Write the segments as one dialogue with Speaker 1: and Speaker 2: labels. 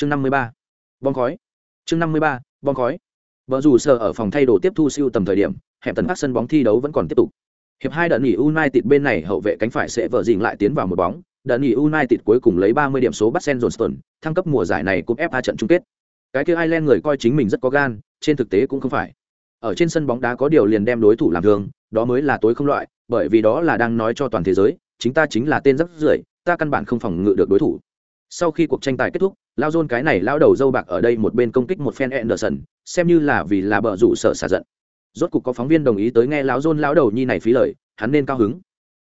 Speaker 1: chương năm mươi ba. Bom khói. Chương năm mươi ba, bom khói. Vợ dù sợ ở phòng thay đồ tiếp thu siêu tầm thời điểm hẻm tấn các sân bóng thi đấu vẫn còn tiếp tục. Hiệp hai đợt nghỉ united bên này hậu vệ cánh phải sẽ vợ dình lại tiến vào một bóng. Đợt nghỉ united cuối cùng lấy 30 điểm số bắt sen johnston, thăng cấp mùa giải này cúp fa trận chung kết. Cái kia ireland người coi chính mình rất có gan, trên thực tế cũng không phải. Ở trên sân bóng đá có điều liền đem đối thủ làm thường, đó mới là tối không loại, bởi vì đó là đang nói cho toàn thế giới, chính ta chính là tên rất rưởi, ta căn bản không phòng ngự được đối thủ. Sau khi cuộc tranh tài kết thúc lao dôn cái này lao đầu dâu bạc ở đây một bên công kích một phen anderson, xem như là vì là bờ rủ sợ xả giận. Rốt cục có phóng viên đồng ý tới nghe lão dôn lão đầu nhi này phí lời, hắn nên cao hứng.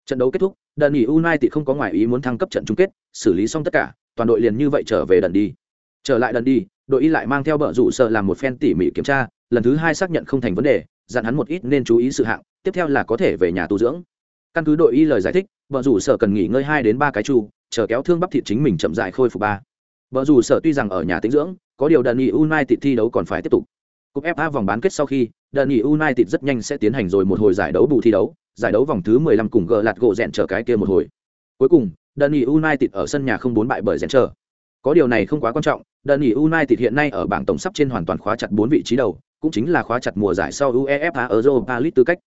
Speaker 1: Trận đấu kết thúc đợt nghỉ united không có ngoại ý muốn thăng cấp trận chung kết, xử lý xong tất cả, toàn đội liền như vậy trở về đần đi trở lại đần đi đội y lại mang theo bờ rủ sợ làm một phen tỉ mỉ kiểm tra, lần thứ hai xác nhận không thành vấn đề, dặn hắn một ít nên chú ý sự hạng, tiếp theo là có thể về nhà tu dưỡng. Căn cứ đội y lời giải thích bờ rủ sở cần nghỉ ngơi hai đến ba cái chu, chờ kéo thương bắp thịt chính mình chậm dại khôi phục ba. Bờ rủ sở tuy rằng ở nhà tĩnh dưỡng, có điều Đơn united thi đấu còn phải tiếp tục. Cúp fa vòng bán kết sau khi Đơn united rất nhanh sẽ tiến hành rồi một hồi giải đấu bù thi đấu, giải đấu vòng thứ 15 cùng gờ lạt gỗ rèn trở cái kia một hồi. Cuối cùng Đơn united ở sân nhà không bốn bại bởi rèn trở có điều này không quá quan trọng Đơn united hiện nay ở bảng tổng sắp trên hoàn toàn khóa chặt bốn vị trí đầu, cũng chính là khóa chặt mùa giải sau uefa europa league tư cách.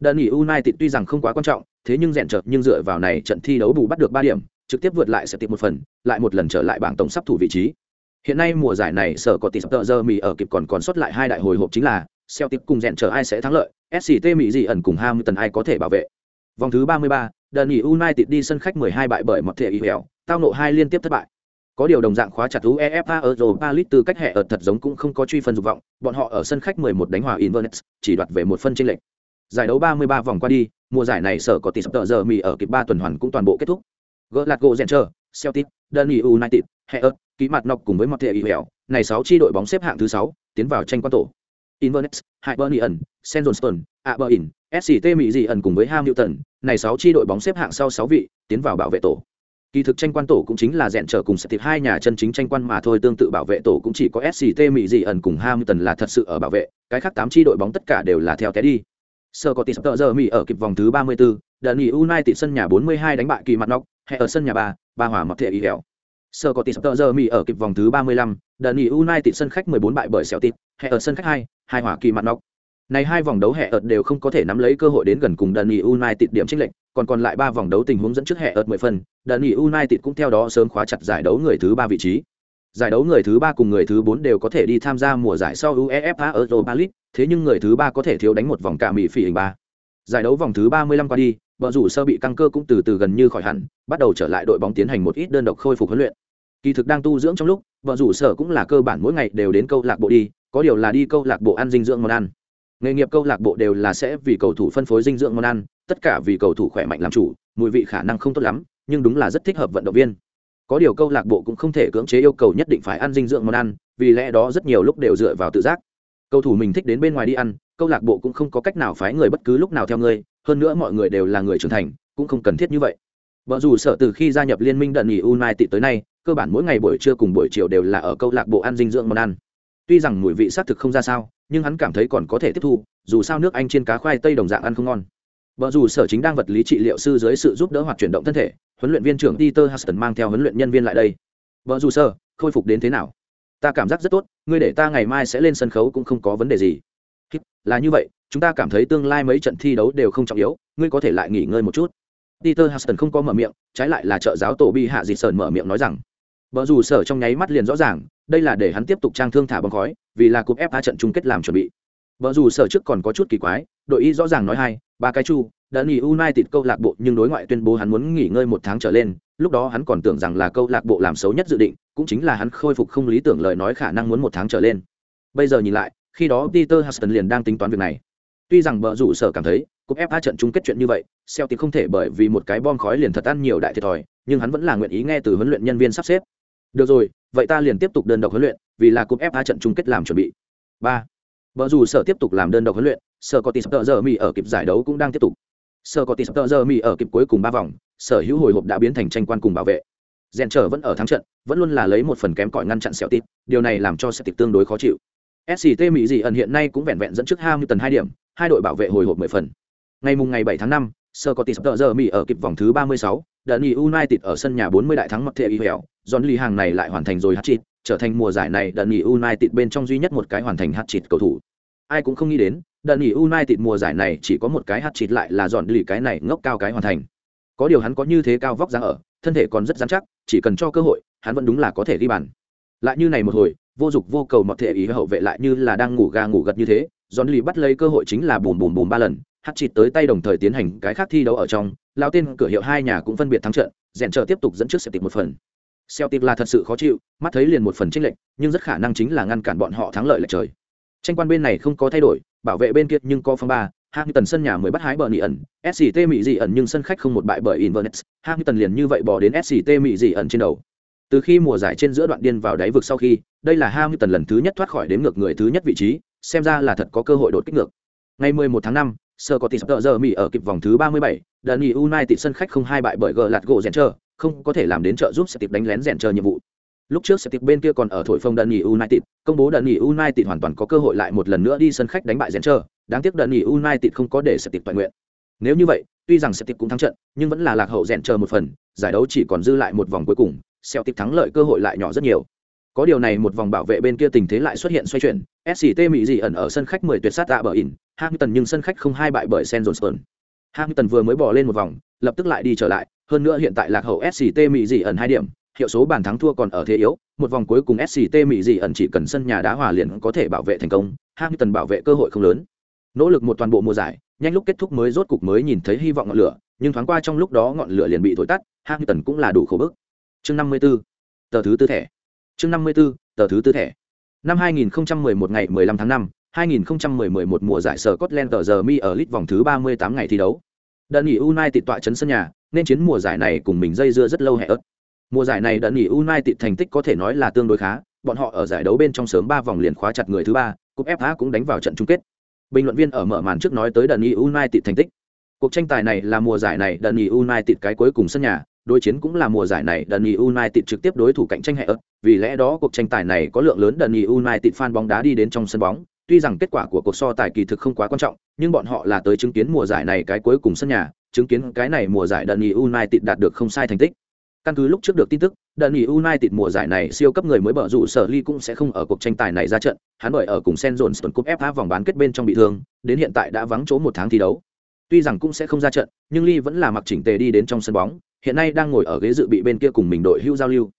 Speaker 1: Đơn united tuy rằng không quá quan trọng, thế nhưng rèn trở nhưng dựa vào này trận thi đấu bù bắt được ba điểm trực tiếp vượt lại sẽ tiệm một phần lại một lần trở lại bảng tổng sắp thủ vị trí hiện nay mùa giải này sở có tỷ tợ giờ mì ở kịp còn còn sót lại hai đại hồi hộp chính là Celtic cùng rèn chờ ai sẽ thắng lợi sct mỹ gì ẩn cùng hamilton ai có thể bảo vệ vòng thứ 33, đơn nghỉ united đi sân khách 12 bại bởi một thể y hẻo tao nộ hai liên tiếp thất bại có điều đồng dạng khóa chặt UEFA Europa League từ cách hệ ở thật giống cũng không có truy phân dục vọng, bọn họ ở sân khách 11 đánh hòa Inverness, chỉ đoạt về một phân chênh lệch. Giải đấu 33 vòng qua đi, mùa giải này sở có tỷ sắp tờ giờ mì ở kịp 3 tuần hoàn cũng toàn bộ kết thúc. Glasgow Rangers, Celtic, Dundee United, Hearts, ký mặt nọc cùng với mặt thẻ ý hẻo, này sáu chi đội bóng xếp hạng thứ sáu tiến vào tranh quan tổ. Inverness, Hibernian, St Johnstone, Aberdeen, SCT Mỹ dị ẩn cùng với Hamilton, này sáu chi đội bóng xếp hạng sau sáu vị, tiến vào bảo vệ tổ. Kỳ thực tranh quan tổ cũng chính là rèn trở cùng Celtic hai nhà chân chính tranh quan mà thôi, tương tự bảo vệ tổ cũng chỉ có SCT Mỹ dị ẩn cùng Hamilton là thật sự ở bảo vệ, cái khác tám chi đội bóng tất cả đều là theo té đi. Sơ có tỷ sắp giờ Mỹ ở kịp vòng thứ 34, đợt nghỉ United sân nhà 42 đánh bại kỳ mặt nóc, hay ở sân nhà ba ba hòa mặc thể y hẻo. Sơ có tỷ tờ giờ Mỹ ở kịp vòng thứ 35, đợt nghỉ United sân khách 14 bại bởi Celtic, Hệ ở sân khách hai, hai hòa kỳ mặt nóc. Này hai vòng đấu hệ ợt đều không có thể nắm lấy cơ hội đến gần cùng Dani United điểm chênh lệch, còn còn lại ba vòng đấu tình huống dẫn trước hệ ợt 10 phần, Dani United cũng theo đó sớm khóa chặt giải đấu người thứ ba vị trí. Giải đấu người thứ ba cùng người thứ bốn đều có thể đi tham gia mùa giải sau UEFA Europa League, thế nhưng người thứ ba có thể thiếu đánh một vòng cả mỹ phỉ hình ba. Giải đấu vòng thứ 35 qua đi, vợ rủ sơ bị căng cơ cũng từ từ gần như khỏi hẳn, bắt đầu trở lại đội bóng tiến hành một ít đơn độc khôi phục huấn luyện. Kỳ thực đang tu dưỡng trong lúc, vợ rủ sở cũng là cơ bản mỗi ngày đều đến câu lạc bộ đi, có điều là đi câu lạc bộ ăn dinh dưỡng món ăn. Nghề nghiệp câu lạc bộ đều là sẽ vì cầu thủ phân phối dinh dưỡng món ăn tất cả vì cầu thủ khỏe mạnh làm chủ mùi vị khả năng không tốt lắm nhưng đúng là rất thích hợp vận động viên. Có điều câu lạc bộ cũng không thể cưỡng chế yêu cầu nhất định phải ăn dinh dưỡng món ăn vì lẽ đó rất nhiều lúc đều dựa vào tự giác. Cầu thủ mình thích đến bên ngoài đi ăn câu lạc bộ cũng không có cách nào phái người bất cứ lúc nào theo ngươi, hơn nữa mọi người đều là người trưởng thành, cũng không cần thiết như vậy. Vợ dù sợ từ khi gia nhập liên minh đợt nghỉ united tới nay, cơ bản mỗi ngày buổi trưa cùng buổi chiều đều là ở câu lạc bộ ăn dinh dưỡng món ăn. Tuy rằng mùi vị xác thực không ra sao, nhưng hắn cảm thấy còn có thể tiếp thu, dù sao nước anh trên cá khoai tây đồng dạng ăn không ngon. Vợ dù sở chính đang vật lý trị liệu sư dưới sự giúp đỡ hoặc chuyển động thân thể, huấn luyện viên trưởng peter huston mang theo huấn luyện nhân viên lại đây. Vợ dù sở khôi phục đến thế nào? Ta cảm giác rất tốt, ngươi để ta ngày mai sẽ lên sân khấu cũng không có vấn đề gì là như vậy, chúng ta cảm thấy tương lai mấy trận thi đấu đều không trọng yếu, ngươi có thể lại nghỉ ngơi một chút. Peter huston không có mở miệng, trái lại là trợ giáo tổ bi hạ dịt sờn mở miệng nói rằng vợ dù sở trong nháy mắt liền rõ ràng, đây là để hắn tiếp tục trang thương thả bóng khói, vì là cúp fa trận chung kết làm chuẩn bị. Vợ dù sở trước còn có chút kỳ quái, đội y rõ ràng nói hai, ba cái chu, đã nghỉ united câu lạc bộ, nhưng đối ngoại tuyên bố hắn muốn nghỉ ngơi một tháng trở lên, lúc đó hắn còn tưởng rằng là câu lạc bộ làm xấu nhất dự định, cũng chính là hắn khôi phục không lý tưởng lời nói khả năng muốn một tháng trở lên. Bây giờ nhìn lại khi đó peter huston liền đang tính toán việc này. Tuy rằng vợ rủ sở cảm thấy cúp fa trận chung kết chuyện như vậy Celtic không thể bởi vì một cái bom khói liền thật ăn nhiều đại thiệt thòi nhưng hắn vẫn là nguyện ý nghe từ huấn luyện nhân viên sắp xếp. Được rồi vậy ta liền tiếp tục đơn độc huấn luyện vì là cúp fa trận chung kết làm chuẩn bị. Ba. Vợ rủ sở tiếp tục làm đơn độc huấn luyện sở có tỷ giờ mì ở kịp giải đấu cũng đang tiếp tục. Sở có tỷ giờ mì ở kịp cuối cùng ba vòng sở hữu hồi hộp đã biến thành tranh quan cùng bảo vệ. Rèn trở vẫn ở thắng trận vẫn luôn là lấy một phần kém cỏi ngăn chặn Celtic, điều này làm cho Celtic tương đối khó chịu sct mỹ dị ẩn hiện nay cũng vẹn vẹn dẫn trước hai mươi tần hai điểm hai đội bảo vệ hồi hộp mười phần ngày mùng ngày bảy tháng năm sở có tỷ sập giờ mỹ ở kịp vòng thứ ba mươi sáu đợt nghỉ united ở sân nhà bốn mươi đại thắng mặc thệ y hẻo giòn lì hàng này lại hoàn thành rồi hát chịt trở thành mùa giải này đợt nghỉ United bên trong duy nhất một cái hoàn thành hat-trick cầu thủ. Ai cũng không nghĩ đến, đợt nghỉ United mùa giải này chỉ có một cái hat-trick lại là dọn lì cái này ngốc cao cái hoàn thành. Có điều hắn có như thế cao vóc dáng ở, thân thể còn rất rắn chắc, chỉ cần cho cơ hội, hắn vẫn đúng là có thể ghi bàn. Lại như này một hồi, vô dục vô cầu mọt thể ý hậu vệ lại như là đang ngủ ga ngủ gật như thế, dọn lì bắt lấy cơ hội chính là bùm bùm bùm ba lần, hát chịt tới tay đồng thời tiến hành cái khác thi đấu ở trong, lao tên cửa hiệu hai nhà cũng phân biệt thắng trận, rèn trợ tiếp tục dẫn trước Celtic một phần. Celtic là thật sự khó chịu, mắt thấy liền một phần trích lệnh, nhưng rất khả năng chính là ngăn cản bọn họ thắng lợi lệch trời. Tranh quan bên này không có thay đổi, bảo vệ bên kia nhưng có phong ba, Tần sân nhà mới bắt hái bờ nỉ ẩn, SCT mỹ dị ẩn nhưng sân khách không một bại bởi Inverness, Tần liền như vậy bỏ đến SCT mỹ dị ẩn trên đầu. Từ khi mùa giải trên giữa đoạn điên vào đáy vực sau khi, đây là Hamilton lần thứ nhất thoát khỏi đến ngược người thứ nhất vị trí, xem ra là thật có cơ hội đột kích ngược. Ngày 11 tháng 5, Sir có tỷ sắp giờ Mỹ ở kịp vòng thứ 37, Dani United sân khách không hai bại bởi gờ lạt gỗ rèn chờ, không có thể làm đến trợ giúp sẽ tiếp đánh lén rèn chờ nhiệm vụ. Lúc trước sẽ tiếp bên kia còn ở thổi phồng Dani United, công bố Dani United hoàn toàn có cơ hội lại một lần nữa đi sân khách đánh bại rèn chờ, đáng tiếc Dani United không có để sẽ tiếp toàn nguyện. Nếu như vậy, tuy rằng sẽ tiếp cũng thắng trận, nhưng vẫn là lạc hậu rèn chờ một phần, giải đấu chỉ còn dư lại một vòng cuối cùng, Celtic thắng lợi cơ hội lại nhỏ rất nhiều. Có điều này một vòng bảo vệ bên kia tình thế lại xuất hiện xoay chuyển, SCT Mỹ dị ẩn ở sân khách 10 tuyệt sát tạ bờ ỉn Hamilton nhưng sân khách không hai bại bởi sen johnson Hamilton vừa mới bỏ lên một vòng, lập tức lại đi trở lại, hơn nữa hiện tại lạc hậu SCT Mỹ dị ẩn hai điểm, hiệu số bàn thắng thua còn ở thế yếu, một vòng cuối cùng SCT Mỹ dị ẩn chỉ cần sân nhà đá hòa liền có thể bảo vệ thành công, Hamilton bảo vệ cơ hội không lớn. Nỗ lực một toàn bộ mùa giải, nhanh lúc kết thúc mới rốt cục mới nhìn thấy hy vọng ngọn lửa, nhưng thoáng qua trong lúc đó ngọn lửa liền bị thổi tắt, Hamilton cũng là đủ khổ bức. Chương 54, tờ thứ tư thẻ. Chương 54, tờ thứ tư thẻ. Năm 2011 ngày 15 tháng 5, 2010-11 mùa giải sở Scotland tờ giờ mi ở lit vòng thứ 38 ngày thi đấu. Đợt nghỉ United tọa chấn sân nhà, nên chiến mùa giải này cùng mình dây dưa rất lâu hệ ớt. Mùa giải này đợt nghỉ United thành tích có thể nói là tương đối khá, bọn họ ở giải đấu bên trong sớm 3 vòng liền khóa chặt người thứ ba, cúp FA cũng đánh vào trận chung kết. Bình luận viên ở mở màn trước nói tới đợt nghỉ United thành tích. Cuộc tranh tài này là mùa giải này đợt nghỉ United cái cuối cùng sân nhà, đối chiến cũng là mùa giải này Dani United trực tiếp đối thủ cạnh tranh hệ ớt, vì lẽ đó cuộc tranh tài này có lượng lớn Dani United fan bóng đá đi đến trong sân bóng, tuy rằng kết quả của cuộc so tài kỳ thực không quá quan trọng, nhưng bọn họ là tới chứng kiến mùa giải này cái cuối cùng sân nhà, chứng kiến cái này mùa giải Dani United đạt được không sai thành tích. Căn cứ lúc trước được tin tức, Dani United mùa giải này siêu cấp người mới bở rủ sở ly cũng sẽ không ở cuộc tranh tài này ra trận, hắn bởi ở cùng St Johnstone Cup FA vòng bán kết bên trong bị thương, đến hiện tại đã vắng chỗ một tháng thi đấu. Tuy rằng cũng sẽ không ra trận, nhưng Lee vẫn là mặc chỉnh tề đi đến trong sân bóng, hiện nay đang ngồi ở ghế dự bị bên kia cùng mình đội hưu giao lưu.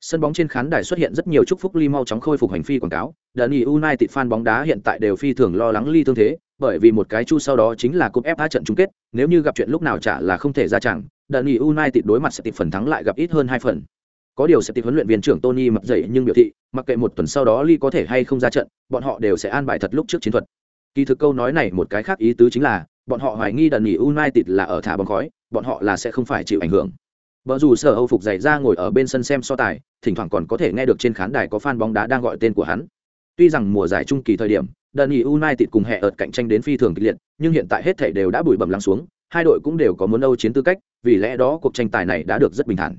Speaker 1: Sân bóng trên khán đài xuất hiện rất nhiều chúc phúc Lee mau chóng khôi phục hành phi quảng cáo. Dani United fan bóng đá hiện tại đều phi thường lo lắng Lee thương thế, bởi vì một cái chu sau đó chính là cúp FA trận chung kết, nếu như gặp chuyện lúc nào trả là không thể ra chẳng, Dani United đối mặt sẽ tiếp phần thắng lại gặp ít hơn hai phần. Có điều sẽ tiếp huấn luyện viên trưởng Tony mặc dậy nhưng biểu thị, mặc kệ một tuần sau đó Lee có thể hay không ra trận, bọn họ đều sẽ an bài thật lúc trước chiến thuật. Kỳ thực câu nói này một cái khác ý tứ chính là, bọn họ hoài nghi Dani United là ở thả bóng khói, bọn họ là sẽ không phải chịu ảnh hưởng. Bở dù sở Âu phục dày ra ngồi ở bên sân xem so tài, thỉnh thoảng còn có thể nghe được trên khán đài có fan bóng đá đang gọi tên của hắn. Tuy rằng mùa giải trung kỳ thời điểm, Dani United cùng hệ ợt cạnh tranh đến phi thường kịch liệt, nhưng hiện tại hết thảy đều đã bùi bẩm lắng xuống, hai đội cũng đều có muốn Âu chiến tư cách, vì lẽ đó cuộc tranh tài này đã được rất bình thản.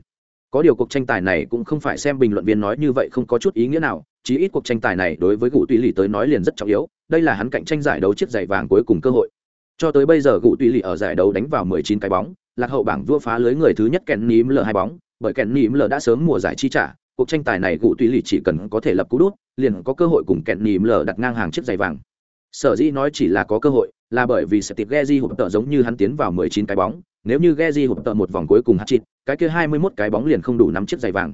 Speaker 1: Có điều cuộc tranh tài này cũng không phải xem bình luận viên nói như vậy không có chút ý nghĩa nào, chí ít cuộc tranh tài này đối với Gụ Tùy Lì tới nói liền rất trọng yếu, đây là hắn cạnh tranh giải đấu chiếc giày vàng cuối cùng cơ hội. Cho tới bây giờ Gụ Tùy Lì ở giải đấu đánh vào 19 cái bóng, lạc hậu bảng vua phá lưới người thứ nhất kèn ním lờ hai bóng bởi kèn ním lờ đã sớm mùa giải chi trả cuộc tranh tài này cụ tùy lì chỉ cần có thể lập cú đút liền có cơ hội cùng kèn ním lờ đặt ngang hàng chiếc giày vàng. Sở dĩ nói chỉ là có cơ hội là bởi vì sẽ tịt ghe di hụt tợ giống như hắn tiến vào 19 cái bóng nếu như Geji hụt tợ một vòng cuối cùng hát chịt cái kia 21 cái bóng liền không đủ năm chiếc giày vàng.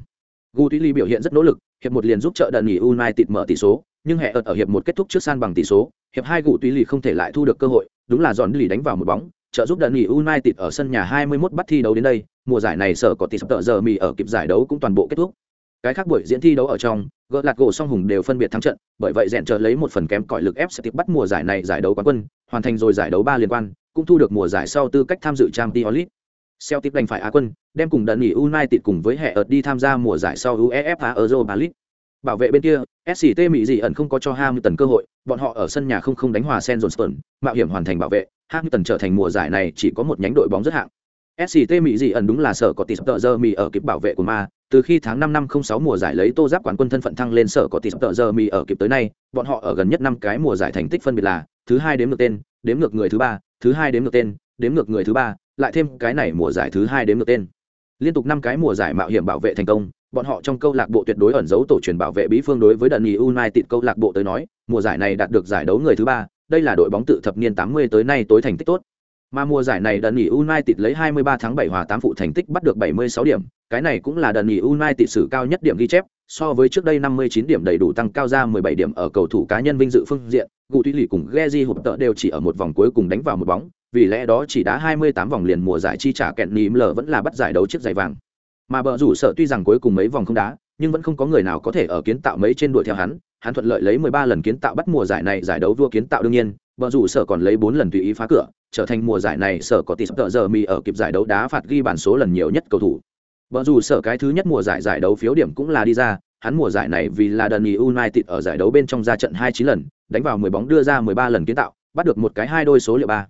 Speaker 1: Gu tuy ly biểu hiện rất nỗ lực, hiệp một liền giúp trợ đợt nghỉ United mở tỷ số, nhưng hệ ợt ở hiệp một kết thúc trước san bằng tỷ số, hiệp hai Gu tuy ly không thể lại thu được cơ hội, đúng là dọn lì đánh vào một bóng, trợ giúp đợt nghỉ United ở sân nhà 21 bắt thi đấu đến đây, mùa giải này sở có tỷ sắp tợ giờ mì ở kịp giải đấu cũng toàn bộ kết thúc. Cái khác buổi diễn thi đấu ở trong, gỡ lạt gỗ song hùng đều phân biệt thắng trận, bởi vậy rèn chờ lấy một phần kém cỏi lực ép sẽ tiếp bắt mùa giải này giải đấu quán quân, hoàn thành rồi giải đấu ba liên quan, cũng thu được mùa giải sau tư cách tham dự Champions League. Celtic đành phải Á quân, đem cùng đợt nghỉ United cùng với hệ ợt đi tham gia mùa giải sau UEFA Europa League. Bảo vệ bên kia, SCT Mỹ dị ẩn không có cho Hamilton cơ hội, bọn họ ở sân nhà không không đánh hòa Sen Johnston, mạo hiểm hoàn thành bảo vệ, Hamilton trở thành mùa giải này chỉ có một nhánh đội bóng rất hạng. SCT Mỹ dị ẩn đúng là sở có tỷ tợ giờ Mỹ ở kịp bảo vệ của ma, từ khi tháng 5 năm 06 mùa giải lấy tô giáp quán quân thân phận thăng lên sở có tỷ tợ giờ Mỹ ở kịp tới nay, bọn họ ở gần nhất năm cái mùa giải thành tích phân biệt là thứ hai đếm ngược tên, đếm ngược người thứ ba, thứ hai đếm ngược tên, đếm ngược người thứ ba, lại thêm cái này mùa giải thứ hai đếm ngược tên. Liên tục năm cái mùa giải mạo hiểm bảo vệ thành công, bọn họ trong câu lạc bộ tuyệt đối ẩn giấu tổ truyền bảo vệ bí phương đối với đợt nghỉ United câu lạc bộ tới nói, mùa giải này đạt được giải đấu người thứ ba, đây là đội bóng tự thập niên 80 tới nay tối thành tích tốt. Mà mùa giải này đợt nghỉ United lấy 23 tháng 7 hòa 8 phụ thành tích bắt được 76 điểm, cái này cũng là đợt nghỉ United sử cao nhất điểm ghi chép, so với trước đây 59 điểm đầy đủ tăng cao ra 17 điểm ở cầu thủ cá nhân vinh dự phương diện, Gù Tuy Lì cùng Geji hụt tợ đều chỉ ở một vòng cuối cùng đánh vào một bóng, vì lẽ đó chỉ đá 28 vòng liền mùa giải chi trả kẹn ním lở vẫn là bắt giải đấu chiếc giày vàng. Mà bờ rủ sợ tuy rằng cuối cùng mấy vòng không đá, nhưng vẫn không có người nào có thể ở kiến tạo mấy trên đuổi theo hắn, hắn thuận lợi lấy 13 lần kiến tạo bắt mùa giải này giải đấu vua kiến tạo đương nhiên, bờ rủ sợ còn lấy bốn lần tùy ý phá cửa, trở thành mùa giải này sở có tỷ tợ giờ mì ở kịp giải đấu đá phạt ghi bản số lần nhiều nhất cầu thủ. Bờ rủ sợ cái thứ nhất mùa giải giải đấu phiếu điểm cũng là đi ra, hắn mùa giải này vì là Dundee United ở giải đấu bên trong ra trận 29 lần, đánh vào 10 bóng đưa ra 13 lần kiến tạo, bắt được một cái hai đôi số liệu ba.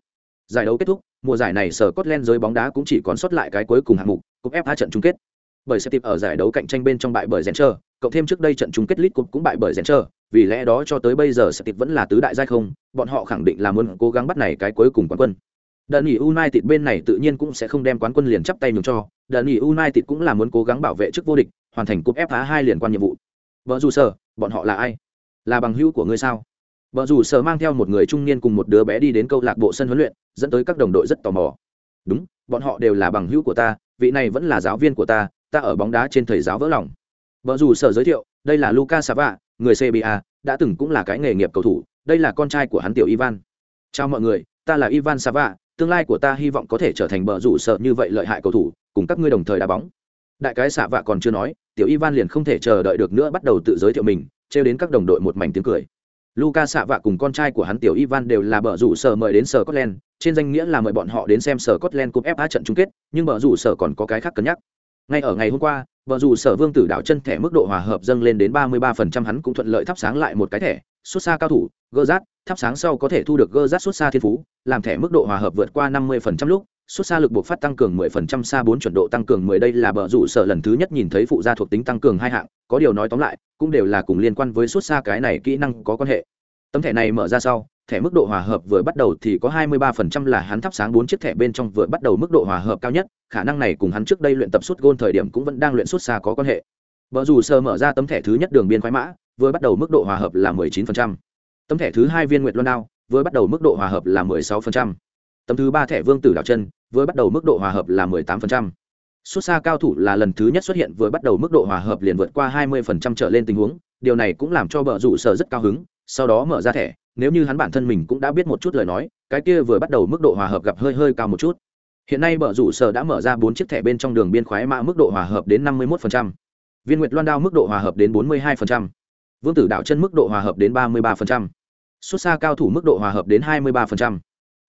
Speaker 1: Giải đấu kết thúc, mùa giải này sở Scotland giới bóng đá cũng chỉ còn sót lại cái cuối cùng hạng mục, cúp FA trận chung kết. Bởi sẽ ở giải đấu cạnh tranh bên trong bại bởi Zencher, cộng thêm trước đây trận chung kết League Cup cũng bại bởi Zencher, vì lẽ đó cho tới bây giờ sẽ vẫn là tứ đại giai không, bọn họ khẳng định là muốn cố gắng bắt này cái cuối cùng quán quân. Đợt nghỉ United bên này tự nhiên cũng sẽ không đem quán quân liền chắp tay nhường cho, đợt nghỉ United cũng là muốn cố gắng bảo vệ chức vô địch, hoàn thành cúp FA hai liền quan nhiệm vụ. Vợ dù sở, bọn họ là ai? Là bằng hữu của ngươi sao? Vợ dù sở mang theo một người trung niên cùng một đứa bé đi đến câu lạc bộ sân huấn luyện, dẫn tới các đồng đội rất tò mò. Đúng, bọn họ đều là bằng hữu của ta, vị này vẫn là giáo viên của ta, ta ở bóng đá trên thầy giáo vỡ lòng. Vợ dù sở giới thiệu, đây là Luca Sava, người CBA, đã từng cũng là cái nghề nghiệp cầu thủ, đây là con trai của hắn tiểu Ivan. Chào mọi người, ta là Ivan Sava, tương lai của ta hy vọng có thể trở thành bờ rủ sợ như vậy lợi hại cầu thủ, cùng các ngươi đồng thời đá bóng. Đại cái xạ vạ còn chưa nói, tiểu Ivan liền không thể chờ đợi được nữa bắt đầu tự giới thiệu mình, trêu đến các đồng đội một mảnh tiếng cười. Luca xạ vạ cùng con trai của hắn tiểu Ivan đều là bờ rủ sở mời đến sở Scotland, trên danh nghĩa là mời bọn họ đến xem sở Scotland Cup FA trận chung kết, nhưng bờ rủ sở còn có cái khác cân nhắc. Ngay ở ngày hôm qua, bờ dù sở Vương Tử đạo chân thẻ mức độ hòa hợp dâng lên đến 33% hắn cũng thuận lợi thắp sáng lại một cái thẻ, xuất xa cao thủ, gơ rát, thắp sáng sau có thể thu được gơ rát xuất xa thiên phú, làm thẻ mức độ hòa hợp vượt qua 50% lúc, xuất xa lực buộc phát tăng cường 10% xa 4 chuẩn độ tăng cường 10 đây là bờ rủ sở lần thứ nhất nhìn thấy phụ gia thuộc tính tăng cường hai hạng, có điều nói tóm lại, cũng đều là cùng liên quan với xuất xa cái này kỹ năng có quan hệ. Tấm thẻ này mở ra sau, thẻ mức độ hòa hợp vừa bắt đầu thì có 23% là hắn thắp sáng bốn chiếc thẻ bên trong vừa bắt đầu mức độ hòa hợp cao nhất, khả năng này cùng hắn trước đây luyện tập suốt gôn thời điểm cũng vẫn đang luyện suốt xa có quan hệ. Bở rủ sơ mở ra tấm thẻ thứ nhất đường biên khoái mã, vừa bắt đầu mức độ hòa hợp là 19%. Tấm thẻ thứ hai viên nguyệt luân đao, vừa bắt đầu mức độ hòa hợp là 16%. Tấm thứ ba thẻ vương tử đảo chân, vừa bắt đầu mức độ hòa hợp là 18%. Xuất xa cao thủ là lần thứ nhất xuất hiện vừa bắt đầu mức độ hòa hợp liền vượt qua 20% trở lên tình huống, điều này cũng làm cho bờ rủ sở rất cao hứng, sau đó mở ra thẻ, nếu như hắn bản thân mình cũng đã biết một chút lời nói, cái kia vừa bắt đầu mức độ hòa hợp gặp hơi hơi cao một chút. Hiện nay bờ rủ sở đã mở ra bốn chiếc thẻ bên trong đường biên khoái mã mức độ hòa hợp đến 51%. Viên Nguyệt Loan đao mức độ hòa hợp đến 42%. Vương tử đạo chân mức độ hòa hợp đến 33%. Xuất xa cao thủ mức độ hòa hợp đến 23%.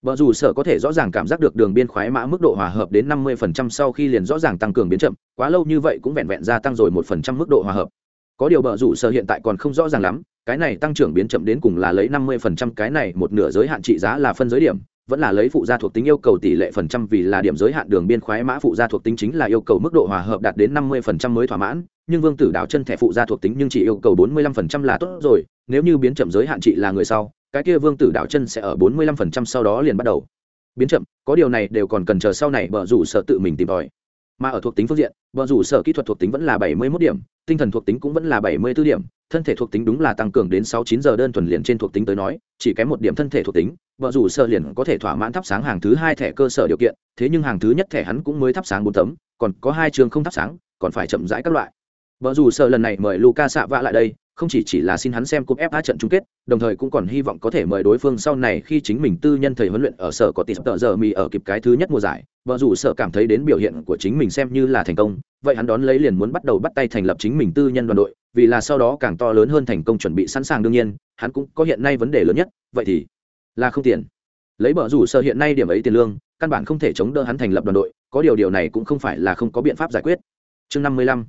Speaker 1: Bờ rủ sở có thể rõ ràng cảm giác được đường biên khoái mã mức độ hòa hợp đến 50% sau khi liền rõ ràng tăng cường biến chậm, quá lâu như vậy cũng vẹn vẹn gia tăng rồi 1% mức độ hòa hợp. Có điều bờ rủ sở hiện tại còn không rõ ràng lắm, cái này tăng trưởng biến chậm đến cùng là lấy 50% cái này một nửa giới hạn trị giá là phân giới điểm, vẫn là lấy phụ gia thuộc tính yêu cầu tỷ lệ phần trăm vì là điểm giới hạn đường biên khoái mã phụ gia thuộc tính chính là yêu cầu mức độ hòa hợp đạt đến 50% mới thỏa mãn, nhưng Vương Tử Đào chân thẻ phụ gia thuộc tính nhưng chỉ yêu cầu 45% là tốt rồi, nếu như biến chậm giới hạn trị là người sau, cái kia Vương Tử Đào chân sẽ ở 45% sau đó liền bắt đầu biến chậm, có điều này đều còn cần chờ sau này bở rủ sở tự mình tìm tòi. Mà ở thuộc tính phương diện, bờ rủ sở kỹ thuật thuộc tính vẫn là 71 điểm, tinh thần thuộc tính cũng vẫn là 74 điểm, thân thể thuộc tính đúng là tăng cường đến 6-9 giờ đơn thuần liền trên thuộc tính tới nói, chỉ kém một điểm thân thể thuộc tính, vợ rủ sở liền có thể thỏa mãn thắp sáng hàng thứ hai thẻ cơ sở điều kiện, thế nhưng hàng thứ nhất thẻ hắn cũng mới thắp sáng bốn tấm, còn có hai trường không thắp sáng, còn phải chậm rãi các loại. Vợ rủ sở lần này mời Luca xạ vạ lại đây, không chỉ chỉ là xin hắn xem cúp FA trận chung kết, đồng thời cũng còn hy vọng có thể mời đối phương sau này khi chính mình tư nhân thầy huấn luyện ở sở có tỷ tợ giờ mì ở kịp cái thứ nhất mùa giải, vợ dù sở cảm thấy đến biểu hiện của chính mình xem như là thành công, vậy hắn đón lấy liền muốn bắt đầu bắt tay thành lập chính mình tư nhân đoàn đội, vì là sau đó càng to lớn hơn thành công chuẩn bị sẵn sàng đương nhiên, hắn cũng có hiện nay vấn đề lớn nhất, vậy thì là không tiền. Lấy bờ rủ sở hiện nay điểm ấy tiền lương, căn bản không thể chống đỡ hắn thành lập đoàn đội, có điều điều này cũng không phải là không có biện pháp giải quyết. Chương 55,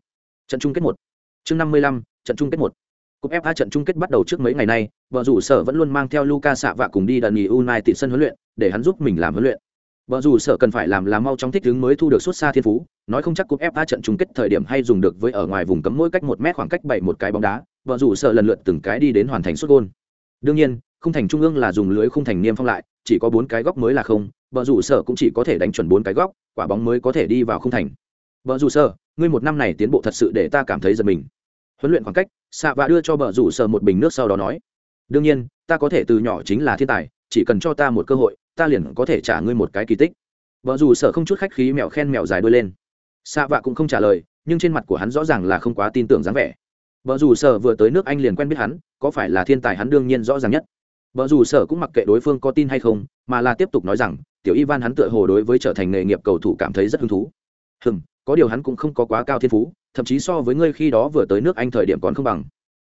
Speaker 1: trận chung kết 1. Chương 55, trận chung kết 1. Cúp FA trận chung kết bắt đầu trước mấy ngày nay, vợ rủ sở vẫn luôn mang theo Luca xạ vạ cùng đi đần nghỉ United sân huấn luyện, để hắn giúp mình làm huấn luyện. Vợ rủ sở cần phải làm là mau chóng thích ứng mới thu được suất xa thiên phú, nói không chắc cúp FA trận chung kết thời điểm hay dùng được với ở ngoài vùng cấm mỗi cách một mét khoảng cách bảy một cái bóng đá, vợ rủ sở lần lượt từng cái đi đến hoàn thành suất gôn. Đương nhiên, khung thành trung ương là dùng lưới khung thành niêm phong lại, chỉ có bốn cái góc mới là không, vợ rủ sở cũng chỉ có thể đánh chuẩn bốn cái góc, quả bóng mới có thể đi vào khung thành. Vợ rủ sở, ngươi một năm này tiến bộ thật sự để ta cảm thấy giật mình huấn luyện khoảng cách xạ và đưa cho bờ rủ sở một bình nước sau đó nói, đương nhiên, ta có thể từ nhỏ chính là thiên tài, chỉ cần cho ta một cơ hội, ta liền có thể trả ngươi một cái kỳ tích. Vợ dù sở không chút khách khí mèo khen mèo dài đuôi lên. Xạ vạ cũng không trả lời, nhưng trên mặt của hắn rõ ràng là không quá tin tưởng dáng vẻ. Vợ dù sở vừa tới nước anh liền quen biết hắn, có phải là thiên tài hắn đương nhiên rõ ràng nhất. Vợ dù sở cũng mặc kệ đối phương có tin hay không, mà là tiếp tục nói rằng, tiểu ivan hắn tựa hồ đối với trở thành nghề nghiệp cầu thủ cảm thấy rất hứng thú. Hừm có điều hắn cũng không có quá cao thiên phú, thậm chí so với ngươi khi đó vừa tới nước anh thời điểm còn không bằng.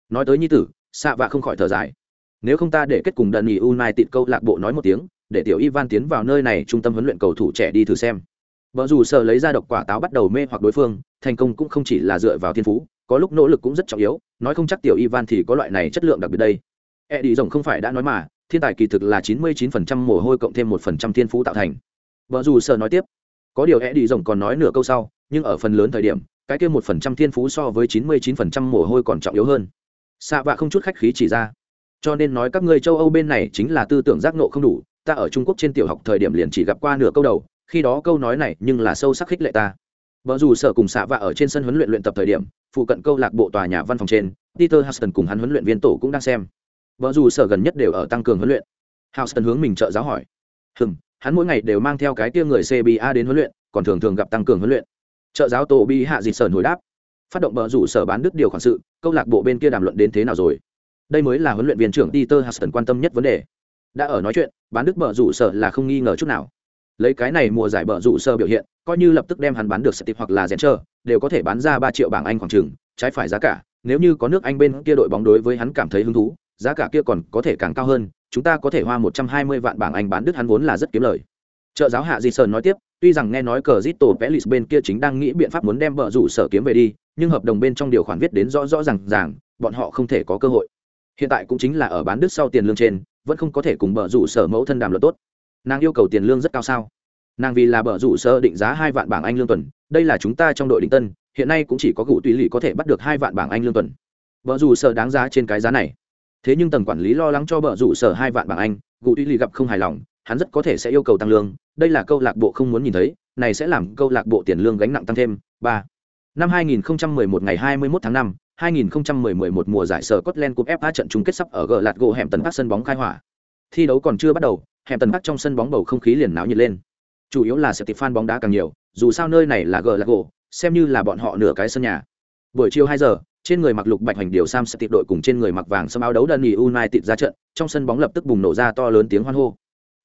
Speaker 1: Nói tới nhi tử xạ vạ không khỏi thở dài. Nếu không ta để kết cùng đần nghỉ tịt câu lạc bộ nói một tiếng, để tiểu ivan tiến vào nơi này trung tâm huấn luyện cầu thủ trẻ đi thử xem. Vợ dù sợ lấy ra độc quả táo bắt đầu mê hoặc đối phương, thành công cũng không chỉ là dựa vào thiên phú, có lúc nỗ lực cũng rất trọng yếu, nói không chắc tiểu ivan thì có loại này chất lượng đặc biệt đây. E đi rồng không phải đã nói mà, thiên tài kỳ thực là chín mươi chín phần trăm mồ hôi cộng thêm một phần trăm thiên phú tạo thành. Vợ dù sợ nói tiếp, có điều e đi rồng còn nói nửa câu sau nhưng ở phần lớn thời điểm, cái kia một phần trăm thiên phú so với chín mươi chín phần trăm mồ hôi còn trọng yếu hơn. Xạ vạ không chút khách khí chỉ ra. Cho nên nói các người châu âu bên này chính là tư tưởng giác nộ không đủ, ta ở trung quốc trên tiểu học thời điểm liền chỉ gặp qua nửa câu đầu, khi đó câu nói này nhưng là sâu sắc khích lệ ta. Vợ dù sở cùng xạ vạ ở trên sân huấn luyện luyện tập thời điểm, phụ cận câu lạc bộ tòa nhà văn phòng trên, peter huston cùng hắn huấn luyện viên tổ cũng đang xem. Vợ dù sở gần nhất đều ở tăng cường huấn luyện. Huston hướng mình trợ giáo hỏi. Hừm, hắn mỗi ngày đều mang theo cái tia người cba đến huấn luyện, còn thường thường gặp tăng cường huấn luyện trợ giáo tổ bi hạ dịt sờn hồi đáp, phát động bờ rủ sở bán đứt điều khoản sự, câu lạc bộ bên kia đàm luận đến thế nào rồi? Đây mới là huấn luyện viên trưởng peter huston quan tâm nhất vấn đề. Đã ở nói chuyện, bán đứt bờ rủ sở là không nghi ngờ chút nào. Lấy cái này mùa giải bờ rủ sở biểu hiện, coi như lập tức đem hắn bán được sẽ tịp hoặc là rèn trơ đều có thể bán ra ba triệu bảng anh khoảng trừng trái phải giá cả, nếu như có nước anh bên kia đội bóng đối với hắn cảm thấy hứng thú, giá cả kia còn có thể càng cao hơn, chúng ta có thể hoa một trăm hai mươi vạn bảng anh bán đứt hắn vốn là rất kiếm lời trợ giáo hạ di sơn nói tiếp, tuy rằng nghe nói cờ zito lịch bên kia chính đang nghĩ biện pháp muốn đem bờ rủ sở kiếm về đi, nhưng hợp đồng bên trong điều khoản viết đến rõ rõ r à n g ràng, bọn họ không thể có cơ hội. Hiện tại cũng chính là ở bán đứt sau tiền lương trên, vẫn không có thể cùng bờ rủ sở mẫu thân đàm luật tốt. Nàng yêu cầu tiền lương rất cao sao? Nàng vì là bờ rủ sở định giá hai vạn bảng anh lương tuần, đây là chúng ta trong đội định tân, hiện nay cũng chỉ có cụ tùy lì có thể bắt được hai vạn bảng anh lương tuần. Bờ rủ sở đáng giá trên cái giá này. Thế nhưng tầng quản lý lo lắng cho bờ rủ sở hai vạn bảng anh cụ tùy lì gặp không hài lòng hắn rất có thể sẽ yêu cầu tăng lương đây là câu lạc bộ không muốn nhìn thấy này sẽ làm câu lạc bộ tiền lương gánh nặng tăng thêm ba năm 2011 ngày 21 tháng 5, 2011 mùa giải sở Scotland Cup FA trận chung kết sắp ở Glasgow hẻm tấn phát sân bóng khai hỏa. Thi đấu còn chưa bắt đầu, hẻm tần phát trong sân bóng bầu không khí liền náo nhiệt lên. Chủ yếu là sẽ tịp fan bóng đá càng nhiều, dù sao nơi này là Glasgow, xem như là bọn họ nửa cái sân nhà. Buổi chiều 2 giờ, trên người mặc lục bạch hành điều Sam sẽ tịp đội cùng trên người mặc vàng sâm áo đấu đơn Dundee United ra trận, trong sân bóng lập tức bùng nổ ra to lớn tiếng hoan hô.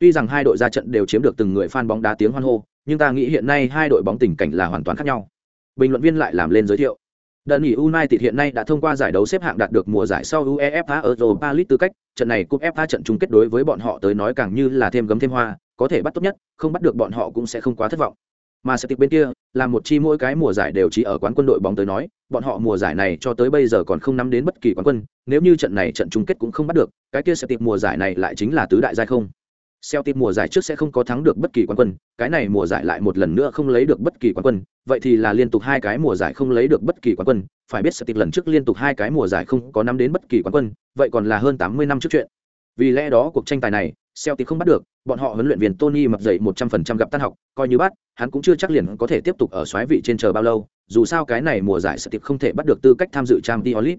Speaker 1: Tuy rằng hai đội ra trận đều chiếm được từng người fan bóng đá tiếng hoan hô, nhưng ta nghĩ hiện nay hai đội bóng tình cảnh là hoàn toàn khác nhau. Bình luận viên lại làm lên giới thiệu. Đơn nghỉ United hiện nay đã thông qua giải đấu xếp hạng đạt được mùa giải sau UEFA Europa League tư cách, trận này cúp FA trận chung kết đối với bọn họ tới nói càng như là thêm gấm thêm hoa, có thể bắt tốt nhất, không bắt được bọn họ cũng sẽ không quá thất vọng. Mà sẽ bên kia, là một chi mỗi cái mùa giải đều chỉ ở quán quân đội bóng tới nói, bọn họ mùa giải này cho tới bây giờ còn không nắm đến bất kỳ quán quân, nếu như trận này trận chung kết cũng không bắt được, cái kia sẽ tiệp mùa giải này lại chính là tứ đại giai không. Celtic mùa giải trước sẽ không có thắng được bất kỳ quán quân, cái này mùa giải lại một lần nữa không lấy được bất kỳ quán quân, vậy thì là liên tục hai cái mùa giải không lấy được bất kỳ quán quân, phải biết Celtic lần trước liên tục hai cái mùa giải không có nắm đến bất kỳ quán quân, vậy còn là hơn 80 năm trước chuyện. Vì lẽ đó cuộc tranh tài này, Celtic không bắt được, bọn họ huấn luyện viên Tony mập dậy 100% gặp tan học, coi như bắt, hắn cũng chưa chắc liền có thể tiếp tục ở xoáy vị trên chờ bao lâu, dù sao cái này mùa giải Celtic không thể bắt được tư cách tham dự Champions League.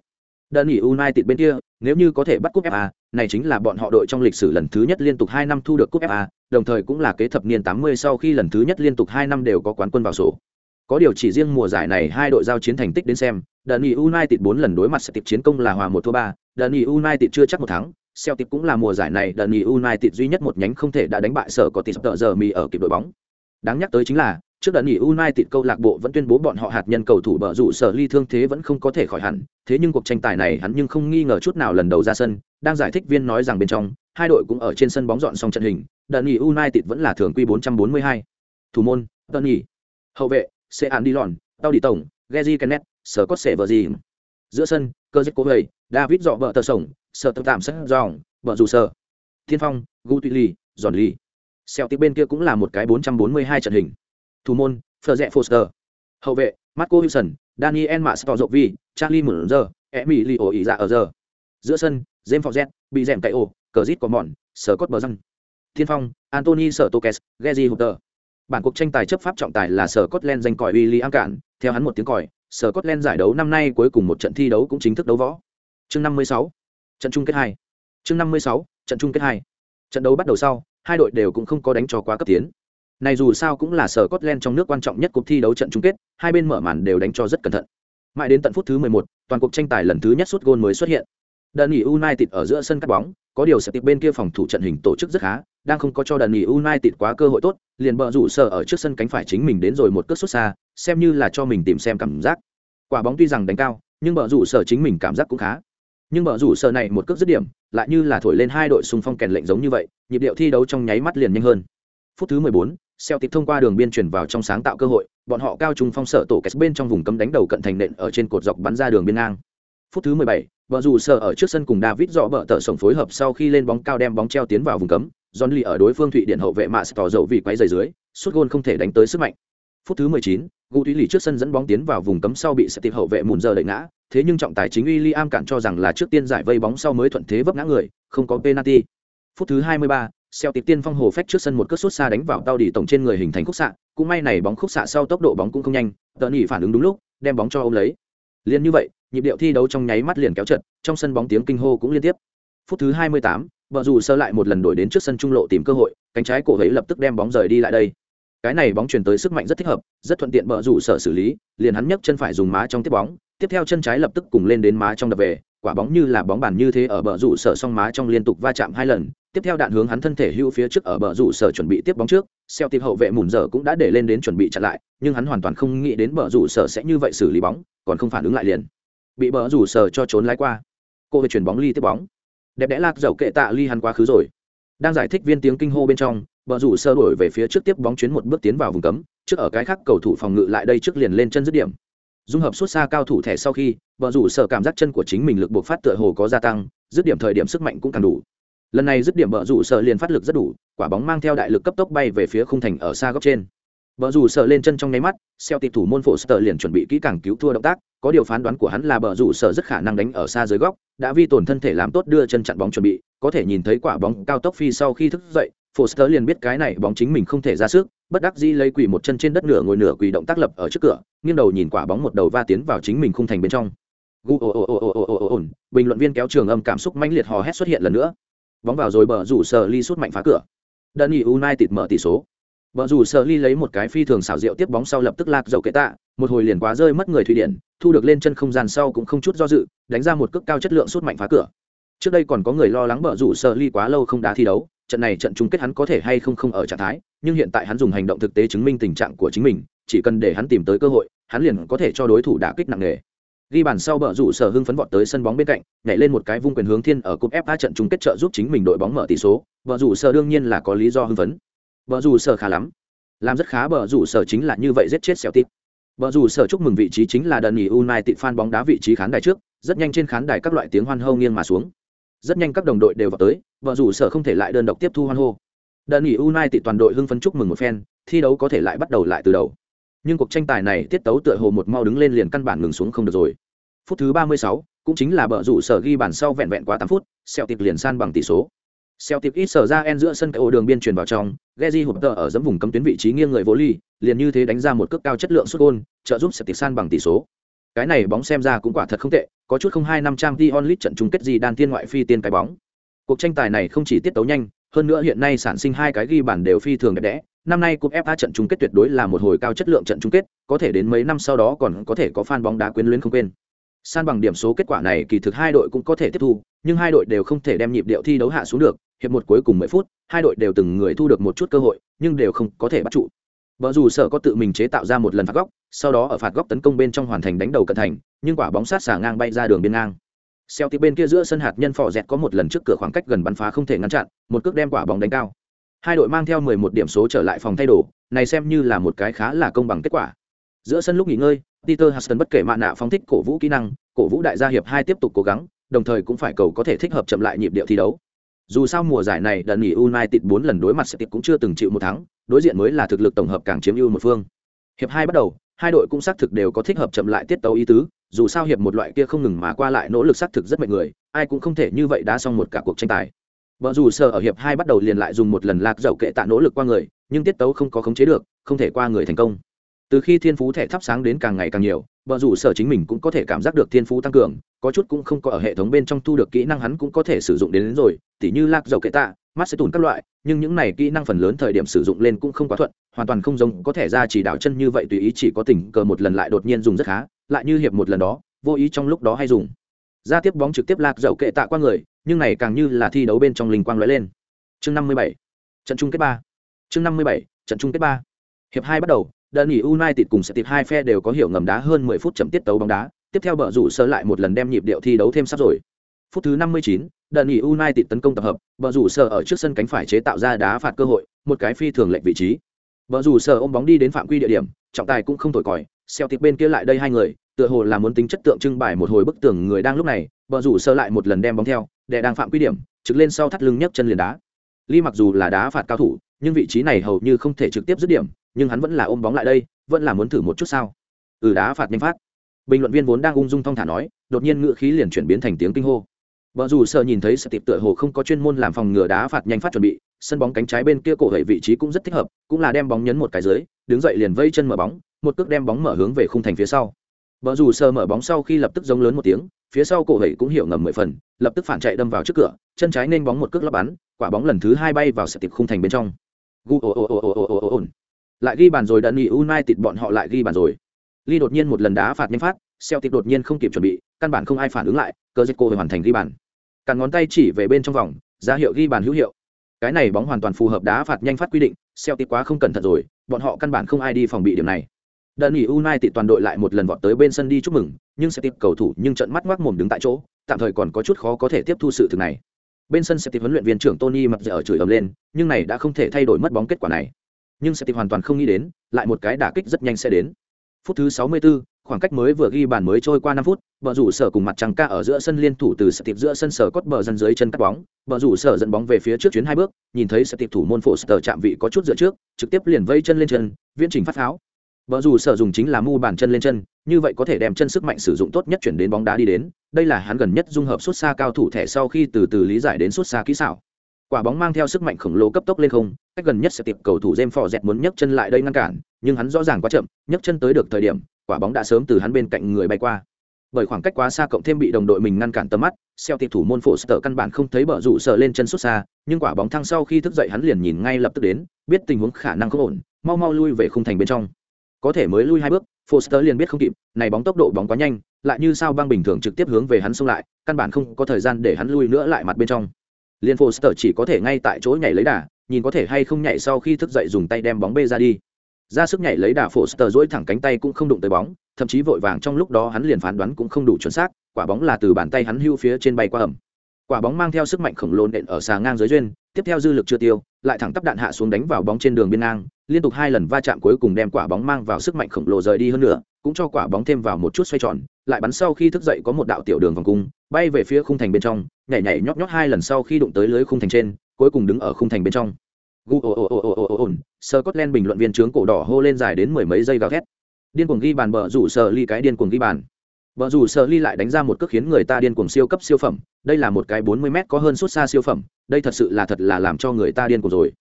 Speaker 1: Đơn nghỉ United bên kia, nếu như có thể bắt cúp FA, này chính là bọn họ đội trong lịch sử lần thứ nhất liên tục 2 năm thu được cúp FA, đồng thời cũng là kế thập niên 80 sau khi lần thứ nhất liên tục 2 năm đều có quán quân vào sổ. Có điều chỉ riêng mùa giải này hai đội giao chiến thành tích đến xem, Dani United 4 lần đối mặt sẽ tiếp chiến công là hòa một thua 3, Dani United chưa chắc một thắng, Celtic cũng là mùa giải này Dani United duy nhất một nhánh không thể đã đánh bại sở có tỷ giờ mì ở kịp đội bóng. Đáng nhắc tới chính là, trước đợt nghỉ United câu lạc bộ vẫn tuyên bố bọn họ hạt nhân cầu thủ bờ rủ sở ly thương thế vẫn không có thể khỏi hẳn, thế nhưng cuộc tranh tài này hắn nhưng không nghi ngờ chút nào lần đầu ra sân, đang giải thích viên nói rằng bên trong, hai đội cũng ở trên sân bóng dọn xong trận hình, đợt nghỉ United vẫn là thường quy 442. Thủ môn, Tần nghỉ. Hậu vệ, Cereale đi lòn. Tao Đi Tổng, Gezi Kenneth, Scott gì. Giữa sân, Cơ Dịch Cố Vầy, David Dọ vợ Tờ Sổng, Sở Tâm Tạm Sất Dòng, Vợ Dù Sở. Thiên Phong, Gu Tuy Lì. Giòn Lì. Xeo tiếp bên kia cũng là một cái 442 trận hình thủ môn phờ rẽ foster hậu vệ marco wilson daniel mastozovi charlie munzer emilio ý dạ ở giờ giữa sân james fogg bị rèm cậy ổ cờ zit có mòn sờ cốt bờ răng thiên phong antony sở tokes geji hooter bản cuộc tranh tài chấp pháp trọng tài là sở Scotland danh còi William Cạn, theo hắn một tiếng còi, Scotland giải đấu năm nay cuối cùng một trận thi đấu cũng chính thức đấu võ. Chương 56, trận chung kết 2. Chương 56, trận chung kết 2. Trận đấu bắt đầu sau, hai đội đều cũng không có đánh cho quá cấp tiến. Này dù sao cũng là sở Scotland trong nước quan trọng nhất cuộc thi đấu trận chung kết, hai bên mở màn đều đánh cho rất cẩn thận. Mãi đến tận phút thứ 11, toàn cuộc tranh tài lần thứ nhất sút gôn mới xuất hiện. Đơn nghỉ United ở giữa sân cắt bóng, có điều sẽ tiếp bên kia phòng thủ trận hình tổ chức rất khá, đang không có cho đơn nghỉ United quá cơ hội tốt, liền bờ rủ sở ở trước sân cánh phải chính mình đến rồi một cước xuất xa, xem như là cho mình tìm xem cảm giác. Quả bóng tuy rằng đánh cao, nhưng bờ rủ sở chính mình cảm giác cũng khá. Nhưng bờ rủ sở này một cước dứt điểm, lại như là thổi lên hai đội xung phong kèn lệnh giống như vậy, nhịp điệu thi đấu trong nháy mắt liền nhanh hơn. Phút thứ 14, Celtic thông qua đường biên chuyển vào trong sáng tạo cơ hội, bọn họ cao trung phong sở tổ kẹt bên trong vùng cấm đánh đầu cận thành nện ở trên cột dọc bắn ra đường biên ngang. Phút thứ 17, vợ dù sở ở trước sân cùng David dọ bờ tờ sổng phối hợp sau khi lên bóng cao đem bóng treo tiến vào vùng cấm, John Lee ở đối phương Thụy Điện hậu vệ mạ tỏ dậu vì quấy giày dưới, suốt gôn không thể đánh tới sức mạnh. Phút thứ 19, Gu Thúy Lì trước sân dẫn bóng tiến vào vùng cấm sau bị sẽ tịp hậu vệ mùn giờ đẩy ngã, thế nhưng trọng tài chính William cản cho rằng là trước tiên giải vây bóng sau mới thuận thế vấp ngã người, không có penalty. Phút thứ 23, Celtic tiên phong hồ phách trước sân một cước sút xa đánh vào tao đỉ tổng trên người hình thành khúc xạ, cũng may này bóng khúc xạ sau tốc độ bóng cũng không nhanh, tận nhị phản ứng đúng lúc, đem bóng cho ôm lấy. Liên như vậy, nhịp điệu thi đấu trong nháy mắt liền kéo trận, trong sân bóng tiếng kinh hô cũng liên tiếp. Phút thứ 28, Bờ dù sơ lại một lần đổi đến trước sân trung lộ tìm cơ hội, cánh trái cổ ấy lập tức đem bóng rời đi lại đây. Cái này bóng chuyển tới sức mạnh rất thích hợp, rất thuận tiện bờ rủ sở xử lý, liền hắn nhấc chân phải dùng má trong tiếp bóng, tiếp theo chân trái lập tức cùng lên đến má trong đập về, quả bóng như là bóng bàn như thế ở bờ rủ sở song má trong liên tục va chạm hai lần, tiếp theo đạn hướng hắn thân thể hưu phía trước ở bờ rủ sở chuẩn bị tiếp bóng trước, xeo tiệp hậu vệ mùn giờ cũng đã để lên đến chuẩn bị chặn lại, nhưng hắn hoàn toàn không nghĩ đến bờ rủ sở sẽ như vậy xử lý bóng, còn không phản ứng lại liền, bị bờ rủ sở cho trốn lái qua. Cô về chuyển bóng ly tiếp bóng, đẹp đẽ lạc dầu kệ tạ ly hắn quá khứ rồi. Đang giải thích viên tiếng kinh hô bên trong, bờ rủ sơ đổi về phía trước tiếp bóng chuyến một bước tiến vào vùng cấm, trước ở cái khác cầu thủ phòng ngự lại đây trước liền lên chân dứt điểm. Dung hợp suốt xa cao thủ thẻ sau khi, bờ rủ sở cảm giác chân của chính mình lực buộc phát tựa hồ có gia tăng, dứt điểm thời điểm sức mạnh cũng càng đủ lần này dứt điểm bờ rủ sợ liền phát lực rất đủ quả bóng mang theo đại lực cấp tốc bay về phía khung thành ở xa góc trên. Bờ rủ sợ lên chân trong nháy mắt xeo tịp thủ môn phổ sợ liền chuẩn bị kỹ càng cứu thua động tác có điều phán đoán của hắn là bờ rủ sợ rất khả năng đánh ở xa dưới góc đã vi tổn thân thể làm tốt đưa chân chặn bóng chuẩn bị có thể nhìn thấy quả bóng cao tốc phi sau khi thức dậy Foster liền biết cái này bóng chính mình không thể ra sức, bất đắc dĩ lấy quỳ một chân trên đất nửa ngồi nửa quỳ động tác lập ở trước cửa, nghiêng đầu nhìn quả bóng một đầu va tiến vào chính mình khung thành bên trong. Bình luận viên kéo trường âm cảm xúc mãnh liệt hò hét xuất hiện lần nữa bóng vào rồi bờ rủ sở ly sút mạnh phá cửa. Đơn ý united mở tỷ số. Bờ rủ sở ly lấy một cái phi thường xảo diệu tiếp bóng sau lập tức lạc dầu kệ tạ, một hồi liền quá rơi mất người thụy điển, thu được lên chân không gian sau cũng không chút do dự, đánh ra một cước cao chất lượng sút mạnh phá cửa. Trước đây còn có người lo lắng bờ rủ sở ly quá lâu không đá thi đấu, trận này trận chung kết hắn có thể hay không không ở trạng thái, nhưng hiện tại hắn dùng hành động thực tế chứng minh tình trạng của chính mình, chỉ cần để hắn tìm tới cơ hội, hắn liền có thể cho đối thủ đả kích nặng nề ghi bàn sau bờ rủ sở hưng phấn vọt tới sân bóng bên cạnh, nhảy lên một cái vung quyền hướng thiên ở cúp fa trận chung kết trợ giúp chính mình đội bóng mở tỷ số. Bờ rủ sở đương nhiên là có lý do hưng phấn. Bờ rủ sở khá lắm. Làm rất khá bờ rủ sở chính là như vậy giết chết xẻo tít. Bờ rủ sở chúc mừng vị trí chính là đần nghỉ united fan bóng đá vị trí khán đài trước, rất nhanh trên khán đài các loại tiếng hoan hô nghiêng mà xuống. Rất nhanh các đồng đội đều vào tới, bờ rủ sở không thể lại đơn độc tiếp thu hoan hô. Đần nghỉ united toàn đội hưng phấn chúc mừng một phen, thi đấu có thể lại bắt đầu lại từ đầu nhưng cuộc tranh tài này tiết tấu tựa hồ một mau đứng lên liền căn bản ngừng xuống không được rồi. Phút thứ 36, cũng chính là bờ rủ sở ghi bàn sau vẹn vẹn quá 8 phút Celtic liền san bằng tỷ số. Celtic ít sở ra en giữa sân cái ô đường biên truyền vào trong Gezi hụt tờ ở dẫm vùng cấm tuyến vị trí nghiêng người vô ly liền như thế đánh ra một cước cao chất lượng xuất gôn trợ giúp Celtic san bằng tỷ số. Cái này bóng xem ra cũng quả thật không tệ có chút không hai năm trang t onlit trận chung kết gì đan tiên ngoại phi tiên cái bóng. Cuộc tranh tài này không chỉ tiết tấu nhanh hơn nữa hiện nay sản sinh hai cái ghi bàn đều phi thường đẹp đẽ năm nay cúp FA trận chung kết tuyệt đối là một hồi cao chất lượng trận chung kết, có thể đến mấy năm sau đó còn có thể có fan bóng đá quyến luyến không quên. San bằng điểm số kết quả này kỳ thực hai đội cũng có thể tiếp thu, nhưng hai đội đều không thể đem nhịp điệu thi đấu hạ xuống được, hiệp một cuối cùng 10 phút, hai đội đều từng người thu được một chút cơ hội, nhưng đều không có thể bắt trụ. Bờ dù sợ có tự mình chế tạo ra một lần phạt góc, sau đó ở phạt góc tấn công bên trong hoàn thành đánh đầu cận thành, nhưng quả bóng sát xả ngang bay ra đường biên ngang. Celtic bên kia giữa sân hạt nhân phò dẹt có một lần trước cửa khoảng cách gần bắn phá không thể ngăn chặn, một cước đem quả bóng đánh cao. Hai đội mang theo 11 điểm số trở lại phòng thay đồ, này xem như là một cái khá là công bằng kết quả. Giữa sân lúc nghỉ ngơi, Peter Huston bất kể mạn nạ phóng thích cổ vũ kỹ năng, cổ vũ đại gia hiệp hai tiếp tục cố gắng, đồng thời cũng phải cầu có thể thích hợp chậm lại nhịp điệu thi đấu. Dù sao mùa giải này đần nghỉ United 4 lần đối mặt sẽ cũng chưa từng chịu một thắng, đối diện mới là thực lực tổng hợp càng chiếm ưu một phương. Hiệp hai bắt đầu, hai đội cũng xác thực đều có thích hợp chậm lại tiết tấu ý tứ, dù sao hiệp một loại kia không ngừng mà qua lại nỗ lực xác thực rất mệt người, ai cũng không thể như vậy đá xong một cả cuộc tranh tài vợ dù sở ở hiệp hai bắt đầu liền lại dùng một lần lạc dậu kệ tạ nỗ lực qua người, nhưng tiết tấu không có khống chế được, không thể qua người thành công. từ khi thiên phú thẻ thắp sáng đến càng ngày càng nhiều vợ rủ sở chính mình cũng có thể cảm giác được thiên phú tăng cường có chút cũng không có ở hệ thống bên trong thu được kỹ năng hắn cũng có thể sử dụng đến, đến rồi tỉ như lạc dầu kệ tạ mắt sẽ tùn các loại nhưng những này kỹ năng phần lớn thời điểm sử dụng lên cũng không quá thuận hoàn toàn không giống có thể ra chỉ đạo chân như vậy tùy ý chỉ có tình cờ một lần lại đột nhiên dùng rất khá lại như hiệp một lần đó vô ý trong lúc đó hay dùng ra tiếp bóng trực tiếp lạc dầu kệ tạ qua người nhưng này càng như là thi đấu bên trong linh quang lóe lên. Chương năm mươi bảy trận chung kết ba. Chương năm mươi bảy trận chung kết ba. Hiệp hai bắt đầu đơn nghỉ united cùng sẽ tiếp hai phe đều có hiểu ngầm đá hơn mười phút chậm tiết tấu bóng đá. Tiếp theo bờ rủ sơ lại một lần đem nhịp điệu thi đấu thêm sắp rồi. Phút thứ năm mươi chín, đơn nghỉ united tấn công tập hợp. Bờ rủ sơ ở trước sân cánh phải chế tạo ra đá phạt cơ hội một cái phi thường lệnh vị trí. Bờ rủ sơ ôm bóng đi đến phạm quy địa điểm trọng tài cũng không thổi còi. Celtic bên kia lại đây hai người tựa hồ là muốn tính chất tượng trưng bài một hồi bức tường người đang lúc này. Bờ rủ sơ lại một lần đem bóng theo để đang phạm quy điểm, trực lên sau thắt lưng nhấc chân liền đá. Ly mặc dù là đá phạt cao thủ, nhưng vị trí này hầu như không thể trực tiếp dứt điểm, nhưng hắn vẫn là ôm bóng lại đây, vẫn là muốn thử một chút sao? Ừ đá phạt nhanh phát. Bình luận viên vốn đang ung dung thong thả nói, đột nhiên ngựa khí liền chuyển biến thành tiếng kinh hô. Vợ dù sợ nhìn thấy sẽ tiệp tựa hồ không có chuyên môn làm phòng ngừa đá phạt nhanh phát chuẩn bị, sân bóng cánh trái bên kia cổ hệ vị trí cũng rất thích hợp, cũng là đem bóng nhấn một cái dưới, đứng dậy liền vây chân mở bóng, một cước đem bóng mở hướng về khung thành phía sau vợ dù sờ mở bóng sau khi lập tức giống lớn một tiếng phía sau cổ hệ cũng hiểu ngầm mười phần lập tức phản chạy đâm vào trước cửa chân trái nên bóng một cước lắp bắn quả bóng lần thứ hai bay vào sẽ tiệp khung thành bên trong gu ồ ồ ồ ồ ồ ồ ồ lại ghi bàn rồi đợt nghị United bọn họ lại ghi bàn rồi. Ly đột nhiên một lần đá phạt nhanh phát, Celtic đột nhiên không kịp chuẩn bị, căn bản không ai phản ứng lại, Cazorla hoàn thành ghi bàn. Cả ngón tay chỉ về bên trong vòng, ra hiệu ghi bàn hữu hiệu. Cái này bóng hoàn toàn phù hợp đá phạt nhanh phát quy định, Celtic quá không cẩn thận rồi, bọn họ căn bản không ai đi phòng bị điểm này. Đợt nghỉ United toàn đội lại một lần vọt tới bên sân đi chúc mừng, nhưng Celtic cầu thủ nhưng trận mắt ngoác mồm đứng tại chỗ, tạm thời còn có chút khó có thể tiếp thu sự thực này. Bên sân Celtic huấn luyện viên trưởng Tony mặt ở chửi ầm lên, nhưng này đã không thể thay đổi mất bóng kết quả này. Nhưng sẽ tiếp hoàn toàn không nghĩ đến lại một cái đả kích rất nhanh sẽ đến. Phút thứ 64, khoảng cách mới vừa ghi bàn mới trôi qua 5 phút bờ rủ sở cùng mặt trăng ca ở giữa sân liên thủ từ sẽ tiếp giữa sân sở cốt bờ dân dưới chân cắt bóng. Bờ rủ sở dẫn bóng về phía trước chuyến hai bước nhìn thấy sẽ tiếp thủ môn phổ sở chạm vị có chút dựa trước trực tiếp liền vây chân lên chân viễn trình phát pháo bờ rủ sở dùng chính là mu bàn chân lên chân, như vậy có thể đem chân sức mạnh sử dụng tốt nhất chuyển đến bóng đá đi đến. Đây là hắn gần nhất dung hợp xuất xa cao thủ thẻ sau khi từ từ lý giải đến xuất xa kỹ xảo. Quả bóng mang theo sức mạnh khổng lồ cấp tốc lên không, cách gần nhất sẽ tiệp cầu thủ jem Forget dẹt muốn nhấc chân lại đây ngăn cản, nhưng hắn rõ ràng quá chậm, nhấc chân tới được thời điểm, quả bóng đã sớm từ hắn bên cạnh người bay qua. Bởi khoảng cách quá xa cộng thêm bị đồng đội mình ngăn cản tầm mắt, xeo tiệp thủ môn phổ sở căn bản không thấy bờ rủ sợ lên chân xuất xa, nhưng quả bóng thăng sau khi thức dậy hắn liền nhìn ngay lập tức đến, biết tình huống khả năng không ổn, mau mau lui về khung thành bên trong có thể mới lui hai bước Foster liền biết không kịp, này bóng tốc độ bóng quá nhanh, lại như sao băng bình thường trực tiếp hướng về hắn xông lại, căn bản không có thời gian để hắn lui nữa lại mặt bên trong. Liền foster chỉ có thể ngay tại chỗ nhảy lấy đà nhìn có thể hay không nhảy sau khi thức dậy dùng tay đem bóng bê ra đi. Ra sức nhảy lấy đà foster dỗi thẳng cánh tay cũng không đụng tới bóng thậm chí vội vàng trong lúc đó hắn liền phán đoán cũng không đủ chuẩn xác quả bóng là từ bàn tay hắn hưu phía trên bay qua ẩm. Quả bóng mang theo sức mạnh khổng lồ nện ở xà ngang dưới duyên tiếp theo dư lực chưa tiêu lại thẳng tắp đạn hạ xuống đánh vào bóng trên đường biên ngang liên tục hai lần va chạm cuối cùng đem quả bóng mang vào sức mạnh khổng lồ rời đi hơn nữa, cũng cho quả bóng thêm vào một chút xoay tròn, lại bắn sau khi thức dậy có một đạo tiểu đường vòng cung, bay về phía khung thành bên trong, nhảy nhảy nhót nhót hai lần sau khi đụng tới lưới khung thành trên, cuối cùng đứng ở khung thành bên trong. Gu ồ ồ ồ scotland bình luận viên trướng cổ đỏ hô lên dài đến mười mấy giây gào thét. Điên cuồng ghi bàn bờ rủ sở ly cái điên cuồng ghi bàn. Bờ rủ sở ly lại đánh ra một cước khiến người ta điên cuồng siêu cấp siêu phẩm, đây là một cái bốn mươi m có hơn suốt xa siêu phẩm, đây thật sự là thật là làm cho người ta điên cuồng rồi.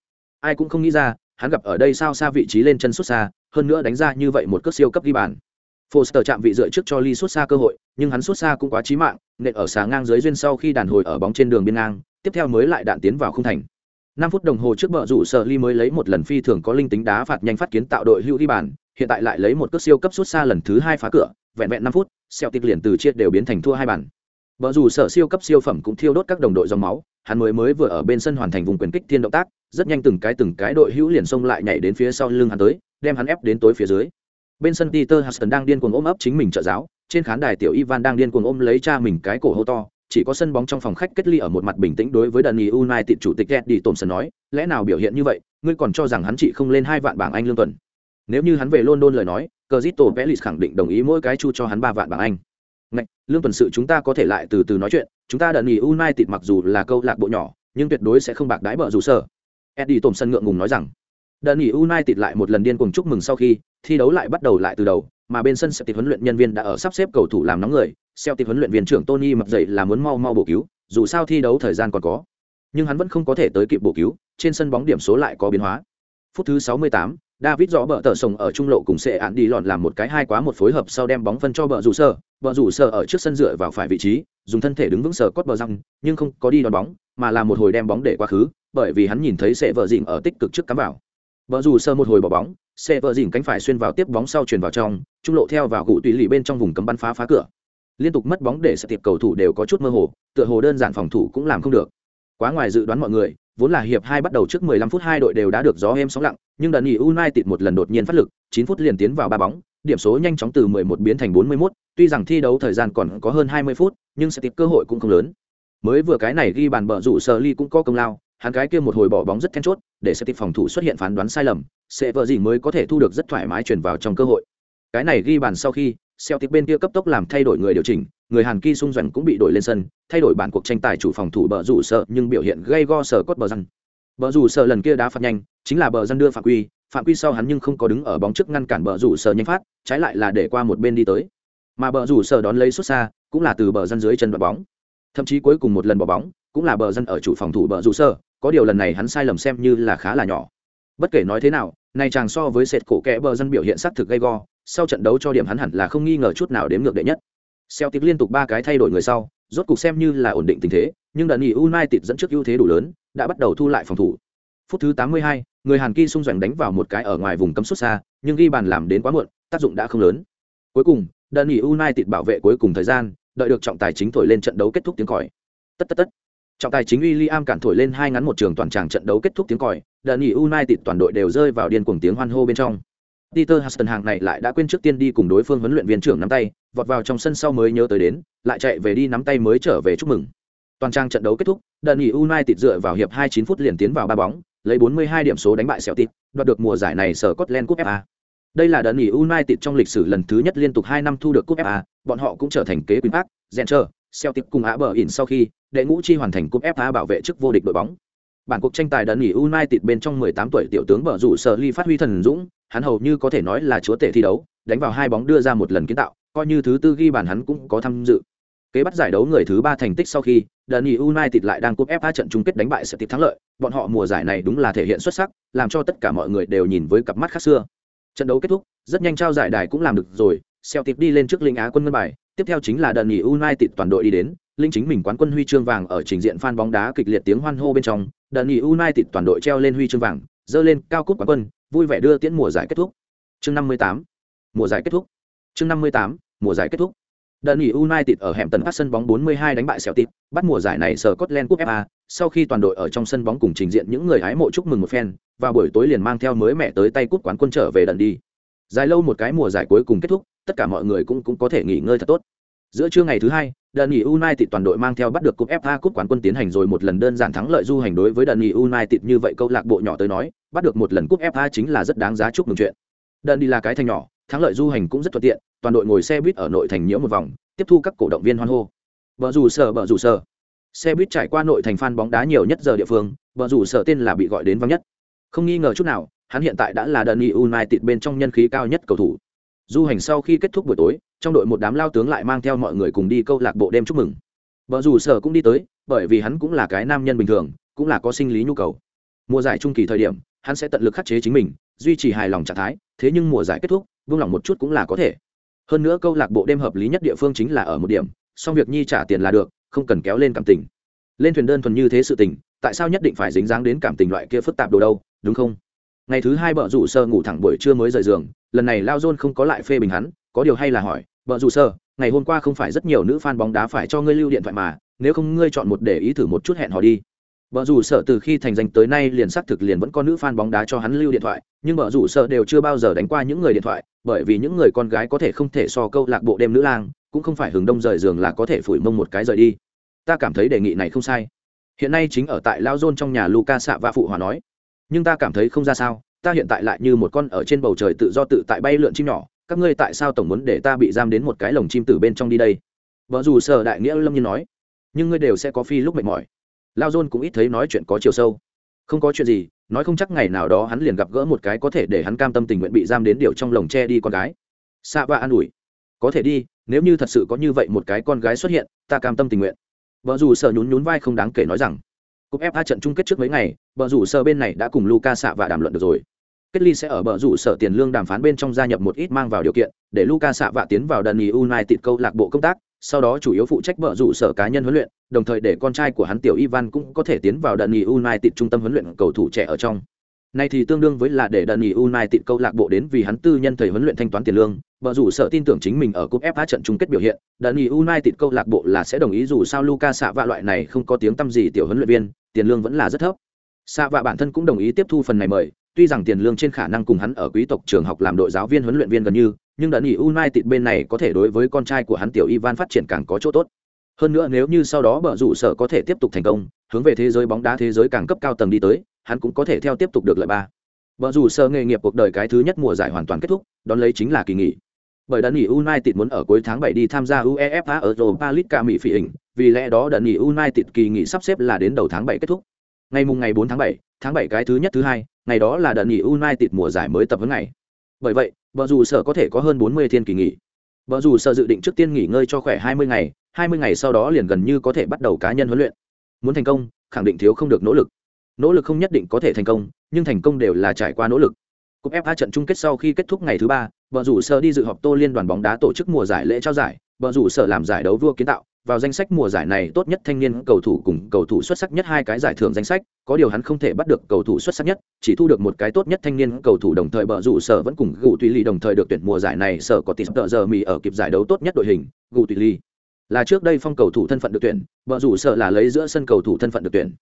Speaker 1: Ai cũng không nghĩ ra hắn gặp ở đây sao xa vị trí lên chân xuất xa hơn nữa đánh ra như vậy một cước siêu cấp ghi bàn Foster chạm vị dựa trước cho Lee xuất xa cơ hội, nhưng hắn xuất xa cũng quá chí mạng, nện ở xà ngang dưới duyên sau khi đàn hồi ở bóng trên đường biên ngang, tiếp theo mới lại đạn tiến vào khung thành. 5 phút đồng hồ trước bờ rủ sở Lee mới lấy một lần phi thường có linh tính đá phạt nhanh phát kiến tạo đội hữu đi bàn, hiện tại lại lấy một cước siêu cấp xuất xa lần thứ hai phá cửa, vẹn vẹn 5 phút, Celtic liền từ chiết đều biến thành thua hai bàn. Bờ dù sở siêu cấp siêu phẩm cũng thiêu đốt các đồng đội dòng máu, hắn mới mới vừa ở bên sân hoàn thành vùng quyền kích thiên động tác, rất nhanh từng cái từng cái đội hữu liền xông lại nhảy đến phía sau lưng hắn tới, đem hắn ép đến tối phía dưới. Bên sân peter huston đang điên cuồng ôm ấp chính mình trợ giáo trên khán đài tiểu ivan đang điên cuồng ôm lấy cha mình cái cổ hô to chỉ có sân bóng trong phòng khách kết ly ở một mặt bình tĩnh đối với đần united chủ tịch eddie thompson nói lẽ nào biểu hiện như vậy ngươi còn cho rằng hắn chỉ không lên hai vạn bảng anh lương tuần? Nếu như hắn về london lời nói Cristo Pelis khẳng định đồng ý mỗi cái chu cho hắn ba vạn bảng anh. Ngạch, lương tuần sự chúng ta có thể lại từ từ nói chuyện chúng ta đần nghỉ united mặc dù là câu lạc bộ nhỏ nhưng tuyệt đối sẽ không bạc đãi bợ rủ sở eddie thompson ngượng ngùng nói rằng Đợt nghỉ United lại một lần điên cuồng chúc mừng sau khi thi đấu lại bắt đầu lại từ đầu, mà bên sân Celtic huấn luyện nhân viên đã ở sắp xếp cầu thủ làm nóng người, Celtic huấn luyện viên trưởng Tony mặc dậy là muốn mau mau bổ cứu, dù sao thi đấu thời gian còn có. Nhưng hắn vẫn không có thể tới kịp bổ cứu, trên sân bóng điểm số lại có biến hóa. Phút thứ 68, David rõ bờ tờ sồng ở trung lộ cùng sẽ án đi lòn làm một cái hai quá một phối hợp sau đem bóng phân cho bờ rủ sở, bờ rủ sờ ở trước sân dựa vào phải vị trí, dùng thân thể đứng vững sờ cốt bờ răng, nhưng không có đi đón bóng, mà là một hồi đem bóng để quá khứ, bởi vì hắn nhìn thấy sẽ vợ dịnh ở tích cực trước cắm vào. Bờ rủ sờ một hồi bỏ bóng, sẽ vợ dịnh cánh phải xuyên vào tiếp bóng sau truyền vào trong, trung lộ theo vào gụ tùy lì bên trong vùng cấm bắn phá phá cửa. Liên tục mất bóng để sẽ tiệp cầu thủ đều có chút mơ hồ, tựa hồ đơn giản phòng thủ cũng làm không được. Quá ngoài dự đoán mọi người, vốn là hiệp hai bắt đầu trước 15 phút hai đội đều đã được gió êm sóng lặng, nhưng đợt nghỉ United một lần đột nhiên phát lực, 9 phút liền tiến vào ba bóng, điểm số nhanh chóng từ 11 biến thành 41, tuy rằng thi đấu thời gian còn có hơn 20 phút, nhưng sẽ tiếp cơ hội cũng không lớn. Mới vừa cái này ghi bàn bờ rủ Sở Ly cũng có công lao, hắn cái kia một hồi bỏ bóng rất then chốt, để sẽ tiếp phòng thủ xuất hiện phán đoán sai lầm, sẽ vợ gì mới có thể thu được rất thoải mái chuyển vào trong cơ hội. Cái này ghi bàn sau khi, Celtic bên kia cấp tốc làm thay đổi người điều chỉnh, người Hàn Ki Sung Doãn cũng bị đổi lên sân, thay đổi bản cuộc tranh tài chủ phòng thủ bờ rủ sợ nhưng biểu hiện gây go sở cốt bờ răng. Bờ rủ sợ lần kia đá phạt nhanh, chính là bờ răng đưa phạm quy, phạm quy sau hắn nhưng không có đứng ở bóng trước ngăn cản bờ rủ sợ nhanh phát, trái lại là để qua một bên đi tới. Mà bờ rủ sợ đón lấy xuất xa, cũng là từ bờ dân dưới chân đoạt bóng. Thậm chí cuối cùng một lần bỏ bóng, cũng là bờ dân ở chủ phòng thủ bờ rủ sợ, có điều lần này hắn sai lầm xem như là khá là nhỏ. Bất kể nói thế nào, này chàng so với sệt cổ kẽ bờ dân biểu hiện sát thực gây go, sau trận đấu cho điểm hắn hẳn là không nghi ngờ chút nào đếm ngược đệ nhất. Celtic liên tục ba cái thay đổi người sau, rốt cục xem như là ổn định tình thế, nhưng đợt nghỉ United dẫn trước ưu thế đủ lớn, đã bắt đầu thu lại phòng thủ. Phút thứ 82, người Hàn kỳ xung doanh đánh vào một cái ở ngoài vùng cấm xuất xa, nhưng ghi bàn làm đến quá muộn, tác dụng đã không lớn. Cuối cùng, đợt nghỉ United bảo vệ cuối cùng thời gian, đợi được trọng tài chính thổi lên trận đấu kết thúc tiếng còi. Tất tất tất. Trọng tài chính William cản thổi lên hai ngắn một trường toàn tràng trận đấu kết thúc tiếng còi, đợt nghỉ United toàn đội đều rơi vào điên cuồng tiếng hoan hô bên trong. Peter Huston hàng này lại đã quên trước tiên đi cùng đối phương huấn luyện viên trưởng nắm tay, vọt vào trong sân sau mới nhớ tới đến, lại chạy về đi nắm tay mới trở về chúc mừng. Toàn trang trận đấu kết thúc, đợt Nghị United dựa vào hiệp 29 phút liền tiến vào ba bóng, lấy 42 điểm số đánh bại Celtic, đoạt được mùa giải này sở Scotland Cup FA. Đây là đợt nghỉ United trong lịch sử lần thứ nhất liên tục 2 năm thu được cúp FA, bọn họ cũng trở thành kế Queen Park, Genter, Celtic cùng In sau khi đệ ngũ chi hoàn thành cúp FA bảo vệ chức vô địch đội bóng. Bản cuộc tranh tài đợt nghỉ United bên trong 18 tuổi tiểu tướng bở rủ sở ly phát huy thần dũng, hắn hầu như có thể nói là chúa tể thi đấu, đánh vào hai bóng đưa ra một lần kiến tạo, coi như thứ tư ghi bàn hắn cũng có tham dự. Kế bắt giải đấu người thứ ba thành tích sau khi, Dani United lại đang cúp FA trận chung kết đánh bại sẽ tiếp thắng lợi, bọn họ mùa giải này đúng là thể hiện xuất sắc, làm cho tất cả mọi người đều nhìn với cặp mắt khác xưa. Trận đấu kết thúc, rất nhanh trao giải đài cũng làm được rồi, Celtic đi lên trước linh Á quân ngân bài, tiếp theo chính là Dani United toàn đội đi đến, linh chính mình quán quân huy chương vàng ở trình diện fan bóng đá kịch liệt tiếng hoan hô bên trong, Dani United toàn đội treo lên huy chương vàng, dơ lên cao cúp quán quân, vui vẻ đưa tiễn mùa giải kết thúc. Chương 58. Mùa giải kết thúc. Chương 58. Mùa giải kết thúc. Đơn nghỉ United ở hẻm tần phát sân bóng 42 đánh bại Celtic, bắt mùa giải này sở Scotland Cup FA, sau khi toàn đội ở trong sân bóng cùng trình diện những người hái mộ chúc mừng một phen, và buổi tối liền mang theo mới mẹ tới tay cúp quán quân trở về đần đi. Dài lâu một cái mùa giải cuối cùng kết thúc, tất cả mọi người cũng cũng có thể nghỉ ngơi thật tốt. Giữa trưa ngày thứ hai, Đơn nghỉ United toàn đội mang theo bắt được cúp FA cúp quán quân tiến hành rồi một lần đơn giản thắng lợi du hành đối với Đơn nghỉ United như vậy câu lạc bộ nhỏ tới nói, bắt được một lần cúp FA chính là rất đáng giá chúc mừng chuyện. Đơn đi là cái thành nhỏ, thắng lợi du hành cũng rất thuận tiện, toàn đội ngồi xe buýt ở nội thành nhiễu một vòng, tiếp thu các cổ động viên hoan hô. Bờ rủ sở bờ rủ sở. Xe buýt trải qua nội thành fan bóng đá nhiều nhất giờ địa phương, bờ rủ sở tên là bị gọi đến vắng nhất. Không nghi ngờ chút nào, hắn hiện tại đã là Dani United bên trong nhân khí cao nhất cầu thủ. Du hành sau khi kết thúc buổi tối, trong đội một đám lao tướng lại mang theo mọi người cùng đi câu lạc bộ đêm chúc mừng. Bờ rủ sở cũng đi tới, bởi vì hắn cũng là cái nam nhân bình thường, cũng là có sinh lý nhu cầu. Mùa giải trung kỳ thời điểm, hắn sẽ tận lực khắc chế chính mình, duy trì hài lòng trạng thái, thế nhưng mùa giải kết thúc, buông lòng một chút cũng là có thể hơn nữa câu lạc bộ đêm hợp lý nhất địa phương chính là ở một điểm, xong việc nhi trả tiền là được, không cần kéo lên cảm tình. Lên thuyền đơn thuần như thế sự tình, tại sao nhất định phải dính dáng đến cảm tình loại kia phức tạp đồ đâu, đúng không? Ngày thứ hai bợ rủ sơ ngủ thẳng buổi trưa mới rời giường, lần này lao dôn không có lại phê bình hắn, có điều hay là hỏi, bợ rủ sơ, ngày hôm qua không phải rất nhiều nữ fan bóng đá phải cho ngươi lưu điện thoại mà, nếu không ngươi chọn một để ý thử một chút hẹn họ đi. Bở rủ sợ từ khi thành danh tới nay liền xác thực liền vẫn có nữ fan bóng đá cho hắn lưu điện thoại, nhưng bở rủ sợ đều chưa bao giờ đánh qua những người điện thoại, bởi vì những người con gái có thể không thể so câu lạc bộ đêm nữ lang, cũng không phải hừng đông rời giường là có thể phủi mông một cái rời đi. Ta cảm thấy đề nghị này không sai. Hiện nay chính ở tại Lao Zone trong nhà Luca xạ và phụ hòa nói, nhưng ta cảm thấy không ra sao, ta hiện tại lại như một con ở trên bầu trời tự do tự tại bay lượn chim nhỏ, các ngươi tại sao tổng muốn để ta bị giam đến một cái lồng chim từ bên trong đi đây? Bở rủ sợ đại nghĩa lâm nhiên nói, nhưng ngươi đều sẽ có phi lúc mệt mỏi lao dôn cũng ít thấy nói chuyện có chiều sâu. Không có chuyện gì, nói không chắc ngày nào đó hắn liền gặp gỡ một cái có thể để hắn cam tâm tình nguyện bị giam đến điều trong lồng tre đi con gái. Xạ và an ủi. Có thể đi, nếu như thật sự có như vậy một cái con gái xuất hiện, ta cam tâm tình nguyện. Vợ dù sợ nhún nhún vai không đáng kể nói rằng, cúp fa trận chung kết trước mấy ngày, vợ dù sợ bên này đã cùng luca xạ và đàm luận được rồi. Kết ly sẽ ở bờ rủ sở tiền lương đàm phán bên trong gia nhập một ít mang vào điều kiện, để Luca xạ vạ tiến vào đần United câu lạc bộ công tác sau đó chủ yếu phụ trách bờ rủ sở cá nhân huấn luyện, đồng thời để con trai của hắn tiểu Ivan cũng có thể tiến vào đần United trung tâm huấn luyện cầu thủ trẻ ở trong. Nay thì tương đương với là để đần United câu lạc bộ đến vì hắn tư nhân thầy huấn luyện thanh toán tiền lương, bờ rủ sở tin tưởng chính mình ở cúp FA trận chung kết biểu hiện đần United câu lạc bộ là sẽ đồng ý dù sao Luka xạ vạ loại này không có tiếng tăm gì tiểu huấn luyện viên, tiền lương vẫn là rất thấp. Xạ vạ bản thân cũng đồng ý tiếp thu phần này mời, tuy rằng tiền lương trên khả năng cùng hắn ở quý tộc trường học làm đội giáo viên huấn luyện viên gần như nhưng đã nghỉ United bên này có thể đối với con trai của hắn tiểu Ivan phát triển càng có chỗ tốt. Hơn nữa nếu như sau đó bờ rủ sở có thể tiếp tục thành công, hướng về thế giới bóng đá thế giới càng cấp cao tầng đi tới, hắn cũng có thể theo tiếp tục được lợi ba. Bờ rủ sở nghề nghiệp cuộc đời cái thứ nhất mùa giải hoàn toàn kết thúc, đón lấy chính là kỳ nghỉ. Bởi đã nghỉ United muốn ở cuối tháng 7 đi tham gia UEFA Europa League cả Mỹ phỉ hình, vì lẽ đó đã nghỉ United kỳ nghỉ sắp xếp là đến đầu tháng 7 kết thúc. Ngày mùng ngày 4 tháng 7, tháng 7 cái thứ nhất thứ hai, ngày đó là đợt nghỉ United mùa giải mới tập huấn ngày. Bởi vậy, vợ dù sở có thể có hơn 40 thiên kỳ nghỉ. Vợ dù sở dự định trước tiên nghỉ ngơi cho khỏe 20 ngày, 20 ngày sau đó liền gần như có thể bắt đầu cá nhân huấn luyện. Muốn thành công, khẳng định thiếu không được nỗ lực. Nỗ lực không nhất định có thể thành công, nhưng thành công đều là trải qua nỗ lực. Cúp FA trận chung kết sau khi kết thúc ngày thứ ba, vợ rủ sở đi dự họp Tô Liên đoàn bóng đá tổ chức mùa giải lễ trao giải, vợ rủ sở làm giải đấu vua kiến tạo, vào danh sách mùa giải này tốt nhất thanh niên cầu thủ cùng cầu thủ xuất sắc nhất hai cái giải thưởng danh sách, có điều hắn không thể bắt được cầu thủ xuất sắc nhất, chỉ thu được một cái tốt nhất thanh niên cầu thủ đồng thời bờ rủ sở vẫn cùng gù tùy ly đồng thời được tuyển mùa giải này sở có tỷ tợ giờ mì ở kịp giải đấu tốt nhất đội hình, gù tùy ly là trước đây phong cầu thủ thân phận được tuyển, bờ rủ sở là lấy giữa sân cầu thủ thân phận được tuyển.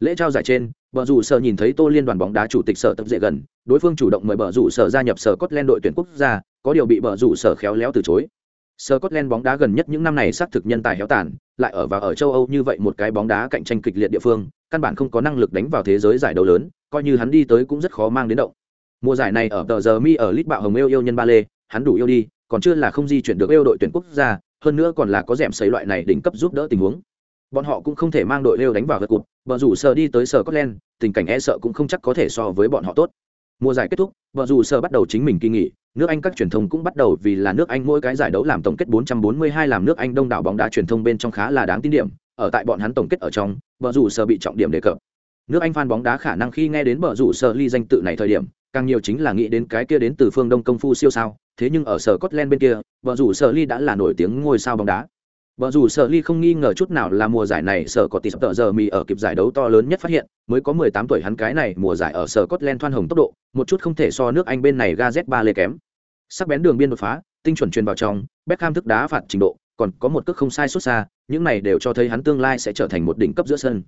Speaker 1: Lễ trao giải trên, bờ rủ sở nhìn thấy Tô Liên đoàn bóng đá chủ tịch sở tập dễ gần, đối phương chủ động mời bờ rủ sở gia nhập sở Scotland đội tuyển quốc gia, có điều bị bờ rủ sở khéo léo từ chối, Scotland bóng đá gần nhất những năm này xác thực nhân tài héo tàn, lại ở và ở châu Âu như vậy một cái bóng đá cạnh tranh kịch liệt địa phương, căn bản không có năng lực đánh vào thế giới giải đấu lớn, coi như hắn đi tới cũng rất khó mang đến động. Mùa giải này ở tờ giờ mi ở Lit bạo hồng yêu yêu nhân ba lê, hắn đủ yêu đi, còn chưa là không di chuyển được yêu đội tuyển quốc gia, hơn nữa còn là có dẻm sấy loại này đỉnh cấp giúp đỡ tình huống. Bọn họ cũng không thể mang đội yêu đánh vào gật cụt, bọn rủ sờ đi tới Scotland, tình cảnh e sợ cũng không chắc có thể so với bọn họ tốt. Mùa giải kết thúc, bờ rủ sở bắt đầu chính mình kỳ nghỉ, nước Anh các truyền thông cũng bắt đầu vì là nước Anh mỗi cái giải đấu làm tổng kết 442 làm nước Anh đông đảo bóng đá truyền thông bên trong khá là đáng tin điểm, ở tại bọn hắn tổng kết ở trong, bờ rủ sở bị trọng điểm đề cập. Nước Anh fan bóng đá khả năng khi nghe đến bờ rủ sở ly danh tự này thời điểm, càng nhiều chính là nghĩ đến cái kia đến từ phương Đông công phu siêu sao, thế nhưng ở sở Scotland bên kia, bờ rủ sở ly đã là nổi tiếng ngôi sao bóng đá. Vợ dù sở ly không nghi ngờ chút nào là mùa giải này sở có tỷ tợ giờ mì ở kịp giải đấu to lớn nhất phát hiện, mới có 18 tuổi hắn cái này mùa giải ở sở Scotland thoan hồng tốc độ, một chút không thể so nước Anh bên này ga Z3 lê kém. Sắc bén đường biên đột phá, tinh chuẩn truyền vào trong, Beckham thức đá phạt trình độ, còn có một cước không sai xuất xa, những này đều cho thấy hắn tương lai sẽ trở thành một đỉnh cấp giữa sân.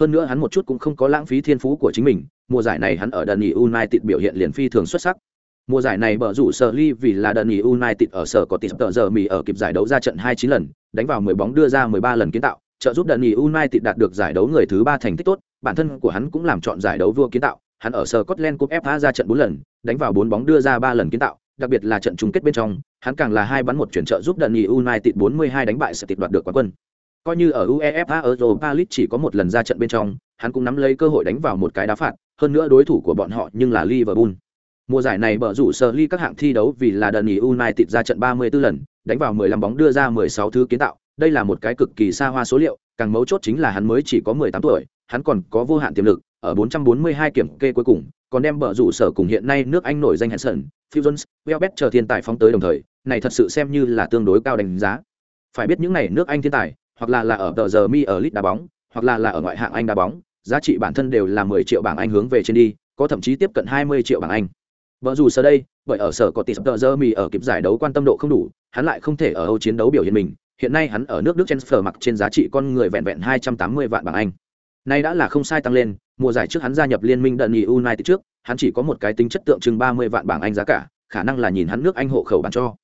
Speaker 1: Hơn nữa hắn một chút cũng không có lãng phí thiên phú của chính mình, mùa giải này hắn ở Dundee United biểu hiện liền phi thường xuất sắc. Mùa giải này bở rủ sở ly vì là Dundee United ở sở có tỷ tờ giờ mì ở kịp giải đấu ra trận 29 lần, đánh vào 10 bóng đưa ra 13 lần kiến tạo, trợ giúp Dundee United đạt được giải đấu người thứ ba thành tích tốt, bản thân của hắn cũng làm chọn giải đấu vua kiến tạo, hắn ở sở Scotland Cup FA ra trận 4 lần, đánh vào 4 bóng đưa ra 3 lần kiến tạo, đặc biệt là trận chung kết bên trong, hắn càng là hai bắn một chuyển trợ giúp Dundee United 42 đánh bại Celtic đoạt được quán quân. Coi như ở UEFA Europa League chỉ có một lần ra trận bên trong, hắn cũng nắm lấy cơ hội đánh vào một cái đá phạt, hơn nữa đối thủ của bọn họ nhưng là Liverpool. Mùa giải này bở rủ sở ly các hạng thi đấu vì là Dundee United ra trận 34 lần, đánh vào 15 bóng đưa ra 16 thứ kiến tạo, đây là một cái cực kỳ xa hoa số liệu, càng mấu chốt chính là hắn mới chỉ có 18 tuổi, hắn còn có vô hạn tiềm lực, ở 442 kiểm kê cuối cùng, còn đem bở rủ sở cùng hiện nay nước Anh nổi danh Hanson, Phil Jones, Welbeck chờ thiên tài phóng tới đồng thời, này thật sự xem như là tương đối cao đánh giá. Phải biết những này nước Anh thiên tài, hoặc là là ở tờ giờ mi ở lit đá bóng, hoặc là là ở ngoại hạng Anh đá bóng, giá trị bản thân đều là 10 triệu bảng Anh hướng về trên đi, có thậm chí tiếp cận 20 triệu bảng Anh. Vở dù sở đây, bởi ở sở có tỷ sập giờ mì ở kịp giải đấu quan tâm độ không đủ, hắn lại không thể ở Âu chiến đấu biểu hiện mình. Hiện nay hắn ở nước Đức transfer mặc trên giá trị con người vẹn vẹn 280 vạn bảng Anh. Nay đã là không sai tăng lên, mùa giải trước hắn gia nhập liên minh Đận nghỉ United trước, hắn chỉ có một cái tính chất tượng trưng 30 vạn bảng Anh giá cả, khả năng là nhìn hắn nước Anh hộ khẩu bán cho.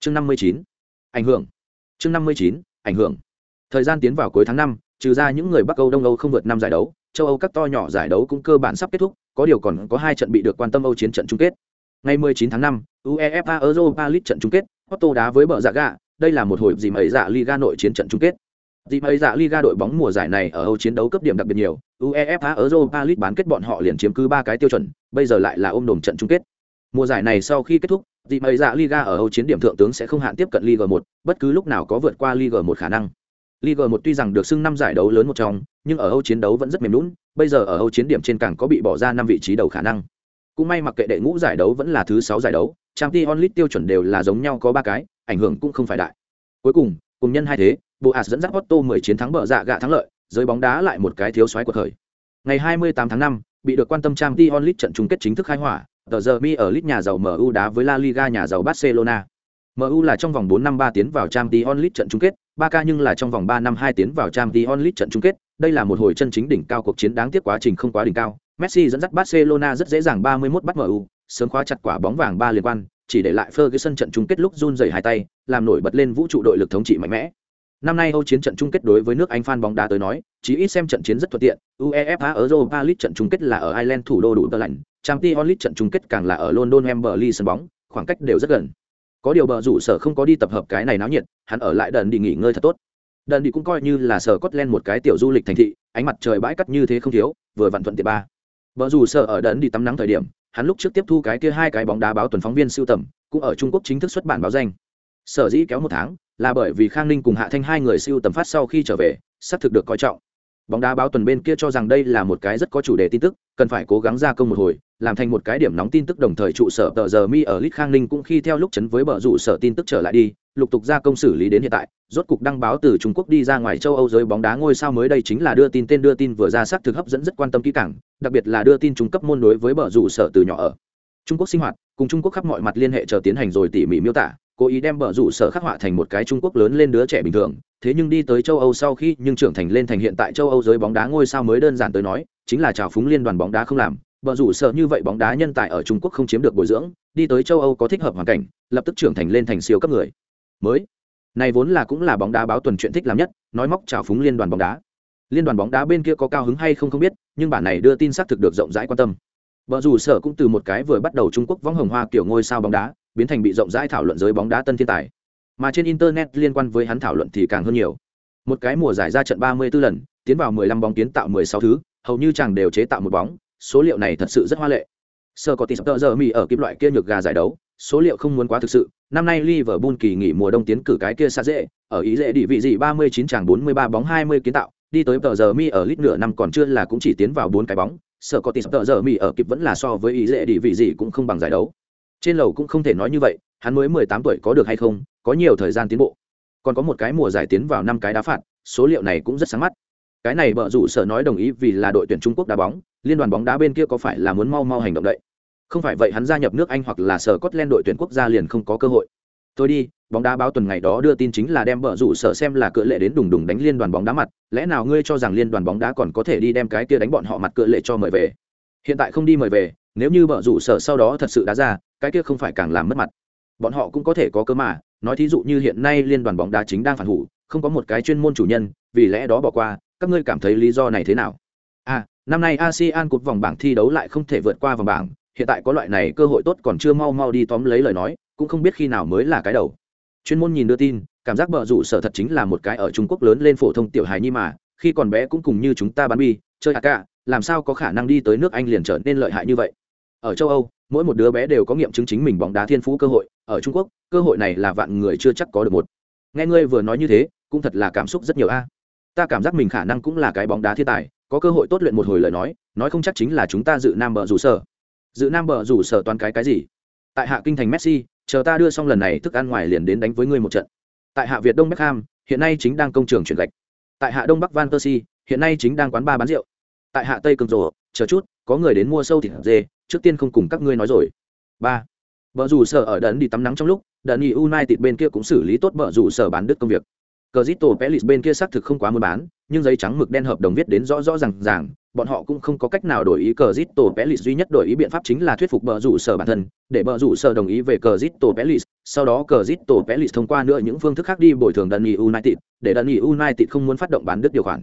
Speaker 1: Chương 59. Ảnh hưởng. Chương 59. Ảnh hưởng. Thời gian tiến vào cuối tháng 5, trừ ra những người Bắc Âu Đông Âu không vượt năm giải đấu, châu Âu các to nhỏ giải đấu cũng cơ bản sắp kết thúc, có điều còn có hai trận bị được quan tâm Âu chiến trận chung kết. Ngày 19 tháng 5, UEFA Europa League trận chung kết, Porto đá với bờ dạ gạ, đây là một hồi gì mấy dạ Liga nội chiến trận chung kết. Dì mấy dạ Liga đội bóng mùa giải này ở Âu chiến đấu cấp điểm đặc biệt nhiều, UEFA Europa League bán kết bọn họ liền chiếm cứ ba cái tiêu chuẩn, bây giờ lại là ôm đồm trận chung kết. Mùa giải này sau khi kết thúc, dì mấy dạ Liga ở Âu chiến điểm thượng tướng sẽ không hạn tiếp cận Liga 1, bất cứ lúc nào có vượt qua Liga 1 khả năng. Liga 1 tuy rằng được xưng năm giải đấu lớn một trong, nhưng ở Âu chiến đấu vẫn rất mềm nhũn, bây giờ ở Âu chiến điểm trên càng có bị bỏ ra năm vị trí đầu khả năng cũng may mặc kệ đệ ngũ giải đấu vẫn là thứ sáu giải đấu trang t onlit tiêu chuẩn đều là giống nhau có ba cái ảnh hưởng cũng không phải đại. Cuối cùng cùng nhân hai thế bộ as dẫn dắt otto 10 chiến thắng bờ dạ gạ thắng lợi giới bóng đá lại một cái thiếu soái của thời. Ngày 28 tháng 5, bị được quan tâm trang t onlit trận chung kết chính thức khai hỏa tờ giờ mi ở lit nhà giàu mu đá với la liga nhà giàu barcelona. MU là trong vòng 4 năm 3 tiến vào Champions League trận chung kết, Barca nhưng là trong vòng 3 năm 2 tiến vào Champions League trận chung kết, đây là một hồi chân chính đỉnh cao cuộc chiến đáng tiếc quá trình không quá đỉnh cao. Messi dẫn dắt Barcelona rất dễ dàng 31 bắt MU, sớm khóa chặt quả bóng vàng ba liên quan, chỉ để lại Ferguson trận chung kết lúc run rẩy hai tay, làm nổi bật lên vũ trụ đội lực thống trị mạnh mẽ. Năm nay Âu chiến trận chung kết đối với nước Anh fan bóng đá tới nói, chỉ ít xem trận chiến rất thuận tiện. UEFA Europa League trận chung kết là ở Ireland thủ đô đủ tơ lạnh, Champions League trận chung kết càng là ở London Wembley sân bóng, khoảng cách đều rất gần có điều bờ rủ sở không có đi tập hợp cái này náo nhiệt hắn ở lại đần đi nghỉ ngơi thật tốt đần đi cũng coi như là sở Scotland một cái tiểu du lịch thành thị ánh mặt trời bãi cắt như thế không thiếu vừa vặn thuận tiện ba bờ rủ sở ở đần đi tắm nắng thời điểm, hắn lúc trước tiếp thu cái kia hai cái bóng đá báo tuần phóng viên siêu tầm, cũng ở trung quốc chính thức xuất bản báo danh. Sở dĩ kéo một tháng, là bởi vì khang ninh cùng hạ thanh hai người siêu tầm phát sau khi trở về, xác thực được coi trọng. Bóng đá báo tuần bên kia cho rằng đây là một cái rất có chủ đề tin tức, cần phải cố gắng gia công một hồi, làm thành một cái điểm nóng tin tức đồng thời trụ sở tờ giờ mi ở lit khang ninh cũng khi theo lúc chấn với bờ rủ sở tin tức trở lại đi lục tục gia công xử lý đến hiện tại, rốt cục đăng báo từ trung quốc đi ra ngoài châu âu giới bóng đá ngôi sao mới đây chính là đưa tin, tên đưa tin vừa ra xác thực hấp dẫn rất quan tâm kỹ càng, đặc biệt là đưa tin trung cấp môn đối với bờ rủ sở từ nhỏ ở trung quốc sinh hoạt, cùng trung quốc khắp mọi mặt liên hệ chờ tiến hành rồi tỉ mỉ miêu tả, cố ý đem bờ rủ sở khắc họa thành một cái trung quốc lớn lên đứa trẻ bình thường, thế nhưng đi tới châu âu sau khi nhưng trưởng thành lên thành hiện tại châu âu giới bóng đá ngôi sao mới đơn giản tới nói, chính là trào phúng liên đoàn bóng đá không làm, bờ rủ sở như vậy bóng đá nhân tài ở trung quốc không chiếm được bồi dưỡng, đi tới châu âu có thích hợp hoàn cảnh, lập tức trưởng thành lên thành siêu cấp người mới này vốn là cũng là bóng đá báo tuần chuyện thích làm nhất nói móc trào phúng liên đoàn bóng đá liên đoàn bóng đá bên kia có cao hứng hay không không biết nhưng bản này đưa tin xác thực được rộng rãi quan tâm vợ dù sở cũng từ một cái vừa bắt đầu Trung Quốc võng hồng hoa kiểu ngôi sao bóng đá, biến thành bị rộng rãi thảo luận giới bóng đá tân thiên tài. Mà trên internet liên quan với hắn thảo luận thì càng hơn nhiều. Một cái mùa giải ra trận 34 lần, tiến vào 15 bóng kiến tạo 16 thứ, hầu như chàng đều chế tạo một bóng, số liệu này thật sự rất hoa lệ. Sơ có tỷ giờ mì ở kim loại kia nhược gà giải đấu, số liệu không muốn quá thực sự. Năm nay Liverpool kỳ nghỉ mùa đông tiến cử cái kia xa dễ, ở ý dễ địa vị gì 39 chàng 43 bóng 20 kiến tạo, đi tới tờ giờ mi ở lít nửa năm còn chưa là cũng chỉ tiến vào bốn cái bóng, sở có tỷ tờ giờ mi ở kịp vẫn là so với ý dễ địa vị gì cũng không bằng giải đấu. Trên lầu cũng không thể nói như vậy, hắn mới 18 tuổi có được hay không, có nhiều thời gian tiến bộ. Còn có một cái mùa giải tiến vào năm cái đá phạt, số liệu này cũng rất sáng mắt. Cái này bợ rủ sở nói đồng ý vì là đội tuyển Trung Quốc đá bóng, liên đoàn bóng đá bên kia có phải là muốn mau mau hành động đấy không phải vậy hắn gia nhập nước anh hoặc là sở cốt len đội tuyển quốc gia liền không có cơ hội. Tôi đi, bóng đá báo tuần ngày đó đưa tin chính là đem bờ rủ sở xem là cỡ lệ đến đùng đùng đánh liên đoàn bóng đá mặt. Lẽ nào ngươi cho rằng liên đoàn bóng đá còn có thể đi đem cái kia đánh bọn họ mặt cỡ lệ cho mời về? Hiện tại không đi mời về, nếu như bờ rủ sở sau đó thật sự đá ra, cái kia không phải càng làm mất mặt. Bọn họ cũng có thể có cơ mà. Nói thí dụ như hiện nay liên đoàn bóng đá chính đang phản hủ, không có một cái chuyên môn chủ nhân, vì lẽ đó bỏ qua, các ngươi cảm thấy lý do này thế nào? À năm nay asean cột vòng bảng thi đấu lại không thể vượt qua vòng bảng hiện tại có loại này cơ hội tốt còn chưa mau mau đi tóm lấy lời nói, cũng không biết khi nào mới là cái đầu. Chuyên môn nhìn đưa tin, cảm giác bờ rủ sở thật chính là một cái ở trung quốc lớn lên phổ thông tiểu hài nhi mà, khi còn bé cũng cùng như chúng ta bán bi, chơi a cả làm sao có khả năng đi tới nước anh liền trở nên lợi hại như vậy? Ở châu âu, mỗi một đứa bé đều có nghiệm chứng chính mình bóng đá thiên phú cơ hội, ở trung quốc, cơ hội này là vạn người chưa chắc có được một. Nghe ngươi vừa nói như thế, cũng thật là cảm xúc rất nhiều a. Ta cảm giác mình khả năng cũng là cái bóng đá thiên tài, có cơ hội tốt luyện một hồi lời nói nói không chắc chính là chúng ta dự nam bờ rủ sở dự nam bờ rủ sở toàn cái cái gì? Tại hạ kinh thành messi, chờ ta đưa xong lần này thức ăn ngoài liền đến đánh với ngươi một trận. Tại hạ việt đông beckham, hiện nay chính đang công trường chuyển gạch. Tại hạ đông bắc van persie, hiện nay chính đang quán ba bán rượu. Tại hạ tây cường rồ, chờ chút, có người đến mua sâu thịt dê, trước tiên không cùng các ngươi nói rồi. Ba. Vợ rủ sở ở đấn đi tắm nắng trong lúc đần y united bên kia cũng xử lý tốt vợ rủ sở bán đứt công việc. Cờ zito pelis bên kia xác thực không quá mua bán, nhưng giấy trắng mực đen hợp đồng viết đến rõ rõ ràng ràng bọn họ cũng không có cách nào đổi ý cờ zito pelis duy nhất đổi ý biện pháp chính là thuyết phục bờ rủ sở bản thân để bờ rủ sở đồng ý về cờ zito pelis sau đó cờ zito pelis thông qua nữa những phương thức khác đi bồi thường đần united để đần united không muốn phát động bán đứt điều khoản.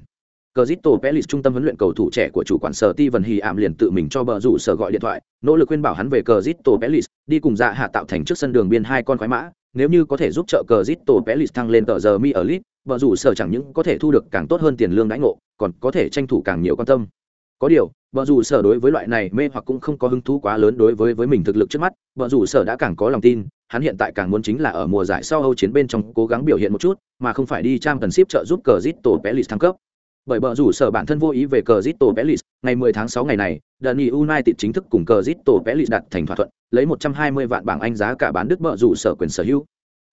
Speaker 1: Cristo Pelis trung tâm huấn luyện cầu thủ trẻ của chủ quản sở ti vần Hì ảm liền tự mình cho bờ rủ sở gọi điện thoại, nỗ lực khuyên bảo hắn về Cristo Pelis, đi cùng dạ hạ tạo thành trước sân đường biên hai con khoái mã, nếu như có thể giúp trợ Cristo Pelis thăng lên tờ giờ mi ở lit, bờ rủ sở chẳng những có thể thu được càng tốt hơn tiền lương đãi ngộ, còn có thể tranh thủ càng nhiều quan tâm. Có điều, vợ dù sở đối với loại này mê hoặc cũng không có hứng thú quá lớn đối với với mình thực lực trước mắt, vợ dù sở đã càng có lòng tin, hắn hiện tại càng muốn chính là ở mùa giải sau Âu chiến bên trong cố gắng biểu hiện một chút, mà không phải đi trang cần ship trợ giúp Cristo Pelis thăng cấp bởi bờ rủ sở bản thân vô ý về cờ Zito Pelis, ngày 10 tháng 6 ngày này, Dani United chính thức cùng cờ Zito Pelis đặt thành thỏa thuận, lấy 120 vạn bảng Anh giá cả bán đứt bờ rủ sở quyền sở hữu.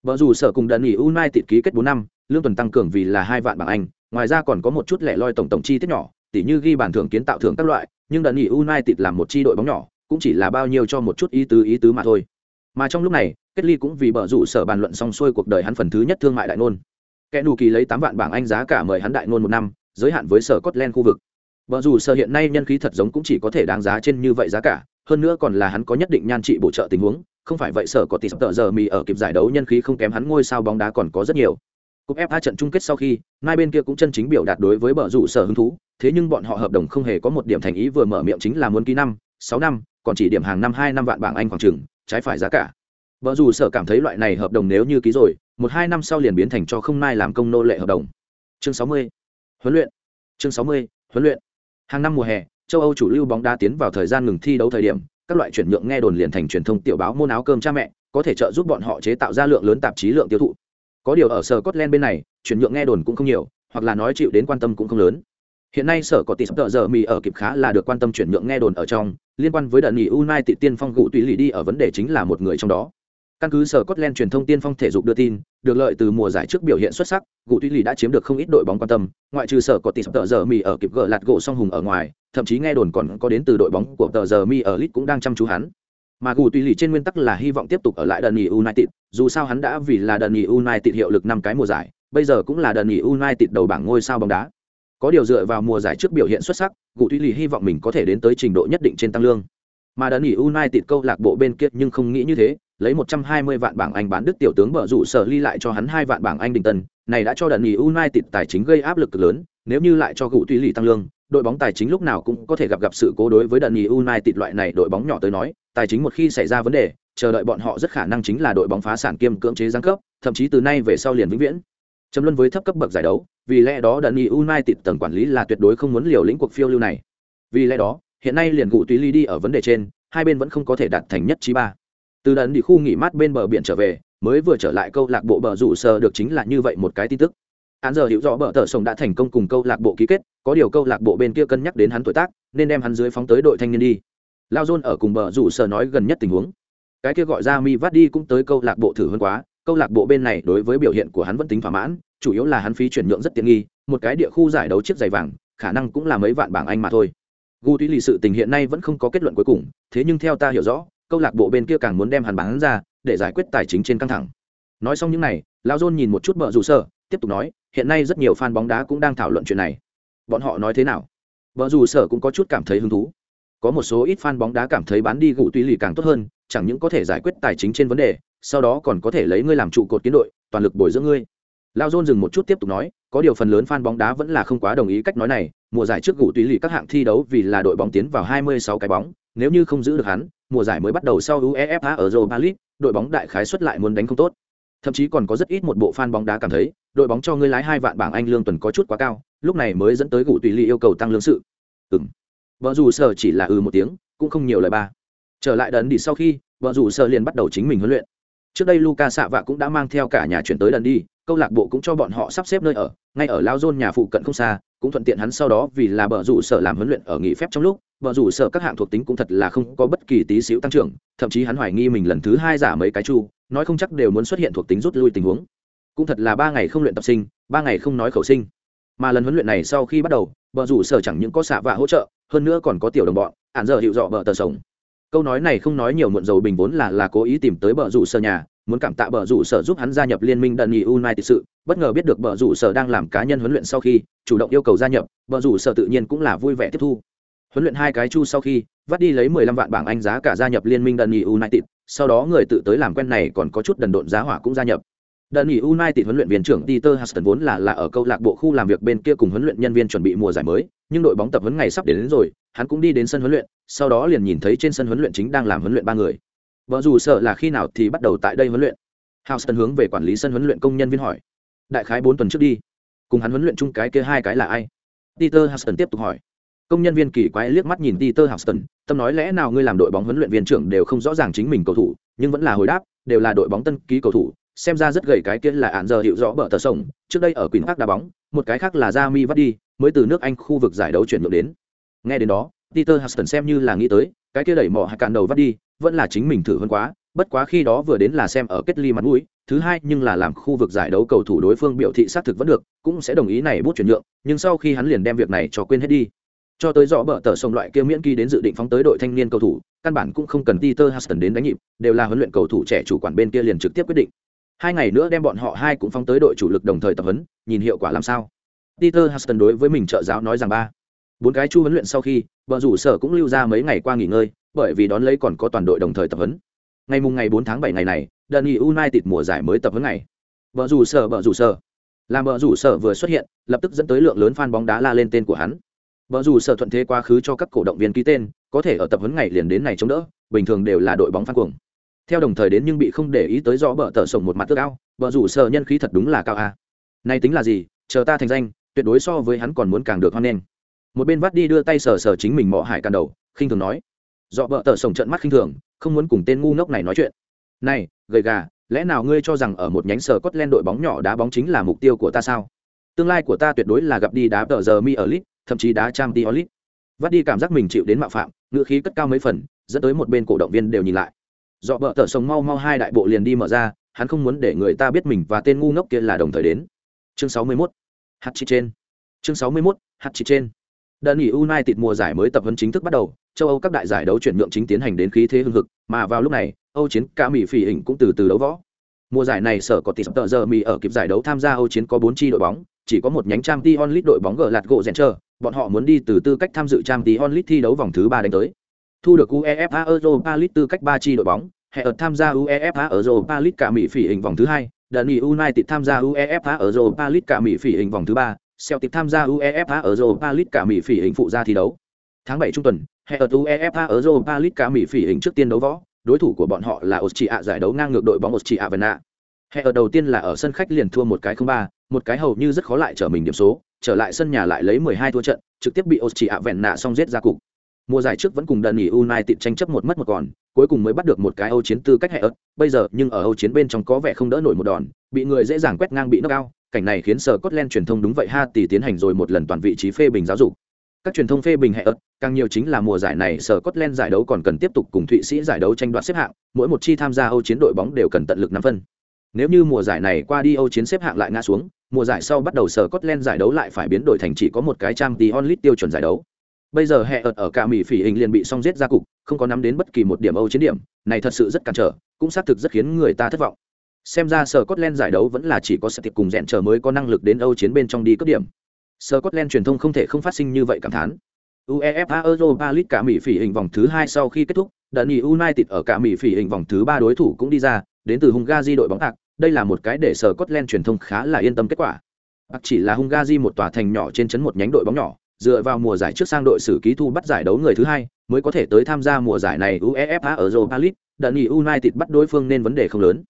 Speaker 1: Bờ rủ sở cùng Dani United ký kết 4 năm, lương tuần tăng cường vì là hai vạn bảng Anh, ngoài ra còn có một chút lẻ loi tổng tổng chi tiết nhỏ, tỉ như ghi bản thưởng kiến tạo thưởng các loại, nhưng Dani United làm một chi đội bóng nhỏ, cũng chỉ là bao nhiêu cho một chút ý tứ ý tứ mà thôi. Mà trong lúc này, Kết Ly cũng vì bờ rủ sở bàn luận xong xuôi cuộc đời hắn phần thứ nhất thương mại đại ngôn. Kẻ đủ kỳ lấy 8 vạn bảng Anh giá cả mời hắn đại ngôn một năm, giới hạn với sở Scotland khu vực. Bờ rủ sở hiện nay nhân khí thật giống cũng chỉ có thể đáng giá trên như vậy giá cả, hơn nữa còn là hắn có nhất định nhan trị bổ trợ tình huống, không phải vậy sở có tỷ sập tợ giờ mì ở kịp giải đấu nhân khí không kém hắn ngôi sao bóng đá còn có rất nhiều. Cúp FA trận chung kết sau khi, hai bên kia cũng chân chính biểu đạt đối với bờ rủ sở hứng thú, thế nhưng bọn họ hợp đồng không hề có một điểm thành ý vừa mở miệng chính là muốn ký năm, sáu năm, còn chỉ điểm hàng năm hai năm vạn bảng Anh khoảng chừng, trái phải giá cả. vợ dù sở cảm thấy loại này hợp đồng nếu như ký rồi, một hai năm sau liền biến thành cho không mai làm công nô lệ hợp đồng. Chương sáu mươi Huấn luyện chương sáu mươi huấn luyện hàng năm mùa hè châu âu chủ lưu bóng đá tiến vào thời gian ngừng thi đấu thời điểm các loại chuyển nhượng nghe đồn liền thành truyền thông tiểu báo môn áo cơm cha mẹ có thể trợ giúp bọn họ chế tạo ra lượng lớn tạp chí lượng tiêu thụ có điều ở sở Scotland bên này chuyển nhượng nghe đồn cũng không nhiều hoặc là nói chịu đến quan tâm cũng không lớn hiện nay sở có tỷ sắp tợ giờ mì ở kịp khá là được quan tâm chuyển nhượng nghe đồn ở trong liên quan với đợt nghỉ United tiên phong gụ tùy lì đi ở vấn đề chính là một người trong đó Căn cứ sở Scotland truyền thông tiên phong thể dục đưa tin, được lợi từ mùa giải trước biểu hiện xuất sắc, Gụ tùy Lì đã chiếm được không ít đội bóng quan tâm, ngoại trừ sở có tỷ tờ giờ mì ở kịp gỡ lạt gỗ song hùng ở ngoài, thậm chí nghe đồn còn có đến từ đội bóng của tờ giờ mi ở Leeds cũng đang chăm chú hắn. Mà Gụ tùy Lì trên nguyên tắc là hy vọng tiếp tục ở lại Dundee United, dù sao hắn đã vì là Dundee United hiệu lực năm cái mùa giải, bây giờ cũng là Dundee United đầu bảng ngôi sao bóng đá. Có điều dựa vào mùa giải trước biểu hiện xuất sắc, gù Tuy Lì hy vọng mình có thể đến tới trình độ nhất định trên tăng lương. Mà Dundee United câu lạc bộ bên kia nhưng không nghĩ như thế, lấy 120 vạn bảng Anh bán đức tiểu tướng bở rủ sở ly lại cho hắn hai vạn bảng Anh đình tân, này đã cho đợt nghỉ United tài chính gây áp lực cực lớn, nếu như lại cho gụ tùy lì tăng lương, đội bóng tài chính lúc nào cũng có thể gặp gặp sự cố đối với đợt nghỉ United loại này đội bóng nhỏ tới nói, tài chính một khi xảy ra vấn đề, chờ đợi bọn họ rất khả năng chính là đội bóng phá sản kiêm cưỡng chế giáng cấp, thậm chí từ nay về sau liền vĩnh viễn. Chấm luân với thấp cấp bậc giải đấu, vì lẽ đó đần nghị United tầng quản lý là tuyệt đối không muốn liều lĩnh cuộc phiêu lưu này. Vì lẽ đó, hiện nay liền gụ tùy ly đi ở vấn đề trên, hai bên vẫn không có thể đạt thành nhất trí ba. Từ đần đi khu nghỉ mát bên bờ biển trở về mới vừa trở lại câu lạc bộ bờ rủ sờ được chính là như vậy một cái tin tức. Hắn giờ hiểu rõ bờ tờ sông đã thành công cùng câu lạc bộ ký kết có điều câu lạc bộ bên kia cân nhắc đến hắn tuổi tác nên đem hắn dưới phóng tới đội thanh niên đi. Lao dôn ở cùng bờ rủ sờ nói gần nhất tình huống. Cái kia gọi ra mi vắt đi cũng tới câu lạc bộ thử hơn quá câu lạc bộ bên này đối với biểu hiện của hắn vẫn tính thỏa mãn, chủ yếu là hắn phí chuyển nhượng rất tiện nghi, một cái địa khu giải đấu chiếc giày vàng, khả năng cũng là mấy vạn bảng anh mà thôi. Gu tuy lì sự tình hiện nay vẫn không có kết luận cuối cùng, thế nhưng theo ta hiểu rõ, câu lạc bộ bên kia càng muốn đem hắn bán ra, để giải quyết tài chính trên căng thẳng. Nói xong những này lao dôn nhìn một chút bờ rủ sở, tiếp tục nói, hiện nay rất nhiều fan bóng đá cũng đang thảo luận chuyện này. Bọn họ nói thế nào? Vợ dù sở cũng có chút cảm thấy hứng thú có một số ít fan bóng đá cảm thấy bán đi gụ tuy lì càng tốt hơn chẳng những có thể giải quyết tài chính trên vấn đề sau đó còn có thể lấy ngươi làm trụ cột kiến đội toàn lực bồi dưỡng ngươi lao dôn dừng một chút tiếp tục nói có điều phần lớn fan bóng đá vẫn là không quá đồng ý cách nói này mùa giải trước gụ tùy lì các hạng thi đấu vì là đội bóng tiến vào 26 cái bóng nếu như không giữ được hắn mùa giải mới bắt đầu sau UEFA ở Europa League, đội bóng đại khái xuất lại muốn đánh không tốt. Thậm chí còn có rất ít một bộ fan bóng đá cảm thấy, đội bóng cho ngươi lái hai vạn bảng Anh lương tuần có chút quá cao, lúc này mới dẫn tới gụ tùy ly yêu cầu tăng lương sự. Ừm. Vợ dù sở chỉ là ừ một tiếng, cũng không nhiều lời ba. Trở lại đần đi sau khi, vợ dù sở liền bắt đầu chính mình huấn luyện. Trước đây Luca xạ Vạ cũng đã mang theo cả nhà chuyển tới đần đi, câu lạc bộ cũng cho bọn họ sắp xếp nơi ở, ngay ở Lao dôn nhà phụ cận không xa, cũng thuận tiện hắn sau đó vì là bờ rủ sở làm huấn luyện ở nghỉ phép trong lúc bờ rủ sở các hạng thuộc tính cũng thật là không có bất kỳ tí xíu tăng trưởng thậm chí hắn hoài nghi mình lần thứ hai giả mấy cái chu nói không chắc đều muốn xuất hiện thuộc tính rút lui tình huống cũng thật là ba ngày không luyện tập sinh ba ngày không nói khẩu sinh mà lần huấn luyện này sau khi bắt đầu bờ rủ sở chẳng những có xạ vạ hỗ trợ hơn nữa còn có tiểu đồng bọn ạn giờ hiệu dọ bờ tờ sống câu nói này không nói nhiều muộn dầu bình vốn là là cố ý tìm tới bờ rủ sở nhà, muốn cảm tạ bờ rủ sở giúp hắn gia nhập liên minh đần nghị united sự, bất ngờ biết được bờ rủ sở đang làm cá nhân huấn luyện sau khi, chủ động yêu cầu gia nhập, bờ rủ sở tự nhiên cũng là vui vẻ tiếp thu. Huấn luyện hai cái chu sau khi, vắt đi lấy mười lăm vạn bảng anh giá cả gia nhập liên minh đần nghị united, sau đó người tự tới làm quen này còn có chút đần độn giá hỏa cũng gia nhập. Đơn nghỉ United huấn luyện viên trưởng Peter Huston vốn là là ở câu lạc bộ khu làm việc bên kia cùng huấn luyện nhân viên chuẩn bị mùa giải mới, nhưng đội bóng tập huấn ngày sắp đến, đến rồi, hắn cũng đi đến sân huấn luyện, sau đó liền nhìn thấy trên sân huấn luyện chính đang làm huấn luyện ba người. Vợ dù sợ là khi nào thì bắt đầu tại đây huấn luyện. Houston hướng về quản lý sân huấn luyện công nhân viên hỏi. Đại khái bốn tuần trước đi. Cùng hắn huấn luyện chung cái kia hai cái là ai? Peter Houston tiếp tục hỏi. Công nhân viên kỳ quái liếc mắt nhìn Peter Houston, tâm nói lẽ nào ngươi làm đội bóng huấn luyện viên trưởng đều không rõ ràng chính mình cầu thủ, nhưng vẫn là hồi đáp, đều là đội bóng tân ký cầu thủ, xem ra rất gầy cái kia là án giờ hiệu rõ bờ tờ sông, trước đây ở Queen khác đá bóng, một cái khác là Jamie Vardy, mới từ nước Anh khu vực giải đấu chuyển nhượng đến. Nghe đến đó, Peter Huston xem như là nghĩ tới, cái kia đẩy mỏ hạ cạn đầu Vardy, vẫn là chính mình thử hơn quá, bất quá khi đó vừa đến là xem ở kết ly mặt mũi, thứ hai nhưng là làm khu vực giải đấu cầu thủ đối phương biểu thị xác thực vẫn được, cũng sẽ đồng ý này bút chuyển nhượng, nhưng sau khi hắn liền đem việc này cho quên hết đi. Cho tới rõ bờ tờ sông loại kia miễn kỳ đến dự định phóng tới đội thanh niên cầu thủ, căn bản cũng không cần Peter Huston đến đánh nhịp, đều là huấn luyện cầu thủ trẻ chủ quản bên kia liền trực tiếp quyết định. Hai ngày nữa đem bọn họ hai cũng phóng tới đội chủ lực đồng thời tập huấn, nhìn hiệu quả làm sao. Peter Huston đối với mình trợ giáo nói rằng ba, bốn cái chu huấn luyện sau khi, vợ rủ sở cũng lưu ra mấy ngày qua nghỉ ngơi, bởi vì đón lấy còn có toàn đội đồng thời tập huấn. Ngày mùng ngày bốn tháng bảy ngày này, Dani United mùa giải mới tập huấn ngày. Vợ rủ sở vợ rủ sở. Làm vợ rủ sở vừa xuất hiện, lập tức dẫn tới lượng lớn fan bóng đá la lên tên của hắn. Vợ rủ sở thuận thế quá khứ cho các cổ động viên ký tên, có thể ở tập huấn ngày liền đến này chống đỡ, bình thường đều là đội bóng phan cuồng. Theo đồng thời đến nhưng bị không để ý tới rõ bờ tờ sổng một mặt tước ao, vợ rủ sợ nhân khí thật đúng là cao a. Này tính là gì, chờ ta thành danh, tuyệt đối so với hắn còn muốn càng được hoan nghênh. Một bên vắt đi đưa tay sờ sờ chính mình mọ hải càn đầu, khinh thường nói. Rõ bờ tờ sổng trận mắt khinh thường, không muốn cùng tên ngu ngốc này nói chuyện. Này, gầy gà, lẽ nào ngươi cho rằng ở một nhánh sở cốt len đội bóng nhỏ đá bóng chính là mục tiêu của ta sao? Tương lai của ta tuyệt đối là gặp đi đá tờ giờ mi ở lit, thậm chí đá trang đi lit. Vắt đi cảm giác mình chịu đến mạo phạm, ngựa khí cất cao mấy phần, dẫn tới một bên cổ động viên đều nhìn lại. Dọ bợ tờ sống mau mau hai đại bộ liền đi mở ra, hắn không muốn để người ta biết mình và tên ngu ngốc kia là đồng thời đến. Chương 61. Hạt chỉ trên. Chương 61. Hạt chỉ trên. đơn nghỉ United mùa giải mới tập huấn chính thức bắt đầu, châu Âu các đại giải đấu chuyển nhượng chính tiến hành đến khí thế hưng hực, mà vào lúc này, Âu chiến cả Mỹ phỉ hình cũng từ từ đấu võ. Mùa giải này sở có tỷ tợ giờ Mỹ ở kịp giải đấu tham gia Âu chiến có 4 chi đội bóng, chỉ có một nhánh trang t onlit đội bóng gờ lạt gỗ rèn chờ, bọn họ muốn đi từ tư cách tham dự trang t onlit thi đấu vòng thứ ba đánh tới. Thu được UEFA Europa League tư cách 3 chi đội bóng, hệ ở tham gia UEFA Europa League cả Mỹ phỉ hình vòng thứ 2, Dani United tham gia UEFA Europa League cả Mỹ phỉ hình vòng thứ 3, Celtic tham gia UEFA Europa League cả Mỹ phỉ hình phụ gia thi đấu. Tháng 7 trung tuần, hệ ở UEFA Europa League cả Mỹ phỉ hình trước tiên đấu võ, đối thủ của bọn họ là Austria giải đấu ngang ngược đội bóng Austria Vienna. Hệ ở đầu tiên là ở sân khách liền thua một cái không ba, một cái hầu như rất khó lại trở mình điểm số, trở lại sân nhà lại lấy 12 thua trận, trực tiếp bị Austria Vienna xong giết ra cục. Mùa giải trước vẫn cùng Dani United tranh chấp một mất một còn, cuối cùng mới bắt được một cái Âu chiến tư cách hệ ớt, bây giờ nhưng ở Âu chiến bên trong có vẻ không đỡ nổi một đòn, bị người dễ dàng quét ngang bị knock out, cảnh này khiến Scotland truyền thông đúng vậy ha tỷ tiến hành rồi một lần toàn vị trí phê bình giáo dục. Các truyền thông phê bình hệ ớt, càng nhiều chính là mùa giải này Scotland giải đấu còn cần tiếp tục cùng Thụy Sĩ giải đấu tranh đoạt xếp hạng, mỗi một chi tham gia Âu chiến đội bóng đều cần tận lực năm phân. Nếu như mùa giải này qua đi Âu chiến xếp hạng lại ngã xuống, mùa giải sau bắt đầu Scotland giải đấu lại phải biến đổi thành chỉ có một cái trang tí onlit tiêu chuẩn giải đấu. Bây giờ hệ ợt ở cả Mỹ phỉ hình liền bị xong giết ra cục, không có nắm đến bất kỳ một điểm Âu chiến điểm, này thật sự rất cản trở, cũng xác thực rất khiến người ta thất vọng. Xem ra sở Scotland giải đấu vẫn là chỉ có sẽ tiệp cùng rẽn chờ mới có năng lực đến Âu chiến bên trong đi cấp điểm. Sở Scotland truyền thông không thể không phát sinh như vậy cảm thán. UEFA Europa League cả Mỹ phỉ hình vòng thứ hai sau khi kết thúc, Dani United ở cả Mỹ phỉ hình vòng thứ ba đối thủ cũng đi ra, đến từ Hungary đội bóng tạc, đây là một cái để sở Scotland truyền thông khá là yên tâm kết quả. Bạc chỉ là Hungary một tòa thành nhỏ trên trấn một nhánh đội bóng nhỏ, dựa vào mùa giải trước sang đội xử ký thu bắt giải đấu người thứ hai, mới có thể tới tham gia mùa giải này UEFA ở Europa League, Dani United bắt đối phương nên vấn đề không lớn.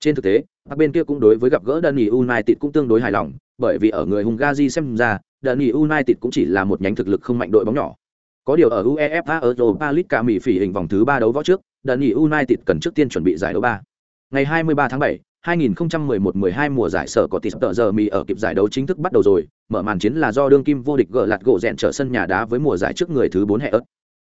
Speaker 1: Trên thực tế, các bên kia cũng đối với gặp gỡ Dani United cũng tương đối hài lòng, bởi vì ở người Hungary xem ra, Dani United cũng chỉ là một nhánh thực lực không mạnh đội bóng nhỏ. Có điều ở UEFA Europa League cả Mỹ phỉ hình vòng thứ 3 đấu võ trước, Dani United cần trước tiên chuẩn bị giải đấu 3. Ngày 23 tháng 7, 2011-12 mùa giải sở có tỷ tợ giờ mì ở kịp giải đấu chính thức bắt đầu rồi, mở màn chiến là do đương kim vô địch gỡ lạt gỗ rèn trở sân nhà đá với mùa giải trước người thứ 4 hệ ớt.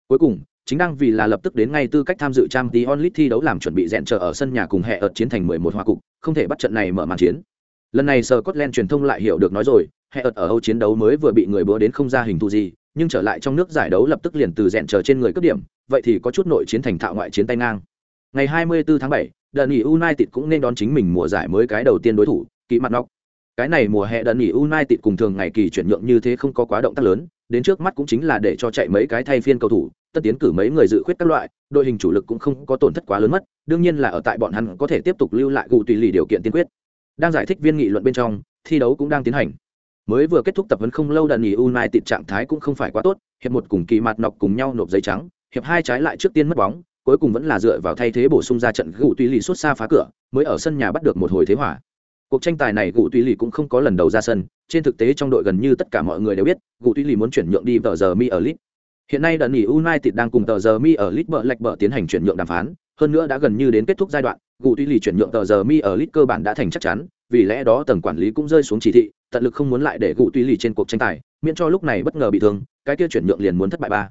Speaker 1: Cuối cùng, chính đang vì là lập tức đến ngay tư cách tham dự trang tí onlit thi đấu làm chuẩn bị rèn trở ở sân nhà cùng hệ ớt chiến thành 11 hòa cục, không thể bắt trận này mở màn chiến. Lần này sở Scotland truyền thông lại hiểu được nói rồi, hệ ớt ở Âu chiến đấu mới vừa bị người bữa đến không ra hình thù gì, nhưng trở lại trong nước giải đấu lập tức liền từ rèn trở trên người cướp điểm, vậy thì có chút nội chiến thành thạo ngoại chiến tay ngang. Ngày 24 tháng 7, đợt nghỉ United cũng nên đón chính mình mùa giải mới cái đầu tiên đối thủ, kỳ mặt nóc. Cái này mùa hè đợt nghỉ United cùng thường ngày kỳ chuyển nhượng như thế không có quá động tác lớn, đến trước mắt cũng chính là để cho chạy mấy cái thay phiên cầu thủ, tất tiến cử mấy người dự khuyết các loại, đội hình chủ lực cũng không có tổn thất quá lớn mất, đương nhiên là ở tại bọn hắn có thể tiếp tục lưu lại gù tùy lì điều kiện tiên quyết. Đang giải thích viên nghị luận bên trong, thi đấu cũng đang tiến hành. Mới vừa kết thúc tập huấn không lâu đợt nghỉ United trạng thái cũng không phải quá tốt, hiệp một cùng kỳ mặt nọc cùng nhau nộp giấy trắng, hiệp hai trái lại trước tiên mất bóng, cuối cùng vẫn là dựa vào thay thế bổ sung ra trận gụ tùy lì xuất xa phá cửa, mới ở sân nhà bắt được một hồi thế hỏa cuộc tranh tài này gụ tùy lì cũng không có lần đầu ra sân, trên thực tế trong đội gần như tất cả mọi người đều biết gụ tùy lì muốn chuyển nhượng đi tờ giờ mi ở lit hiện nay đợt nghỉ united đang cùng tờ giờ mi ở lit bợ lạch bợ tiến hành chuyển nhượng đàm phán, hơn nữa đã gần như đến kết thúc giai đoạn gụ tùy lì chuyển nhượng tờ giờ mi ở lit cơ bản đã thành chắc chắn, vì lẽ đó tầng quản lý cũng rơi xuống chỉ thị, tận lực không muốn lại để gụ tùy lì trên cuộc tranh tài, miễn cho lúc này bất ngờ bị thương, cái kia chuyển nhượng liền muốn thất bại ba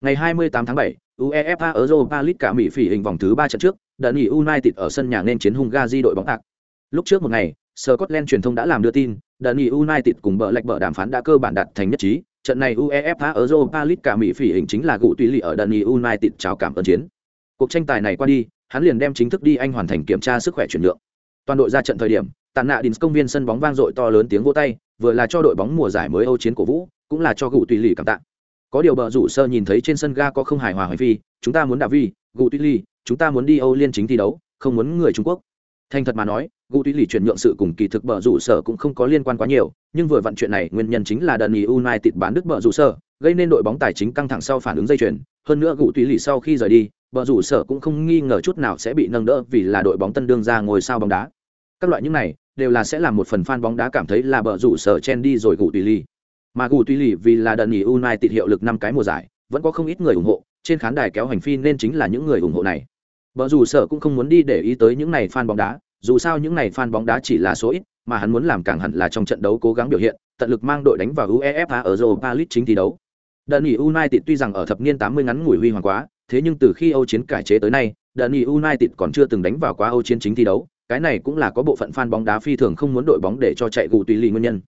Speaker 1: ngày 28 tháng 7, UEFA Europa League cả Mỹ phỉ hình vòng thứ 3 trận trước, Đợt United ở sân nhà nên chiến Hungary đội bóng tạc. Lúc trước một ngày, Scotland truyền thông đã làm đưa tin, Đợt United cùng bờ lệch bờ đàm phán đã cơ bản đạt thành nhất trí, trận này UEFA Europa League cả Mỹ phỉ hình chính là gụ tùy lì ở Đợt United chào cảm ơn chiến. Cuộc tranh tài này qua đi, hắn liền đem chính thức đi Anh hoàn thành kiểm tra sức khỏe chuyển nhượng. Toàn đội ra trận thời điểm, tàn nạ đình công viên sân bóng vang dội to lớn tiếng vỗ tay, vừa là cho đội bóng mùa giải mới Âu chiến cổ vũ, cũng là cho gụ tùy lì cảm tạ có điều bờ rủ sơ nhìn thấy trên sân ga có không hài hòa hoài phi, chúng ta muốn đạp vi gù tuy ly chúng ta muốn đi âu liên chính thi đấu, không muốn người trung quốc. Thành thật mà nói gù tuy ly chuyển nhượng sự cùng kỳ thực bờ rủ sở cũng không có liên quan quá nhiều, nhưng vừa vặn chuyện này nguyên nhân chính là đợt nghỉ united bán đứt bờ rủ sở gây nên đội bóng tài chính căng thẳng sau phản ứng dây chuyền. Hơn nữa gù tuy ly sau khi rời đi, bờ rủ sở cũng không nghi ngờ chút nào sẽ bị nâng đỡ vì là đội bóng tân đương ra ngồi sao bóng đá. Các loại những này đều là sẽ làm một phần fan bóng đá cảm thấy là bờ rủ sở chen đi rồi gù tuy ly mà gù tuy lì vì là đợt nghỉ United hiệu lực năm cái mùa giải, vẫn có không ít người ủng hộ, trên khán đài kéo hành phi nên chính là những người ủng hộ này. Bở dù sợ cũng không muốn đi để ý tới những này fan bóng đá, dù sao những này fan bóng đá chỉ là số ít, mà hắn muốn làm càng hẳn là trong trận đấu cố gắng biểu hiện, tận lực mang đội đánh vào UEFA ở Europa League chính thi đấu. Đợt nghỉ United tuy rằng ở thập niên 80 ngắn ngủi huy hoàng quá, thế nhưng từ khi Âu chiến cải chế tới nay, đợt nghỉ United còn chưa từng đánh vào quá Âu chiến chính thi đấu, cái này cũng là có bộ phận fan bóng đá phi thường không muốn đội bóng để cho chạy gù tùy lì nguyên nhân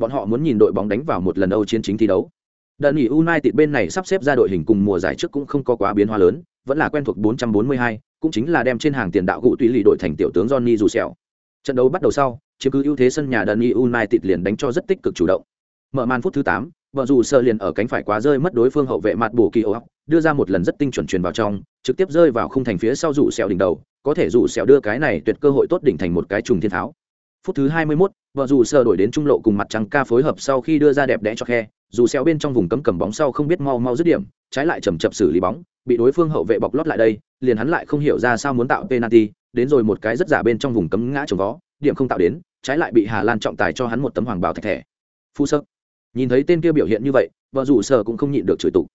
Speaker 1: bọn họ muốn nhìn đội bóng đánh vào một lần Âu chiến chính thi đấu. Đơn nghỉ United bên này sắp xếp ra đội hình cùng mùa giải trước cũng không có quá biến hóa lớn, vẫn là quen thuộc 442, cũng chính là đem trên hàng tiền đạo gụ tùy lì đội thành tiểu tướng Johnny Jusel. Trận đấu bắt đầu sau, chiếm cứ ưu thế sân nhà đơn nghỉ United liền đánh cho rất tích cực chủ động. Mở màn phút thứ 8, vợ dù sơ liền ở cánh phải quá rơi mất đối phương hậu vệ mặt bổ kỳ ốc, đưa ra một lần rất tinh chuẩn truyền vào trong, trực tiếp rơi vào khung thành phía sau rủ xèo đỉnh đầu, có thể rủ xèo đưa cái này tuyệt cơ hội tốt đỉnh thành một cái trùng thiên tháo phút thứ 21, vợ dù sờ đổi đến trung lộ cùng mặt trăng ca phối hợp sau khi đưa ra đẹp đẽ cho khe dù xéo bên trong vùng cấm cầm bóng sau không biết mau mau dứt điểm trái lại chầm chậm xử lý bóng bị đối phương hậu vệ bọc lót lại đây liền hắn lại không hiểu ra sao muốn tạo penalty đến rồi một cái rất giả bên trong vùng cấm ngã trồng vó điểm không tạo đến trái lại bị hà lan trọng tài cho hắn một tấm hoàng bảo thạch thẻ phu sơ nhìn thấy tên kia biểu hiện như vậy vợ dù sờ cũng không nhịn được chửi tụ.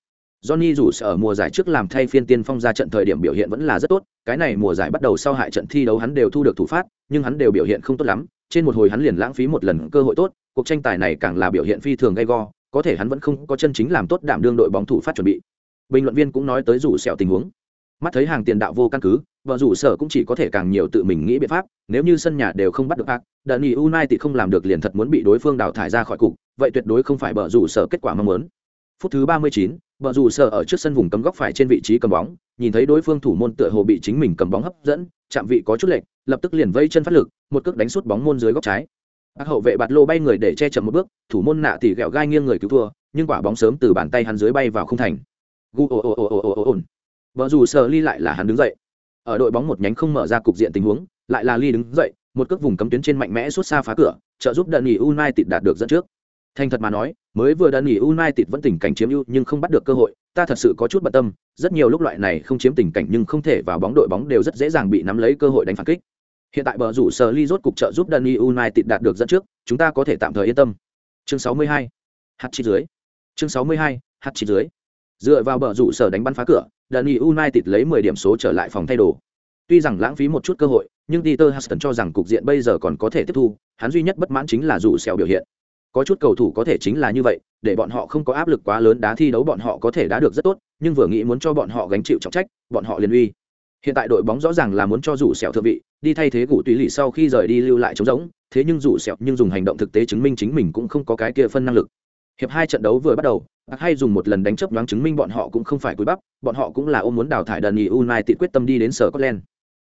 Speaker 1: Johnny dù ở mùa giải trước làm thay phiên tiên phong ra trận thời điểm biểu hiện vẫn là rất tốt, cái này mùa giải bắt đầu sau hại trận thi đấu hắn đều thu được thủ phát, nhưng hắn đều biểu hiện không tốt lắm, trên một hồi hắn liền lãng phí một lần cơ hội tốt, cuộc tranh tài này càng là biểu hiện phi thường gay go, có thể hắn vẫn không có chân chính làm tốt đảm đương đội bóng thủ phát chuẩn bị. Bình luận viên cũng nói tới rủ sẹo tình huống. Mắt thấy hàng tiền đạo vô căn cứ, và rủ sở cũng chỉ có thể càng nhiều tự mình nghĩ biện pháp, nếu như sân nhà đều không bắt được ác đợt nghỉ United không làm được liền thật muốn bị đối phương đào thải ra khỏi cục, vậy tuyệt đối không phải bờ rủ sở kết quả mong muốn. Phút thứ 39, bờ rủ sở ở trước sân vùng cấm góc phải trên vị trí cầm bóng, nhìn thấy đối phương thủ môn tựa hồ bị chính mình cầm bóng hấp dẫn, chạm vị có chút lệch, lập tức liền vây chân phát lực, một cước đánh sút bóng môn dưới góc trái. Các hậu vệ bạt lô bay người để che chậm một bước, thủ môn nạ tỉ gẹo gai nghiêng người cứu thua, nhưng quả bóng sớm từ bàn tay hắn dưới bay vào không thành. Gu o o o o o o. Bờ rủ sở ly lại là hắn đứng dậy. Ở đội bóng một nhánh không mở ra cục diện tình huống, lại là ly đứng dậy, một cước vùng cấm tuyến trên mạnh mẽ suốt xa phá cửa, trợ giúp Dani United đạt được dẫn trước. Thành thật mà nói, mới vừa Dani United vẫn tình cảnh chiếm ưu nhưng không bắt được cơ hội, ta thật sự có chút bận tâm, rất nhiều lúc loại này không chiếm tình cảnh nhưng không thể vào bóng đội bóng đều rất dễ dàng bị nắm lấy cơ hội đánh phản kích. Hiện tại bờ rủ sở Lee rốt cục trợ giúp Dani United đạt được dẫn trước, chúng ta có thể tạm thời yên tâm. Chương 62. Hạt chỉ dưới. Chương 62. Hạt chỉ dưới. Dựa vào bờ rủ sở đánh bắn phá cửa, Dani United lấy 10 điểm số trở lại phòng thay đồ. Tuy rằng lãng phí một chút cơ hội, nhưng Peter Huston cho rằng cục diện bây giờ còn có thể tiếp thu, hắn duy nhất bất mãn chính là rủ xèo biểu hiện. Có chút cầu thủ có thể chính là như vậy, để bọn họ không có áp lực quá lớn đá thi đấu bọn họ có thể đá được rất tốt, nhưng vừa nghĩ muốn cho bọn họ gánh chịu trọng trách, bọn họ liền uy. Hiện tại đội bóng rõ ràng là muốn cho rủ sẹo thượng vị đi thay thế gủ tùy lì sau khi rời đi lưu lại trống rỗng thế nhưng rủ sẹo nhưng dùng hành động thực tế chứng minh chính mình cũng không có cái kia phân năng lực. Hiệp hai trận đấu vừa bắt đầu bác hay dùng một lần đánh chấp đoán chứng minh bọn họ cũng không phải cúi bắp bọn họ cũng là ôm muốn đào thải đần nghỉ united quyết tâm đi đến sở scotland.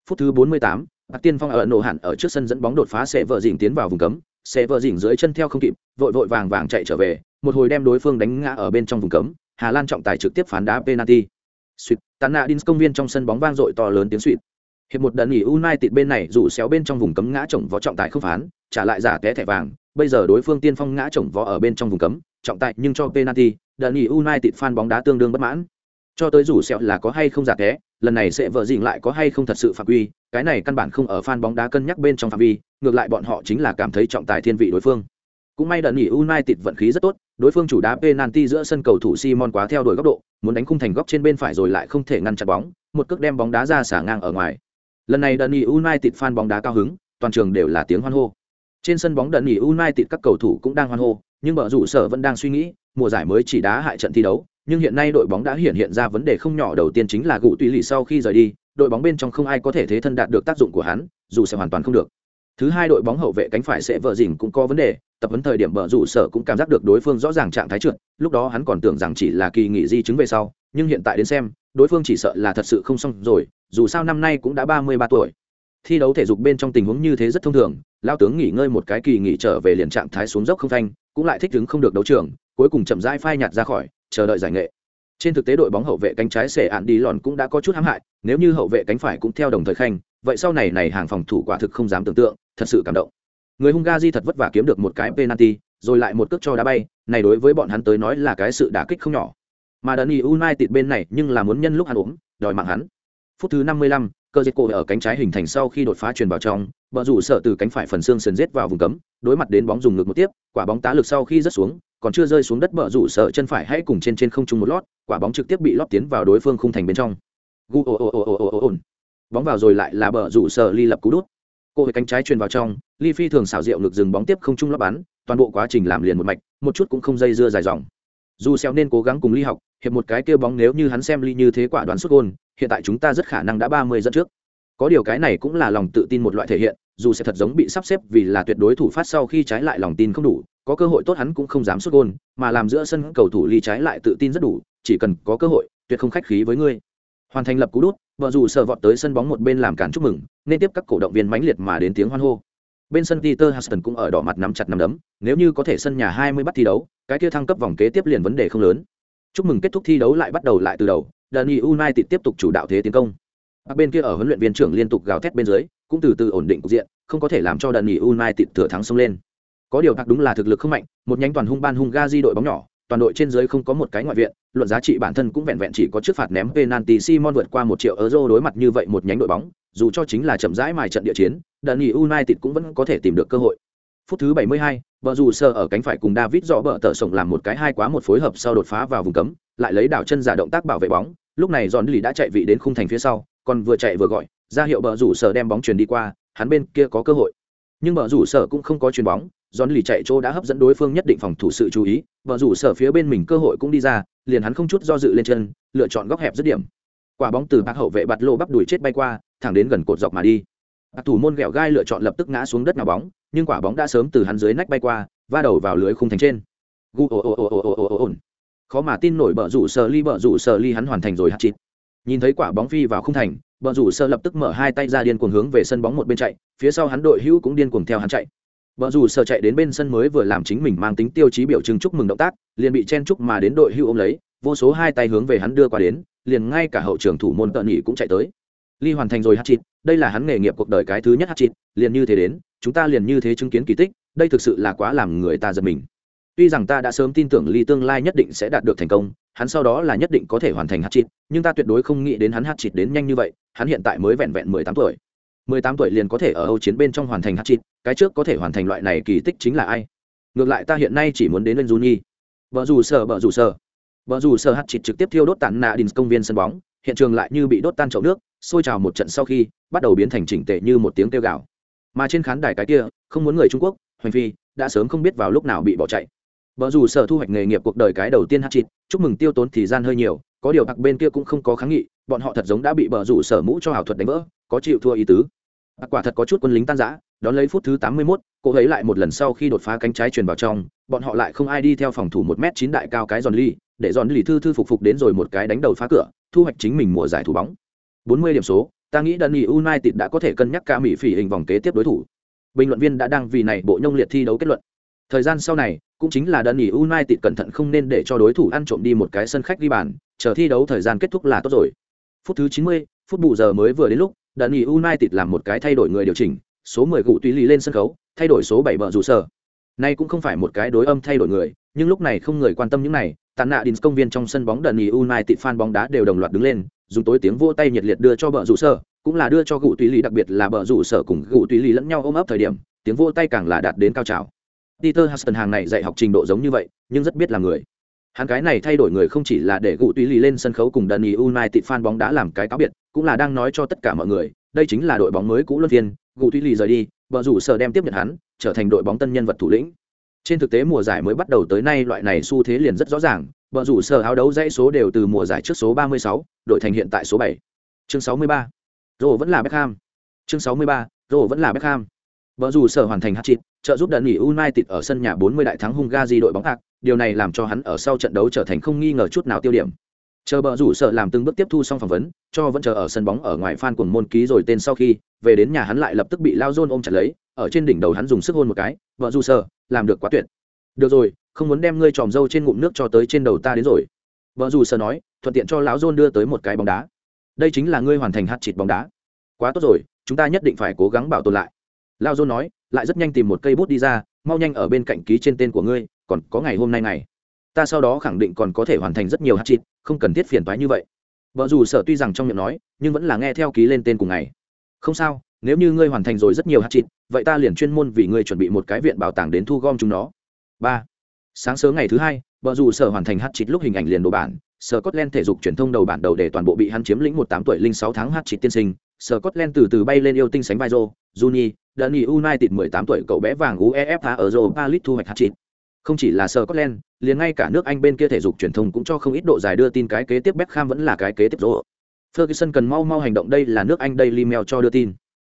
Speaker 1: Phút thứ 48, mươi tiên phong ở nổ hẳn ở trước sân dẫn bóng đột phá sẽ vợ dỉnh tiến vào vùng cấm sẽ vợ dỉnh dưới chân theo không kịp, vội vội vàng vàng chạy trở về, một hồi đem đối phương đánh ngã ở bên trong vùng cấm, hà lan trọng tài trực tiếp phán đá penalty. Suýt tàn nạ đinh công viên trong sân bóng vang dội to lớn tiếng suýt. Hiệp một đợt nghỉ united bên này rủ xéo bên trong vùng cấm ngã chồng vó trọng tài không phán, trả lại giả té thẻ vàng, bây giờ đối phương tiên phong ngã chồng vó ở bên trong vùng cấm, trọng tài nhưng cho penalty đợt nghỉ united fan bóng đá tương đương bất mãn. Cho tới rủ xẹo là có hay không giả té lần này sẽ vợ dình lại có hay không thật sự phạm quy cái này căn bản không ở fan bóng đá cân nhắc bên trong phạm vi ngược lại bọn họ chính là cảm thấy trọng tài thiên vị đối phương cũng may đợt nghỉ united vận khí rất tốt đối phương chủ đá penalty giữa sân cầu thủ Simon quá theo đuổi góc độ, muốn đánh khung thành góc trên bên phải rồi lại không thể ngăn chặn bóng, một cước đem bóng đá ra xả ngang ở ngoài. Lần này đợt Dani United fan bóng đá cao hứng, toàn trường đều là tiếng hoan hô. Trên sân bóng đợt nghỉ United các cầu thủ cũng đang hoan hô, nhưng bờ rủ sở vẫn đang suy nghĩ, mùa giải mới chỉ đá hại trận thi đấu, nhưng hiện nay đội bóng đã hiện hiện ra vấn đề không nhỏ đầu tiên chính là gụ tùy lì sau khi rời đi, đội bóng bên trong không ai có thể thế thân đạt được tác dụng của hắn, dù sẽ hoàn toàn không được. Thứ hai đội bóng hậu vệ cánh phải sẽ vợ dình cũng có vấn đề, tập huấn thời điểm bờ rủ sở cũng cảm giác được đối phương rõ ràng trạng thái trượt, lúc đó hắn còn tưởng rằng chỉ là kỳ nghỉ di chứng về sau, nhưng hiện tại đến xem, đối phương chỉ sợ là thật sự không xong rồi, dù sao năm nay cũng đã ba mươi ba tuổi. Thi đấu thể dục bên trong tình huống như thế rất thông thường, lao tướng nghỉ ngơi một cái kỳ nghỉ trở về liền trạng thái xuống dốc không thanh cũng lại thích đứng không được đấu trường, cuối cùng chậm rãi phai nhạt ra khỏi, chờ đợi giải nghệ. Trên thực tế đội bóng hậu vệ cánh trái sẽ ạn đi lòn cũng đã có chút hãm hại, nếu như hậu vệ cánh phải cũng theo đồng thời khanh, vậy sau này này hàng phòng thủ quả thực không dám tưởng tượng, thật sự cảm động. Người Hungary thật vất vả kiếm được một cái penalty, rồi lại một cước cho đá bay, này đối với bọn hắn tới nói là cái sự đả kích không nhỏ. Mà Dani United bên này nhưng là muốn nhân lúc hắn ốm, đòi mạng hắn. Phút thứ 55, cơ dịch cổ ở cánh trái hình thành sau khi đột phá truyền vào trong, bờ rủ sợ từ cánh phải phần xương sườn giết vào vùng cấm, đối mặt đến bóng dùng ngược một tiếp, quả bóng tá lực sau khi rớt xuống, còn chưa rơi xuống đất bờ rủ sợ chân phải hãy cùng trên trên không trung một lót, quả bóng trực tiếp bị lót tiến vào đối phương khung thành bên trong. Gu ồ ồ ồ ồ ồ ồ ồ Bóng vào rồi lại là bờ rủ sợ ly lập cú đút. Cô hơi cánh trái truyền vào trong, ly phi thường xảo diệu ngược dừng bóng tiếp không trung lót bắn, toàn bộ quá trình làm liền một mạch, một chút cũng không dây dưa dài dòng. Dù xéo nên cố gắng cùng ly học, hiệp một cái kia bóng nếu như hắn xem ly như thế quả đoán xuất gol, hiện tại chúng ta rất khả năng đã ba mươi dẫn trước. Có điều cái này cũng là lòng tự tin một loại thể hiện, dù sẽ thật giống bị sắp xếp vì là tuyệt đối thủ phát sau khi trái lại lòng tin không đủ, có cơ hội tốt hắn cũng không dám sút gôn, mà làm giữa sân cầu thủ ly trái lại tự tin rất đủ, chỉ cần có cơ hội, tuyệt không khách khí với ngươi. Hoàn thành lập cú đút, vợ dù sợ vọt tới sân bóng một bên làm cản chúc mừng, nên tiếp các cổ động viên mãnh liệt mà đến tiếng hoan hô. Bên sân Peter Huston cũng ở đỏ mặt nắm chặt nắm đấm, nếu như có thể sân nhà 20 bắt thi đấu, cái kia thăng cấp vòng kế tiếp liền vấn đề không lớn. Chúc mừng kết thúc thi đấu lại bắt đầu lại từ đầu, Dani United tiếp tục chủ đạo thế tiến công. Ở bên kia ở huấn luyện viên trưởng liên tục gào thét bên dưới, cũng từ từ ổn định cục diện, không có thể làm cho Dani United thừa thắng xông lên. Có điều thật đúng là thực lực không mạnh, một nhánh toàn hung ban hung Gazi đội bóng nhỏ, toàn đội trên dưới không có một cái ngoại viện, luận giá trị bản thân cũng vẹn vẹn chỉ có trước phạt ném penalty Simon vượt qua một triệu euro đối mặt như vậy một nhánh đội bóng, dù cho chính là chậm rãi mài trận địa chiến, Dani United cũng vẫn có thể tìm được cơ hội. Phút thứ 72, vợ dù sờ ở cánh phải cùng David dọ bờ tở sổng làm một cái hai quá một phối hợp sau đột phá vào vùng cấm, lại lấy đảo chân giả động tác bảo vệ bóng, lúc này Giòn Lee đã chạy vị đến khung thành phía sau, còn vừa chạy vừa gọi, ra hiệu bờ rủ sở đem bóng truyền đi qua, hắn bên kia có cơ hội. Nhưng bờ rủ sở cũng không có chuyền bóng, john Lì chạy chỗ đã hấp dẫn đối phương nhất định phòng thủ sự chú ý, bờ rủ sở phía bên mình cơ hội cũng đi ra, liền hắn không chút do dự lên chân, lựa chọn góc hẹp dứt điểm. Quả bóng từ bạc hậu vệ bạt lô bắp đuổi chết bay qua, thẳng đến gần cột dọc mà đi. Bạc thủ môn gẹo gai lựa chọn lập tức ngã xuống đất nào bóng, nhưng quả bóng đã sớm từ hắn dưới nách bay qua, va đầu vào lưới khung thành trên. Gu ồ ồ ồ ồ ồ ồ ồ. Khó mà tin nổi bờ rủ sở ly bờ rủ sở ly hắn hoàn thành rồi hạt chịt Nhìn thấy quả bóng phi vào khung thành, bọn rủ sơ lập tức mở hai tay ra điên cuồng hướng về sân bóng một bên chạy, phía sau hắn đội hữu cũng điên cuồng theo hắn chạy. bọn rủ sơ chạy đến bên sân mới vừa làm chính mình mang tính tiêu chí biểu trưng chúc mừng động tác, liền bị chen chúc mà đến đội hữu ôm lấy, vô số hai tay hướng về hắn đưa qua đến, liền ngay cả hậu trưởng thủ môn tận nhị cũng chạy tới. Ly hoàn thành rồi hát chịt đây là hắn nghề nghiệp cuộc đời cái thứ nhất hát chịt liền như thế đến, chúng ta liền như thế chứng kiến kỳ tích, đây thực sự là quá làm người ta giật mình tuy rằng ta đã sớm tin tưởng ly tương lai nhất định sẽ đạt được thành công hắn sau đó là nhất định có thể hoàn thành hát chịt nhưng ta tuyệt đối không nghĩ đến hắn hát chịt đến nhanh như vậy, hắn hiện tại mới vẹn vẹn mười tám tuổi. Mười tám tuổi liền có thể ở âu chiến bên trong hoàn thành hát chịt cái trước có thể hoàn thành loại này kỳ tích chính là ai? Ngược lại ta hiện nay chỉ muốn đến lên du nhi vợ dù sợ vợ dù sợ vợ dù sợ hát chịt trực tiếp thiêu đốt tàn nạ đình công viên sân bóng, hiện trường lại như bị đốt tan chậu nước, sôi trào một trận sau khi, bắt đầu biến thành chỉnh tệ như một tiếng kêu gào. Mà trên khán đài cái kia, không muốn người trung quốc, hoành phi, đã sớm không biết vào lúc nào bị bỏ chạy vợ dù sở thu hoạch nghề nghiệp cuộc đời cái đầu tiên hát chịt chúc mừng tiêu tốn thì gian hơi nhiều có điều bạc bên kia cũng không có kháng nghị bọn họ thật giống đã bị bờ rủ sở mũ cho ảo thuật đánh vỡ có chịu thua ý tứ. Bạc quả thật có chút quân lính tan giã đón lấy phút thứ tám mươi 81, cô ấy lại một lần sau khi đột phá cánh trái truyền vào trong bọn họ lại không ai đi theo phòng thủ một m chín đại cao cái giòn ly để giòn ly thư thư phục phục đến rồi một cái đánh đầu phá cửa thu hoạch chính mình mùa giải thủ bóng. Bốn mươi điểm số ta nghĩ đần nghị united đã có thể cân nhắc cả mỹ phỉ hình vòng kế tiếp đối thủ. Bình luận viên đã đang vì này bộ nhông liệt thi đấu kết luận thời gian sau này cũng chính là đần nghỉ united cẩn thận không nên để cho đối thủ ăn trộm đi một cái sân khách ghi bàn chờ thi đấu thời gian kết thúc là tốt rồi. Phút thứ 90, phút bù giờ mới vừa đến lúc đần nghỉ united làm một cái thay đổi người điều chỉnh số 10 gụ tùy lý lên sân khấu thay đổi số 7 bờ rủ sở. Nay cũng không phải một cái đối âm thay đổi người nhưng lúc này không người quan tâm những này tàn nạ đình công viên trong sân bóng đần nghỉ united fan bóng đá đều đồng loạt đứng lên dùng tối tiếng vỗ tay nhiệt liệt đưa cho bờ rủ sở cũng là đưa cho gụ tùy lý đặc biệt là bờ rủ sở cùng gụ tùy lý lẫn nhau ôm ấp thời điểm tiếng vỗ tay càng là đạt đến cao trào peter huston hàng này dạy học trình độ giống như vậy nhưng rất biết là người hắn cái này thay đổi người không chỉ là để gụ tùy lì lên sân khấu cùng đần united fan bóng đã làm cái cáo biệt cũng là đang nói cho tất cả mọi người đây chính là đội bóng mới cũ luân phiên gụ tùy lì rời đi bờ rủ sở đem tiếp nhận hắn trở thành đội bóng tân nhân vật thủ lĩnh trên thực tế mùa giải mới bắt đầu tới nay loại này xu thế liền rất rõ ràng bờ rủ sở áo đấu dãy số đều từ mùa giải trước số 36, đội thành hiện tại số 7. chương 63. Rồ vẫn là Beckham. chương 63. Rồ vẫn là Beckham. Vợ Dù sở hoàn thành hat-trick, trợ giúp đợt nghỉ United ở sân nhà 40 đại thắng Hungary đội bóng hạc, điều này làm cho hắn ở sau trận đấu trở thành không nghi ngờ chút nào tiêu điểm. Chờ bờ rủ sợ làm từng bước tiếp thu xong phỏng vấn cho vẫn chờ ở sân bóng ở ngoài fan cuồng môn ký rồi tên sau khi về đến nhà hắn lại lập tức bị lao dôn ôm chặt lấy ở trên đỉnh đầu hắn dùng sức hôn một cái vợ rủ sợ làm được quá tuyệt. Được rồi không muốn đem ngươi tròm dâu trên ngụm nước cho tới trên đầu ta đến rồi. Vợ rủ sợ nói thuận tiện cho lão dôn đưa tới một cái bóng đá. Đây chính là ngươi hoàn thành hat trick bóng đá. Quá tốt rồi chúng ta nhất định phải cố gắng bảo tồn lại lao dôn nói, lại rất nhanh tìm một cây bút đi ra, mau nhanh ở bên cạnh ký trên tên của ngươi, còn có ngày hôm nay ngày. Ta sau đó khẳng định còn có thể hoàn thành rất nhiều hạt chịt, không cần thiết phiền toái như vậy. Vợ dù sợ tuy rằng trong miệng nói, nhưng vẫn là nghe theo ký lên tên cùng ngày không sao, nếu như ngươi hoàn thành rồi rất nhiều hạt chịt, vậy ta liền chuyên môn vì ngươi chuẩn bị một cái viện bảo tàng đến thu gom chúng nó. Ba. Sáng sớm ngày thứ hai, vợ dù sở hoàn thành hạt chịt lúc hình ảnh liền đồ bản sở Scotland thể dục truyền thông đầu bản đầu để toàn bộ bị hắn chiếm lĩnh một tám tuổi linh sáu tháng hạt chịt tiên sinh sở Scotland từ từ bay lên yêu tinh sánh vai rô Juni Danny United 18 tuổi cậu bé vàng UEFA ở Europa League thu hoạch hat-trick. không chỉ là Scotland, liền ngay cả nước Anh bên kia thể dục truyền thông cũng cho không ít độ dài đưa tin cái kế tiếp Beckham vẫn là cái kế tiếp rồi. Ferguson cần mau mau hành động đây là nước Anh Daily Mail cho đưa tin.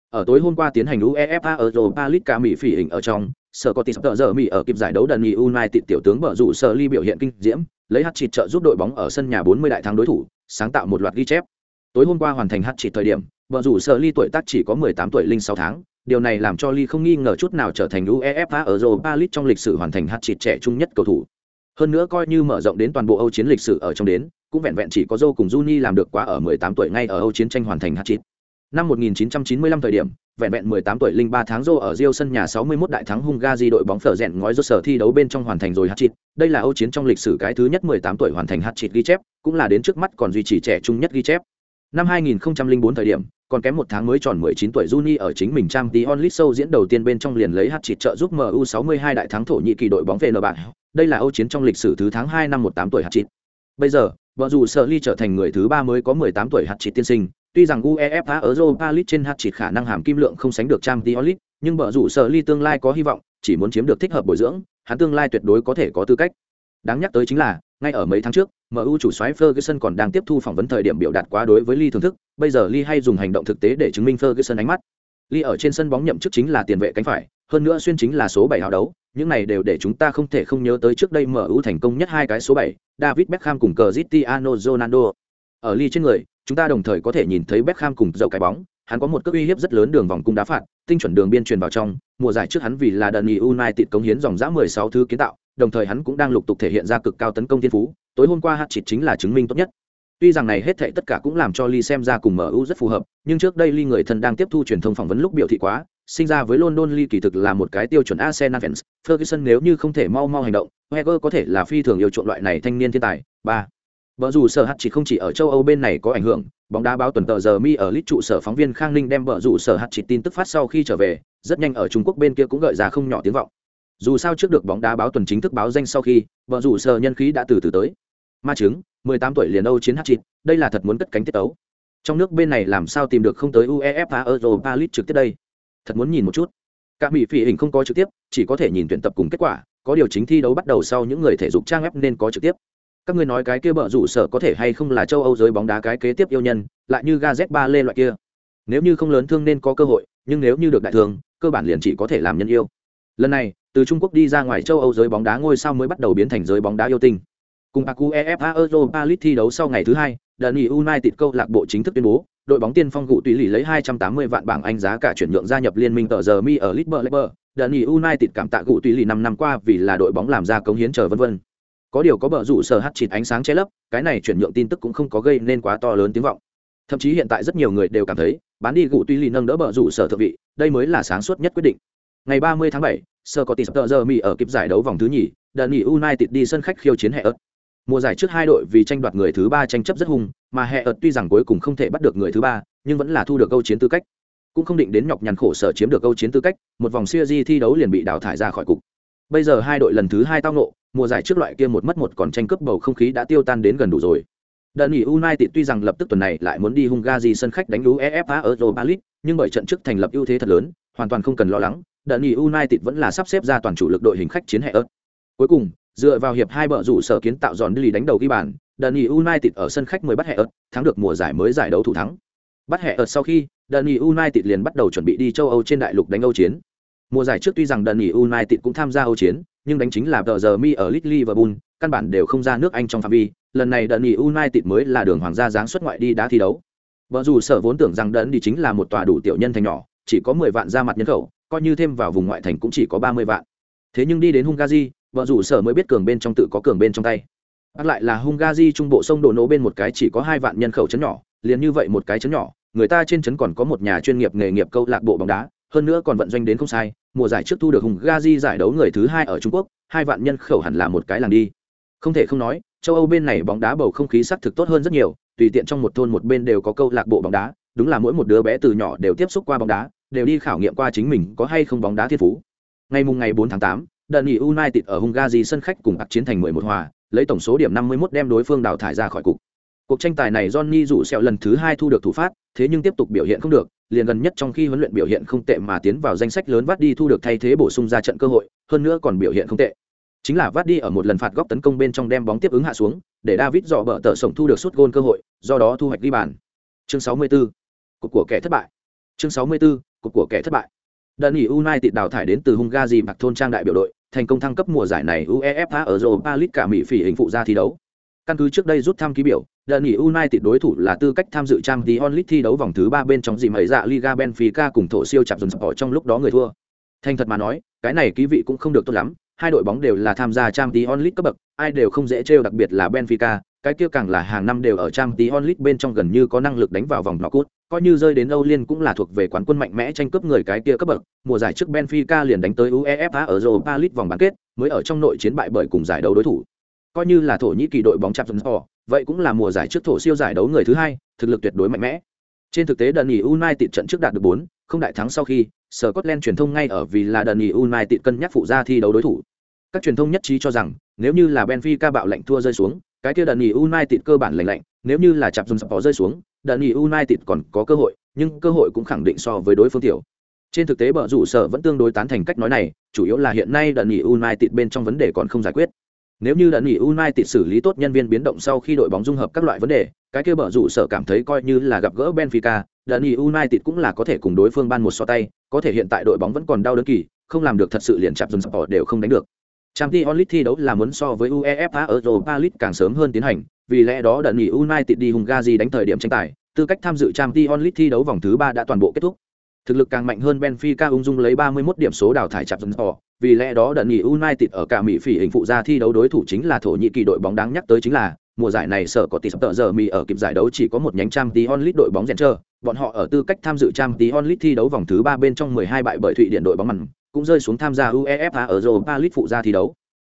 Speaker 1: Ở tối hôm qua tiến hành UEFA Europa League cả Mỹ phỉ hình ở trong, Scottish tờ giờ Mỹ ở kịp giải đấu đần United tiểu tướng bở rủ sở ly biểu hiện kinh diễm, lấy hat trick trợ giúp đội bóng ở sân nhà 40 đại thắng đối thủ, sáng tạo một loạt ghi chép. Tối hôm qua hoàn thành hat trick thời điểm, bở rủ sở ly tuổi tác chỉ có 18 tuổi 06 tháng, điều này làm cho Lee không nghi ngờ chút nào trở thành UEFA ở Europa League trong lịch sử hoàn thành hat-trick trẻ trung nhất cầu thủ. Hơn nữa coi như mở rộng đến toàn bộ Âu chiến lịch sử ở trong đến, cũng vẹn vẹn chỉ có Joe cùng Juni làm được quá ở 18 tuổi ngay ở Âu chiến tranh hoàn thành hat-trick. Năm 1995 thời điểm, vẹn vẹn 18 tuổi linh 3 tháng Joe ở Rio sân nhà 61 đại thắng Hungary đội bóng phở rèn ngói rốt sở thi đấu bên trong hoàn thành rồi hat-trick. Đây là Âu chiến trong lịch sử cái thứ nhất 18 tuổi hoàn thành hat-trick ghi chép, cũng là đến trước mắt còn duy trì trẻ trung nhất ghi chép. Năm 2004 thời điểm, còn kém một tháng mới tròn 19 tuổi Juni ở chính mình trang tí onlit show diễn đầu tiên bên trong liền lấy hạt chỉ trợ giúp MU 62 đại thắng thổ nhị kỳ đội bóng về bạn. Đây là Âu chiến trong lịch sử thứ tháng 2 năm 18 tuổi hạt chỉ. Bây giờ, vợ dù Sở ly trở thành người thứ ba mới có 18 tuổi hạt chỉ tiên sinh, tuy rằng UEFA ở Europa League trên hạt chỉ khả năng hàm kim lượng không sánh được trang tí onlit, nhưng vợ dù Sở ly tương lai có hy vọng, chỉ muốn chiếm được thích hợp bồi dưỡng, hắn tương lai tuyệt đối có thể có tư cách. Đáng nhắc tới chính là, ngay ở mấy tháng trước, MU chủ soái Ferguson còn đang tiếp thu phỏng vấn thời điểm biểu đạt quá đối với Lee thưởng thức, bây giờ Lee hay dùng hành động thực tế để chứng minh Ferguson ánh mắt. Lee ở trên sân bóng nhậm chức chính là tiền vệ cánh phải, hơn nữa xuyên chính là số 7 hào đấu, những này đều để chúng ta không thể không nhớ tới trước đây MU thành công nhất hai cái số 7, David Beckham cùng Cristiano Ronaldo. Ở Lee trên người, chúng ta đồng thời có thể nhìn thấy Beckham cùng dậu cái bóng, hắn có một cước uy hiếp rất lớn đường vòng cung đá phạt, tinh chuẩn đường biên truyền vào trong, mùa giải trước hắn vì là Dani United cống hiến dòng dã 16 thứ kiến tạo, đồng thời hắn cũng đang lục tục thể hiện ra cực cao tấn công thiên phú, tối hôm qua hạt chỉ chính là chứng minh tốt nhất. Tuy rằng này hết thảy tất cả cũng làm cho lee xem ra cùng mu rất phù hợp nhưng trước đây lee người thân đang tiếp thu truyền thông phỏng vấn lúc biểu thị quá sinh ra với london lee kỳ thực là một cái tiêu chuẩn arsenal fans ferguson nếu như không thể mau mau hành động heger có thể là phi thường yêu chuộng loại này thanh niên thiên tài. Ba. Bở rủ sở hạt chỉ không chỉ ở châu Âu bên này có ảnh hưởng, bóng đá báo tuần tờ giờ mi ở lít trụ sở phóng viên Khang Ninh đem bở rủ sở hạt chỉ tin tức phát sau khi trở về, rất nhanh ở Trung Quốc bên kia cũng gợi ra không nhỏ tiếng vọng dù sao trước được bóng đá báo tuần chính thức báo danh sau khi, vợ rủ sở nhân khí đã từ từ tới. Ma chứng 18 tuổi liền âu chiến hát chịt, đây là thật muốn cất cánh tiết tấu. Trong nước bên này làm sao tìm được không tới uefa europa league trực tiếp đây? Thật muốn nhìn một chút. Các mỹ phi hình không có trực tiếp, chỉ có thể nhìn tuyển tập cùng kết quả, có điều chính thi đấu bắt đầu sau những người thể dục trang web nên có trực tiếp. Các ngươi nói cái kia bợ rủ sở có thể hay không là châu âu giới bóng đá cái kế tiếp yêu nhân, lại như gaz ba lê loại kia. Nếu như không lớn thương nên có cơ hội, nhưng nếu như được đại thương cơ bản liền chỉ có thể làm nhân yêu. Lần này từ trung quốc đi ra ngoài châu âu giới bóng đá ngôi sao mới bắt đầu biến thành giới bóng đá yêu tinh cùng aku efa europa league thi đấu sau ngày thứ hai đơn nghỉ united câu lạc bộ chính thức tuyên bố đội bóng tiên phong gụ tùy lì lấy 280 vạn bảng anh giá cả chuyển nhượng gia nhập liên minh tờ giờ mi ở Liverpool, đơn Đợt United cảm tạ gụ tùy lì 5 năm qua vì là đội bóng làm ra cống hiến chờ vân vân. Có điều có bờ rủ sở hắt chịt ánh sáng che lấp, cái này chuyển nhượng tin tức cũng không có gây nên quá to lớn tiếng vọng. Thậm chí hiện tại rất nhiều người đều cảm thấy, bán đi gụ tùy lì nâng đỡ bờ rủ sở thượng vị, đây mới là sáng suốt nhất quyết định. Ngày 30 tháng 7, Sir Scottish giờ mỹ ở kịp giải đấu vòng thứ nhì, Dundee United đi sân khách khiêu chiến hệ ớt. Mùa giải trước hai đội vì tranh đoạt người thứ ba tranh chấp rất hung, mà hệ ớt tuy rằng cuối cùng không thể bắt được người thứ ba, nhưng vẫn là thu được câu chiến tư cách. Cũng không định đến nhọc nhằn khổ sở chiếm được câu chiến tư cách, một vòng series thi đấu liền bị đào thải ra khỏi cục. Bây giờ hai đội lần thứ hai tao ngộ, mùa giải trước loại kia một mất một còn tranh cướp bầu không khí đã tiêu tan đến gần đủ rồi. Dundee United tuy rằng lập tức tuần này lại muốn đi Hungary sân khách đánh lú EFA Europa League, nhưng bởi trận trước thành lập ưu thế thật lớn hoàn toàn không cần lo lắng đợt nghỉ united vẫn là sắp xếp ra toàn chủ lực đội hình khách chiến hệ ớt. Cuối cùng dựa vào hiệp hai bờ rủ sở kiến tạo giòn đi đánh đầu ghi bàn đợt nghỉ united ở sân khách mới bắt hệ ớt thắng được mùa giải mới giải đấu thủ thắng. Bắt hệ ớt sau khi đợt nghỉ united liền bắt đầu chuẩn bị đi châu âu trên đại lục đánh âu chiến. Mùa giải trước tuy rằng đợt nghỉ united cũng tham gia âu chiến nhưng đánh chính là tờ giờ mi ở Leeds Liverpool, căn bản đều không ra nước Anh trong phạm vi, lần này đợt nghỉ United mới là đường hoàng gia dáng xuất ngoại đi đá thi đấu. Bợ rủ sở vốn tưởng rằng đợt đi chính là một tòa đủ tiểu nhân thành nhỏ, chỉ có 10 vạn ra mặt nhân khẩu, coi như thêm vào vùng ngoại thành cũng chỉ có 30 vạn. Thế nhưng đi đến Hungary, vợ rủ sở mới biết cường bên trong tự có cường bên trong tay. Bắt lại là Hungary trung bộ sông đổ nổ bên một cái chỉ có 2 vạn nhân khẩu chấn nhỏ, liền như vậy một cái chấn nhỏ, người ta trên chấn còn có một nhà chuyên nghiệp nghề nghiệp câu lạc bộ bóng đá, hơn nữa còn vận doanh đến không sai, mùa giải trước thu được Hungary giải đấu người thứ hai ở Trung Quốc, hai vạn nhân khẩu hẳn là một cái làng đi không thể không nói châu âu bên này bóng đá bầu không khí xác thực tốt hơn rất nhiều tùy tiện trong một thôn một bên đều có câu lạc bộ bóng đá đúng là mỗi một đứa bé từ nhỏ đều tiếp xúc qua bóng đá đều đi khảo nghiệm qua chính mình có hay không bóng đá thiên phú ngày mùng ngày 4 tháng 8, đơn nghỉ United ở Hungary sân khách cùng ạc chiến thành 11 hòa, lấy tổng số điểm 51 đem đối phương đào thải ra khỏi cục. Cuộc tranh tài này Johnny rủ sẹo lần thứ hai thu được thủ phát, thế nhưng tiếp tục biểu hiện không được, liền gần nhất trong khi huấn luyện biểu hiện không tệ mà tiến vào danh sách lớn vắt đi thu được thay thế bổ sung ra trận cơ hội, hơn nữa còn biểu hiện không tệ chính là vắt đi ở một lần phạt góc tấn công bên trong đem bóng tiếp ứng hạ xuống để david dò bờ tờ sổng thu được suốt gôn cơ hội do đó thu hoạch ghi bàn chương 64. Cuộc của kẻ thất bại chương 64 cục của kẻ thất bại Đơn nghỉ United đào thải đến từ Hungary mặc thôn trang đại biểu đội, thành công thăng cấp mùa giải này UEFA ở Europa League cả Mỹ phỉ hình phụ ra thi đấu. Căn cứ trước đây rút thăm ký biểu, Đơn nghỉ United đối thủ là tư cách tham dự Champions League thi đấu vòng thứ 3 bên trong gì mấy dạ Liga Benfica cùng thổ siêu chạm dồn sport trong lúc đó người thua. Thành thật mà nói, cái này ký vị cũng không được tốt lắm, hai đội bóng đều là tham gia Champions League cấp bậc, ai đều không dễ trêu đặc biệt là Benfica, cái kia càng là hàng năm đều ở Champions League bên trong gần như có năng lực đánh vào vòng knockout coi như rơi đến Âu Liên cũng là thuộc về quán quân mạnh mẽ tranh cướp người cái kia cấp bậc, mùa giải trước Benfica liền đánh tới UEFA ở Europa League vòng bán kết, mới ở trong nội chiến bại bởi cùng giải đấu đối thủ. Coi như là thổ nhĩ kỳ đội bóng chạm trúng họ vậy cũng là mùa giải trước thổ siêu giải đấu người thứ hai, thực lực tuyệt đối mạnh mẽ. Trên thực tế đợt nghỉ United trận trước đạt được 4, không đại thắng sau khi, Scotland truyền thông ngay ở vì là đợt nghỉ United cân nhắc phụ ra thi đấu đối thủ các truyền thông nhất trí cho rằng nếu như là Benfica bạo lệnh thua rơi xuống, cái kia đợt nghỉ United cơ bản lạnh lạnh, nếu như là chạm dùng họ rơi xuống, đợt nghỉ United còn có cơ hội, nhưng cơ hội cũng khẳng định so với đối phương tiểu. Trên thực tế bờ rủ sở vẫn tương đối tán thành cách nói này, chủ yếu là hiện nay đợt nghỉ United bên trong vấn đề còn không giải quyết. Nếu như đợt nghỉ United xử lý tốt nhân viên biến động sau khi đội bóng dung hợp các loại vấn đề, cái kia bờ rủ sở cảm thấy coi như là gặp gỡ Benfica, đợt nghỉ United cũng là có thể cùng đối phương ban một so tay, có thể hiện tại đội bóng vẫn còn đau đớn kỳ, không làm được thật sự liền chạm dùng sập đều không đánh được. Champions League thi đấu là muốn so với UEFA Europa League càng sớm hơn tiến hành, vì lẽ đó đợt nghỉ United đi Hungary đánh thời điểm tranh tài, tư cách tham dự Champions League thi đấu vòng thứ 3 đã toàn bộ kết thúc. Thực lực càng mạnh hơn Benfica ung dung lấy 31 điểm số đào thải chặt dần tỏ, vì lẽ đó đợt nghỉ United ở cả Mỹ phỉ hình phụ gia thi đấu đối thủ chính là Thổ Nhĩ Kỳ đội bóng đáng nhắc tới chính là mùa giải này sở có tỷ sắp tợ giờ Mỹ ở kịp giải đấu chỉ có một nhánh Champions League đội bóng Gencher, bọn họ ở tư cách tham dự Champions League thi đấu vòng thứ 3 bên trong 12 bại bởi Thụy Điển đội bóng mặn, cũng rơi xuống tham gia UEFA ở Europa League phụ gia thi đấu.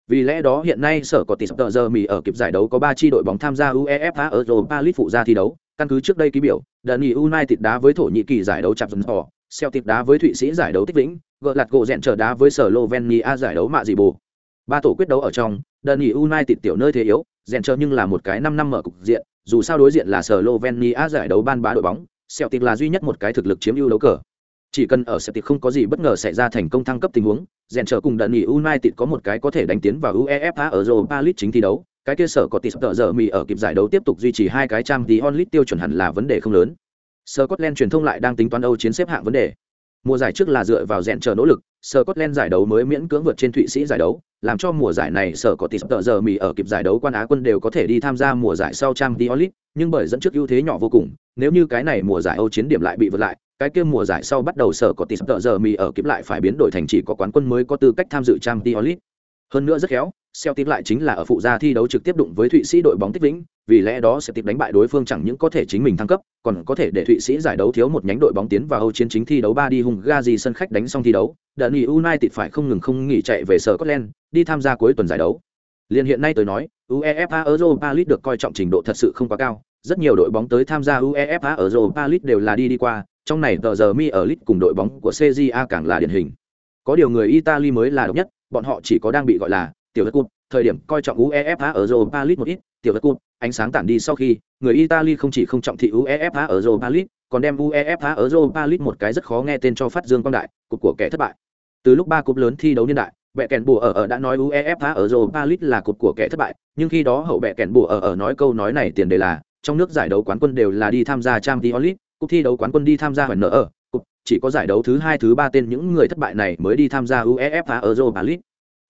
Speaker 1: Vì lẽ đó hiện nay sở có tỷ tợ giờ Mỹ ở kịp giải đấu có 3 chi đội bóng tham gia UEFA ở Europa League phụ gia thi đấu, căn cứ trước đây ký biểu, Dani United đá với Thổ Nhĩ Kỳ giải đấu chạm dần tỏ, Celtic đá với Thụy Sĩ giải đấu tích vĩnh, gỡ lạt gỗ rèn trở đá với Slovenia giải đấu mạ gì bù. Ba tổ quyết đấu ở trong, Dani United tiểu nơi thế yếu, rèn chờ nhưng là một cái 5 năm mở cục diện, dù sao đối diện là Slovenia giải đấu ban bá đội bóng, Celtic là duy nhất một cái thực lực chiếm ưu đấu cờ. Chỉ cần ở Celtic không có gì bất ngờ xảy ra thành công thăng cấp tình huống, rèn trở cùng đợt nghỉ United có một cái có thể đánh tiến vào UEFA ở Europa League chính thi đấu, cái kia sở có tỷ tợ giờ mì ở kịp giải đấu tiếp tục duy trì hai cái trang tí onlit tiêu chuẩn hẳn là vấn đề không lớn. Scotland truyền thông lại đang tính toán Âu chiến xếp hạng vấn đề. Mùa giải trước là dựa vào rèn chờ nỗ lực, Scotland giải đấu mới miễn cưỡng vượt trên Thụy Sĩ giải đấu, làm cho mùa giải này sở có tỷ tợ giờ mì ở kịp giải đấu quan á quân đều có thể đi tham gia mùa giải sau trang tí onlit, nhưng bởi dẫn trước ưu thế nhỏ vô cùng, nếu như cái này mùa giải Âu chiến điểm lại bị vượt lại, cái kia mùa giải sau bắt đầu sở có tỷ tợ giờ mì ở kịp lại phải biến đổi thành chỉ có quán quân mới có tư cách tham dự trang League. Hơn nữa rất khéo, Celtic lại chính là ở phụ gia thi đấu trực tiếp đụng với Thụy Sĩ đội bóng Tích Vĩnh, vì lẽ đó Celtic đánh bại đối phương chẳng những có thể chính mình thăng cấp, còn có thể để Thụy Sĩ giải đấu thiếu một nhánh đội bóng tiến vào Âu chiến chính thi đấu ba đi hùng Gazi sân khách đánh xong thi đấu, đợt nghỉ United phải không ngừng không nghỉ chạy về sở Scotland, đi tham gia cuối tuần giải đấu. Liên hiện nay tôi nói, UEFA Europa League được coi trọng trình độ thật sự không quá cao, rất nhiều đội bóng tới tham gia UEFA Europa League đều là đi đi qua, trong này tờ giờ mi ở lit cùng đội bóng của CJA càng là điển hình. Có điều người Italy mới là độc nhất, bọn họ chỉ có đang bị gọi là tiểu vật cụt, thời điểm coi trọng UEFA ở Europa League một ít, tiểu vật cụt, ánh sáng tản đi sau khi, người Italy không chỉ không trọng thị UEFA ở Europa League, còn đem UEFA ở Europa League một cái rất khó nghe tên cho phát dương quang đại, cục của kẻ thất bại. Từ lúc ba cúp lớn thi đấu niên đại, bẹ kèn bùa ở ở đã nói UEFA ở Europa League là cột của kẻ thất bại, nhưng khi đó hậu bẹ kèn bùa ở ở nói câu nói này tiền đề là trong nước giải đấu quán quân đều là đi tham gia Champions League, Cuộc thi đấu quán quân đi tham gia hoàn nợ ở, cục chỉ có giải đấu thứ hai thứ ba tên những người thất bại này mới đi tham gia UEFA Europa League.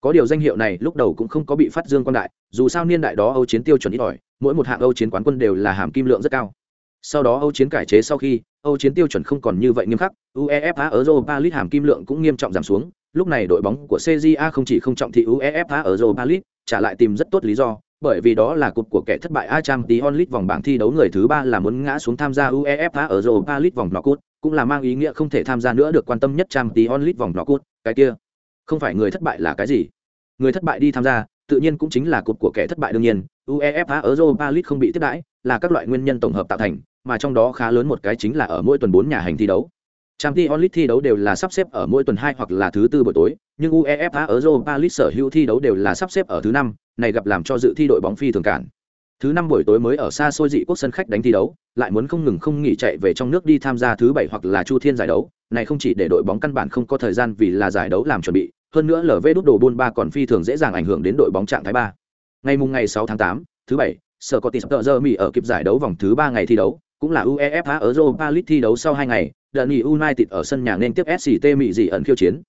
Speaker 1: Có điều danh hiệu này lúc đầu cũng không có bị phát dương quan đại, dù sao niên đại đó Âu chiến tiêu chuẩn ít ỏi, mỗi một hạng Âu chiến quán quân đều là hàm kim lượng rất cao. Sau đó Âu chiến cải chế sau khi, Âu chiến tiêu chuẩn không còn như vậy nghiêm khắc, UEFA Europa League hàm kim lượng cũng nghiêm trọng giảm xuống, lúc này đội bóng của CJA không chỉ không trọng thị UEFA Europa League, trả lại tìm rất tốt lý do, bởi vì đó là cục của kẻ thất bại A tí onlit vòng bảng thi đấu người thứ ba là muốn ngã xuống tham gia UEFA ở Europa League vòng knockout, cũng là mang ý nghĩa không thể tham gia nữa được quan tâm nhất Cham tí onlit vòng knockout, cái kia không phải người thất bại là cái gì? Người thất bại đi tham gia, tự nhiên cũng chính là cục của kẻ thất bại đương nhiên, UEFA ở Europa League không bị tiếp đãi, là các loại nguyên nhân tổng hợp tạo thành, mà trong đó khá lớn một cái chính là ở mỗi tuần 4 nhà hành thi đấu. Champions League thi đấu đều là sắp xếp ở mỗi tuần 2 hoặc là thứ tư buổi tối, nhưng UEFA Europa League sở hữu thi đấu đều là sắp xếp ở thứ năm, này gặp làm cho dự thi đội bóng phi thường cản. Thứ năm buổi tối mới ở xa xôi dị quốc sân khách đánh thi đấu, lại muốn không ngừng không nghỉ chạy về trong nước đi tham gia thứ bảy hoặc là Chu Thiên giải đấu, này không chỉ để đội bóng căn bản không có thời gian vì là giải đấu làm chuẩn bị, hơn nữa LV đút đồ buôn ba còn phi thường dễ dàng ảnh hưởng đến đội bóng trạng thái ba. Ngày mùng ngày 6 tháng 8, thứ bảy, sở có tỷ ở kịp giải đấu vòng thứ ba ngày thi đấu, cũng là UEFA Europa League thi đấu sau hai ngày, Dani United ở sân nhà nên tiếp SCT Mỹ dị ẩn khiêu chiến.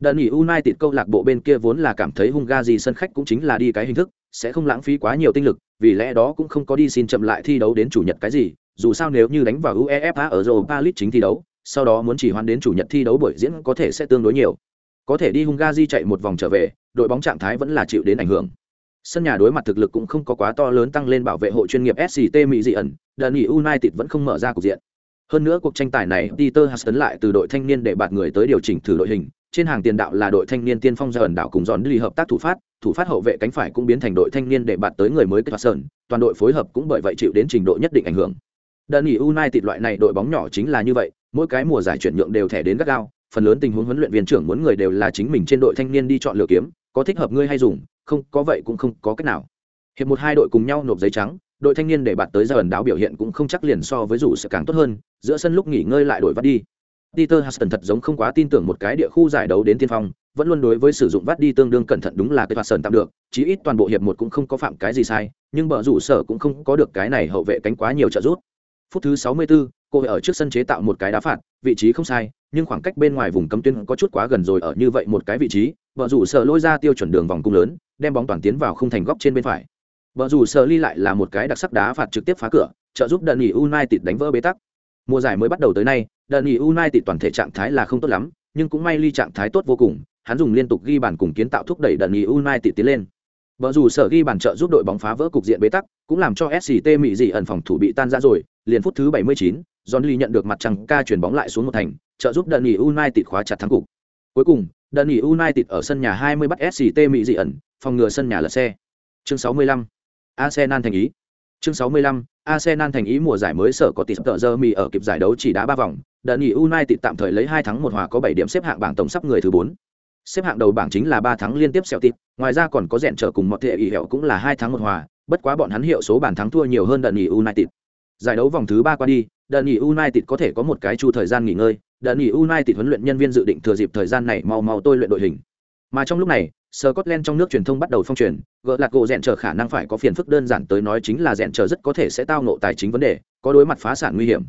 Speaker 1: Dani United câu lạc bộ bên kia vốn là cảm thấy Hungary sân khách cũng chính là đi cái hình thức, sẽ không lãng phí quá nhiều tinh lực, vì lẽ đó cũng không có đi xin chậm lại thi đấu đến chủ nhật cái gì, dù sao nếu như đánh vào UEFA ở Europa League chính thi đấu, sau đó muốn chỉ hoãn đến chủ nhật thi đấu buổi diễn có thể sẽ tương đối nhiều. Có thể đi Hungary chạy một vòng trở về, đội bóng trạng thái vẫn là chịu đến ảnh hưởng. Sân nhà đối mặt thực lực cũng không có quá to lớn tăng lên bảo vệ hộ chuyên nghiệp SCT Mỹ dị ẩn, Dani United vẫn không mở ra cục diện. Hơn nữa cuộc tranh tài này, Peter Huston lại từ đội thanh niên để bạt người tới điều chỉnh thử đội hình, trên hàng tiền đạo là đội thanh niên tiên phong ẩn đạo cùng dọn đi hợp tác thủ phát, thủ phát hậu vệ cánh phải cũng biến thành đội thanh niên để bạt tới người mới kết sơn, toàn đội phối hợp cũng bởi vậy chịu đến trình độ nhất định ảnh hưởng. Đơn Dani United loại này đội bóng nhỏ chính là như vậy, mỗi cái mùa giải chuyển nhượng đều thẻ đến gắt gao, phần lớn tình huống huấn luyện viên trưởng muốn người đều là chính mình trên đội thanh niên đi chọn lựa kiếm, có thích hợp ngươi hay dùng, không, có vậy cũng không có cách nào. Hiệp một hai đội cùng nhau nộp giấy trắng, đội thanh niên để bạt tới ra ẩn đáo biểu hiện cũng không chắc liền so với rủ sẽ càng tốt hơn, giữa sân lúc nghỉ ngơi lại đổi vắt đi. Peter Huston thật giống không quá tin tưởng một cái địa khu giải đấu đến tiên phong, vẫn luôn đối với sử dụng vắt đi tương đương cẩn thận đúng là cái Huston tạm được, chí ít toàn bộ hiệp một cũng không có phạm cái gì sai, nhưng bờ rủ sở cũng không có được cái này hậu vệ cánh quá nhiều trợ giúp. Phút thứ 64, cô ở trước sân chế tạo một cái đá phạt, vị trí không sai, nhưng khoảng cách bên ngoài vùng cấm tuyến có chút quá gần rồi ở như vậy một cái vị trí, bờ rủ sở lôi ra tiêu chuẩn đường vòng cung lớn, đem bóng toàn tiến vào khung thành góc trên bên phải. Bờ rủ sở ly lại là một cái đặc sắc đá phạt trực tiếp phá cửa, trợ giúp Dani United đánh vỡ bế tắc. Mùa giải mới bắt đầu tới nay, Dani United toàn thể trạng thái là không tốt lắm, nhưng cũng may ly trạng thái tốt vô cùng, hắn dùng liên tục ghi bàn cùng kiến tạo thúc đẩy Dani United tiến lên. Bờ rủ sở ghi bàn trợ giúp đội bóng phá vỡ cục diện bế tắc, cũng làm cho SCT Mỹ dị ẩn phòng thủ bị tan ra rồi, liền phút thứ 79, John Lee nhận được mặt trăng ca chuyển bóng lại xuống một thành, trợ giúp Dani United khóa chặt thắng cục. Cuối cùng, Dani United ở sân nhà 20 bắt SCT Mỹ dị ẩn, phòng ngừa sân nhà lật xe. Chương 65. Arsenal thành ý. Chương 65, Arsenal thành ý mùa giải mới sở có tỷ tợ giờ mì ở kịp giải đấu chỉ đá 3 vòng, đơn nghỉ United tạm thời lấy 2 thắng 1 hòa có 7 điểm xếp hạng bảng tổng sắp người thứ 4. Xếp hạng đầu bảng chính là 3 thắng liên tiếp xẻo tịt, ngoài ra còn có rèn trở cùng một thể ý hiệu cũng là 2 thắng 1 hòa, bất quá bọn hắn hiệu số bàn thắng thua nhiều hơn đơn nghỉ United. Giải đấu vòng thứ 3 qua đi, đơn nghỉ United có thể có một cái chu thời gian nghỉ ngơi, đơn nghỉ United huấn luyện nhân viên dự định thừa dịp thời gian này mau mau tôi luyện đội hình. Mà trong lúc này, Scotland trong nước truyền thông bắt đầu phong truyền, gỡ lạc gỗ rèn trở khả năng phải có phiền phức đơn giản tới nói chính là rèn trở rất có thể sẽ tao ngộ tài chính vấn đề, có đối mặt phá sản nguy hiểm.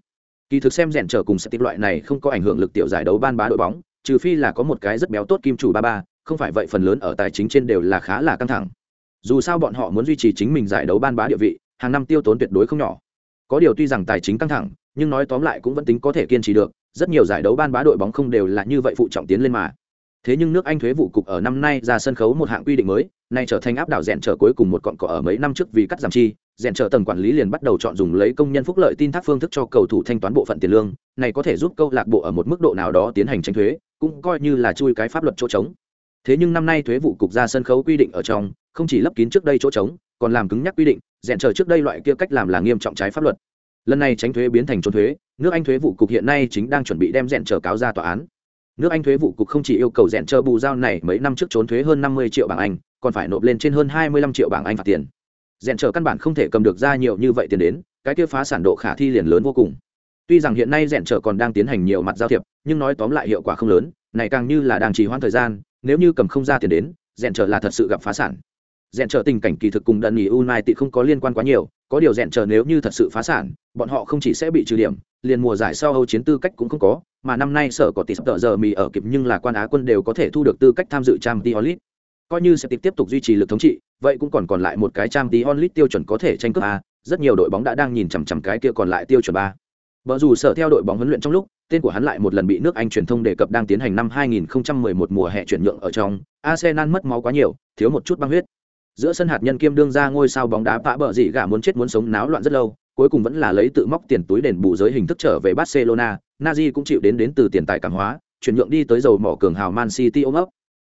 Speaker 1: Kỳ thực xem rèn trở cùng sẽ loại này không có ảnh hưởng lực tiểu giải đấu ban bá đội bóng, trừ phi là có một cái rất béo tốt kim chủ ba ba, không phải vậy phần lớn ở tài chính trên đều là khá là căng thẳng. Dù sao bọn họ muốn duy trì chính mình giải đấu ban bá địa vị, hàng năm tiêu tốn tuyệt đối không nhỏ. Có điều tuy rằng tài chính căng thẳng, nhưng nói tóm lại cũng vẫn tính có thể kiên trì được, rất nhiều giải đấu ban bá đội bóng không đều là như vậy phụ trọng tiến lên mà thế nhưng nước anh thuế vụ cục ở năm nay ra sân khấu một hạng quy định mới, nay trở thành áp đảo rèn trở cuối cùng một cọn cỏ ở mấy năm trước vì cắt giảm chi, rèn trở tầng quản lý liền bắt đầu chọn dùng lấy công nhân phúc lợi tin thác phương thức cho cầu thủ thanh toán bộ phận tiền lương, này có thể giúp câu lạc bộ ở một mức độ nào đó tiến hành tránh thuế, cũng coi như là chui cái pháp luật chỗ trống. Thế nhưng năm nay thuế vụ cục ra sân khấu quy định ở trong, không chỉ lấp kín trước đây chỗ trống, còn làm cứng nhắc quy định, rèn trở trước đây loại kia cách làm là nghiêm trọng trái pháp luật. Lần này tránh thuế biến thành trốn thuế, nước anh thuế vụ cục hiện nay chính đang chuẩn bị đem rèn trở cáo ra tòa án nước anh thuế vụ cục không chỉ yêu cầu rèn chờ bù giao này mấy năm trước trốn thuế hơn năm mươi triệu bảng anh còn phải nộp lên trên hơn hai mươi lăm triệu bảng anh phạt tiền. Rèn chờ căn bản không thể cầm được ra nhiều như vậy tiền đến cái kia phá sản độ khả thi liền lớn vô cùng. Tuy rằng hiện nay rèn trơ còn đang tiến hành nhiều mặt giao thiệp nhưng nói tóm lại hiệu quả không lớn này càng như là đang trì hoãn thời gian nếu như cầm không ra tiền đến rèn trơ là thật sự gặp phá sản. Rèn trở tình cảnh kỳ thực cùng đần nghỉ United không có liên quan quá nhiều, có điều rèn trở nếu như thật sự phá sản, bọn họ không chỉ sẽ bị trừ điểm, liền mùa giải sau Âu chiến tư cách cũng không có, mà năm nay sở có tỷ sắp giờ mì ở kịp nhưng là quan á quân đều có thể thu được tư cách tham dự Champions League. Coi như sẽ tiếp tục duy trì lực thống trị, vậy cũng còn còn lại một cái Champions League tiêu chuẩn có thể tranh cướp a, rất nhiều đội bóng đã đang nhìn chằm chằm cái kia còn lại tiêu chuẩn ba. Bở dù sở theo đội bóng huấn luyện trong lúc, tên của hắn lại một lần bị nước Anh truyền thông đề cập đang tiến hành năm 2011 mùa hè chuyển nhượng ở trong, Arsenal mất máu quá nhiều, thiếu một chút băng huyết giữa sân hạt nhân kiêm đương ra ngôi sao bóng đá phá bờ dị gà muốn chết muốn sống náo loạn rất lâu cuối cùng vẫn là lấy tự móc tiền túi đền bù giới hình thức trở về barcelona nazi cũng chịu đến đến từ tiền tài cảm hóa chuyển nhượng đi tới dầu mỏ cường hào man city ôm ấp.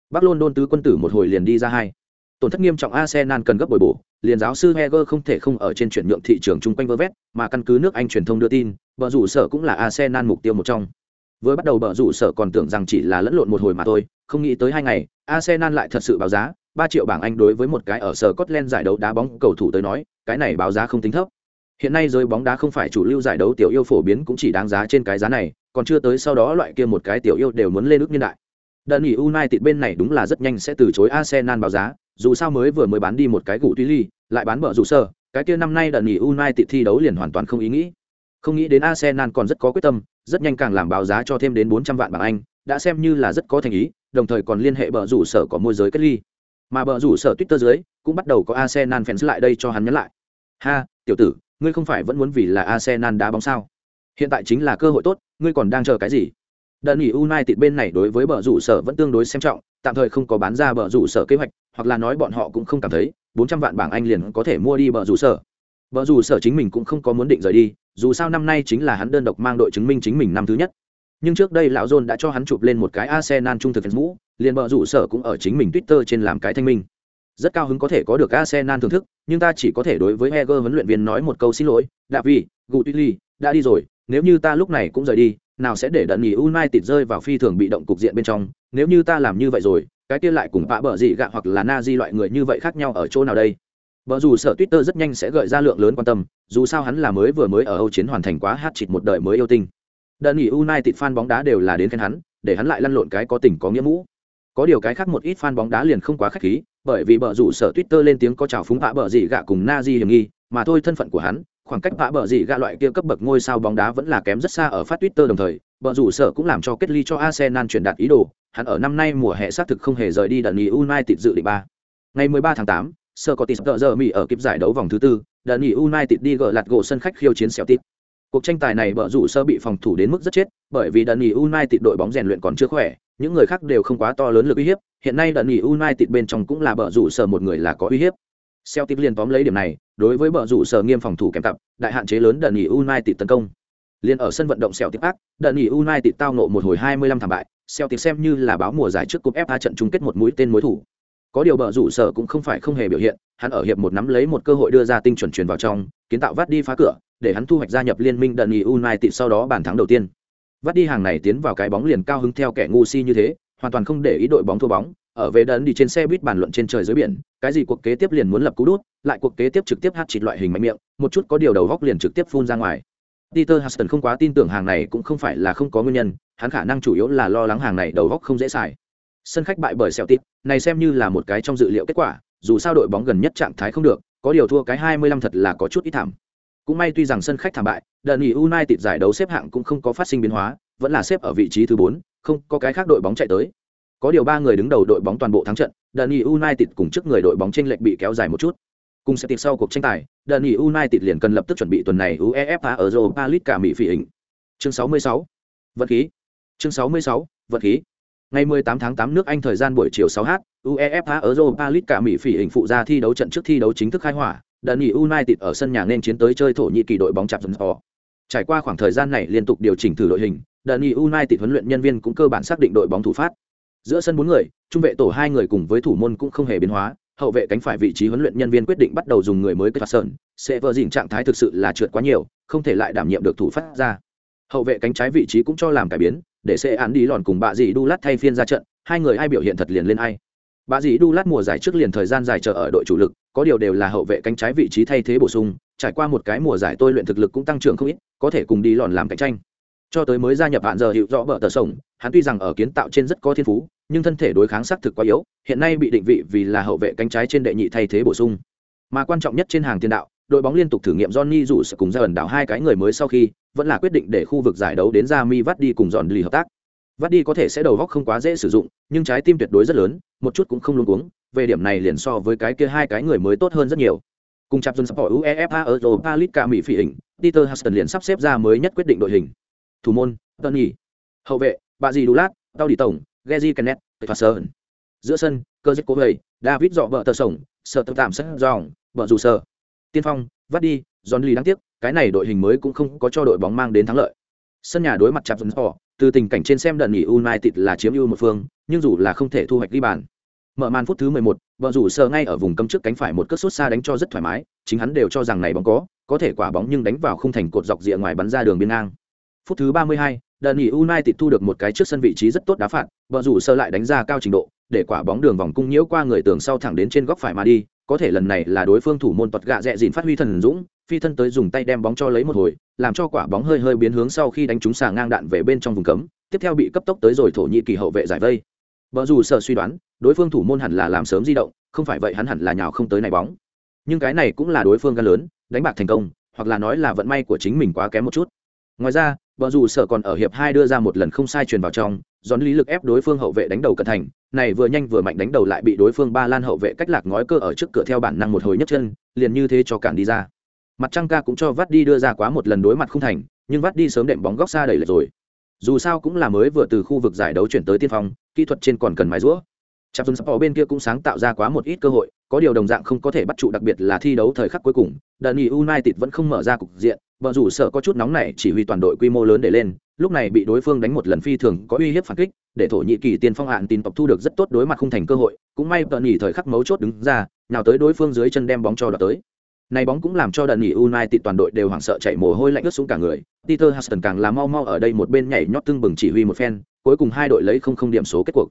Speaker 1: Bắc london tứ quân tử một hồi liền đi ra hai. Tổn thất nghiêm trọng arsenal cần gấp bồi bổ liền giáo sư heger không thể không ở trên chuyển nhượng thị trường chung quanh vơ vét mà căn cứ nước anh truyền thông đưa tin bờ rủ sở cũng là arsenal mục tiêu một trong. Với bắt đầu bờ rủ sở còn tưởng rằng chỉ là lẫn lộn một hồi mà thôi không nghĩ tới hai ngày arsenal lại thật sự báo giá ba triệu bảng Anh đối với một cái ở sở Scotland giải đấu đá bóng cầu thủ tới nói, cái này báo giá không tính thấp. Hiện nay giới bóng đá không phải chủ lưu giải đấu tiểu yêu phổ biến cũng chỉ đáng giá trên cái giá này, còn chưa tới sau đó loại kia một cái tiểu yêu đều muốn lên ước niên đại. Đợt nghỉ United bên này đúng là rất nhanh sẽ từ chối Arsenal báo giá, dù sao mới vừa mới bán đi một cái gù tuy ly, lại bán bợ rủ sơ, cái kia năm nay đợt nghỉ United thi đấu liền hoàn toàn không ý nghĩ. Không nghĩ đến Arsenal còn rất có quyết tâm, rất nhanh càng làm báo giá cho thêm đến 400 vạn bảng Anh, đã xem như là rất có thành ý, đồng thời còn liên hệ bợ rủ sở có môi giới kết ly mà bờ rủ sở twitter dưới cũng bắt đầu có arsenal fans lại đây cho hắn nhắn lại ha tiểu tử ngươi không phải vẫn muốn vì là arsenal đá bóng sao? Hiện tại chính là cơ hội tốt, ngươi còn đang chờ cái gì? Đơn nghỉ united bên này đối với bờ rủ sở vẫn tương đối xem trọng, tạm thời không có bán ra bờ rủ sở kế hoạch, hoặc là nói bọn họ cũng không cảm thấy 400 vạn bảng anh liền có thể mua đi bờ rủ sở. Bờ rủ sở chính mình cũng không có muốn định rời đi, dù sao năm nay chính là hắn đơn độc mang đội chứng minh chính mình năm thứ nhất. Nhưng trước đây lão john đã cho hắn chụp lên một cái arsenal trung thực fans mũ, liền bờ rủ sở cũng ở chính mình twitter trên làm cái thanh minh rất cao hứng có thể có được arsenal thưởng thức nhưng ta chỉ có thể đối với heger huấn luyện viên nói một câu xin lỗi đạ vì gutili đã đi rồi nếu như ta lúc này cũng rời đi nào sẽ để đận nghỉ united rơi vào phi thường bị động cục diện bên trong nếu như ta làm như vậy rồi cái kia lại cùng vạ bờ gì gạ hoặc là na di loại người như vậy khác nhau ở chỗ nào đây Bờ dù sở Twitter rất nhanh sẽ gợi ra lượng lớn quan tâm, dù sao hắn là mới vừa mới ở Âu chiến hoàn thành quá hát chịt một đời mới yêu tinh. Đợt nghỉ United fan bóng đá đều là đến khen hắn, để hắn lại lăn lộn cái có tình có nghĩa mũ có điều cái khác một ít fan bóng đá liền không quá khách khí bởi vì bờ rủ sở twitter lên tiếng có chào phúng vạ bờ gì gạ cùng na di hiểm nghi mà thôi thân phận của hắn khoảng cách vạ bờ gì gạ loại kia cấp bậc ngôi sao bóng đá vẫn là kém rất xa ở phát twitter đồng thời bờ rủ sở cũng làm cho kết ly cho arsenal truyền đạt ý đồ hắn ở năm nay mùa hè xác thực không hề rời đi đợt nghỉ united dự định ba. Ngày 13 tháng 8, sơ có tỷ giờ mỹ ở kịp giải đấu vòng thứ tư đợt nghỉ united đi gỡ lạt gỗ sân khách khiêu chiến celtic. Cuộc tranh tài này bờ rủ sơ bị phòng thủ đến mức rất chết bởi vì đợt nghỉ united đội bóng rèn luyện còn chưa khỏe những người khác đều không quá to lớn lực uy hiếp, hiện nay đợt nghỉ United bên trong cũng là bờ rủ sở một người là có uy hiếp. Celtic liền tóm lấy điểm này, đối với bờ rủ sở nghiêm phòng thủ kèm cặp, đại hạn chế lớn đợt nghỉ United tấn công. Liền ở sân vận động Celtic Park đợt nghỉ United tao nộ một hồi 25 thảm bại, Celtic xem như là báo mùa giải trước cúp FA trận chung kết một mũi tên mối thủ. Có điều bờ rủ sở cũng không phải không hề biểu hiện, hắn ở hiệp một nắm lấy một cơ hội đưa ra tinh chuẩn truyền vào trong, kiến tạo vắt đi phá cửa, để hắn thu hoạch gia nhập liên minh đợt nghỉ United sau đó bàn thắng đầu tiên vắt đi hàng này tiến vào cái bóng liền cao hứng theo kẻ ngu si như thế hoàn toàn không để ý đội bóng thua bóng ở về đấn đi trên xe buýt bàn luận trên trời dưới biển cái gì cuộc kế tiếp liền muốn lập cú đút lại cuộc kế tiếp trực tiếp hát chịt loại hình mạnh miệng một chút có điều đầu góc liền trực tiếp phun ra ngoài Peter Huston không quá tin tưởng hàng này cũng không phải là không có nguyên nhân, hắn khả năng chủ yếu là lo lắng hàng này đầu góc không dễ xài. Sân khách bại bởi Celtic, này xem như là một cái trong dự liệu kết quả, dù sao đội bóng gần nhất trạng thái không được, có điều thua cái 25 thật là có chút ít thảm. Cũng may tuy rằng sân khách thảm bại, đợt nghỉ United giải đấu xếp hạng cũng không có phát sinh biến hóa, vẫn là xếp ở vị trí thứ 4, không có cái khác đội bóng chạy tới. Có điều ba người đứng đầu đội bóng toàn bộ thắng trận, Dani United cùng trước người đội bóng chênh lệch bị kéo dài một chút. Cùng sẽ tiệc sau cuộc tranh tài, Dani United liền cần lập tức chuẩn bị tuần này UEFA ở Europa League cả Mỹ phỉ hình. Chương 66. Vật khí. Chương 66. Vật khí. Ngày 18 tháng 8 nước Anh thời gian buổi chiều 6h, UEFA ở Europa League cả Mỹ phỉ hình phụ ra thi đấu trận trước thi đấu chính thức khai hỏa, Dani United ở sân nhà nên chiến tới chơi thổ nhĩ kỳ đội bóng chạm dần Trải qua khoảng thời gian này liên tục điều chỉnh thử đội hình, Dani United huấn luyện nhân viên cũng cơ bản xác định đội bóng thủ phát. Giữa sân bốn người, trung vệ tổ hai người cùng với thủ môn cũng không hề biến hóa, hậu vệ cánh phải vị trí huấn luyện nhân viên quyết định bắt đầu dùng người mới kết sơn, sẽ vờ dỉn trạng thái thực sự là trượt quá nhiều, không thể lại đảm nhiệm được thủ phát ra. Hậu vệ cánh trái vị trí cũng cho làm cải biến, để sẽ án đi lòn cùng bạ dì đu lát thay phiên ra trận, hai người ai biểu hiện thật liền lên ai. Bà dì đu lát mùa giải trước liền thời gian dài chờ ở đội chủ lực, có điều đều là hậu vệ cánh trái vị trí thay thế bổ sung, trải qua một cái mùa giải tôi luyện thực lực cũng tăng trưởng không ít có thể cùng đi lòn làm cạnh tranh. Cho tới mới gia nhập hạn giờ hiệu rõ bờ tờ sổng hắn tuy rằng ở kiến tạo trên rất có thiên phú nhưng thân thể đối kháng xác thực quá yếu hiện nay bị định vị vì là hậu vệ cánh trái trên đệ nhị thay thế bổ sung. Mà quan trọng nhất trên hàng tiền đạo đội bóng liên tục thử nghiệm Johnny dù sẽ cùng ra ẩn đảo hai cái người mới sau khi vẫn là quyết định để khu vực giải đấu đến ra mi vắt đi cùng dọn lì hợp tác vắt đi có thể sẽ đầu góc không quá dễ sử dụng, nhưng trái tim tuyệt đối rất lớn, một chút cũng không luôn uống về điểm này liền so với cái kia hai cái người mới tốt hơn rất nhiều. Cùng chạp dân sport uefa europa league ca mỹ phỉ hình, peter huston liền sắp xếp ra mới nhất quyết định đội hình. Thủ môn, tony. Hậu vệ, bà dì dulat, tao đi tổng gezi kennet và sơn. Giữa sân, cơ dịch cố gầy, david dọ vợ tờ sổng sợ tập tạm sân dòng, vợ dù sợ tiên phong, vắt đi, john lee đáng tiếc, cái này đội hình mới cũng không có cho đội bóng mang đến thắng lợi sân nhà đối mặt chạp dân họ, từ tình cảnh trên xem đợt nghỉ united là chiếm ưu một phương nhưng dù là không thể thu hoạch ghi bàn. Mở màn phút thứ 11, vợ rủ sờ ngay ở vùng cấm trước cánh phải một cất sút xa đánh cho rất thoải mái chính hắn đều cho rằng này bóng có có thể quả bóng nhưng đánh vào không thành cột dọc rìa ngoài bắn ra đường biên ngang. Phút thứ 32, đợt nghỉ united thu được một cái trước sân vị trí rất tốt đá phạt vợ rủ sơ lại đánh ra cao trình độ để quả bóng đường vòng cung nhiễu qua người tường sau thẳng đến trên góc phải mà đi có thể lần này là đối phương thủ môn tuật gạ dẹ dìn phát huy thần dũng, phi thân tới dùng tay đem bóng cho lấy một hồi, làm cho quả bóng hơi hơi biến hướng sau khi đánh trúng xà ngang đạn về bên trong vùng cấm, tiếp theo bị cấp tốc tới rồi thổ nhĩ kỳ hậu vệ giải vây. Vợ dù sợ suy đoán, đối phương thủ môn hẳn là làm sớm di động, không phải vậy hắn hẳn là nhào không tới này bóng. Nhưng cái này cũng là đối phương gan lớn, đánh bạc thành công, hoặc là nói là vận may của chính mình quá kém một chút. Ngoài ra vợ dù sợ còn ở hiệp hai đưa ra một lần không sai truyền vào trong, dọn lý lực ép đối phương hậu vệ đánh đầu cận thành này vừa nhanh vừa mạnh đánh đầu lại bị đối phương ba lan hậu vệ cách lạc ngói cơ ở trước cửa theo bản năng một hồi nhấc chân, liền như thế cho cản đi ra. Mặt trăng ca cũng cho vắt đi đưa ra quá một lần đối mặt không thành, nhưng vắt đi sớm đệm bóng góc xa đầy lệch rồi. Dù sao cũng là mới vừa từ khu vực giải đấu chuyển tới tiên phong, kỹ thuật trên còn cần mái rũa. Chạp dùng sắp bên kia cũng sáng tạo ra quá một ít cơ hội, có điều đồng dạng không có thể bắt trụ đặc biệt là thi đấu thời khắc cuối cùng. Đợt nghỉ united vẫn không mở ra cục diện vợ rủ sợ có chút nóng này chỉ huy toàn đội quy mô lớn để lên lúc này bị đối phương đánh một lần phi thường có uy hiếp phản kích để thổ nhĩ kỳ tiên phong hạn tin tộc thu được rất tốt đối mặt không thành cơ hội cũng may tận nghỉ thời khắc mấu chốt đứng ra nào tới đối phương dưới chân đem bóng cho đợt tới này bóng cũng làm cho đợt nghỉ United toàn đội đều hoảng sợ chạy mồ hôi lạnh ướt xuống cả người. Peter Huston càng là mau mau ở đây một bên nhảy nhót tưng bừng chỉ huy một phen, cuối cùng hai đội lấy không không điểm số kết cuộc.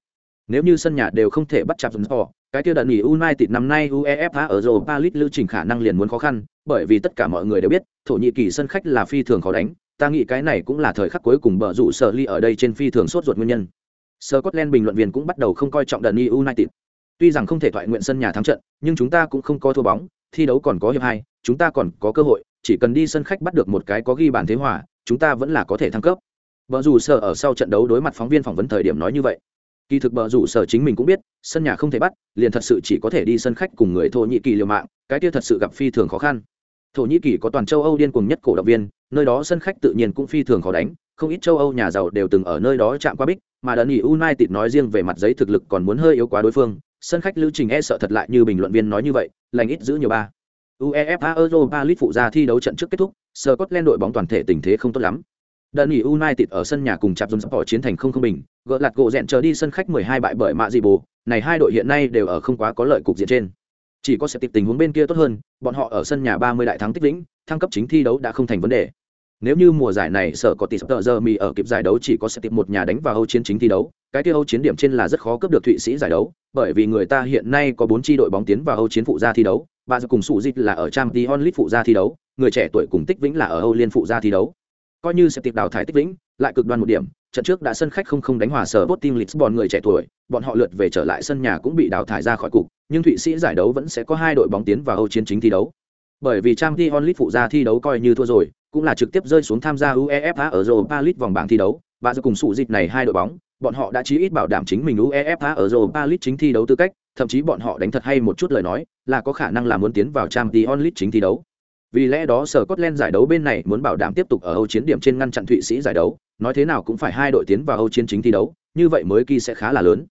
Speaker 1: Nếu như sân nhà đều không thể bắt chặt họ cái tiêu đợt nghỉ United năm nay UEFA ở Europa League lưu trình khả năng liền muốn khó khăn, bởi vì tất cả mọi người đều biết, Thổ Nhĩ Kỳ sân khách là phi thường khó đánh, ta nghĩ cái này cũng là thời khắc cuối cùng bờ rủ sở ly ở đây trên phi thường sốt ruột nguyên nhân. Scotland bình luận viên cũng bắt đầu không coi trọng đợt United. Tuy rằng không thể thoại nguyện sân nhà thắng trận, nhưng chúng ta cũng không có thua bóng, thi đấu còn có hiệp hai, chúng ta còn có cơ hội, chỉ cần đi sân khách bắt được một cái có ghi bàn thế hòa, chúng ta vẫn là có thể thăng cấp. Bờ rủ sở ở sau trận đấu đối mặt phóng viên phỏng vấn thời điểm nói như vậy kỳ thực bờ rủ sở chính mình cũng biết sân nhà không thể bắt liền thật sự chỉ có thể đi sân khách cùng người thổ nhĩ kỳ liều mạng cái kia thật sự gặp phi thường khó khăn thổ nhĩ kỳ có toàn châu âu điên cuồng nhất cổ động viên nơi đó sân khách tự nhiên cũng phi thường khó đánh không ít châu âu nhà giàu đều từng ở nơi đó chạm qua bích mà đơn nghỉ united nói riêng về mặt giấy thực lực còn muốn hơi yếu quá đối phương sân khách lưu trình e sợ thật lại như bình luận viên nói như vậy lành ít giữ nhiều ba uefa europa league phụ ra thi đấu trận trước kết thúc scotland đội bóng toàn thể tình thế không tốt lắm đơn nghỉ United ở sân nhà cùng chạm dồn bỏ chiến thành không không bình, gỡ lạt gỗ dẹn chờ đi sân khách 12 bại bởi mạ dị bồ, này hai đội hiện nay đều ở không quá có lợi cục diện trên. Chỉ có sẽ tịp tình huống bên kia tốt hơn, bọn họ ở sân nhà 30 đại thắng tích lũy, thăng cấp chính thi đấu đã không thành vấn đề. Nếu như mùa giải này sở có tỷ tờ giờ mì ở kịp giải đấu chỉ có sẽ tiếp một nhà đánh vào Âu chiến chính thi đấu, cái kia Âu chiến điểm trên là rất khó cướp được Thụy Sĩ giải đấu, bởi vì người ta hiện nay có 4 chi đội bóng tiến vào Âu chiến phụ gia thi đấu, ba giờ cùng sủ dịch là ở trang Champions League phụ gia thi đấu, người trẻ tuổi cùng tích vĩnh là ở Âu liên phụ gia thi đấu. Coi như sẽ tiệp đào thải tích vĩnh lại cực đoan một điểm trận trước đã sân khách không không đánh hòa sở bot team lisbon người trẻ tuổi bọn họ lượt về trở lại sân nhà cũng bị đào thải ra khỏi cục nhưng thụy sĩ giải đấu vẫn sẽ có hai đội bóng tiến vào âu chiến chính thi đấu. Bởi vì trang t onlit phụ gia thi đấu coi như thua rồi cũng là trực tiếp rơi xuống tham gia uefa ở europa league vòng bảng thi đấu. Và giờ cùng sụ dịch này hai đội bóng bọn họ đã chí ít bảo đảm chính mình uefa ở europa league chính thi đấu tư cách thậm chí bọn họ đánh thật hay một chút lời nói là có khả năng là muốn tiến vào Champions League chính thi đấu. Vì lẽ đó sở Scotland giải đấu bên này muốn bảo đảm tiếp tục ở Âu chiến điểm trên ngăn chặn Thụy Sĩ giải đấu, nói thế nào cũng phải hai đội tiến vào Âu chiến chính thi đấu, như vậy mới kỳ sẽ khá là lớn.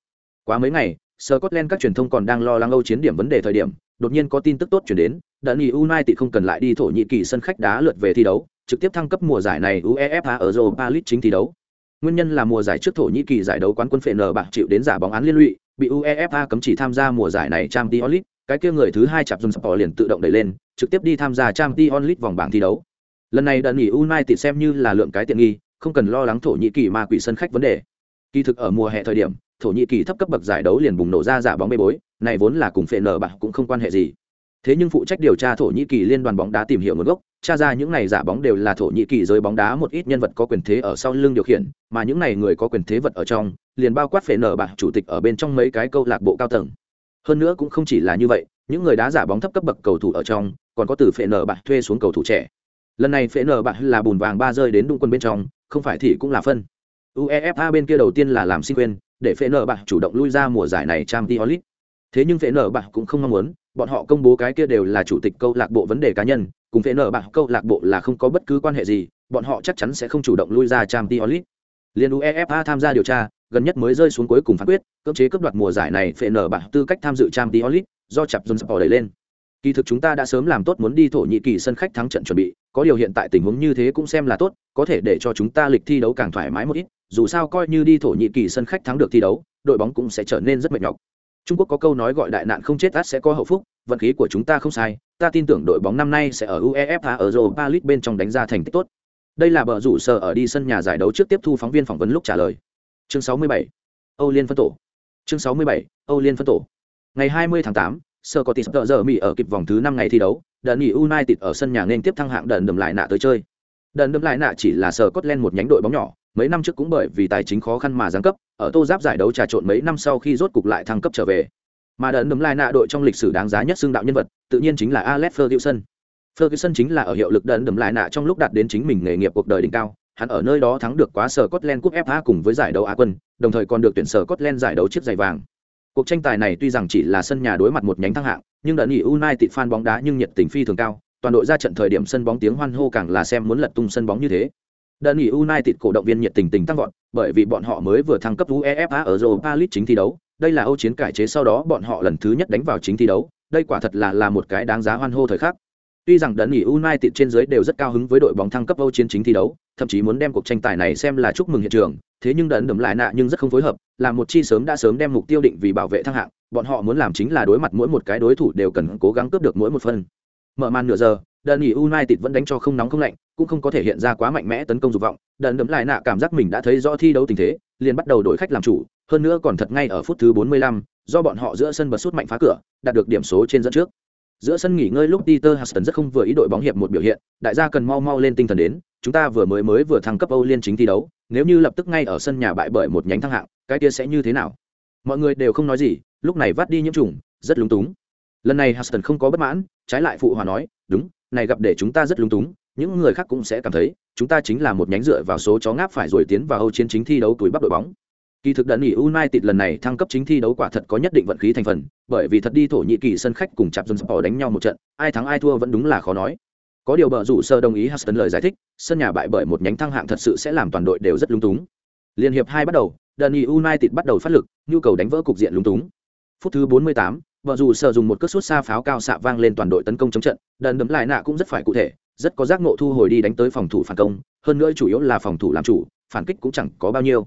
Speaker 1: Quá mấy ngày, sở Scotland các truyền thông còn đang lo lắng Âu chiến điểm vấn đề thời điểm, đột nhiên có tin tức tốt chuyển đến, Đani United không cần lại đi Thổ Nhĩ Kỳ sân khách đá lượt về thi đấu, trực tiếp thăng cấp mùa giải này UEFA ở Europa League chính thi đấu. Nguyên nhân là mùa giải trước Thổ Nhĩ Kỳ giải đấu quán quân phệ nở bạc chịu đến giả bóng án liên lụy, bị UEFA cấm chỉ tham gia mùa giải này Champions League, cái kia người thứ hai chạp dùng sport liền tự động đẩy lên trực tiếp đi tham gia Champions League vòng bảng thi đấu. Lần này đợt nghỉ united xem như là lượng cái tiện nghi không cần lo lắng thổ nhĩ kỳ ma quỷ sân khách vấn đề. Kỳ thực ở mùa hè thời điểm thổ nhĩ kỳ thấp cấp bậc giải đấu liền bùng nổ ra giả bóng bê bối này vốn là cùng phệ nở bạc cũng không quan hệ gì thế nhưng phụ trách điều tra thổ nhĩ kỳ liên đoàn bóng đá tìm hiểu nguồn gốc, tra ra những này giả bóng đều là thổ nhĩ kỳ giới bóng đá, một ít nhân vật có quyền thế ở sau lưng điều khiển, mà những này người có quyền thế vật ở trong, liền bao quát phệ nở bạc chủ tịch ở bên trong mấy cái câu lạc bộ cao tầng. Hơn nữa cũng không chỉ là như vậy, những người đá giả bóng thấp cấp bậc cầu thủ ở trong, còn có từ phệ nở bạc thuê xuống cầu thủ trẻ. Lần này phệ nở bạc là bùn vàng ba rơi đến đụng quân bên trong, không phải thì cũng là phân. Uefa bên kia đầu tiên là làm xin quên, để phệ nở bạc chủ động lui ra mùa giải này trang t thế nhưng phệ nở bạc cũng không mong muốn, bọn họ công bố cái kia đều là chủ tịch câu lạc bộ vấn đề cá nhân, cùng phệ nở bạc câu lạc bộ là không có bất cứ quan hệ gì, bọn họ chắc chắn sẽ không chủ động lui ra trang t liên uefa tham gia điều tra, gần nhất mới rơi xuống cuối cùng phán quyết, cưỡng chế cướp đoạt mùa giải này phệ nở bạc tư cách tham dự trang t do chạp dân sport đẩy lên. Kỳ thực chúng ta đã sớm làm tốt muốn đi thổ nhĩ kỳ sân khách thắng trận chuẩn bị, có điều hiện tại tình huống như thế cũng xem là tốt, có thể để cho chúng ta lịch thi đấu càng thoải mái một ít, dù sao coi như đi thổ nhĩ kỳ sân khách thắng được thi đấu, đội bóng cũng sẽ trở nên rất mệt nhọc trung quốc có câu nói gọi đại nạn không chết át sẽ có hậu phúc vận khí của chúng ta không sai ta tin tưởng đội bóng năm nay sẽ ở uefa ở europa league bên trong đánh ra thành tích tốt đây là bờ rủ sở ở đi sân nhà giải đấu trước tiếp thu phóng viên phỏng vấn lúc trả lời chương 67. âu liên phân tổ chương 67. âu liên phân tổ ngày 20 tháng 8, sơ có tỷ sập giờ mỹ ở kịp vòng thứ năm ngày thi đấu Đợt nghỉ united ở sân nhà nên tiếp thăng hạng đợn đầm lại nạ tới chơi đợn đầm lại nạ chỉ là sơ cốt một nhánh đội bóng nhỏ mấy năm trước cũng bởi vì tài chính khó khăn mà giáng cấp ở tô giáp giải đấu trà trộn mấy năm sau khi rốt cục lại thăng cấp trở về mà đợn đấm lại nạ đội trong lịch sử đáng giá nhất xương đạo nhân vật tự nhiên chính là alex ferguson ferguson chính là ở hiệu lực đợn đấm lại nạ trong lúc đạt đến chính mình nghề nghiệp cuộc đời đỉnh cao hắn ở nơi đó thắng được quá sở Scotland Cup FA cùng với giải đấu Á quân, đồng thời còn được tuyển sở Scotland giải đấu chiếc giày vàng. Cuộc tranh tài này tuy rằng chỉ là sân nhà đối mặt một nhánh thăng hạng, nhưng đã nghỉ United fan bóng đá nhưng nhiệt tình phi thường cao, toàn đội ra trận thời điểm sân bóng tiếng hoan hô càng là xem muốn lật tung sân bóng như thế. Đơn nghỉ United cổ động viên nhiệt tình tình tăng vọt, bởi vì bọn họ mới vừa thăng cấp UEFA ở Europa League chính thi đấu, đây là Âu chiến cải chế sau đó bọn họ lần thứ nhất đánh vào chính thi đấu, đây quả thật là là một cái đáng giá hoan hô thời khắc. Tuy rằng Đơn nghỉ United trên dưới đều rất cao hứng với đội bóng thăng cấp Âu chiến chính thi đấu, thậm chí muốn đem cuộc tranh tài này xem là chúc mừng hiện trường, thế nhưng đơn đấm lại nạ nhưng rất không phối hợp, là một chi sớm đã sớm đem mục tiêu định vì bảo vệ thăng hạng, bọn họ muốn làm chính là đối mặt mỗi một cái đối thủ đều cần cố gắng cướp được mỗi một phần. mở màn nửa giờ Đơn nghỉ united vẫn đánh cho không nóng không lạnh cũng không có thể hiện ra quá mạnh mẽ tấn công dục vọng. Đần đấm lại nạ cảm giác mình đã thấy rõ thi đấu tình thế liền bắt đầu đổi khách làm chủ hơn nữa còn thật ngay ở phút thứ 45, do bọn họ giữa sân bật sút mạnh phá cửa đạt được điểm số trên dẫn trước. Giữa sân nghỉ ngơi lúc Peter Huston rất không vừa ý đội bóng hiệp một biểu hiện, đại gia cần mau mau lên tinh thần đến, chúng ta vừa mới mới vừa thăng cấp Âu Liên chính thi đấu, nếu như lập tức ngay ở sân nhà bại bởi một nhánh thăng hạng, cái kia sẽ như thế nào? Mọi người đều không nói gì, lúc này vắt đi nhiễm trùng rất lúng túng. Lần này huston không có bất mãn trái lại phụ hòa nói đúng này gặp để chúng ta rất lúng túng những người khác cũng sẽ cảm thấy chúng ta chính là một nhánh dựa vào số chó ngáp phải rồi tiến vào âu chiến chính thi đấu túi bắp đội bóng. Kỳ thực đợt nghỉ united lần này thăng cấp chính thi đấu quả thật có nhất định vận khí thành phần bởi vì thật đi thổ nhĩ kỳ sân khách cùng chạp dân sport đánh nhau một trận ai thắng ai thua vẫn đúng là khó nói. Có điều bờ rủ sơ đồng ý huston lời giải thích sân nhà bại bởi một nhánh thăng hạng thật sự sẽ làm toàn đội đều rất lung túng. Liên hiệp hai bắt đầu đợt nghỉ united bắt đầu phát lực nhu cầu đánh vỡ cục diện lung túng. Phút thứ 48, vợ dù sợ dùng một cước sút xa pháo cao xạ vang lên toàn đội tấn công chống trận đần đấm lại nạ cũng rất phải cụ thể rất có giác ngộ thu hồi đi đánh tới phòng thủ phản công hơn nữa chủ yếu là phòng thủ làm chủ phản kích cũng chẳng có bao nhiêu.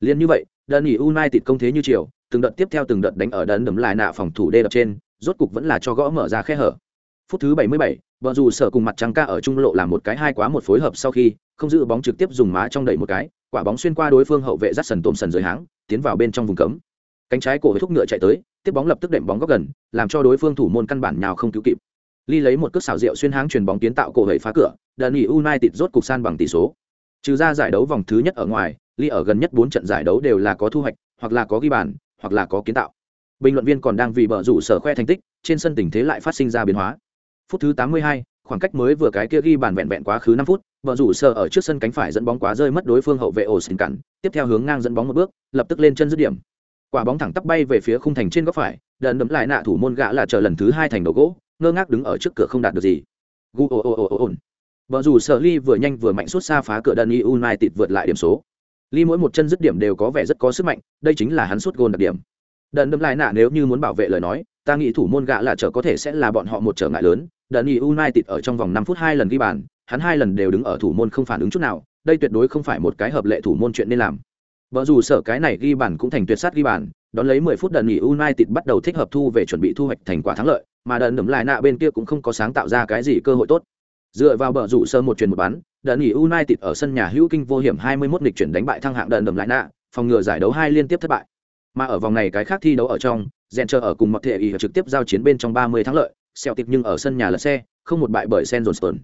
Speaker 1: Liên như vậy đơn nghỉ united công thế như chiều từng đợt tiếp theo từng đợt đánh ở đấn đấm lại nạ phòng thủ đê đập trên rốt cục vẫn là cho gõ mở ra khe hở. Phút thứ 77, vợ dù sở cùng mặt trăng ca ở trung lộ làm một cái hai quá một phối hợp sau khi không giữ bóng trực tiếp dùng má trong đẩy một cái quả bóng xuyên qua đối phương hậu vệ dắt sần tôm sần dưới háng tiến vào bên trong vùng cấm. Cánh trái cổ với thúc ngựa chạy tới tiếp bóng lập tức đệm bóng góc gần làm cho đối phương thủ môn căn bản nào không cứu kịp ly lấy một cước xảo rượu xuyên háng truyền bóng kiến tạo cổ hầy phá cửa đợt nghỉ united rốt cục san bằng tỷ số. Trừ ra giải đấu vòng thứ nhất ở ngoài ly ở gần nhất bốn trận giải đấu đều là có thu hoạch hoặc là có ghi bàn hoặc là có kiến tạo. Bình luận viên còn đang vì bở rủ sở khoe thành tích trên sân tình thế lại phát sinh ra biến hóa. Phút thứ 82, khoảng cách mới vừa cái kia ghi bàn vẹn vẹn quá khứ 5 phút bờ rủ sở ở trước sân cánh phải dẫn bóng quá rơi mất đối phương hậu vệ ổ xin cản tiếp theo hướng ngang dẫn bóng một bước lập tức lên chân dứt điểm. Quả bóng thẳng tắp bay về phía khung thành trên góc phải đợn đấm lại nạ thủ môn gã là chờ lần thứ hai thành đầu gỗ ngơ ngác đứng ở trước cửa không đạt được gì. Gu ồ ồ ồ ồ vợ dù sợ ly vừa nhanh vừa mạnh xuất xa phá cửa đơn y united vượt lại điểm số. Ly mỗi một chân dứt điểm đều có vẻ rất có sức mạnh đây chính là hắn suốt gôn đặc điểm. Đần đâm lại nạ nếu như muốn bảo vệ lời nói ta nghĩ thủ môn gã là trở có thể sẽ là bọn họ một trở ngại lớn. Đần y united ở trong vòng năm phút hai lần ghi bàn hắn hai lần đều đứng ở thủ môn không phản ứng chút nào đây tuyệt đối không phải một cái hợp lệ thủ môn chuyện nên làm. Vợ dù sở cái này ghi bàn cũng thành tuyệt sát ghi bàn, đón lấy 10 phút đần nghỉ United bắt đầu thích hợp thu về chuẩn bị thu hoạch thành quả thắng lợi, mà đợn đấm lại nạ bên kia cũng không có sáng tạo ra cái gì cơ hội tốt. Dựa vào bờ rủ sơ một truyền một bán, đợn nghỉ United ở sân nhà hữu kinh vô hiểm 21 lịch chuyển đánh bại thăng hạng đợn đấm lại nạ, phòng ngừa giải đấu hai liên tiếp thất bại. Mà ở vòng này cái khác thi đấu ở trong, Gencher ở cùng một thể ý trực tiếp giao chiến bên trong 30 thắng lợi, Celtic nhưng ở sân nhà lật xe, không một bại bởi Sen dồn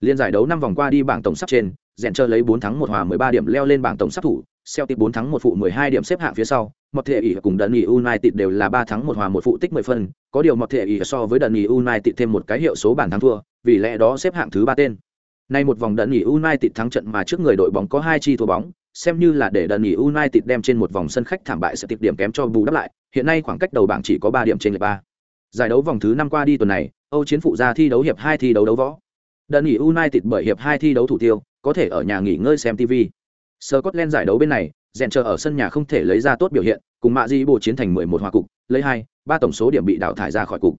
Speaker 1: Liên giải đấu năm vòng qua đi bảng tổng sắp trên, rèn chơi lấy 4 thắng 1 hòa 13 điểm leo lên bảng tổng sắp thủ, Celtic 4 thắng 1 phụ 12 điểm xếp hạng phía sau, một thể ỷ cùng Dundee United đều là 3 thắng 1 hòa 1 phụ tích 10 phân, có điều một thể ỷ so với Dundee United thêm một cái hiệu số bàn thắng thua, vì lẽ đó xếp hạng thứ 3 tên. Nay một vòng Dundee United thắng trận mà trước người đội bóng có 2 chi thua bóng, xem như là để Dundee United đem trên một vòng sân khách thảm bại sẽ tiếp điểm kém cho bù đắp lại, hiện nay khoảng cách đầu bảng chỉ có 3 điểm trên lệch 3. Giải đấu vòng thứ 5 qua đi tuần này, Âu chiến phụ ra thi đấu hiệp 2 thi đấu đấu võ. Dundee United bởi hiệp 2 thi đấu thủ tiêu, có thể ở nhà nghỉ ngơi xem TV. Scotland giải đấu bên này, dẹn chờ ở sân nhà không thể lấy ra tốt biểu hiện, cùng mạ di bộ chiến thành 11 hòa cục, lấy 2, 3 tổng số điểm bị đào thải ra khỏi cục.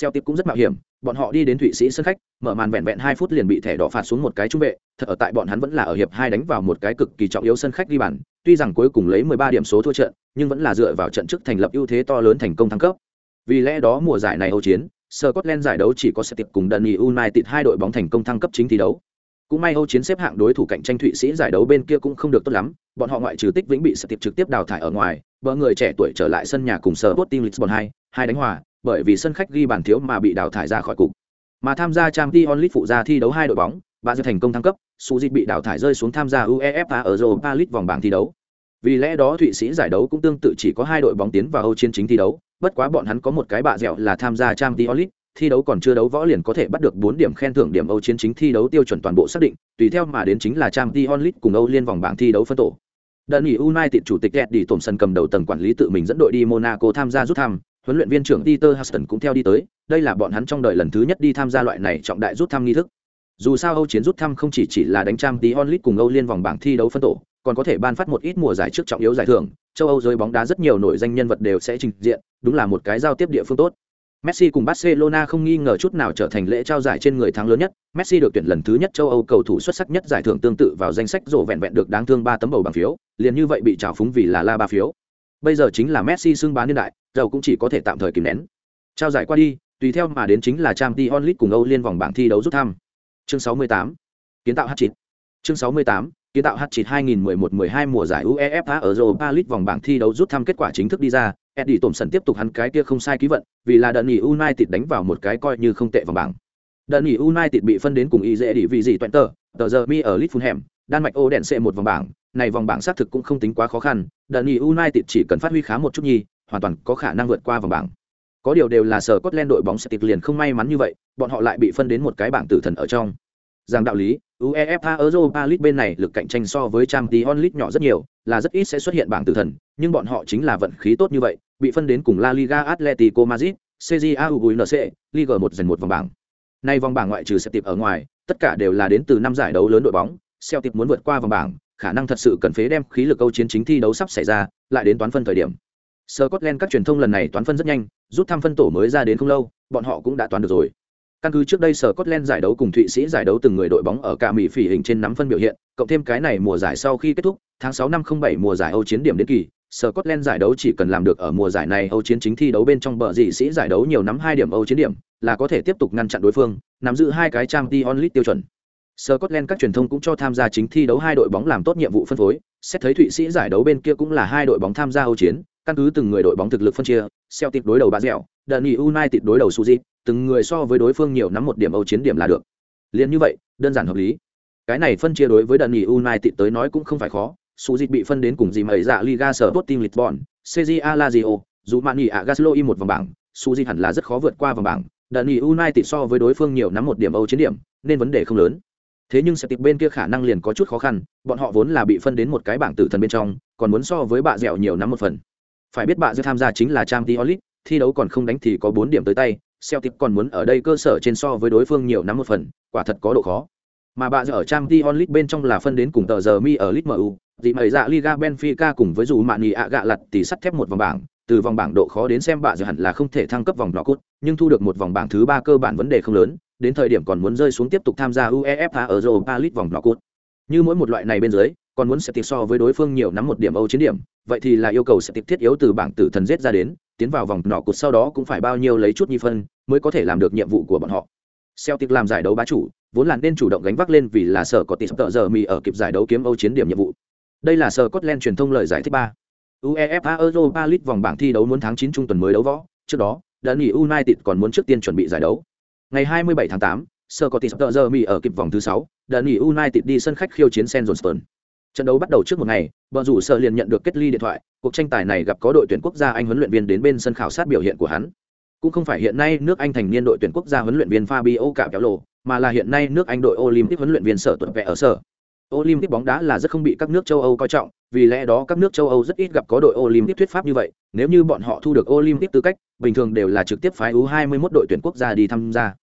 Speaker 1: Celtic cũng rất mạo hiểm, bọn họ đi đến Thụy Sĩ sân khách, mở màn vẹn vẹn 2 phút liền bị thẻ đỏ phạt xuống một cái trung vệ, thật ở tại bọn hắn vẫn là ở hiệp 2 đánh vào một cái cực kỳ trọng yếu sân khách đi bàn, tuy rằng cuối cùng lấy 13 điểm số thua trận, nhưng vẫn là dựa vào trận trước thành lập ưu thế to lớn thành công thăng cấp. Vì lẽ đó mùa giải này Âu chiến, Scotland giải đấu chỉ có Celtic cùng Dundee United hai đội bóng thành công thăng cấp chính thi đấu cũng may Âu chiến xếp hạng đối thủ cạnh tranh Thụy Sĩ giải đấu bên kia cũng không được tốt lắm, bọn họ ngoại trừ tích vĩnh bị sở tiệp trực tiếp đào thải ở ngoài, bờ người trẻ tuổi trở lại sân nhà cùng sở Sporting Lisbon 2, hai đánh hòa, bởi vì sân khách ghi bàn thiếu mà bị đào thải ra khỏi cục. Mà tham gia Champions League phụ gia thi đấu hai đội bóng, ba giờ thành công thăng cấp, Suzy bị đào thải rơi xuống tham gia UEFA ở Europa League vòng bảng thi đấu. Vì lẽ đó Thụy Sĩ giải đấu cũng tương tự chỉ có hai đội bóng tiến vào Âu chiến chính thi đấu, bất quá bọn hắn có một cái bạ dẻo là tham gia Champions League, thi đấu còn chưa đấu võ liền có thể bắt được bốn điểm khen thưởng điểm Âu chiến chính thi đấu tiêu chuẩn toàn bộ xác định, tùy theo mà đến chính là Champions League cùng Âu liên vòng bảng thi đấu phân tổ. Đơn nghỉ United chủ tịch Eddie Thompson cầm đầu tầng quản lý tự mình dẫn đội đi Monaco tham gia rút thăm, huấn luyện viên trưởng Peter Huston cũng theo đi tới, đây là bọn hắn trong đời lần thứ nhất đi tham gia loại này trọng đại rút thăm nghi thức. Dù sao Âu chiến rút thăm không chỉ chỉ là đánh Champions League cùng Âu liên vòng bảng thi đấu phân tổ, còn có thể ban phát một ít mùa giải trước trọng yếu giải thưởng, châu Âu giới bóng đá rất nhiều nổi danh nhân vật đều sẽ trình diện, đúng là một cái giao tiếp địa phương tốt. Messi cùng Barcelona không nghi ngờ chút nào trở thành lễ trao giải trên người thắng lớn nhất. Messi được tuyển lần thứ nhất châu Âu cầu thủ xuất sắc nhất giải thưởng tương tự vào danh sách rổ vẹn vẹn được đáng thương ba tấm bầu bằng phiếu, liền như vậy bị trào phúng vì là la ba phiếu. Bây giờ chính là Messi xưng bá niên đại, dầu cũng chỉ có thể tạm thời kìm nén. Trao giải qua đi, tùy theo mà đến chính là Champions League cùng Âu liên vòng bảng thi đấu rút thăm. Chương 68. Kiến tạo hat-trick. Chương 68 kiến tạo hat-trick 2011-12 mùa giải UEFA ở Europa League vòng bảng thi đấu rút thăm kết quả chính thức đi ra, Eddie Thompson tiếp tục hắn cái kia không sai ký vận, vì là Dundee United đánh vào một cái coi như không tệ vòng bảng. Dundee United bị phân đến cùng Ize dễ đi vì gì toàn tờ giờ mi ở Fulham, Đan Mạch Oden C một vòng bảng, này vòng bảng xác thực cũng không tính quá khó khăn, Dundee United chỉ cần phát huy khá một chút nhì, hoàn toàn có khả năng vượt qua vòng bảng. Có điều đều là sở Scotland đội bóng sẽ liền không may mắn như vậy, bọn họ lại bị phân đến một cái bảng tử thần ở trong. Giang đạo lý, UEFA Europa League bên này lực cạnh tranh so với Champions League nhỏ rất nhiều, là rất ít sẽ xuất hiện bảng tử thần, nhưng bọn họ chính là vận khí tốt như vậy, bị phân đến cùng La Liga Atletico Madrid, CJA UNC, Liga 1 dần một vòng bảng. Nay vòng bảng ngoại trừ sẽ tiệp ở ngoài, tất cả đều là đến từ năm giải đấu lớn đội bóng, Celtic muốn vượt qua vòng bảng, khả năng thật sự cần phế đem khí lực câu chiến chính thi đấu sắp xảy ra, lại đến toán phân thời điểm. Scotland các truyền thông lần này toán phân rất nhanh, rút thăm phân tổ mới ra đến không lâu, bọn họ cũng đã toán được rồi. Căn cứ trước đây sở Scotland giải đấu cùng Thụy Sĩ giải đấu từng người đội bóng ở cả Mỹ phỉ hình trên nắm phân biểu hiện, cộng thêm cái này mùa giải sau khi kết thúc, tháng 6 năm 07 mùa giải Âu chiến điểm đến kỳ, Scotland giải đấu chỉ cần làm được ở mùa giải này Âu chiến chính thi đấu bên trong bờ dị sĩ giải đấu nhiều nắm hai điểm Âu chiến điểm, là có thể tiếp tục ngăn chặn đối phương, nắm giữ hai cái trang Champions League tiêu chuẩn. Scotland các truyền thông cũng cho tham gia chính thi đấu hai đội bóng làm tốt nhiệm vụ phân phối, xét thấy Thụy Sĩ giải đấu bên kia cũng là hai đội bóng tham gia Âu chiến, căn cứ từng người đội bóng thực lực phân chia, Celtic đối đầu Bà Dẻo, United đối đầu Suzy, từng người so với đối phương nhiều nắm một điểm Âu chiến điểm là được. Liên như vậy, đơn giản hợp lý. Cái này phân chia đối với Dani United tới nói cũng không phải khó, Suzy bị phân đến cùng gì mà dạ Liga Sporting Lisbon, CJA Lazio, dù Mani Agaslo y một vòng bảng, Suzy hẳn là rất khó vượt qua vòng bảng. Dani United so với đối phương nhiều nắm một điểm Âu chiến điểm, nên vấn đề không lớn. Thế nhưng Celtic bên kia khả năng liền có chút khó khăn, bọn họ vốn là bị phân đến một cái bảng tử thần bên trong, còn muốn so với bạ dẻo nhiều nắm một phần. Phải biết bạ dư tham gia chính là Champions League, thi đấu còn không đánh thì có 4 điểm tới tay, Celtic còn muốn ở đây cơ sở trên so với đối phương nhiều nắm một phần, quả thật có độ khó. Mà bạ dư ở Champions League bên trong là phân đến cùng tờ giờ mi ở League MU, thì mời dạ Liga Benfica cùng với dù mạn ạ gạ lật tỷ sắt thép một vòng bảng, từ vòng bảng độ khó đến xem bạ dư hẳn là không thể thăng cấp vòng knockout, nhưng thu được một vòng bảng thứ ba cơ bản vấn đề không lớn, đến thời điểm còn muốn rơi xuống tiếp tục tham gia UEFA Europa League vòng knockout. Như mỗi một loại này bên dưới, còn muốn sẽ tiệp so với đối phương nhiều nắm một điểm Âu chiến điểm, vậy thì là yêu cầu sẽ tiếp thiết yếu từ bảng tử thần giết ra đến, tiến vào vòng nọ cột sau đó cũng phải bao nhiêu lấy chút nhi phân, mới có thể làm được nhiệm vụ của bọn họ. Celtic làm giải đấu bá chủ, vốn là nên chủ động gánh vác lên vì là sở có tỷ tợ giờ mì ở kịp giải đấu kiếm Âu chiến điểm nhiệm vụ. Đây là sở Scotland truyền thông lời giải thích ba. UEFA Europa League vòng bảng thi đấu muốn tháng 9 trung tuần mới đấu võ, trước đó, đã nghỉ United còn muốn trước tiên chuẩn bị giải đấu. Ngày 27 tháng 8, Scottish Derby ở kịp vòng thứ 6, đã nghỉ United đi sân khách khiêu chiến St Trận đấu bắt đầu trước một ngày, bờ rủ sở liền nhận được kết ly điện thoại, cuộc tranh tài này gặp có đội tuyển quốc gia Anh huấn luyện viên đến bên sân khảo sát biểu hiện của hắn. Cũng không phải hiện nay nước Anh thành niên đội tuyển quốc gia huấn luyện viên Fabio Capello, mà là hiện nay nước Anh đội Olympic huấn luyện viên sở tuần vẽ ở sở. Olympic bóng đá là rất không bị các nước châu Âu coi trọng, vì lẽ đó các nước châu Âu rất ít gặp có đội Olympic thuyết pháp như vậy, nếu như bọn họ thu được Olympic tư cách, bình thường đều là trực tiếp phái U21 đội tuyển quốc gia đi tham gia.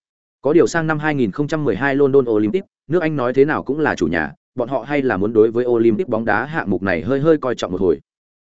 Speaker 1: Có điều sang năm 2012 London Olympic, nước Anh nói thế nào cũng là chủ nhà, bọn họ hay là muốn đối với Olympic bóng đá hạng mục này hơi hơi coi trọng một hồi.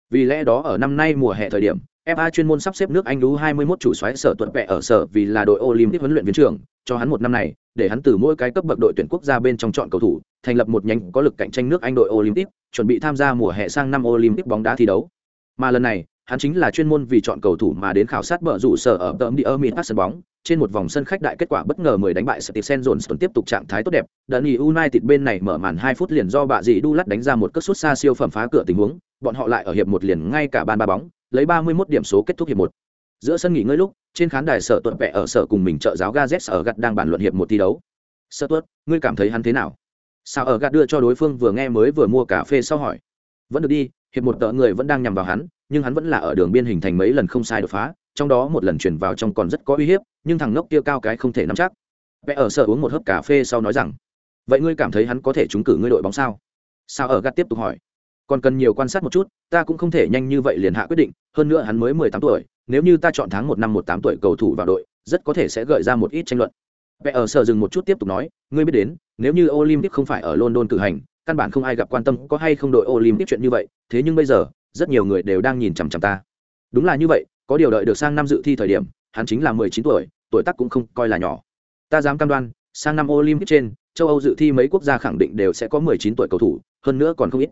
Speaker 1: Vì lẽ đó ở năm nay mùa hè thời điểm, FA chuyên môn sắp xếp nước Anh U21 chủ soái sở tuần vẽ ở sở vì là đội Olympic huấn luyện viên trưởng, cho hắn một năm này, để hắn từ mỗi cái cấp bậc đội tuyển quốc gia bên trong chọn cầu thủ, thành lập một nhánh có lực cạnh tranh nước Anh đội Olympic, chuẩn bị tham gia mùa hè sang năm Olympic bóng đá thi đấu. Mà lần này, hắn chính là chuyên môn vì chọn cầu thủ mà đến khảo sát bờ rủ sở ở tấm đi ở miền sân bóng, trên một vòng sân khách đại kết quả bất ngờ 10 đánh bại Stephen Johnson tiếp tục trạng thái tốt đẹp, Dani United bên này mở màn 2 phút liền do bạ dị đu lắt đánh ra một cất sút xa siêu phẩm phá cửa tình huống, bọn họ lại ở hiệp một liền ngay cả bàn ba bóng, lấy 31 điểm số kết thúc hiệp một. Giữa sân nghỉ ngơi lúc, trên khán đài sở tuật vẽ ở sở cùng mình trợ giáo Gazet ở gặt đang bàn luận hiệp một thi đấu. Sở ngươi cảm thấy hắn thế nào? Sao ở gạt đưa cho đối phương vừa nghe mới vừa mua cà phê sau hỏi. Vẫn được đi, hiệp một tợ người vẫn đang nhằm vào hắn, nhưng hắn vẫn là ở đường biên hình thành mấy lần không sai đột phá, trong đó một lần chuyển vào trong còn rất có uy hiếp, nhưng thằng ngốc kia cao cái không thể nắm chắc. Vẽ ở sở uống một hớp cà phê sau nói rằng, vậy ngươi cảm thấy hắn có thể trúng cử ngươi đội bóng sao? Sao ở gắt tiếp tục hỏi còn cần nhiều quan sát một chút ta cũng không thể nhanh như vậy liền hạ quyết định hơn nữa hắn mới mười tám tuổi nếu như ta chọn tháng một năm một tám tuổi cầu thủ vào đội rất có thể sẽ gợi ra một ít tranh luận vẽ ở sở dừng một chút tiếp tục nói ngươi biết đến nếu như olympic không phải ở london cử hành căn bản không ai gặp quan tâm có hay không đội olympic chuyện như vậy thế nhưng bây giờ rất nhiều người đều đang nhìn chằm chằm ta. Đúng là như vậy, có điều đợi được sang năm dự thi thời điểm, hắn chính là mười chín tuổi tuổi tác cũng không coi là nhỏ. Ta dám cam đoan, sang năm olympic trên, châu âu dự thi mấy quốc gia khẳng định đều sẽ có mười chín tuổi cầu thủ, hơn nữa còn không ít.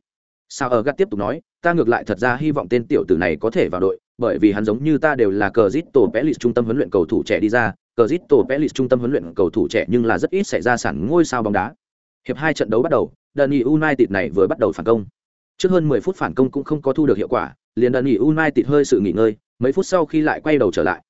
Speaker 1: Sao ở gắt tiếp tục nói, ta ngược lại thật ra hy vọng tên tiểu tử này có thể vào đội, bởi vì hắn giống như ta đều là cờ zit tổ pelis trung tâm huấn luyện cầu thủ trẻ đi ra cờ zit tổ pelis trung tâm huấn luyện cầu thủ trẻ nhưng là rất ít xảy ra sản ngôi sao bóng đá. Hiệp hai trận đấu bắt đầu, Dani United này vừa bắt đầu phản công trước hơn 10 phút phản công cũng không có thu được hiệu quả liền đơn nghỉ United hơi sự nghỉ ngơi mấy phút sau khi lại quay đầu trở lại.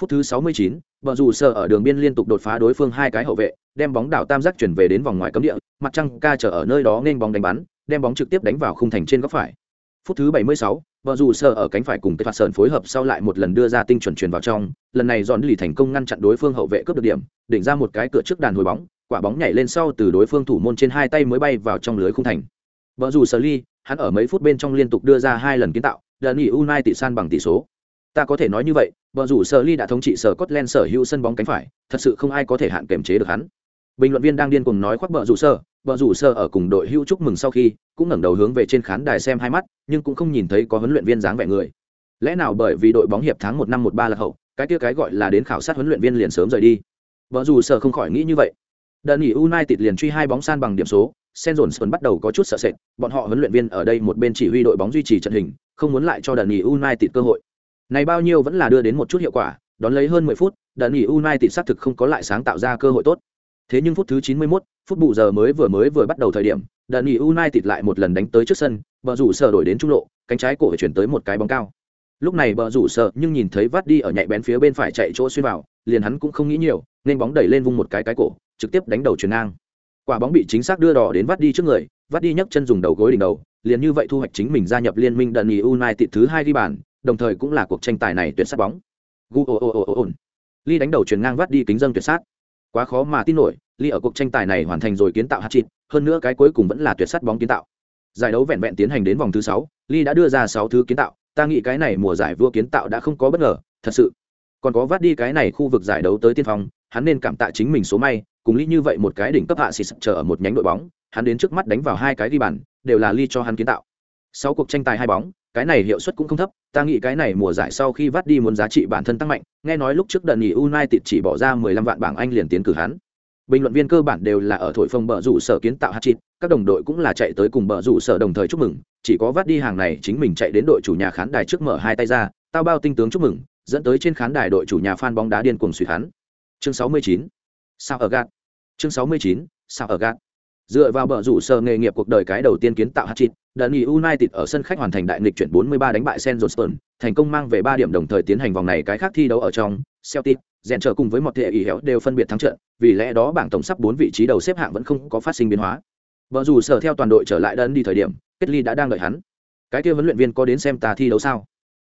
Speaker 1: Phút thứ 69, mươi dù sờ ở đường biên liên tục đột phá đối phương hai cái hậu vệ đem bóng đảo tam giác chuyển về đến vòng ngoài cấm địa mặt trăng ca chờ ở nơi đó nên bóng đánh bắn đem bóng trực tiếp đánh vào khung thành trên góc phải. Phút thứ 76, mươi dù sờ ở cánh phải cùng cái phạt sờn phối hợp sau lại một lần đưa ra tinh chuẩn truyền vào trong lần này dọn lì thành công ngăn chặn đối phương hậu vệ cướp được điểm đỉnh ra một cái cửa trước đàn hồi bóng quả bóng nhảy lên sau từ đối phương thủ môn trên hai tay mới bay vào trong lưới khung thành. Vợ dù sở ly hắn ở mấy phút bên trong liên tục đưa ra hai lần kiến tạo đợt nghỉ United san bằng tỷ số. Ta có thể nói như vậy vợ rủ sở ly đã thống trị sở Scotland sở hữu sân bóng cánh phải, thật sự không ai có thể hạn kiểm chế được hắn. Bình luận viên đang điên cuồng nói khoác vợ rủ sở vợ rủ sở ở cùng đội hữu chúc mừng sau khi, cũng ngẩng đầu hướng về trên khán đài xem hai mắt, nhưng cũng không nhìn thấy có huấn luyện viên dáng vẻ người. Lẽ nào bởi vì đội bóng hiệp tháng một năm một ba là hậu, cái kia cái gọi là đến khảo sát huấn luyện viên liền sớm rời đi? Vợ rủ sở không khỏi nghĩ như vậy. Đơn nghỉ united liền truy hai bóng san bằng điểm số sen dồn bắt đầu có chút sợ sệt bọn họ huấn luyện viên ở đây một bên chỉ huy đội bóng duy trì trận hình không muốn lại cho đợt nghỉ united cơ hội này bao nhiêu vẫn là đưa đến một chút hiệu quả đón lấy hơn mười phút đợt nghỉ united xác thực không có lại sáng tạo ra cơ hội tốt Thế nhưng phút thứ 91, phút bù giờ mới vừa mới vừa bắt đầu thời điểm, đợt nghỉ United lại một lần đánh tới trước sân, bờ rủ sở đổi đến trung lộ, cánh trái cổ chuyển tới một cái bóng cao. Lúc này bờ rủ sợ nhưng nhìn thấy vắt đi ở nhạy bén phía bên phải chạy chỗ xuyên vào, liền hắn cũng không nghĩ nhiều, nên bóng đẩy lên vung một cái cái cổ, trực tiếp đánh đầu chuyền ngang. Quả bóng bị chính xác đưa đỏ đến vắt đi trước người, vắt đi nhấc chân dùng đầu gối đỉnh đầu, liền như vậy thu hoạch chính mình gia nhập liên minh đần nghỉ United thứ hai ghi bàn, đồng thời cũng là cuộc tranh tài này tuyệt sát bóng. Gu. Ly đánh đầu chuyền ngang vắt đi kính dâng tuyệt sát. Quá khó mà tin nổi, Ly ở cuộc tranh tài này hoàn thành rồi kiến tạo hat-trick, hơn nữa cái cuối cùng vẫn là tuyệt sát bóng kiến tạo. Giải đấu vẹn vẹn tiến hành đến vòng thứ sáu, Ly đã đưa ra sáu thứ kiến tạo, ta nghĩ cái này mùa giải vua kiến tạo đã không có bất ngờ, thật sự. Còn có vắt đi cái này khu vực giải đấu tới tiên phong, hắn nên cảm tạ chính mình số may, cùng lý như vậy một cái đỉnh cấp hạ xịt chờ ở một nhánh đội bóng, hắn đến trước mắt đánh vào hai cái ghi bàn, đều là Ly cho hắn kiến tạo. Sáu cuộc tranh tài hai bóng, cái này hiệu suất cũng không thấp, ta nghĩ cái này mùa giải sau khi vắt đi muốn giá trị bản thân tăng mạnh, nghe nói lúc trước đợt nghỉ United chỉ bỏ ra 15 vạn bảng Anh liền tiến cử hắn bình luận viên cơ bản đều là ở thổi phồng bờ rủ sở kiến tạo hat-trick, các đồng đội cũng là chạy tới cùng bờ rủ sở đồng thời chúc mừng chỉ có vắt đi hàng này chính mình chạy đến đội chủ nhà khán đài trước mở hai tay ra tao bao tinh tướng chúc mừng dẫn tới trên khán đài đội chủ nhà fan bóng đá điên cuồng suy hắn chương 69 sao ở gạt chương 69. sao ở gạt Dựa vào bờ rủ sở nghề nghiệp cuộc đời cái đầu tiên kiến tạo hat-trick, Dundee United ở sân khách hoàn thành đại nghịch chuyển 43 đánh bại sen Johnstone, thành công mang về 3 điểm đồng thời tiến hành vòng này cái khác thi đấu ở trong, Celtic, rèn trở cùng với một thể ý héo đều phân biệt thắng trận, vì lẽ đó bảng tổng sắp 4 vị trí đầu xếp hạng vẫn không có phát sinh biến hóa. Bờ rủ sở theo toàn đội trở lại Dundee thời điểm, kết ly đã đang đợi hắn. Cái kia huấn luyện viên có đến xem ta thi đấu sao?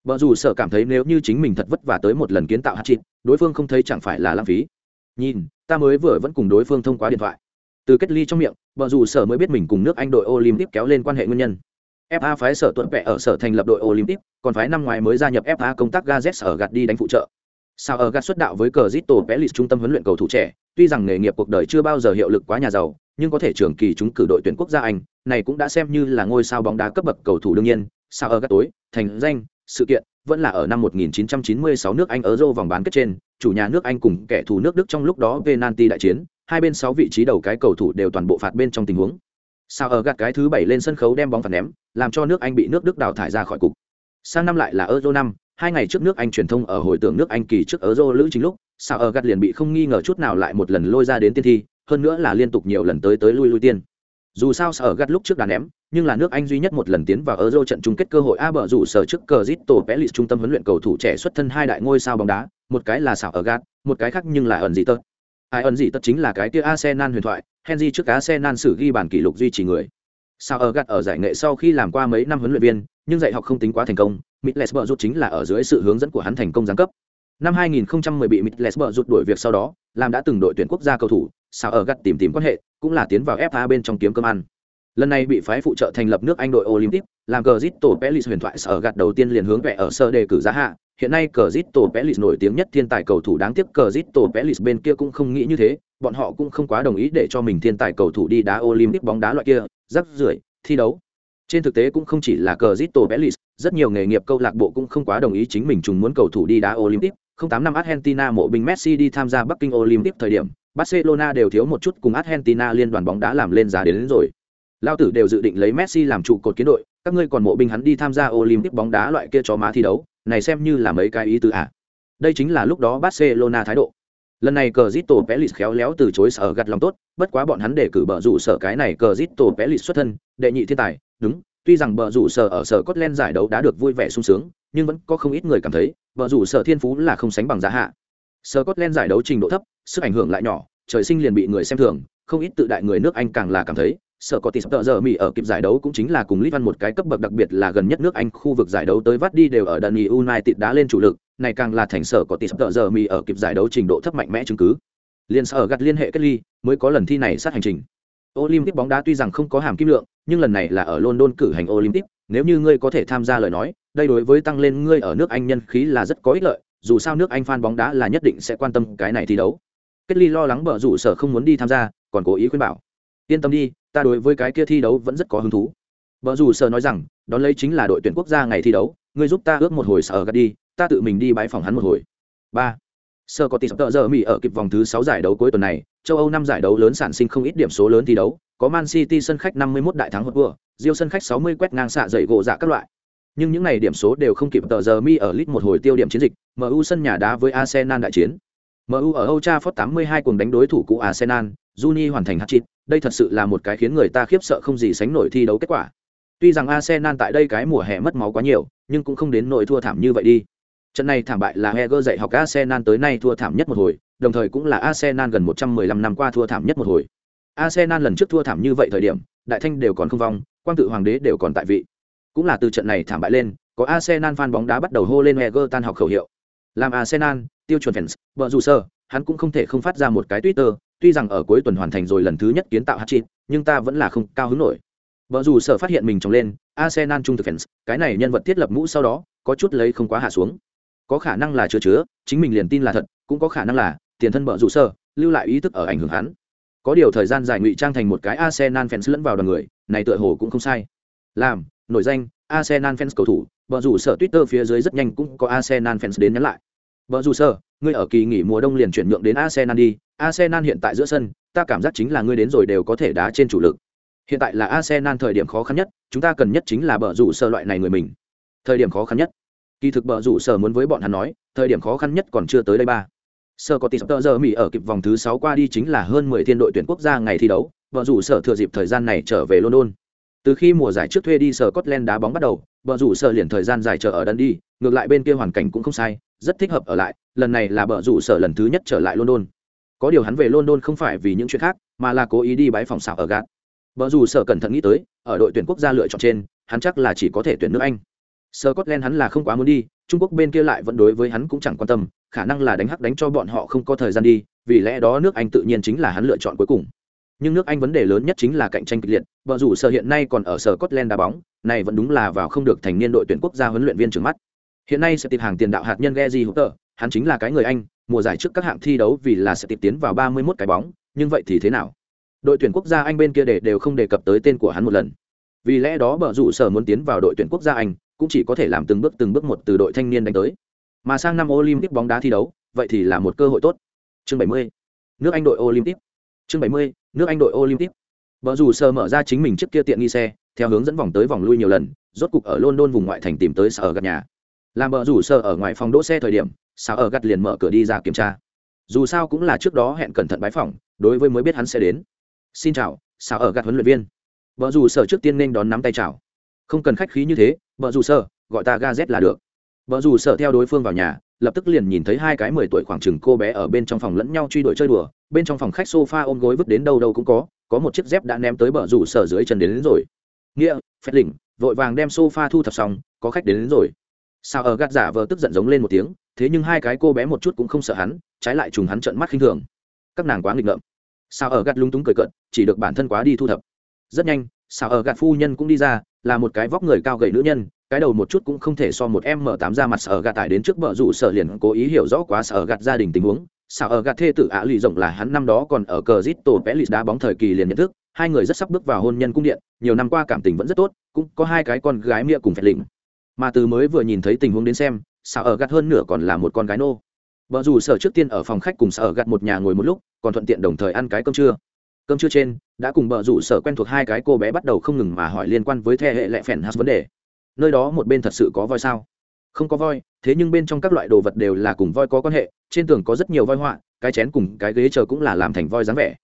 Speaker 1: Bờ rủ sở cảm thấy nếu như chính mình thật vất vả tới một lần kiến tạo hat-trick, đối phương không thấy chẳng phải là lãng phí. Nhìn, ta mới vừa vẫn cùng đối phương thông qua điện thoại. Từ kết ly trong miệng vợ dù sở mới biết mình cùng nước anh đội olympic kéo lên quan hệ nguyên nhân. Fa phái sở tuấn vẽ ở sở thành lập đội olympic, còn phái năm ngoài mới gia nhập fa công tác gazet ở gạt đi đánh phụ trợ. Sao ở gạt xuất đạo với cờ zito pelis trung tâm huấn luyện cầu thủ trẻ, tuy rằng nghề nghiệp cuộc đời chưa bao giờ hiệu lực quá nhà giàu, nhưng có thể trường kỳ chúng cử đội tuyển quốc gia anh, này cũng đã xem như là ngôi sao bóng đá cấp bậc cầu thủ đương nhiên. Sao ở gạt tối, thành danh, sự kiện vẫn là ở năm 1996 nước Anh ở Euro vòng bán kết trên, chủ nhà nước Anh cùng kẻ thù nước Đức trong lúc đó penalty đại chiến, hai bên sáu vị trí đầu cái cầu thủ đều toàn bộ phạt bên trong tình huống. Sao ở gạt cái thứ bảy lên sân khấu đem bóng phạt ném, làm cho nước Anh bị nước Đức đào thải ra khỏi cục. Sang năm lại là Euro năm, hai ngày trước nước Anh truyền thông ở hồi tưởng nước Anh kỳ trước Euro lữ chính lúc, sao ở gạt liền bị không nghi ngờ chút nào lại một lần lôi ra đến tiên thi, hơn nữa là liên tục nhiều lần tới tới lui lui tiên. Dù sao sở ở lúc trước đá ném, nhưng là nước Anh duy nhất một lần tiến vào Euro trận chung kết cơ hội A bờ rủ sở trước cờ Zito lịch trung tâm huấn luyện cầu thủ trẻ xuất thân hai đại ngôi sao bóng đá, một cái là xảo ở gạt, một cái khác nhưng là ẩn gì tật Ai ẩn gì tật chính là cái kia Arsenal huyền thoại, Henry trước Arsenal sử ghi bản kỷ lục duy trì người. Sao ở gạt ở giải nghệ sau khi làm qua mấy năm huấn luyện viên, nhưng dạy học không tính quá thành công, Mitlesberg rút chính là ở dưới sự hướng dẫn của hắn thành công giáng cấp. Năm 2010 bị Mitlesberg rút đuổi việc sau đó, làm đã từng đội tuyển quốc gia cầu thủ, sao ở gạt tìm tìm quan hệ, cũng là tiến vào FA bên trong kiếm cơm ăn. Lần này bị phái phụ trợ thành lập nước anh đội olympic, làm cờ pelis huyền thoại sở gạt đầu tiên liền hướng về ở sơ đề cử giá hạ. Hiện nay cờ pelis nổi tiếng nhất thiên tài cầu thủ đáng tiếc cờ pelis bên kia cũng không nghĩ như thế, bọn họ cũng không quá đồng ý để cho mình thiên tài cầu thủ đi đá olympic bóng đá loại kia, rắc rưởi, thi đấu. Trên thực tế cũng không chỉ là cờ pelis rất nhiều nghề nghiệp câu lạc bộ cũng không quá đồng ý chính mình trùng muốn cầu thủ đi đá olympic. Không tám năm argentina mộ binh messi đi tham gia bắc kinh olympic thời điểm barcelona đều thiếu một chút cùng argentina liên đoàn bóng đá làm lên giá đến, đến rồi Lao tử đều dự định lấy Messi làm trụ cột kiến đội, các ngươi còn mộ binh hắn đi tham gia Olympic bóng đá loại kia chó má thi đấu, này xem như là mấy cái ý tứ à. Đây chính là lúc đó Barcelona thái độ. Lần này cờ Zito Pelis khéo léo từ chối sở gặt lòng tốt, bất quá bọn hắn để cử bờ rủ sở cái này cờ Zito Pelis xuất thân, đệ nhị thiên tài, đúng, tuy rằng bờ rủ sở ở sở Scotland giải đấu đã được vui vẻ sung sướng, nhưng vẫn có không ít người cảm thấy, bờ rủ sở thiên phú là không sánh bằng giá hạ. Scotland giải đấu trình độ thấp, sức ảnh hưởng lại nhỏ, trời sinh liền bị người xem thường, không ít tự đại người nước Anh càng là cảm thấy, sợ có tỷ tợ giờ mỹ ở kịp giải đấu cũng chính là cùng Litvan một cái cấp bậc đặc biệt là gần nhất nước Anh khu vực giải đấu tới vắt đi đều ở Dundee United đá lên chủ lực, này càng là thành sở có tỷ tợ giờ mỹ ở kịp giải đấu trình độ thấp mạnh mẽ chứng cứ. Liên sở gặt liên hệ kết ly, mới có lần thi này sát hành trình. Olympic bóng đá tuy rằng không có hàm kim lượng, nhưng lần này là ở London cử hành Olympic, nếu như ngươi có thể tham gia lời nói, đây đối với tăng lên ngươi ở nước Anh nhân khí là rất có ích lợi, dù sao nước Anh fan bóng đá là nhất định sẽ quan tâm cái này thi đấu. Kết ly lo lắng bở rủ sở không muốn đi tham gia, còn cố ý khuyên bảo. Yên tâm đi, ta đối với cái kia thi đấu vẫn rất có hứng thú. Vợ dù sợ nói rằng đón lấy chính là đội tuyển quốc gia ngày thi đấu ngươi giúp ta ước một hồi sợ gạt đi ta tự mình đi bãi phòng hắn một hồi. Ba. Sở có tỷ tợ giờ mỹ ở kịp vòng thứ sáu giải đấu cuối tuần này châu âu năm giải đấu lớn sản sinh không ít điểm số lớn thi đấu có man city sân khách 51 đại thắng hốt vừa diêu sân khách 60 quét ngang xạ dậy gỗ dạ các loại. Nhưng những này điểm số đều không kịp tờ giờ mi ở lit một hồi tiêu điểm chiến dịch mu sân nhà đá với arsenal đại chiến mu ở Old trafford 82 cùng đánh đối thủ cũ arsenal Juni hoàn thành hat-trick, đây thật sự là một cái khiến người ta khiếp sợ không gì sánh nổi thi đấu kết quả. Tuy rằng Arsenal tại đây cái mùa hè mất máu quá nhiều, nhưng cũng không đến nỗi thua thảm như vậy đi. Trận này thảm bại là Wenger dạy học Arsenal tới nay thua thảm nhất một hồi, đồng thời cũng là Arsenal gần 115 năm qua thua thảm nhất một hồi. Arsenal lần trước thua thảm như vậy thời điểm, đại thanh đều còn không vong, quang tự hoàng đế đều còn tại vị. Cũng là từ trận này thảm bại lên, có Arsenal fan bóng đá bắt đầu hô lên Wenger tan học khẩu hiệu. Làm Arsenal, tiêu chuẩn fans, vợ dù sơ, hắn cũng không thể không phát ra một cái Twitter, tuy rằng ở cuối tuần hoàn thành rồi lần thứ nhất kiến tạo hat-trick, nhưng ta vẫn là không cao hứng nổi. Vợ dù sở phát hiện mình trồng lên, Arsenal trung thực fans, cái này nhân vật thiết lập mũ sau đó, có chút lấy không quá hạ xuống. Có khả năng là chứa chứa, chính mình liền tin là thật, cũng có khả năng là tiền thân vợ dù sở, lưu lại ý thức ở ảnh hưởng hắn. Có điều thời gian dài ngụy trang thành một cái Arsenal fans lẫn vào đoàn người, này tựa hồ cũng không sai. Làm, nổi danh, Arsenal fans cầu thủ, vợ dù sở Twitter phía dưới rất nhanh cũng có Arsenal fans đến nhắn lại. Bờ dù sở, ngươi ở kỳ nghỉ mùa đông liền chuyển nhượng đến Arsenal đi, Arsenal hiện tại giữa sân, ta cảm giác chính là ngươi đến rồi đều có thể đá trên chủ lực. Hiện tại là Arsenal thời điểm khó khăn nhất, chúng ta cần nhất chính là bờ rủ sở loại này người mình. Thời điểm khó khăn nhất. Kỳ thực bờ rủ sở muốn với bọn hắn nói, thời điểm khó khăn nhất còn chưa tới đây ba. Sở có tỷ giờ Mỹ ở kịp vòng thứ 6 qua đi chính là hơn 10 thiên đội tuyển quốc gia ngày thi đấu, Bờ rủ sở thừa dịp thời gian này trở về london từ khi mùa giải trước thuê đi sở Scotland đá bóng bắt đầu bờ rủ sở liền thời gian dài chờ ở Dundee. ngược lại bên kia hoàn cảnh cũng không sai rất thích hợp ở lại lần này là bờ rủ sở lần thứ nhất trở lại london có điều hắn về london không phải vì những chuyện khác mà là cố ý đi bãi phòng xảo ở gạt Bờ rủ sở cẩn thận nghĩ tới ở đội tuyển quốc gia lựa chọn trên hắn chắc là chỉ có thể tuyển nước anh Scotland hắn là không quá muốn đi, Trung Quốc bên kia lại vẫn đối với hắn cũng chẳng quan tâm, khả năng là đánh hắc đánh cho bọn họ không có thời gian đi, vì lẽ đó nước Anh tự nhiên chính là hắn lựa chọn cuối cùng. Nhưng nước Anh vấn đề lớn nhất chính là cạnh tranh kịch liệt, vợ rủ sở hiện nay còn ở sở Scotland đá bóng, này vẫn đúng là vào không được thành niên đội tuyển quốc gia huấn luyện viên trưởng mắt. Hiện nay sẽ tìm hàng tiền đạo hạt nhân Gezi Hooper, hắn chính là cái người Anh, mùa giải trước các hạng thi đấu vì là sẽ tiếp tiến vào 31 cái bóng, nhưng vậy thì thế nào? Đội tuyển quốc gia Anh bên kia để đều không đề cập tới tên của hắn một lần. Vì lẽ đó bờ rủ sở muốn tiến vào đội tuyển quốc gia Anh, cũng chỉ có thể làm từng bước từng bước một từ đội thanh niên đánh tới mà sang năm olympic bóng đá thi đấu vậy thì là một cơ hội tốt chương 70. nước anh đội olympic chương 70. nước anh đội olympic Bở rủ sơ mở ra chính mình trước kia tiện nghi xe theo hướng dẫn vòng tới vòng lui nhiều lần rốt cục ở london vùng ngoại thành tìm tới sở gặt nhà làm bờ rủ sơ ở ngoài phòng đỗ xe thời điểm sở ở gặt liền mở cửa đi ra kiểm tra. Dù sao cũng là trước đó hẹn cẩn thận bái phòng đối với mới biết hắn sẽ đến. Xin chào sở ở gặt huấn luyện viên. Vợ dù sở trước tiên nên đón nắm tay chào. Không cần khách khí như thế vợ dù sợ gọi ta ga z là được. Vợ dù sợ theo đối phương vào nhà lập tức liền nhìn thấy hai cái mười tuổi khoảng chừng cô bé ở bên trong phòng lẫn nhau truy đuổi chơi đùa bên trong phòng khách sofa ôm gối vứt đến đâu đâu cũng có có một chiếc dép đã ném tới bờ rủ sở dưới chân đến, đến rồi. Nghĩa phép lỉnh vội vàng đem sofa thu thập xong có khách đến, đến rồi sao ở gạt giả vờ tức giận giống lên một tiếng, thế nhưng hai cái cô bé một chút cũng không sợ hắn, trái lại trùng hắn trợn mắt khinh thường. Các nàng quá nghịch ngợm. Sao ở gạt lung túng cười cận chỉ được bản thân quá đi thu thập. Rất nhanh, sao ở gạt phu nhân cũng đi ra, là một cái vóc người cao gầy nữ nhân, cái đầu một chút cũng không thể so một em mở tám ra mặt sở gạt tải đến trước vợ rủ sở liền cố ý hiểu rõ quá sở gạt gia đình tình huống. Sao ở gạt thê tử ạ lì rộng là hắn năm đó còn ở cờ zit tổ vẽ lì đá bóng thời kỳ liền nhận thức, hai người rất sắp bước vào hôn nhân cung điện, nhiều năm qua cảm tình vẫn rất tốt, cũng có hai cái con gái mia cùng phẹt lịnh mà từ mới vừa nhìn thấy tình huống đến xem sao ở gạt hơn nửa còn là một con gái nô. Vợ dù sở trước tiên ở phòng khách cùng sở ở gạt một nhà ngồi một lúc, còn thuận tiện đồng thời ăn cái cơm trưa. Cơm trưa trên, đã cùng bờ rủ sở quen thuộc hai cái cô bé bắt đầu không ngừng mà hỏi liên quan với thế hệ lệ phèn hát vấn đề. Nơi đó một bên thật sự có voi sao? Không có voi, thế nhưng bên trong các loại đồ vật đều là cùng voi có quan hệ, trên tường có rất nhiều voi họa, cái chén cùng cái ghế chờ cũng là làm thành voi dáng vẻ.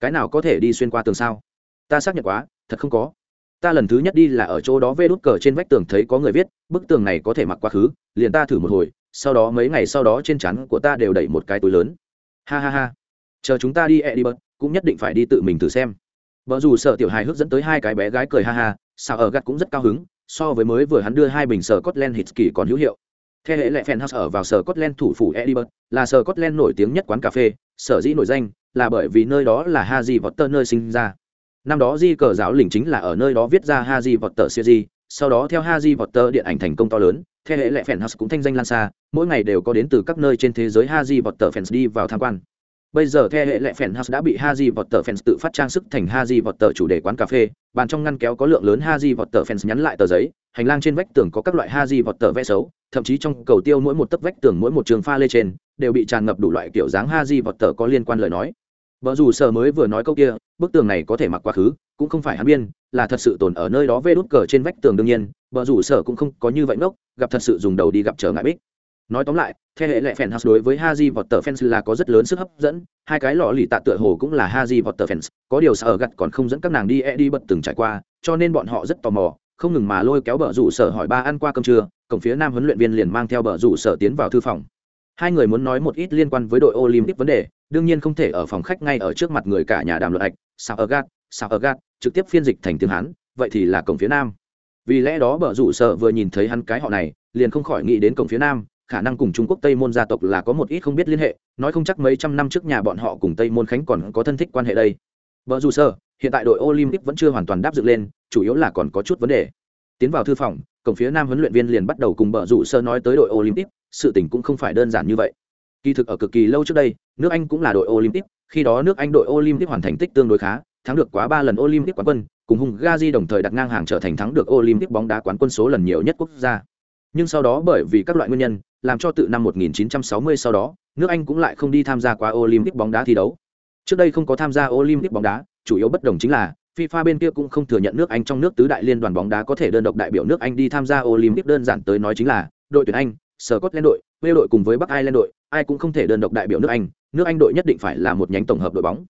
Speaker 1: Cái nào có thể đi xuyên qua tường sao? Ta xác nhận quá, thật không có ta lần thứ nhất đi là ở chỗ đó vê đút cờ trên vách tường thấy có người viết, bức tường này có thể mặc quá khứ, liền ta thử một hồi, sau đó mấy ngày sau đó trên chắn của ta đều đẩy một cái túi lớn. Ha ha ha. Chờ chúng ta đi e đi bớt, cũng nhất định phải đi tự mình thử xem. Vợ dù sợ tiểu hài hước dẫn tới hai cái bé gái cười ha ha, sao ở gắt cũng rất cao hứng, so với mới vừa hắn đưa hai bình sở Scotland hít kỳ còn hữu hiệu. Theo hệ lệ fan house ở vào sở Scotland thủ phủ Edinburgh là sở Scotland nổi tiếng nhất quán cà phê, sở dĩ nổi danh, là bởi vì nơi đó là Harry Potter nơi sinh ra năm đó di cờ giáo lĩnh chính là ở nơi đó viết ra Harry Potter series sau đó theo Harry Potter điện ảnh thành công to lớn theo hệ lệ Phèn house cũng thanh danh lan xa mỗi ngày đều có đến từ các nơi trên thế giới Harry Potter fans đi vào tham quan Bây giờ theo hệ lệ Phèn House đã bị Harry Potter fans tự phát trang sức thành Harry Potter chủ đề quán cà phê, bàn trong ngăn kéo có lượng lớn Harry Potter fans nhắn lại tờ giấy, hành lang trên vách tường có các loại Harry Potter vẽ xấu, thậm chí trong cầu tiêu mỗi một tấc vách tường mỗi một trường pha lê trên đều bị tràn ngập đủ loại kiểu dáng Harry Potter có liên quan lời nói. Vợ dù sở mới vừa nói câu kia, bức tường này có thể mặc quá khứ, cũng không phải hắn biên, là thật sự tồn ở nơi đó vê đút cờ trên vách tường đương nhiên, vợ dù sở cũng không có như vậy ngốc, gặp thật sự dùng đầu đi gặp trở ngại bích. Nói tóm lại theo hệ lệ fan house đối với Haji Potter fans là có rất lớn sức hấp dẫn hai cái lọ lì tạ tựa hồ cũng là Haji Potter fans có điều sợ gặt còn không dẫn các nàng đi e đi bật từng trải qua cho nên bọn họ rất tò mò không ngừng mà lôi kéo bờ rủ sở hỏi ba ăn qua cơm trưa cổng phía nam huấn luyện viên liền mang theo bờ rủ sở tiến vào thư phòng hai người muốn nói một ít liên quan với đội olympic vấn đề, đương nhiên không thể ở phòng khách ngay ở trước mặt người cả nhà đàm luận ạch sao ở gạt sao ở gạt trực tiếp phiên dịch thành tiếng hán, vậy thì là cổng phía nam. Vì lẽ đó bờ rủ sợ vừa nhìn thấy hắn cái họ này, liền không khỏi nghĩ đến cổng phía nam, khả năng cùng trung quốc tây môn gia tộc là có một ít không biết liên hệ, nói không chắc mấy trăm năm trước nhà bọn họ cùng tây môn khánh còn có thân thích quan hệ đây. Vợ dù sơ hiện tại đội olympic vẫn chưa hoàn toàn đáp dựng lên, chủ yếu là còn có chút vấn đề. Tiến vào thư phòng, cổng phía nam huấn luyện viên liền bắt đầu cùng bờ rủ sơ nói tới đội olympic sự tình cũng không phải đơn giản như vậy. Kỳ thực ở cực kỳ lâu trước đây nước anh cũng là đội olympic khi đó nước anh đội olympic hoàn thành tích tương đối khá thắng được quá ba lần olympic quán quân cùng Hungary gazi đồng thời đặt ngang hàng trở thành thắng được olympic bóng đá quán quân số lần nhiều nhất quốc gia. Nhưng sau đó bởi vì các loại nguyên nhân làm cho tự năm 1960 sau đó nước anh cũng lại không đi tham gia quá olympic bóng đá thi đấu. Trước đây không có tham gia olympic bóng đá chủ yếu bất đồng chính là FIFA bên kia cũng không thừa nhận nước Anh trong nước tứ đại liên đoàn bóng đá có thể đơn độc đại biểu nước Anh đi tham gia Olympic. Đơn giản tới nói chính là đội tuyển Anh, Scotland đội, Wales đội cùng với Bắc Ireland đội, ai cũng không thể đơn độc đại biểu nước Anh, nước Anh đội nhất định phải là một nhánh tổng hợp đội bóng.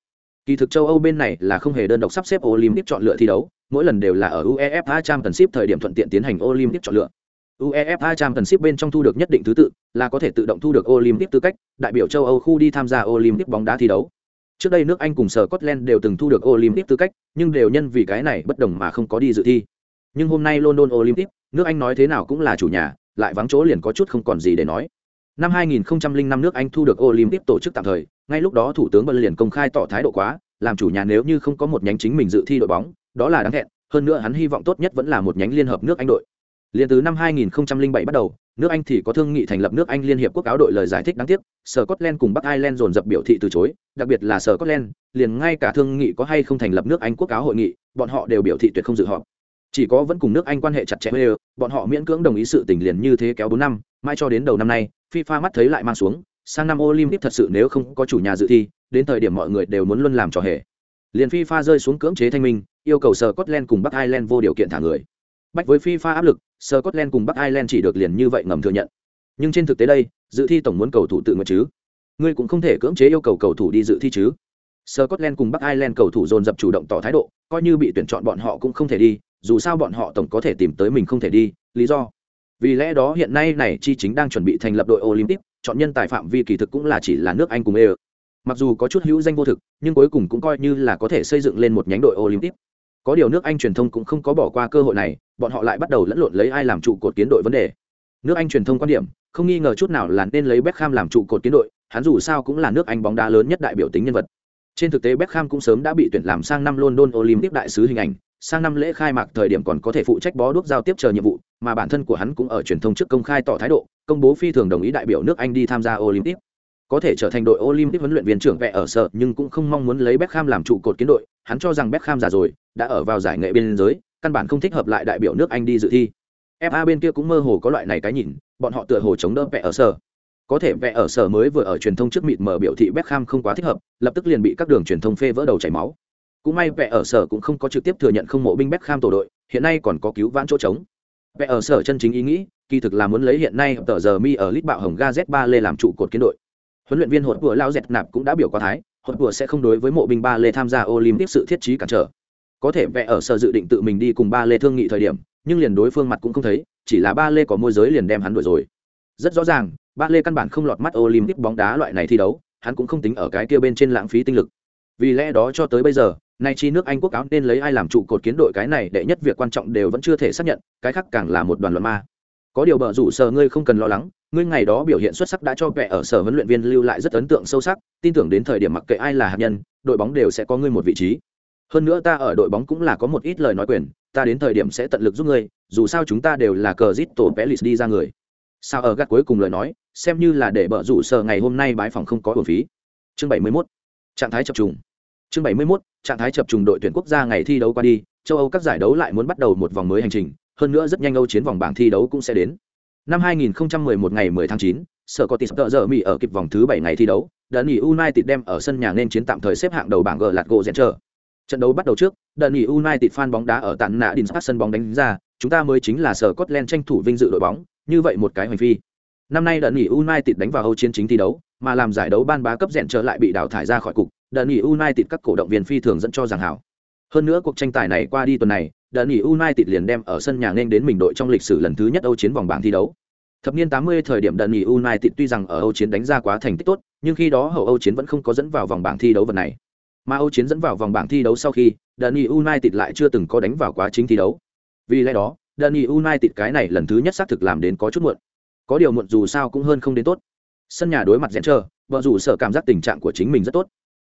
Speaker 1: Kỳ thực châu Âu bên này là không hề đơn độc sắp xếp Olympic chọn lựa thi đấu, mỗi lần đều là ở UEFA Championship thời điểm thuận tiện tiến hành Olympic chọn lựa. UEFA Championship bên trong thu được nhất định thứ tự, là có thể tự động thu được Olympic tư cách, đại biểu châu Âu khu đi tham gia Olympic bóng đá thi đấu. Trước đây nước Anh cùng Scotland đều từng thu được Olympic tư cách, nhưng đều nhân vì cái này bất đồng mà không có đi dự thi. Nhưng hôm nay London Olympic, nước Anh nói thế nào cũng là chủ nhà, lại vắng chỗ liền có chút không còn gì để nói. Năm 2005 nước Anh thu được Olympic tổ chức tạm thời, ngay lúc đó thủ tướng Bân liền công khai tỏ thái độ quá, làm chủ nhà nếu như không có một nhánh chính mình dự thi đội bóng, đó là đáng thẹn, hơn nữa hắn hy vọng tốt nhất vẫn là một nhánh liên hợp nước Anh đội. Liên từ năm 2007 bắt đầu, nước Anh thì có thương nghị thành lập nước Anh Liên hiệp quốc áo đội lời giải thích đáng tiếc, Scotland cùng Bắc Ireland dồn dập biểu thị từ chối, đặc biệt là Scotland, liền ngay cả thương nghị có hay không thành lập nước Anh quốc áo hội nghị, bọn họ đều biểu thị tuyệt không dự họp. Chỉ có vẫn cùng nước Anh quan hệ chặt chẽ với bọn họ miễn cưỡng đồng ý sự tình liền như thế kéo bốn năm, mai cho đến đầu năm nay, FIFA mắt thấy lại mang xuống, sang năm Olympic thật sự nếu không có chủ nhà dự thi, đến thời điểm mọi người đều muốn luôn làm trò hề. Liền FIFA rơi xuống cưỡng chế thanh minh, yêu cầu Scotland cùng Bắc Ireland vô điều kiện thả người. Bách với FIFA áp lực, Scotland cùng Bắc Ireland chỉ được liền như vậy ngầm thừa nhận. Nhưng trên thực tế đây, dự thi tổng muốn cầu thủ tự nguyện chứ. Ngươi cũng không thể cưỡng chế yêu cầu cầu thủ đi dự thi chứ. Scotland cùng Bắc Ireland cầu thủ dồn dập chủ động tỏ thái độ, coi như bị tuyển chọn bọn họ cũng không thể đi, dù sao bọn họ tổng có thể tìm tới mình không thể đi, lý do. Vì lẽ đó hiện nay này chi chính đang chuẩn bị thành lập đội Olympic, chọn nhân tài phạm vi kỳ thực cũng là chỉ là nước Anh cùng EU. Mặc dù có chút hữu danh vô thực, nhưng cuối cùng cũng coi như là có thể xây dựng lên một nhánh đội Olympic. Có điều nước Anh truyền thông cũng không có bỏ qua cơ hội này, bọn họ lại bắt đầu lẫn lộn lấy ai làm trụ cột kiến đội vấn đề. Nước Anh truyền thông quan điểm, không nghi ngờ chút nào là nên lấy Beckham làm trụ cột kiến đội, hắn dù sao cũng là nước Anh bóng đá lớn nhất đại biểu tính nhân vật. Trên thực tế Beckham cũng sớm đã bị tuyển làm sang năm London Olympic đại sứ hình ảnh, sang năm lễ khai mạc thời điểm còn có thể phụ trách bó đuốc giao tiếp chờ nhiệm vụ, mà bản thân của hắn cũng ở truyền thông trước công khai tỏ thái độ, công bố phi thường đồng ý đại biểu nước Anh đi tham gia Olympic. Có thể trở thành đội Olympic huấn luyện viên trưởng vẽ ở sở, nhưng cũng không mong muốn lấy Beckham làm trụ cột kiến đội, hắn cho rằng Beckham già rồi, đã ở vào giải nghệ biên giới, căn bản không thích hợp lại đại biểu nước Anh đi dự thi. FA bên kia cũng mơ hồ có loại này cái nhìn, bọn họ tựa hồ chống đỡ vẽ ở sở. Có thể vẽ ở sở mới vừa ở truyền thông trước mịt mờ biểu thị Beckham không quá thích hợp, lập tức liền bị các đường truyền thông phê vỡ đầu chảy máu. Cũng may vẽ ở sở cũng không có trực tiếp thừa nhận không mộ binh Beckham tổ đội, hiện nay còn có cứu vãn chỗ trống. Vẽ ở sở chân chính ý nghĩ, kỳ thực là muốn lấy hiện nay tờ giờ mi ở lít bạo hồng ga Z3 lê làm trụ cột kiến đội. Huấn luyện viên hột vừa lao dẹt nạp cũng đã biểu quá thái, hột vừa sẽ không đối với mộ binh ba lê tham gia Olympic sự thiết trí cản trở. Có thể vẽ ở sở dự định tự mình đi cùng ba lê thương nghị thời điểm, nhưng liền đối phương mặt cũng không thấy, chỉ là ba lê có môi giới liền đem hắn đuổi rồi. Rất rõ ràng, ba lê căn bản không lọt mắt Olympic bóng đá loại này thi đấu, hắn cũng không tính ở cái kia bên trên lãng phí tinh lực. Vì lẽ đó cho tới bây giờ, nay chi nước Anh quốc áo nên lấy ai làm trụ cột kiến đội cái này đệ nhất việc quan trọng đều vẫn chưa thể xác nhận, cái khác càng là một đoàn loạn ma. Có điều bờ rủ sở ngươi không cần lo lắng, ngươi ngày đó biểu hiện xuất sắc đã cho vẻ ở sở huấn luyện viên lưu lại rất ấn tượng sâu sắc, tin tưởng đến thời điểm mặc kệ ai là hạt nhân, đội bóng đều sẽ có ngươi một vị trí. Hơn nữa ta ở đội bóng cũng là có một ít lời nói quyền, ta đến thời điểm sẽ tận lực giúp ngươi, dù sao chúng ta đều là cờ rít tổ Pelis đi ra người. Sao ở gắt cuối cùng lời nói, xem như là để bợ rủ sở ngày hôm nay bái phòng không có hồn phí. Chương 71. Trạng thái chập trùng. Chương 71. Trạng thái chập trùng đội tuyển quốc gia ngày thi đấu qua đi, châu Âu các giải đấu lại muốn bắt đầu một vòng mới hành trình, hơn nữa rất nhanh Âu chiến vòng bảng thi đấu cũng sẽ đến. Năm 2011 ngày 10 tháng 9, sở có tỷ tợ giờ Mỹ ở kịp vòng thứ 7 ngày thi đấu, đợt nghỉ United đem ở sân nhà nên chiến tạm thời xếp hạng đầu bảng G lạt gỗ dẹn chờ. Trận đấu bắt đầu trước, đợt nghỉ United fan bóng đá ở tàn nạ đình sân bóng đánh ra, chúng ta mới chính là sở Scotland tranh thủ vinh dự đội bóng, như vậy một cái hành phi. Năm nay đợt nghỉ United đánh vào Âu chiến chính thi đấu, mà làm giải đấu ban bá cấp rèn trở lại bị đào thải ra khỏi cục, đợt nghỉ United các cổ động viên phi thường dẫn cho rằng hảo. Hơn nữa cuộc tranh tài này qua đi tuần này, đợt nghỉ United liền đem ở sân nhà nên đến mình đội trong lịch sử lần thứ nhất Âu chiến vòng bảng thi đấu. Thập niên 80 thời điểm đợt nghỉ United tuy rằng ở Âu chiến đánh ra quá thành tích tốt, nhưng khi đó hậu Âu chiến vẫn không có dẫn vào vòng bảng thi đấu vật này. Mà Âu chiến dẫn vào vòng bảng thi đấu sau khi, đợt nghỉ United lại chưa từng có đánh vào quá chính thi đấu. Vì lẽ đó, đợt nghỉ United cái này lần thứ nhất xác thực làm đến có chút muộn. Có điều muộn dù sao cũng hơn không đến tốt. Sân nhà đối mặt dẹn chờ, vợ dù sở cảm giác tình trạng của chính mình rất tốt.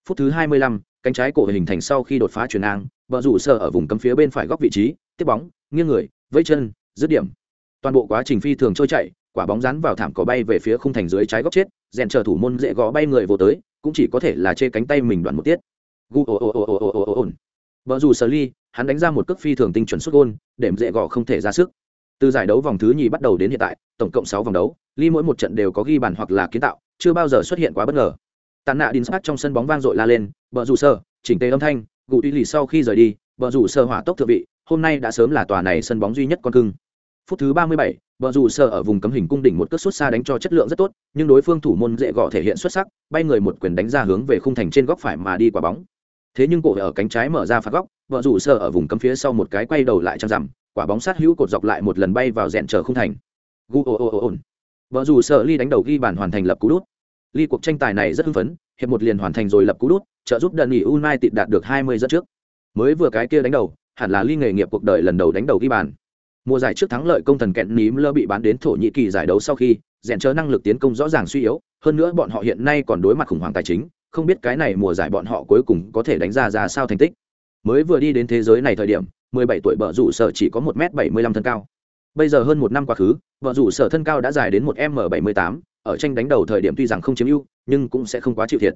Speaker 1: Phút thứ 25, cánh trái cổ hình thành sau khi đột phá chuyền ngang, vợ rủ sở ở vùng cấm phía bên phải góc vị trí tiếp bóng nghiêng người vẫy chân dứt điểm toàn bộ quá trình phi thường trôi chảy, quả bóng rắn vào thảm cỏ bay về phía khung thành dưới trái góc chết rèn chờ thủ môn dễ gõ bay người vô tới cũng chỉ có thể là chê cánh tay mình đoạn một tiết gu ồ ồ ồ ồ ồ ồ ồ vợ dù sở ly hắn đánh ra một cước phi thường tinh chuẩn xuất gôn để dễ gõ không thể ra sức. Từ giải đấu vòng thứ nhì bắt đầu đến hiện tại tổng cộng sáu vòng đấu ly mỗi một trận đều có ghi bàn hoặc là kiến tạo chưa bao giờ xuất hiện quá bất ngờ. Tàn nạ đinh sát trong sân bóng vang dội la lên vợ dù sơ chỉnh tề âm thanh gù tuy lì sau khi rời đi vợ rủ sơ hỏa tốc thượng vị hôm nay đã sớm là tòa này sân bóng duy nhất con cưng. Phút thứ ba mươi bảy, vợ rủ sơ ở vùng cấm hình cung đỉnh một cước xuất xa đánh cho chất lượng rất tốt nhưng đối phương thủ môn dễ gõ thể hiện xuất sắc bay người một quyền đánh ra hướng về khung thành trên góc phải mà đi quả bóng. Thế nhưng cổ ở cánh trái mở ra phạt góc vợ rủ sở ở vùng cấm phía sau một cái quay đầu lại trăng rằm, quả bóng sát hữu cột dọc lại một lần bay vào rẽn chờ không thành. Gu ồ ồ ồ ồn. Vợ rủ sở ly đánh đầu ghi bàn hoàn thành lập cú đút. Ly cuộc tranh tài này rất hưng phấn, hiệp một liền hoàn thành rồi lập cú đút, trợ giúp đần nghỉ tịt đạt được 20 dẫn trước. Mới vừa cái kia đánh đầu, hẳn là ly nghề nghiệp cuộc đời lần đầu đánh đầu ghi bàn. Mùa giải trước thắng lợi công thần kẹn ním lơ bị bán đến thổ nhĩ kỳ giải đấu sau khi, rèn chớ năng lực tiến công rõ ràng suy yếu, hơn nữa bọn họ hiện nay còn đối mặt khủng hoảng tài chính, không biết cái này mùa giải bọn họ cuối cùng có thể đánh ra ra sao thành tích mới vừa đi đến thế giới này thời điểm 17 tuổi vợ rủ sở chỉ có 1 m 75 thân cao. Bây giờ hơn một năm quá khứ vợ rủ sở thân cao đã dài đến 1 m 78 ở tranh đánh đầu thời điểm tuy rằng không chiếm ưu, nhưng cũng sẽ không quá chịu thiệt.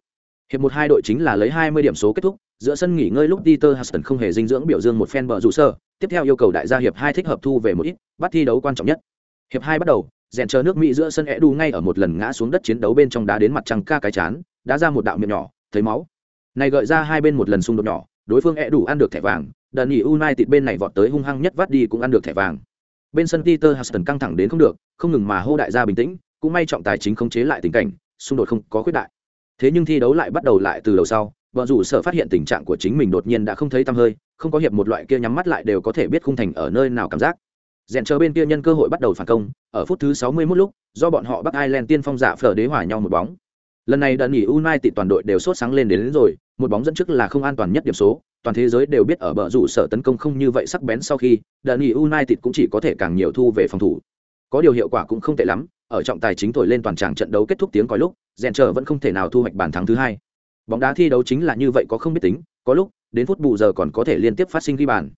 Speaker 1: Hiệp một hai đội chính là lấy 20 điểm số kết thúc, giữa sân nghỉ ngơi lúc Peter Huston không hề dinh dưỡng biểu dương một phen vợ rủ sở, tiếp theo yêu cầu đại gia hiệp hai thích hợp thu về một ít, bắt thi đấu quan trọng nhất. Hiệp hai bắt đầu, rèn chờ nước mỹ giữa sân edu đu ngay ở một lần ngã xuống đất chiến đấu bên trong đá đến mặt trăng ca cái chán đã ra một đạo miệng nhỏ, thấy máu. Này gợi ra hai bên một lần xung đột nhỏ đối phương e đủ ăn được thẻ vàng đợt nghỉ united bên này vọt tới hung hăng nhất vắt đi cũng ăn được thẻ vàng. Bên sân peter huston căng thẳng đến không được, không ngừng mà hô đại gia bình tĩnh, cũng may trọng tài chính khống chế lại tình cảnh, xung đột không có khuyết đại. Thế nhưng thi đấu lại bắt đầu lại từ đầu sau vợ rủ sợ phát hiện tình trạng của chính mình đột nhiên đã không thấy tăm hơi, không có hiệp một loại kia nhắm mắt lại đều có thể biết khung thành ở nơi nào cảm giác. Rèn chờ bên kia nhân cơ hội bắt đầu phản công, ở phút thứ 61 lúc, do bọn họ bắc ireland tiên phong giả phở đế hỏa nhau một bóng lần này đợt nghỉ united toàn đội đều sốt sáng lên đến, đến rồi một bóng dẫn trước là không an toàn nhất điểm số toàn thế giới đều biết ở bờ rủ sở tấn công không như vậy sắc bén sau khi đợt nghỉ united cũng chỉ có thể càng nhiều thu về phòng thủ. Có điều hiệu quả cũng không tệ lắm ở trọng tài chính thổi lên toàn tràng trận đấu kết thúc tiếng còi lúc rèn chờ vẫn không thể nào thu hoạch bàn thắng thứ hai. Bóng đá thi đấu chính là như vậy có không biết tính có lúc đến phút bù giờ còn có thể liên tiếp phát sinh ghi bàn.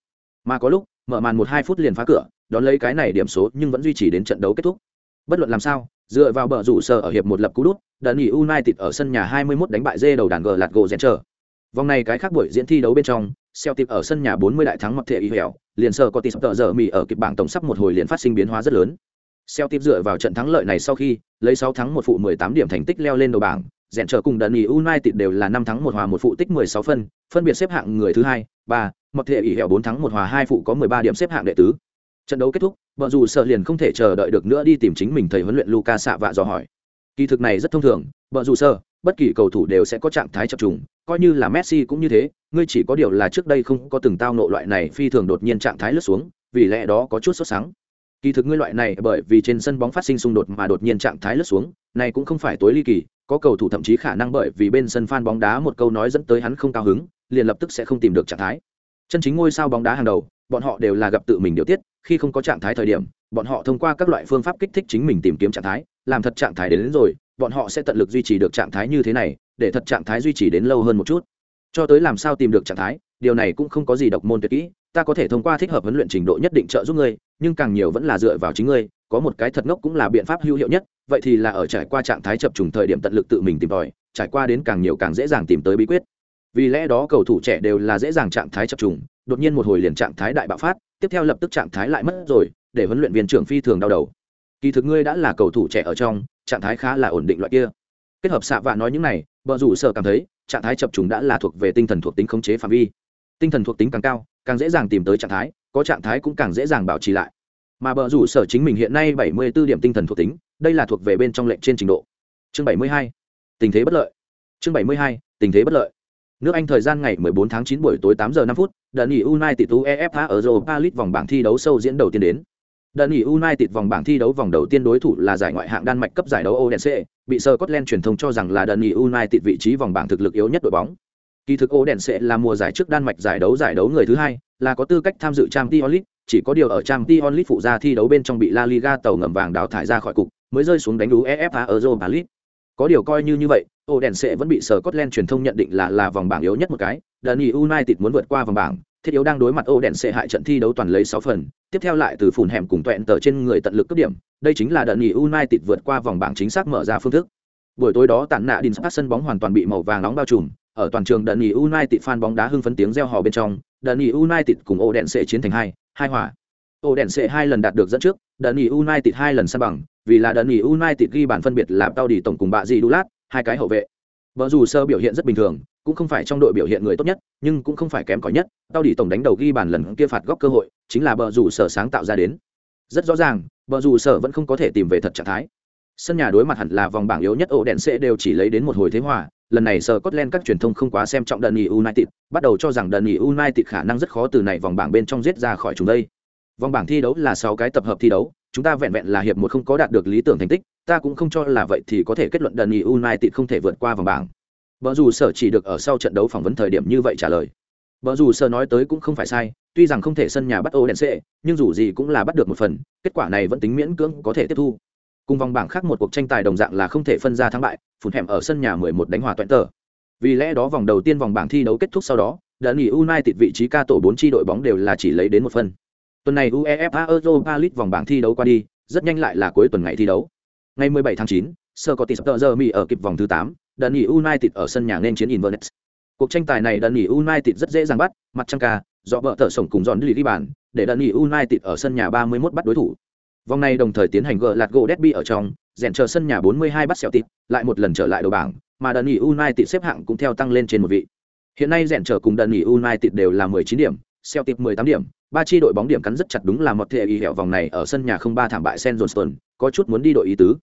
Speaker 1: Mà có lúc mở màn một hai phút liền phá cửa đón lấy cái này điểm số nhưng vẫn duy trì đến trận đấu kết thúc. Bất luận làm sao dựa vào bờ rủ sở ở hiệp một lập cú đút đợt nghỉ united ở sân nhà 21 đánh bại dê đầu đàn gờ lạt gỗ dẹn trở vòng này cái khác buổi diễn thi đấu bên trong Celtic ở sân nhà 40 đại thắng mặc thể y hẻo, liền sở có tỷ tợ giờ mì ở kịp bảng tổng sắp một hồi liền phát sinh biến hóa rất lớn. Celtic dựa vào trận thắng lợi này sau khi lấy 6 thắng một phụ 18 điểm thành tích leo lên đầu bảng, rèn trở cùng đợt nghỉ United đều là 5 thắng một hòa một phụ tích 16 phân, phân biệt xếp hạng người thứ hai, ba, mặc thể y hẻo 4 thắng một hòa hai phụ có 13 điểm xếp hạng đệ tứ. Trận đấu kết thúc, vợ dù sợ liền không thể chờ đợi được nữa đi tìm chính mình thầy huấn luyện Luca xạ vạ dò hỏi. Kỳ thực này rất thông thường, vợ dù sợ, bất kỳ cầu thủ đều sẽ có trạng thái chập trùng, coi như là Messi cũng như thế, ngươi chỉ có điều là trước đây không có từng tao nộ loại này phi thường đột nhiên trạng thái lướt xuống, vì lẽ đó có chút sốt sáng. Kỳ thực ngươi loại này bởi vì trên sân bóng phát sinh xung đột mà đột nhiên trạng thái lướt xuống, này cũng không phải tối ly kỳ, có cầu thủ thậm chí khả năng bởi vì bên sân fan bóng đá một câu nói dẫn tới hắn không cao hứng, liền lập tức sẽ không tìm được trạng thái. Chân chính ngôi sao bóng đá hàng đầu, bọn họ đều là gặp tự mình điều tiết, khi không có trạng thái thời điểm, bọn họ thông qua các loại phương pháp kích thích chính mình tìm kiếm trạng thái, làm thật trạng thái đến, đến rồi, bọn họ sẽ tận lực duy trì được trạng thái như thế này, để thật trạng thái duy trì đến lâu hơn một chút. Cho tới làm sao tìm được trạng thái, điều này cũng không có gì độc môn tuyệt kỹ, ta có thể thông qua thích hợp huấn luyện trình độ nhất định trợ giúp ngươi, nhưng càng nhiều vẫn là dựa vào chính ngươi, có một cái thật ngốc cũng là biện pháp hữu hiệu nhất, vậy thì là ở trải qua trạng thái chập trùng thời điểm tận lực tự mình tìm tòi, trải qua đến càng nhiều càng dễ dàng tìm tới bí quyết. Vì lẽ đó cầu thủ trẻ đều là dễ dàng trạng thái chập trùng, đột nhiên một hồi liền trạng thái đại bạo phát, tiếp theo lập tức trạng thái lại mất rồi, để huấn luyện viên trưởng phi thường đau đầu. Kỳ thực ngươi đã là cầu thủ trẻ ở trong, trạng thái khá là ổn định loại kia. Kết hợp xạ vạ nói những này, bờ rủ sở cảm thấy, trạng thái chập trùng đã là thuộc về tinh thần thuộc tính khống chế phạm vi. Tinh thần thuộc tính càng cao, càng dễ dàng tìm tới trạng thái, có trạng thái cũng càng dễ dàng bảo trì lại. Mà bờ rủ sở chính mình hiện nay 74 điểm tinh thần thuộc tính, đây là thuộc về bên trong lệnh trên trình độ. Chương 72. Tình thế bất lợi. Chương 72. Tình thế bất lợi. Nước Anh thời gian ngày 14 tháng 9 buổi tối 8 giờ 5 phút, đơn nghỉ United UEFA ở Europa League vòng bảng thi đấu sâu diễn đầu tiên đến. Đơn nghỉ United vòng bảng thi đấu vòng đầu tiên đối thủ là giải ngoại hạng Đan Mạch cấp giải đấu Odense, bị Scotland truyền thông cho rằng là đơn nghỉ United vị trí vòng bảng thực lực yếu nhất đội bóng. Kỳ thực Odense là mùa giải trước Đan Mạch giải đấu giải đấu người thứ hai, là có tư cách tham dự Champions League, chỉ có điều ở Champions League phụ gia thi đấu bên trong bị La Liga tàu ngầm vàng đào thải ra khỏi cục, mới rơi xuống đánh đú EFA Europa League. Có điều coi như như vậy, Odense vẫn bị Scotland truyền thông nhận định là là vòng bảng yếu nhất một cái, đợt United muốn vượt qua vòng bảng, thiết yếu đang đối mặt Odense hại trận thi đấu toàn lấy sáu phần, tiếp theo lại từ phủn hẻm cùng toẹn tờ trên người tận lực cướp điểm, đây chính là đợt United vượt qua vòng bảng chính xác mở ra phương thức. Buổi tối đó tản nạ đình sắp sân bóng hoàn toàn bị màu vàng nóng bao trùm, ở toàn trường đợt United fan bóng đá hưng phấn tiếng reo hò bên trong, đợt United cùng Odense chiến thành hai, hai hòa. Odense hai lần đạt được dẫn trước, đợt United hai lần san bằng, vì là đợt nghỉ United ghi bàn phân biệt là Tao đi tổng cùng bạ gì Dulat, hai cái hậu vệ. Bờ dù sơ biểu hiện rất bình thường, cũng không phải trong đội biểu hiện người tốt nhất, nhưng cũng không phải kém cỏi nhất. Tao đi tổng đánh đầu ghi bàn lần kia phạt góc cơ hội, chính là bờ rủ sở sáng tạo ra đến. Rất rõ ràng, bờ rủ sở vẫn không có thể tìm về thật trạng thái. Sân nhà đối mặt hẳn là vòng bảng yếu nhất ổ đèn sẽ đều chỉ lấy đến một hồi thế hòa, lần này Scotland các truyền thông không quá xem trọng Dundee United, bắt đầu cho rằng Dundee United khả năng rất khó từ này vòng bảng bên trong giết ra khỏi chúng đây. Vòng bảng thi đấu là 6 cái tập hợp thi đấu, chúng ta vẹn vẹn là hiệp một không có đạt được lý tưởng thành tích, ta cũng không cho là vậy thì có thể kết luận Dundee United không thể vượt qua vòng bảng. Bở dù sở chỉ được ở sau trận đấu phỏng vấn thời điểm như vậy trả lời. Bở dù sở nói tới cũng không phải sai, tuy rằng không thể sân nhà bắt ô đèn xệ, nhưng dù gì cũng là bắt được một phần, kết quả này vẫn tính miễn cưỡng có thể tiếp thu. Cùng vòng bảng khác một cuộc tranh tài đồng dạng là không thể phân ra thắng bại, phun hẻm ở sân nhà 11 đánh hòa toàn tờ. Vì lẽ đó vòng đầu tiên vòng bảng thi đấu kết thúc sau đó, đã nghỉ United vị trí ca tổ 4 chi đội bóng đều là chỉ lấy đến một phần. Tuần này UEFA Europa League vòng bảng thi đấu qua đi, rất nhanh lại là cuối tuần ngày thi đấu. Ngày 17 tháng 9, Scottish Derby ở kịp vòng thứ 8, Dundee United ở sân nhà nên chiến Inverness. Cuộc tranh tài này Dundee United rất dễ dàng bắt, mặt trăng ca, do vợ thở sổng cùng dọn đi đi bàn, để Dundee United ở sân nhà 31 bắt đối thủ. Vòng này đồng thời tiến hành gỡ lạt gỗ derby ở trong, rèn chờ sân nhà 42 bắt xẻo tịt, lại một lần trở lại đầu bảng, mà Dundee United xếp hạng cũng theo tăng lên trên một vị. Hiện nay rèn chờ cùng Dundee United đều là 19 điểm, Celtic 18 điểm, ba chi đội bóng điểm cắn rất chặt đúng là một thể y hẹo vòng này ở sân nhà không ba thảm bại Sen Johnston, có chút muốn đi đội ý tứ.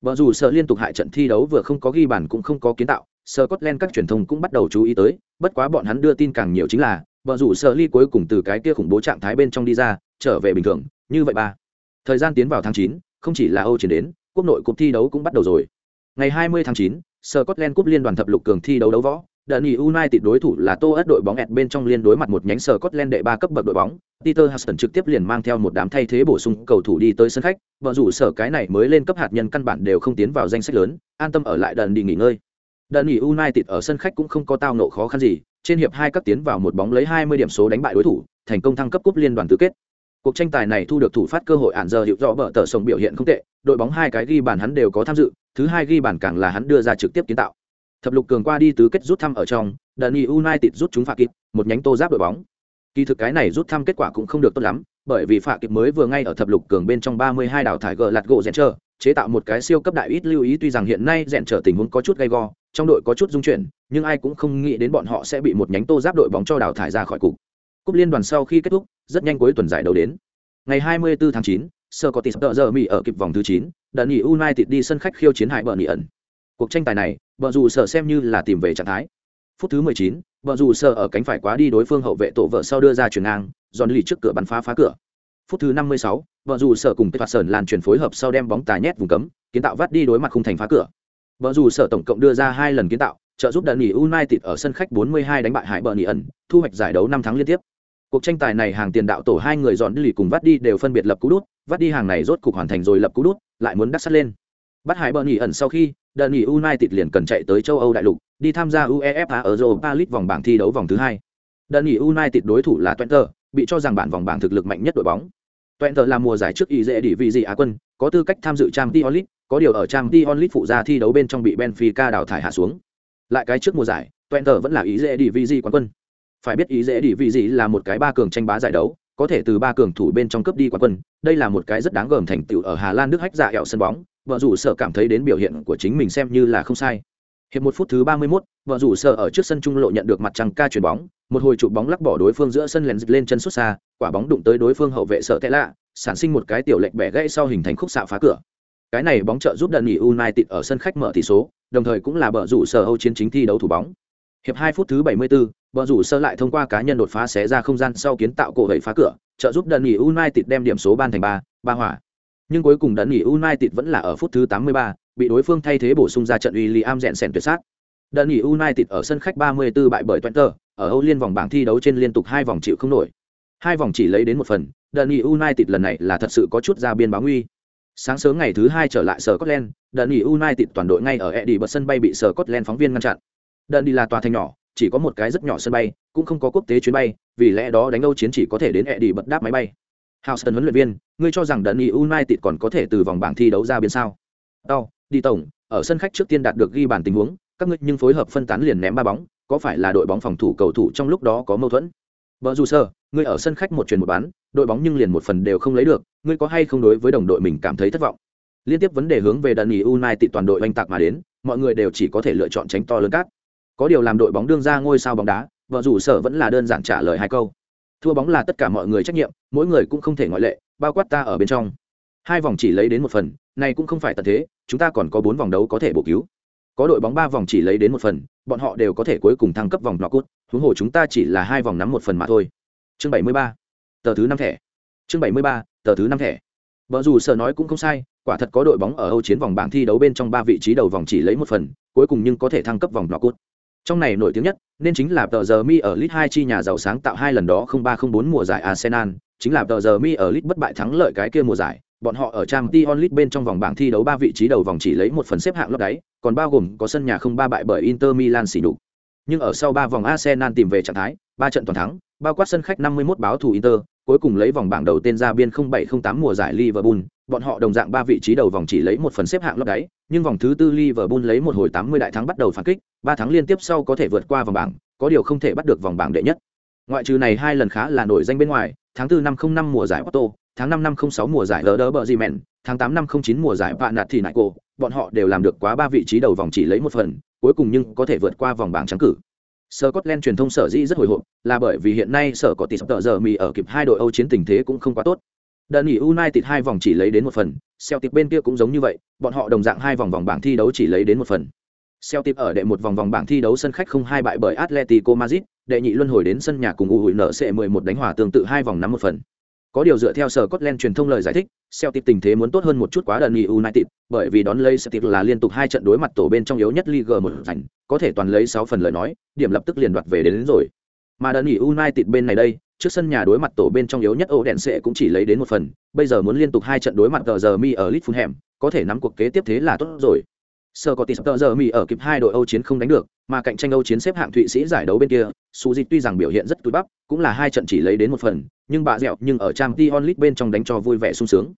Speaker 1: Bở dù sợ liên tục hại trận thi đấu vừa không có ghi bàn cũng không có kiến tạo, Scotland các truyền thông cũng bắt đầu chú ý tới, bất quá bọn hắn đưa tin càng nhiều chính là, bở dù sợ ly cuối cùng từ cái kia khủng bố trạng thái bên trong đi ra, trở về bình thường, như vậy ba. Thời gian tiến vào tháng 9, không chỉ là Âu chuyển đến, quốc nội cuộc thi đấu cũng bắt đầu rồi. Ngày 20 tháng 9, Scotland Cup liên đoàn thập lục cường thi đấu đấu võ, Dundee United đối thủ là Tô Ất đội bóng ẹt bên trong liên đối mặt một nhánh Scotland đệ ba cấp bậc đội bóng. Peter Hudson trực tiếp liền mang theo một đám thay thế bổ sung cầu thủ đi tới sân khách, vợ rủ sở cái này mới lên cấp hạt nhân căn bản đều không tiến vào danh sách lớn, an tâm ở lại Dundee nghỉ ngơi. Dundee United ở sân khách cũng không có tao nộ khó khăn gì, trên hiệp hai cấp tiến vào một bóng lấy 20 điểm số đánh bại đối thủ, thành công thăng cấp cúp liên đoàn tứ kết. Cuộc tranh tài này thu được thủ phát cơ hội ản giờ hiệu rõ bờ tờ sông biểu hiện không tệ, đội bóng hai cái ghi bàn hắn đều có tham dự, thứ hai ghi bàn càng là hắn đưa ra trực tiếp kiến tạo. Thập lục cường qua đi tứ kết rút thăm ở trong, Dani United rút chúng phạt kịp, một nhánh tô giáp đội bóng. Kỳ thực cái này rút thăm kết quả cũng không được tốt lắm, bởi vì phạt kịp mới vừa ngay ở thập lục cường bên trong 32 đảo thải gờ lạt gỗ rèn chờ, chế tạo một cái siêu cấp đại ít lưu ý tuy rằng hiện nay rèn trở tình huống có chút gay go, trong đội có chút dung chuyển, nhưng ai cũng không nghĩ đến bọn họ sẽ bị một nhánh tô giáp đội bóng cho đảo thải ra khỏi cục. Cúp liên đoàn sau khi kết thúc, rất nhanh cuối tuần giải đấu đến. Ngày 24 tháng 9, Scottish giờ Mỹ ở kịp vòng thứ 9, Dundee United đi sân khách khiêu chiến hại bờ ẩn. Cuộc tranh tài này, vợ dù sở xem như là tìm về trạng thái. Phút thứ 19, vợ dù sở ở cánh phải quá đi đối phương hậu vệ tổ vợ sau đưa ra chuyển ngang, giòn lì trước cửa bắn phá phá cửa. Phút thứ 56, vợ dù sở cùng Peterson làn chuyển phối hợp sau đem bóng tài nhét vùng cấm, kiến tạo vắt đi đối mặt khung thành phá cửa. vợ dù sở tổng cộng đưa ra hai lần kiến tạo, trợ giúp Dundee United ở sân khách 42 đánh bại Hải bờ ẩn, thu hoạch giải đấu 5 thắng liên tiếp. Cuộc tranh tài này hàng tiền đạo tổ hai người dọn lì cùng vắt đi đều phân biệt lập cú đút, vắt đi hàng này rốt cục hoàn thành rồi lập cú đút, lại muốn đắc sắt lên. Bắt Hải bờ ẩn sau khi, Dundee United liền cần chạy tới châu Âu đại lục, đi tham gia UEFA Europa League vòng bảng thi đấu vòng thứ hai. Dundee United đối thủ là Twente, bị cho rằng bản vòng bảng thực lực mạnh nhất đội bóng. Twente là mùa giải trước y dễ đi vị gì Á quân, có tư cách tham dự Champions League, có điều ở Champions League phụ gia thi đấu bên trong bị Benfica đào thải hạ xuống. Lại cái trước mùa giải, Twente vẫn là ý dễ đi vị gì quán quân. Phải biết ý dễ đi vị gì là một cái ba cường tranh bá giải đấu, có thể từ ba cường thủ bên trong cướp đi quán quân, đây là một cái rất đáng gờm thành tựu ở Hà Lan nước hách dạ hẹo sân bóng, vợ rủ sợ cảm thấy đến biểu hiện của chính mình xem như là không sai. Hiệp một phút thứ ba mươi 31, vợ rủ sợ ở trước sân trung lộ nhận được mặt trăng ca chuyển bóng. Một hồi chụp bóng lắc bỏ đối phương giữa sân lèn lên chân xuất xa quả bóng đụng tới đối phương hậu vệ sợ tệ lạ sản sinh một cái tiểu lệch bẻ gãy sau hình thành khúc xạ phá cửa. Cái này bóng trợ giúp đần nghỉ United ở sân khách mở tỷ số đồng thời cũng là bờ rủ sở Âu chiến chính thi đấu thủ bóng. Hiệp hai phút thứ bảy mươi 74, bờ rủ sơ lại thông qua cá nhân đột phá xé ra không gian sau kiến tạo cổ gậy phá cửa trợ giúp đần nghỉ United đem điểm số ban thành ba ba hỏa nhưng cuối cùng đợt nghỉ United vẫn là ở phút thứ 83, bị đối phương thay thế bổ sung ra trận William Jensen tuyệt sát. Đợt nghỉ United ở sân khách 34 bại bởi Twente, ở Âu Liên vòng bảng thi đấu trên liên tục hai vòng chịu không nổi. Hai vòng chỉ lấy đến một phần, đợt nghỉ United lần này là thật sự có chút ra biên báo nguy. Sáng sớm ngày thứ hai trở lại Scotland, đợt nghỉ United toàn đội ngay ở Eddie sân bay bị Scotland phóng viên ngăn chặn. Đợt đi là tòa thành nhỏ, chỉ có một cái rất nhỏ sân bay, cũng không có quốc tế chuyến bay, vì lẽ đó đánh Âu chiến chỉ có thể đến Eddie bật đáp máy bay. Houston huấn luyện viên, ngươi cho rằng Dundee United còn có thể từ vòng bảng thi đấu ra biên sao? Đau, đi tổng, ở sân khách trước tiên đạt được ghi bàn tình huống, các ngươi nhưng phối hợp phân tán liền ném ba bóng, có phải là đội bóng phòng thủ cầu thủ trong lúc đó có mâu thuẫn? Bờ dù sơ, ngươi ở sân khách một truyền một bán, đội bóng nhưng liền một phần đều không lấy được, ngươi có hay không đối với đồng đội mình cảm thấy thất vọng? Liên tiếp vấn đề hướng về Dundee United toàn đội oanh tạc mà đến, mọi người đều chỉ có thể lựa chọn tránh to lớn cát. Có điều làm đội bóng đương ra ngôi sao bóng đá, vợ dù sở vẫn là đơn giản trả lời hai câu thua bóng là tất cả mọi người trách nhiệm, mỗi người cũng không thể ngoại lệ, bao quát ta ở bên trong. Hai vòng chỉ lấy đến một phần, này cũng không phải tận thế, chúng ta còn có bốn vòng đấu có thể bổ cứu. Có đội bóng ba vòng chỉ lấy đến một phần, bọn họ đều có thể cuối cùng thăng cấp vòng knockout huống hồ chúng ta chỉ là hai vòng nắm một phần mà thôi. Chương bảy mươi ba, tờ thứ năm thẻ. Chương bảy mươi ba, tờ thứ năm thẻ. Vợ dù sợ nói cũng không sai, quả thật có đội bóng ở âu chiến vòng bảng thi đấu bên trong ba vị trí đầu vòng chỉ lấy một phần, cuối cùng nhưng có thể thăng cấp vòng knockout trong này nổi tiếng nhất, nên chính là tờ giờ mi ở lit hai chi nhà giàu sáng tạo hai lần đó không ba không bốn mùa giải arsenal, chính là tờ giờ mi ở lit bất bại thắng lợi cái kia mùa giải. Bọn họ ở trang t onlit bên trong vòng bảng thi đấu ba vị trí đầu vòng chỉ lấy một phần xếp hạng lót đáy, còn bao gồm có sân nhà không ba bại bởi inter milan xỉ đục nhưng ở sau ba vòng arsenal tìm về trạng thái, ba trận toàn thắng, bao quát sân khách 51 báo thủ inter, cuối cùng lấy vòng bảng đầu tên ra biên 0708 mùa giải liverpool bọn họ đồng dạng ba vị trí đầu vòng chỉ lấy một phần xếp hạng lót đáy nhưng vòng thứ tư liverpool lấy một hồi 80 đại thắng bắt đầu phản kích ba tháng liên tiếp sau có thể vượt qua vòng bảng có điều không thể bắt được vòng bảng đệ nhất ngoại trừ này hai lần khá là nổi danh bên ngoài tháng 4 năm 05 mùa giải Otto, tháng 5 năm 06 mùa giải Lỡ tháng 8 năm 09 mùa giải Bạn Nạt Thì Nại Cô, bọn họ đều làm được quá ba vị trí đầu vòng chỉ lấy một phần, cuối cùng nhưng có thể vượt qua vòng bảng trắng cử. Scotland truyền thông sở dĩ rất hồi hộp, là bởi vì hiện nay sở có tỷ tợ giờ mì ở kịp hai đội Âu chiến tình thế cũng không quá tốt. Đơn nghỉ United hai vòng chỉ lấy đến một phần, Celtic bên kia cũng giống như vậy, bọn họ đồng dạng hai vòng vòng bảng thi đấu chỉ lấy đến một phần. Celtic ở đệ một vòng vòng bảng thi đấu sân khách không hai bại bởi Atletico Madrid, đệ nhị luân hồi đến sân nhà cùng UNC 11 đánh hòa tương tự hai vòng nắm một phần. Có điều dựa theo sở Scotland truyền thông lời giải thích, Celtic tình thế muốn tốt hơn một chút quá đơn nghỉ United, bởi vì đón lấy Celtic là liên tục hai trận đối mặt tổ bên trong yếu nhất Liga một giành, có thể toàn lấy 6 phần lời nói, điểm lập tức liền đoạt về đến, đến rồi. Mà đơn nghỉ United bên này đây, trước sân nhà đối mặt tổ bên trong yếu nhất ổ đèn sẽ cũng chỉ lấy đến một phần, bây giờ muốn liên tục hai trận đối mặt tờ giờ mi ở Fulham, có thể nắm cuộc kế tiếp thế là tốt rồi. Sơ có tỷ tờ giờ mi ở kịp hai đội Âu chiến không đánh được, mà cạnh tranh Âu chiến xếp hạng Thụy Sĩ giải đấu bên kia, Suzy tuy rằng biểu hiện rất túi bắp, cũng là hai trận chỉ lấy đến một phần, nhưng bà dẻo nhưng ở trang Tion League bên trong đánh cho vui vẻ sung sướng.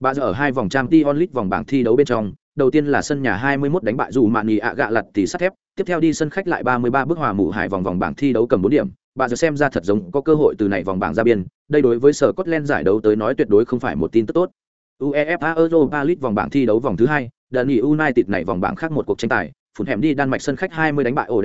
Speaker 1: Bà giờ ở hai vòng trang Tion League vòng bảng thi đấu bên trong, đầu tiên là sân nhà 21 đánh bại dù mạn nhì ạ gạ lật tỷ sắt thép, tiếp theo đi sân khách lại 33 bước hòa mù hải vòng vòng bảng thi đấu cầm 4 điểm, bà giờ xem ra thật giống có cơ hội từ này vòng bảng ra biên, đây đối với sở Scotland giải đấu tới nói tuyệt đối không phải một tin tức tốt. UEFA Europa League vòng bảng thi đấu vòng thứ hai, đơn nghỉ United này vòng bảng khác một cuộc tranh tài, phun hẻm đi Đan Mạch sân khách 20 đánh bại ổ.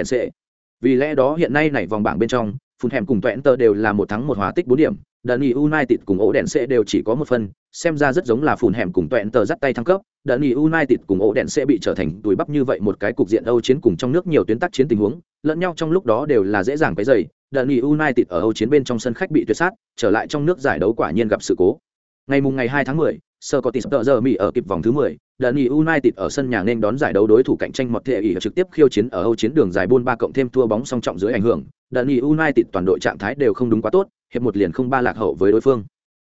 Speaker 1: Vì lẽ đó hiện nay này vòng bảng bên trong, phun hẻm cùng Twente đều là một thắng một hòa tích 4 điểm, đợt nghỉ United cùng ổ đèn sẽ đều chỉ có một phần, xem ra rất giống là phùn hẻm cùng Twente dắt tay thăng cấp, đợt nghỉ United cùng ổ đèn sẽ bị trở thành túi bắp như vậy một cái cục diện Âu chiến cùng trong nước nhiều tuyến tác chiến tình huống, lẫn nhau trong lúc đó đều là dễ dàng cái dày, đợt nghỉ United ở Âu chiến bên trong sân khách bị tuyệt sát, trở lại trong nước giải đấu quả nhiên gặp sự cố. Ngày mùng ngày 2 tháng 10, Sơ có tỷ giờ Mỹ ở kịp vòng thứ 10, đợt nghỉ United ở sân nhà nên đón giải đấu đối thủ cạnh tranh một thể ý trực tiếp khiêu chiến ở Âu chiến đường dài buôn ba cộng thêm thua bóng song trọng dưới ảnh hưởng, đợt nghỉ United toàn đội trạng thái đều không đúng quá tốt, hiệp một liền không ba lạc hậu với đối phương.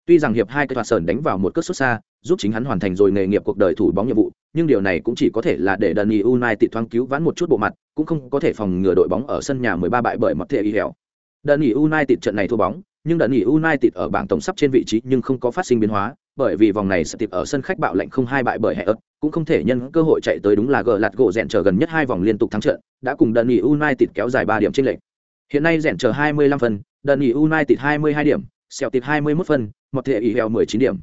Speaker 1: Tuy rằng hiệp hai cái thoạt sờn đánh vào một cước xuất xa, giúp chính hắn hoàn thành rồi nghề nghiệp cuộc đời thủ bóng nhiệm vụ, nhưng điều này cũng chỉ có thể là để Dani United thoáng cứu vãn một chút bộ mặt, cũng không có thể phòng ngừa đội bóng ở sân nhà 13 bại bởi mặt thể y hẻo. Dani United trận này thua bóng, nhưng Dani United ở bảng tổng sắp trên vị trí nhưng không có phát sinh biến hóa, bởi vì vòng này sẽ tiếp ở sân khách bạo lệnh không hai bại bởi hệ ớt, cũng không thể nhân cơ hội chạy tới đúng là gờ lạt gỗ rèn chờ gần nhất hai vòng liên tục thắng trận, đã cùng Dani United kéo dài 3 điểm trên lệnh. Hiện nay rèn chờ 25 phần, Dani United 22 điểm, sẹo tịt 21 phần, một thể ý 19 điểm.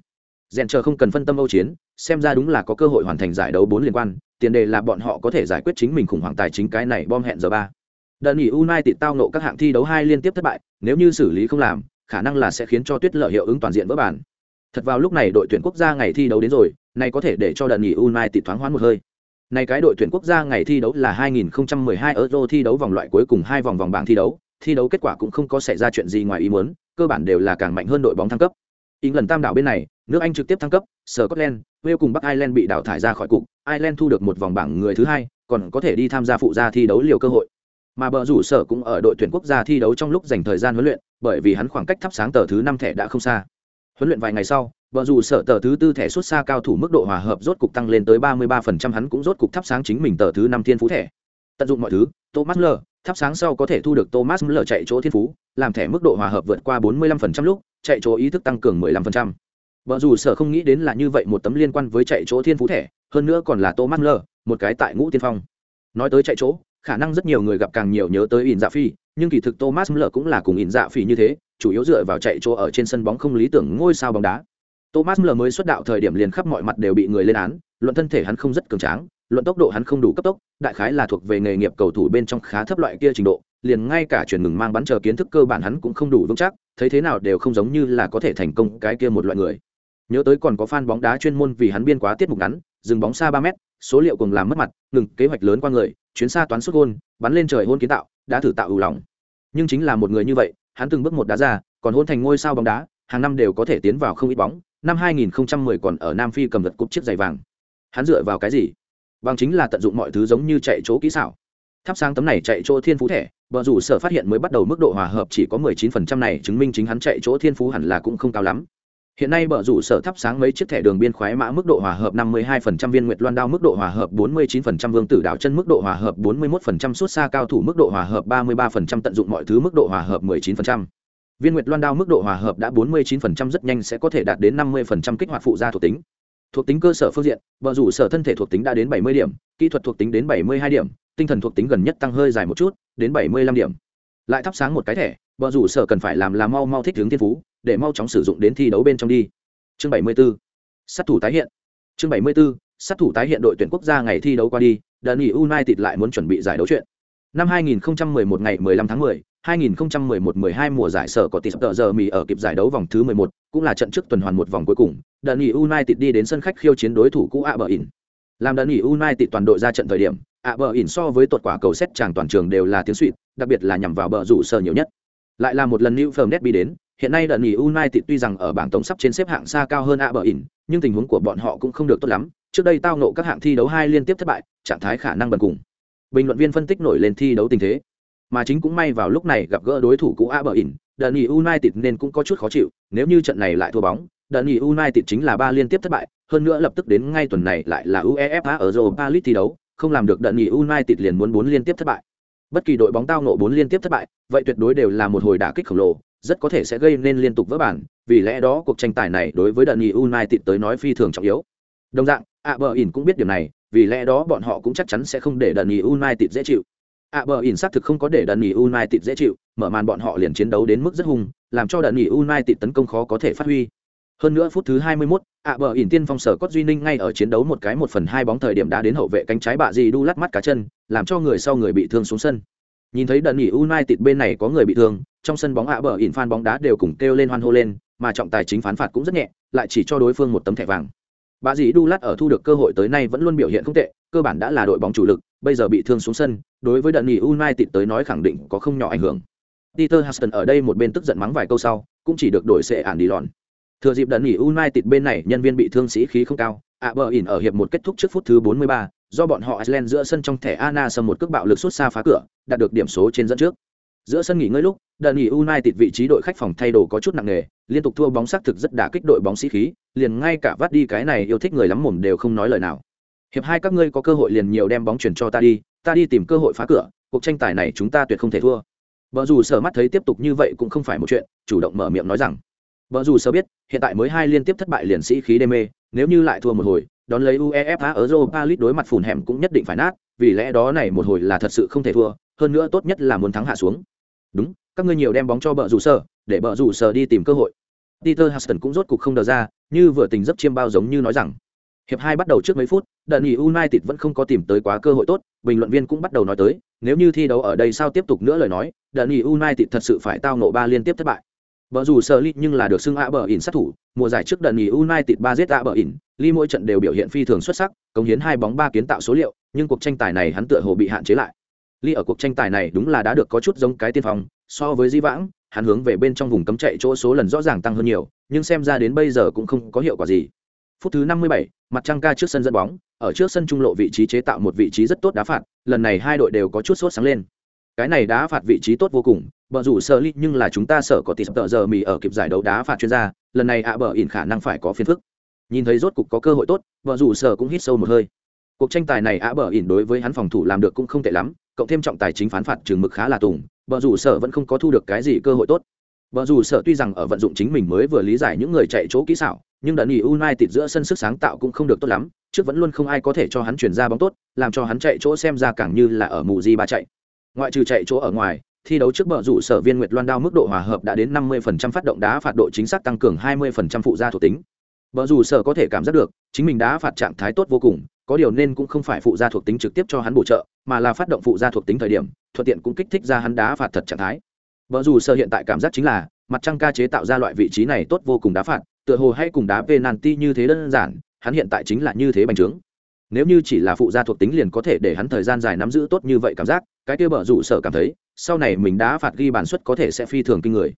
Speaker 1: Rèn chờ không cần phân tâm âu chiến, xem ra đúng là có cơ hội hoàn thành giải đấu 4 liên quan, tiền đề là bọn họ có thể giải quyết chính mình khủng hoảng tài chính cái này bom hẹn giờ 3. Đơn nghỉ United tao nộ các hạng thi đấu hai liên tiếp thất bại, nếu như xử lý không làm, khả năng là sẽ khiến cho tuyết lợi hiệu ứng toàn diện vỡ bản. Thật vào lúc này đội tuyển quốc gia ngày thi đấu đến rồi, này có thể để cho đợt nghỉ United thoáng hoãn một hơi. Này cái đội tuyển quốc gia ngày thi đấu là 2012 Euro thi đấu vòng loại cuối cùng hai vòng vòng bảng thi đấu, thi đấu kết quả cũng không có xảy ra chuyện gì ngoài ý muốn, cơ bản đều là càng mạnh hơn đội bóng thăng cấp. England tam đảo bên này, nước Anh trực tiếp thăng cấp, Scotland, Wales cùng Bắc Ireland bị đào thải ra khỏi cục, Ireland thu được một vòng bảng người thứ hai, còn có thể đi tham gia phụ gia thi đấu liều cơ hội. Mà bờ rủ sở cũng ở đội tuyển quốc gia thi đấu trong lúc dành thời gian huấn luyện, bởi vì hắn khoảng cách thắp sáng tờ thứ năm thẻ đã không xa. Huấn luyện vài ngày sau, bờ dù sở tờ thứ tư thẻ xuất xa cao thủ mức độ hòa hợp rốt cục tăng lên tới 33% hắn cũng rốt cục thắp sáng chính mình tờ thứ năm thiên phú thẻ. Tận dụng mọi thứ, Thomas Müller, thắp sáng sau có thể thu được Thomas Müller chạy chỗ thiên phú, làm thẻ mức độ hòa hợp vượt qua 45% lúc, chạy chỗ ý thức tăng cường 15%. Bở dù sở không nghĩ đến là như vậy một tấm liên quan với chạy chỗ thiên phú thẻ, hơn nữa còn là Thomas Müller, một cái tại ngũ tiên phong. Nói tới chạy chỗ, khả năng rất nhiều người gặp càng nhiều nhớ tới ỉn Dạ Phi, nhưng kỳ thực Thomas Müller cũng là cùng ỉn Dạ Phi như thế, chủ yếu dựa vào chạy chỗ ở trên sân bóng không lý tưởng ngôi sao bóng đá. Thomas Müller mới xuất đạo thời điểm liền khắp mọi mặt đều bị người lên án, luận thân thể hắn không rất cường tráng, luận tốc độ hắn không đủ cấp tốc, đại khái là thuộc về nghề nghiệp cầu thủ bên trong khá thấp loại kia trình độ, liền ngay cả chuyển ngừng mang bắn chờ kiến thức cơ bản hắn cũng không đủ vững chắc, thấy thế nào đều không giống như là có thể thành công cái kia một loại người. nhớ tới còn có fan bóng đá chuyên môn vì hắn biên quá tiết mục ngắn dừng bóng xa ba mét số liệu cùng làm mất mặt ngừng kế hoạch lớn qua người chuyến xa toán xuất gôn bắn lên trời hôn kiến tạo đã thử tạo ủ lòng nhưng chính là một người như vậy hắn từng bước một đá ra còn hôn thành ngôi sao bóng đá hàng năm đều có thể tiến vào không ít bóng năm 2010 còn ở nam phi cầm vật cúp chiếc giày vàng. Hắn dựa vào cái gì? Bằng chính là tận dụng mọi thứ giống như chạy chỗ kỹ xảo. Thắp sáng tấm này chạy chỗ thiên phú thẻ, Bờ rủ sở phát hiện mới bắt đầu mức độ hòa hợp chỉ có 19% này, chứng minh chính hắn chạy chỗ thiên phú hẳn là cũng không cao lắm. Hiện nay bờ rủ sở thắp sáng mấy chiếc thẻ đường biên khoái mã mức độ hòa hợp 52% viên nguyệt loan đao mức độ hòa hợp 49% vương tử đảo chân mức độ hòa hợp 41% suốt xa cao thủ mức độ hòa hợp 33% tận dụng mọi thứ mức độ hòa hợp 19% viên nguyệt loan đao mức độ hòa hợp đã 49% rất nhanh sẽ có thể đạt đến 50% kích hoạt phụ gia thuộc tính thuộc tính cơ sở phương diện, bờ rủ sở thân thể thuộc tính đã đến 70 điểm, kỹ thuật thuộc tính đến 72 điểm, tinh thần thuộc tính gần nhất tăng hơi dài một chút, đến 75 điểm lại thắp sáng một cái thẻ, bờ rủ sở cần phải làm là mau mau thích hướng thiên phú, để mau chóng sử dụng đến thi đấu bên trong đi chương 74. sát thủ tái hiện chương 74. sát thủ tái hiện đội tuyển quốc gia ngày thi đấu qua đi đơn nghỉ united lại muốn chuẩn bị giải đấu chuyện năm 2011 ngày 15 tháng 10 2011-12 mùa giải sở có tỷ tờ giờ mì ở kịp giải đấu vòng thứ 11, cũng là trận trước tuần hoàn một vòng cuối cùng, đợt nghỉ United đi đến sân khách khiêu chiến đối thủ cũ Aberdeen. Làm đợt nghỉ United toàn đội ra trận thời điểm, Aberdeen so với tuột quả cầu xét chàng toàn trường đều là tiếng suýt, đặc biệt là nhằm vào bờ rủ sở nhiều nhất. Lại là một lần New Firm Derby đến, hiện nay đợt nghỉ United tuy rằng ở bảng tổng sắp trên xếp hạng xa cao hơn Aberdeen, nhưng tình huống của bọn họ cũng không được tốt lắm, trước đây tao nộ các hạng thi đấu hai liên tiếp thất bại, trạng thái khả năng bần cùng. Bình luận viên phân tích nổi lên thi đấu tình thế mà chính cũng may vào lúc này gặp gỡ đối thủ cũ Aberdeen, đợt nghỉ United nên cũng có chút khó chịu, nếu như trận này lại thua bóng, đợt nghỉ United chính là ba liên tiếp thất bại, hơn nữa lập tức đến ngay tuần này lại là UEFA ở Europa League thi đấu, không làm được đợt nghỉ United liền muốn bốn liên tiếp thất bại. Bất kỳ đội bóng tao nộ bốn liên tiếp thất bại, vậy tuyệt đối đều là một hồi đả kích khổng lồ, rất có thể sẽ gây nên liên tục vỡ bản, vì lẽ đó cuộc tranh tài này đối với đợt nghỉ United tới nói phi thường trọng yếu. Đồng dạng, Aberdeen cũng biết điều này, vì lẽ đó bọn họ cũng chắc chắn sẽ không để đợt nghỉ United dễ chịu ạ bờ ỉn xác thực không có để đần nghỉ united dễ chịu mở màn bọn họ liền chiến đấu đến mức rất hung làm cho đần nghỉ united tấn công khó có thể phát huy. Hơn nữa phút thứ 21, ạ à, bờ ỉn tiên phong sở cốt duy ninh ngay ở chiến đấu một cái một phần hai bóng thời điểm đã đến hậu vệ cánh trái bạ gì đu lắt mắt cá chân làm cho người sau người bị thương xuống sân. Nhìn thấy đần nghỉ united bên này có người bị thương trong sân bóng ạ bờ ỉn fan bóng đá đều cùng kêu lên hoan hô lên mà trọng tài chính phán phạt cũng rất nhẹ lại chỉ cho đối phương một tấm thẻ vàng. Bà dì đu lát ở thu được cơ hội tới nay vẫn luôn biểu hiện không tệ cơ bản đã là đội bóng chủ lực bây giờ bị thương xuống sân đối với đợt nghỉ united tới nói khẳng định có không nhỏ ảnh hưởng peter huston ở đây một bên tức giận mắng vài câu sau cũng chỉ được đổi sẽ ản đi lòn thừa dịp đợt nghỉ united bên này nhân viên bị thương sĩ khí không cao ạ bờ ỉn ở hiệp một kết thúc trước phút thứ 43, do bọn họ Iceland giữa sân trong thẻ Ana sầm một cước bạo lực xuất xa phá cửa, đạt được điểm số trên dẫn trước. Giữa sân nghỉ ngơi lúc, đợt nghỉ United vị trí đội khách phòng thay đồ có chút nặng nề, liên tục thua bóng sắc thực rất đả kích đội bóng sĩ khí, liền ngay cả vắt đi cái này yêu thích người lắm mồm đều không nói lời nào. Hiệp hai các ngươi có cơ hội liền nhiều đem bóng chuyển cho ta đi, ta đi tìm cơ hội phá cửa, cuộc tranh tài này chúng ta tuyệt không thể thua. vợ dù sở mắt thấy tiếp tục như vậy cũng không phải một chuyện, chủ động mở miệng nói rằng. vợ dù sở biết, hiện tại mới hai liên tiếp thất bại liền sĩ khí đê mê, nếu như lại thua một hồi, đón lấy UEFA ở Europa League đối mặt phùn hẻm cũng nhất định phải nát, vì lẽ đó này một hồi là thật sự không thể thua, hơn nữa tốt nhất là muốn thắng hạ xuống. Đúng, các ngươi nhiều đem bóng cho bờ rủ sở để bờ rủ sở đi tìm cơ hội peter huston cũng rốt cục không đờ ra như vừa tình giấc chiêm bao giống như nói rằng hiệp hai bắt đầu trước mấy phút đợt nghỉ united vẫn không có tìm tới quá cơ hội tốt bình luận viên cũng bắt đầu nói tới nếu như thi đấu ở đây sao tiếp tục nữa lời nói đợt nghỉ united thật sự phải tao ngộ ba liên tiếp thất bại Bở dù sở ly nhưng là được xưng ạ bờ ỉn sát thủ, mùa giải trước đợt nghỉ United ba giết ạ bờ ỉn, ly mỗi trận đều biểu hiện phi thường xuất sắc, công hiến hai bóng ba kiến tạo số liệu, nhưng cuộc tranh tài này hắn tựa hồ bị hạn chế lại. Ly ở cuộc tranh tài này đúng là đã được có chút giống cái tiên phong, so với di vãng hắn hướng về bên trong vùng cấm chạy chỗ số lần rõ ràng tăng hơn nhiều nhưng xem ra đến bây giờ cũng không có hiệu quả gì phút thứ 57, mặt trăng ca trước sân dẫn bóng ở trước sân trung lộ vị trí chế tạo một vị trí rất tốt đá phạt lần này hai đội đều có chút sốt sáng lên. Cái này đá phạt vị trí tốt vô cùng bờ rủ sở lý nhưng là chúng ta sợ có tỷ sập tợ giờ mì ở kịp giải đấu đá phạt chuyên gia lần này ạ bờ ỉn khả năng phải có phiền phức. Nhìn thấy rốt cục có cơ hội tốt bờ rủ sở cũng hít sâu một hơi. Cuộc tranh tài này ạ bờ ỉn đối với hắn phòng thủ làm được cũng không tệ lắm cộng thêm trọng tài chính phán phạt trường mực khá là tùng Bọn rủ sở vẫn không có thu được cái gì cơ hội tốt vợ Dù Sợ tuy rằng ở vận dụng chính mình mới vừa lý giải những người chạy chỗ kỹ xảo nhưng đợt nghỉ United giữa sân sức sáng tạo cũng không được tốt lắm, trước vẫn luôn không ai có thể cho hắn chuyển ra bóng tốt, làm cho hắn chạy chỗ xem ra càng như là ở mù di ba chạy. Ngoại trừ chạy chỗ ở ngoài, thi đấu trước bờ rủ sở viên Nguyệt Loan đao mức độ hòa hợp đã đến 50% phát động đá phạt độ chính xác tăng cường 20% phụ gia thuộc tính. Bờ rủ sở có thể cảm giác được, chính mình đá phạt trạng thái tốt vô cùng, có điều nên cũng không phải phụ gia thuộc tính trực tiếp cho hắn bổ trợ mà là phát động phụ gia thuộc tính thời điểm thuận tiện cũng kích thích ra hắn đá phạt thật trạng thái vợ dù sơ hiện tại cảm giác chính là, mặt trăng ca chế tạo ra loại vị trí này tốt vô cùng đá phạt, tựa hồ hay cùng đá penalty như thế đơn giản, hắn hiện tại chính là như thế bành trướng. Nếu như chỉ là phụ gia thuộc tính liền có thể để hắn thời gian dài nắm giữ tốt như vậy cảm giác, cái kia bở rủ sở cảm thấy, sau này mình đá phạt ghi bàn suất có thể sẽ phi thường kinh người.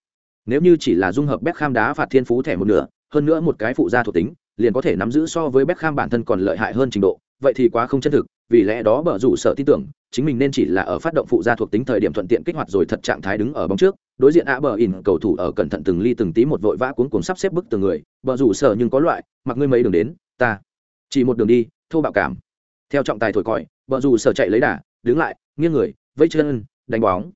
Speaker 1: Nếu như chỉ là dung hợp Beckham đá phạt thiên phú thẻ một nửa, hơn nữa một cái phụ gia thuộc tính, liền có thể nắm giữ so với Beckham bản thân còn lợi hại hơn trình độ, vậy thì quá không chân thực, vì lẽ đó bở rủ sở tin tưởng chính mình nên chỉ là ở phát động phụ gia thuộc tính thời điểm thuận tiện kích hoạt rồi thật trạng thái đứng ở bóng trước. Đối diện ạ bờ ỉn cầu thủ ở cẩn thận từng ly từng tí một vội vã cuốn cuốn sắp xếp bức từng người. Bờ rủ sở nhưng có loại, mặc ngươi mấy đường đến, ta. Chỉ một đường đi, thô bạo cảm. Theo trọng tài thổi còi, bờ rủ sở chạy lấy đà, đứng lại, nghiêng người vẫy chân, đánh bóng.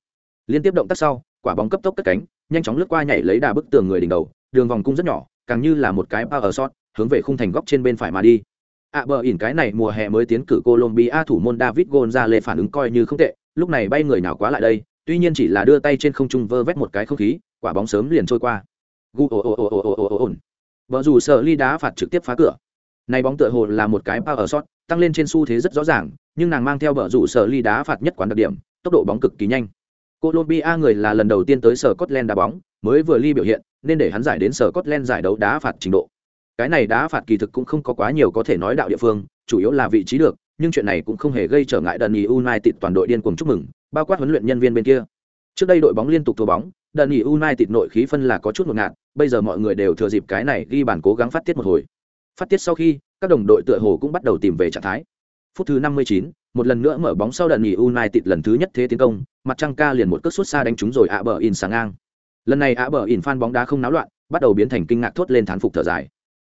Speaker 1: Liên tiếp động tác sau, quả bóng cấp tốc cất cánh, nhanh chóng lướt qua nhảy lấy đà bức tường người đỉnh đầu. Đường vòng cung rất nhỏ, càng như là một cái ba ở sót hướng về khung thành góc trên bên phải mà đi ạ bờ ỉn cái này mùa hè mới tiến cử Colombia thủ môn David Gonzalez phản ứng coi như không tệ, lúc này bay người nào quá lại đây, tuy nhiên chỉ là đưa tay trên không trung vơ vét một cái không khí, quả bóng sớm liền trôi qua. Gu ồ ồ ồ ồ ồ ồ. Vợ dù sợ ly đá phạt trực tiếp phá cửa. Này bóng tựa hồ là một cái power shot, tăng lên trên xu thế rất rõ ràng, nhưng nàng mang theo vợ rủ sợ ly đá phạt nhất quán đặc điểm, tốc độ bóng cực kỳ nhanh. Colombia người là lần đầu tiên tới sở Scotland đá bóng, mới vừa ly biểu hiện, nên để hắn giải đến sở Scotland giải đấu đá phạt trình độ cái này đã phạt kỳ thực cũng không có quá nhiều có thể nói đạo địa phương chủ yếu là vị trí được nhưng chuyện này cũng không hề gây trở ngại đần ý united toàn đội điên cuồng chúc mừng bao quát huấn luyện nhân viên bên kia. Trước đây đội bóng liên tục thua bóng đần ý united nội khí phân là có chút ngột ngạt bây giờ mọi người đều thừa dịp cái này ghi bàn cố gắng phát tiết một hồi. Phát tiết sau khi các đồng đội tựa hồ cũng bắt đầu tìm về trạng thái. Phút thứ 59, một lần nữa mở bóng sau đần ý united lần thứ nhất thế tiến công mặt trăng ca liền một cước xuất xa đánh trúng rồi ạ bờ in sáng ngang. Lần này ạ bờ in fan bóng đá không náo loạn bắt đầu biến thành kinh ngạc thốt lên thán phục thở dài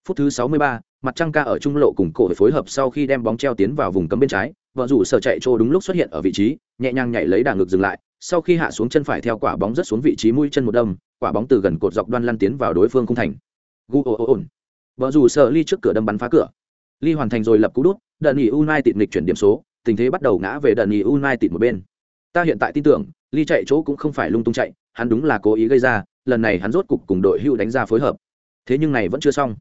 Speaker 1: phút thứ 63, mặt trăng ca ở trung lộ cùng cổ phối hợp sau khi đem bóng treo tiến vào vùng cấm bên trái vợ rủ sở chạy trô đúng lúc xuất hiện ở vị trí nhẹ nhàng nhảy lấy đà ngược dừng lại sau khi hạ xuống chân phải theo quả bóng rất xuống vị trí mũi chân một đâm quả bóng từ gần cột dọc đoan lăn tiến vào đối phương không thành. Gu ồ ồ ồn vợ rủ sở ly trước cửa đâm bắn phá cửa. Ly hoàn thành rồi lập cú đút đợt nghỉ united nghịch chuyển điểm số tình thế bắt đầu ngã về đợt nghỉ united một bên. Ta hiện tại tin tưởng ly chạy chỗ cũng không phải lung tung chạy hắn đúng là cố ý gây ra lần này hắn rốt cục cùng đội hưu đánh ra phối hợp. Thế nhưng này vẫn chưa xong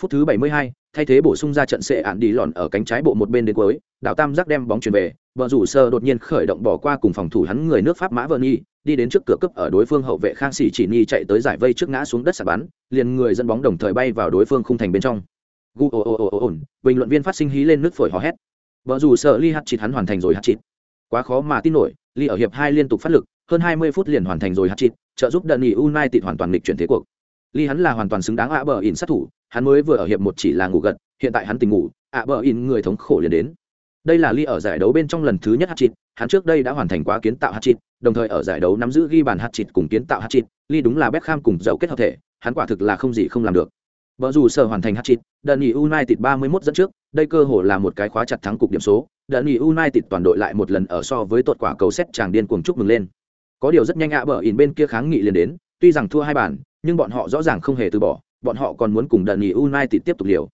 Speaker 1: phút thứ 72, thay thế bổ sung ra trận sẽ án đi lòn ở cánh trái bộ một bên đến cuối, đảo tam giác đem bóng chuyển về, vợ rủ sơ đột nhiên khởi động bỏ qua cùng phòng thủ hắn người nước Pháp Mã Verny, đi đến trước cửa cấp ở đối phương hậu vệ Khang Sĩ chỉ Nhi chạy tới giải vây trước ngã xuống đất sả bắn, liền người dẫn bóng đồng thời bay vào đối phương khung thành bên trong. Gu ồ ồ ồ ồn, bình luận viên phát sinh hí lên nước phổi hò hét. Vợ rủ sơ ly hạt chít hắn hoàn thành rồi hạt chít. Quá khó mà tin nổi, ly ở hiệp 2 liên tục phát lực, hơn 20 phút liền hoàn thành rồi hạt chít, trợ giúp Dani United hoàn toàn nghịch chuyển thế cuộc. Ly hắn là hoàn toàn xứng đáng ạ bờ ỉn sát thủ, hắn mới vừa ở hiệp một chỉ là ngủ gật hiện tại hắn tỉnh ngủ ạ bờ in người thống khổ liền đến. Đây là ly ở giải đấu bên trong lần thứ nhất hát chịt hắn trước đây đã hoàn thành quá kiến tạo hát chịt đồng thời ở giải đấu nắm giữ ghi bàn hát chịt cùng kiến tạo hát chịt ly đúng là Beckham cùng dầu kết hợp thể hắn quả thực là không gì không làm được. Vợ dù sở hoàn thành hát chịt đợt nghỉ United 31 dẫn trước, đây cơ hồ là một cái khóa chặt thắng cục điểm số, Dani United toàn đội lại một lần ở so với tuột quả cầu xét chàng điên cuồng chúc mừng lên. Có điều rất nhanh ạ bờ in bên kia kháng nghị liền đến, tuy rằng thua hai bàn, nhưng bọn họ rõ ràng không hề từ bỏ, bọn họ còn muốn cùng Dani United tiếp tục liều.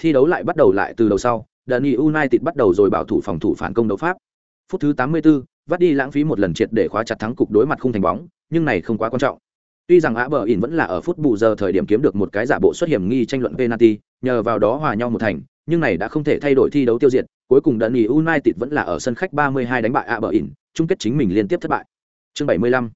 Speaker 1: Thi đấu lại bắt đầu lại từ đầu sau, Dani United bắt đầu rồi bảo thủ phòng thủ phản công đấu pháp. Phút thứ 84, vắt đi lãng phí một lần triệt để khóa chặt thắng cục đối mặt không thành bóng, nhưng này không quá quan trọng. Tuy rằng Á Bờ ỉn vẫn là ở phút bù giờ thời điểm kiếm được một cái giả bộ xuất hiểm nghi tranh luận penalty, nhờ vào đó hòa nhau một thành, nhưng này đã không thể thay đổi thi đấu tiêu diệt, cuối cùng Dani United vẫn là ở sân khách 32 đánh bại Á Bờ ỉn, chung kết chính mình liên tiếp thất bại. Chương 75.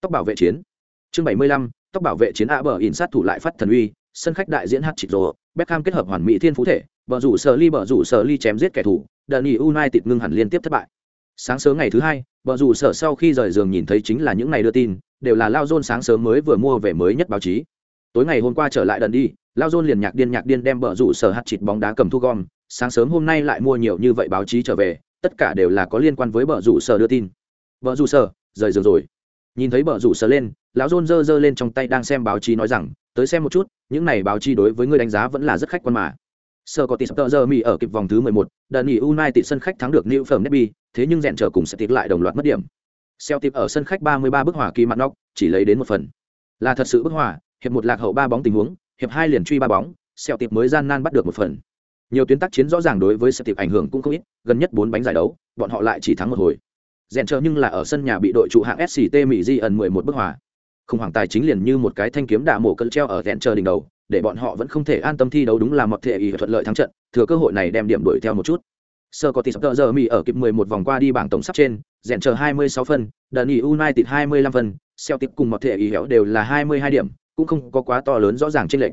Speaker 1: Tốc bảo vệ chiến. Chương 75 tóc bảo vệ chiến a bờ in sát thủ lại phát thần uy, sân khách đại diễn hát chịt rồ, Beckham kết hợp hoàn mỹ thiên phú thể, bờ rủ sở ly bờ rủ sở ly chém giết kẻ thù đợt nghỉ United ngưng hẳn liên tiếp thất bại. Sáng sớm ngày thứ hai, bờ rủ sở sau khi rời giường nhìn thấy chính là những ngày đưa tin, đều là lao dôn sáng sớm mới vừa mua về mới nhất báo chí. Tối ngày hôm qua trở lại đần đi lao dôn liền nhạc điên nhạc điên đem bờ rủ sở hát chịt bóng đá cầm thu gom, sáng sớm hôm nay lại mua nhiều như vậy báo chí trở về, tất cả đều là có liên quan với bờ rủ sở đưa tin. Bờ rủ sở rời giường rồi nhìn thấy bờ rủ sở lên lão John giơ giơ lên trong tay đang xem báo chí nói rằng tới xem một chút những này báo chí đối với người đánh giá vẫn là rất khách quan mà sơ có tỷ giờ mỹ ở kịp vòng thứ 11, đợt nghỉ United sân khách thắng được New Firm Derby, thế nhưng rèn trở cùng sẽ tiếp lại đồng loạt mất điểm. Celtic ở sân khách 33 bức hòa kỳ mặt nóc, chỉ lấy đến một phần. Là thật sự bức hòa, hiệp một lạc hậu ba bóng tình huống, hiệp hai liền truy ba bóng, Celtic mới gian nan bắt được một phần. Nhiều tuyến tác chiến rõ ràng đối với Celtic ảnh hưởng cũng không ít, gần nhất bốn bánh giải đấu, bọn họ lại chỉ thắng một hồi. Rèn chờ nhưng là ở sân nhà bị đội trụ hạng SCT Mỹ Di ẩn 11 bức hòa. Khủng hoảng tài chính liền như một cái thanh kiếm đạ mổ cân treo ở rèn chờ đỉnh đầu để bọn họ vẫn không thể an tâm thi đấu đúng là mập thể ý thuận lợi thắng trận thừa cơ hội này đem điểm đuổi theo một chút. Sơ có tỷ sắp giờ mỹ ở kịp 11 vòng qua đi bảng tổng sắp trên rèn chờ 26 phân đợt nghỉ united 25 phân Celtic cùng mập thể ý héo đều là 22 điểm cũng không có quá to lớn rõ ràng chênh lệch.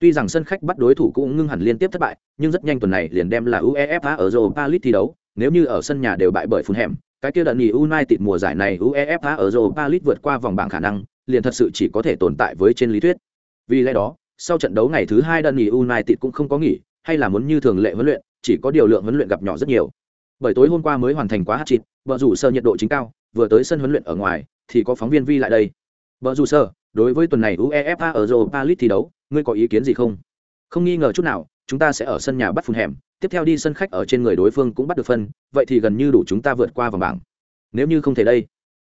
Speaker 1: Tuy rằng sân khách bắt đối thủ cũng ngưng hẳn liên tiếp thất bại, nhưng rất nhanh tuần này liền đem là UEFA ở Europa League thi đấu, nếu như ở sân nhà đều bại bởi Fulham, cái kia đợt nghỉ United mùa giải này UEFA ở Europa League vượt qua vòng bảng khả năng, liền thật sự chỉ có thể tồn tại với trên lý thuyết. Vì lẽ đó, sau trận đấu ngày thứ hai đợt nghỉ United cũng không có nghỉ, hay là muốn như thường lệ huấn luyện, chỉ có điều lượng huấn luyện gặp nhỏ rất nhiều. Bởi tối hôm qua mới hoàn thành quá hát chít, vợ rủ sơ nhiệt độ chính cao, vừa tới sân huấn luyện ở ngoài, thì có phóng viên vi lại đây. Vợ rủ sơ, đối với tuần này UEFA ở Europa League thi đấu, ngươi có ý kiến gì không? Không nghi ngờ chút nào, chúng ta sẽ ở sân nhà bắt phun hẻm, tiếp theo đi sân khách ở trên người đối phương cũng bắt được phân, vậy thì gần như đủ chúng ta vượt qua vòng bảng. Nếu như không thể đây,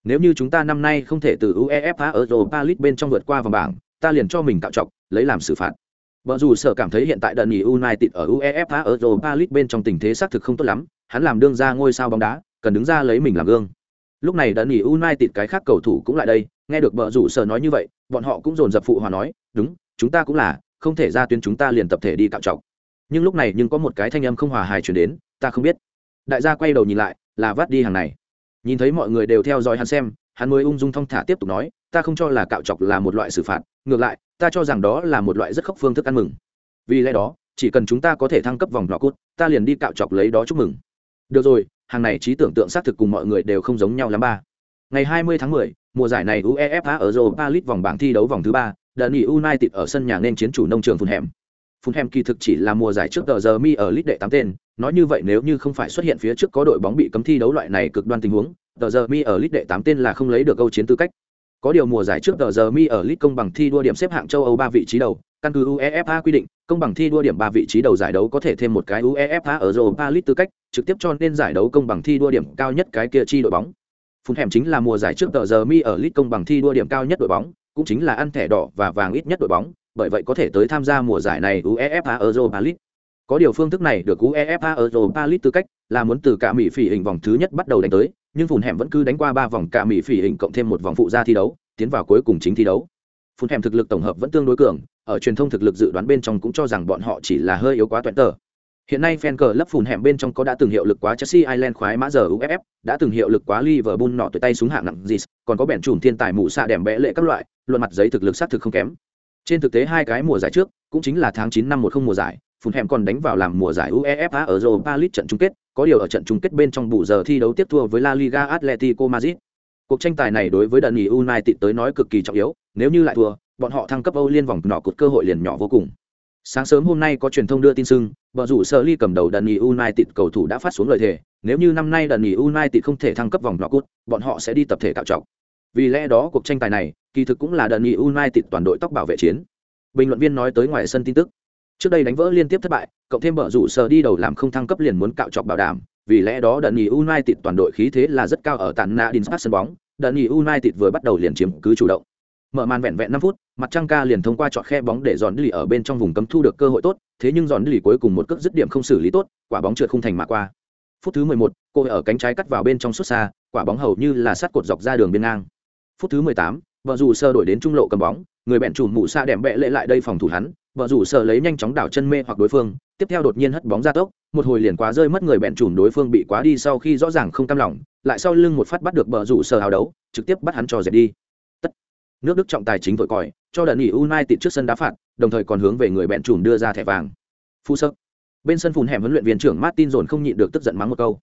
Speaker 1: nếu như chúng ta năm nay không thể từ UEFA ở Europa League bên trong vượt qua vòng bảng, ta liền cho mình cạo trọc lấy làm xử phạt. Vợ dù sở cảm thấy hiện tại đợt nghỉ United ở UEFA ở Europa League bên trong tình thế xác thực không tốt lắm, hắn làm đương ra ngôi sao bóng đá, cần đứng ra lấy mình làm gương. Lúc này đợt nghỉ United cái khác cầu thủ cũng lại đây, nghe được vợ rủ sở nói như vậy, bọn họ cũng dồn dập phụ hòa nói, đúng, chúng ta cũng là, không thể ra tuyến chúng ta liền tập thể đi cạo trọc. Nhưng lúc này nhưng có một cái thanh âm không hòa hài truyền đến, ta không biết. Đại gia quay đầu nhìn lại, là vắt đi hàng này. Nhìn thấy mọi người đều theo dõi hắn xem, hắn mới ung dung thong thả tiếp tục nói, ta không cho là cạo chọc là một loại xử phạt, ngược lại, ta cho rằng đó là một loại rất khốc phương thức ăn mừng vì lẽ đó chỉ cần chúng ta có thể thăng cấp vòng nọ cút ta liền đi cạo chọc lấy đó chúc mừng được rồi hàng này trí tưởng tượng xác thực cùng mọi người đều không giống nhau lắm ba ngày 20 tháng 10, mùa giải này UEFA ở Europa League vòng bảng thi đấu vòng thứ ba Đợt United ở sân nhà nên chiến chủ nông trường phun hẻm. Fulham kỳ thực chỉ là mùa giải trước tờ giờ mi ở League đệ 8 tên, nói như vậy nếu như không phải xuất hiện phía trước có đội bóng bị cấm thi đấu loại này cực đoan tình huống, tờ giờ mi ở League đệ 8 tên là không lấy được câu chiến tư cách. Có điều mùa giải trước tờ giờ mi ở League công bằng thi đua điểm xếp hạng châu Âu ba vị trí đầu, căn cứ UEFA quy định, công bằng thi đua điểm ba vị trí đầu giải đấu có thể thêm một cái UEFA ở Europa League tư cách, trực tiếp cho nên giải đấu công bằng thi đua điểm cao nhất cái kia chi đội bóng. Phun hẻm chính là mùa giải trước tờ giờ mi ở League công bằng thi đua điểm cao nhất đội bóng, cũng chính là ăn thẻ đỏ và vàng ít nhất đội bóng, bởi vậy có thể tới tham gia mùa giải này UEFA Europa League. Có điều phương thức này được UEFA Europa League tư cách là muốn từ cả Mỹ phỉ hình vòng thứ nhất bắt đầu đánh tới, nhưng phùn hẻm vẫn cứ đánh qua ba vòng cả Mỹ phỉ hình cộng thêm một vòng phụ gia thi đấu, tiến vào cuối cùng chính thi đấu. Phùn hẻm thực lực tổng hợp vẫn tương đối cường, ở truyền thông thực lực dự đoán bên trong cũng cho rằng bọn họ chỉ là hơi yếu quá toẹn tờ. Hiện nay fan cờ lấp phùn hẻm bên trong có đã từng hiệu lực quá Chelsea Island khoái mã giờ UFF, đã từng hiệu lực quá Liverpool nọ tuổi tay súng hạng nặng gì, còn có bèn chùm thiên tài mụ xạ đẻm bẽ lệ các loại, luận mặt giấy thực lực sát thực không kém. Trên thực tế hai cái mùa giải trước, cũng chính là tháng 9 năm 10 mùa giải, Phùn hẻm còn đánh vào làm mùa giải UEFA ở Europa League trận chung kết, có điều ở trận chung kết bên trong bù giờ thi đấu tiếp thua với La Liga Atletico Madrid. Cuộc tranh tài này đối với đợt nghỉ United tới nói cực kỳ trọng yếu, nếu như lại thua, bọn họ thăng cấp Âu liên vòng nọ cột cơ hội liền nhỏ vô cùng. Sáng sớm hôm nay có truyền thông đưa tin sưng, bờ rủ Sở Ly cầm đầu đợt nghỉ United cầu thủ đã phát xuống lời thề, nếu như năm nay đợt nghỉ United không thể thăng cấp vòng nọ cột, bọn họ sẽ đi tập thể tạo trọng. Vì lẽ đó cuộc tranh tài này, kỳ thực cũng là đợt nghị United toàn đội tóc bảo vệ chiến. Bình luận viên nói tới ngoài sân tin tức, trước đây đánh vỡ liên tiếp thất bại cộng thêm bở rủ sờ đi đầu làm không thăng cấp liền muốn cạo chọc bảo đảm vì lẽ đó đợt nghị united toàn đội khí thế là rất cao ở tàn na din sân bóng. Đợt nghị united vừa bắt đầu liền chiếm cứ chủ động. Mở màn vẹn vẹn năm phút mặt trăng ca liền thông qua chọn khe bóng để dọn lì ở bên trong vùng cấm thu được cơ hội tốt thế nhưng dọn lì cuối cùng một cước dứt điểm không xử lý tốt quả bóng trượt không thành mà qua. Phút thứ 11, cô ở cánh trái cắt vào bên trong xuất xa quả bóng hầu như là sát cột dọc ra đường biên ngang phút thứ 18, vợ dù sơ đổi đến trung lộ cầm bóng người bẹn chùm mũ xa đệm bẹ lệ lại đây phòng thủ hắn vợ rủ sơ lấy nhanh chóng đảo chân mê hoặc đối phương tiếp theo đột nhiên hất bóng ra tốc một hồi liền quá rơi mất người bẹn chùm đối phương bị quá đi sau khi rõ ràng không cam lòng lại sau lưng một phát bắt được bờ rủ sơ hào đấu trực tiếp bắt hắn cho dẹp đi. Tất. Nước đức trọng tài chính vội còi cho đợt nghỉ united trước sân đá phạt đồng thời còn hướng về người bẹn chùm đưa ra thẻ vàng. Phu sơ. Bên sân phùn hẻm huấn luyện viên trưởng martin dồn không nhịn được tức giận mắng một câu.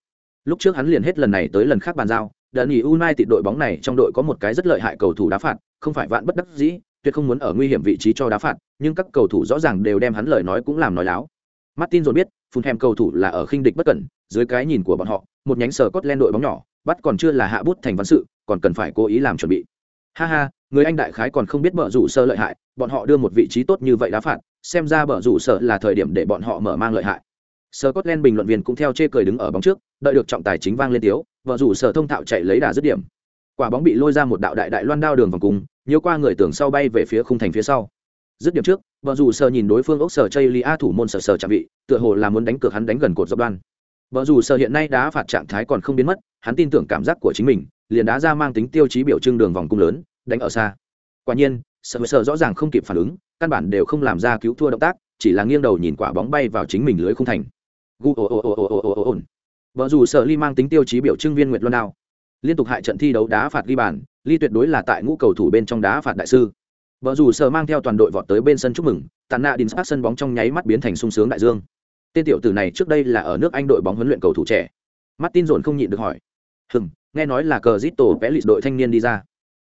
Speaker 1: Lúc trước hắn liền hết lần này tới lần khác bàn giao đợt nghỉ united đội bóng này trong đội có một cái rất lợi hại cầu thủ đá phạt không phải vạn bất đắc dĩ tuyệt không muốn ở nguy hiểm vị trí cho đá phạt, nhưng các cầu thủ rõ ràng đều đem hắn lời nói cũng làm nói láo. Martin rồi biết, Fulham cầu thủ là ở khinh địch bất cẩn, dưới cái nhìn của bọn họ, một nhánh sở cốt len đội bóng nhỏ, bắt còn chưa là hạ bút thành văn sự, còn cần phải cố ý làm chuẩn bị. Ha ha, người anh đại khái còn không biết bợ rủ sơ lợi hại, bọn họ đưa một vị trí tốt như vậy đá phạt, xem ra bợ rủ sơ là thời điểm để bọn họ mở mang lợi hại. Scotland bình luận viên cũng theo chê cười đứng ở bóng trước, đợi được trọng tài chính vang lên tiếu, vợ rủ sở thông thạo chạy lấy đà dứt điểm. Quả bóng bị lôi ra một đạo đại đại loan đao đường vòng cung, nhiều qua người tưởng sau bay về phía khung thành phía sau. Dứt điểm trước vợ rủ sở nhìn đối phương ốc sở chây lia thủ môn sở sở chạm vị tựa hồ là muốn đánh cược hắn đánh gần cột dọc đoan. Vợ rủ sở hiện nay đá phạt trạng thái còn không biến mất hắn tin tưởng cảm giác của chính mình liền đá ra mang tính tiêu chí biểu trưng đường vòng cung lớn đánh ở xa. Quả nhiên sở sở rõ ràng không kịp phản ứng căn bản đều không làm ra cứu thua động tác chỉ là nghiêng đầu nhìn quả bóng bay vào chính mình lưới khung thành. Gu ồ ồ ồ ồ ồ ồ ồ vợ dù sở ly mang tính tiêu chí biểu trưng viên nguyệt luân đao. Liên tục hại trận thi đấu đá phạt ghi bàn, ly tuyệt đối là tại ngũ cầu thủ bên trong đá phạt đại sư. Vợ dù sợ mang theo toàn đội vọt tới bên sân chúc mừng, tàn nạ đinh sát sân bóng trong nháy mắt biến thành sung sướng đại dương. Tên tiểu tử này trước đây là ở nước anh đội bóng huấn luyện cầu thủ trẻ. Martin dồn không nhịn được hỏi. Hừm, nghe nói là cờ zito vẽ lịt đội thanh niên đi ra.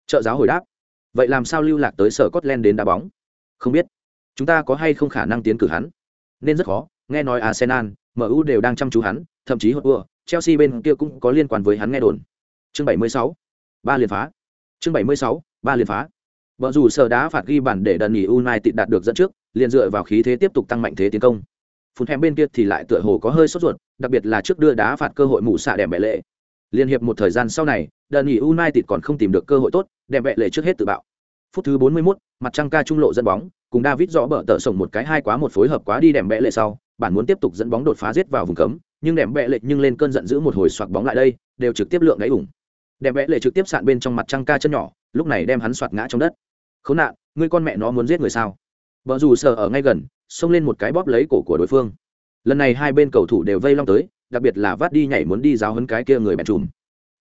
Speaker 1: Trợ giáo hồi đáp. Vậy làm sao lưu lạc tới sở Scotland đến đá bóng? Không biết. Chúng ta có hay không khả năng tiến cử hắn? Nên rất khó, nghe nói arsenal mu đều đang chăm chú hắn thậm chí hốt vừa, chelsea bên kia cũng có liên quan với hắn nghe đồn chương 76. ba liên phá chương 76. ba liên phá vợ dù sở đá phạt ghi bàn để đần nghỉ united đạt được dẫn trước liền dựa vào khí thế tiếp tục tăng mạnh thế tiến công phun hẻm bên kia thì lại tựa hồ có hơi sốt ruột đặc biệt là trước đưa đá phạt cơ hội mù xạ đẹp bệ lệ liên hiệp một thời gian sau này đần nghỉ united còn không tìm được cơ hội tốt đẹp bệ lệ trước hết tự bạo phút thứ 41, mặt trăng ca trung lộ dẫn bóng cùng david rõ bờ tợ sổng một cái hai quá một phối hợp quá đi đẹp bệ lệ sau bản muốn tiếp tục dẫn bóng đột phá giết vào vùng cấm, nhưng đèm bệ lệ nhưng lên cơn giận dữ một hồi xoạc bóng lại đây, đều trực tiếp lượng gãy ủng. Đèm bệ lệ trực tiếp sạn bên trong mặt trăng ca chân nhỏ, lúc này đem hắn xoạc ngã trong đất. Khốn nạn, ngươi con mẹ nó muốn giết người sao? Vợ dù sợ ở ngay gần, xông lên một cái bóp lấy cổ của đối phương. Lần này hai bên cầu thủ đều vây long tới, đặc biệt là vắt đi nhảy muốn đi giáo hấn cái kia người bèn trùm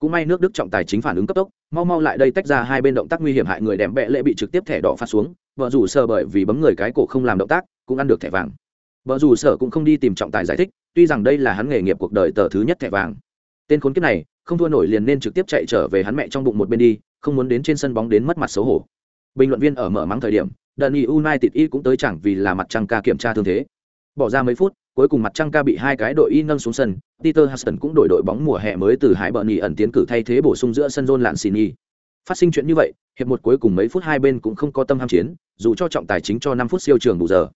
Speaker 1: cũng may nước đức trọng tài chính phản ứng cấp tốc, mau mau lại đây tách ra hai bên động tác nguy hiểm hại người đèm bẹ lệ bị trực tiếp thẻ đỏ phát xuống. Vợ dù sợ bởi vì bấm người cái cổ không làm động tác, cũng ăn được thẻ vàng vợ dù sở cũng không đi tìm trọng tài giải thích, tuy rằng đây là hắn nghề nghiệp cuộc đời tờ thứ nhất thẻ vàng. Tên khốn kiếp này, không thua nổi liền nên trực tiếp chạy trở về hắn mẹ trong bụng một bên đi, không muốn đến trên sân bóng đến mất mặt xấu hổ. Bình luận viên ở mở mắng thời điểm đợt nghỉ united y cũng tới chẳng vì là mặt trăng ca kiểm tra thương thế. Bỏ ra mấy phút, cuối cùng mặt trăng ca bị hai cái đội y nâng xuống sân, peter huston cũng đổi đội bóng mùa hè mới từ hải bờ nhì ẩn tiến cử thay thế bổ sung giữa sân john lạn xin y phát sinh chuyện như vậy, hiệp một cuối cùng mấy phút hai bên cũng không có tâm ham chiến, dù cho trọng tài chính cho năm phút siêu trường bù giờ.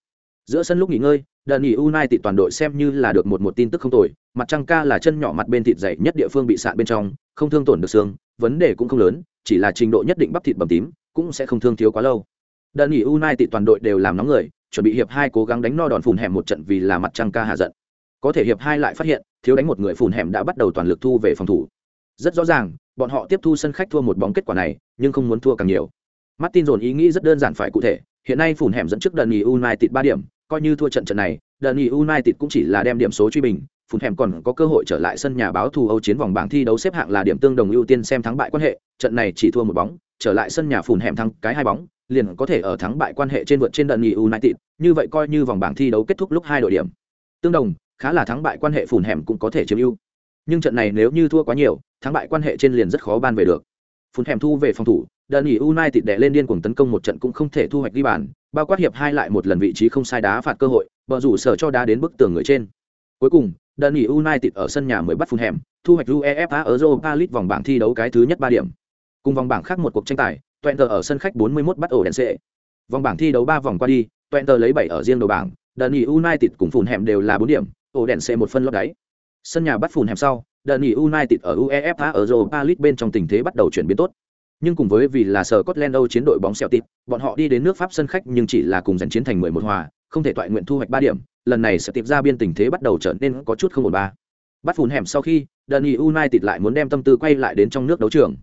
Speaker 1: Giữa sân lúc nghỉ ngơi đợt nghỉ united toàn đội xem như là được một một tin tức không tồi, mặt trăng ca là chân nhỏ mặt bên thịt dày nhất địa phương bị sạn bên trong, không thương tổn được xương, vấn đề cũng không lớn, chỉ là trình độ nhất định bắp thịt bầm tím, cũng sẽ không thương thiếu quá lâu. Đợt nghỉ united toàn đội đều làm nóng người, chuẩn bị hiệp hai cố gắng đánh no đòn phùn hẻm một trận vì là mặt trăng ca hạ giận. Có thể hiệp hai lại phát hiện, thiếu đánh một người phùn hẻm đã bắt đầu toàn lực thu về phòng thủ. Rất rõ ràng, bọn họ tiếp thu sân khách thua một bóng kết quả này, nhưng không muốn thua càng nhiều. Martin dồn ý nghĩ rất đơn giản phải cụ thể, hiện nay phùn hẻm dẫn trước đợt nghỉ united ba điểm coi như thua trận trận này đợt united cũng chỉ là đem điểm số truy bình Fulham hẻm còn có cơ hội trở lại sân nhà báo thù âu chiến vòng bảng thi đấu xếp hạng là điểm tương đồng ưu tiên xem thắng bại quan hệ, trận này chỉ thua một bóng, trở lại sân nhà Fulham hẻm thắng cái hai bóng, liền có thể ở thắng bại quan hệ trên vượt trên đợt united, như vậy coi như vòng bảng thi đấu kết thúc lúc hai đội điểm. Tương đồng, khá là thắng bại quan hệ Fulham hẻm cũng có thể chiếm ưu. Nhưng trận này nếu như thua quá nhiều, thắng bại quan hệ trên liền rất khó ban về được. Fulham hẻm thu về phòng thủ đợt nghỉ united đè lên điên cuồng tấn công một trận cũng không thể thu hoạch ghi bàn bao quát hiệp hai lại một lần vị trí không sai đá phạt cơ hội bờ rủ sở cho đá đến bức tường người trên cuối cùng đợt nghỉ united ở sân nhà mới bắt phun hẻm thu hoạch uefa europa league vòng bảng thi đấu cái thứ nhất ba điểm cùng vòng bảng khác một cuộc tranh tài Twente ở sân khách 41 bắt ổ đèn xệ. Vòng bảng thi đấu 3 vòng qua đi, Twente lấy 7 ở riêng đầu bảng, Dani United cùng phun Hẻm đều là 4 điểm, ổ đèn xệ một phân lót đáy. Sân nhà bắt phun Hẻm sau, Dani United ở UEFA ở Europa League bên trong tình thế bắt đầu chuyển biến tốt. Nhưng cùng với vì là sở Scotland Âu chiến đội bóng Celtic, bọn họ đi đến nước Pháp sân khách nhưng chỉ là cùng giành chiến thành 11 hòa, không thể toại nguyện thu hoạch 3 điểm, lần này sẽ tiếp ra biên tình thế bắt đầu trở nên có chút không ổn ba. Bắt Phùn Hẻm sau khi, Dani United lại muốn đem tâm tư quay lại đến trong nước đấu trường.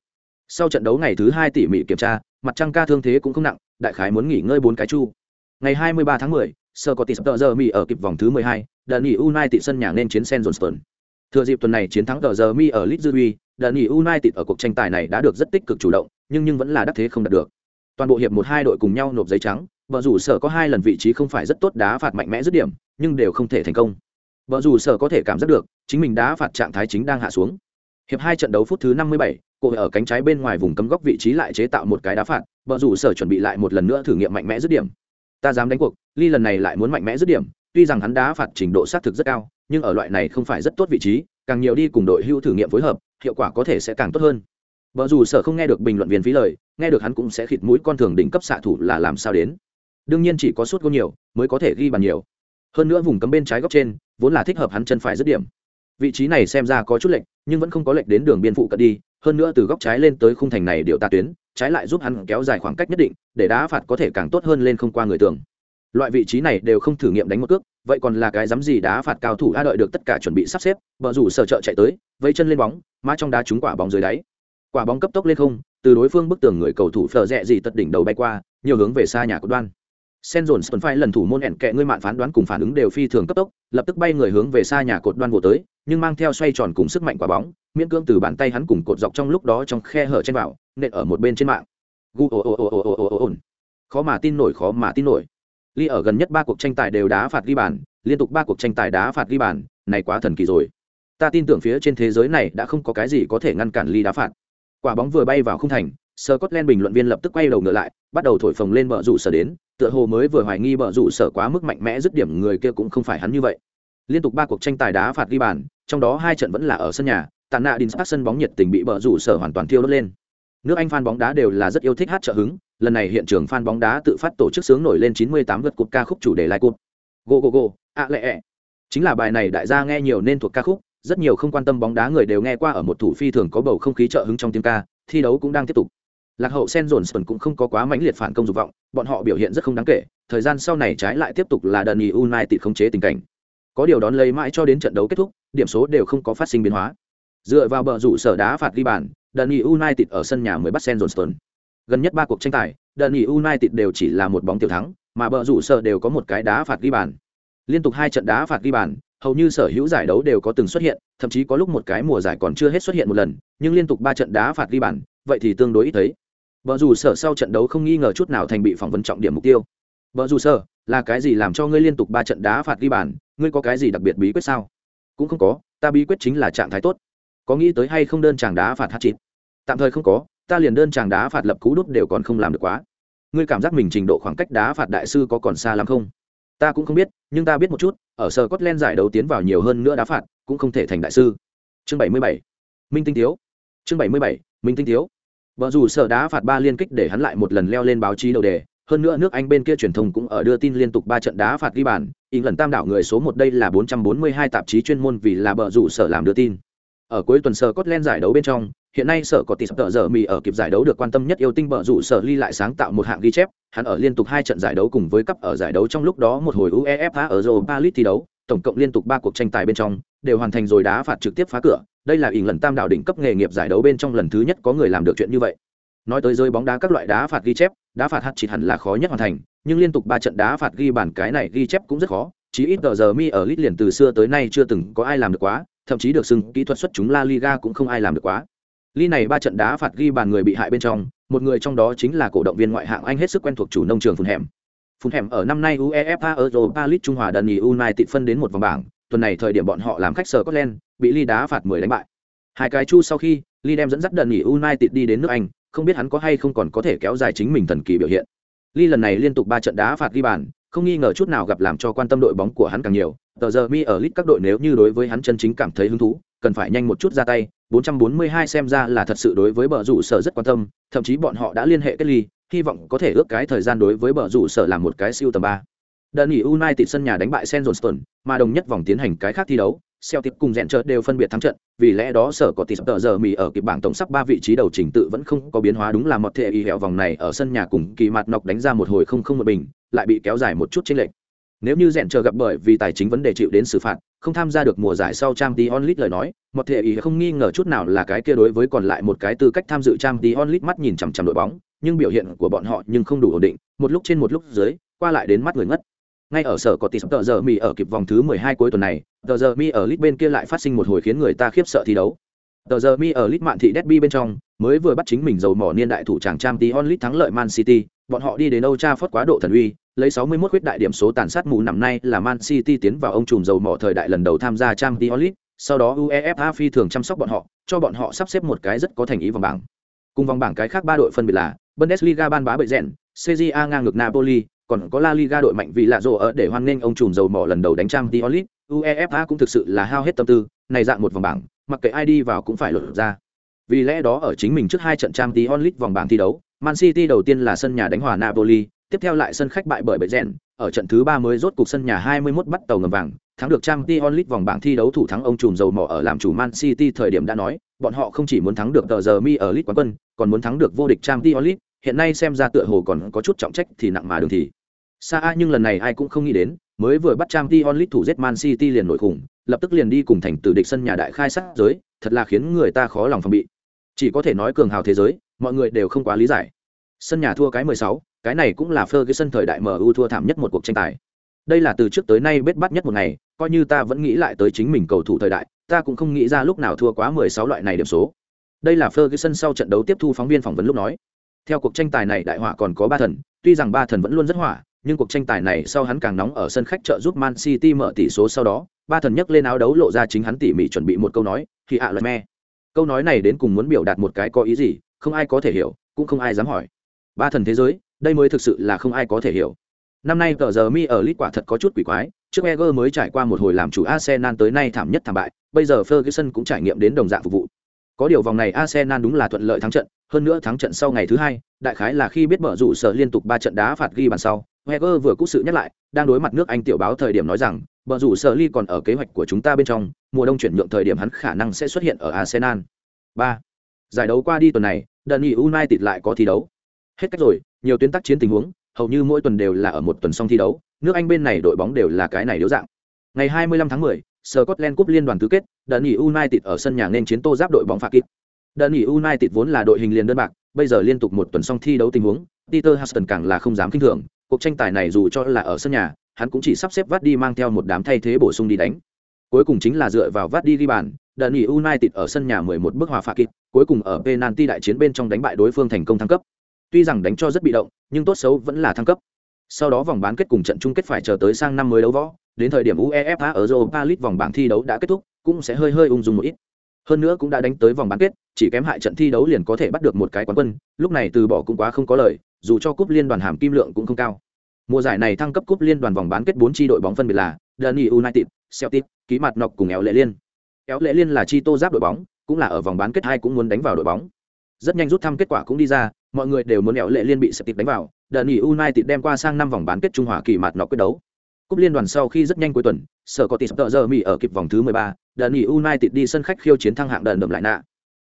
Speaker 1: Sau trận đấu ngày thứ hai tỉ mỉ kiểm tra mặt trăng ca thương thế cũng không nặng đại khái muốn nghỉ ngơi bốn cái chu. Ngày 23 tháng 10, sở có tỷ giờ mi ở kịp vòng thứ 12, đợt United sân nhà nên chiến Sen Thừa dịp tuần này chiến thắng tờ giờ mi ở Leeds đợt nghỉ United ở cuộc tranh tài này đã được rất tích cực chủ động, nhưng nhưng vẫn là đắc thế không đạt được. Toàn bộ hiệp một hai đội cùng nhau nộp giấy trắng, vợ rủ sở có hai lần vị trí không phải rất tốt đá phạt mạnh mẽ dứt điểm, nhưng đều không thể thành công. Vợ rủ sở có thể cảm giác được, chính mình đá phạt trạng thái chính đang hạ xuống. Hiệp hai trận đấu phút thứ 57, cô ở cánh trái bên ngoài vùng cấm góc vị trí lại chế tạo một cái đá phạt vợ rủ sở chuẩn bị lại một lần nữa thử nghiệm mạnh mẽ dứt điểm ta dám đánh cuộc ly lần này lại muốn mạnh mẽ dứt điểm tuy rằng hắn đá phạt trình độ sát thực rất cao nhưng ở loại này không phải rất tốt vị trí càng nhiều đi cùng đội hưu thử nghiệm phối hợp, hiệu quả có thể sẽ càng tốt hơn. Vợ dù sở không nghe được bình luận viên phí lời, nghe được hắn cũng sẽ khịt mũi con thường đỉnh cấp xạ thủ là làm sao đến. Đương nhiên chỉ có suốt gôn nhiều, mới có thể ghi bàn nhiều. Hơn nữa vùng cấm bên trái góc trên, vốn là thích hợp hắn chân phải dứt điểm. Vị trí này xem ra có chút lệch, nhưng vẫn không có lệch đến đường biên phụ cận đi, hơn nữa từ góc trái lên tới khung thành này điệu ta tuyến, trái lại giúp hắn kéo dài khoảng cách nhất định, để đá phạt có thể càng tốt hơn lên không qua người tường. Loại vị trí này đều không thử nghiệm đánh một cước vậy còn là cái dám gì đá phạt cao thủ a đợi được tất cả chuẩn bị sắp xếp vợ rủ sở trợ chạy tới vây chân lên bóng, má trong đá trúng quả bóng dưới đáy. Quả bóng cấp tốc lên không, từ đối phương bức tường người cầu thủ phở rẽ gì tật đỉnh đầu bay qua, nhiều hướng về xa nhà của đoan. Sen dồn sơn phai lần thủ môn hẹn kệ ngươi mạn phán đoán cùng phản ứng đều phi thường cấp tốc, lập tức bay người hướng về xa nhà cột đoan vô tới, nhưng mang theo xoay tròn cùng sức mạnh quả bóng, miễn cưỡng từ bàn tay hắn cùng cột dọc trong lúc đó trong khe hở trên vào nện ở một bên trên mạng. Gu ồ ồ ồ ồ ồ ồ ồ khó mà tin nổi, khó mà tin nổi ly ở gần nhất ba cuộc tranh tài đều đá phạt ghi bàn liên tục ba cuộc tranh tài đá phạt ghi bàn này quá thần kỳ rồi ta tin tưởng phía trên thế giới này đã không có cái gì có thể ngăn cản ly đá phạt quả bóng vừa bay vào khung thành Scotland bình luận viên lập tức quay đầu ngựa lại, bắt đầu thổi phồng lên bờ rủ sở đến, tựa hồ mới vừa hoài nghi bờ rủ sở quá mức mạnh mẽ dứt điểm người kia cũng không phải hắn như vậy. Liên tục ba cuộc tranh tài đá phạt ghi bàn, trong đó hai trận vẫn là ở sân nhà, tàn nạ đình sân bóng nhiệt tình bị bờ rủ sở hoàn toàn thiêu đốt lên. Nước Anh fan bóng đá đều là rất yêu thích hát trợ hứng, lần này hiện trường fan bóng đá tự phát tổ chức sướng nổi lên 98 lượt cột ca khúc chủ đề lại cột. Go go go, ạ lẹ. Chính là bài này đại gia nghe nhiều nên thuộc ca khúc, rất nhiều không quan tâm bóng đá người đều nghe qua ở một thủ phi thường có bầu không khí trợ hứng trong tiếng ca, thi đấu cũng đang tiếp tục lạc hậu sen dồn sơn cũng không có quá mãnh liệt phản công dục vọng bọn họ biểu hiện rất không đáng kể thời gian sau này trái lại tiếp tục là đần united khống chế tình cảnh có điều đón lấy mãi cho đến trận đấu kết thúc điểm số đều không có phát sinh biến hóa dựa vào bờ rủ sở đá phạt ghi bàn đần united ở sân nhà mới bắt sen dồn sơn gần nhất ba cuộc tranh tài đần nghỉ united đều chỉ là một bóng tiểu thắng mà bờ rủ sở đều có một cái đá phạt ghi bàn liên tục hai trận đá phạt ghi bàn hầu như sở hữu giải đấu đều có từng xuất hiện thậm chí có lúc một cái mùa giải còn chưa hết xuất hiện một lần nhưng liên tục ba trận đá phạt ghi bàn vậy thì tương đối ít thấy Bờ rủ sở sau trận đấu không nghi ngờ chút nào thành bị phỏng vấn trọng điểm mục tiêu. Bờ rủ sở, là cái gì làm cho ngươi liên tục ba trận đá phạt ghi bàn, ngươi có cái gì đặc biệt bí quyết sao? Cũng không có, ta bí quyết chính là trạng thái tốt. Có nghĩ tới hay không đơn chàng đá phạt hat-trick? Tạm thời không có, ta liền đơn chàng đá phạt lập cú đút đều còn không làm được quá. Ngươi cảm giác mình trình độ khoảng cách đá phạt đại sư có còn xa lắm không? Ta cũng không biết, nhưng ta biết một chút, ở sở Scotland giải đấu tiến vào nhiều hơn nữa đá phạt, cũng không thể thành đại sư. Chương 77. Minh Tinh Thiếu. Chương 77. Minh Tinh Thiếu. Vợ dù sở đá phạt ba liên kích để hắn lại một lần leo lên báo chí đầu đề, hơn nữa nước Anh bên kia truyền thông cũng ở đưa tin liên tục ba trận đá phạt ghi bàn, lần tam đảo người số một đây là 442 tạp chí chuyên môn vì là bờ rủ sở làm đưa tin. Ở cuối tuần sở Scotland giải đấu bên trong, hiện nay sở có tỷ sập tợ giờ mì ở kịp giải đấu được quan tâm nhất yêu tinh bờ rủ sở ly lại sáng tạo một hạng ghi chép, hắn ở liên tục hai trận giải đấu cùng với cấp ở giải đấu trong lúc đó một hồi UEFA ở Europa League thi đấu, tổng cộng liên tục ba cuộc tranh tài bên trong, đều hoàn thành rồi đá phạt trực tiếp phá cửa, đây là ỉn lần tam đạo đỉnh cấp nghề nghiệp giải đấu bên trong lần thứ nhất có người làm được chuyện như vậy. Nói tới rơi bóng đá các loại đá phạt ghi chép đá phạt hạt chỉ hẳn là khó nhất hoàn thành nhưng liên tục ba trận đá phạt ghi bản cái này ghi chép cũng rất khó. Chỉ ít tờ giờ mi ở lit liền từ xưa tới nay chưa từng có ai làm được quá thậm chí được xưng kỹ thuật xuất chúng la liga cũng không ai làm được quá ly này ba trận đá phạt ghi bàn người bị hại bên trong một người trong đó chính là cổ động viên ngoại hạng anh hết sức quen thuộc chủ nông trường phun hẻm phun hẻm ở năm nay uefa europa league trung hòa đần united phân đến một vòng bảng tuần này thời điểm bọn họ làm khách sở Scotland, bị ly đá phạt 10 đánh bại. Hai cái chu sau khi, ly đem dẫn dắt đần ý United đi đến nước Anh, không biết hắn có hay không còn có thể kéo dài chính mình thần kỳ biểu hiện. ly lần này liên tục ba trận đá phạt ghi bàn, không nghi ngờ chút nào gặp làm cho quan tâm đội bóng của hắn càng nhiều. Tờ giờ mi ở list các đội nếu như đối với hắn chân chính cảm thấy hứng thú, cần phải nhanh một chút ra tay. 442 xem ra là thật sự đối với bờ rủ sở rất quan tâm, thậm chí bọn họ đã liên hệ kết ly, hy vọng có thể ước cái thời gian đối với bờ rủ sở làm một cái siêu tầm 3. Đơn nghỉ United sân nhà đánh bại St Johnstone, mà đồng nhất vòng tiến hành cái khác thi đấu, Celtic cùng rèn chợt đều phân biệt thắng trận, vì lẽ đó sở có tỷ tờ giờ mì ở kịp bảng tổng sắp ba vị trí đầu trình tự vẫn không có biến hóa đúng là một thể y hẹo vòng này ở sân nhà cùng kỳ mặt nọc đánh ra một hồi không không một bình, lại bị kéo dài một chút trên lệch. Nếu như rèn chờ gặp bởi vì tài chính vấn đề chịu đến xử phạt, không tham gia được mùa giải sau Champions League lời nói, một thể ý không nghi ngờ chút nào là cái kia đối với còn lại một cái tư cách tham dự Champions League mắt nhìn chằm chằm đội bóng, nhưng biểu hiện của bọn họ nhưng không đủ ổn định, một lúc trên một lúc dưới, qua lại đến mắt người ngất. Ngay ở sở có tỷ sắp tờ giờ mi ở kịp vòng thứ 12 cuối tuần này tờ giờ mi ở lit bên kia lại phát sinh một hồi khiến người ta khiếp sợ thi đấu. Tờ giờ mi ở lit mạn thị derby bên trong mới vừa bắt chính mình dầu mỏ niên đại thủ tràng trang tí onlit thắng lợi man city bọn họ đi đến âu cha phất quá độ thần uy lấy 61 khuyết đại điểm số tàn sát mù năm nay là man city tiến vào ông trùm dầu mỏ thời đại lần đầu tham gia Champions League. sau đó uefa phi thường chăm sóc bọn họ cho bọn họ sắp xếp một cái rất có thành ý vòng bảng cùng vòng bảng cái khác ba đội phân biệt là bundesliga ban bá bệ rèn cja ngang ngược napoli còn có La Liga đội mạnh vì lạ rồ ở để hoan nghênh ông trùm dầu mỏ lần đầu đánh Champions League. UEFA cũng thực sự là hao hết tâm tư, này dạng một vòng bảng, mặc kệ ai đi vào cũng phải lột ra. Vì lẽ đó ở chính mình trước hai trận Champions League vòng bảng thi đấu, Man City đầu tiên là sân nhà đánh hòa Napoli, tiếp theo lại sân khách bại bởi bệ rèn, ở trận thứ ba mới rốt cục sân nhà 21 bắt tàu ngầm vàng, thắng được trang Diolit vòng bảng thi đấu thủ thắng ông trùm dầu mỏ ở làm chủ Man City thời điểm đã nói, bọn họ không chỉ muốn thắng được tờ giờ mi ở League quán quân, còn muốn thắng được vô địch trang Diolit, hiện nay xem ra tựa hồ còn có chút trọng trách thì nặng mà đường thì xa nhưng lần này ai cũng không nghĩ đến, mới vừa bắt trang t Lit thủ giết Man City liền nổi khủng, lập tức liền đi cùng thành tử địch sân nhà đại khai sát giới, thật là khiến người ta khó lòng phòng bị. Chỉ có thể nói cường hào thế giới, mọi người đều không quá lý giải. Sân nhà thua cái 16, cái này cũng là Ferguson thời đại MU thua thảm nhất một cuộc tranh tài. Đây là từ trước tới nay bết bát nhất một ngày, coi như ta vẫn nghĩ lại tới chính mình cầu thủ thời đại, ta cũng không nghĩ ra lúc nào thua quá 16 loại này điểm số. Đây là Ferguson sau trận đấu tiếp thu phóng viên phỏng vấn lúc nói. theo cuộc tranh tài này đại hỏa còn có ba thần tuy rằng ba thần vẫn luôn rất hỏa nhưng cuộc tranh tài này sau hắn càng nóng ở sân khách trợ giúp man city mở tỷ số sau đó ba thần nhấc lên áo đấu lộ ra chính hắn tỉ mỉ chuẩn bị một câu nói thì ạ à lời me câu nói này đến cùng muốn biểu đạt một cái có ý gì không ai có thể hiểu cũng không ai dám hỏi ba thần thế giới đây mới thực sự là không ai có thể hiểu. Năm nay tờ giờ mi ở lit quả thật có chút quỷ quái, trước eger mới trải qua một hồi làm chủ arsenal tới nay thảm nhất thảm bại, bây giờ ferguson cũng trải nghiệm đến đồng dạng phục vụ. Có điều vòng này arsenal đúng là thuận lợi thắng trận, hơn nữa thắng trận sau ngày thứ hai, đại khái là khi biết mở rủ sở liên tục ba trận đá phạt ghi bàn sau, Wenger vừa cũ sự nhắc lại, đang đối mặt nước anh tiểu báo thời điểm nói rằng bở rủ sở ly còn ở kế hoạch của chúng ta bên trong, mùa đông chuyển nhượng thời điểm hắn khả năng sẽ xuất hiện ở arsenal. Ba. Giải đấu qua đi tuần này, Dani united lại có thi đấu. Hết cách rồi nhiều tuyến tác chiến tình huống hầu như mỗi tuần đều là ở một tuần xong thi đấu nước anh bên này đội bóng đều là cái này điếu dạng ngày 25 tháng 10, Scotland Cup liên đoàn tứ kết, Đơn nghỉ United ở sân nhà nên chiến tô giáp đội bóng phạt kịp. Đơn nghỉ United vốn là đội hình liền đơn bạc, bây giờ liên tục một tuần xong thi đấu tình huống, Peter Huston càng là không dám kinh thường, cuộc tranh tài này dù cho là ở sân nhà, hắn cũng chỉ sắp xếp vắt đi mang theo một đám thay thế bổ sung đi đánh. Cuối cùng chính là dựa vào vắt đi ghi bàn, Đơn nghỉ United ở sân nhà 11 bước hòa phạt kịp, cuối cùng ở penalty đại chiến bên trong đánh bại đối phương thành công thăng cấp. Tuy rằng đánh cho rất bị động, nhưng tốt xấu vẫn là thăng cấp. Sau đó vòng bán kết cùng trận chung kết phải chờ tới sang năm mới đấu võ, đến thời điểm UEFA ở Europa League vòng bảng thi đấu đã kết thúc, cũng sẽ hơi hơi ung dung một ít. Hơn nữa cũng đã đánh tới vòng bán kết, chỉ kém hại trận thi đấu liền có thể bắt được một cái quán quân, lúc này từ bỏ cũng quá không có lời, dù cho cúp liên đoàn hàm kim lượng cũng không cao. Mùa giải này thăng cấp cúp liên đoàn vòng bán kết 4 chi đội bóng phân biệt là Dani United, Celtic, ký mặt nọc cùng Éo Lệ Liên. Éo Lệ Liên là chi tô giáp đội bóng, cũng là ở vòng bán kết hai cũng muốn đánh vào đội bóng. Rất nhanh rút thăm kết quả cũng đi ra, mọi người đều muốn Éo Lệ Liên bị sập Celtic đánh vào, Dundee United đem qua sang năm vòng bán kết Trung Hòa kỳ Mạt nọ quyết đấu. Cúp liên đoàn sau khi rất nhanh cuối tuần, sở có tỷ tợ giờ Mỹ ở kịp vòng thứ 13, đợt nghỉ United đi sân khách khiêu chiến thăng hạng đợt đậm lại nạ.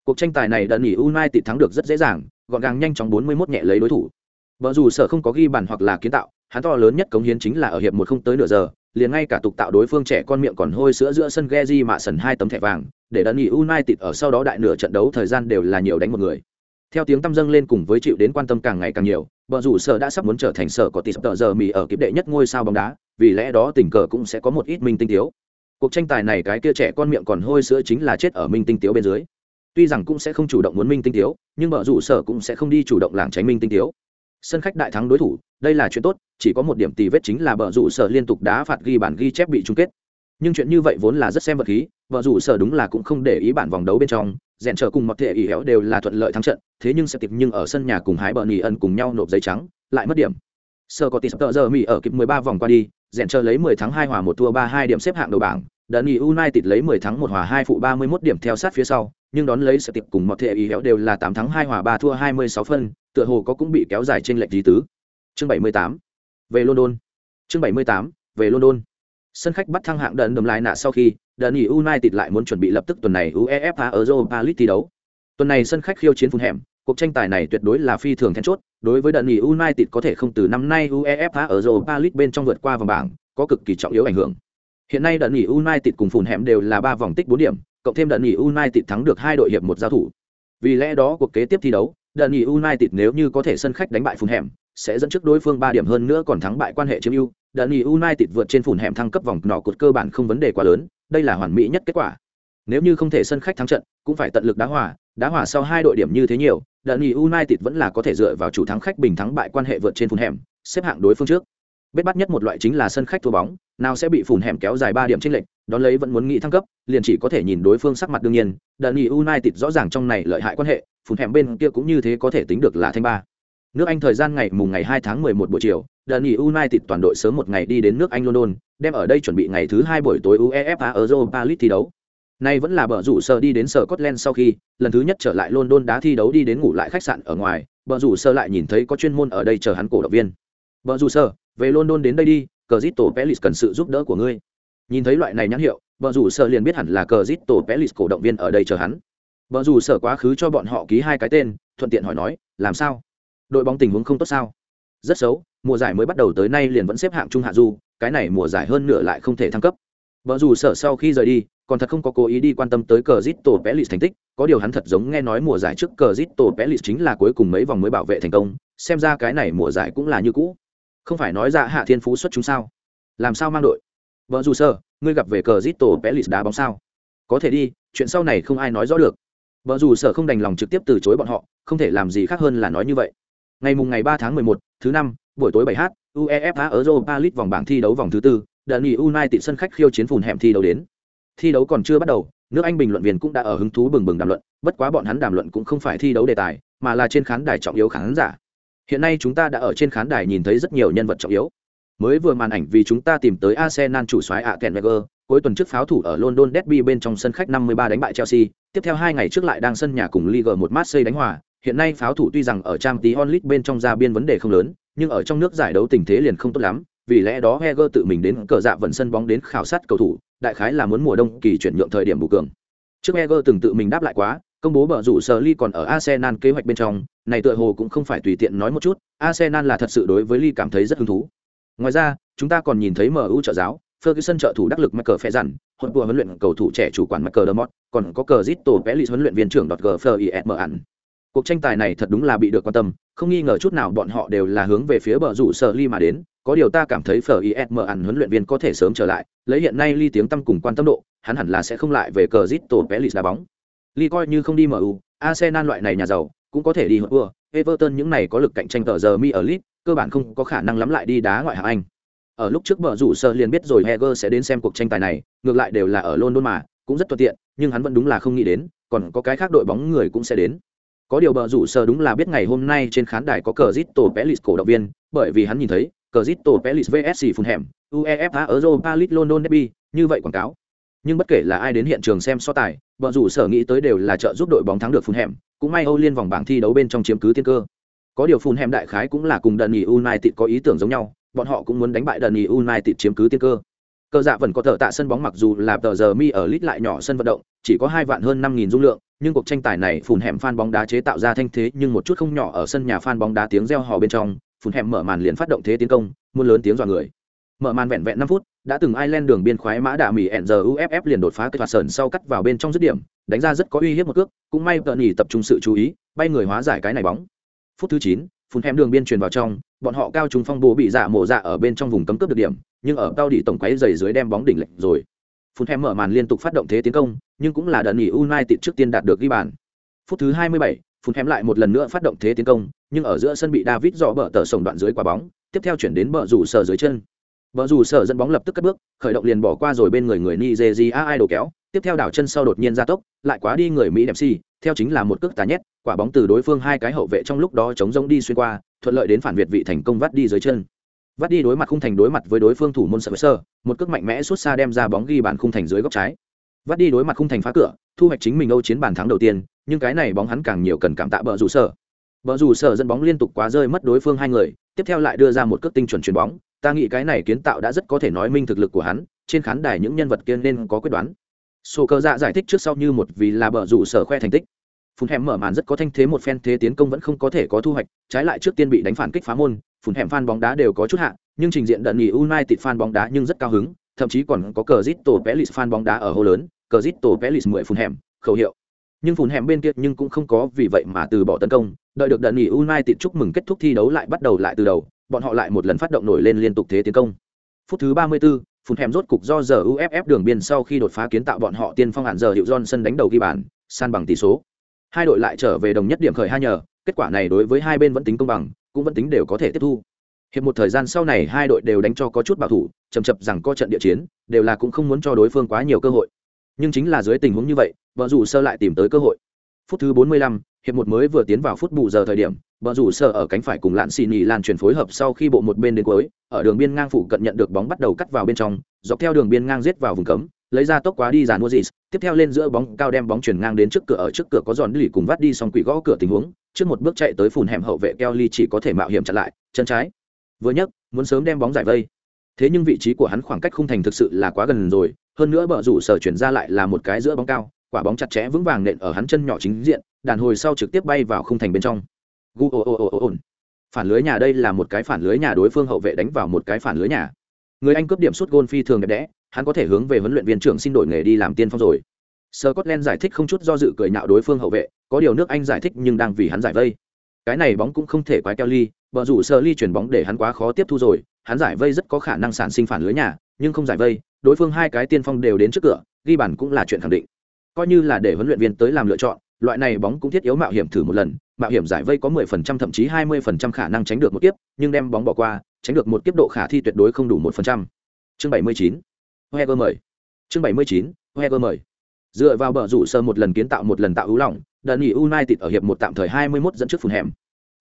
Speaker 1: Cuộc tranh tài này đợt nghỉ United thắng được rất dễ dàng, gọn gàng nhanh chóng 41 nhẹ lấy đối thủ. Vợ dù sở không có ghi bàn hoặc là kiến tạo, hắn to lớn nhất cống hiến chính là ở hiệp một không tới nửa giờ, liền ngay cả tục tạo đối phương trẻ con miệng còn hôi sữa giữa sân Geji mà sần hai tấm thẻ vàng, để đợt nghỉ United ở sau đó đại nửa trận đấu thời gian đều là nhiều đánh một người. Theo tiếng tâm dâng lên cùng với chịu đến quan tâm càng ngày càng nhiều, vợ rủ sở đã sắp muốn trở thành sở có tỷ tờ giờ mì ở kiếp đệ nhất ngôi sao bóng đá, vì lẽ đó tình cờ cũng sẽ có một ít minh tinh thiếu. Cuộc tranh tài này cái kia trẻ con miệng còn hôi sữa chính là chết ở minh tinh tiếu bên dưới. Tuy rằng cũng sẽ không chủ động muốn minh tinh tiếu nhưng vợ rủ sở cũng sẽ không đi chủ động làng tránh minh tinh tiếu sân khách đại thắng đối thủ đây là chuyện tốt chỉ có một điểm tì vết chính là bờ rủ sở liên tục đá phạt ghi bản ghi chép bị chung kết nhưng chuyện như vậy vốn là rất xem vật khí, vợ dù sở đúng là cũng không để ý bản vòng đấu bên trong, rèn trở cùng mặc thể ỉ héo đều là thuận lợi thắng trận, thế nhưng sẽ tiệp nhưng ở sân nhà cùng hái bờ nỉ ân cùng nhau nộp giấy trắng, lại mất điểm. Sơ có tỷ sập tờ giờ mỹ ở kịp 13 vòng qua đi, rèn trở lấy 10 tháng 2 hòa một thua 32 điểm xếp hạng đầu bảng, đợt nghỉ united lấy 10 tháng 1 hòa 2 phụ 31 điểm theo sát phía sau, nhưng đón lấy sẽ tiệp cùng mặc thể ý héo đều là 8 tháng 2 hòa 3 thua 26 phân, tựa hồ có cũng bị kéo dài trên lệch tí tứ. Chương 78 về london. Chương 78 về london sân khách bắt thăng hạng đợt đầm lại nạ sau khi đợt nghỉ united lại muốn chuẩn bị lập tức tuần này uefa ở europa league thi đấu. Tuần này sân khách khiêu chiến phun hẻm, cuộc tranh tài này tuyệt đối là phi thường then chốt, đối với đợt nghỉ united có thể không từ năm nay uefa ở europa league bên trong vượt qua vòng bảng, có cực kỳ trọng yếu ảnh hưởng. Hiện nay đợt nghỉ united cùng phùn hẻm đều là ba vòng tích bốn điểm, cộng thêm đợt nghỉ united thắng được hai đội hiệp một giao thủ. Vì lẽ đó cuộc kế tiếp thi đấu đợt nghỉ united nếu như có thể sân khách đánh bại phùn hẻm, sẽ dẫn trước đối phương ba điểm hơn nữa còn thắng bại quan hệ chiếm ưu đợt nghỉ united vượt trên phùn hẻm thăng cấp vòng nọ cột cơ bản không vấn đề quá lớn, đây là hoàn mỹ nhất kết quả. Nếu như không thể sân khách thắng trận, cũng phải tận lực đá hòa đá hòa sau hai đội điểm như thế nhiều đợt nghỉ united vẫn là có thể dựa vào chủ thắng khách bình thắng bại quan hệ vượt trên phùn hẻm, xếp hạng đối phương trước. Bết bắt nhất một loại chính là sân khách thua bóng, nào sẽ bị phùn hẻm kéo dài ba điểm trên lệnh đón lấy vẫn muốn nghĩ thăng cấp, liền chỉ có thể nhìn đối phương sắc mặt đương nhiên đợt nghỉ united rõ ràng trong này lợi hại quan hệ phùn hẻm bên kia cũng như thế có thể tính được là thanh ba nước anh thời gian ngày mùng ngày hai tháng mười một buổi chiều đợt nghỉ united toàn đội sớm một ngày đi đến nước anh london đem ở đây chuẩn bị ngày thứ hai buổi tối uefa ở europa league thi đấu Nay vẫn là bờ rủ Sơ đi đến sở Scotland sau khi, lần thứ nhất trở lại London đá thi đấu đi đến ngủ lại khách sạn ở ngoài, bờ rủ Sơ lại nhìn thấy có chuyên môn ở đây chờ hắn cổ động viên. Bờ rủ Sơ về London đến đây đi, Crystal Pelis cần sự giúp đỡ của ngươi. Nhìn thấy loại này nhãn hiệu, bờ rủ Sơ liền biết hẳn là Crystal Pelis cổ động viên ở đây chờ hắn. Bờ rủ Sơ quá khứ cho bọn họ ký hai cái tên, thuận tiện hỏi nói, làm sao? Đội bóng tình huống không tốt sao? Rất xấu, mùa giải mới bắt đầu tới nay liền vẫn xếp hạng trung hạ du, cái này mùa giải hơn nửa lại không thể thăng cấp. vợ dù sở sau khi rời đi, còn thật không có cố ý đi quan tâm tới cờ zito pelis thành tích có điều hắn thật giống nghe nói mùa giải trước cờ zito pelis chính là cuối cùng mấy vòng mới bảo vệ thành công xem ra cái này mùa giải cũng là như cũ. Không phải nói ra hạ thiên phú xuất chúng sao? Làm sao mang đội? Vợ dù Sở, ngươi gặp về cờ zito pelis đá bóng sao? Có thể đi chuyện sau này không ai nói rõ được. Vợ dù sở không đành lòng trực tiếp từ chối bọn họ không thể làm gì khác hơn là nói như vậy. Ngày mùng ngày 3 tháng 11, thứ năm, buổi tối 7h, UEFA Europa League vòng bảng thi đấu vòng thứ tư, Dundee United sân khách khiêu chiến phùn hẻm thi đấu đến. Thi đấu còn chưa bắt đầu, nước Anh bình luận viên cũng đã ở hứng thú bừng bừng đàm luận, bất quá bọn hắn đàm luận cũng không phải thi đấu đề tài, mà là trên khán đài trọng yếu khán giả. Hiện nay chúng ta đã ở trên khán đài nhìn thấy rất nhiều nhân vật trọng yếu. Mới vừa màn ảnh vì chúng ta tìm tới Arsenal chủ soái Akenwenger, cuối tuần trước pháo thủ ở London Derby bên trong sân khách 53 đánh bại Chelsea, tiếp theo hai ngày trước lại đang sân nhà cùng Ligue 1 Marseille đánh hòa, hiện nay pháo thủ tuy rằng ở trang tí onlit bên trong ra biên vấn đề không lớn, nhưng ở trong nước giải đấu tình thế liền không tốt lắm, vì lẽ đó Heger tự mình đến cờ dạ vận sân bóng đến khảo sát cầu thủ, đại khái là muốn mùa đông kỳ chuyển nhượng thời điểm bù cường. Trước Heger từng tự mình đáp lại quá, công bố bở rủ sở Ly còn ở Arsenal kế hoạch bên trong, này tựa hồ cũng không phải tùy tiện nói một chút, Arsenal là thật sự đối với Ly cảm thấy rất hứng thú. Ngoài ra, chúng ta còn nhìn thấy MU trợ giáo, Ferguson trợ thủ đắc lực Michael phệ dặn, hội vừa huấn luyện cầu thủ trẻ chủ quản Michael Dermott, còn có cờ Zito Pelis huấn luyện viên trưởng .gfism ẩn. Cuộc tranh tài này thật đúng là bị được quan tâm, không nghi ngờ chút nào bọn họ đều là hướng về phía bờ rủ sở Ly mà đến, có điều ta cảm thấy FISM ăn huấn luyện viên có thể sớm trở lại, lấy hiện nay Ly tiếng tâm cùng quan tâm độ, hắn hẳn là sẽ không lại về cờ Zito Pelis đá bóng. Ly coi như không đi MU, Arsenal loại này nhà giàu, cũng có thể đi Hotspur, Everton những này có lực cạnh tranh tờ giờ mi ở lit cơ bản không có khả năng lắm lại đi đá ngoại hạng Anh. Ở lúc trước bờ rủ sở liền biết rồi Heger sẽ đến xem cuộc tranh tài này, ngược lại đều là ở London mà, cũng rất thuận tiện, nhưng hắn vẫn đúng là không nghĩ đến, còn có cái khác đội bóng người cũng sẽ đến. Có điều bờ rủ sở đúng là biết ngày hôm nay trên khán đài có cờ Zito Pelis cổ động viên, bởi vì hắn nhìn thấy, cờ Zito Pelis VSC Fulham, UEFA Europa League London Derby, như vậy quảng cáo. Nhưng bất kể là ai đến hiện trường xem so tài, bờ rủ sở nghĩ tới đều là trợ giúp đội bóng thắng được phun hẻm cũng may Âu Liên vòng bảng thi đấu bên trong chiếm cứ tiên cơ. Có điều phun hẻm đại khái cũng là cùng Dundee United có ý tưởng giống nhau, bọn họ cũng muốn đánh bại Dundee United chiếm cứ tiên cơ. Cơ dạ vẫn có thở tạ sân bóng mặc dù là tờ giờ mi ở lít lại nhỏ sân vận động, chỉ có hai vạn hơn năm nghìn dung lượng, nhưng cuộc tranh tài này phùn hẻm fan bóng đá chế tạo ra thanh thế nhưng một chút không nhỏ ở sân nhà fan bóng đá tiếng reo hò bên trong, phùn hẻm mở màn liền phát động thế tiến công, muôn lớn tiếng dọa người. Mở màn vẹn vẹn năm phút, đã từng Ireland đường biên khoái mã đạ mỉ ẹn giờ UFF liền đột phá cái thoạt sờn sau cắt vào bên trong dứt điểm, đánh ra rất có uy hiếp một cước, cũng may tận nhỉ tập trung sự chú ý, bay người hóa giải cái này bóng. Phút thứ chín, phun hẻm đường biên truyền vào trong, bọn họ cao trung phong bố bị dạ mổ dạ ở bên trong vùng cấm cướp được điểm, nhưng ở cao đỉ tổng quấy dày dưới đem bóng đỉnh lệch rồi. Phun hẻm mở màn liên tục phát động thế tiến công, nhưng cũng là đợt nghỉ United trước tiên đạt được ghi bàn. Phút thứ 27, phun hẻm lại một lần nữa phát động thế tiến công, nhưng ở giữa sân bị David dọ bờ tờ sổng đoạn dưới quả bóng, tiếp theo chuyển đến bờ rủ sở dưới chân. Bờ rủ sở dẫn bóng lập tức cất bước, khởi động liền bỏ qua rồi bên người người Nigeria idol kéo, tiếp theo đảo chân sau đột nhiên gia tốc, lại quá đi người Mỹ đẹp si, theo chính là một cước tà nhét, quả bóng từ đối phương hai cái hậu vệ trong lúc đó chống rông đi xuyên qua, thuận lợi đến phản việt vị thành công vắt đi dưới chân. Vắt đi đối mặt khung thành đối mặt với đối phương thủ môn sợ sơ, một cước mạnh mẽ xuất xa đem ra bóng ghi bàn khung thành dưới góc trái. Vắt đi đối mặt khung thành phá cửa, thu hoạch chính mình Âu chiến bàn thắng đầu tiên, nhưng cái này bóng hắn càng nhiều cần cảm tạ bờ rủ sở. Bờ rủ sở dẫn bóng liên tục quá rơi mất đối phương hai người, tiếp theo lại đưa ra một cước tinh chuẩn chuyền bóng, ta nghĩ cái này kiến tạo đã rất có thể nói minh thực lực của hắn, trên khán đài những nhân vật kia nên có quyết đoán. Sổ cơ dạ giải thích trước sau như một vì là bờ rủ sở khoe thành tích. Phun hẻm mở màn rất có thanh thế một phen thế tiến công vẫn không có thể có thu hoạch, trái lại trước tiên bị đánh phản kích phá môn, phun hẻm fan bóng đá đều có chút hạ, nhưng trình diện đợt nghỉ United fan bóng đá nhưng rất cao hứng, thậm chí còn có cờ Zito Pelis fan bóng đá ở hô lớn, cờ Zito Pelis 10 phun hẻm, khẩu hiệu. Nhưng phun hẻm bên kia nhưng cũng không có vì vậy mà từ bỏ tấn công, đợi được đợt nghỉ United chúc mừng kết thúc thi đấu lại bắt đầu lại từ đầu, bọn họ lại một lần phát động nổi lên liên tục thế tiến công. Phút thứ 34, phun hẻm rốt cục do giờ UFF đường biên sau khi đột phá kiến tạo bọn họ tiên phong hẳn giờ hiệu Johnson đánh đầu ghi bàn, san bằng tỷ số hai đội lại trở về đồng nhất điểm khởi hai nhờ kết quả này đối với hai bên vẫn tính công bằng cũng vẫn tính đều có thể tiếp thu hiệp một thời gian sau này hai đội đều đánh cho có chút bảo thủ chầm chập rằng có trận địa chiến đều là cũng không muốn cho đối phương quá nhiều cơ hội nhưng chính là dưới tình huống như vậy vợ rủ sơ lại tìm tới cơ hội phút thứ 45, hiệp một mới vừa tiến vào phút bù giờ thời điểm vợ rủ sơ ở cánh phải cùng lạn xì nhì lan chuyển phối hợp sau khi bộ một bên đến cuối ở đường biên ngang phụ cận nhận được bóng bắt đầu cắt vào bên trong dọc theo đường biên ngang giết vào vùng cấm lấy ra tốc quá đi dàn mozis tiếp theo lên giữa bóng cao đem bóng chuyển ngang đến trước cửa ở trước cửa có giòn lì cùng vắt đi xong quỷ gõ cửa tình huống, trước một bước chạy tới phùn hẻm hậu vệ Kelly chỉ có thể mạo hiểm chặn lại, chân trái. Vừa nhấc, muốn sớm đem bóng giải vây. Thế nhưng vị trí của hắn khoảng cách khung thành thực sự là quá gần rồi, hơn nữa bờ rủ sở chuyển ra lại là một cái giữa bóng cao, quả bóng chặt chẽ vững vàng nện ở hắn chân nhỏ chính diện, đàn hồi sau trực tiếp bay vào khung thành bên trong. Gu ồ ồ ồ ồ Phản lưới nhà đây là một cái phản lưới nhà đối phương hậu vệ đánh vào một cái phản lưới nhà. Người Anh cướp điểm suốt gôn phi thường đẹp đẽ, hắn có thể hướng về huấn luyện viên trưởng xin đổi nghề đi làm tiên phong rồi scotland giải thích không chút do dự cười nhạo đối phương hậu vệ có điều nước anh giải thích nhưng đang vì hắn giải vây cái này bóng cũng không thể quái keo ly bờ rủ sơ ly chuyển bóng để hắn quá khó tiếp thu rồi hắn giải vây rất có khả năng sản sinh phản lưới nhà nhưng không giải vây đối phương hai cái tiên phong đều đến trước cửa ghi bàn cũng là chuyện khẳng định coi như là để huấn luyện viên tới làm lựa chọn loại này bóng cũng thiết yếu mạo hiểm thử một lần mạo hiểm giải vây có 10% thậm chí 20% khả năng tránh được một kiếp, nhưng đem bóng bỏ qua, tránh được một kiếp độ khả thi tuyệt đối không đủ 1%. Chương 79. Heger mời. Chương 79. Heger mời. Dựa vào bờ rủ sơ một lần kiến tạo một lần tạo ưu lỏng, đợt nghỉ United ở hiệp một tạm thời 21 dẫn trước phùn hẻm.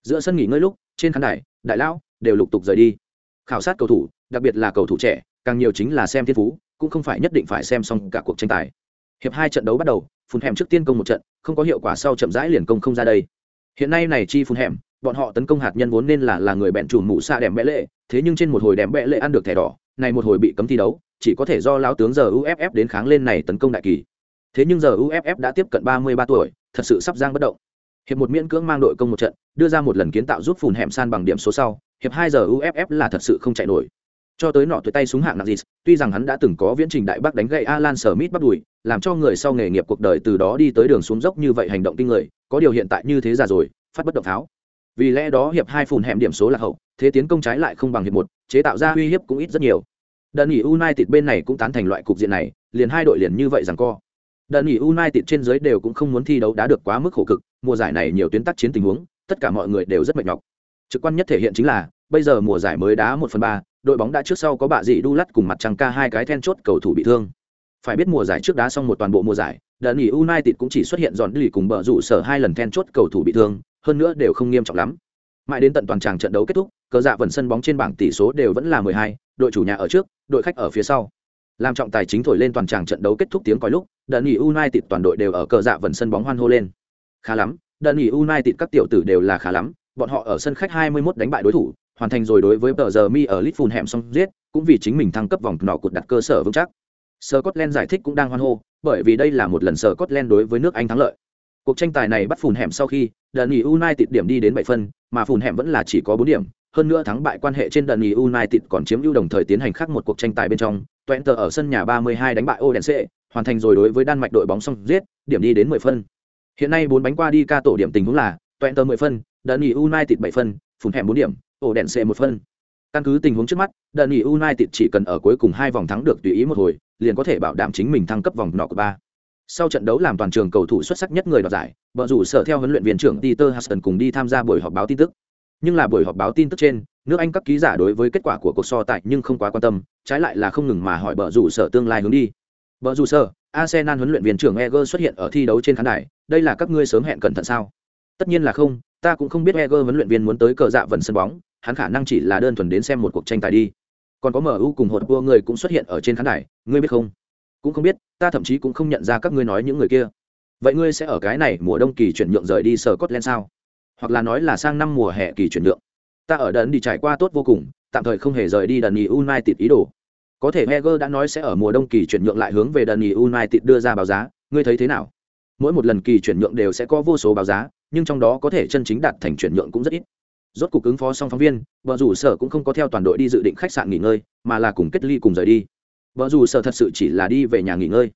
Speaker 1: Giữa sân nghỉ ngơi lúc, trên khán đài, đại lão đều lục tục rời đi. Khảo sát cầu thủ, đặc biệt là cầu thủ trẻ, càng nhiều chính là xem thiên phú, cũng không phải nhất định phải xem xong cả cuộc tranh tài. Hiệp hai trận đấu bắt đầu, phun hẻm trước tiên công một trận, không có hiệu quả sau chậm rãi liền công không ra đây. Hiện nay này chi phun hẻm, bọn họ tấn công hạt nhân vốn nên là là người bẹn trùm mũ xa đèm bẽ lệ, thế nhưng trên một hồi đèm bẽ lệ ăn được thẻ đỏ, này một hồi bị cấm thi đấu, chỉ có thể do lão tướng giờ UFF đến kháng lên này tấn công đại kỳ. Thế nhưng giờ UFF đã tiếp cận 33 tuổi, thật sự sắp giang bất động. Hiệp một miễn cưỡng mang đội công một trận, đưa ra một lần kiến tạo giúp phùn hẻm san bằng điểm số sau, hiệp 2 giờ UFF là thật sự không chạy nổi. Cho tới nọ tuổi tay súng hạng nặng gì, tuy rằng hắn đã từng có viễn trình đại bắc đánh gậy Alan Smith bắt đuổi, làm cho người sau nghề nghiệp cuộc đời từ đó đi tới đường xuống dốc như vậy hành động kinh người, có điều hiện tại như thế già rồi, phát bất động tháo. Vì lẽ đó hiệp hai phùn hẻm điểm số là hậu, thế tiến công trái lại không bằng hiệp một, chế tạo ra uy hiếp cũng ít rất nhiều. Đợt nghỉ United bên này cũng tán thành loại cục diện này, liền hai đội liền như vậy rằng co. Đợt nghỉ United trên dưới đều cũng không muốn thi đấu đá được quá mức khổ cực, mùa giải này nhiều tuyến tác chiến tình huống, tất cả mọi người đều rất mệt nhọc. Trực quan nhất thể hiện chính là, bây giờ mùa giải mới đá một phần ba, đội bóng đã trước sau có bạ dị đu lắt cùng mặt trăng ca hai cái then chốt cầu thủ bị thương. Phải biết mùa giải trước đá xong một toàn bộ mùa giải, đợt nghỉ United cũng chỉ xuất hiện dọn lì cùng bờ rủ sở hai lần then chốt cầu thủ bị thương, hơn nữa đều không nghiêm trọng lắm. Mãi đến tận toàn tràng trận đấu kết thúc, cờ dạ vần sân bóng trên bảng tỷ số đều vẫn là 12, đội chủ nhà ở trước, đội khách ở phía sau. Làm trọng tài chính thổi lên toàn tràng trận đấu kết thúc tiếng còi lúc, đợt nghỉ United toàn đội đều ở cờ dạ vần sân bóng hoan hô lên. Khá lắm, đợt nghỉ United các tiểu tử đều là khá lắm, bọn họ ở sân khách 21 đánh bại đối thủ, hoàn thành rồi đối với tờ giờ mi ở Litful hẻm xong giết, cũng vì chính mình thăng cấp vòng nọ cột đặt cơ sở vững chắc. Scotland giải thích cũng đang hoan hô, bởi vì đây là một lần Scotland đối với nước Anh thắng lợi. Cuộc tranh tài này bắt phùn hẻm sau khi, đợt nghỉ United điểm đi đến 7 phân, mà phùn hẻm vẫn là chỉ có 4 điểm, hơn nữa thắng bại quan hệ trên đợt nghỉ United còn chiếm ưu đồng thời tiến hành khác một cuộc tranh tài bên trong, Twente ở sân nhà 32 đánh bại Odense, hoàn thành rồi đối với Đan Mạch đội bóng xong giết, điểm đi đến 10 phân. Hiện nay bốn bánh qua đi ca tổ điểm tình huống là, Twente 10 phân, đợt nghỉ United 7 phân, phùn hẻm 4 điểm, đèn xe một phân. Căn cứ tình huống trước mắt, đợt nghỉ United chỉ cần ở cuối cùng hai vòng thắng được tùy ý một hồi, liền có thể bảo đảm chính mình thăng cấp vòng nọ của ba. Sau trận đấu làm toàn trường cầu thủ xuất sắc nhất người đoạt giải, vợ rủ sở theo huấn luyện viên trưởng Peter Huston cùng đi tham gia buổi họp báo tin tức. Nhưng là buổi họp báo tin tức trên, nước Anh các ký giả đối với kết quả của cuộc so tài nhưng không quá quan tâm, trái lại là không ngừng mà hỏi vợ rủ sở tương lai hướng đi. Vợ rủ sở, Arsenal huấn luyện viên trưởng Eger xuất hiện ở thi đấu trên khán đài, đây là các ngươi sớm hẹn cẩn thận sao? Tất nhiên là không, ta cũng không biết Eger huấn luyện viên muốn tới cờ dạ vận sân bóng, hắn khả năng chỉ là đơn thuần đến xem một cuộc tranh tài đi. Còn có MU cùng hột vua người cũng xuất hiện ở trên khán đài, ngươi biết không? cũng không biết ta thậm chí cũng không nhận ra các ngươi nói những người kia. Vậy ngươi sẽ ở cái này mùa đông kỳ chuyển nhượng rời đi sở Scotland sao? Hoặc là nói là sang năm mùa hè kỳ chuyển nhượng. Ta ở đấn đi trải qua tốt vô cùng tạm thời không hề rời đi Dani United ý đồ. Có thể Heger đã nói sẽ ở mùa đông kỳ chuyển nhượng lại hướng về Dani United đưa ra báo giá. Ngươi thấy thế nào? Mỗi một lần kỳ chuyển nhượng đều sẽ có vô số báo giá nhưng trong đó có thể chân chính đạt thành chuyển nhượng cũng rất ít. Rốt cuộc ứng phó xong phóng viên, vợ rủ sở cũng không có theo toàn đội đi dự định khách sạn nghỉ ngơi, mà là cùng kết ly cùng rời đi. Vợ rủ sở thật sự chỉ là đi về nhà nghỉ ngơi.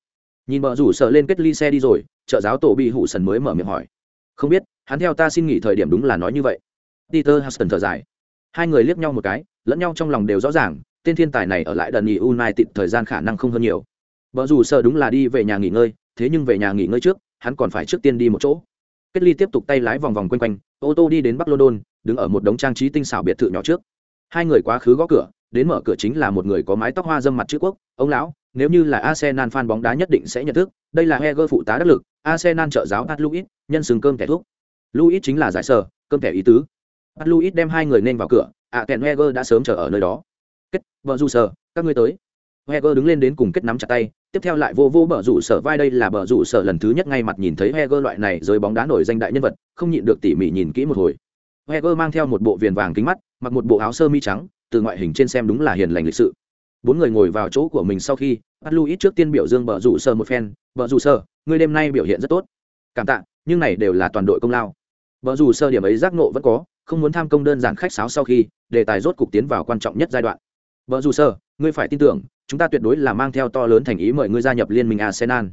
Speaker 1: Nhìn vợ rủ sở lên kết ly xe đi rồi, trợ giáo tổ bị hủ sần mới mở miệng hỏi. Không biết, hắn theo ta xin nghỉ thời điểm đúng là nói như vậy. Peter huston thở dài. Hai người liếc nhau một cái, lẫn nhau trong lòng đều rõ ràng, tên thiên tài này ở lại đần nghỉ united thời gian khả năng không hơn nhiều. Vợ rủ sở đúng là đi về nhà nghỉ ngơi, thế nhưng về nhà nghỉ ngơi trước, hắn còn phải trước tiên đi một chỗ kết ly tiếp tục tay lái vòng vòng quanh quanh ô tô đi đến bắc london đứng ở một đống trang trí tinh xảo biệt thự nhỏ trước. Hai người quá khứ gõ cửa đến mở cửa chính là một người có mái tóc hoa dâm mặt chữ quốc. Ông lão nếu như là arsenal fan bóng đá nhất định sẽ nhận thức đây là heger phụ tá đắc lực arsenal trợ giáo pat luis nhân sừng cơm kẻ thuốc. Luis chính là giải sở cơm kẻ ý tứ. Pat luis đem hai người nên vào cửa ạ à, kèn heger đã sớm chờ ở nơi đó. Kết vợ du sờ, các ngươi tới. Heger đứng lên đến cùng kết nắm chặt tay tiếp theo lại vô vô bờ rủ sở vai đây là bờ rủ sở lần thứ nhất ngay mặt nhìn thấy heger loại này giới bóng đá nổi danh đại nhân vật, không nhịn được tỉ mỉ nhìn kỹ một hồi. Heger mang theo một bộ viền vàng kính mắt, mặc một bộ áo sơ mi trắng, từ ngoại hình trên xem đúng là hiền lành lịch sự. Bốn người ngồi vào chỗ của mình sau khi bắt lưu ít trước tiên biểu dương bờ rủ sơ một phen bờ rủ sơ người đêm nay biểu hiện rất tốt. Cảm tạ, nhưng này đều là toàn đội công lao. Bờ rủ sơ điểm ấy giác nộ vẫn có, không muốn tham công đơn giản khách sáo sau khi, đề tài rốt cục tiến vào quan trọng nhất giai đoạn. Bờ rủ sơ ngươi phải tin tưởng chúng ta tuyệt đối là mang theo to lớn thành ý mời ngươi gia nhập liên minh arsenal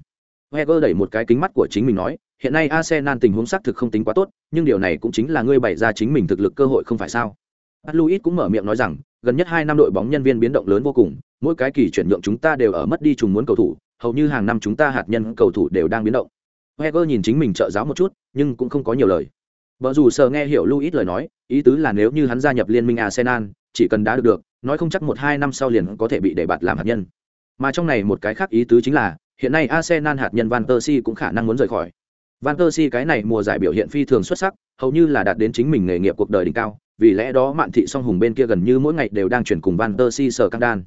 Speaker 1: Wenger đẩy một cái kính mắt của chính mình nói, hiện nay Arsenal tình huống xác thực không tính quá tốt, nhưng điều này cũng chính là ngươi bày ra chính mình thực lực cơ hội không phải sao? Luis cũng mở miệng nói rằng, gần nhất hai năm đội bóng nhân viên biến động lớn vô cùng, mỗi cái kỳ chuyển nhượng chúng ta đều ở mất đi trùng muốn cầu thủ, hầu như hàng năm chúng ta hạt nhân cầu thủ đều đang biến động. Wenger nhìn chính mình trợ giáo một chút, nhưng cũng không có nhiều lời. Bở dù sợ nghe hiểu Luis lời nói ý tứ là nếu như hắn gia nhập liên minh arsenal chỉ cần đá được được, nói không chắc một hai năm sau liền có thể bị đề bạt làm hạt nhân. Mà trong này một cái khác ý tứ chính là, hiện nay arsenal hạt nhân van persie cũng khả năng muốn rời khỏi. Van persie cái này mùa giải biểu hiện phi thường xuất sắc, hầu như là đạt đến chính mình nghề nghiệp cuộc đời đỉnh cao, vì lẽ đó mạn thị song hùng bên kia gần như mỗi ngày đều đang chuyển cùng van persie sở căng đan.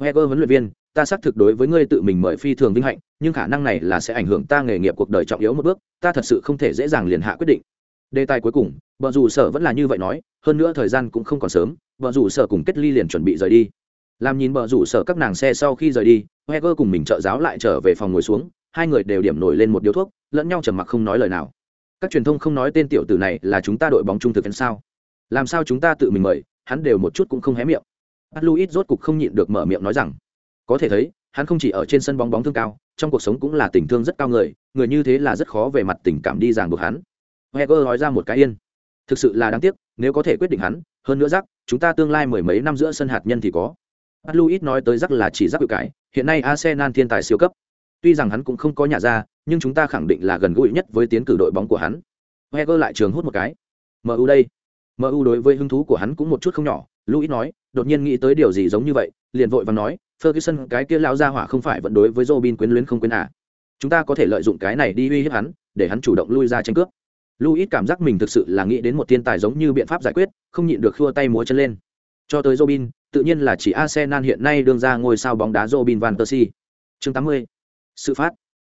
Speaker 1: Heger huấn luyện viên, ta xác thực đối với ngươi tự mình mời phi thường vinh hạnh, nhưng khả năng này là sẽ ảnh hưởng ta nghề nghiệp cuộc đời trọng yếu một bước, ta thật sự không thể dễ dàng liền hạ quyết định. Đề tài cuối cùng bọn dù sở vẫn là như vậy nói, hơn nữa thời gian cũng không còn sớm vợ rủ sở cùng kết ly liền chuẩn bị rời đi. Làm nhìn vợ rủ sở các nàng xe sau khi rời đi heger cùng mình trợ giáo lại trở về phòng ngồi xuống, hai người đều điểm nổi lên một điếu thuốc, lẫn nhau trầm mặc không nói lời nào. Các truyền thông không nói tên tiểu tử này là chúng ta đội bóng trung thực fan sao? Làm sao chúng ta tự mình mời, hắn đều một chút cũng không hé miệng. Bắt luis rốt cục không nhịn được mở miệng nói rằng, có thể thấy, hắn không chỉ ở trên sân bóng bóng thương cao, trong cuộc sống cũng là tình thương rất cao người người như thế là rất khó về mặt tình cảm đi ràng buộc hắn. Heger nói ra một cái yên. Thực sự là đáng tiếc, nếu có thể quyết định hắn hơn nữa rắc chúng ta tương lai mười mấy năm giữa sân hạt nhân thì có. Bắt luis nói tới rắc là chỉ rắc hữu cải hiện nay arsenal thiên tài siêu cấp. Tuy rằng hắn cũng không có nhà ra, nhưng chúng ta khẳng định là gần gũi nhất với tiến cử đội bóng của hắn. Heger lại trường hút một cái. Mu đây. Mu đối với hứng thú của hắn cũng một chút không nhỏ luis nói, đột nhiên nghĩ tới điều gì giống như vậy? Liền vội và nói, ferguson, cái kia lao ra hỏa không phải vẫn đối với robin quyến luyến không quyến à? Chúng ta có thể lợi dụng cái này đi uy hiếp hắn, để hắn chủ động lui ra tranh cướp luis cảm giác mình thực sự là nghĩ đến một thiên tài giống như biện pháp giải quyết, không nhịn được khua tay múa chân lên cho tới robin, tự nhiên là chỉ arsenal hiện nay đương ra ngôi sao bóng đá robin van persie chương 80. sự phát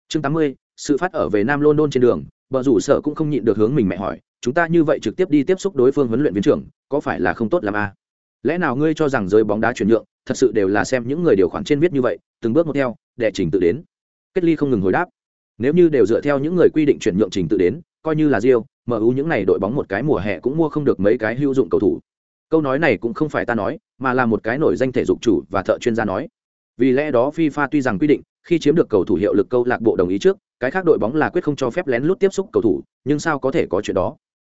Speaker 1: chương 80. sự phát ở về nam london trên đường, bờ rủ sợ cũng không nhịn được hướng mình mẹ hỏi, chúng ta như vậy trực tiếp đi tiếp xúc đối phương huấn luyện viên trưởng, có phải là không tốt lắm à? lẽ nào ngươi cho rằng giới bóng đá chuyển nhượng, thật sự đều là xem những người điều khoản trên viết như vậy, từng bước một theo, đệ trình tự đến kết ly không ngừng hồi đáp nếu như đều dựa theo những người quy định chuyển nhượng trình tự đến coi như là Rio, MU những này đội bóng một cái mùa hè cũng mua không được mấy cái hữu dụng cầu thủ. Câu nói này cũng không phải ta nói, mà là một cái nổi danh thể dục chủ và thợ chuyên gia nói. Vì lẽ đó FIFA tuy rằng quy định, khi chiếm được cầu thủ hiệu lực câu lạc bộ đồng ý trước, cái khác đội bóng là quyết không cho phép lén lút tiếp xúc cầu thủ, nhưng sao có thể có chuyện đó?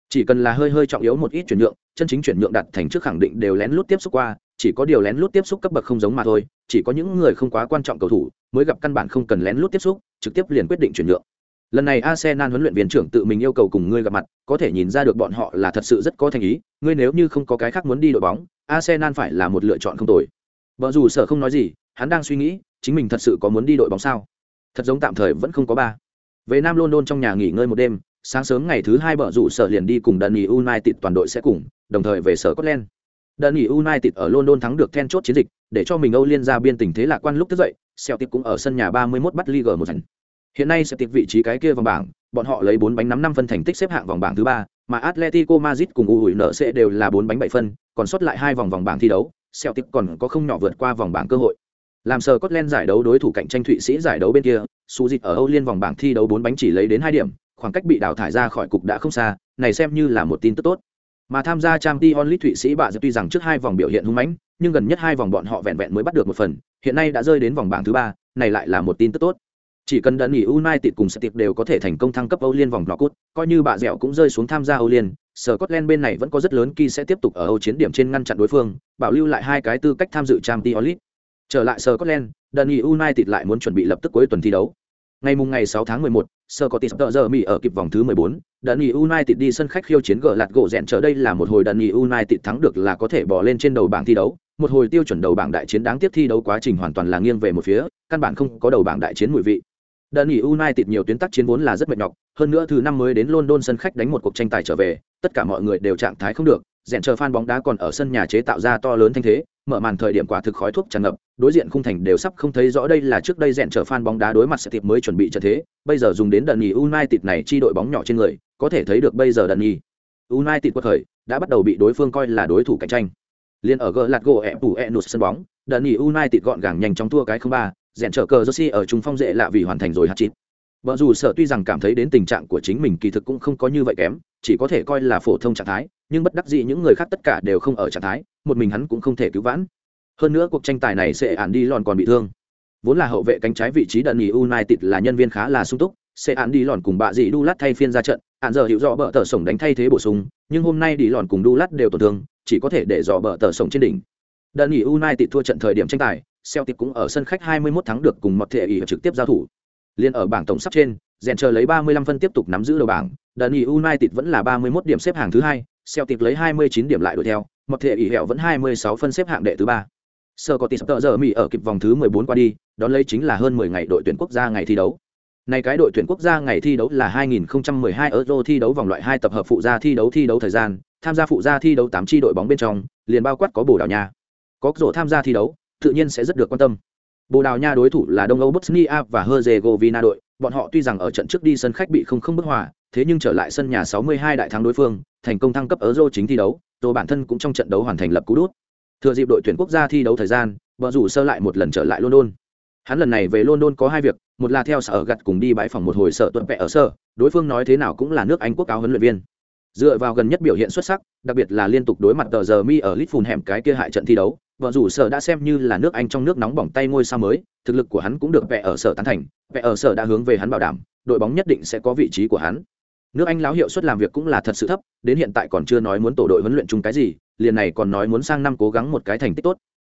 Speaker 1: Chỉ cần là hơi hơi trọng yếu một ít chuyển nhượng, chân chính chuyển nhượng đặt thành trước khẳng định đều lén lút tiếp xúc qua, chỉ có điều lén lút tiếp xúc cấp bậc không giống mà thôi, chỉ có những người không quá quan trọng cầu thủ mới gặp căn bản không cần lén lút tiếp xúc, trực tiếp liền quyết định chuyển nhượng. Lần này Arsenal huấn luyện viên trưởng tự mình yêu cầu cùng ngươi gặp mặt, có thể nhìn ra được bọn họ là thật sự rất có thành ý, ngươi nếu như không có cái khác muốn đi đội bóng, Arsenal phải là một lựa chọn không tồi. vợ dù sở không nói gì, hắn đang suy nghĩ, chính mình thật sự có muốn đi đội bóng sao? Thật giống tạm thời vẫn không có ba. Về Nam London trong nhà nghỉ ngơi một đêm, sáng sớm ngày thứ hai bở rủ sở liền đi cùng Dani United toàn đội sẽ cùng, đồng thời về sở Scotland. Dani United ở London thắng được then chốt chiến dịch, để cho mình Âu liên ra biên tình thế lạc quan lúc thức dậy, Celtic cũng ở sân nhà 31 bắt Liga một trận. Hiện nay sẽ tiệp vị trí cái kia vòng bảng, bọn họ lấy 4 bánh 5 năm phân thành tích xếp hạng vòng bảng thứ 3, mà Atletico Madrid cùng UNC đều là 4 bánh 7 phân, còn sót lại hai vòng vòng bảng thi đấu, Celtic còn có không nhỏ vượt qua vòng bảng cơ hội. Làm sờ Scotland giải đấu đối thủ cạnh tranh Thụy Sĩ giải đấu bên kia, Suzy ở Âu Liên vòng bảng thi đấu 4 bánh chỉ lấy đến 2 điểm, khoảng cách bị đào thải ra khỏi cục đã không xa, này xem như là một tin tức tốt. Mà tham gia Champions League Thụy Sĩ bạ tuy rằng trước hai vòng biểu hiện hung mãnh, nhưng gần nhất hai vòng bọn họ vẹn vẹn mới bắt được một phần, hiện nay đã rơi đến vòng bảng thứ ba, này lại là một tin tức tốt. Chỉ cần đợt nghỉ United cùng Celtic đều có thể thành công thăng cấp Âu Liên vòng knock-out, coi như bạ dẻo cũng rơi xuống tham gia Âu Liên, Scotland bên này vẫn có rất lớn kỳ sẽ tiếp tục ở Âu chiến điểm trên ngăn chặn đối phương, bảo lưu lại hai cái tư cách tham dự Champions League. Trở lại Scotland, đợt nghỉ United lại muốn chuẩn bị lập tức cuối tuần thi đấu. Ngày mùng ngày 6 tháng 11, Scottish giờ Mỹ ở kịp vòng thứ 14, Dundee United đi sân khách khiêu chiến gỡ lạt gỗ rèn trở đây là một hồi Dundee United thắng được là có thể bỏ lên trên đầu bảng thi đấu, một hồi tiêu chuẩn đầu bảng đại chiến đáng tiếc thi đấu quá trình hoàn toàn là nghiêng về một phía, căn bản không có đầu bảng đại chiến mùi vị. Dundee United nhiều tuyến tác chiến vốn là rất mệt nhọc, hơn nữa thứ năm mới đến London sân khách đánh một cuộc tranh tài trở về, tất cả mọi người đều trạng thái không được, rèn chờ fan bóng đá còn ở sân nhà chế tạo ra to lớn thanh thế, mở màn thời điểm quả thực khói thuốc tràn ngập, đối diện khung thành đều sắp không thấy rõ đây là trước đây rèn chờ fan bóng đá đối mặt sẽ tiệp mới chuẩn bị trận thế, bây giờ dùng đến đợt nghỉ United này chi đội bóng nhỏ trên người, có thể thấy được bây giờ đợt nghỉ United quật khởi đã bắt đầu bị đối phương coi là đối thủ cạnh tranh. Liên ở gỡ lạt gỗ ép tủ Enus sân bóng, đợt nghỉ United gọn gàng nhanh chóng thua cái không ba, rèn trở cờ Jersey ở trung phong dễ lạ vì hoàn thành rồi hạt chín. Vợ dù sợ tuy rằng cảm thấy đến tình trạng của chính mình kỳ thực cũng không có như vậy kém, chỉ có thể coi là phổ thông trạng thái, nhưng bất đắc dĩ những người khác tất cả đều không ở trạng thái, một mình hắn cũng không thể cứu vãn. Hơn nữa cuộc tranh tài này sẽ ản đi lòn còn bị thương. Vốn là hậu vệ cánh trái vị trí đần nghỉ United là nhân viên khá là sung túc, sẽ ản đi lòn cùng bạ dị đu lát thay phiên ra trận, ản giờ hiểu rõ bờ tờ sổng đánh thay thế bổ sung, nhưng hôm nay đi lòn cùng đu lát đều tổn thương, chỉ có thể để dò bờ tờ sổng trên đỉnh. Đần nghỉ United thua trận thời điểm tranh tài, Celtic cũng ở sân khách 21 thắng được cùng một thể ý trực tiếp giao thủ. Liên ở bảng tổng sắp trên, rèn chờ lấy 35 phân tiếp tục nắm giữ đầu bảng, Dundee United vẫn là 31 điểm xếp hạng thứ hai, Celtic lấy 29 điểm lại đuổi theo, một thể ỷ hẹo vẫn 26 phân xếp hạng đệ thứ ba. Sơ có tỷ tợ giờ Mỹ ở kịp vòng thứ 14 qua đi, đón lấy chính là hơn 10 ngày đội tuyển quốc gia ngày thi đấu. Này cái đội tuyển quốc gia ngày thi đấu là 2012 Euro thi đấu vòng loại 2 tập hợp phụ gia thi đấu thi đấu thời gian, tham gia phụ gia thi đấu 8 chi đội bóng bên trong, liền bao quát có Bồ Đào Nha. Có rổ tham gia thi đấu, tự nhiên sẽ rất được quan tâm. Bồ Đào Nha đối thủ là Đông Âu Bosnia và Herzegovina đội, bọn họ tuy rằng ở trận trước đi sân khách bị không không bức hòa, thế nhưng trở lại sân nhà 62 đại thắng đối phương, thành công thăng cấp ở Euro chính thi đấu, rồi bản thân cũng trong trận đấu hoàn thành lập cú đút. Thừa dịp đội tuyển quốc gia thi đấu thời gian, bờ rủ sơ lại một lần trở lại London. Hắn lần này về London có hai việc, một là theo sở gặt cùng đi bãi phòng một hồi sở tuần vẽ ở sở, đối phương nói thế nào cũng là nước Anh quốc áo huấn luyện viên. Dựa vào gần nhất biểu hiện xuất sắc, đặc biệt là liên tục đối mặt tờ giờ mi ở Liverpool hẻm cái kia hại trận thi đấu, vợ rủ sở đã xem như là nước Anh trong nước nóng bỏng tay ngôi sao mới, thực lực của hắn cũng được vẽ ở sở tán thành, vẽ ở sở đã hướng về hắn bảo đảm, đội bóng nhất định sẽ có vị trí của hắn. Nước Anh láo hiệu suất làm việc cũng là thật sự thấp, đến hiện tại còn chưa nói muốn tổ đội huấn luyện chung cái gì, liền này còn nói muốn sang năm cố gắng một cái thành tích tốt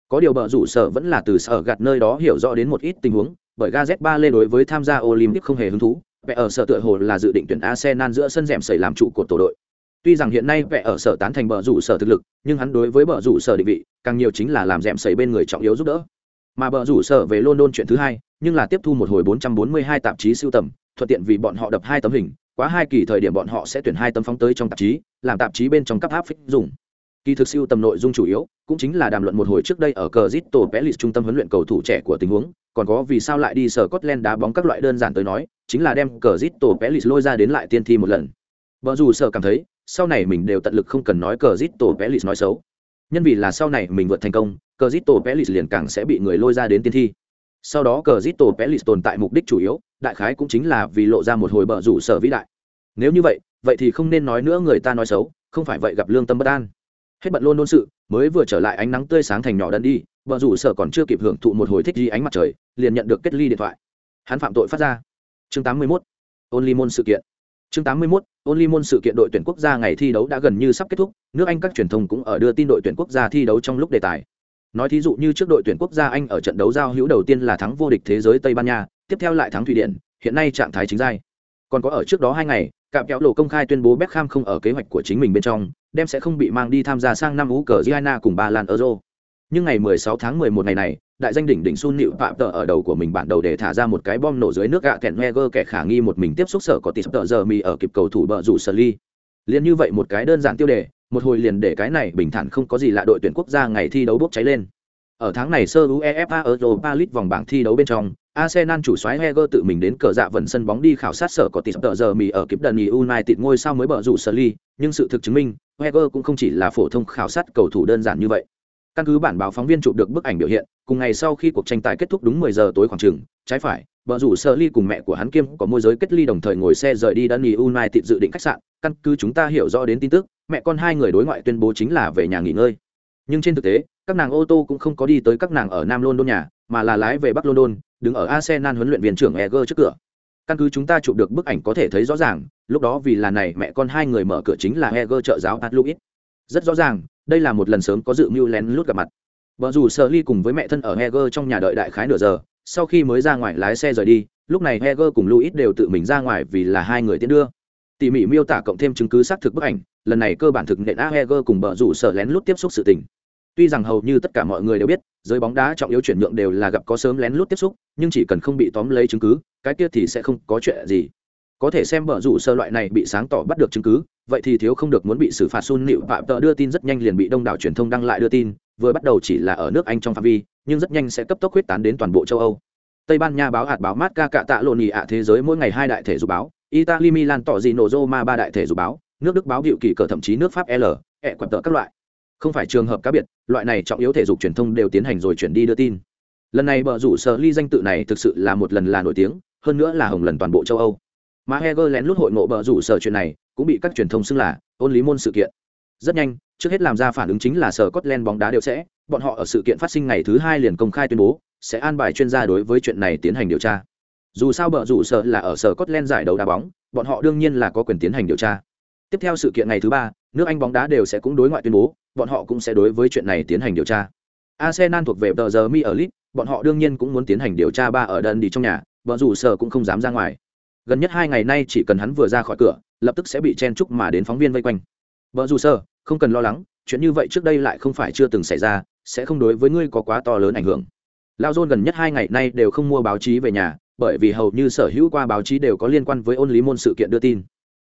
Speaker 1: có điều bờ rủ sở vẫn là từ sở gạt nơi đó hiểu rõ đến một ít tình huống bởi ga z ba lê đối với tham gia olympic không hề hứng thú vẽ ở sở tựa hồ là dự định tuyển arsenal giữa sân rèm sẩy làm trụ cột tổ đội tuy rằng hiện nay vẽ ở sở tán thành bờ rủ sở thực lực nhưng hắn đối với bờ rủ sở định vị càng nhiều chính là làm rèm sẩy bên người trọng yếu giúp đỡ mà bờ rủ sở về london chuyện thứ hai nhưng là tiếp thu một hồi 442 tạp chí siêu tầm thuận tiện vì bọn họ đập hai tấm hình quá hai kỳ thời điểm bọn họ sẽ tuyển hai tấm phóng tới trong tạp chí làm tạp chí bên trong cấp áp phích dùng Kỳ thực siêu tầm nội dung chủ yếu cũng chính là đàm luận một hồi trước đây ở cờ Zito Pelis trung tâm huấn luyện cầu thủ trẻ của tình huống, còn có vì sao lại đi sở Scotland đá bóng các loại đơn giản tới nói, chính là đem cờ Zito Pelis lôi ra đến lại tiên thi một lần. vợ dù sở cảm thấy, sau này mình đều tận lực không cần nói cờ Zito Pelis nói xấu. Nhân vì là sau này mình vượt thành công, cờ Zito Pelis liền càng sẽ bị người lôi ra đến tiên thi. Sau đó cờ Zito Pelis tồn tại mục đích chủ yếu, đại khái cũng chính là vì lộ ra một hồi bờ rủ sở vĩ đại. Nếu như vậy, vậy thì không nên nói nữa người ta nói xấu, không phải vậy gặp lương tâm bất an hết bận luôn luôn sự mới vừa trở lại ánh nắng tươi sáng thành nhỏ đần đi vợ rủ sở còn chưa kịp hưởng thụ một hồi thích di ánh mặt trời liền nhận được kết ly điện thoại hắn phạm tội phát ra chương 81. ôn ly môn sự kiện chương 81. Only môn sự kiện đội tuyển quốc gia ngày thi đấu đã gần như sắp kết thúc nước anh các truyền thông cũng ở đưa tin đội tuyển quốc gia thi đấu trong lúc đề tài nói thí dụ như trước đội tuyển quốc gia anh ở trận đấu giao hữu đầu tiên là thắng vô địch thế giới tây ban nha tiếp theo lại thắng thụy điển hiện nay trạng thái chính giai còn có ở trước đó hai ngày cạm kéo lộ công khai tuyên bố Beckham không ở kế hoạch của chính mình bên trong, đem sẽ không bị mang đi tham gia sang năm ú cờ Giana cùng Ba Lan Euro. Nhưng ngày 16 tháng 11 ngày này, đại danh đỉnh đỉnh Sun Nịu Phạm Tờ ở đầu của mình bản đầu để thả ra một cái bom nổ dưới nước gạ kẹn Heger kẻ khả nghi một mình tiếp xúc sở có tỷ tờ giờ mì ở kịp cầu thủ bờ rủ Sở Ly. Liên như vậy một cái đơn giản tiêu đề, một hồi liền để cái này bình thản không có gì lạ đội tuyển quốc gia ngày thi đấu bốc cháy lên. Ở tháng này sơ UEFA Europa League vòng bảng thi đấu bên trong, Arsenal chủ soái Heger tự mình đến cờ dạ vận sân bóng đi khảo sát sở có tỷ tờ giờ mì ở kịp đần United ngôi sao mới bở rủ Sully, nhưng sự thực chứng minh, Heger cũng không chỉ là phổ thông khảo sát cầu thủ đơn giản như vậy. Căn cứ bản báo phóng viên chụp được bức ảnh biểu hiện, cùng ngày sau khi cuộc tranh tài kết thúc đúng 10 giờ tối khoảng trường trái phải, vợ rủ Sully cùng mẹ của hắn kiêm có môi giới kết ly đồng thời ngồi xe rời đi đần United dự định khách sạn, căn cứ chúng ta hiểu rõ đến tin tức, mẹ con hai người đối ngoại tuyên bố chính là về nhà nghỉ ngơi. Nhưng trên thực tế, các nàng ô tô cũng không có đi tới các nàng ở Nam London nhà, mà là lái về Bắc London, đứng ở Arsenal huấn luyện viên trưởng Eger trước cửa. Căn cứ chúng ta chụp được bức ảnh có thể thấy rõ ràng, lúc đó vì là này mẹ con hai người mở cửa chính là Eger trợ giáo Pat Louis. Rất rõ ràng, đây là một lần sớm có dự mưu lén lút gặp mặt. Vợ dù sợ Ly cùng với mẹ thân ở heger trong nhà đợi đại khái nửa giờ, sau khi mới ra ngoài lái xe rời đi, lúc này heger cùng Luis đều tự mình ra ngoài vì là hai người tiến đưa. Tỉ mỉ miêu tả cộng thêm chứng cứ xác thực bức ảnh, lần này cơ bản thực nện Eger cùng bờ rủ sợ lén lút tiếp xúc sự tình. Tuy rằng hầu như tất cả mọi người đều biết, giới bóng đá trọng yếu chuyển nhượng đều là gặp có sớm lén lút tiếp xúc, nhưng chỉ cần không bị tóm lấy chứng cứ, cái kia thì sẽ không có chuyện gì. Có thể xem vợ rủ sơ loại này bị sáng tỏ bắt được chứng cứ, vậy thì thiếu không được muốn bị xử phạt Sun Nịu Phạm tờ đưa tin rất nhanh liền bị đông đảo truyền thông đăng lại đưa tin, vừa bắt đầu chỉ là ở nước Anh trong phạm vi, nhưng rất nhanh sẽ cấp tốc huyết tán đến toàn bộ châu Âu. Tây Ban Nha báo hạt báo mát ca cạ tạ lộn nhị ạ thế giới mỗi ngày hai đại thể dục báo, Italy Milan tỏ gì nổ Roma ba đại thể dục báo, nước Đức báo hiệu kỳ cờ thậm chí nước Pháp L, ẹ quạt tờ các loại. Không phải trường hợp cá biệt loại này trọng yếu thể dục truyền thông đều tiến hành rồi chuyển đi đưa tin. Lần này bờ rủ sở ly danh tự này thực sự là một lần là nổi tiếng hơn nữa là hồng lần toàn bộ châu âu. Mà heger lén lút hội ngộ bờ rủ sở chuyện này cũng bị các truyền thông xưng là ôn lý môn sự kiện. Rất nhanh, trước hết làm ra phản ứng chính là sở Scotland bóng đá đều sẽ, bọn họ ở sự kiện phát sinh ngày thứ hai liền công khai tuyên bố, sẽ an bài chuyên gia đối với chuyện này tiến hành điều tra. Dù sao bờ rủ sở là ở sở Scotland giải đấu đá bóng, bọn họ đương nhiên là có quyền tiến hành điều tra. Tiếp theo sự kiện ngày thứ ba, nước anh bóng đá đều sẽ cũng đối ngoại tuyên bố, bọn họ cũng sẽ đối với chuyện này tiến hành điều tra. Arsenal thuộc về tờ giờ mi ở lit bọn họ đương nhiên cũng muốn tiến hành điều tra ba ở đơn đi trong nhà vợ rủ sở cũng không dám ra ngoài gần nhất hai ngày nay chỉ cần hắn vừa ra khỏi cửa, lập tức sẽ bị chen chúc mà đến phóng viên vây quanh. Vợ dù sơ, không cần lo lắng, chuyện như vậy trước đây lại không phải chưa từng xảy ra, sẽ không đối với ngươi có quá to lớn ảnh hưởng. Lao dôn gần nhất hai ngày nay đều không mua báo chí về nhà, bởi vì hầu như sở hữu qua báo chí đều có liên quan với ôn lý môn sự kiện đưa tin.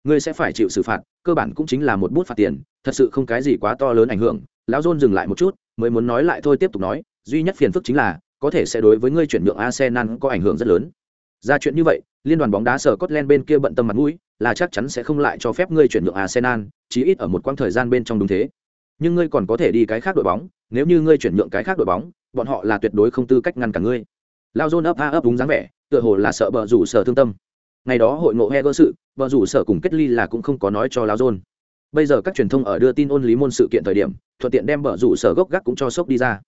Speaker 1: Ngươi sẽ phải chịu xử phạt, cơ bản cũng chính là một bút phạt tiền, thật sự không cái gì quá to lớn ảnh hưởng. Lão dôn dừng lại một chút, mới muốn nói lại thôi tiếp tục nói, duy nhất phiền phức chính là, có thể sẽ đối với ngươi chuyển nhượng arsenal có ảnh hưởng rất lớn. Ra chuyện như vậy liên đoàn bóng đá sở Scotland bên kia bận tâm mặt mũi, là chắc chắn sẽ không lại cho phép ngươi chuyển nhượng arsenal, chí ít ở một quãng thời gian bên trong đúng thế. Nhưng ngươi còn có thể đi cái khác đội bóng, nếu như ngươi chuyển nhượng cái khác đội bóng, bọn họ là tuyệt đối không tư cách ngăn cả ngươi. Lao dôn ấp a ấp đúng dáng vẻ, tựa hồ là sợ bờ rủ sở thương tâm. Ngày đó hội ngộ he cơ sự bờ rủ sở cùng kết ly là cũng không có nói cho lao dôn bây giờ các truyền thông ở đưa tin ôn lý môn sự kiện thời điểm, thuận tiện đem bờ rủ sở gốc gác cũng cho sốc đi ra.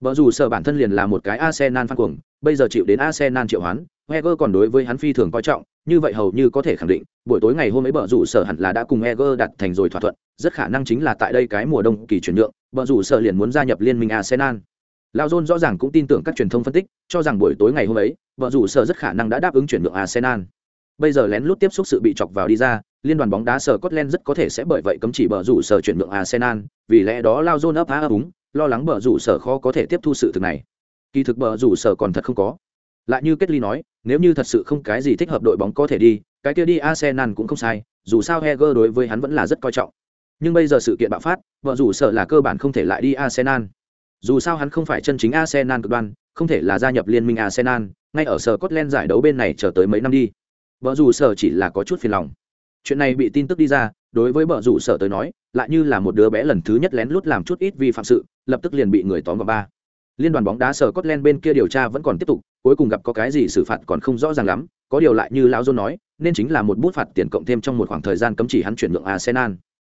Speaker 1: Bờ rủ sở bản thân liền là một cái arsenal phan cuồng, bây giờ chịu đến arsenal triệu hoán Heger còn đối với hắn phi thường coi trọng, như vậy hầu như có thể khẳng định, buổi tối ngày hôm ấy bờ rủ sở hẳn là đã cùng Heger đặt thành rồi thỏa thuận, rất khả năng chính là tại đây cái mùa đông kỳ chuyển nhượng, bờ rủ sở liền muốn gia nhập liên minh Arsenal. Lao John rõ ràng cũng tin tưởng các truyền thông phân tích, cho rằng buổi tối ngày hôm ấy, bờ rủ sở rất khả năng đã đáp ứng chuyển nhượng Arsenal. Bây giờ lén lút tiếp xúc sự bị chọc vào đi ra, liên đoàn bóng đá sở Scotland rất có thể sẽ bởi vậy cấm chỉ bờ rủ sở chuyển nhượng Arsenal, vì lẽ đó Lao John ấp há ấp úng, lo lắng bờ rủ sở khó có thể tiếp thu sự thực này. Kỳ thực bờ rủ sở còn thật không có lại như kết ly nói, nếu như thật sự không cái gì thích hợp đội bóng có thể đi, cái kia đi arsenal cũng không sai, dù sao heger đối với hắn vẫn là rất coi trọng. Nhưng bây giờ sự kiện bạo phát, vợ rủ sợ là cơ bản không thể lại đi arsenal. Dù sao hắn không phải chân chính arsenal cực đoan, không thể là gia nhập liên minh arsenal, ngay ở sở Scotland giải đấu bên này chờ tới mấy năm đi. Vợ rủ sợ chỉ là có chút phiền lòng. Chuyện này bị tin tức đi ra, đối với vợ rủ sở tới nói, lại như là một đứa bé lần thứ nhất lén lút làm chút ít vi phạm sự, lập tức liền bị người tóm vào ba. Liên đoàn bóng đá sở Scotland bên kia điều tra vẫn còn tiếp tục cuối cùng gặp có cái gì xử phạt còn không rõ ràng lắm, có điều lại như lão dôn nói, nên chính là một bút phạt tiền cộng thêm trong một khoảng thời gian cấm chỉ hắn chuyển nhượng arsenal.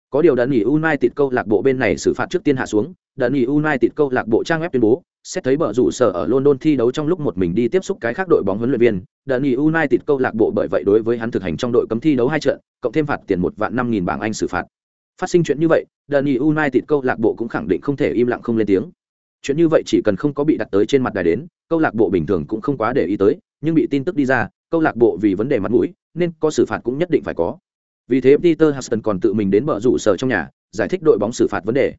Speaker 1: Có điều đợt nghỉ united câu lạc bộ bên này xử phạt trước tiên hạ xuống đợt nghỉ united câu lạc bộ trang web tuyên bố, xét thấy bờ rủ sở ở london thi đấu trong lúc một mình đi tiếp xúc cái khác đội bóng huấn luyện viên đợt nghỉ united câu lạc bộ bởi vậy đối với hắn thực hành trong đội cấm thi đấu hai trận, cộng thêm phạt tiền một vạn năm nghìn bảng anh xử phạt. Phát sinh chuyện như vậy đợt nghỉ united câu lạc bộ cũng khẳng định không thể im lặng không lên tiếng chuyện như vậy chỉ cần không có bị đặt tới trên mặt đài đến, câu lạc bộ bình thường cũng không quá để ý tới, nhưng bị tin tức đi ra, câu lạc bộ vì vấn đề mặt mũi, nên có xử phạt cũng nhất định phải có. Vì thế peter huston còn tự mình đến bờ rủ sở trong nhà, giải thích đội bóng xử phạt vấn đề.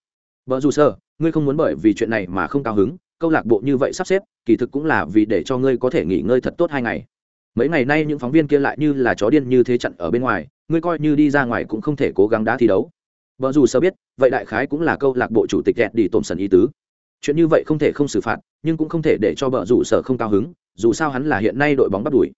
Speaker 1: Bờ rủ sở, ngươi không muốn bởi vì chuyện này mà không cao hứng, câu lạc bộ như vậy sắp xếp, kỳ thực cũng là vì để cho ngươi có thể nghỉ ngơi thật tốt hai ngày. Mấy ngày nay những phóng viên kia lại như là chó điên như thế chặn ở bên ngoài, ngươi coi như đi ra ngoài cũng không thể cố gắng đá thi đấu. Vợ dù sơ biết, vậy đại khái cũng là câu lạc bộ chủ tịch ghẹt đi tổn sần ý tứ chuyện như vậy không thể không xử phạt, nhưng cũng không thể để cho bờ rủ sở không cao hứng, dù sao hắn là hiện nay đội bóng bắt đuổi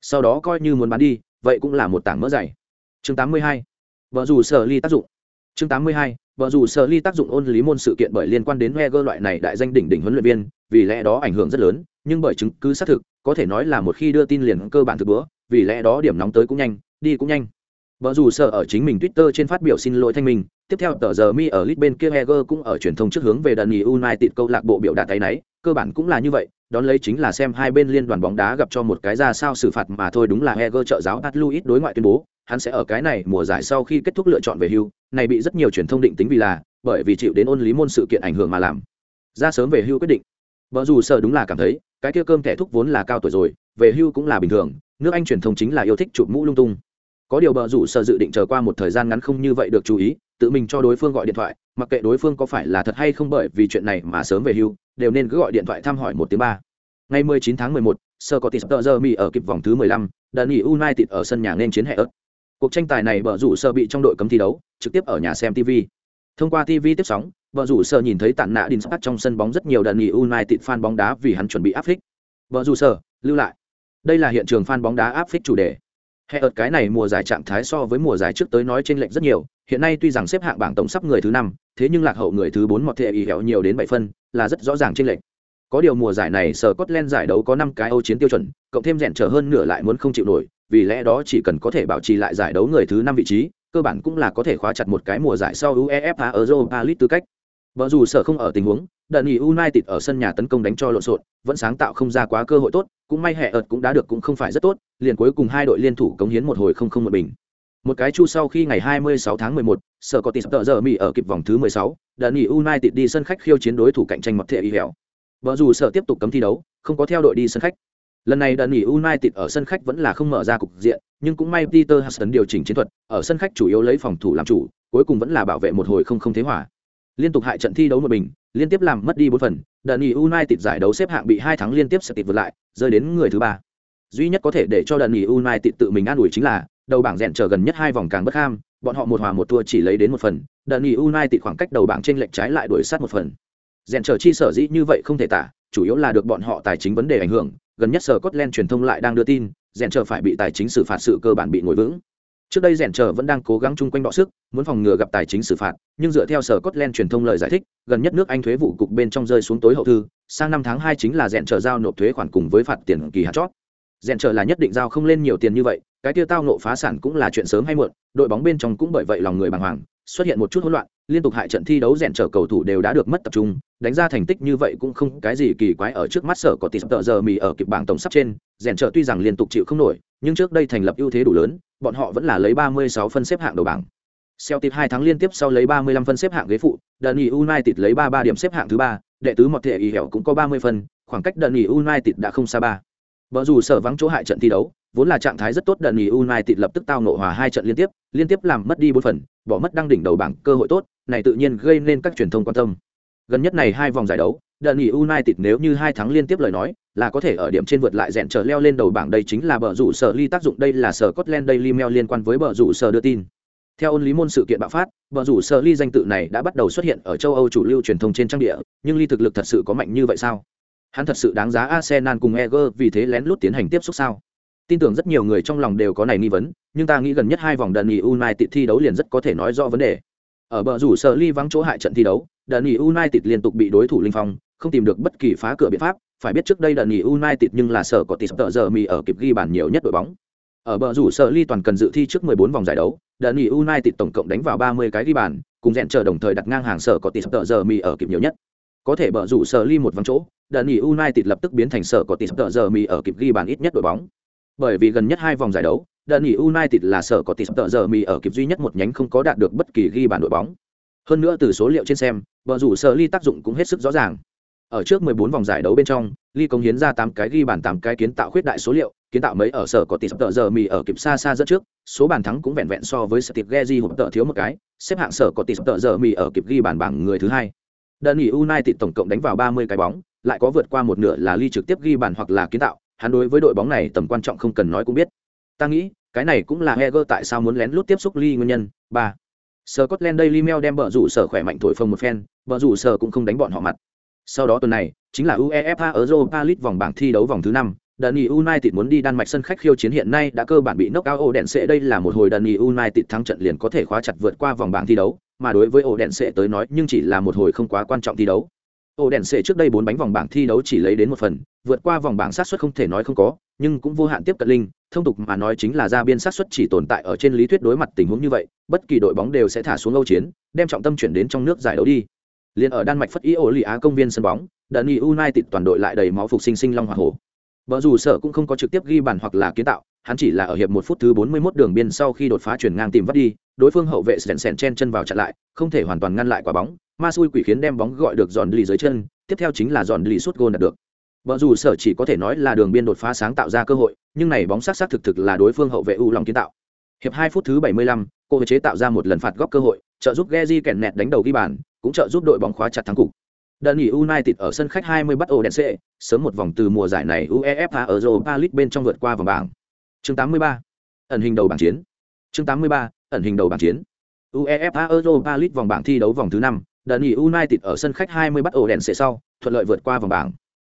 Speaker 1: sau đó coi như muốn bán đi, vậy cũng là một tảng mỡ dày chương 82. vợ rủ sở ly tác dụng chương 82. vợ rủ sở ly tác dụng ôn lý môn sự kiện bởi liên quan đến Wenger loại này đại danh đỉnh đỉnh huấn luyện viên, vì lẽ đó ảnh hưởng rất lớn, nhưng bởi chứng cứ xác thực, có thể nói là một khi đưa tin liền cơ bản thực bữa, vì lẽ đó điểm nóng tới cũng nhanh, đi cũng nhanh vợ rủ sở ở chính mình twitter trên phát biểu xin lỗi thanh minh tiếp theo tờ giờ mi ở lit bên kia Heger cũng ở truyền thông trước hướng về đần United câu lạc bộ biểu đạt tay nấy, cơ bản cũng là như vậy, đón lấy chính là xem hai bên liên đoàn bóng đá gặp cho một cái ra sao xử phạt mà thôi đúng là Heger trợ giáo Pat Louis đối ngoại tuyên bố, hắn sẽ ở cái này mùa giải sau khi kết thúc lựa chọn về hưu, này bị rất nhiều truyền thông định tính vì là, bởi vì chịu đến ôn lý môn sự kiện ảnh hưởng mà làm. Ra sớm về hưu quyết định. Vợ dù sợ đúng là cảm thấy, cái kia cơm thẻ thúc vốn là cao tuổi rồi, về hưu cũng là bình thường, nước Anh truyền thông chính là yêu thích chụp mũ lung tung có điều bờ rủ sợ dự định chờ qua một thời gian ngắn không như vậy được chú ý tự mình cho đối phương gọi điện thoại mặc kệ đối phương có phải là thật hay không bởi vì chuyện này mà sớm về hưu đều nên cứ gọi điện thoại thăm hỏi một tiếng ba ngày 19 tháng 11, sơ có tỷ sập giờ mi ở kịp vòng thứ 15, đợt nghỉ United ở sân nhà nên chiến hệ ớt. Cuộc tranh tài này bờ rủ sơ bị trong đội cấm thi đấu, trực tiếp ở nhà xem TV. Thông qua TV tiếp sóng, bờ rủ sơ nhìn thấy tản nạ đình sắp trong sân bóng rất nhiều đợt nghỉ United fan bóng đá vì hắn chuẩn bị áp phích. Bờ rủ sơ, lưu lại. Đây là hiện trường fan bóng đá áp phích chủ đề. Hệ ợt cái này mùa giải trạng thái so với mùa giải trước tới nói trên lệnh rất nhiều, hiện nay tuy rằng xếp hạng bảng tổng sắp người thứ năm, thế nhưng lạc hậu người thứ bốn mọt thệ ý hẻo nhiều đến bảy phân, là rất rõ ràng trên lệnh. Có điều mùa giải này sở Scotland giải đấu có năm cái Âu chiến tiêu chuẩn, cộng thêm rèn trở hơn nửa lại muốn không chịu nổi, vì lẽ đó chỉ cần có thể bảo trì lại giải đấu người thứ năm vị trí, cơ bản cũng là có thể khóa chặt một cái mùa giải sau UEFA Europa League tư cách. Vợ dù sở không ở tình huống, đợt nghỉ United ở sân nhà tấn công đánh cho lộn xộn, vẫn sáng tạo không ra quá cơ hội tốt, cũng may hệ ợt cũng đã được cũng không phải rất tốt, liền cuối cùng hai đội liên thủ cống hiến một hồi không không một bình. Một cái chu sau khi ngày 26 tháng 11, sở có tỷ tợ giờ Mỹ ở kịp vòng thứ 16, đợt nghỉ United đi sân khách khiêu chiến đối thủ cạnh tranh mật thể y hẻo. Vợ dù sở tiếp tục cấm thi đấu, không có theo đội đi sân khách. Lần này đợt nghỉ United ở sân khách vẫn là không mở ra cục diện, nhưng cũng may Peter Hudson điều chỉnh chiến thuật, ở sân khách chủ yếu lấy phòng thủ làm chủ, cuối cùng vẫn là bảo vệ một hồi không không thế hòa Liên tục hại trận thi đấu một bình, liên tiếp làm mất đi bốn phần, Dundee United giải đấu xếp hạng bị hai tháng liên tiếp sẽ tịt vượt lại, rơi đến người thứ ba. Duy nhất có thể để cho Dundee United tự mình an ủi chính là, đầu bảng rèn chờ gần nhất hai vòng càng bất ham, bọn họ một hòa một thua chỉ lấy đến một phần, Dundee United khoảng cách đầu bảng trên lệch trái lại đuổi sát một phần. Rèn chờ chi sở dĩ như vậy không thể tả, chủ yếu là được bọn họ tài chính vấn đề ảnh hưởng, gần nhất sở Scotland truyền thông lại đang đưa tin, rèn chờ phải bị tài chính xử phạt sự cơ bản bị ngồi vững. Trước đây rèn chờ vẫn đang cố gắng chung quanh đọ sức, muốn phòng ngừa gặp tài chính xử phạt, nhưng dựa theo sở Scotland truyền thông lời giải thích, gần nhất nước Anh thuế vụ cục bên trong rơi xuống tối hậu thư, sang năm tháng hai chính là rèn chờ giao nộp thuế khoản cùng với phạt tiền kỳ hạn chót. Rèn chờ là nhất định giao không lên nhiều tiền như vậy, cái tiêu tao nộ phá sản cũng là chuyện sớm hay muộn, đội bóng bên trong cũng bởi vậy lòng người bàng hoàng, xuất hiện một chút hỗn loạn, liên tục hại trận thi đấu rèn trở cầu thủ đều đã được mất tập trung, đánh ra thành tích như vậy cũng không cái gì kỳ quái ở trước mắt sở có tỷ tợ giờ mì ở kịp bảng tổng sắp trên, rèn trở tuy rằng liên tục chịu không nổi, nhưng trước đây thành lập ưu thế đủ lớn, bọn họ vẫn là lấy 36 phân xếp hạng đầu bảng. Celtic hai tháng liên tiếp sau lấy 35 phân xếp hạng ghế phụ, Dundee United lấy 33 điểm xếp hạng thứ ba, đệ tứ một thể ý hẻo cũng có 30 phân, khoảng cách Dundee United đã không xa ba. Bở dù sở vắng chỗ hại trận thi đấu, vốn là trạng thái rất tốt đợt nghỉ United lập tức tao nộ hòa hai trận liên tiếp, liên tiếp làm mất đi bốn phần, bỏ mất đăng đỉnh đầu bảng cơ hội tốt, này tự nhiên gây nên các truyền thông quan tâm. Gần nhất này hai vòng giải đấu, đợt nghỉ United nếu như hai thắng liên tiếp lời nói, là có thể ở điểm trên vượt lại rèn trở leo lên đầu bảng đây chính là bờ rủ sở ly tác dụng đây là sở Scotland Daily Mail liên quan với bờ rủ sở đưa tin. Theo ôn lý môn sự kiện bạo phát, bờ rủ sở ly danh tự này đã bắt đầu xuất hiện ở châu Âu chủ lưu truyền thông trên trang địa, nhưng ly thực lực thật sự có mạnh như vậy sao? Hắn thật sự đáng giá Arsenal cùng Eger vì thế lén lút tiến hành tiếp xúc sao? Tin tưởng rất nhiều người trong lòng đều có này nghi vấn, nhưng ta nghĩ gần nhất hai vòng Dundee United thi đấu liền rất có thể nói rõ vấn đề. Ở bờ rủ sở ly vắng chỗ hại trận thi đấu, Dundee United liên tục bị đối thủ linh phong, không tìm được bất kỳ phá cửa biện pháp, phải biết trước đây Dundee United nhưng là sở có tỷ sợ giờ mì ở kịp ghi bàn nhiều nhất đội bóng. Ở bờ rủ sở ly toàn cần dự thi trước 14 vòng giải đấu, Dundee United tổng cộng đánh vào 30 cái ghi bàn, cùng dẹn chờ đồng thời đặt ngang hàng sở có tỷ sợ giờ mì ở kịp nhiều nhất. Có thể bờ rủ sở ly một vắng chỗ, Dundee United lập tức biến thành sở có tỷ sợ giờ mì ở kịp ghi bàn ít nhất đội bóng. Bởi vì gần nhất hai vòng giải đấu, đơn nghỉ United là sở có tỷ tợ giờ mì ở kịp duy nhất một nhánh không có đạt được bất kỳ ghi bàn đội bóng. Hơn nữa từ số liệu trên xem, bờ rủ sở ly tác dụng cũng hết sức rõ ràng. Ở trước 14 vòng giải đấu bên trong, ly công hiến ra 8 cái ghi bàn 8 cái kiến tạo khuyết đại số liệu, kiến tạo mấy ở sở có tỷ tợ giờ mì ở kịp xa xa dẫn trước, số bàn thắng cũng vẹn vẹn so với Steve Gezi hụt tợ thiếu một cái, xếp hạng sở có tỷ tợ giờ mì ở kịp ghi bàn bảng người thứ hai. Đơn nghỉ United tổng cộng đánh vào 30 cái bóng, lại có vượt qua một nửa là ly trực tiếp ghi bàn hoặc là kiến tạo, hắn đối với đội bóng này tầm quan trọng không cần nói cũng biết. Ta nghĩ, cái này cũng là Heger tại sao muốn lén lút tiếp xúc Lee nguyên nhân. 3. Scotland Daily Mail đem bờ rủ sở khỏe mạnh thổi phồng một phen, bờ rủ sở cũng không đánh bọn họ mặt. Sau đó tuần này, chính là UEFA Europa League vòng bảng thi đấu vòng thứ 5, Danny United muốn đi Đan Mạch sân khách khiêu chiến hiện nay đã cơ bản bị knockout ổ đèn sẽ đây là một hồi Danny United thắng trận liền có thể khóa chặt vượt qua vòng bảng thi đấu, mà đối với ổ đèn sẽ tới nói nhưng chỉ là một hồi không quá quan trọng thi đấu. Ổ đèn xệ trước đây bốn bánh vòng bảng thi đấu chỉ lấy đến một phần, vượt qua vòng bảng sát suất không thể nói không có, nhưng cũng vô hạn tiếp cận linh, thông tục mà nói chính là ra biên sát suất chỉ tồn tại ở trên lý thuyết đối mặt tình huống như vậy, bất kỳ đội bóng đều sẽ thả xuống Âu chiến, đem trọng tâm chuyển đến trong nước giải đấu đi. Liên ở Đan Mạch phất ý ổ lì Á công viên sân bóng, Dundee United toàn đội lại đầy máu phục sinh sinh long hỏa hổ. vợ dù sở cũng không có trực tiếp ghi bàn hoặc là kiến tạo, hắn chỉ là ở hiệp một phút thứ 41 đường biên sau khi đột phá chuyển ngang tìm vắt đi, đối phương hậu vệ sèn sèn chen chân vào chặn lại, không thể hoàn toàn ngăn lại quả bóng, ma xui quỷ khiến đem bóng gọi được giòn lì dưới chân, tiếp theo chính là giòn lì sút gôn đạt được. Bở dù sở chỉ có thể nói là đường biên đột phá sáng tạo ra cơ hội, nhưng này bóng sát sát thực thực là đối phương hậu vệ u lòng kiến tạo. Hiệp hai phút thứ 75, cô chế tạo ra một lần phạt góc cơ hội, trợ giúp Geji kèn nẹt đánh đầu ghi bàn, cũng trợ giúp đội bóng khóa chặt thắng cục. Dundee United ở sân khách 20 bắt ổ đèn C, sớm một vòng từ mùa giải này UEFA ở Europa League bên trong vượt qua vòng bảng. Chương 83. Ẩn hình đầu bảng chiến. Chương 83. Ẩn hình đầu bảng chiến. UEFA Europa League vòng bảng thi đấu vòng thứ 5, Dundee United ở sân khách 20 bắt ổ đèn sẽ sau, thuận lợi vượt qua vòng bảng.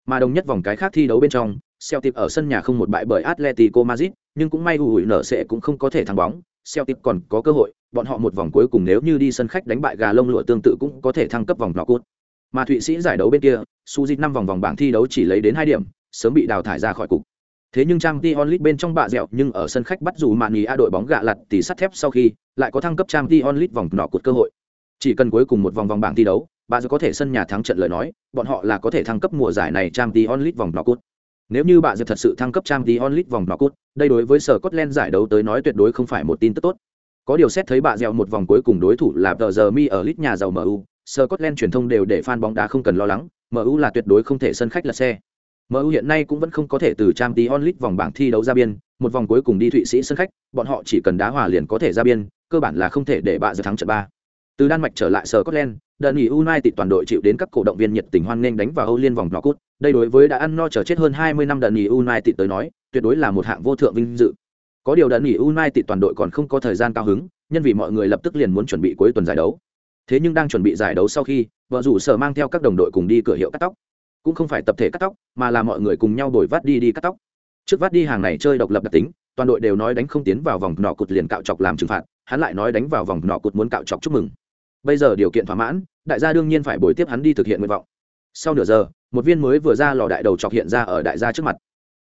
Speaker 1: Mà đồng nhất vòng cái khác thi đấu bên trong, Celtic ở sân nhà không một bại bởi Atletico Madrid, nhưng cũng may hủi nở sẽ cũng không có thể thắng bóng, Celtic còn có cơ hội, bọn họ một vòng cuối cùng nếu như đi sân khách đánh bại gà lông lụa tương tự cũng có thể thăng cấp vòng knock-out. Mà Thụy Sĩ giải đấu bên kia, Suzy năm vòng vòng bảng thi đấu chỉ lấy đến hai điểm, sớm bị đào thải ra khỏi cục. Thế nhưng Trang Champions League bên trong bạ dẻo nhưng ở sân khách bắt dù màn nghỉ A đội bóng gạ lật tỷ sắt thép sau khi lại có thăng cấp Trang Champions League vòng nọ cột cơ hội. Chỉ cần cuối cùng một vòng vòng bảng thi đấu, bà giờ có thể sân nhà thắng trận lời nói, bọn họ là có thể thăng cấp mùa giải này Trang t onlit vòng nọ cút Nếu như bà giờ thật sự thăng cấp Trang t onlit vòng nọ cút đây đối với sở Scotland giải đấu tới nói tuyệt đối không phải một tin tức tốt. Có điều xét thấy bà dẻo một vòng cuối cùng đối thủ là tờ giờ mi ở lit nhà giàu MU, Scotland truyền thông đều để fan bóng đá không cần lo lắng, MU là tuyệt đối không thể sân khách là xe. MU hiện nay cũng vẫn không có thể từ trang Champions onlit vòng bảng thi đấu ra biên, một vòng cuối cùng đi thụy sĩ sân khách bọn họ chỉ cần đá hòa liền có thể ra biên cơ bản là không thể để bà giờ thắng trận ba từ đan mạch trở lại sở scotland đợt nghỉ united toàn đội chịu đến các cổ động viên nhiệt tình hoan nghênh đánh vào âu liên vòng nọ cút đây đối với đã ăn no chờ chết hơn 20 năm đợt nghỉ united tới nói, tuyệt đối là một hạng vô thượng vinh dự. Có điều đợt nghỉ united toàn đội còn không có thời gian cao hứng, nhân vì mọi người lập tức liền muốn chuẩn bị cuối tuần giải đấu. Thế nhưng đang chuẩn bị giải đấu sau khi, vợ rủ sở mang theo các đồng đội cùng đi cửa hiệu cắt tóc. Cũng không phải tập thể cắt tóc, mà là mọi người cùng nhau đổi vắt đi đi cắt tóc. Trước vắt đi hàng này chơi độc lập đặc tính, toàn đội đều nói đánh không tiến vào vòng nọ cụt liền cạo chọc làm trừng phạt, hắn lại nói đánh vào vòng nọ cụt muốn cạo chọc chúc mừng bây giờ điều kiện thỏa mãn đại gia đương nhiên phải bồi tiếp hắn đi thực hiện nguyện vọng sau nửa giờ một viên mới vừa ra lò đại đầu chọc hiện ra ở đại gia trước mặt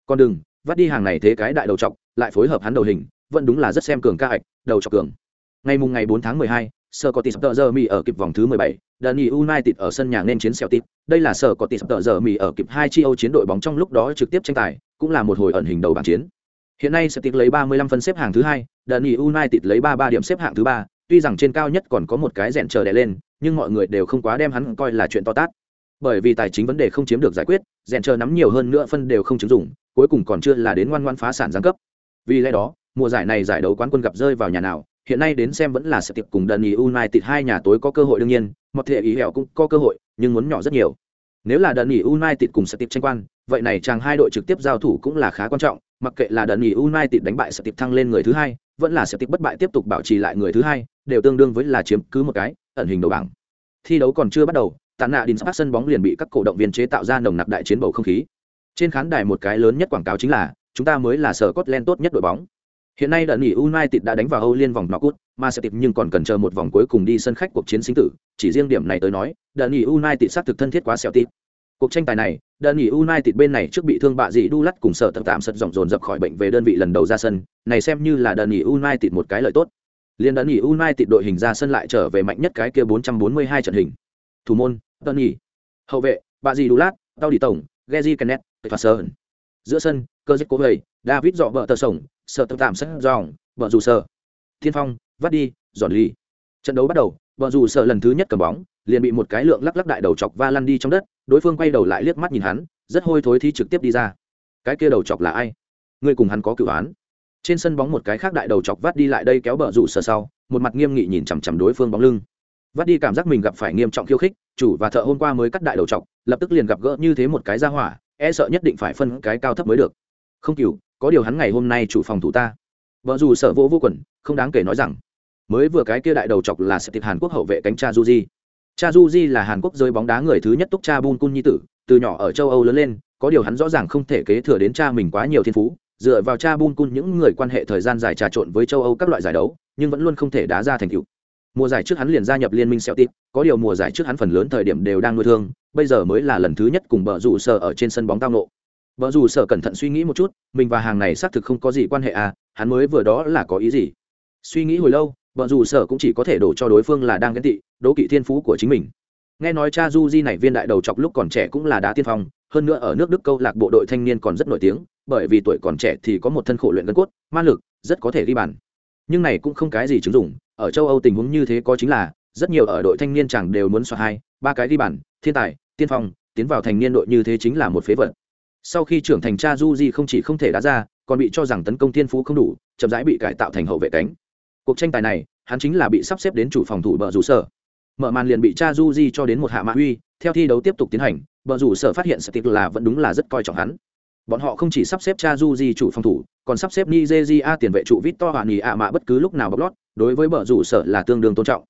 Speaker 1: còn đừng vắt đi hàng này thế cái đại đầu chọc lại phối hợp hắn đầu hình vẫn đúng là rất xem cường ca hạch đầu chọc cường ngày mùng ngày bốn tháng 12, Sở có tỷ tợ giờ mỹ ở kịp vòng thứ mười 17, Dani United ở sân nhà nên chiến Celtic. Đây là sở có tỷ tợ giờ mỹ ở kịp hai chi Âu chiến đội bóng trong lúc đó trực tiếp tranh tài, cũng là một hồi ẩn hình đầu bảng chiến. Hiện nay Celtic lấy 35 phân xếp hạng thứ hai, Dani United lấy 33 điểm xếp hạng thứ ba, tuy rằng trên cao nhất còn có một cái rèn chờ đè lên, nhưng mọi người đều không quá đem hắn coi là chuyện to tát. Bởi vì tài chính vấn đề không chiếm được giải quyết, rèn chờ nắm nhiều hơn nữa phân đều không chứng dụng, cuối cùng còn chưa là đến ngoan ngoãn phá sản giáng cấp. Vì lẽ đó, mùa giải này giải đấu quán quân gặp rơi vào nhà nào, hiện nay đến xem vẫn là sẽ tiệp cùng đần ý United hai nhà tối có cơ hội đương nhiên, một thể ý hẻo cũng có cơ hội, nhưng muốn nhỏ rất nhiều. Nếu là đần ý United cùng sẽ tiệp tranh quan, vậy này chàng hai đội trực tiếp giao thủ cũng là khá quan trọng, mặc kệ là đần ý United đánh bại sẽ tiệp thăng lên người thứ hai, vẫn là sẽ tiệp bất bại tiếp tục bảo trì lại người thứ hai, đều tương đương với là chiếm cứ một cái ẩn hình đầu bảng. Thi đấu còn chưa bắt đầu, tàn nạ đình sắp sân bóng liền bị các cổ động viên chế tạo ra nồng nặc đại chiến bầu không khí. Trên khán đài một cái lớn nhất quảng cáo chính là chúng ta mới là sở cốt len tốt nhất đội bóng. Hiện nay đợt nghỉ United đã đánh vào Âu Liên vòng nọ cút mà sẽ tịch nhưng còn cần chờ một vòng cuối cùng đi sân khách cuộc chiến sinh tử, chỉ riêng điểm này tới nói, đợt nghỉ United xác thực thân thiết quá xẻo tít. Cuộc tranh tài này, đơn nghỉ United bên này trước bị thương bạ dị đu lắt cùng sở tầm tạm sật dòng dồn dập khỏi bệnh về đơn vị lần đầu ra sân, này xem như là đơn nghỉ United một cái lợi tốt. Liên đơn nghỉ United đội hình ra sân lại trở về mạnh nhất cái kia 442 trận hình. Thủ môn, đơn nghỉ. Hậu vệ, bạ dị đu lát, tao đi tổng, Gezi và Patterson. Giữa sân, cơ dịch cố gầy, David dọ vợ tờ sổng, sợ tầm tạm sật dòng vợ dù sợ thiên phong vắt đi giòn ly trận đấu bắt đầu vợ dù sợ lần thứ nhất cầm bóng, liền bị một cái lượng lắc lắc đại đầu chọc va lăn đi trong đất, đối phương quay đầu lại liếc mắt nhìn hắn, rất hôi thối thì trực tiếp đi ra. Cái kia đầu chọc là ai? Ngươi cùng hắn có cựu án. Trên sân bóng một cái khác đại đầu chọc vắt đi lại đây kéo bờ rủ sợ sau, một mặt nghiêm nghị nhìn chằm chằm đối phương bóng lưng. Vắt đi cảm giác mình gặp phải nghiêm trọng khiêu khích, chủ và thợ hôm qua mới cắt đại đầu chọc, lập tức liền gặp gỡ như thế một cái ra hỏa e sợ nhất định phải phân cái cao thấp mới được. Không cựu, có điều hắn ngày hôm nay chủ phòng thủ ta. Vợ dù sợ vô vô quần, không đáng kể nói rằng mới vừa cái kia đại đầu chọc là sẽ tiệp hàn quốc hậu vệ cánh cha juji cha juji là hàn quốc rơi bóng đá người thứ nhất túc cha bun kun nhi tử, từ nhỏ ở châu âu lớn lên, có điều hắn rõ ràng không thể kế thừa đến cha mình quá nhiều thiên phú, dựa vào cha bun kun những người quan hệ thời gian dài trà trộn với châu âu các loại giải đấu, nhưng vẫn luôn không thể đá ra thành tựu. Mùa giải trước hắn liền gia nhập liên minh celtic có điều mùa giải trước hắn phần lớn thời điểm đều đang nuôi thương, bây giờ mới là lần thứ nhất cùng bờ rủ sở ở trên sân bóng tao nộ vợ dù sợ cẩn thận suy nghĩ một chút, mình và hàng này xác thực không có gì quan hệ à hắn mới vừa đó là có ý gì? Suy nghĩ hồi lâu vợ dù sở cũng chỉ có thể đổ cho đối phương là đang ghen tị, đố kỵ thiên phú của chính mình. Nghe nói cha du di này viên đại đầu chọc lúc còn trẻ cũng là đá tiên phong, hơn nữa ở nước đức câu lạc bộ đội thanh niên còn rất nổi tiếng, bởi vì tuổi còn trẻ thì có một thân khổ luyện gân cốt, ma lực, rất có thể ghi bàn. Nhưng này cũng không cái gì chứng dụng, ở châu âu tình huống như thế có chính là, rất nhiều ở đội thanh niên chẳng đều muốn xoa hai, ba cái ghi bàn, thiên tài, tiên phong, tiến vào thành niên đội như thế chính là một phế vật. Sau khi trưởng thành, cha du di không chỉ không thể đá ra, còn bị cho rằng tấn công thiên phú không đủ, chậm rãi bị cải tạo thành hậu vệ cánh cuộc tranh tài này, hắn chính là bị sắp xếp đến chủ phòng thủ bờ rủ sở. Mở màn liền bị cha du di cho đến một hạ mã huy theo thi đấu tiếp tục tiến hành, bờ rủ sở phát hiện sự là vẫn đúng là rất coi trọng hắn. Bọn họ không chỉ sắp xếp cha du di chủ phòng thủ, còn sắp xếp nigeria tiền vệ trụ vít to và nghỉ ạ mạ bất cứ lúc nào bóc lót, đối với bờ rủ sở là tương đương tôn trọng.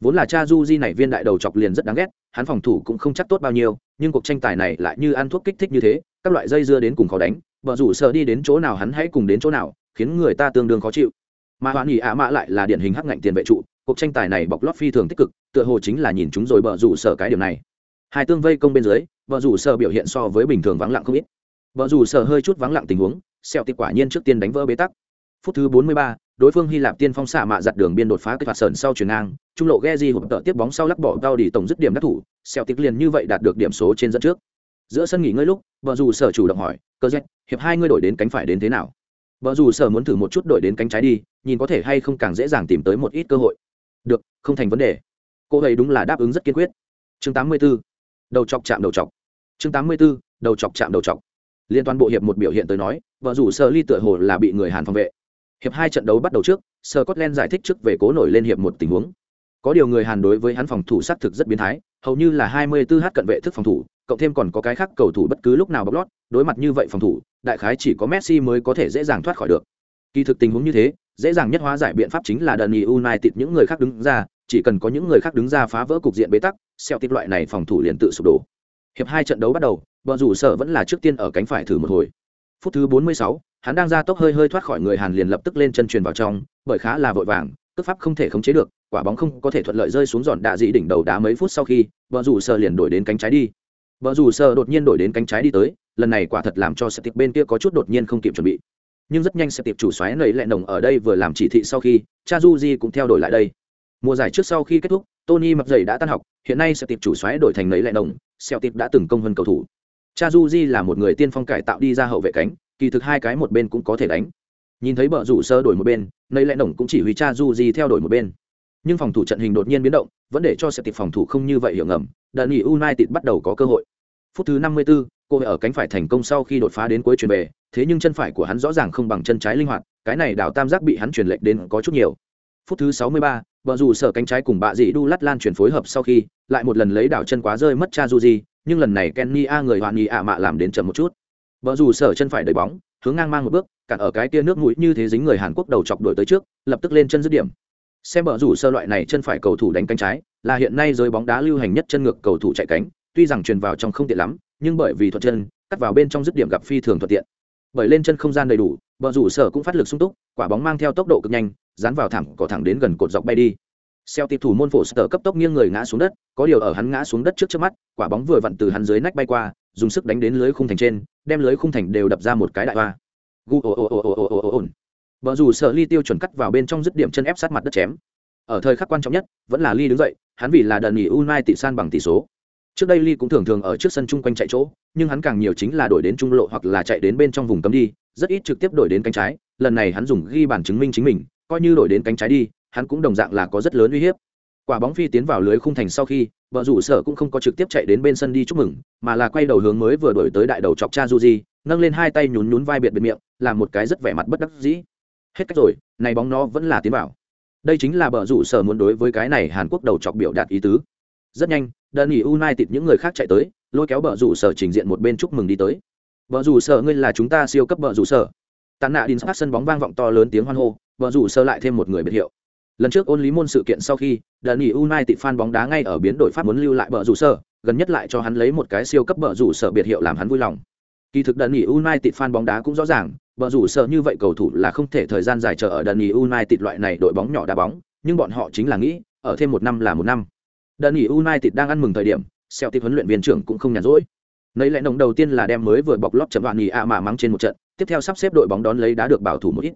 Speaker 1: Vốn là cha du di này viên đại đầu chọc liền rất đáng ghét, hắn phòng thủ cũng không chắc tốt bao nhiêu, nhưng cuộc tranh tài này lại như ăn thuốc kích thích như thế, các loại dây dưa đến cùng khó đánh, bờ rủ sở đi đến chỗ nào hắn hãy cùng đến chỗ nào, khiến người ta tương đương khó chịu mà hoãn nghỉ ạ mã lại là điển hình hắc ngạnh tiền vệ trụ cuộc tranh tài này bọc lót phi thường tích cực tựa hồ chính là nhìn chúng rồi bờ rủ sở cái điểm này. Hai tương vây công bên dưới bờ rủ sở biểu hiện so với bình thường vắng lặng không ít. Bờ rủ sở hơi chút vắng lặng tình huống sẹo tịch quả nhiên trước tiên đánh vỡ bế tắc. Phút thứ 43, đối phương hy lạp tiên phong xạ mạ giặt đường biên đột phá kích phạt sờn sau chuyển ngang trung lộ ghe di hụt tợ tiếp bóng sau lắc bỏ cao đi tổng dứt điểm đắc thủ sẹo tịch liền như vậy đạt được điểm số trên dẫn trước. Giữa sân nghỉ ngơi lúc bờ rủ sở chủ động hỏi cơ dạch hiệp hai ngươi đổi đến cánh phải đến thế nào? Vợ dù sở muốn thử một chút đổi đến cánh trái đi, nhìn có thể hay không càng dễ dàng tìm tới một ít cơ hội. Được, không thành vấn đề. Cô ấy đúng là đáp ứng rất kiên quyết. Chương 84. đầu chọc chạm đầu chọc. Chương 84. đầu chọc chạm đầu chọc. Liên toàn bộ hiệp một biểu hiện tới nói vợ rủ sở ly tựa hồ là bị người hàn phòng vệ. Hiệp hai trận đấu bắt đầu trước, scotland giải thích trước về cố nổi lên hiệp một tình huống. Có điều người hàn đối với hắn phòng thủ xác thực rất biến thái, hầu như là 24 h cận vệ thức phòng thủ cộng thêm còn có cái khác cầu thủ bất cứ lúc nào bóc lót đối mặt như vậy phòng thủ đại khái chỉ có messi mới có thể dễ dàng thoát khỏi được. Kỳ thực tình huống như thế dễ dàng nhất hóa giải biện pháp chính là Dani united những người khác đứng ra chỉ cần có những người khác đứng ra phá vỡ cục diện bế tắc xeo tiếp loại này phòng thủ liền tự sụp đổ. Hiệp hai trận đấu bắt đầu bọn rủ sở vẫn là trước tiên ở cánh phải thử một hồi. Phút thứ 46, hắn đang ra tốc hơi hơi thoát khỏi người hàn liền lập tức lên chân truyền vào trong bởi khá là vội vàng cước pháp không thể khống chế được quả bóng không có thể thuận lợi rơi xuống giòn đạ dị đỉnh đầu đá mấy phút sau khi bọn rủ sở liền đổi đến cánh trái đi vợ rủ sợ đột nhiên đổi đến cánh trái đi tới, lần này quả thật làm cho sẽ tiệp bên kia có chút đột nhiên không kịp chuẩn bị. Nhưng rất nhanh sẽ tiệp chủ xoáy nầy lẹ nồng ở đây vừa làm chỉ thị sau khi cha du di cũng theo đổi lại đây. Mùa giải trước sau khi kết thúc, tony mập dày đã tan học, hiện nay sẽ tiệp chủ xoáy đổi thành nầy lẹ nồng sẹo tiệp đã từng công hơn cầu thủ. Cha du di là một người tiên phong cải tạo đi ra hậu vệ cánh, kỳ thực hai cái một bên cũng có thể đánh. Nhìn thấy bờ rủ sơ đổi một bên nầy lẹ nồng cũng chỉ huy cha du di theo đổi một bên nhưng phòng thủ trận hình đột nhiên biến động vẫn để cho sẽ tiệp phòng thủ không như vậy hiểu ngầm. Đợt nghỉ united bắt đầu có cơ hội. Phút thứ 54, cô ở cánh phải thành công sau khi đột phá đến cuối chuyển về thế nhưng chân phải của hắn rõ ràng không bằng chân trái linh hoạt cái này đảo tam giác bị hắn truyền lệch đến có chút nhiều. Phút thứ 63, bờ dù sở cánh trái cùng bạ dị đu lát lan chuyển phối hợp sau khi lại một lần lấy đảo chân quá rơi mất cha du di nhưng lần này kenny a người hoàn nghị ạ mạ làm đến chậm một chút. Vợ dù sở chân phải đẩy bóng hướng ngang mang một bước cản ở cái tia nước mũi như thế dính người hàn quốc đầu chọc đuổi tới trước lập tức lên chân dứt điểm xem bờ rủ sơ loại này chân phải cầu thủ đánh cánh trái, là hiện nay giới bóng đá lưu hành nhất chân ngược cầu thủ chạy cánh, tuy rằng truyền vào trong không tiện lắm, nhưng bởi vì thuận chân, cắt vào bên trong dứt điểm gặp phi thường thuận tiện. Bởi lên chân không gian đầy đủ, bờ rủ sở cũng phát lực sung túc, quả bóng mang theo tốc độ cực nhanh, dán vào thẳng cỏ thẳng đến gần cột dọc bay đi. Xeo tịp thủ môn phổ sở cấp tốc nghiêng người ngã xuống đất, có điều ở hắn ngã xuống đất trước trước mắt, quả bóng vừa vặn từ hắn dưới nách bay qua, dùng sức đánh đến lưới khung thành trên, đem lưới khung thành đều đập ra một cái đại hoa. Gu ồ ồ ồ ồ ồ ồ vợ rủ sở ly tiêu chuẩn cắt vào bên trong dứt điểm chân ép sát mặt đất chém. Ở thời khắc quan trọng nhất, vẫn là ly đứng dậy, hắn vì là đợt nghỉ United tỷ san bằng tỷ số. Trước đây ly cũng thường thường ở trước sân chung quanh chạy chỗ, nhưng hắn càng nhiều chính là đổi đến trung lộ hoặc là chạy đến bên trong vùng cấm đi, rất ít trực tiếp đổi đến cánh trái. Lần này hắn dùng ghi bản chứng minh chính mình, coi như đổi đến cánh trái đi, hắn cũng đồng dạng là có rất lớn uy hiếp. Quả bóng phi tiến vào lưới khung thành sau khi vợ rủ sở cũng không có trực tiếp chạy đến bên sân đi chúc mừng, mà là quay đầu hướng mới vừa đổi tới đại đầu chọc cha du di nâng lên hai tay nhún nhún vai biệt biệt miệng, làm một cái rất vẻ mặt bất đắc dĩ hết cách rồi, này bóng nó vẫn là tiến vào. Đây chính là bờ rủ sở muốn đối với cái này hàn quốc đầu chọc biểu đạt ý tứ. Rất nhanh đơn nghỉ united những người khác chạy tới, lôi kéo bờ rủ sở trình diện một bên chúc mừng đi tới. Bờ rủ sở, ngươi là chúng ta siêu cấp bờ rủ sở. Tàn nạ đinh sát sân bóng vang vọng to lớn tiếng hoan hô, bờ rủ sở lại thêm một người biệt hiệu. Lần trước ôn lý môn sự kiện sau khi đơn nghỉ united fan bóng đá ngay ở biến đổi pháp muốn lưu lại bờ rủ sở, gần nhất lại cho hắn lấy một cái siêu cấp bờ rủ sở biệt hiệu làm hắn vui lòng. Kỳ thực đơn nghỉ united fan bóng đá cũng rõ ràng bờ rủ sợ như vậy cầu thủ là không thể thời gian dài chờ ở đơn united loại này đội bóng nhỏ đá bóng nhưng bọn họ chính là nghĩ ở thêm một năm là một năm Đơn United đang ăn mừng thời điểm, Celtic huấn luyện viên trưởng cũng không nhàn rỗi. Nấy lẽ nồng đầu tiên là đem mới vừa bọc lót chấm đoạn nghỉ ạ mà mắng trên một trận, tiếp theo sắp xếp đội bóng đón lấy đá được bảo thủ một ít.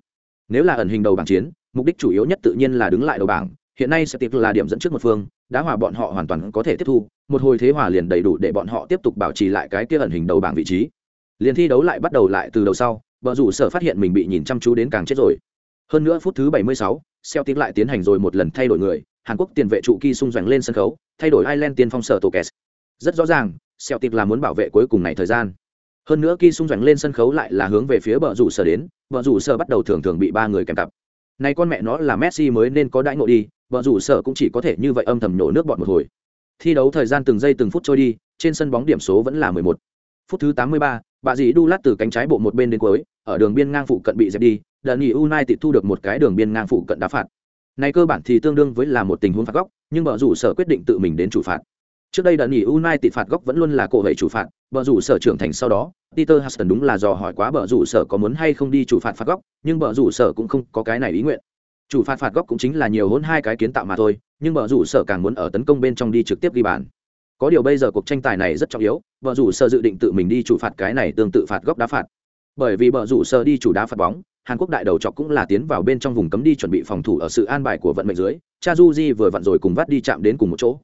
Speaker 1: Nếu là ẩn hình đầu bảng chiến, mục đích chủ yếu nhất tự nhiên là đứng lại đầu bảng, hiện nay Celtic là điểm dẫn trước một phương, đá hòa bọn họ hoàn toàn có thể tiếp thu, một hồi thế hòa liền đầy đủ để bọn họ tiếp tục bảo trì lại cái kia ẩn hình đầu bảng vị trí. Liên thi đấu lại bắt đầu lại từ đầu sau, bờ rủ sở phát hiện mình bị nhìn chăm chú đến càng chết rồi. Hơn nữa phút thứ 76, Celtic lại tiến hành rồi một lần thay đổi người, Hàn Quốc tiền vệ trụ Ki Sung doanh lên sân khấu, thay đổi Ireland tiên phong sở tổ kẹt Rất rõ ràng, Celtic là muốn bảo vệ cuối cùng này thời gian. Hơn nữa Ki Sung doanh lên sân khấu lại là hướng về phía bờ rủ sở đến, bờ rủ sở bắt đầu thường thường bị ba người kèm cặp. Này con mẹ nó là Messi mới nên có đãi ngộ đi, bờ rủ sở cũng chỉ có thể như vậy âm thầm nhổ nước bọt một hồi. Thi đấu thời gian từng giây từng phút trôi đi, trên sân bóng điểm số vẫn là 11. Phút thứ 83, bà dì đu lát từ cánh trái bộ một bên đến cuối, ở đường biên ngang phụ cận bị dẹp đi, đợt nghỉ United thu được một cái đường biên ngang phụ cận đá phạt. Này cơ bản thì tương đương với là một tình huống phạt góc, nhưng bờ rủ sở quyết định tự mình đến chủ phạt. Trước đây đợt nghỉ United phạt góc vẫn luôn là cổ hệ chủ phạt, bờ rủ sở trưởng thành sau đó, Peter Huston đúng là dò hỏi quá bờ rủ sở có muốn hay không đi chủ phạt phạt góc, nhưng bờ rủ sở cũng không có cái này ý nguyện. Chủ phạt phạt góc cũng chính là nhiều hôn hai cái kiến tạo mà thôi, nhưng bờ rủ sở càng muốn ở tấn công bên trong đi trực tiếp ghi bàn. Có điều bây giờ cuộc tranh tài này rất trọng yếu, bờ rủ sơ dự định tự mình đi chủ phạt cái này tương tự phạt góc đá phạt. Bởi vì bờ rủ sơ đi chủ đá phạt bóng, Hàn Quốc đại đầu chọc cũng là tiến vào bên trong vùng cấm đi chuẩn bị phòng thủ ở sự an bài của vận mệnh dưới, Cha Juji vừa vặn rồi cùng vắt đi chạm đến cùng một chỗ.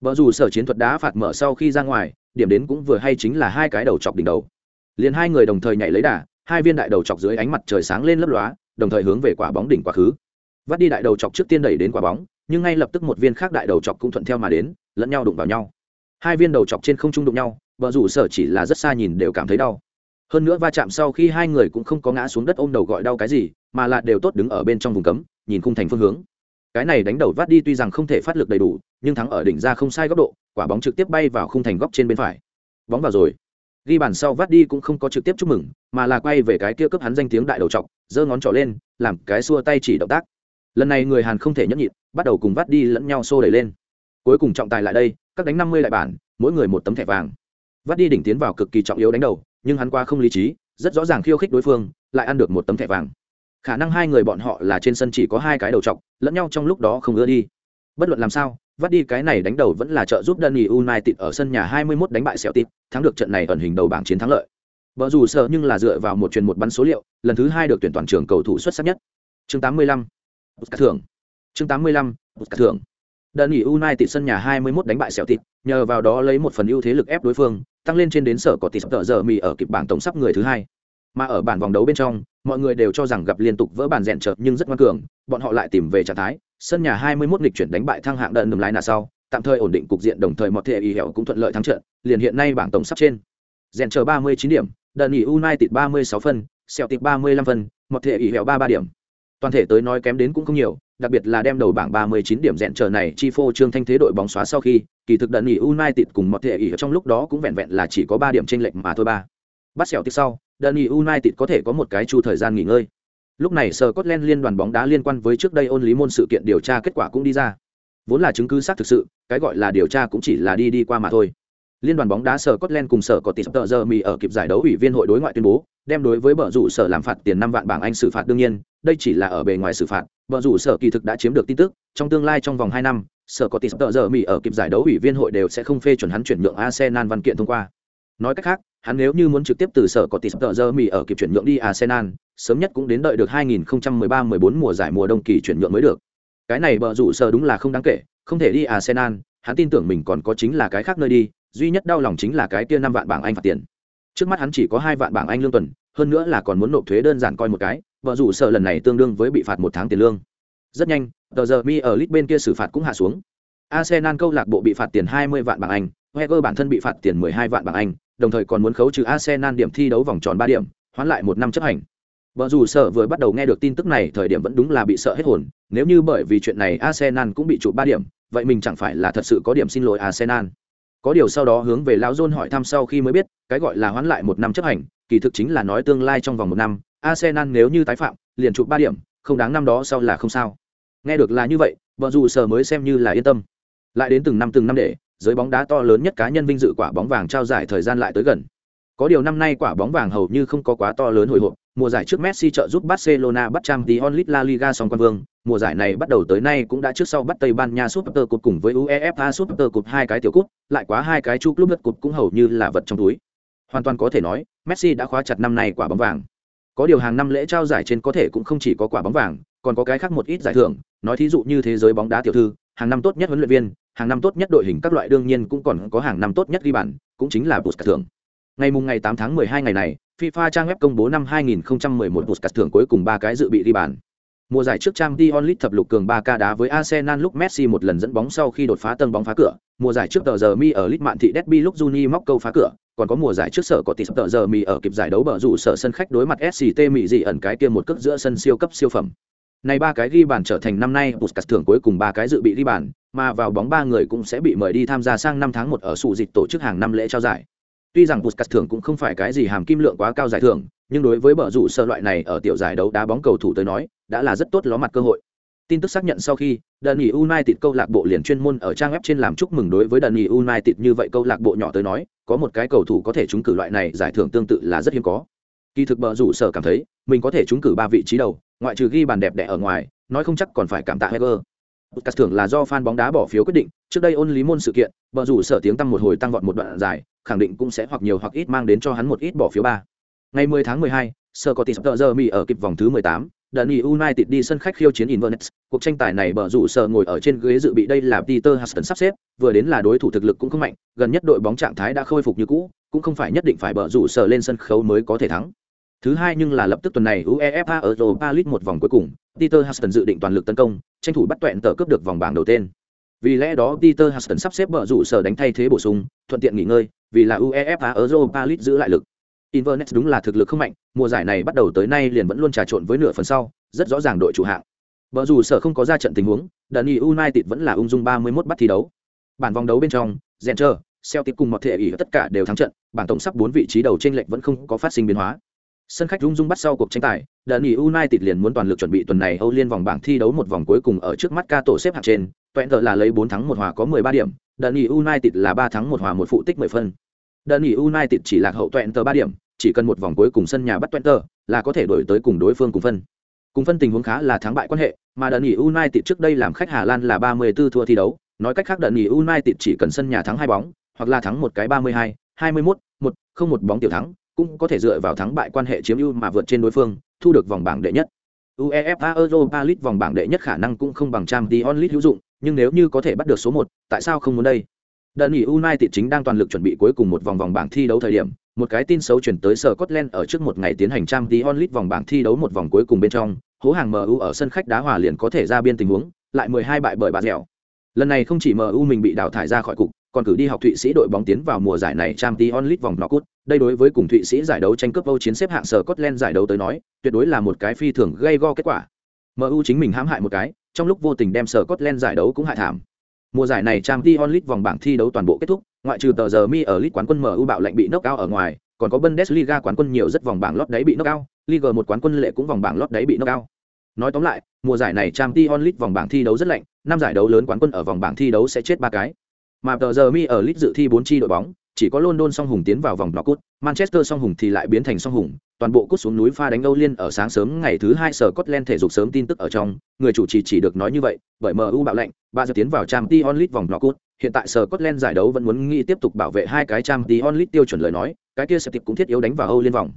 Speaker 1: Bờ rủ sở chiến thuật đá phạt mở sau khi ra ngoài, điểm đến cũng vừa hay chính là hai cái đầu chọc đỉnh đầu. Liền hai người đồng thời nhảy lấy đà, hai viên đại đầu chọc dưới ánh mặt trời sáng lên lấp lóa, đồng thời hướng về quả bóng đỉnh quá khứ. Vắt đi đại đầu chọc trước tiên đẩy đến quả bóng, nhưng ngay lập tức một viên khác đại đầu chọc cũng thuận theo mà đến, lẫn nhau đụng vào nhau. Hai viên đầu chọc trên không trung đụng nhau, bờ rủ sở chỉ là rất xa nhìn đều cảm thấy đau. hơn nữa va chạm sau khi hai người cũng không có ngã xuống đất ôm đầu gọi đau cái gì mà là đều tốt đứng ở bên trong vùng cấm nhìn khung thành phương hướng. Cái này đánh đầu vắt đi tuy rằng không thể phát lực đầy đủ nhưng thắng ở đỉnh ra không sai góc độ quả bóng trực tiếp bay vào khung thành góc trên bên phải. Bóng vào rồi. Ghi bàn sau vắt đi cũng không có trực tiếp chúc mừng mà là quay về cái kia cướp hắn danh tiếng đại đầu trọc giơ ngón trỏ lên làm cái xua tay chỉ động tác. Lần này người hàn không thể nhẫn nhịn bắt đầu cùng vắt đi lẫn nhau xô đẩy lên. Cuối cùng trọng tài lại đây các đánh năm mươi đại bản mỗi người một tấm thẻ vàng vắt đi đỉnh tiến vào cực kỳ trọng yếu đánh đầu nhưng hắn qua không lý trí rất rõ ràng khiêu khích đối phương lại ăn được một tấm thẻ vàng khả năng hai người bọn họ là trên sân chỉ có hai cái đầu trọc lẫn nhau trong lúc đó không ưa đi bất luận làm sao vắt đi cái này đánh đầu vẫn là trợ giúp Danny United ở sân nhà 21 đánh bại Celtic, thắng được trận này ẩn hình đầu bảng chiến thắng lợi. Bở dù sợ nhưng là dựa vào một truyền một bắn số liệu, lần thứ hai được tuyển toàn trường cầu thủ xuất sắc nhất. Chương 85. Oscar thưởng. Chương 85. Oscar thưởng. Danny United sân nhà 21 đánh bại Celtic, nhờ vào đó lấy một phần ưu thế lực ép đối phương, tăng lên trên đến sở có tỷ sắp giờ mì ở kịp bảng tổng sắp người thứ hai. Mà ở bản vòng đấu bên trong, mọi người đều cho rằng gặp liên tục vỡ bàn rèn chợt nhưng rất ngoan cường, bọn họ lại tìm về trạng thái, sân nhà 21 nghịch chuyển đánh bại thăng hạng đợn đầm lái nà sau, tạm thời ổn định cục diện đồng thời một thể y hẻo cũng thuận lợi thắng trận, liền hiện nay bảng tổng sắp trên. Rèn chờ 39 điểm, đơn nghỉ United 36 phân, Celtic 35 phân, một thể y hẻo 33 điểm. Toàn thể tới nói kém đến cũng không nhiều, đặc biệt là đem đầu bảng 39 điểm rèn trở này chi phô trương thanh thế đội bóng xóa sau khi, kỳ thực đợn nghỉ United cùng một thể ỉ trong lúc đó cũng vẹn vẹn là chỉ có 3 điểm chênh lệch mà thôi ba. Bắt Celtic sau, đợn nghỉ United có thể có một cái chu thời gian nghỉ ngơi. Lúc này Scotland liên đoàn bóng đá liên quan với trước đây ôn lý môn sự kiện điều tra kết quả cũng đi ra. Vốn là chứng cứ xác thực sự cái gọi là điều tra cũng chỉ là đi đi qua mà thôi liên đoàn bóng đá sở Scotland cùng sở có tỷ tợ giờ mì ở kịp giải đấu ủy viên hội đối ngoại tuyên bố đem đối với bờ rủ sở làm phạt tiền năm vạn bảng anh xử phạt đương nhiên đây chỉ là ở bề ngoài xử phạt bờ rủ sở kỳ thực đã chiếm được tin tức trong tương lai trong vòng hai năm sở có tỷ tợ giờ mì ở kịp giải đấu ủy viên hội đều sẽ không phê chuẩn hắn chuyển nhượng arsenal văn kiện thông qua nói cách khác hắn nếu như muốn trực tiếp từ sở có tỷ tợ giờ mì ở kịp chuyển nhượng đi arsenal sớm nhất cũng đến đợi được 2013-14 mùa giải mùa đông kỳ chuyển nhượng mới được. Cái này bờ rủ sở đúng là không đáng kể, không thể đi Arsenal, hắn tin tưởng mình còn có chính là cái khác nơi đi, duy nhất đau lòng chính là cái kia năm vạn bảng Anh phạt tiền. Trước mắt hắn chỉ có hai vạn bảng Anh lương tuần, hơn nữa là còn muốn nộp thuế đơn giản coi một cái, vợ rủ sợ lần này tương đương với bị phạt một tháng tiền lương. Rất nhanh, tờ giờ mi ở lít bên kia xử phạt cũng hạ xuống. Arsenal câu lạc bộ bị phạt tiền 20 vạn bảng Anh, heger bản thân bị phạt tiền 12 vạn bảng Anh, đồng thời còn muốn khấu trừ Arsenal điểm thi đấu vòng tròn 3 điểm, hoán lại một năm chấp hành. Vợ dù sợ vừa bắt đầu nghe được tin tức này thời điểm vẫn đúng là bị sợ hết hồn, nếu như bởi vì chuyện này Arsenal cũng bị trụ ba điểm, vậy mình chẳng phải là thật sự có điểm xin lỗi Arsenal. Có điều sau đó hướng về lão John hỏi thăm sau khi mới biết, cái gọi là hoán lại một năm chấp hành, kỳ thực chính là nói tương lai trong vòng một năm, Arsenal nếu như tái phạm, liền chụp ba điểm, không đáng năm đó sau là không sao. Nghe được là như vậy, vợ dù sợ mới xem như là yên tâm. Lại đến từng năm từng năm để, giới bóng đá to lớn nhất cá nhân vinh dự quả bóng vàng trao giải thời gian lại tới gần. Có điều năm nay quả bóng vàng hầu như không có quá to lớn hồi hộp, mùa giải trước Messi trợ giúp Barcelona bắt trang Champions onlit La Liga song quan vương, mùa giải này bắt đầu tới nay cũng đã trước sau bắt Tây Ban Nha Super Cup cùng với UEFA Super Cup hai cái tiểu cúp, lại quá hai cái chu club cup cũng hầu như là vật trong túi. Hoàn toàn có thể nói, Messi đã khóa chặt năm nay quả bóng vàng. Có điều hàng năm lễ trao giải trên có thể cũng không chỉ có quả bóng vàng, còn có cái khác một ít giải thưởng, nói thí dụ như thế giới bóng đá tiểu thư, hàng năm tốt nhất huấn luyện viên, hàng năm tốt nhất đội hình các loại đương nhiên cũng còn có hàng năm tốt nhất ghi bàn, cũng chính là Puskas thưởng. Ngày mùng ngày 8 tháng 12 ngày này, FIFA trang web công bố năm 2011 Puskas thưởng cuối cùng ba cái dự bị đi bàn. Mùa giải trước Champions League thập lục cường 3K đá với Arsenal lúc Messi một lần dẫn bóng sau khi đột phá tầng bóng phá cửa, mùa giải trước tờ giờ mi ở League Mạn thị Derby lúc Juni móc câu phá cửa, còn có mùa giải trước sở có tỷ tờ giờ mi ở kịp giải đấu bờ rủ sở sân khách đối mặt SCT Mỹ dị ẩn cái kia một cước giữa sân siêu cấp siêu phẩm. Này ba cái ghi bàn trở thành năm nay Puskas thưởng cuối cùng ba cái dự bị ghi bàn, mà vào bóng ba người cũng sẽ bị mời đi tham gia sang năm tháng 1 ở sự dịch tổ chức hàng năm lễ trao giải. Tuy rằng Puskas thưởng cũng không phải cái gì hàm kim lượng quá cao giải thưởng, nhưng đối với bờ rủ sơ loại này ở tiểu giải đấu đá bóng cầu thủ tới nói, đã là rất tốt ló mặt cơ hội. Tin tức xác nhận sau khi, Dani United câu lạc bộ liền chuyên môn ở trang web trên làm chúc mừng đối với Dani United như vậy câu lạc bộ nhỏ tới nói, có một cái cầu thủ có thể trúng cử loại này giải thưởng tương tự là rất hiếm có. Kỳ thực bờ rủ sở cảm thấy, mình có thể trúng cử ba vị trí đầu, ngoại trừ ghi bàn đẹp đẽ ở ngoài, nói không chắc còn phải cảm tạ Heger. Puskas thưởng là do fan bóng đá bỏ phiếu quyết định, trước đây ôn lý môn sự kiện, bờ rủ sở tiếng tăng một hồi tăng vọt một đoạn dài, khẳng định cũng sẽ hoặc nhiều hoặc ít mang đến cho hắn một ít bỏ phiếu ba. Ngày 10 tháng 12, sở có tỷ giờ Jeremy ở kịp vòng thứ 18, Dani United đi sân khách khiêu chiến Inverness. Cuộc tranh tài này bờ rủ sở ngồi ở trên ghế dự bị đây là Peter Huston sắp xếp, vừa đến là đối thủ thực lực cũng không mạnh, gần nhất đội bóng trạng thái đã khôi phục như cũ, cũng không phải nhất định phải bờ rủ sở lên sân khấu mới có thể thắng. Thứ hai nhưng là lập tức tuần này UEFA Europa League một vòng cuối cùng, Peter Huston dự định toàn lực tấn công, tranh thủ bắt tuyển tờ cướp được vòng bảng đầu tiên. Vì lẽ đó Peter Huston sắp xếp bờ rủ sở đánh thay thế bổ sung, thuận tiện nghỉ ngơi, vì là UEFA Europa League giữ lại lực. Inverness đúng là thực lực không mạnh, mùa giải này bắt đầu tới nay liền vẫn luôn trà trộn với nửa phần sau, rất rõ ràng đội chủ hạng. Bở dù sở không có ra trận tình huống, Dani United vẫn là ung dung 31 bắt thi đấu. Bản vòng đấu bên trong, Genter, Celtic cùng một thể ý tất cả đều thắng trận, bảng tổng sắp 4 vị trí đầu trên lệch vẫn không có phát sinh biến hóa. Sân khách ung dung bắt sau cuộc tranh tài, Dani United liền muốn toàn lực chuẩn bị tuần này Âu Liên vòng bảng thi đấu một vòng cuối cùng ở trước mắt ca tổ xếp hạng trên, Toàn là lấy 4 thắng 1 hòa có 13 điểm, Dani United là 3 thắng 1 hòa một phụ tích 10 phân. Dani United chỉ lạc hậu Toàn 3 điểm, chỉ cần một vòng cuối cùng sân nhà bắt Twente là có thể đổi tới cùng đối phương cùng phân. Cùng phân tình huống khá là thắng bại quan hệ, mà đợt nghỉ United trước đây làm khách Hà Lan là 34 thua thi đấu, nói cách khác đợt nghỉ United chỉ cần sân nhà thắng hai bóng, hoặc là thắng một cái 32, 21, 1, không một bóng tiểu thắng, cũng có thể dựa vào thắng bại quan hệ chiếm ưu mà vượt trên đối phương, thu được vòng bảng đệ nhất. UEFA Europa League vòng bảng đệ nhất khả năng cũng không bằng Champions League hữu dụng, nhưng nếu như có thể bắt được số 1, tại sao không muốn đây? Đợt nghỉ United chính đang toàn lực chuẩn bị cuối cùng một vòng vòng bảng thi đấu thời điểm, một cái tin xấu chuyển tới sở Scotland ở trước một ngày tiến hành trang tí onlit vòng bảng thi đấu một vòng cuối cùng bên trong, hố hàng MU ở sân khách đá hòa liền có thể ra biên tình huống, lại 12 bại bởi bà dẻo. Lần này không chỉ MU mình bị đào thải ra khỏi cục, còn cử đi học Thụy Sĩ đội bóng tiến vào mùa giải này trang tí onlit vòng knockout Đây đối với cùng Thụy Sĩ giải đấu tranh cướp Âu chiến xếp hạng sở Scotland giải đấu tới nói, tuyệt đối là một cái phi thường gây go kết quả. MU chính mình hãm hại một cái, trong lúc vô tình đem sở Scotland giải đấu cũng hại thảm. Mùa giải này Champions League vòng bảng thi đấu toàn bộ kết thúc, ngoại trừ tờ giờ mi ở League quán quân MU bạo lệnh bị knock out ở ngoài, còn có Bundesliga quán quân nhiều rất vòng bảng lót đáy bị knock out, Liga một quán quân lệ cũng vòng bảng lót đáy bị knock out. Nói tóm lại, mùa giải này Champions League vòng bảng thi đấu rất lạnh, năm giải đấu lớn quán quân ở vòng bảng thi đấu sẽ chết ba cái. Mà tờ giờ mi ở League dự thi bốn chi đội bóng, chỉ có London song hùng tiến vào vòng knock-out, Manchester song hùng thì lại biến thành song hùng, toàn bộ cút xuống núi pha đánh Âu Liên ở sáng sớm ngày thứ hai sở Scotland thể dục sớm tin tức ở trong, người chủ trì chỉ được nói như vậy, bởi MU bạo lệnh, ba giờ tiến vào Champions League vòng knock-out, hiện tại sở Scotland giải đấu vẫn muốn nghĩ tiếp tục bảo vệ hai cái Champions League tiêu chuẩn lời nói, cái kia sẽ tiếp cũng thiết yếu đánh vào Âu Liên vòng.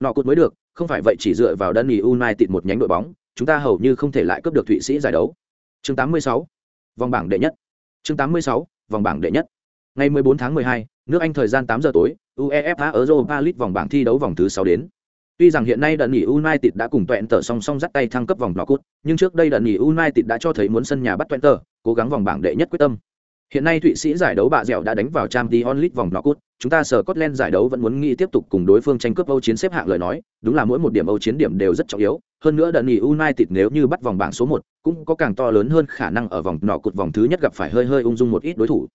Speaker 1: Knock-out mới được, không phải vậy chỉ dựa vào Dundee United một nhánh đội bóng, chúng ta hầu như không thể lại cướp được Thụy Sĩ giải đấu. Chương 86, vòng bảng đệ nhất. Chương 86, vòng bảng đệ nhất. Ngày 14 tháng 12, nước Anh thời gian 8 giờ tối, UEFA Europa League vòng bảng thi đấu vòng thứ 6 đến. Tuy rằng hiện nay đợt nghỉ United đã cùng Twente song song dắt tay thăng cấp vòng knock-out, nhưng trước đây đợt nghỉ United đã cho thấy muốn sân nhà bắt Twente, cố gắng vòng bảng đệ nhất quyết tâm. Hiện nay Thụy Sĩ giải đấu bạ dẻo đã đánh vào Champions League vòng knock-out, chúng ta Scotland giải đấu vẫn muốn nghĩ tiếp tục cùng đối phương tranh cướp Âu chiến xếp hạng lời nói, đúng là mỗi một điểm Âu chiến điểm đều rất trọng yếu, hơn nữa đợt nghỉ United nếu như bắt vòng bảng số 1, cũng có càng to lớn hơn khả năng ở vòng knock-out vòng thứ nhất gặp phải hơi hơi ung dung một ít đối thủ.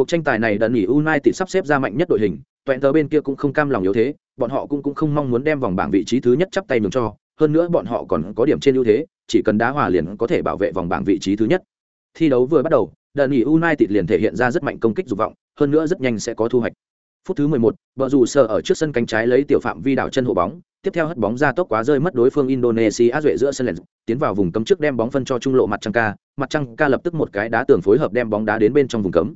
Speaker 1: Cuộc tranh tài này đợt nghỉ United sắp xếp ra mạnh nhất đội hình, Toàn tờ bên kia cũng không cam lòng yếu thế, bọn họ cũng cũng không mong muốn đem vòng bảng vị trí thứ nhất chắp tay nhường cho, hơn nữa bọn họ còn có điểm trên ưu thế, chỉ cần đá hòa liền có thể bảo vệ vòng bảng vị trí thứ nhất. Thi đấu vừa bắt đầu, đợt nghỉ United liền thể hiện ra rất mạnh công kích dục vọng, hơn nữa rất nhanh sẽ có thu hoạch. Phút thứ 11, bờ rủ sờ ở trước sân cánh trái lấy tiểu phạm vi đảo chân hộ bóng, tiếp theo hất bóng ra tốc quá rơi mất đối phương Indonesia duệ giữa sân lệnh, tiến vào vùng cấm trước đem bóng phân cho trung lộ mặt trăng ca, mặt trăng ca lập tức một cái đá tường phối hợp đem bóng đá đến bên trong vùng cấm.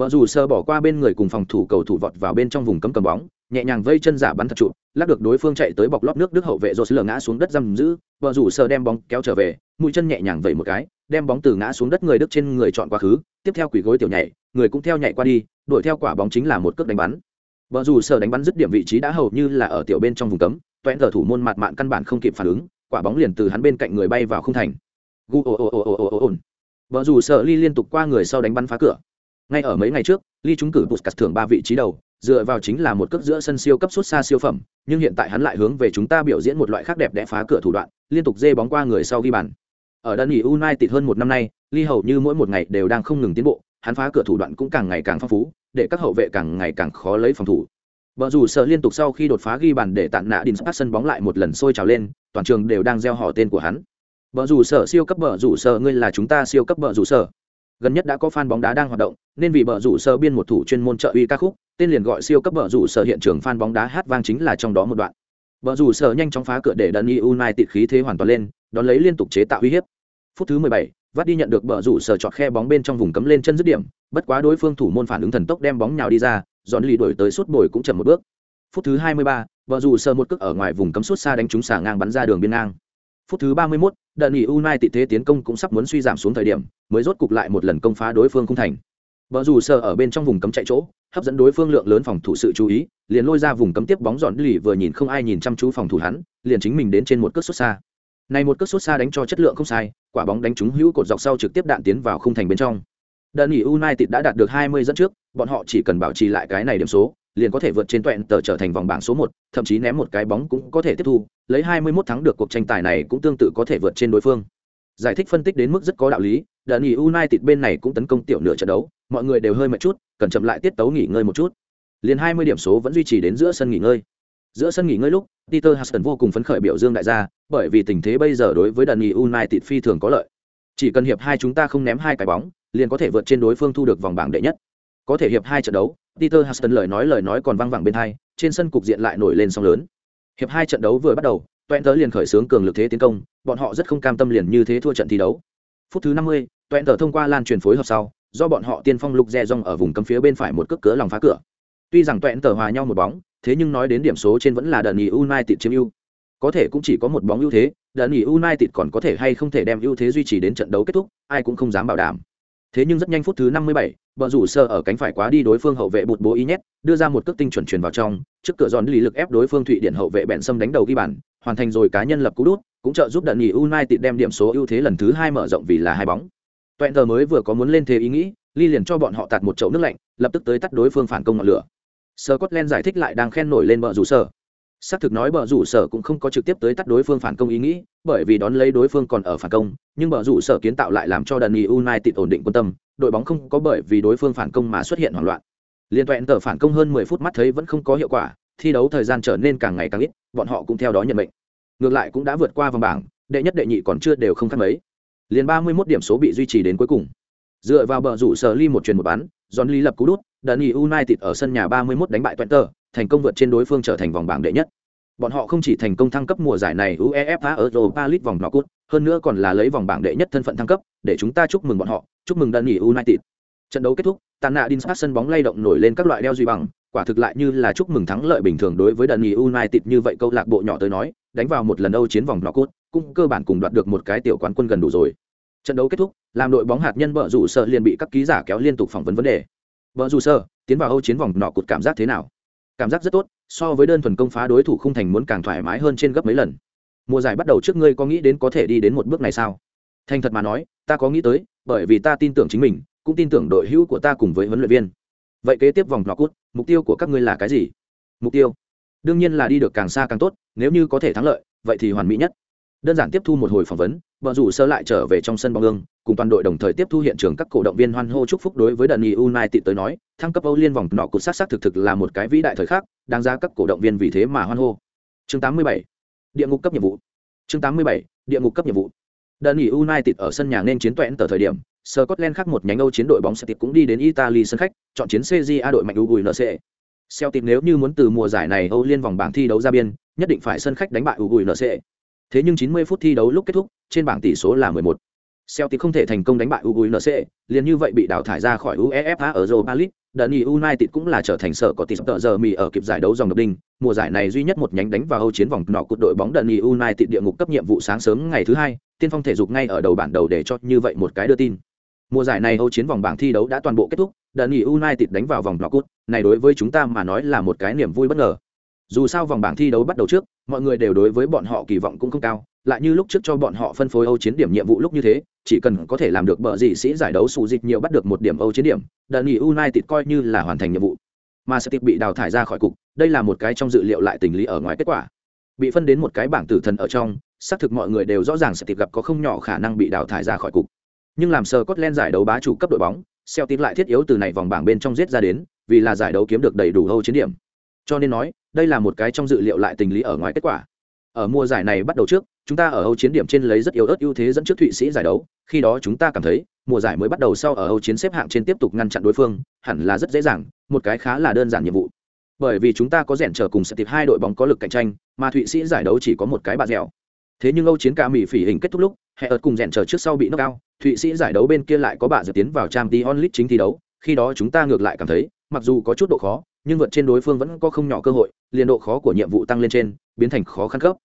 Speaker 1: Bờ dù sơ bỏ qua bên người cùng phòng thủ cầu thủ vọt vào bên trong vùng cấm cầm bóng, nhẹ nhàng vây chân giả bắn thật trụ, lắc được đối phương chạy tới bọc lót nước đức hậu vệ rồi lờ ngã xuống đất giam giữ, bờ rủ sơ đem bóng kéo trở về, mũi chân nhẹ nhàng vẩy một cái, đem bóng từ ngã xuống đất người đức trên người chọn quá khứ, tiếp theo quỷ gối tiểu nhảy, người cũng theo nhảy qua đi, đuổi theo quả bóng chính là một cước đánh bắn. Bờ rủ sơ đánh bắn dứt điểm vị trí đã hầu như là ở tiểu bên trong vùng cấm, toẹn giờ thủ môn mặt mạn căn bản không kịp phản ứng, quả bóng liền từ hắn bên cạnh người bay vào không thành. Gu o rủ sơ ly liên tục qua người sau đánh bắn phá cửa, ngay ở mấy ngày trước, ly trúng cử Puskas thưởng ba vị trí đầu, dựa vào chính là một cước giữa sân siêu cấp xuất xa siêu phẩm, nhưng hiện tại hắn lại hướng về chúng ta biểu diễn một loại khác đẹp đẽ phá cửa thủ đoạn, liên tục dê bóng qua người sau ghi bàn. Ở đơn vị United hơn một năm nay, ly hầu như mỗi một ngày đều đang không ngừng tiến bộ, hắn phá cửa thủ đoạn cũng càng ngày càng phong phú, để các hậu vệ càng ngày càng khó lấy phòng thủ. Bờ rủ sợ liên tục sau khi đột phá ghi bàn để tạn nạ đình sát sân bóng lại một lần sôi trào lên, toàn trường đều đang reo hò tên của hắn. Bờ rủ sợ siêu cấp bờ rủ sợ ngươi là chúng ta siêu cấp bờ rủ sợ gần nhất đã có fan bóng đá đang hoạt động nên vì bờ rủ sở biên một thủ chuyên môn trợ uy ca khúc tên liền gọi siêu cấp bờ rủ sở hiện trường fan bóng đá hát vang chính là trong đó một đoạn. Bờ rủ sở nhanh chóng phá cửa để đần united khí thế hoàn toàn lên đón lấy liên tục chế tạo uy hiếp. Phút thứ 17, vắt đi nhận được bờ rủ sở chọt khe bóng bên trong vùng cấm lên chân dứt điểm bất quá đối phương thủ môn phản ứng thần tốc đem bóng nhào đi ra dọn lì đổi tới suốt bồi cũng chậm một bước. Phút thứ 23, bờ rủ sở một cước ở ngoài vùng cấm suốt xa đánh trúng xả ngang bắn ra đường biên ngang phút thứ 31, đợt nghỉ United thế tiến công cũng sắp muốn suy giảm xuống thời điểm, mới rốt cục lại một lần công phá đối phương không thành. Bờ rủ sờ ở bên trong vùng cấm chạy chỗ, hấp dẫn đối phương lượng lớn phòng thủ sự chú ý, liền lôi ra vùng cấm tiếp bóng dọn lì vừa nhìn không ai nhìn chăm chú phòng thủ hắn, liền chính mình đến trên một cước sút xa. Này một cước sút xa đánh cho chất lượng không sai, quả bóng đánh trúng hữu cột dọc sau trực tiếp đạn tiến vào khung thành bên trong. Đợt nghỉ United đã đạt được 20 dẫn trước, bọn họ chỉ cần bảo trì lại cái này điểm số, liền có thể vượt trên toẹn tờ trở thành vòng bảng số một thậm chí ném một cái bóng cũng có thể tiếp thu lấy 21 thắng được cuộc tranh tài này cũng tương tự có thể vượt trên đối phương. Giải thích phân tích đến mức rất có đạo lý đợt nghỉ united bên này cũng tấn công tiểu nửa trận đấu, mọi người đều hơi mệt chút, cần chậm lại tiết tấu nghỉ ngơi một chút. Liền 20 điểm số vẫn duy trì đến giữa sân nghỉ ngơi. Giữa sân nghỉ ngơi lúc, peter huston vô cùng phấn khởi biểu dương đại gia, bởi vì tình thế bây giờ đối với đợt nghỉ united phi thường có lợi. Chỉ cần hiệp hai chúng ta không ném hai cái bóng, liền có thể vượt trên đối phương thu được vòng bảng đệ nhất. Có thể hiệp hai trận đấu, peter huston lời nói lời nói còn vang vẳng bên hai, trên sân cục diện lại nổi lên sóng lớn hiệp hai trận đấu vừa bắt đầu toẹn tớ liền khởi xướng cường lực thế tiến công bọn họ rất không cam tâm liền như thế thua trận thi đấu. Phút thứ năm mươi, toẹn tớ thông qua lan truyền phối hợp sau do bọn họ tiên phong lục dè rong ở vùng cấm phía bên phải một cước cửa lòng phá cửa. Tuy rằng toẹn tớ hòa nhau một bóng thế nhưng nói đến điểm số trên vẫn là đợt nghỉ united chiếm ưu. Có thể cũng chỉ có một bóng ưu thế đợt nghỉ united còn có thể hay không thể đem ưu thế duy trì đến trận đấu kết thúc ai cũng không dám bảo đảm. Thế nhưng rất nhanh phút thứ 57, bờ rủ sơ ở cánh phải quá đi đối phương hậu vệ bụt bố ý nhét đưa ra một cước tinh chuẩn truyền vào trong, trước cửa giòn lý lực ép đối phương thụy điển hậu vệ bẹn sâm đánh đầu ghi bàn, hoàn thành rồi cá nhân lập cú đút, cũng trợ giúp đợt nghỉ united đem điểm số ưu thế lần thứ hai mở rộng vì là hai bóng. Toẹn tờ mới vừa có muốn lên thế ý nghĩ, ly liền cho bọn họ tạt một chậu nước lạnh, lập tức tới tắt đối phương phản công ngọn lửa. Sơ Scotland giải thích lại đang khen nổi lên bờ rủ sơ. Xác thực nói bờ rủ sở cũng không có trực tiếp tới tắt đối phương phản công ý nghĩ, bởi vì đón lấy đối phương còn ở phản công, nhưng bờ rủ sở kiến tạo lại làm cho đần nghỉ united ổn định quân tâm đội bóng không có bởi vì đối phương phản công mà xuất hiện hoảng loạn. Liên toàn tờ phản công hơn 10 phút mắt thấy vẫn không có hiệu quả thi đấu thời gian trở nên càng ngày càng ít bọn họ cũng theo đó nhận mệnh. Ngược lại cũng đã vượt qua vòng bảng đệ nhất đệ nhị còn chưa đều không khác mấy. Liên 31 điểm số bị duy trì đến cuối cùng. Dựa vào bờ rủ sở ly một truyền một bán John Lee lập cú đút, Dani United ở sân nhà 31 đánh bại Twente, thành công vượt trên đối phương trở thành vòng bảng đệ nhất. Bọn họ không chỉ thành công thăng cấp mùa giải này UEFA Europa League vòng knock-out, hơn nữa còn là lấy vòng bảng đệ nhất thân phận thăng cấp, để chúng ta chúc mừng bọn họ, chúc mừng Dani United. Trận đấu kết thúc, Tàn nạ Dinspat sân bóng lay động nổi lên các loại đeo duy bằng, quả thực lại như là chúc mừng thắng lợi bình thường đối với Dani United như vậy câu lạc bộ nhỏ tới nói, đánh vào một lần Âu chiến vòng knock-out, cũng cơ bản cùng đoạt được một cái tiểu quán quân gần đủ rồi. Trận đấu kết thúc, làm đội bóng hạt nhân bợ rủ sợ liền bị các ký giả kéo liên tục phỏng vấn vấn đề. Bợ rủ sợ, tiến vào Âu chiến vòng nọ cụt cảm giác thế nào? Cảm giác rất tốt, so với đơn thuần công phá đối thủ không thành muốn càng thoải mái hơn trên gấp mấy lần. Mùa giải bắt đầu trước ngươi có nghĩ đến có thể đi đến một bước này sao? Thành thật mà nói, ta có nghĩ tới, bởi vì ta tin tưởng chính mình, cũng tin tưởng đội hữu của ta cùng với huấn luyện viên. Vậy kế tiếp vòng nọ cút, mục tiêu của các ngươi là cái gì? Mục tiêu? Đương nhiên là đi được càng xa càng tốt, nếu như có thể thắng lợi, vậy thì hoàn mỹ nhất đơn giản tiếp thu một hồi phỏng vấn vợ rủ sơ lại trở về trong sân bóng ương cùng toàn đội đồng thời tiếp thu hiện trường các cổ động viên hoan hô chúc phúc đối với đợt United tới nói thăng cấp âu liên vòng nọ cột sát sát thực thực là một cái vĩ đại thời khắc đáng ra các cổ động viên vì thế mà hoan hô chương 87. địa ngục cấp nhiệm vụ chương 87. địa ngục cấp nhiệm vụ đợt United ở sân nhà nên chiến toẹn tờ thời điểm Scotland khác một nhánh Âu chiến đội bóng sẽ tiếp cũng đi đến Italy sân khách, chọn chiến CJA đội mạnh UNC. Celtic nếu như muốn từ mùa giải này Âu Liên vòng bảng thi đấu ra biên, nhất định phải sân khách đánh bại UNC. Thế nhưng 90 phút thi đấu lúc kết thúc, trên bảng tỷ số là 11. Celtic không thể thành công đánh bại UNC, liền như vậy bị đào thải ra khỏi UEFA ở Europa League. Dani United cũng là trở thành sở có tỷ tợ giờ mì ở kịp giải đấu dòng độc đinh. Mùa giải này duy nhất một nhánh đánh vào Âu chiến vòng nọ cột đội bóng Dani United địa ngục cấp nhiệm vụ sáng sớm ngày thứ hai, tiên phong thể dục ngay ở đầu bản đầu để cho như vậy một cái đưa tin. Mùa giải này Âu chiến vòng bảng thi đấu đã toàn bộ kết thúc, Dani United đánh vào vòng nọ cột, này đối với chúng ta mà nói là một cái niềm vui bất ngờ dù sao vòng bảng thi đấu bắt đầu trước mọi người đều đối với bọn họ kỳ vọng cũng không cao, lại như lúc trước cho bọn họ phân phối âu chiến điểm nhiệm vụ lúc như thế, chỉ cần có thể làm được bờ gì sĩ giải đấu sụ dịch nhiều bắt được một điểm âu chiến điểm đợt nghỉ united coi như là hoàn thành nhiệm vụ. Mà sẽ bị đào thải ra khỏi cục, đây là một cái trong dự liệu lại tình lý ở ngoài kết quả. Bị phân đến một cái bảng tử thần ở trong, xác thực mọi người đều rõ ràng sẽ gặp có không nhỏ khả năng bị đào thải ra khỏi cục. Nhưng làm sờ len giải đấu bá chủ cấp đội bóng, Celtic lại thiết yếu từ này vòng bảng bên trong giết ra đến, vì là giải đấu kiếm được đầy đủ âu chiến điểm. Cho nên nói đây là một cái trong dự liệu lại tình lý ở ngoài kết quả. Ở mùa giải này bắt đầu trước, chúng ta ở âu chiến điểm trên lấy rất yếu ớt ưu thế dẫn trước thụy sĩ giải đấu, khi đó chúng ta cảm thấy, mùa giải mới bắt đầu sau ở âu chiến xếp hạng trên tiếp tục ngăn chặn đối phương, hẳn là rất dễ dàng, một cái khá là đơn giản nhiệm vụ. Bởi vì chúng ta có rèn trở cùng sẽ tiếp hai đội bóng có lực cạnh tranh, mà thụy sĩ giải đấu chỉ có một cái bạt dẻo. Thế nhưng âu chiến ca mỹ phỉ hình kết thúc lúc, hệ ớt cùng rèn trở trước sau bị nó cao thụy sĩ giải đấu bên kia lại có bà dự tiến vào trang t onlit chính thi đấu, khi đó chúng ta ngược lại cảm thấy, mặc dù có chút độ khó nhưng vượt trên đối phương vẫn có không nhỏ cơ hội liền độ khó của nhiệm vụ tăng lên trên biến thành khó khăn cấp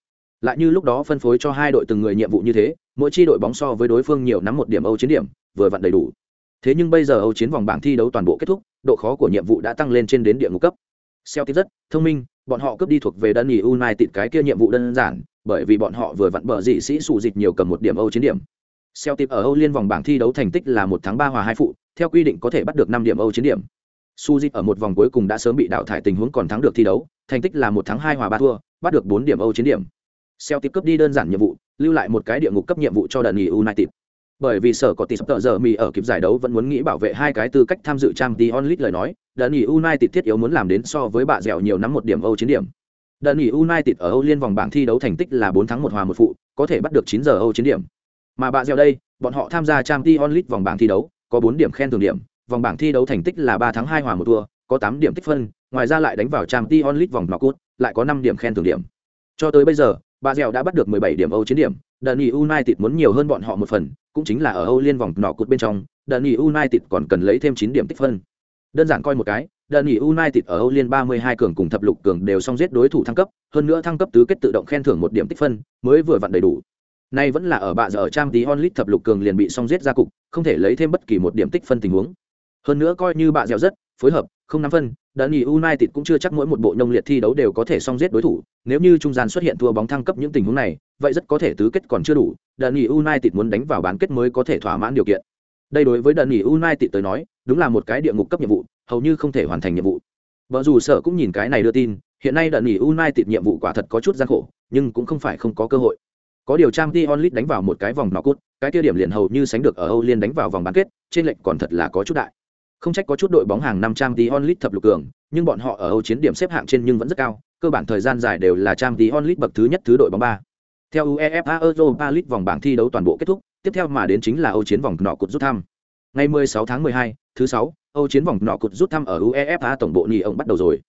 Speaker 1: lại như lúc đó phân phối cho hai đội từng người nhiệm vụ như thế mỗi chi đội bóng so với đối phương nhiều nắm một điểm âu chiến điểm vừa vặn đầy đủ. Thế nhưng bây giờ âu chiến vòng bảng thi đấu toàn bộ kết thúc độ khó của nhiệm vụ đã tăng lên trên đến địa ngục cấp. Celtic rất thông minh bọn họ cướp đi thuộc về đơn nghỉ United cái kia nhiệm vụ đơn giản bởi vì bọn họ vừa vặn bờ dị sĩ sụ dịch nhiều cầm một điểm âu chiến điểm. Celtic ở Âu Liên vòng bảng thi đấu thành tích là một tháng ba hòa hai phụ, theo quy định có thể bắt được năm điểm Âu chiến điểm. Suzy ở một vòng cuối cùng đã sớm bị đào thải tình huống còn thắng được thi đấu, thành tích là một thắng hai hòa ba thua, bắt được bốn điểm Âu chiến điểm. Celtic cướp đi đơn giản nhiệm vụ, lưu lại một cái địa ngục cấp nhiệm vụ cho Dundee United. Bởi vì sở có tỷ sập tờ giờ mì ở kịp giải đấu vẫn muốn nghĩ bảo vệ hai cái tư cách tham dự Trang Champions League lời nói, Dundee United thiết yếu muốn làm đến so với bạ dẻo nhiều nắm một điểm Âu chiến điểm. Dundee United ở Âu Liên vòng bảng thi đấu thành tích là bốn thắng một hòa một phụ, có thể bắt được chín giờ Âu chiến điểm. Mà bạ dẻo đây, bọn họ tham gia Trang Champions League vòng bảng thi đấu, có bốn điểm khen thưởng điểm, vòng bảng thi đấu thành tích là ba thắng hai hòa một thua, có tám điểm tích phân, ngoài ra lại đánh vào trang Champions League vòng knockout, lại có năm điểm khen thưởng điểm. Cho tới bây giờ, bà dẻo đã bắt được 17 điểm Âu chiến điểm, Dani United muốn nhiều hơn bọn họ một phần, cũng chính là ở Âu Liên vòng knockout bên trong, Dani United còn cần lấy thêm 9 điểm tích phân. Đơn giản coi một cái, Dani United ở Âu Liên 32 cường cùng thập lục cường đều xong giết đối thủ thăng cấp, hơn nữa thăng cấp tứ kết tự động khen thưởng một điểm tích phân, mới vừa vặn đầy đủ. Nay vẫn là ở bạ giờ ở trang tí onlit thập lục cường liền bị xong giết ra cục, không thể lấy thêm bất kỳ một điểm tích phân tình huống. Hơn nữa coi như bạ dẻo rất phối hợp, không nắm phân, Dundee United cũng chưa chắc mỗi một bộ nông liệt thi đấu đều có thể song giết đối thủ, nếu như trung gian xuất hiện thua bóng thăng cấp những tình huống này, vậy rất có thể tứ kết còn chưa đủ, Dundee United muốn đánh vào bán kết mới có thể thỏa mãn điều kiện. Đây đối với Dundee United tới nói, đúng là một cái địa ngục cấp nhiệm vụ, hầu như không thể hoàn thành nhiệm vụ. Vợ dù sợ cũng nhìn cái này đưa tin, hiện nay Dundee United nhiệm vụ quả thật có chút gian khổ, nhưng cũng không phải không có cơ hội. Có điều trang Champions League đánh vào một cái vòng knock-out, cái kia điểm liền hầu như sánh được ở Âu Liên đánh vào vòng bán kết, trên lệnh còn thật là có chút đại. Không trách có chút đội bóng hàng năm trang tí onlit thập lục cường, nhưng bọn họ ở Âu chiến điểm xếp hạng trên nhưng vẫn rất cao, cơ bản thời gian dài đều là trang tí onlit bậc thứ nhất thứ đội bóng ba. Theo UEFA Europa League vòng bảng thi đấu toàn bộ kết thúc, tiếp theo mà đến chính là Âu chiến vòng nọ cột rút thăm. Ngày 16 tháng 12, thứ 6, Âu chiến vòng nọ cột rút thăm ở UEFA tổng bộ nhì ông bắt đầu rồi.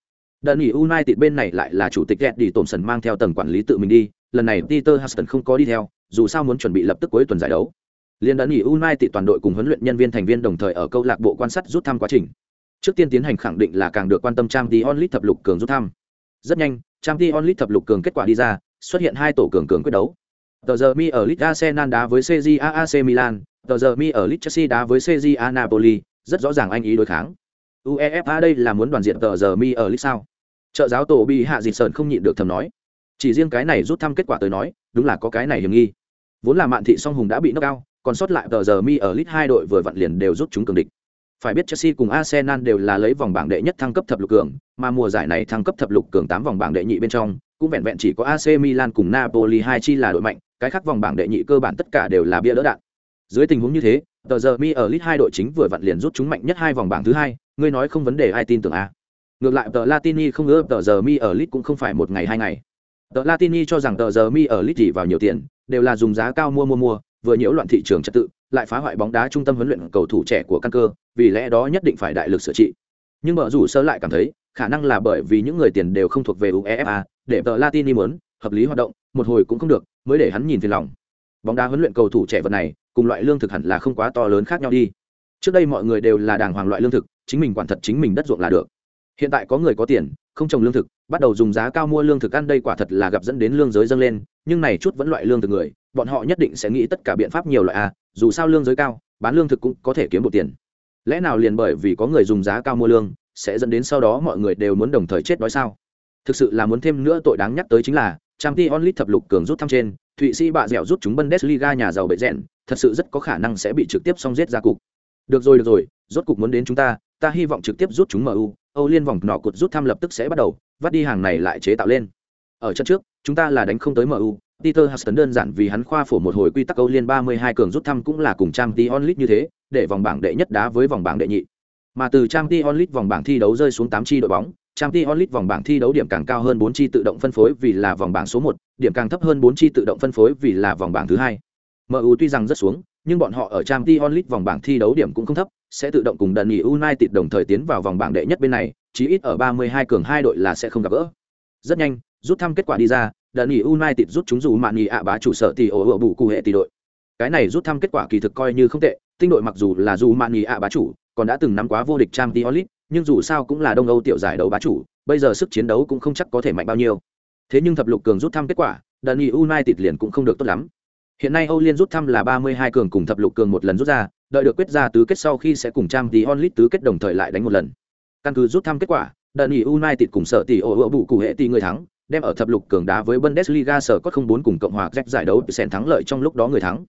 Speaker 1: Đơn nghỉ United bên này lại là chủ tịch Eddie Thompson mang theo tầng quản lý tự mình đi, lần này Peter Huston không có đi theo, dù sao muốn chuẩn bị lập tức cuối tuần giải đấu. Liên đã nghỉ United toàn đội cùng huấn luyện nhân viên thành viên đồng thời ở câu lạc bộ quan sát rút thăm quá trình. Trước tiên tiến hành khẳng định là càng được quan tâm Trang Dion League thập lục cường rút thăm. Rất nhanh, Trang Dion League thập lục cường kết quả đi ra, xuất hiện hai tổ cường cường quyết đấu. Tờ giờ mi ở League Arsenal đá với CJA AC Milan, tờ giờ mi ở League Chelsea đá với CJA Napoli, rất rõ ràng anh ý đối kháng. UEFA đây là muốn đoàn diện tờ giờ mi ở Lit sao? Trợ giáo tổ bị hạ dịch sờn không nhịn được thầm nói. Chỉ riêng cái này rút thăm kết quả tới nói, đúng là có cái này hiểm nghi. Vốn là Mạn Thị Song Hùng đã bị knock out, còn sót lại tờ giờ mi ở Lit hai đội vừa vặn liền đều rút chúng cường địch. Phải biết Chelsea cùng Arsenal đều là lấy vòng bảng đệ nhất thăng cấp thập lục cường, mà mùa giải này thăng cấp thập lục cường tám vòng bảng đệ nhị bên trong, cũng vẹn vẹn chỉ có AC Milan cùng Napoli hai chi là đội mạnh, cái khác vòng bảng đệ nhị cơ bản tất cả đều là bia đỡ đạn. Dưới tình huống như thế, tờ giờ mi ở Lit hai đội chính vừa vặn liền rút chúng mạnh nhất hai vòng bảng thứ hai, ngươi nói không vấn đề ai tin tưởng a. À? Ngược lại tờ Latini không ưa tờ giờ mi ở Lit cũng không phải một ngày hai ngày. Tờ Latini cho rằng tờ giờ mi ở Lit chỉ vào nhiều tiền, đều là dùng giá cao mua mua mua, vừa nhiễu loạn thị trường trật tự, lại phá hoại bóng đá trung tâm huấn luyện cầu thủ trẻ của căn cơ, vì lẽ đó nhất định phải đại lực sửa trị. Nhưng mở rủ sơ lại cảm thấy, khả năng là bởi vì những người tiền đều không thuộc về UEFA, để tờ Latini muốn hợp lý hoạt động, một hồi cũng không được, mới để hắn nhìn phiền lòng. Bóng đá huấn luyện cầu thủ trẻ vật này, cùng loại lương thực hẳn là không quá to lớn khác nhau đi. Trước đây mọi người đều là đàng hoàng loại lương thực, chính mình quản thật chính mình đất ruộng là được. Hiện tại có người có tiền, không trồng lương thực, bắt đầu dùng giá cao mua lương thực ăn đây quả thật là gặp dẫn đến lương giới dâng lên, nhưng này chút vẫn loại lương từ người, bọn họ nhất định sẽ nghĩ tất cả biện pháp nhiều loại a, dù sao lương giới cao, bán lương thực cũng có thể kiếm một tiền. Lẽ nào liền bởi vì có người dùng giá cao mua lương, sẽ dẫn đến sau đó mọi người đều muốn đồng thời chết đói sao? Thực sự là muốn thêm nữa tội đáng nhắc tới chính là, trang t onlit thập lục cường rút thăm trên, Thụy Sĩ bạ dẻo rút chúng Bundesliga nhà giàu bệ rèn, thật sự rất có khả năng sẽ bị trực tiếp xong giết ra cục. Được rồi được rồi, rốt cục muốn đến chúng ta, ta hy vọng trực tiếp rút chúng MU, Âu Liên vòng nọ cột rút thăm lập tức sẽ bắt đầu, vắt đi hàng này lại chế tạo lên. Ở trận trước, chúng ta là đánh không tới MU, Peter Huston đơn giản vì hắn khoa phổ một hồi quy tắc câu Liên 32 cường rút thăm cũng là cùng Champions League như thế, để vòng bảng đệ nhất đá với vòng bảng đệ nhị. Mà từ Champions League vòng bảng thi đấu rơi xuống 8 chi đội bóng, Champions League vòng bảng thi đấu điểm càng cao hơn 4 chi tự động phân phối vì là vòng bảng số 1, điểm càng thấp hơn 4 chi tự động phân phối vì là vòng bảng thứ hai. MU tuy rằng rất xuống, nhưng bọn họ ở Champions League vòng bảng thi đấu điểm cũng không thấp, sẽ tự động cùng Dundee United đồng thời tiến vào vòng bảng đệ nhất bên này, chí ít ở 32 cường hai đội là sẽ không gặp gỡ. Rất nhanh, rút thăm kết quả đi ra, Dundee United rút chúng dù mạn nghỉ ạ bá chủ sở thì ổ ở bù cụ hệ tỷ đội. Cái này rút thăm kết quả kỳ thực coi như không tệ, tinh đội mặc dù là dù mạn nghỉ ạ bá chủ, còn đã từng nắm quá vô địch Champions League, nhưng dù sao cũng là Đông Âu tiểu giải đấu bá chủ, bây giờ sức chiến đấu cũng không chắc có thể mạnh bao nhiêu. Thế nhưng thập lục cường rút thăm kết quả, Dundee United liền cũng không được tốt lắm. Hiện nay Âu Liên rút thăm là 32 cường cùng thập lục cường một lần rút ra, đợi được quyết ra tứ kết sau khi sẽ cùng trang t onlit tứ kết đồng thời lại đánh một lần. Căn cứ rút thăm kết quả, Dundee United cùng sở tỷ ổ bụ cụ hệ tỷ người thắng, đem ở thập lục cường đá với Bundesliga sở cốt 04 cùng Cộng hòa Czech giải đấu sèn thắng lợi trong lúc đó người thắng.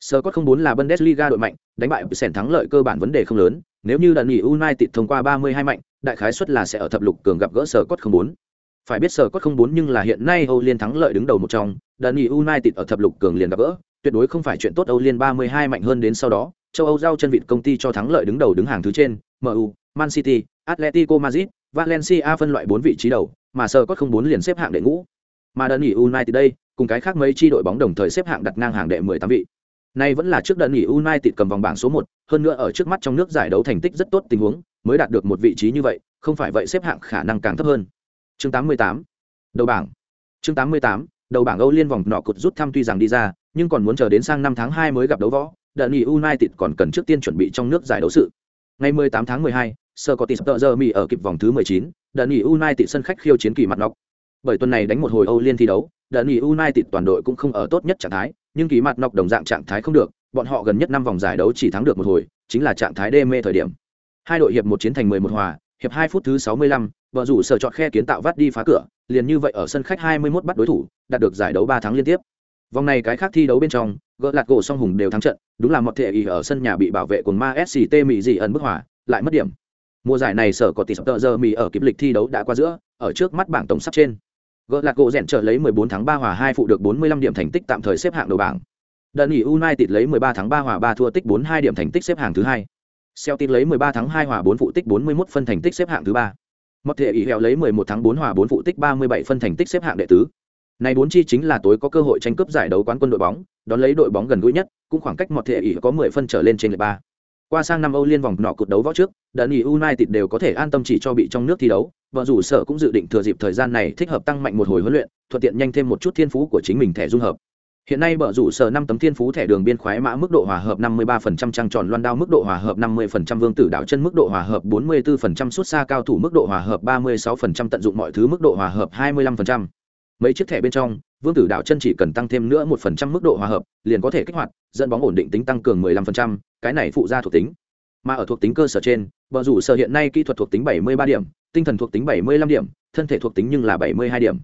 Speaker 1: Sở cốt 04 là Bundesliga đội mạnh, đánh bại sèn thắng lợi cơ bản vấn đề không lớn, nếu như đợt nghỉ United thông qua 32 mạnh, đại khái suất là sẽ ở thập lục cường gặp gỡ sở cốt 04. Phải biết sở cốt 04 nhưng là hiện nay Âu Liên thắng lợi đứng đầu một trong, đợt nghỉ United ở thập lục cường liền gặp gỡ, tuyệt đối không phải chuyện tốt Âu Liên 32 mạnh hơn đến sau đó, châu Âu giao chân vịt công ty cho thắng lợi đứng đầu đứng hàng thứ trên, MU, Man City, Atletico Madrid, Valencia phân loại 4 vị trí đầu, mà sở không 04 liền xếp hạng đệ ngũ. Mà đợt nghỉ United đây, cùng cái khác mấy chi đội bóng đồng thời xếp hạng đặt ngang hàng đệ 18 vị. Nay vẫn là trước đợt nghỉ United cầm vòng bảng số 1, hơn nữa ở trước mắt trong nước giải đấu thành tích rất tốt tình huống, mới đạt được một vị trí như vậy, không phải vậy xếp hạng khả năng càng thấp hơn. Chương 88. Đầu bảng. Chương 88. Đầu bảng Âu Liên vòng nọ cột rút thăm tuy rằng đi ra, nhưng còn muốn chờ đến sang năm tháng 2 mới gặp đấu võ, đợt nghỉ United còn cần trước tiên chuẩn bị trong nước giải đấu sự. Ngày 18 tháng 12, Scottish giờ Mi ở kịp vòng thứ 19, đợt nghỉ United sân khách khiêu chiến kỳ mặt nọc. Bởi tuần này đánh một hồi Âu Liên thi đấu, đợt nghỉ United toàn đội cũng không ở tốt nhất trạng thái, nhưng kỳ mặt nọc đồng dạng trạng thái không được, bọn họ gần nhất năm vòng giải đấu chỉ thắng được một hồi, chính là trạng thái đê mê thời điểm. Hai đội hiệp một chiến thành 11 hòa, hiệp 2 phút thứ 65, vợ rủ sở chọn khe kiến tạo vắt đi phá cửa, liền như vậy ở sân khách 21 bắt đối thủ, đạt được giải đấu 3 tháng liên tiếp. Vòng này cái khác thi đấu bên trong, gỡ lạt gỗ song hùng đều thắng trận, đúng là một thể ý ở sân nhà bị bảo vệ của Ma SCT Mỹ dị ẩn bức hỏa, lại mất điểm. Mùa giải này sở có tỷ sập tờ giờ Mỹ ở kịp lịch thi đấu đã qua giữa, ở trước mắt bảng tổng sắp trên. Gỡ lạt gỗ rèn trở lấy 14 tháng 3 hòa 2 phụ được 45 điểm thành tích tạm thời xếp hạng đầu bảng. đơn nghỉ United lấy 13 tháng 3 hòa 3 thua tích 42 điểm thành tích xếp hạng thứ hai. Celtic lấy 13 tháng 2 hòa 4 phụ tích 41 phân thành tích xếp hạng thứ ba. Một thể ý Hẹo lấy 11 tháng 4 hòa 4 phụ tích 37 phân thành tích xếp hạng đệ tứ. Này bốn chi chính là tối có cơ hội tranh cướp giải đấu quán quân đội bóng, đón lấy đội bóng gần gũi nhất, cũng khoảng cách một thể ỷ có 10 phân trở lên trên lượt ba. Qua sang năm Âu Liên vòng nọ cuộc đấu võ trước, đơn nghỉ United đều có thể an tâm chỉ cho bị trong nước thi đấu, và rủ sở cũng dự định thừa dịp thời gian này thích hợp tăng mạnh một hồi huấn luyện, thuận tiện nhanh thêm một chút thiên phú của chính mình thẻ dung hợp. Hiện nay bờ rủ sở năm tấm thiên phú thẻ đường biên khoái mã mức độ hòa hợp 53% trăng tròn loan đao mức độ hòa hợp 50% vương tử đảo chân mức độ hòa hợp 44% xuất xa cao thủ mức độ hòa hợp 36% tận dụng mọi thứ mức độ hòa hợp 25%. Mấy chiếc thẻ bên trong, vương tử đạo chân chỉ cần tăng thêm nữa một phần trăm mức độ hòa hợp, liền có thể kích hoạt, dẫn bóng ổn định tính tăng cường 15%, cái này phụ ra thuộc tính. Mà ở thuộc tính cơ sở trên, bờ rủ sở hiện nay kỹ thuật thuộc tính 73 điểm, tinh thần thuộc tính 75 điểm, thân thể thuộc tính nhưng là 72 điểm.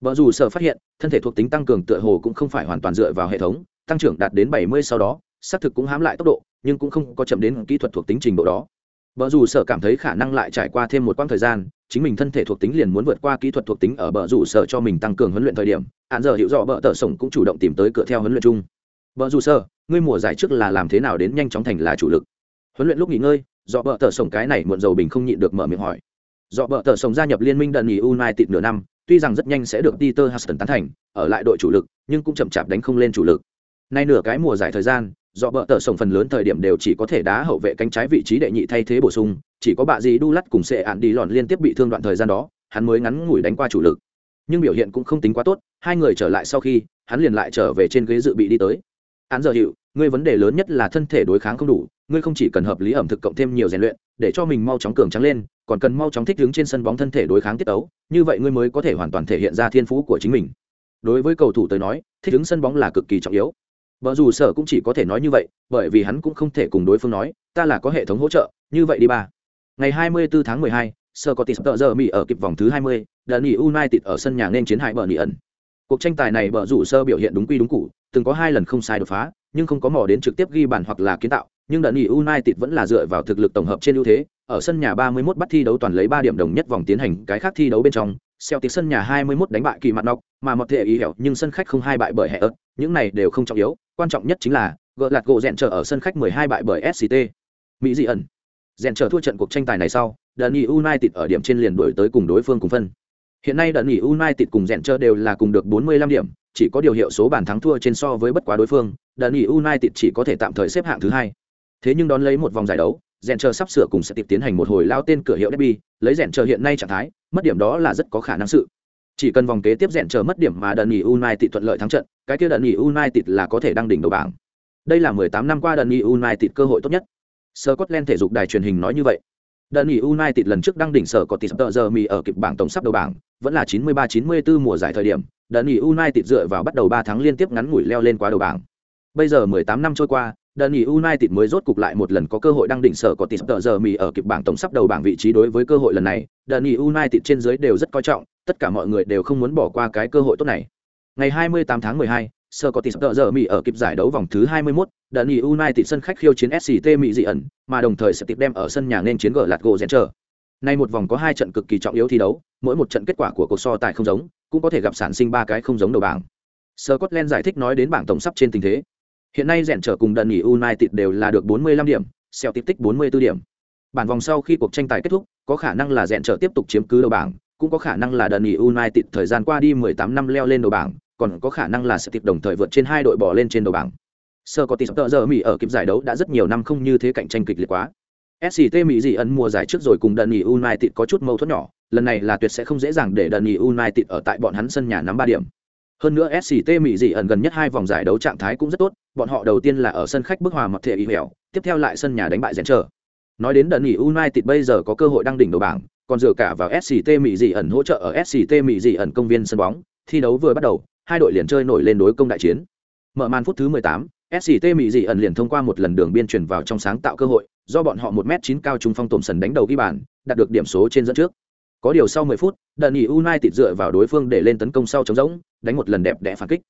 Speaker 1: Bờ rủ sở phát hiện, thân thể thuộc tính tăng cường tựa hồ cũng không phải hoàn toàn dựa vào hệ thống, tăng trưởng đạt đến 70 sau đó, xác thực cũng hám lại tốc độ, nhưng cũng không có chậm đến kỹ thuật thuộc tính trình độ đó. Bờ rủ sở cảm thấy khả năng lại trải qua thêm một quãng thời gian, chính mình thân thể thuộc tính liền muốn vượt qua kỹ thuật thuộc tính ở bờ rủ sở cho mình tăng cường huấn luyện thời điểm, hạn giờ hiểu rõ bờ tờ sổng cũng chủ động tìm tới cửa theo huấn luyện chung. Bờ rủ sở, ngươi mùa giải trước là làm thế nào đến nhanh chóng thành là chủ lực? Huấn luyện lúc nghỉ ngơi, do bờ tờ sổng cái này muộn dầu bình không nhịn được mở miệng hỏi. Do bờ tờ sổng gia nhập liên minh đần nghỉ United nửa năm, tuy rằng rất nhanh sẽ được Peter Huston tán thành, ở lại đội chủ lực, nhưng cũng chậm chạp đánh không lên chủ lực. Nay nửa cái mùa giải thời gian, do bờ tờ sổng phần lớn thời điểm đều chỉ có thể đá hậu vệ cánh trái vị trí đệ nhị thay thế bổ sung, chỉ có bạ gì đu lắt cùng sệ ạn đi lòn liên tiếp bị thương đoạn thời gian đó, hắn mới ngắn ngủi đánh qua chủ lực. Nhưng biểu hiện cũng không tính quá tốt, hai người trở lại sau khi, hắn liền lại trở về trên ghế dự bị đi tới. Hắn giờ hiểu, ngươi vấn đề lớn nhất là thân thể đối kháng không đủ, ngươi không chỉ cần hợp lý ẩm thực cộng thêm nhiều rèn luyện, để cho mình mau chóng cường trắng lên, còn cần mau chóng thích ứng trên sân bóng thân thể đối kháng tiết ấu, như vậy ngươi mới có thể hoàn toàn thể hiện ra thiên phú của chính mình. Đối với cầu thủ tới nói, thích ứng sân bóng là cực kỳ trọng yếu. Bở dù sở cũng chỉ có thể nói như vậy, bởi vì hắn cũng không thể cùng đối phương nói, ta là có hệ thống hỗ trợ, như vậy đi ba. Ngày 24 tháng 12, Scottish Curtis giờ Mỹ ở kịp vòng thứ 20, Dani United ở sân nhà nên chiến hại bờ nỉ ẩn. Cuộc tranh tài này bở rủ sơ biểu hiện đúng quy đúng cũ, từng có hai lần không sai đột phá, nhưng không có mò đến trực tiếp ghi bàn hoặc là kiến tạo, nhưng Dani United vẫn là dựa vào thực lực tổng hợp trên ưu thế, ở sân nhà 31 bắt thi đấu toàn lấy 3 điểm đồng nhất vòng tiến hành cái khác thi đấu bên trong, Celtic sân nhà 21 đánh bại kỳ mặt nọc, mà một thể ý hẻo nhưng sân khách không hai bại bởi hệ ớt, những này đều không trọng yếu, quan trọng nhất chính là gỡ lạt gỗ rèn trở ở sân khách 12 bại bởi SCT. Mỹ dị ẩn. Rèn trở thua trận cuộc tranh tài này sau, Dani United ở điểm trên liền đuổi tới cùng đối phương cùng phân. Hiện nay Dani United cùng rèn trở đều là cùng được 45 điểm, chỉ có điều hiệu số bàn thắng thua trên so với bất quá đối phương, Dani United chỉ có thể tạm thời xếp hạng thứ hai. Thế nhưng đón lấy một vòng giải đấu, rèn chờ sắp sửa cùng sẽ tiếp tiến hành một hồi lao tên cửa hiệu derby lấy rèn chờ hiện nay trạng thái mất điểm đó là rất có khả năng sự chỉ cần vòng kế tiếp rèn chờ mất điểm mà đần nghỉ United thuận lợi thắng trận cái kia đần nghỉ United là có thể đăng đỉnh đầu bảng đây là 18 năm qua đần nghỉ United cơ hội tốt nhất Scotland thể dục đài truyền hình nói như vậy Đơn nghỉ United lần trước đăng đỉnh sở có tỷ tờ giờ mì ở kịp bảng tổng sắp đầu bảng vẫn là 93-94 mùa giải thời điểm Đơn nghỉ United dựa vào bắt đầu 3 tháng liên tiếp ngắn ngủi leo lên quá đầu bảng bây giờ 18 năm trôi qua Đợt nghỉ United mới rốt cục lại một lần có cơ hội đăng đỉnh sở có tỷ tờ giờ mì ở kịp bảng tổng sắp đầu bảng vị trí đối với cơ hội lần này, đợt nghỉ United trên dưới đều rất coi trọng, tất cả mọi người đều không muốn bỏ qua cái cơ hội tốt này. Ngày 28 tháng 12, sơ có tỷ tợ giờ mỹ ở kịp giải đấu vòng thứ 21, đợt nghỉ United sân khách khiêu chiến SCT Mỹ dị ẩn, mà đồng thời sẽ tiếp đem ở sân nhà nên chiến gỡ lạt gỗ dẹn chờ. Nay một vòng có hai trận cực kỳ trọng yếu thi đấu, mỗi một trận kết quả của cuộc so tài không giống, cũng có thể gặp sản sinh ba cái không giống đầu bảng. Scotland giải thích nói đến bảng tổng sắp trên tình thế. Hiện nay dẹn trở cùng đợt nghỉ United đều là được 45 điểm, Celtic tích 44 điểm. Bản vòng sau khi cuộc tranh tài kết thúc, có khả năng là dẹn trở tiếp tục chiếm cứ đầu bảng, cũng có khả năng là đợt nghỉ United thời gian qua đi 18 năm leo lên đầu bảng, còn có khả năng là sẽ tiếp đồng thời vượt trên hai đội bỏ lên trên đầu bảng. Sơ có tỷ tợ giờ Mỹ ở kịp giải đấu đã rất nhiều năm không như thế cạnh tranh kịch liệt quá. SCT Mỹ gì ấn mùa giải trước rồi cùng Dundee United có chút mâu thuẫn nhỏ, lần này là tuyệt sẽ không dễ dàng để Dundee United ở tại bọn hắn sân nhà nắm 3 điểm. Hơn nữa SCT Mỹ gì ẩn gần nhất hai vòng giải đấu trạng thái cũng rất tốt, bọn họ đầu tiên là ở sân khách bức hòa mặc thể ý hẻo, tiếp theo lại sân nhà đánh bại Rèn trở. Nói đến Dundee United bây giờ có cơ hội đăng đỉnh đầu bảng, còn dựa cả vào SCT Mỹ gì ẩn hỗ trợ ở SCT Mỹ gì ẩn công viên sân bóng, thi đấu vừa bắt đầu, hai đội liền chơi nổi lên đối công đại chiến. Mở màn phút thứ 18, SCT Mỹ dị ẩn liền thông qua một lần đường biên chuyển vào trong sáng tạo cơ hội, do bọn họ 1m9 cao trung phong tổm sần đánh đầu ghi bàn, đạt được điểm số trên dẫn trước. Có điều sau 10 phút, đợt nghỉ United dựa vào đối phương để lên tấn công sau chống rỗng, đánh một lần đẹp đẽ phản kích.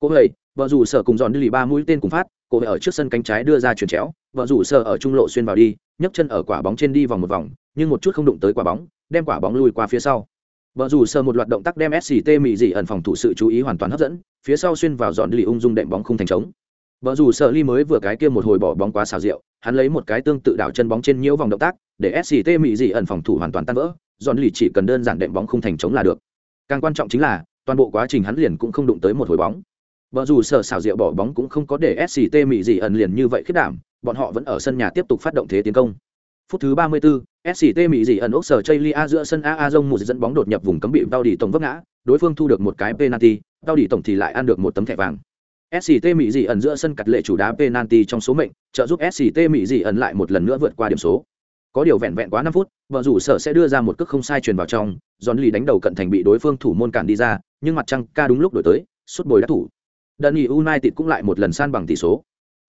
Speaker 1: Cô hầy, vợ rủ sở cùng dọn đi lì ba mũi tên cùng phát, cô ở trước sân cánh trái đưa ra chuyển chéo, vợ rủ sở ở trung lộ xuyên vào đi, nhấc chân ở quả bóng trên đi vòng một vòng, nhưng một chút không đụng tới quả bóng, đem quả bóng lùi qua phía sau bờ rủ sở một loạt động tác đem SCT Mỹ dị ẩn phòng thủ sự chú ý hoàn toàn hấp dẫn, phía sau xuyên vào dọn lì ung dung đệm bóng không thành trống. Bờ rủ sờ ly mới vừa cái kia một hồi bỏ bóng quá xào rượu hắn lấy một cái tương tự đảo chân bóng trên nhiễu vòng động tác để sct mỹ dị ẩn phòng thủ hoàn toàn tan vỡ dọn lì chỉ cần đơn giản đệm bóng không thành chống là được. Càng quan trọng chính là toàn bộ quá trình hắn liền cũng không đụng tới một hồi bóng. Bờ rủ sờ xào rượu bỏ bóng cũng không có để sct mỹ dị ẩn liền như vậy khiếp đảm bọn họ vẫn ở sân nhà tiếp tục phát động thế tiến công phút thứ 34, SCT Mỹ dị ẩn ốc sở Chaylia giữa sân AA Rông một dẫn bóng đột nhập vùng cấm bị Tao Đỉ tổng vấp ngã, đối phương thu được một cái penalty, Tao Đỉ tổng thì lại ăn được một tấm thẻ vàng. SCT Mỹ dị ẩn giữa sân cật lệ chủ đá penalty trong số mệnh, trợ giúp SCT Mỹ dị ẩn lại một lần nữa vượt qua điểm số. Có điều vẹn vẹn quá 5 phút, vợ rủ sở sẽ đưa ra một cước không sai truyền vào trong, John Lee đánh đầu cận thành bị đối phương thủ môn cản đi ra, nhưng mặt trăng ca đúng lúc đổi tới, suốt bồi đã thủ. Dundee United cũng lại một lần san bằng tỷ số.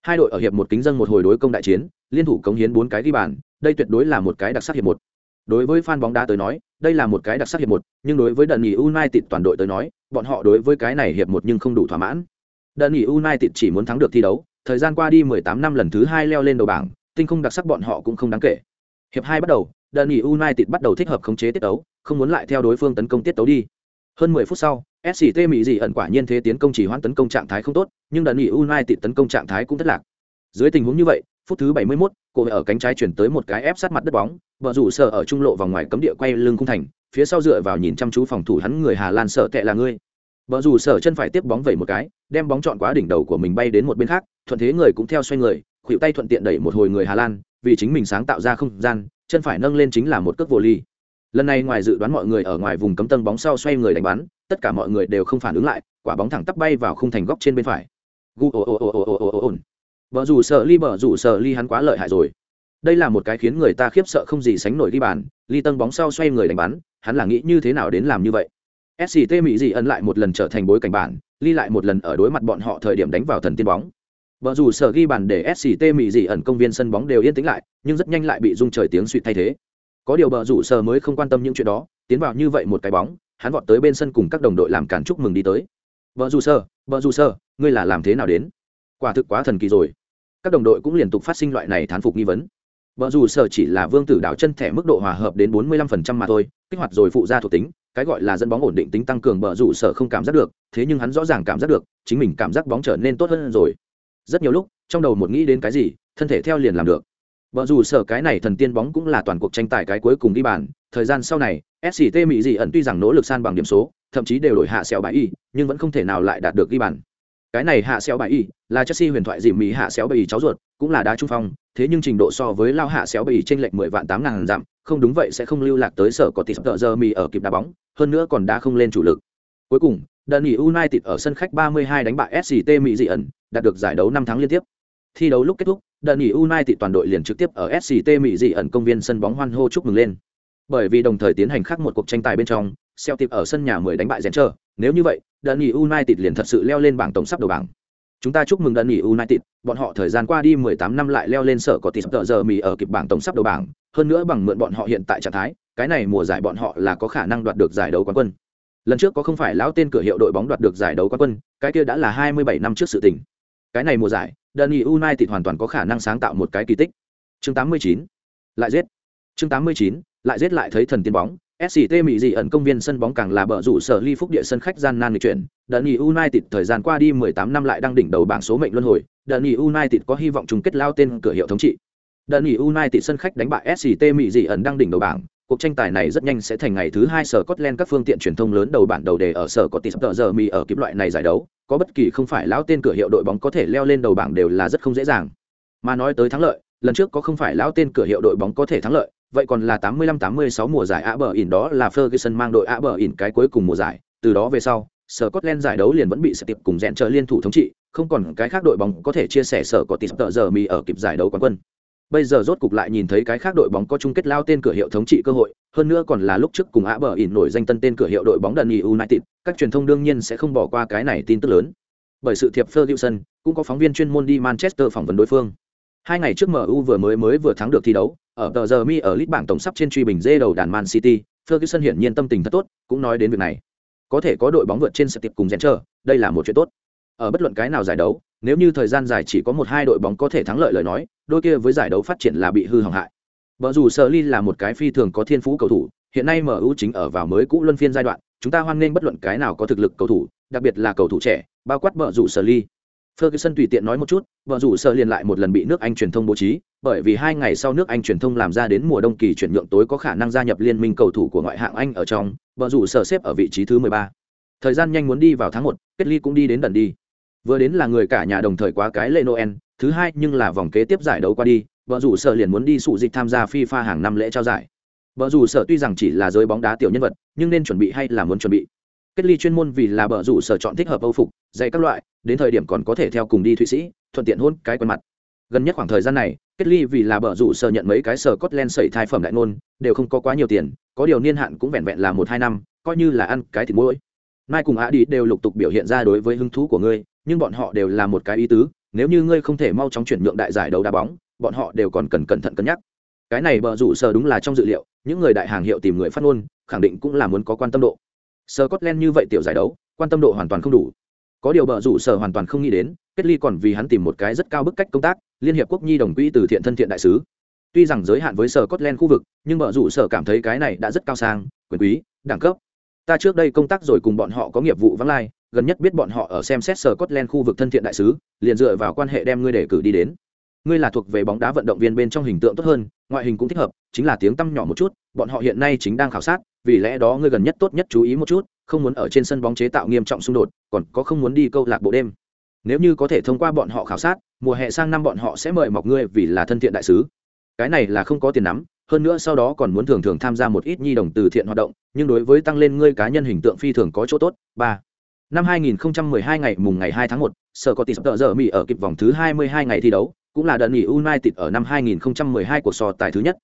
Speaker 1: Hai đội ở hiệp một kính dân một hồi đối công đại chiến, liên thủ cống hiến bốn cái ghi bàn, đây tuyệt đối là một cái đặc sắc hiệp một. Đối với fan bóng đá tới nói, đây là một cái đặc sắc hiệp một, nhưng đối với Dundee United toàn đội tới nói, bọn họ đối với cái này hiệp một nhưng không đủ thỏa mãn. Đợt nghỉ United chỉ muốn thắng được thi đấu, thời gian qua đi 18 năm lần thứ hai leo lên đầu bảng, tinh không đặc sắc bọn họ cũng không đáng kể. Hiệp hai bắt đầu, đợt nghỉ United bắt đầu thích hợp khống chế tiết tấu, không muốn lại theo đối phương tấn công tiết tấu đi. Hơn 10 phút sau, SCT Mỹ dị ẩn quả nhiên thế tiến công chỉ hoãn tấn công trạng thái không tốt, nhưng đợt nghỉ United tấn công trạng thái cũng thất lạc. Dưới tình huống như vậy, phút thứ 71, cô ở cánh trái chuyển tới một cái ép sát mặt đất bóng, Bờ rủ sở ở trung lộ vòng ngoài cấm địa quay lưng khung thành, phía sau dựa vào nhìn chăm chú phòng thủ hắn người Hà Lan sợ tệ là ngươi. Bờ rủ sở chân phải tiếp bóng vẩy một cái, đem bóng chọn quá đỉnh đầu của mình bay đến một bên khác, thuận thế người cũng theo xoay người, khuỷu tay thuận tiện đẩy một hồi người Hà Lan, vì chính mình sáng tạo ra không gian, chân phải nâng lên chính là một cước vô ly. Lần này ngoài dự đoán mọi người ở ngoài vùng cấm tân bóng sau xoay người đánh bắn, tất cả mọi người đều không phản ứng lại, quả bóng thẳng tắp bay vào khung thành góc trên bên phải. Gu ồ ồ ồ ồ ồ ồ ồ Vợ dù sợ ly bờ rủ sợ ly hắn quá lợi hại rồi. Đây là một cái khiến người ta khiếp sợ không gì sánh nổi đi bàn, ly tân bóng sau xoay người đánh bắn, hắn là nghĩ như thế nào đến làm như vậy sct mỹ dị ấn lại một lần trở thành bối cảnh bản ly lại một lần ở đối mặt bọn họ thời điểm đánh vào thần tiên bóng vợ dù sở ghi bàn để sct mỹ dị ẩn công viên sân bóng đều yên tĩnh lại nhưng rất nhanh lại bị rung trời tiếng suỵt thay thế có điều bờ rủ sờ mới không quan tâm những chuyện đó, tiến vào như vậy một cái bóng, hắn vọt tới bên sân cùng các đồng đội làm cản chúc mừng đi tới. Vợ dù sơ vợ dù sơ ngươi là làm thế nào đến? Quả thực quá thần kỳ rồi. Các đồng đội cũng liên tục phát sinh loại này thán phục nghi vấn. Vợ dù sơ chỉ là vương tử đảo chân thẻ mức độ hòa hợp đến 45% mà thôi, kích hoạt rồi phụ ra thuộc tính, cái gọi là dẫn bóng ổn định tính tăng cường bờ rủ sở không cảm giác được, thế nhưng hắn rõ ràng cảm giác được, chính mình cảm giác bóng trở nên tốt hơn rồi. Rất nhiều lúc, trong đầu một nghĩ đến cái gì, thân thể theo liền làm được vợ dù sở cái này thần tiên bóng cũng là toàn cuộc tranh tài cái cuối cùng đi bàn. Thời gian sau này sct mỹ dị ẩn tuy rằng nỗ lực san bằng điểm số, thậm chí đều đổi hạ xẻo bài y, nhưng vẫn không thể nào lại đạt được ghi bàn. Cái này hạ xéo bài y, là chelsea huyền thoại dìm mỹ hạ xéo bài y cháu ruột, cũng là đá trung phong, thế nhưng trình độ so với lao hạ xéo bài y trên lệch mười vạn tám ngàn dặm, không đúng vậy sẽ không lưu lạc tới sở có tỷ tợ giờ mì ở kịp đá bóng, hơn nữa còn đã không lên chủ lực. Cuối cùng đợt nghỉ united ở sân khách 32 đánh bại sct mỹ dị ẩn, đạt được giải đấu năm tháng liên tiếp. Thi đấu lúc kết thúc đợt nghỉ united toàn đội liền trực tiếp ở sct mỹ dị ẩn công viên sân bóng hoan hô chúc mừng lên bởi vì đồng thời tiến hành khác một cuộc tranh tài bên trong Celtic ở sân nhà 10 đánh bại Rangers, nếu như vậy, Dundee United liền thật sự leo lên bảng tổng sắp đầu bảng. Chúng ta chúc mừng Dundee United, bọn họ thời gian qua đi 18 năm lại leo lên sở có tỷ tợ giờ Mỹ ở kịp bảng tổng sắp đầu bảng, hơn nữa bằng mượn bọn họ hiện tại trạng thái, cái này mùa giải bọn họ là có khả năng đoạt được giải đấu quán quân. lần trước có không phải lão tên cửa hiệu đội bóng đoạt được giải đấu quán quân cái kia đã là 27 năm trước sự tình cái này mùa giải, Dani United hoàn toàn có khả năng sáng tạo một cái kỳ tích chương 89 lại giết chương 89 lại giết lại thấy thần tiên bóng SCT Mỹ dị ẩn công viên sân bóng càng là bờ rủ sở ly phúc địa sân khách gian nan người chuyển. Dani United thời gian qua đi 18 năm lại đang đỉnh đầu bảng số mệnh luân hồi. Dani United có hy vọng chung kết lao tên cửa hiệu thống trị. Dani United sân khách đánh bại SCT Mỹ dị ẩn đang đỉnh đầu bảng. Cuộc tranh tài này rất nhanh sẽ thành ngày thứ hai sở Scotland các phương tiện truyền thông lớn đầu bản đầu đề ở sở có tỷ giờ Mỹ ở kiếp loại này giải đấu. Có bất kỳ không phải lão tên cửa hiệu đội bóng có thể leo lên đầu bảng đều là rất không dễ dàng. Mà nói tới thắng lợi, lần trước có không phải lão tên cửa hiệu đội bóng có thể thắng lợi, vậy còn là 85-86 mùa giải Aberdeen đó là Ferguson mang đội Aberdeen cái cuối cùng mùa giải, từ đó về sau, Scotland giải đấu liền vẫn bị tiệp cùng rèn trợ liên thủ thống trị, không còn cái khác đội bóng có thể chia sẻ sở có tỷ tợ giờ mi ở kịp giải đấu quán quân. Bây giờ rốt cục lại nhìn thấy cái khác đội bóng có chung kết lao tên cửa hiệu thống trị cơ hội, hơn nữa còn là lúc trước cùng ạ bờ ỉn nổi danh tân tên cửa hiệu đội bóng Dundee United, các truyền thông đương nhiên sẽ không bỏ qua cái này tin tức lớn. Bởi sự thiệp Ferguson, cũng có phóng viên chuyên môn đi Manchester phỏng vấn đối phương. Hai ngày trước MU vừa mới mới vừa thắng được thi đấu, ở tờ giờ mi ở lít bảng tổng sắp trên truy bình dê đầu đàn Man City, Ferguson hiển nhiên tâm tình thật tốt, cũng nói đến việc này. Có thể có đội bóng vượt trên sẽ tiệp cùng Gencher, đây là một chuyện tốt. Ở bất luận cái nào giải đấu, nếu như thời gian dài chỉ có một hai đội bóng có thể thắng lợi lời nói, đôi kia với giải đấu phát triển là bị hư hỏng hại. Bở dù Sở là một cái phi thường có thiên phú cầu thủ, hiện nay MU chính ở vào mới cũ luân phiên giai đoạn, chúng ta hoan nghênh bất luận cái nào có thực lực cầu thủ, đặc biệt là cầu thủ trẻ, bao quát bở dù Sở Ferguson tùy tiện nói một chút, vợ rủ sợ liền lại một lần bị nước Anh truyền thông bố trí, bởi vì hai ngày sau nước Anh truyền thông làm ra đến mùa đông kỳ chuyển nhượng tối có khả năng gia nhập liên minh cầu thủ của ngoại hạng Anh ở trong, vợ rủ sợ xếp ở vị trí thứ 13. Thời gian nhanh muốn đi vào tháng 1, kết ly cũng đi đến đần đi. Vừa đến là người cả nhà đồng thời quá cái lễ Noel, thứ hai nhưng là vòng kế tiếp giải đấu qua đi, vợ rủ sợ liền muốn đi sụ dịch tham gia FIFA hàng năm lễ trao giải. Vợ rủ sợ tuy rằng chỉ là giới bóng đá tiểu nhân vật, nhưng nên chuẩn bị hay là muốn chuẩn bị. Kết ly chuyên môn vì là bờ rủ sở chọn thích hợp âu phục dạy các loại đến thời điểm còn có thể theo cùng đi thụy sĩ thuận tiện hôn cái quần mặt. Gần nhất khoảng thời gian này kết ly vì là bờ rủ sở nhận mấy cái sở cốt len sẩy thai phẩm đại nôn đều không có quá nhiều tiền có điều niên hạn cũng vẹn vẹn là một hai năm coi như là ăn cái thịt mỗi mai cùng á đi đều lục tục biểu hiện ra đối với hứng thú của ngươi nhưng bọn họ đều là một cái ý tứ nếu như ngươi không thể mau chóng chuyển nhượng đại giải đấu đá bóng bọn họ đều còn cần cẩn thận cân nhắc cái này bờ rủ sở đúng là trong dự liệu những người đại hàng hiệu tìm người phát ngôn khẳng định cũng là muốn có quan tâm độ Scotland như vậy tiểu giải đấu, quan tâm độ hoàn toàn không đủ. Có điều bờ rủ sở hoàn toàn không nghĩ đến, kết ly còn vì hắn tìm một cái rất cao bức cách công tác, liên hiệp quốc nhi đồng quỹ từ thiện thân thiện đại sứ. Tuy rằng giới hạn với Scotland khu vực, nhưng bờ rủ sở cảm thấy cái này đã rất cao sang, quyền quý, đẳng cấp. Ta trước đây công tác rồi cùng bọn họ có nghiệp vụ vắng lai, gần nhất biết bọn họ ở xem xét sở Scotland khu vực thân thiện đại sứ, liền dựa vào quan hệ đem ngươi để cử đi đến. Ngươi là thuộc về bóng đá vận động viên bên trong hình tượng tốt hơn, ngoại hình cũng thích hợp, chính là tiếng tăm nhỏ một chút, bọn họ hiện nay chính đang khảo sát, vì lẽ đó ngươi gần nhất tốt nhất chú ý một chút không muốn ở trên sân bóng chế tạo nghiêm trọng xung đột còn có không muốn đi câu lạc bộ đêm nếu như có thể thông qua bọn họ khảo sát mùa hè sang năm bọn họ sẽ mời mọc ngươi vì là thân thiện đại sứ cái này là không có tiền nắm hơn nữa sau đó còn muốn thường thường tham gia một ít nhi đồng từ thiện hoạt động nhưng đối với tăng lên ngươi cá nhân hình tượng phi thường có chỗ tốt. Ba. Năm 2012 ngày mùng ngày 2 tháng 1, sở có tỷ sắp tợ giờ Mỹ ở kịp vòng thứ 22 ngày thi đấu, cũng là đợt nghỉ United ở năm 2012 của so tài thứ nhất.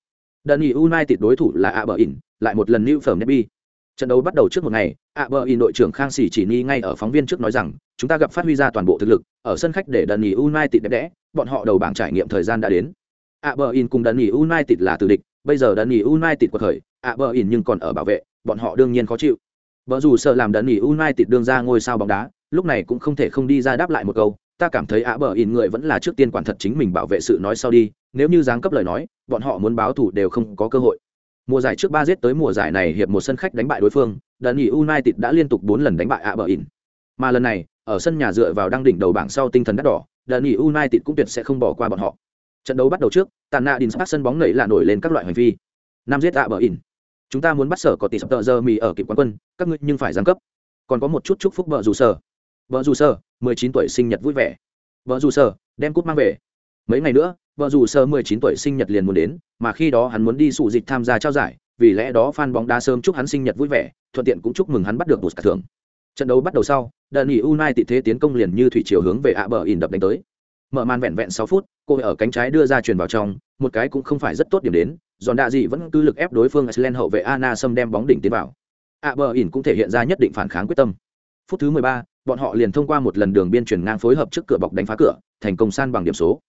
Speaker 1: Đợt nghỉ United đối thủ là Aberdeen, lại một lần new firm derby. Trận đấu bắt đầu trước một ngày ạ bờ đội trưởng khang sĩ chỉ ni ngay ở phóng viên trước nói rằng chúng ta gặp phát huy ra toàn bộ thực lực ở sân khách để đợt nghỉ united đẹp đẽ bọn họ đầu bảng trải nghiệm thời gian đã đến. Ạ bờ cùng đợt nghỉ united là từ địch bây giờ đần nghỉ united quật khởi ạ bờ ỉn nhưng còn ở bảo vệ bọn họ đương nhiên khó chịu vợ dù sợ làm đần nghỉ united đương ra ngôi sao bóng đá lúc này cũng không thể không đi ra đáp lại một câu ta cảm thấy ạ bờ ỉn người vẫn là trước tiên quản thật chính mình bảo vệ sự nói sau đi nếu như giáng cấp lời nói bọn họ muốn báo thủ đều không có cơ hội Mùa giải trước ba giết tới mùa giải này hiệp một sân khách đánh bại đối phương, đần nghỉ United đã liên tục bốn lần đánh bại Aberdeen. Mà lần này, ở sân nhà dựa vào đang đỉnh đầu bảng sau tinh thần đắt đỏ, đần nghỉ United cũng tuyệt sẽ không bỏ qua bọn họ. Trận đấu bắt đầu trước, Tàn Nạ Đình sắp sân bóng nảy là nổi lên các loại hành vi. Nam giết tạ bờ ỉn Chúng ta muốn bắt sở có tỷ sập tợ giờ mì ở kịp quán quân, các ngươi nhưng phải giáng cấp. Còn có một chút chúc phúc vợ dù sở. Vợ dù sở, 19 tuổi sinh nhật vui vẻ. Vợ dù sở, đem cút mang về. Mấy ngày nữa, vợ dù sở mười chín tuổi sinh nhật liền muốn đến, mà khi đó hắn muốn đi sụ dịch tham gia trao giải, vì lẽ đó fan bóng đá sớm chúc hắn sinh nhật vui vẻ, thuận tiện cũng chúc mừng hắn bắt được một cả thưởng. Trận đấu bắt đầu sau, đợt nghỉ unai tị thế tiến công liền như thủy chiều hướng về ạ bờ in đập đánh tới. Mở màn vẹn vẹn 6 phút, cô ở cánh trái đưa ra truyền vào trong, một cái cũng không phải rất tốt điểm đến, giòn đạ gì vẫn cứ lực ép đối phương Iceland hậu vệ Anna Sâm đem bóng đỉnh tiến vào. ạ bờ ỉn cũng thể hiện ra nhất định phản kháng quyết tâm. Phút thứ 13, bọn họ liền thông qua một lần đường biên chuyển ngang phối hợp trước cửa bọc đánh phá cửa, thành công san bằng điểm số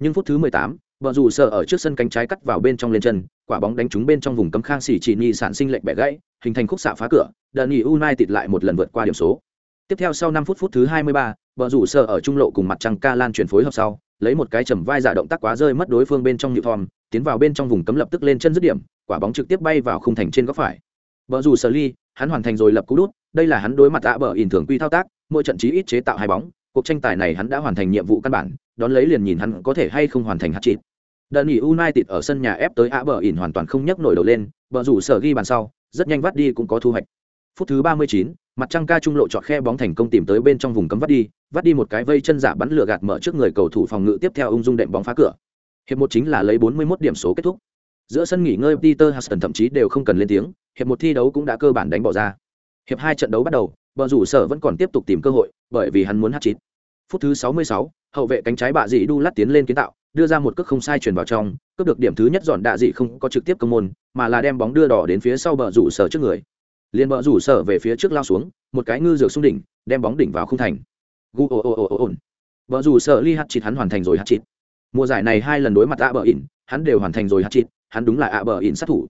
Speaker 1: nhưng phút thứ 18, vợ dù sợ ở trước sân cánh trái cắt vào bên trong lên chân quả bóng đánh trúng bên trong vùng cấm khang xỉ chỉ nhi sản sinh lệch bẻ gãy hình thành khúc xạ phá cửa, đợt nghỉ United lại một lần vượt qua điểm số. Tiếp theo sau 5 phút phút thứ 23, bờ rủ sợ ở trung lộ cùng mặt trăng ca lan chuyển phối hợp sau, lấy một cái chầm vai giả động tác quá rơi mất đối phương bên trong nhự thòm, tiến vào bên trong vùng cấm lập tức lên chân dứt điểm, quả bóng trực tiếp bay vào khung thành trên góc phải. Bờ rủ sợ ly, hắn hoàn thành rồi lập cú đút, đây là hắn đối mặt ạ bờ ỉn thường quy thao tác, mỗi trận chí ít chế tạo hai bóng, cuộc tranh tài này hắn đã hoàn thành nhiệm vụ căn bản, đón lấy liền nhìn hắn có thể hay không hoàn thành hạt chịt Đợt nghỉ United ở sân nhà ép tới ạ bờ ỉn hoàn toàn không nhấc nổi đầu lên, bờ rủ sợ ghi bàn sau, rất nhanh vắt đi cũng có thu hoạch. Phút thứ 39, mặt trăng ca trung lộ chọn khe bóng thành công tìm tới bên trong vùng cấm vắt đi, vắt đi một cái vây chân giả bắn lửa gạt mở trước người cầu thủ phòng ngự tiếp theo ung dung đệm bóng phá cửa. Hiệp một chính là lấy 41 điểm số kết thúc. Giữa sân nghỉ ngơi Peter Huston thậm chí đều không cần lên tiếng, hiệp một thi đấu cũng đã cơ bản đánh bỏ ra. Hiệp hai trận đấu bắt đầu, bờ rủ sở vẫn còn tiếp tục tìm cơ hội, bởi vì hắn muốn hát chít. Phút thứ 66, hậu vệ cánh trái bạ dị đu lát tiến lên kiến tạo, đưa ra một cước không sai chuyển vào trong, cướp được điểm thứ nhất dọn đạ dị không có trực tiếp công môn, mà là đem bóng đưa đỏ đến phía sau bờ rủ sở trước người. Liên bờ rủ sở về phía trước lao xuống, một cái ngư dược xuống đỉnh, đem bóng đỉnh vào khung thành. Gu ồ ồ ồ ồn Bờ rủ sở ly hát chịt hắn hoàn thành rồi hát chịt Mùa giải này hai lần đối mặt ạ bờ ỉn, hắn đều hoàn thành rồi hát chịt hắn đúng là ạ bờ ỉn sát thủ.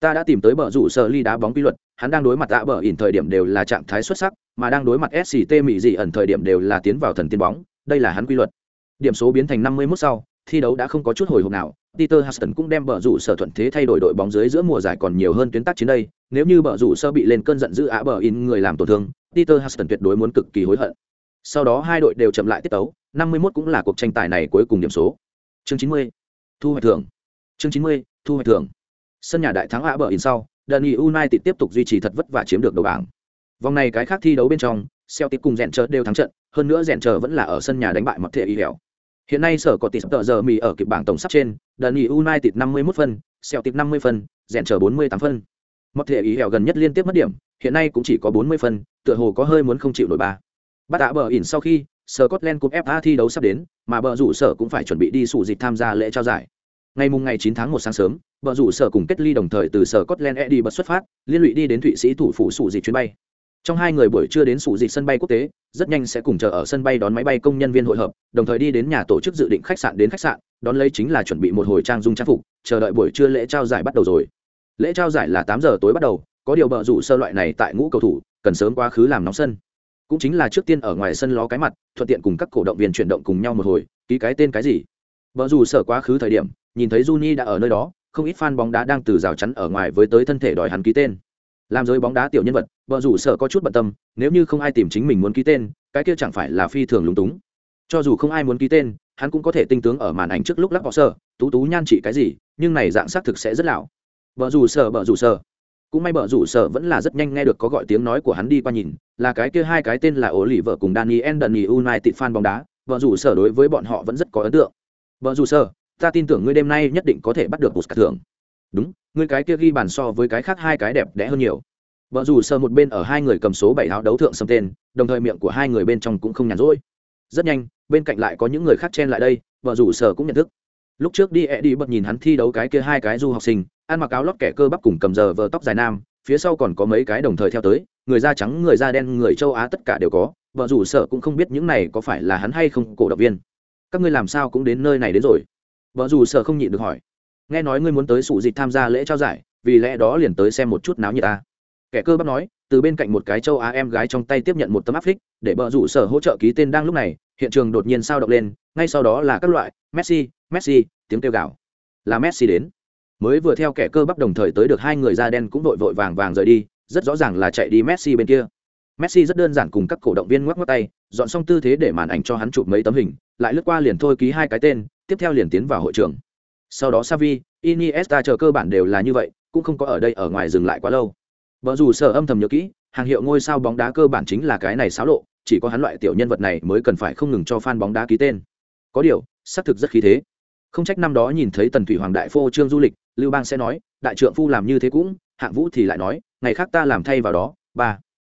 Speaker 1: Ta đã tìm tới bờ rủ sở ly đá bóng quy luật, hắn đang đối mặt ạ bờ ỉn thời điểm đều là trạng thái xuất sắc, mà đang đối mặt SCT mỹ dị ẩn thời điểm đều là tiến vào thần tiên bóng, đây là hắn quy luật. Điểm số biến thành 51 sau, thi đấu đã không có chút hồi hộp nào. Peter Huston cũng đem bờ rủ sở thuận thế thay đổi đội bóng dưới giữa mùa giải còn nhiều hơn tuyến tác chiến đây. Nếu như bờ rủ sơ bị lên cơn giận dữ á bờ in người làm tổn thương, Peter Huston tuyệt đối muốn cực kỳ hối hận. Sau đó hai đội đều chậm lại tiết tấu, 51 cũng là cuộc tranh tài này cuối cùng điểm số. Chương 90. Thu hoạch thưởng. Chương 90. Thu hoạch thưởng. Sân nhà đại thắng á bờ in sau, Dani United tiếp tục duy trì thật vất vả chiếm được đầu bảng. Vòng này cái khác thi đấu bên trong, Celtic cùng rèn chờ đều thắng trận, hơn nữa rèn chờ vẫn là ở sân nhà đánh bại Mật thể y hẻo. Hiện nay sở có tỷ tờ giờ mì ở kịp bảng tổng sắp trên, Dani United 51 phân, Celtic 50 phân, rèn chờ 48 phân. Mặt thể ý hẻo gần nhất liên tiếp mất điểm, hiện nay cũng chỉ có 40 phân, tựa hồ có hơi muốn không chịu nổi ba. Bắt đã bờ ỉn sau khi, Scotland Cup FA thi đấu sắp đến, mà bờ rủ sở cũng phải chuẩn bị đi sủ dịch tham gia lễ trao giải. Ngày mùng ngày 9 tháng 1 sáng sớm, bờ rủ sở cùng kết ly đồng thời từ sở Scotland Edinburgh xuất phát, liên lụy đi đến Thụy Sĩ thủ phủ sủ dịch chuyến bay trong hai người buổi trưa đến sủ dịch sân bay quốc tế, rất nhanh sẽ cùng chờ ở sân bay đón máy bay công nhân viên hội hợp, đồng thời đi đến nhà tổ chức dự định khách sạn đến khách sạn, đón lấy chính là chuẩn bị một hồi trang dung trang phục, chờ đợi buổi trưa lễ trao giải bắt đầu rồi. Lễ trao giải là tám giờ tối bắt đầu, có điều bợ rủ sơ loại này tại ngũ cầu thủ, cần sớm quá khứ làm nóng sân. Cũng chính là trước tiên ở ngoài sân ló cái mặt, thuận tiện cùng các cổ động viên chuyển động cùng nhau một hồi, ký cái tên cái gì. Bợ rủ sở quá khứ thời điểm, nhìn thấy Juni đã ở nơi đó, không ít fan bóng đá đang từ rào chắn ở ngoài với tới thân thể đòi hắn ký tên. Làm giới bóng đá tiểu nhân vật vợ rủ sở có chút bận tâm, nếu như không ai tìm chính mình muốn ký tên, cái kia chẳng phải là phi thường lúng túng. Cho dù không ai muốn ký tên, hắn cũng có thể tinh tướng ở màn ảnh trước lúc lắc bỏ sở tú tú nhan trị cái gì, nhưng này dạng xác thực sẽ rất lão. Vợ rủ sở vợ rủ sở cũng may vợ rủ sở vẫn là rất nhanh nghe được có gọi tiếng nói của hắn đi qua nhìn, là cái kia hai cái tên là ổ lì vợ cùng daniel đần united fan bóng đá vợ rủ sở đối với bọn họ vẫn rất có ấn tượng. Vợ rủ sở ta tin tưởng ngươi đêm nay nhất định có thể bắt được một thưởng. Đúng, ngươi cái kia ghi bàn so với cái khác hai cái đẹp đẽ hơn nhiều vợ dù sờ một bên ở hai người cầm số bảy áo đấu thượng xâm tên, đồng thời miệng của hai người bên trong cũng không nhàn rỗi. Rất nhanh, bên cạnh lại có những người khác chen lại đây, vợ rủ sở cũng nhận thức. Lúc trước đi ẹ đi bật nhìn hắn thi đấu cái kia hai cái du học sinh, ăn mặc áo lót kẻ cơ bắp cùng cầm giờ vờ tóc dài nam, phía sau còn có mấy cái đồng thời theo tới, người da trắng, người da đen, người châu á tất cả đều có, vợ rủ sở cũng không biết những này có phải là hắn hay không, cổ động viên. Các ngươi làm sao cũng đến nơi này đến rồi? Vợ rủ sở không nhịn được hỏi. Nghe nói ngươi muốn tới sủ dịch tham gia lễ trao giải, vì lẽ đó liền tới xem một chút náo như ta kẻ cơ bắp nói từ bên cạnh một cái châu á em gái trong tay tiếp nhận một tấm áp phích để bờ rủ sở hỗ trợ ký tên đang lúc này hiện trường đột nhiên sao động lên ngay sau đó là các loại messi messi tiếng kêu gào. Là messi đến. Mới vừa theo kẻ cơ bắp đồng thời tới được hai người da đen cũng vội vội vàng vàng rời đi rất rõ ràng là chạy đi messi bên kia. Messi rất đơn giản cùng các cổ động viên ngoắc ngoắc tay dọn xong tư thế để màn ảnh cho hắn chụp mấy tấm hình lại lướt qua liền thôi ký hai cái tên tiếp theo liền tiến vào hội trường. Sau đó Savi, Iniesta chờ cơ bản đều là như vậy, cũng không có ở đây ở ngoài dừng lại quá lâu. Vợ dù sở âm thầm nhớ kỹ, hàng hiệu ngôi sao bóng đá cơ bản chính là cái này xáo lộ, chỉ có hắn loại tiểu nhân vật này mới cần phải không ngừng cho fan bóng đá ký tên. Có điều, xác thực rất khí thế. Không trách năm đó nhìn thấy Tần Thủy Hoàng đại phô trương du lịch, Lưu Bang sẽ nói, đại trượng phu làm như thế cũng, hạng vũ thì lại nói, ngày khác ta làm thay vào đó. Ba.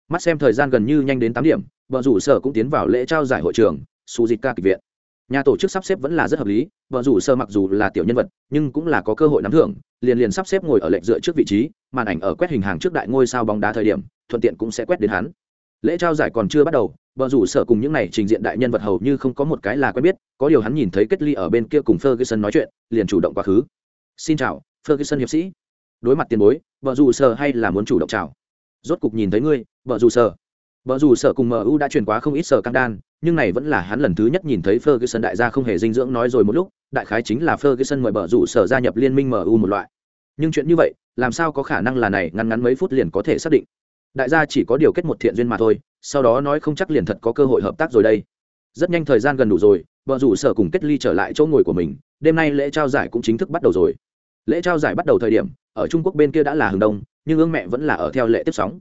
Speaker 1: Mắt xem thời gian gần như nhanh đến tám điểm, vợ rủ sở cũng tiến vào lễ trao giải hội trường, su dịch ca kịch viện nhà tổ chức sắp xếp vẫn là rất hợp lý vợ rủ sơ mặc dù là tiểu nhân vật, nhưng cũng là có cơ hội nắm thưởng, liền liền sắp xếp ngồi ở lệnh dựa trước vị trí, màn ảnh ở quét hình hàng trước đại ngôi sao bóng đá thời điểm, thuận tiện cũng sẽ quét đến hắn. Lễ trao giải còn chưa bắt đầu vợ rủ sở cùng những này trình diện đại nhân vật hầu như không có một cái là quen biết, có điều hắn nhìn thấy kết ly ở bên kia cùng ferguson nói chuyện, liền chủ động quá khứ. Xin chào, ferguson hiệp sĩ. Đối mặt tiền bối vợ rủ sở hay là muốn chủ động chào. Rốt cục nhìn thấy ngươi vợ rủ sở Bở dù sở cùng mu đã truyền quá không ít sở căng đan, nhưng này vẫn là hắn lần thứ nhất nhìn thấy ferguson đại gia không hề dinh dưỡng nói rồi một lúc, đại khái chính là ferguson mời bở dù sở gia nhập liên minh mu một loại. Nhưng chuyện như vậy, làm sao có khả năng là này, ngắn ngắn mấy phút liền có thể xác định. Đại gia chỉ có điều kết một thiện duyên mà thôi, sau đó nói không chắc liền thật có cơ hội hợp tác rồi đây. Rất nhanh thời gian gần đủ rồi bở rủ sở cùng kết ly trở lại chỗ ngồi của mình, đêm nay lễ trao giải cũng chính thức bắt đầu rồi. Lễ trao giải bắt đầu thời điểm, ở trung quốc bên kia đã là hừng đông, nhưng ương mẹ vẫn là ở theo lễ tiếp sóng.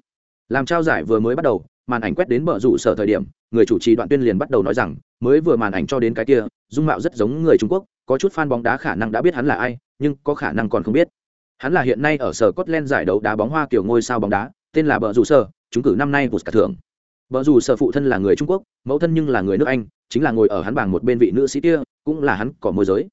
Speaker 1: Làm trao giải vừa mới bắt đầu màn ảnh quét đến bờ rủ sở thời điểm người chủ trì đoạn tuyên liền bắt đầu nói rằng mới vừa màn ảnh cho đến cái kia dung mạo rất giống người trung quốc có chút fan bóng đá khả năng đã biết hắn là ai nhưng có khả năng còn không biết hắn là hiện nay ở sở Scotland giải đấu đá bóng hoa kiểu ngôi sao bóng đá tên là bờ rủ sở chúng cử năm nay vụt cả thưởng Bờ rủ sở phụ thân là người Trung Quốc, mẫu thân nhưng là người nước Anh, chính là ngồi ở hắn bảng một bên vị nữ sĩ kia, cũng là hắn có môi giới.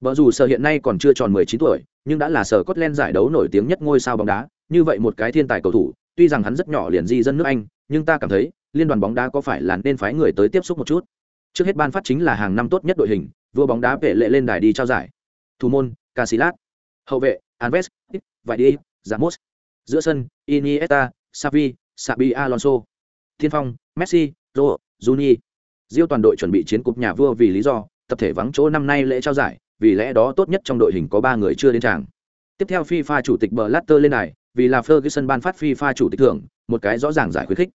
Speaker 1: Bờ rủ sở hiện nay còn chưa tròn 19 tuổi, nhưng đã là sở Scotland giải đấu nổi tiếng nhất ngôi sao bóng đá, như vậy một cái thiên tài cầu thủ, tuy rằng hắn rất nhỏ liền di dân nước Anh, nhưng ta cảm thấy, liên đoàn bóng đá có phải là nên phái người tới tiếp xúc một chút. Trước hết ban phát chính là hàng năm tốt nhất đội hình, vua bóng đá vệ lệ lên đài đi trao giải. Thủ môn, Casillas. Hậu vệ, Alves, Vải đi, Ramos. Giữa sân, Iniesta, Xavi, Xabi Alonso thiên phong messi Ro, juni diêu toàn đội chuẩn bị chiến cục nhà vua vì lý do tập thể vắng chỗ năm nay lễ trao giải vì lẽ đó tốt nhất trong đội hình có ba người chưa đến tràng tiếp theo fifa chủ tịch blatter lên này, vì là ferguson ban phát fifa chủ tịch thưởng, một cái rõ ràng giải khuyến khích.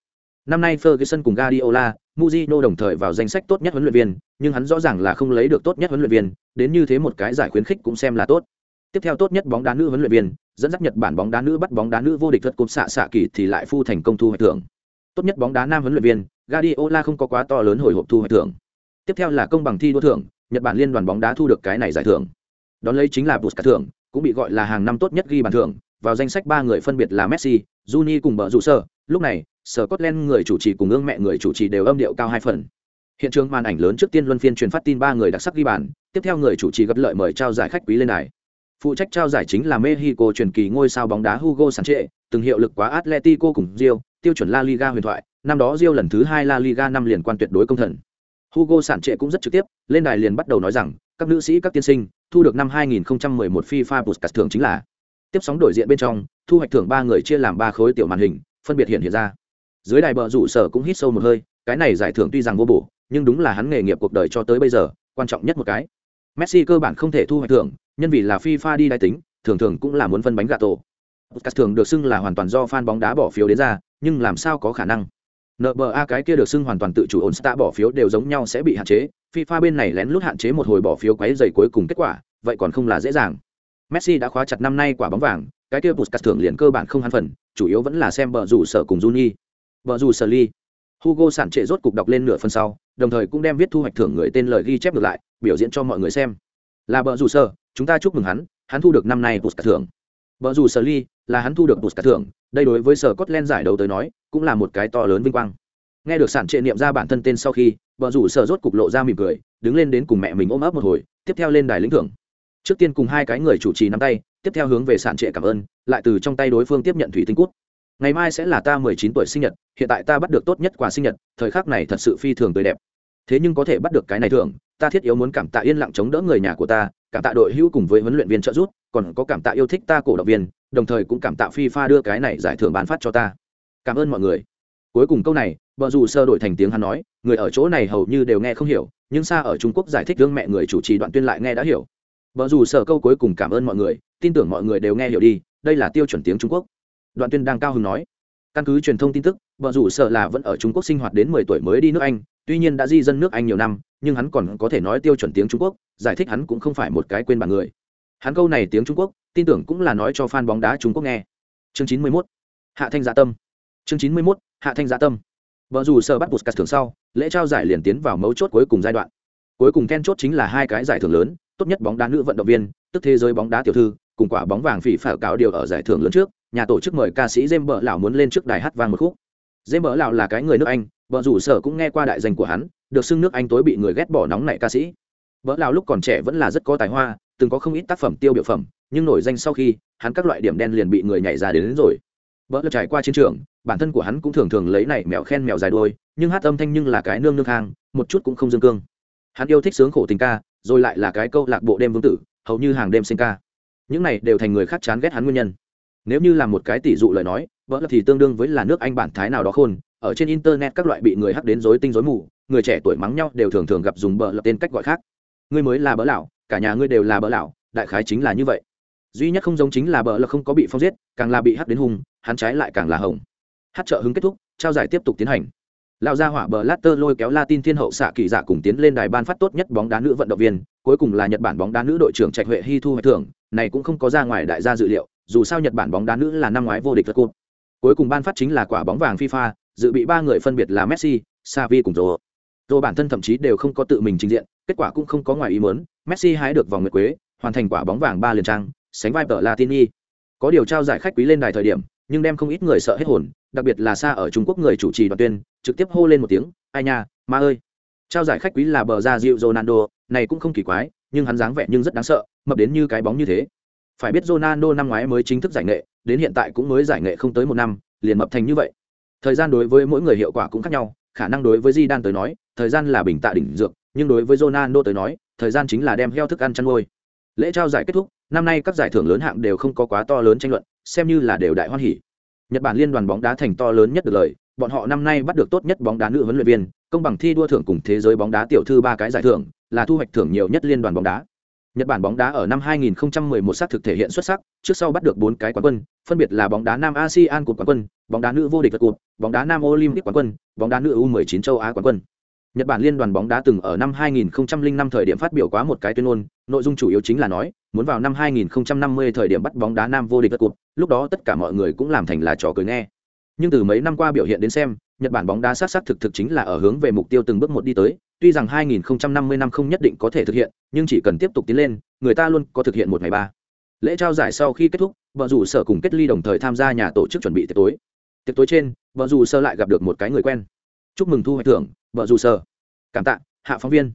Speaker 1: Năm nay ferguson cùng guardiola, Mourinho đồng thời vào danh sách tốt nhất huấn luyện viên, nhưng hắn rõ ràng là không lấy được tốt nhất huấn luyện viên, đến như thế một cái giải khuyến khích cũng xem là tốt. Tiếp theo tốt nhất bóng đá nữ huấn luyện viên, dẫn dắt nhật bản bóng đá nữ bắt bóng đá nữ vô địch thuật cúp xạ xạ kỳ thì lại phu thành công thu hoạch thưởng. Tốt nhất bóng đá nam huấn luyện viên, Guardiola không có quá to lớn hồi hộp thu hoạch thưởng. Tiếp theo là công bằng thi đua thưởng, nhật bản liên đoàn bóng đá thu được cái này giải thưởng. Đón lấy chính là Puskas thưởng cũng bị gọi là hàng năm tốt nhất ghi bàn thưởng vào danh sách ba người phân biệt là Messi, Juni cùng bờ rủ sở lúc này Scotland người chủ trì cùng ương mẹ người chủ trì đều âm điệu cao hai phần. Hiện trường màn ảnh lớn trước tiên luân phiên truyền phát tin ba người đặc sắc ghi bàn tiếp theo người chủ trì gặp lợi mời trao giải khách quý lên đài. Phụ trách trao giải chính là Mexico truyền kỳ ngôi sao bóng đá Hugo Sanchez từng hiệu lực quá Atletico cùng Rio tiêu chuẩn La Liga huyền thoại, năm đó Rio lần thứ hai La Liga năm liền quan tuyệt đối công thần. Hugo sản trệ cũng rất trực tiếp, lên đài liền bắt đầu nói rằng, các nữ sĩ các tiên sinh, thu được năm 2011 FIFA Puskas thưởng chính là tiếp sóng đổi diện bên trong, thu hoạch thưởng ba người chia làm ba khối tiểu màn hình, phân biệt hiện hiện ra. Dưới đài bờ rủ sở cũng hít sâu một hơi, cái này giải thưởng tuy rằng vô bổ, nhưng đúng là hắn nghề nghiệp cuộc đời cho tới bây giờ, quan trọng nhất một cái. Messi cơ bản không thể thu hoạch thưởng, nhân vì là FIFA đi đại tính, thường thường cũng là muốn phân bánh gà tổ. Puskas thưởng được xưng là hoàn toàn do fan bóng đá bỏ phiếu đến ra, nhưng làm sao có khả năng nba cái kia được xưng hoàn toàn tự chủ ổn, star bỏ phiếu đều giống nhau sẽ bị hạn chế. Fifa bên này lén lút hạn chế một hồi bỏ phiếu quấy dày cuối cùng kết quả, vậy còn không là dễ dàng. Messi đã khóa chặt năm nay quả bóng vàng, cái kia bút cắt thưởng liền cơ bản không hắn phần, chủ yếu vẫn là xem bờ rủ sở cùng juni. Bờ rủ sở ly hugo sản trệ rốt cục đọc lên nửa phần sau, đồng thời cũng đem viết thu hoạch thưởng người tên lời ghi chép ngược lại, biểu diễn cho mọi người xem. Là bờ rủ sở, chúng ta chúc mừng hắn hắn thu được năm nay bút cắt thưởng vợ rủ sở ly là hắn thu được bút cả thưởng đây đối với sở Scotland giải đấu tới nói, cũng là một cái to lớn vinh quang. Nghe được sản trệ niệm ra bản thân tên sau khi, vợ rủ sở rốt cục lộ ra mỉm cười, đứng lên đến cùng mẹ mình ôm ấp một hồi, tiếp theo lên đài lĩnh thưởng. Trước tiên cùng hai cái người chủ trì nắm tay, tiếp theo hướng về sản trệ cảm ơn, lại từ trong tay đối phương tiếp nhận thủy tinh cút. Ngày mai sẽ là ta 19 tuổi sinh nhật, hiện tại ta bắt được tốt nhất quà sinh nhật, thời khắc này thật sự phi thường tươi đẹp. Thế nhưng có thể bắt được cái này thường, ta thiết yếu muốn cảm tạ yên lặng chống đỡ người nhà của ta, cảm tạ đội hữu cùng với huấn luyện viên trợ giúp, còn có cảm tạ yêu thích ta cổ động viên, đồng thời cũng cảm tạ FIFA đưa cái này giải thưởng bán phát cho ta. Cảm ơn mọi người. Cuối cùng câu này, bờ dù sơ đổi thành tiếng hắn nói, người ở chỗ này hầu như đều nghe không hiểu, nhưng xa ở Trung Quốc giải thích gương mẹ người chủ trì đoạn tuyên lại nghe đã hiểu. Bờ dù sơ câu cuối cùng cảm ơn mọi người, tin tưởng mọi người đều nghe hiểu đi, đây là tiêu chuẩn tiếng Trung Quốc. Đoạn tuyên đang cao hứng nói, căn cứ truyền thông tin tức, bờ dù sợ là vẫn ở Trung Quốc sinh hoạt đến 10 tuổi mới đi nước Anh, tuy nhiên đã di dân nước Anh nhiều năm, nhưng hắn còn có thể nói tiêu chuẩn tiếng Trung Quốc, giải thích hắn cũng không phải một cái quên bản người. Hắn câu này tiếng Trung Quốc, tin tưởng cũng là nói cho fan bóng đá Trung Quốc nghe. Chương 91. Hạ Thanh Dạ Tâm. Chương 91. Hạ Thanh Dạ Tâm. Vợ dù sở bắt Puskas thưởng sau, lễ trao giải liền tiến vào mấu chốt cuối cùng giai đoạn. Cuối cùng then chốt chính là hai cái giải thưởng lớn, tốt nhất bóng đá nữ vận động viên, tức thế giới bóng đá tiểu thư, cùng quả bóng vàng phỉ phả cáo điều ở giải thưởng lớn trước, nhà tổ chức mời ca sĩ Jem Bợ lão muốn lên trước đài hát vang một khúc. Jem Bợ lão là cái người nước Anh, vợ rủ sở cũng nghe qua đại danh của hắn, được xưng nước Anh tối bị người ghét bỏ nóng nảy ca sĩ. vợ lao lúc còn trẻ vẫn là rất có tài hoa, từng có không ít tác phẩm tiêu biểu phẩm, nhưng nổi danh sau khi, hắn các loại điểm đen liền bị người nhảy ra đến, đến rồi. vợ lao trải qua chiến trường, bản thân của hắn cũng thường thường lấy này mèo khen mèo dài đuôi, nhưng hát âm thanh nhưng là cái nương nương hàng, một chút cũng không dương cương. Hắn yêu thích sướng khổ tình ca, rồi lại là cái câu lạc bộ đêm vương tử, hầu như hàng đêm sinh ca. Những này đều thành người khác chán ghét hắn nguyên nhân nếu như là một cái tỷ dụ lời nói vợ lập thì tương đương với là nước anh bản thái nào đó khôn ở trên internet các loại bị người hắc đến rối tinh rối mù người trẻ tuổi mắng nhau đều thường thường gặp dùng bờ lập tên cách gọi khác. Ngươi mới là bỡ lão cả nhà ngươi đều là bỡ lão đại khái chính là như vậy. Duy nhất không giống chính là bờ lập không có bị phong giết càng là bị hắc đến hùng hắn trái lại càng là hồng. Hát trợ hứng kết thúc trao giải tiếp tục tiến hành. Lão gia hỏa bờ latter lôi kéo latin thiên hậu xạ kỳ giả dạ cùng tiến lên đài ban phát tốt nhất bóng đá nữ vận động viên cuối cùng là nhật bản bóng đá nữ đội trưởng trạch huệ hy thu hoạch thưởng này cũng không có ra ngoài đại gia dự liệu dù sao nhật bản bóng đá nữ là năm ngoái vô địch vật cup, cuối cùng ban phát chính là quả bóng vàng fifa dự bị ba người phân biệt là messi, Xavi cùng rô rô bản thân thậm chí đều không có tự mình trình diện, kết quả cũng không có ngoài ý muốn, messi hái được vòng nguyệt quế, hoàn thành quả bóng vàng ba liền trang, sánh vai tờ latini. Có điều trao giải khách quý lên đài thời điểm, nhưng đem không ít người sợ hết hồn, đặc biệt là xa ở trung quốc người chủ trì đoàn tuyên, trực tiếp hô lên một tiếng, ai nha, ma ơi. Trao giải khách quý là bờ ra Rio ronaldo, này cũng không kỳ quái, nhưng hắn dáng vẻ nhưng rất đáng sợ, mập đến như cái bóng như thế. Phải biết ronaldo năm ngoái mới chính thức giải nghệ, đến hiện tại cũng mới giải nghệ không tới một năm, liền mập thành như vậy thời gian đối với mỗi người hiệu quả cũng khác nhau khả năng đối với di đan tới nói thời gian là bình tạ đỉnh dược nhưng đối với ronaldo tới nói thời gian chính là đem heo thức ăn chăn nuôi. Lễ trao giải kết thúc năm nay các giải thưởng lớn hạng đều không có quá to lớn tranh luận xem như là đều đại hoan hỉ. Nhật bản liên đoàn bóng đá thành to lớn nhất được lời bọn họ năm nay bắt được tốt nhất bóng đá nữ huấn luyện viên công bằng thi đua thưởng cùng thế giới bóng đá tiểu thư ba cái giải thưởng là thu hoạch thưởng nhiều nhất liên đoàn bóng đá. Nhật Bản bóng đá ở năm 2011 sát thực thể hiện xuất sắc, trước sau bắt được 4 cái quán quân, phân biệt là bóng đá nam ASEAN cột quán quân, bóng đá nữ vô địch vật cột, bóng đá nam Olympic quán quân, bóng đá nữ U19 châu Á quán quân. Nhật Bản liên đoàn bóng đá từng ở năm 2005 thời điểm phát biểu quá một cái tuyên ngôn, nội dung chủ yếu chính là nói, muốn vào năm 2050 thời điểm bắt bóng đá nam vô địch vật cột, lúc đó tất cả mọi người cũng làm thành là trò cười nghe. Nhưng từ mấy năm qua biểu hiện đến xem, Nhật Bản bóng đá sát sát thực thực chính là ở hướng về mục tiêu từng bước một đi tới, tuy rằng 2050 năm không nhất định có thể thực hiện, nhưng chỉ cần tiếp tục tiến lên, người ta luôn có thực hiện một ngày ba. Lễ trao giải sau khi kết thúc, vợ rủ sở cùng kết ly đồng thời tham gia nhà tổ chức chuẩn bị tiệc tối. Tiệc tối trên, vợ rủ sơ lại gặp được một cái người quen. Chúc mừng thu hoạch thưởng, vợ rủ sơ. Cảm tạ, hạ phóng viên.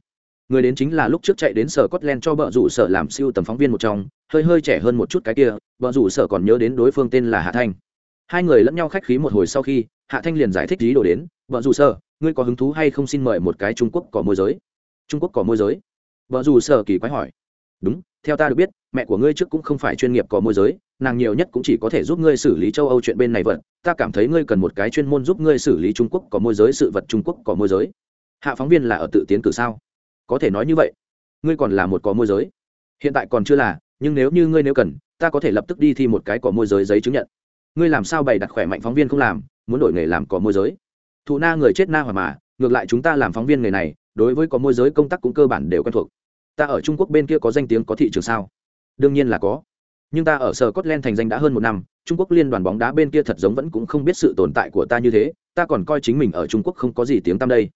Speaker 1: Người đến chính là lúc trước chạy đến sở Scotland cho vợ rủ sở làm siêu tầm phóng viên một trong, hơi hơi trẻ hơn một chút cái kia, vợ rủ sở còn nhớ đến đối phương tên là Hạ Thanh. Hai người lẫn nhau khách khí một hồi sau khi, Hạ Thanh liền giải thích ý đồ đến, vợ rủ sở, ngươi có hứng thú hay không xin mời một cái trung quốc cỏ môi giới trung quốc cỏ môi giới vợ dù sở kỳ quái hỏi đúng theo ta được biết mẹ của ngươi trước cũng không phải chuyên nghiệp cỏ môi giới nàng nhiều nhất cũng chỉ có thể giúp ngươi xử lý châu âu chuyện bên này vật. Ta cảm thấy ngươi cần một cái chuyên môn giúp ngươi xử lý trung quốc có môi giới, sự vật trung quốc có môi giới. Hạ phóng viên là ở tự tiến cử sao? Có thể nói như vậy. Ngươi còn là một có môi giới. Hiện tại còn chưa là, nhưng nếu như ngươi nếu cần, ta có thể lập tức đi thi một cái có môi giới giấy chứng nhận. Ngươi làm sao bày đặt khỏe mạnh phóng viên không làm, muốn đổi nghề làm có môi giới? Thụ na người chết na hòa mà, ngược lại chúng ta làm phóng viên nghề này, đối với có môi giới công tác cũng cơ bản đều quen thuộc. Ta ở trung quốc bên kia có danh tiếng có thị trường sao? Đương nhiên là có nhưng ta ở sở Scotland thành danh đã hơn một năm, Trung Quốc liên đoàn bóng đá bên kia thật giống vẫn cũng không biết sự tồn tại của ta như thế, ta còn coi chính mình ở Trung Quốc không có gì tiếng tăm đây.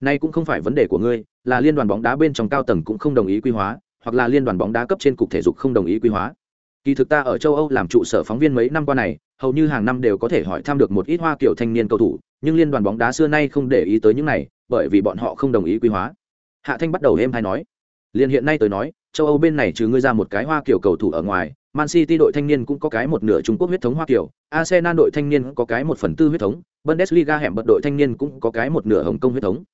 Speaker 1: Nay cũng không phải vấn đề của ngươi, là liên đoàn bóng đá bên trong cao tầng cũng không đồng ý quy hóa, hoặc là liên đoàn bóng đá cấp trên cục thể dục không đồng ý quy hóa. Kỳ thực ta ở châu Âu làm trụ sở phóng viên mấy năm qua này, hầu như hàng năm đều có thể hỏi thăm được một ít hoa kiểu thanh niên cầu thủ, nhưng liên đoàn bóng đá xưa nay không để ý tới những này bởi vì bọn họ không đồng ý quy hóa hạ thanh bắt đầu êm hay nói liên hiện nay tới nói châu âu bên này trừ ngươi ra một cái hoa kiểu cầu thủ ở ngoài man city đội thanh niên cũng có cái một nửa trung quốc huyết thống hoa kiểu arsenal đội thanh niên có cái một phần tư huyết thống, bundesliga hẻm bật đội thanh niên cũng có cái một nửa hồng kông huyết thống.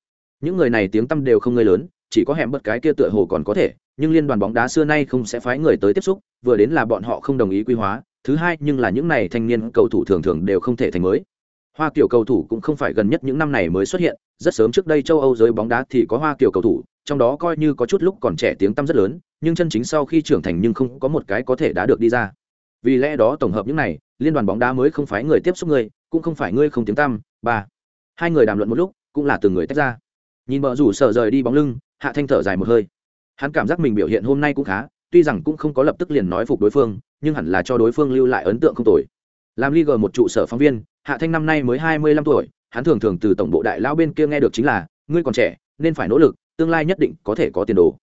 Speaker 1: Những người này tiếng tăm đều không người lớn, chỉ có hẻm bật cái kia tựa hồ còn có thể, nhưng liên đoàn bóng đá xưa nay không sẽ phái người tới tiếp xúc, vừa đến là bọn họ không đồng ý quy hóa, thứ hai nhưng là những này thanh niên cầu thủ thường thường đều không thể thành mới. Hoa kiểu cầu thủ cũng không phải gần nhất những năm này mới xuất hiện, rất sớm trước đây châu âu giới bóng đá thì có hoa kiểu cầu thủ trong đó coi như có chút lúc còn trẻ tiếng tăm rất lớn nhưng chân chính sau khi trưởng thành nhưng không có một cái có thể đã được đi ra. Vì lẽ đó tổng hợp những này liên đoàn bóng đá mới không phải người tiếp xúc người cũng không phải ngươi không tiếng tăm ba. Hai người đàm luận một lúc cũng là từng người tách ra. Nhìn bờ rủ sợ rời đi bóng lưng hạ thanh thở dài một hơi. Hắn cảm giác mình biểu hiện hôm nay cũng khá tuy rằng cũng không có lập tức liền nói phục đối phương nhưng hẳn là cho đối phương lưu lại ấn tượng không tồi. Làm Liga một trụ sở phóng viên, Hạ Thanh năm nay mới hai mươi lăm tuổi, hắn thường thường từ tổng bộ đại lão bên kia nghe được chính là, ngươi còn trẻ, nên phải nỗ lực, tương lai nhất định có thể có tiền đồ.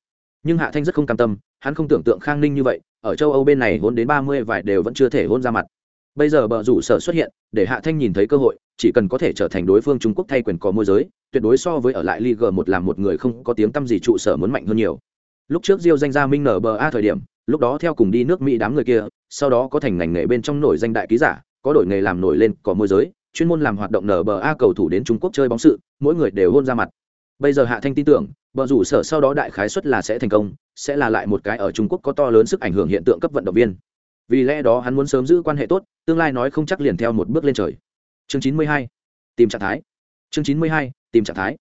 Speaker 1: Nhưng Hạ Thanh rất không cam tâm, hắn không tưởng tượng Khang Ninh như vậy, ở châu Âu bên này hôn đến ba mươi vài đều vẫn chưa thể hôn ra mặt. Bây giờ bờ rủ sở xuất hiện, để Hạ Thanh nhìn thấy cơ hội, chỉ cần có thể trở thành đối phương Trung Quốc thay quyền có môi giới, tuyệt đối so với ở lại Liga một làm một người không có tiếng tăm gì trụ sở muốn mạnh hơn nhiều. Lúc trước Diêu danh gia Minh nở bờ A thời điểm, lúc đó theo cùng đi nước Mỹ đám người kia, sau đó có thành ngành nghề bên trong nổi danh đại ký giả, có đổi nghề làm nổi lên có môi giới chuyên môn làm hoạt động nở bờ a cầu thủ đến trung quốc chơi bóng sự mỗi người đều hôn ra mặt bây giờ hạ thanh tin tưởng bờ rủ sở sau đó đại khái xuất là sẽ thành công sẽ là lại một cái ở trung quốc có to lớn sức ảnh hưởng hiện tượng cấp vận động viên. Vì lẽ đó hắn muốn sớm giữ quan hệ tốt tương lai nói không chắc liền theo một bước lên trời. Chương chín mươi hai tìm trạng thái. Chương chín mươi hai tìm trạng thái.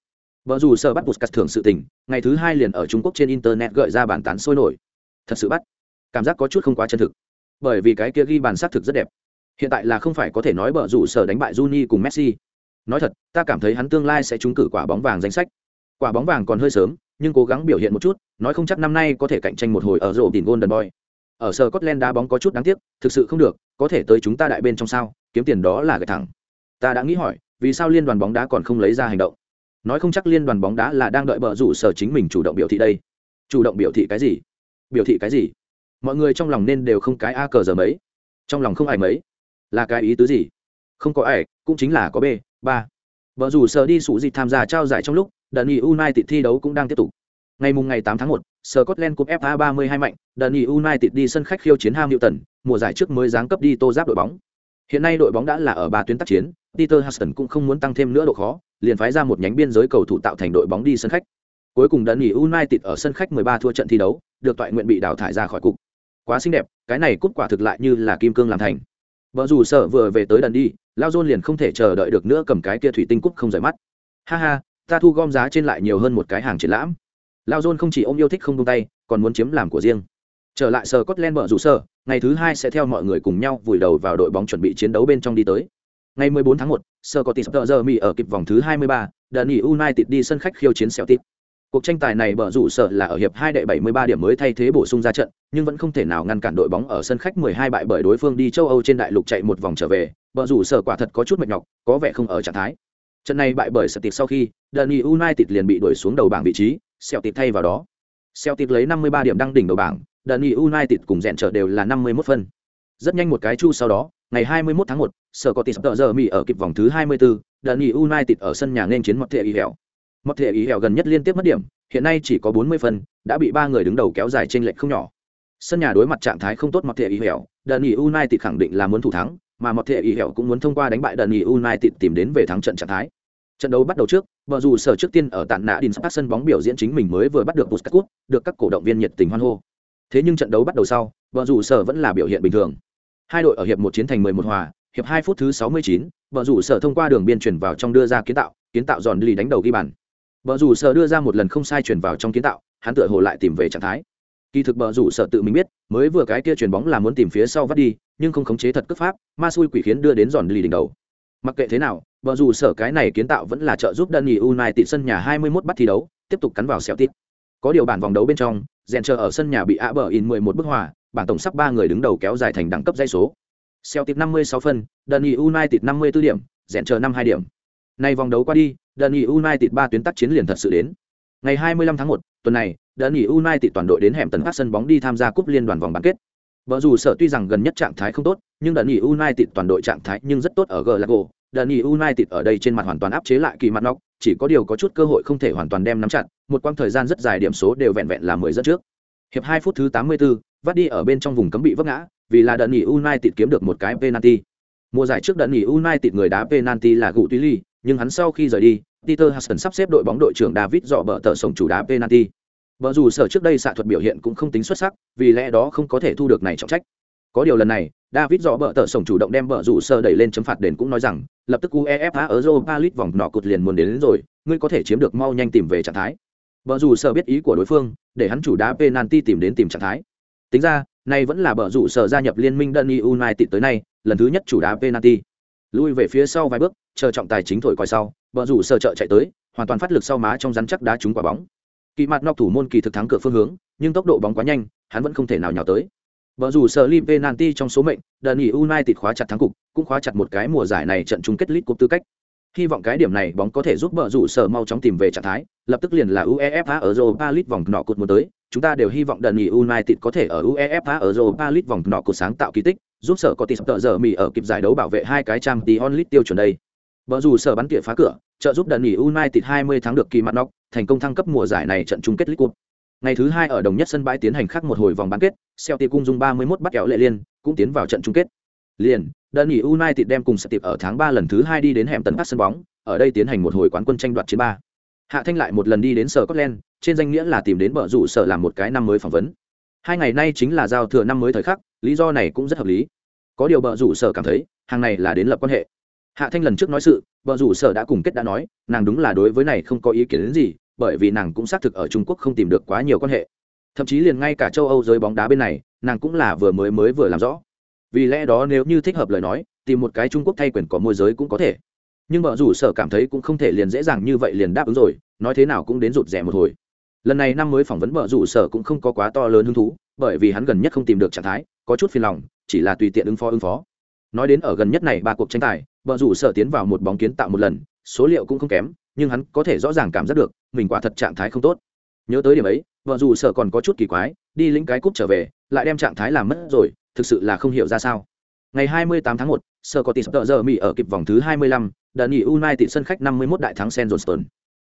Speaker 1: Vợ dù sở bắt buộc cắt thưởng sự tình ngày thứ hai liền ở trung quốc trên internet gợi ra bản tán sôi nổi. Thật sự bắt. Cảm giác có chút không quá chân thực. Bởi vì cái kia ghi bàn xác thực rất đẹp. Hiện tại là không phải có thể nói bờ rủ sở đánh bại Juni cùng Messi. Nói thật, ta cảm thấy hắn tương lai sẽ trúng cử quả bóng vàng danh sách. Quả bóng vàng còn hơi sớm, nhưng cố gắng biểu hiện một chút, nói không chắc năm nay có thể cạnh tranh một hồi ở rổ tìm Golden Boy. Ở Scotland đá bóng có chút đáng tiếc, thực sự không được, có thể tới chúng ta đại bên trong sao, kiếm tiền đó là cái thẳng. Ta đã nghĩ hỏi, vì sao liên đoàn bóng đá còn không lấy ra hành động? Nói không chắc liên đoàn bóng đá là đang đợi bờ rủ sở chính mình chủ động biểu thị đây. Chủ động biểu thị cái gì? Biểu thị cái gì? Mọi người trong lòng nên đều không cái a cờ giờ mấy. Trong lòng không ai mấy là cái ý tứ gì không có ai cũng chính là có b ba vợ dù sở đi sủ dịch tham gia trao giải trong lúc đợt nghỉ united thi đấu cũng đang tiếp tục ngày mùng ngày 8 tháng 1, Scotland Cup FA 32 mạnh, đợt nghỉ United đi sân khách khiêu chiến Hamilton, mùa giải trước mới giáng cấp đi tô giáp đội bóng. Hiện nay đội bóng đã là ở ba tuyến tác chiến, Peter Huston cũng không muốn tăng thêm nữa độ khó, liền phái ra một nhánh biên giới cầu thủ tạo thành đội bóng đi sân khách. Cuối cùng đợt nghỉ United ở sân khách 13 thua trận thi đấu, được toại nguyện bị đào thải ra khỏi cục. Quá xinh đẹp, cái này cúp quả thực lại như là kim cương làm thành. Vợ dù sợ vừa về tới đần đi, Lao Dôn liền không thể chờ đợi được nữa cầm cái kia thủy tinh cúp không rời mắt. Ha ha, ta thu gom giá trên lại nhiều hơn một cái hàng triển lãm. Lao john không chỉ ôm yêu thích không buông tay, còn muốn chiếm làm của riêng. Trở lại sở Scotland bờ rủ sợ, ngày thứ hai sẽ theo mọi người cùng nhau vùi đầu vào đội bóng chuẩn bị chiến đấu bên trong đi tới. Ngày 14 tháng 1, Scottish giờ mi ở kịp vòng thứ 23, Dundee United đi sân khách khiêu chiến Celtic. Cuộc tranh tài này bở rủ sợ là ở hiệp 2 đệ 73 điểm mới thay thế bổ sung ra trận, nhưng vẫn không thể nào ngăn cản đội bóng ở sân khách 12 bại bởi đối phương đi châu Âu trên đại lục chạy một vòng trở về, bở rủ sợ quả thật có chút mệt nhọc, có vẻ không ở trạng thái. Trận này bại bởi Celtic sau khi, Dani United liền bị đuổi xuống đầu bảng vị trí, Celtic thay vào đó. Celtic lấy 53 điểm đăng đỉnh đầu bảng, Dani United cùng dẹn trở đều là 51 phân. Rất nhanh một cái chu sau đó, ngày 21 tháng 1, Scottish giờ Mỹ ở kịp vòng thứ 24, Dani United ở sân nhà nên chiến một thẻ y hẻo Mất thẻ ý hẻo gần nhất liên tiếp mất điểm, hiện nay chỉ có 40 phân, đã bị ba người đứng đầu kéo dài trên lệch không nhỏ. Sân nhà đối mặt trạng thái không tốt Mất thẻ ý hẻo, Dani United khẳng định là muốn thủ thắng, mà một thể ý hẻo cũng muốn thông qua đánh bại Đần Nghị United tìm đến về thắng trận trạng thái. Trận đấu bắt đầu trước, vợ dù sở trước tiên ở tạn nạ đình Spark sân bóng biểu diễn chính mình mới vừa bắt được Puskas được các cổ động viên nhiệt tình hoan hô. Thế nhưng trận đấu bắt đầu sau, vợ dù sở vẫn là biểu hiện bình thường. Hai đội ở hiệp một chiến thành 11 hòa, hiệp hai phút thứ 69, vợ dù sở thông qua đường biên chuyển vào trong đưa ra kiến tạo, kiến tạo giòn đi đánh đầu ghi bàn. Bờ rủ sở đưa ra một lần không sai chuyển vào trong kiến tạo, hắn tựa hồ lại tìm về trạng thái. Kỳ thực bờ rủ sở tự mình biết, mới vừa cái kia chuyển bóng là muốn tìm phía sau vắt đi, nhưng không khống chế thật cấp pháp, ma xui quỷ khiến đưa đến giòn lì đỉnh đầu. Mặc kệ thế nào, bờ dù sở cái này kiến tạo vẫn là trợ giúp Danny United sân nhà 21 bắt thi đấu, tiếp tục cắn vào xẻo tít. Có điều bản vòng đấu bên trong, rèn chờ ở sân nhà bị ạ bờ in 11 bức hòa, bảng tổng sắp ba người đứng đầu kéo dài thành đẳng cấp dây số. Celtic 56 phân, Danny United 54 điểm, rèn chờ 52 điểm. Nay vòng đấu qua đi, Dundee United ba tuyến tác chiến liền thật sự đến. Ngày 25 tháng 1, tuần này, Dundee United toàn đội đến hẻm tần phát sân bóng đi tham gia cúp liên đoàn vòng bán kết. Vợ dù sở tuy rằng gần nhất trạng thái không tốt, nhưng Dundee United toàn đội trạng thái nhưng rất tốt ở Glasgow. nghỉ United ở đây trên mặt hoàn toàn áp chế lại kỳ mặt nóc, chỉ có điều có chút cơ hội không thể hoàn toàn đem nắm chặt, một quãng thời gian rất dài điểm số đều vẹn vẹn là 10 dẫn trước. Hiệp 2 phút thứ 84, vắt đi ở bên trong vùng cấm bị vấp ngã, vì là Dundee United kiếm được một cái penalty. Mùa giải trước Dundee United người đá penalty là Gụ Tuy Ly, nhưng hắn sau khi rời đi, Peter Hudson sắp xếp đội bóng đội trưởng David dọ bờ tờ sống chủ đá penalty. Vợ dù sở trước đây xạ thuật biểu hiện cũng không tính xuất sắc, vì lẽ đó không có thể thu được này trọng trách. Có điều lần này, David dọ bờ tờ sổng chủ động đem vợ dù sở đẩy lên chấm phạt đền cũng nói rằng, lập tức UEFA ở Europa League vòng nọ cột liền muốn đến, đến rồi, ngươi có thể chiếm được mau nhanh tìm về trạng thái. Vợ dù sở biết ý của đối phương, để hắn chủ đá penalty tìm đến tìm trạng thái. Tính ra, này vẫn là vợ rủ sở gia nhập liên minh Dundee United tới nay, lần thứ nhất chủ đá penalty. Lui về phía sau vài bước, chờ trọng tài chính thổi coi sau vợ rủ sơ trợ chạy tới hoàn toàn phát lực sau má trong rắn chắc đá trúng quả bóng kỳ mặt nọc thủ môn kỳ thực thắng cửa phương hướng, nhưng tốc độ bóng quá nhanh, hắn vẫn không thể nào nhào tới. Vợ rủ sợ lim penalty trong số mệnh đợt nghỉ united khóa chặt thắng cục, cũng khóa chặt một cái mùa giải này trận chung kết lít cục tư cách. Hy vọng cái điểm này bóng có thể giúp vợ rủ sở mau chóng tìm về trạng thái, lập tức liền là uefa ở europa league vòng nọ cột một tới. Chúng ta đều hy vọng đợt nghỉ united có thể ở uefa ở europa league vòng nọ cột sáng tạo kỳ tích, giúp sở có tỷ tợ giờ mỹ ở kịp giải đấu bảo vệ hai cái trang tí onlit tiêu chuẩn đây. Vợ dù sở bắn tỉa phá cửa, trợ giúp đần nghỉ United 20 tháng được kỳ mặt nóc, thành công thăng cấp mùa giải này trận chung kết League Cup. Ngày thứ hai ở đồng nhất sân bãi tiến hành khác một hồi vòng bán kết, Celtic cung dung 31 bắt kéo lệ liên, cũng tiến vào trận chung kết. Liền, đần nghỉ United đem cùng Celtic ở tháng 3 lần thứ hai đi đến hẻm tấn phát sân bóng, ở đây tiến hành một hồi quán quân tranh đoạt chiến ba. Hạ Thanh lại một lần đi đến sở Scotland, trên danh nghĩa là tìm đến bờ rủ sở làm một cái năm mới phỏng vấn. Hai ngày nay chính là giao thừa năm mới thời khắc, lý do này cũng rất hợp lý có điều bờ rủ sở cảm thấy hàng này là đến lập quan hệ hạ thanh lần trước nói sự, vợ rủ sở đã cùng kết đã nói, nàng đúng là đối với này không có ý kiến đến gì, bởi vì nàng cũng xác thực ở trung quốc không tìm được quá nhiều quan hệ. Thậm chí liền ngay cả châu âu giới bóng đá bên này, nàng cũng là vừa mới mới vừa làm rõ. Vì lẽ đó nếu như thích hợp lời nói, tìm một cái trung quốc thay quyền có môi giới cũng có thể. Nhưng vợ rủ sở cảm thấy cũng không thể liền dễ dàng như vậy liền đáp ứng rồi, nói thế nào cũng đến rụt rè một hồi. Lần này năm mới phỏng vấn vợ rủ sở cũng không có quá to lớn hứng thú, bởi vì hắn gần nhất không tìm được trạng thái, có chút phiền lòng, chỉ là tùy tiện ứng phó ứng phó. Nói đến ở gần nhất này ba cuộc tranh tài bờ rủ sở tiến vào một bóng kiến tạo một lần số liệu cũng không kém nhưng hắn có thể rõ ràng cảm giác được mình quả thật trạng thái không tốt nhớ tới điểm ấy vợ rủ sở còn có chút kỳ quái đi lĩnh cái cúp trở về lại đem trạng thái làm mất rồi thực sự là không hiểu ra sao ngày 28 tháng 1, Sở có tỷ tợ giờ Mỹ ở kịp vòng thứ 25, đợt nghỉ United sân khách 51 đại thắng Sen Johnston.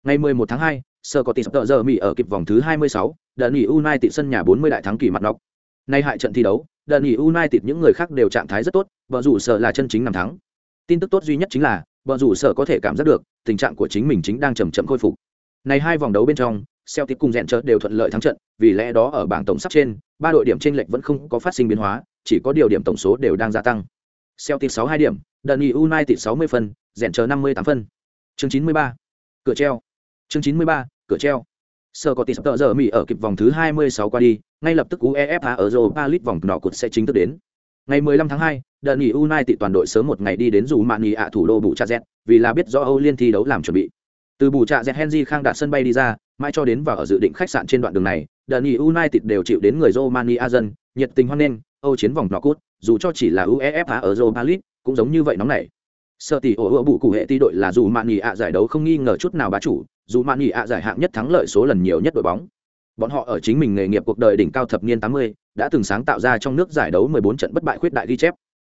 Speaker 1: Ngày 11 tháng 2, Sở có tỷ tợ giờ Mỹ ở kịp vòng thứ 26, đợt nghỉ United sân nhà 40 đại thắng kỳ mặt nọc. Nay hại trận thi đấu, đợt nghỉ United những người khác đều trạng thái rất tốt, bờ rủ Sở là chân chính nằm thắng. Tin tức tốt duy nhất chính là, bọn rủ Sở có thể cảm giác được, tình trạng của chính mình chính đang chậm chậm khôi phục. Này hai vòng đấu bên trong, Celtic cùng rèn chợt đều thuận lợi thắng trận, vì lẽ đó ở bảng tổng sắp trên, ba đội điểm trên lệch vẫn không có phát sinh biến hóa, chỉ có điều điểm tổng số đều đang gia tăng. Celtic 62 điểm, Dundee United 60 phân, rèn chờ 58 phân. Chương 93. Cửa treo. Chương 93. Cửa treo. Sơ có tỷ sập tợ giờ Mỹ ở kịp vòng thứ 26 qua đi, ngay lập tức UEFA ở Europa League vòng nọ cột sẽ chính thức đến. Ngày 15 tháng 2, Dundee United toàn đội sớm một ngày đi đến dù Mani ạ thủ đô Bù Cha Z, vì là biết rõ Âu Liên thi đấu làm chuẩn bị. Từ Bù Cha Z Henry Khang đạt sân bay đi ra, mãi cho đến vào ở dự định khách sạn trên đoạn đường này, Dundee United đều chịu đến người Romania dân, nhiệt tình hoan nghênh, Âu chiến vòng knock-out, dù cho chỉ là UEFA ở Europa League, cũng giống như vậy nóng này. Sở tỷ ổ ủa bù cụ hệ ti đội là dù mạn nhị ạ giải đấu không nghi ngờ chút nào bá chủ, dù mạn nhị ạ giải hạng nhất thắng lợi số lần nhiều nhất đội bóng. Bọn họ ở chính mình nghề nghiệp cuộc đời đỉnh cao thập niên 80, đã từng sáng tạo ra trong nước giải đấu 14 trận bất bại khuyết đại ghi chép.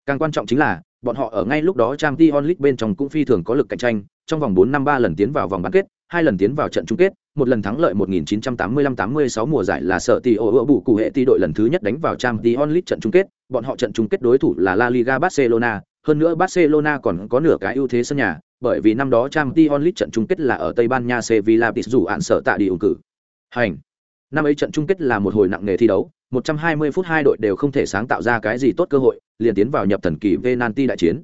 Speaker 1: Càng quan trọng chính là, bọn họ ở ngay lúc đó Champions League bên trong cũng phi thường có lực cạnh tranh, trong vòng 4 năm 3 lần tiến vào vòng bán kết, hai lần tiến vào trận chung kết, một lần thắng lợi 1985-86 mùa giải là sở tỷ ổ ổ bù cụ hệ tỷ đội lần thứ nhất đánh vào Champions League trận chung kết, bọn họ trận chung kết đối thủ là La Liga Barcelona, hơn nữa Barcelona còn có nửa cái ưu thế sân nhà, bởi vì năm đó Champions League trận chung kết là ở Tây Ban Nha Sevilla bị dù án sở tạ đi ủng cử. Hành. Năm ấy trận chung kết là một hồi nặng nề thi đấu, 120 phút hai đội đều không thể sáng tạo ra cái gì tốt cơ hội, liền tiến vào nhập thần kỳ penalty đại chiến.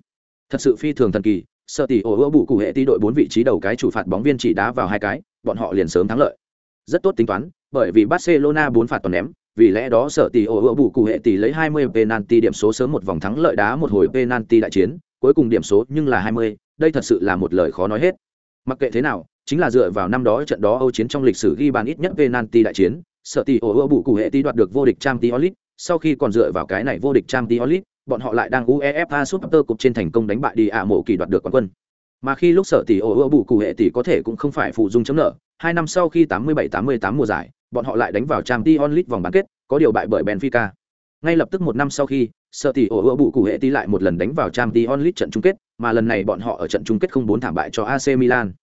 Speaker 1: Thật sự phi thường thần kỳ, sở tỷ ổ ổ bụ cụ hệ tí đội bốn vị trí đầu cái chủ phạt bóng viên chỉ đá vào hai cái bọn họ liền sớm thắng lợi rất tốt tính toán bởi vì barcelona bốn phạt toàn ném vì lẽ đó sở tỷ ổ ổ bụ cụ hệ tỷ lấy 20 penalty điểm số sớm một vòng thắng lợi đá một hồi penalty đại chiến cuối cùng điểm số nhưng là 20, đây thật sự là một lời khó nói hết mặc kệ thế nào chính là dựa vào năm đó trận đó âu chiến trong lịch sử ghi bàn ít nhất penalty đại chiến sở tỷ ổ ổ bụ cụ hệ tỷ đoạt được vô địch Champions League sau khi còn dựa vào cái này vô địch Champions League bọn họ lại đang UEFA Super Cup trên thành công đánh bại đi ạ mộ kỳ đoạt được quán quân. Mà khi lúc sở tỷ ổ ưa bù cụ hệ tỷ có thể cũng không phải phụ dung chấm nợ, hai năm sau khi 87-88 mùa giải, bọn họ lại đánh vào Champions League vòng bán kết, có điều bại bởi Benfica. Ngay lập tức một năm sau khi, sở tỷ ổ ưa bù cụ hệ tỷ lại một lần đánh vào Champions League trận chung kết, mà lần này bọn họ ở trận chung kết không bốn thảm bại cho AC Milan.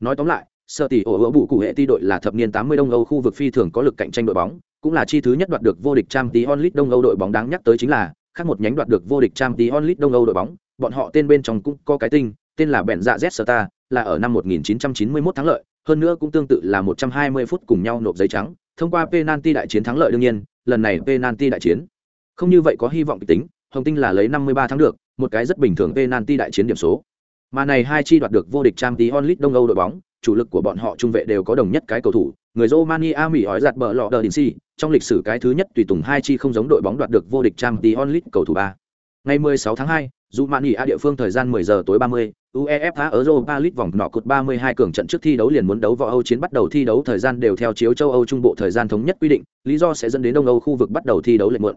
Speaker 1: Nói tóm lại, sở tỷ ổ ưa bù cụ hệ tỷ đội là thập niên 80 Đông Âu khu vực phi thường có lực cạnh tranh đội bóng, cũng là chi thứ nhất đoạt được vô địch Champions League Đông Âu đội bóng đáng nhắc tới chính là khác một nhánh đoạt được vô địch Champions League Đông Âu đội bóng, bọn họ tên bên trong cũng có cái tinh, tên là Bèn Dạ Zeta, là ở năm 1991 thắng lợi, hơn nữa cũng tương tự là 120 phút cùng nhau nộp giấy trắng, thông qua penalty đại chiến thắng lợi đương nhiên, lần này penalty đại chiến. Không như vậy có hy vọng tính, Hồng Tinh là lấy 53 thắng được, một cái rất bình thường penalty đại chiến điểm số. Mà này hai chi đoạt được vô địch Champions League Đông Âu đội bóng, chủ lực của bọn họ trung vệ đều có đồng nhất cái cầu thủ, người Romania Mỹ hỏi giặt bờ lọ đờ Dinsi, trong lịch sử cái thứ nhất tùy tùng hai chi không giống đội bóng đoạt được vô địch Champions League cầu thủ ba. Ngày 16 tháng 2, Romania địa phương thời gian 10 giờ tối 30, UEFA Europa League vòng nọ cột 32 cường trận trước thi đấu liền muốn đấu võ Âu chiến bắt đầu thi đấu thời gian đều theo chiếu châu Âu trung bộ thời gian thống nhất quy định, lý do sẽ dẫn đến Đông Âu khu vực bắt đầu thi đấu lệch muộn.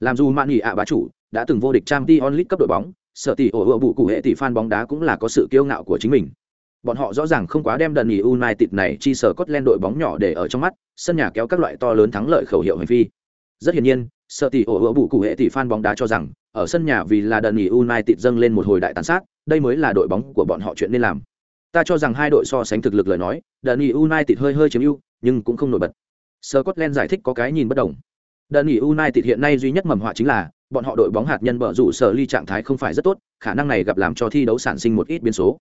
Speaker 1: Làm Romania bá chủ, đã từng vô địch Champions League cấp đội bóng, sở tỷ ổ ựa bụ cụ hệ tỷ fan bóng đá cũng là có sự kiêu ngạo của chính mình. Bọn họ rõ ràng không quá đem đần nghỉ United này chi sở Scotland đội bóng nhỏ để ở trong mắt, sân nhà kéo các loại to lớn thắng lợi khẩu hiệu hành vi. Rất hiển nhiên, sở tỷ ổ ổ bụ cụ hệ tỷ fan bóng đá cho rằng, ở sân nhà vì là đần nghỉ United dâng lên một hồi đại tàn sát, đây mới là đội bóng của bọn họ chuyện nên làm. Ta cho rằng hai đội so sánh thực lực lời nói, đần nghỉ United hơi hơi chiếm ưu, nhưng cũng không nổi bật. Scotland giải thích có cái nhìn bất đồng. Đần nghỉ United hiện nay duy nhất mầm họa chính là bọn họ đội bóng hạt nhân bở rủ sở ly trạng thái không phải rất tốt, khả năng này gặp làm cho thi đấu sản sinh một ít biến số.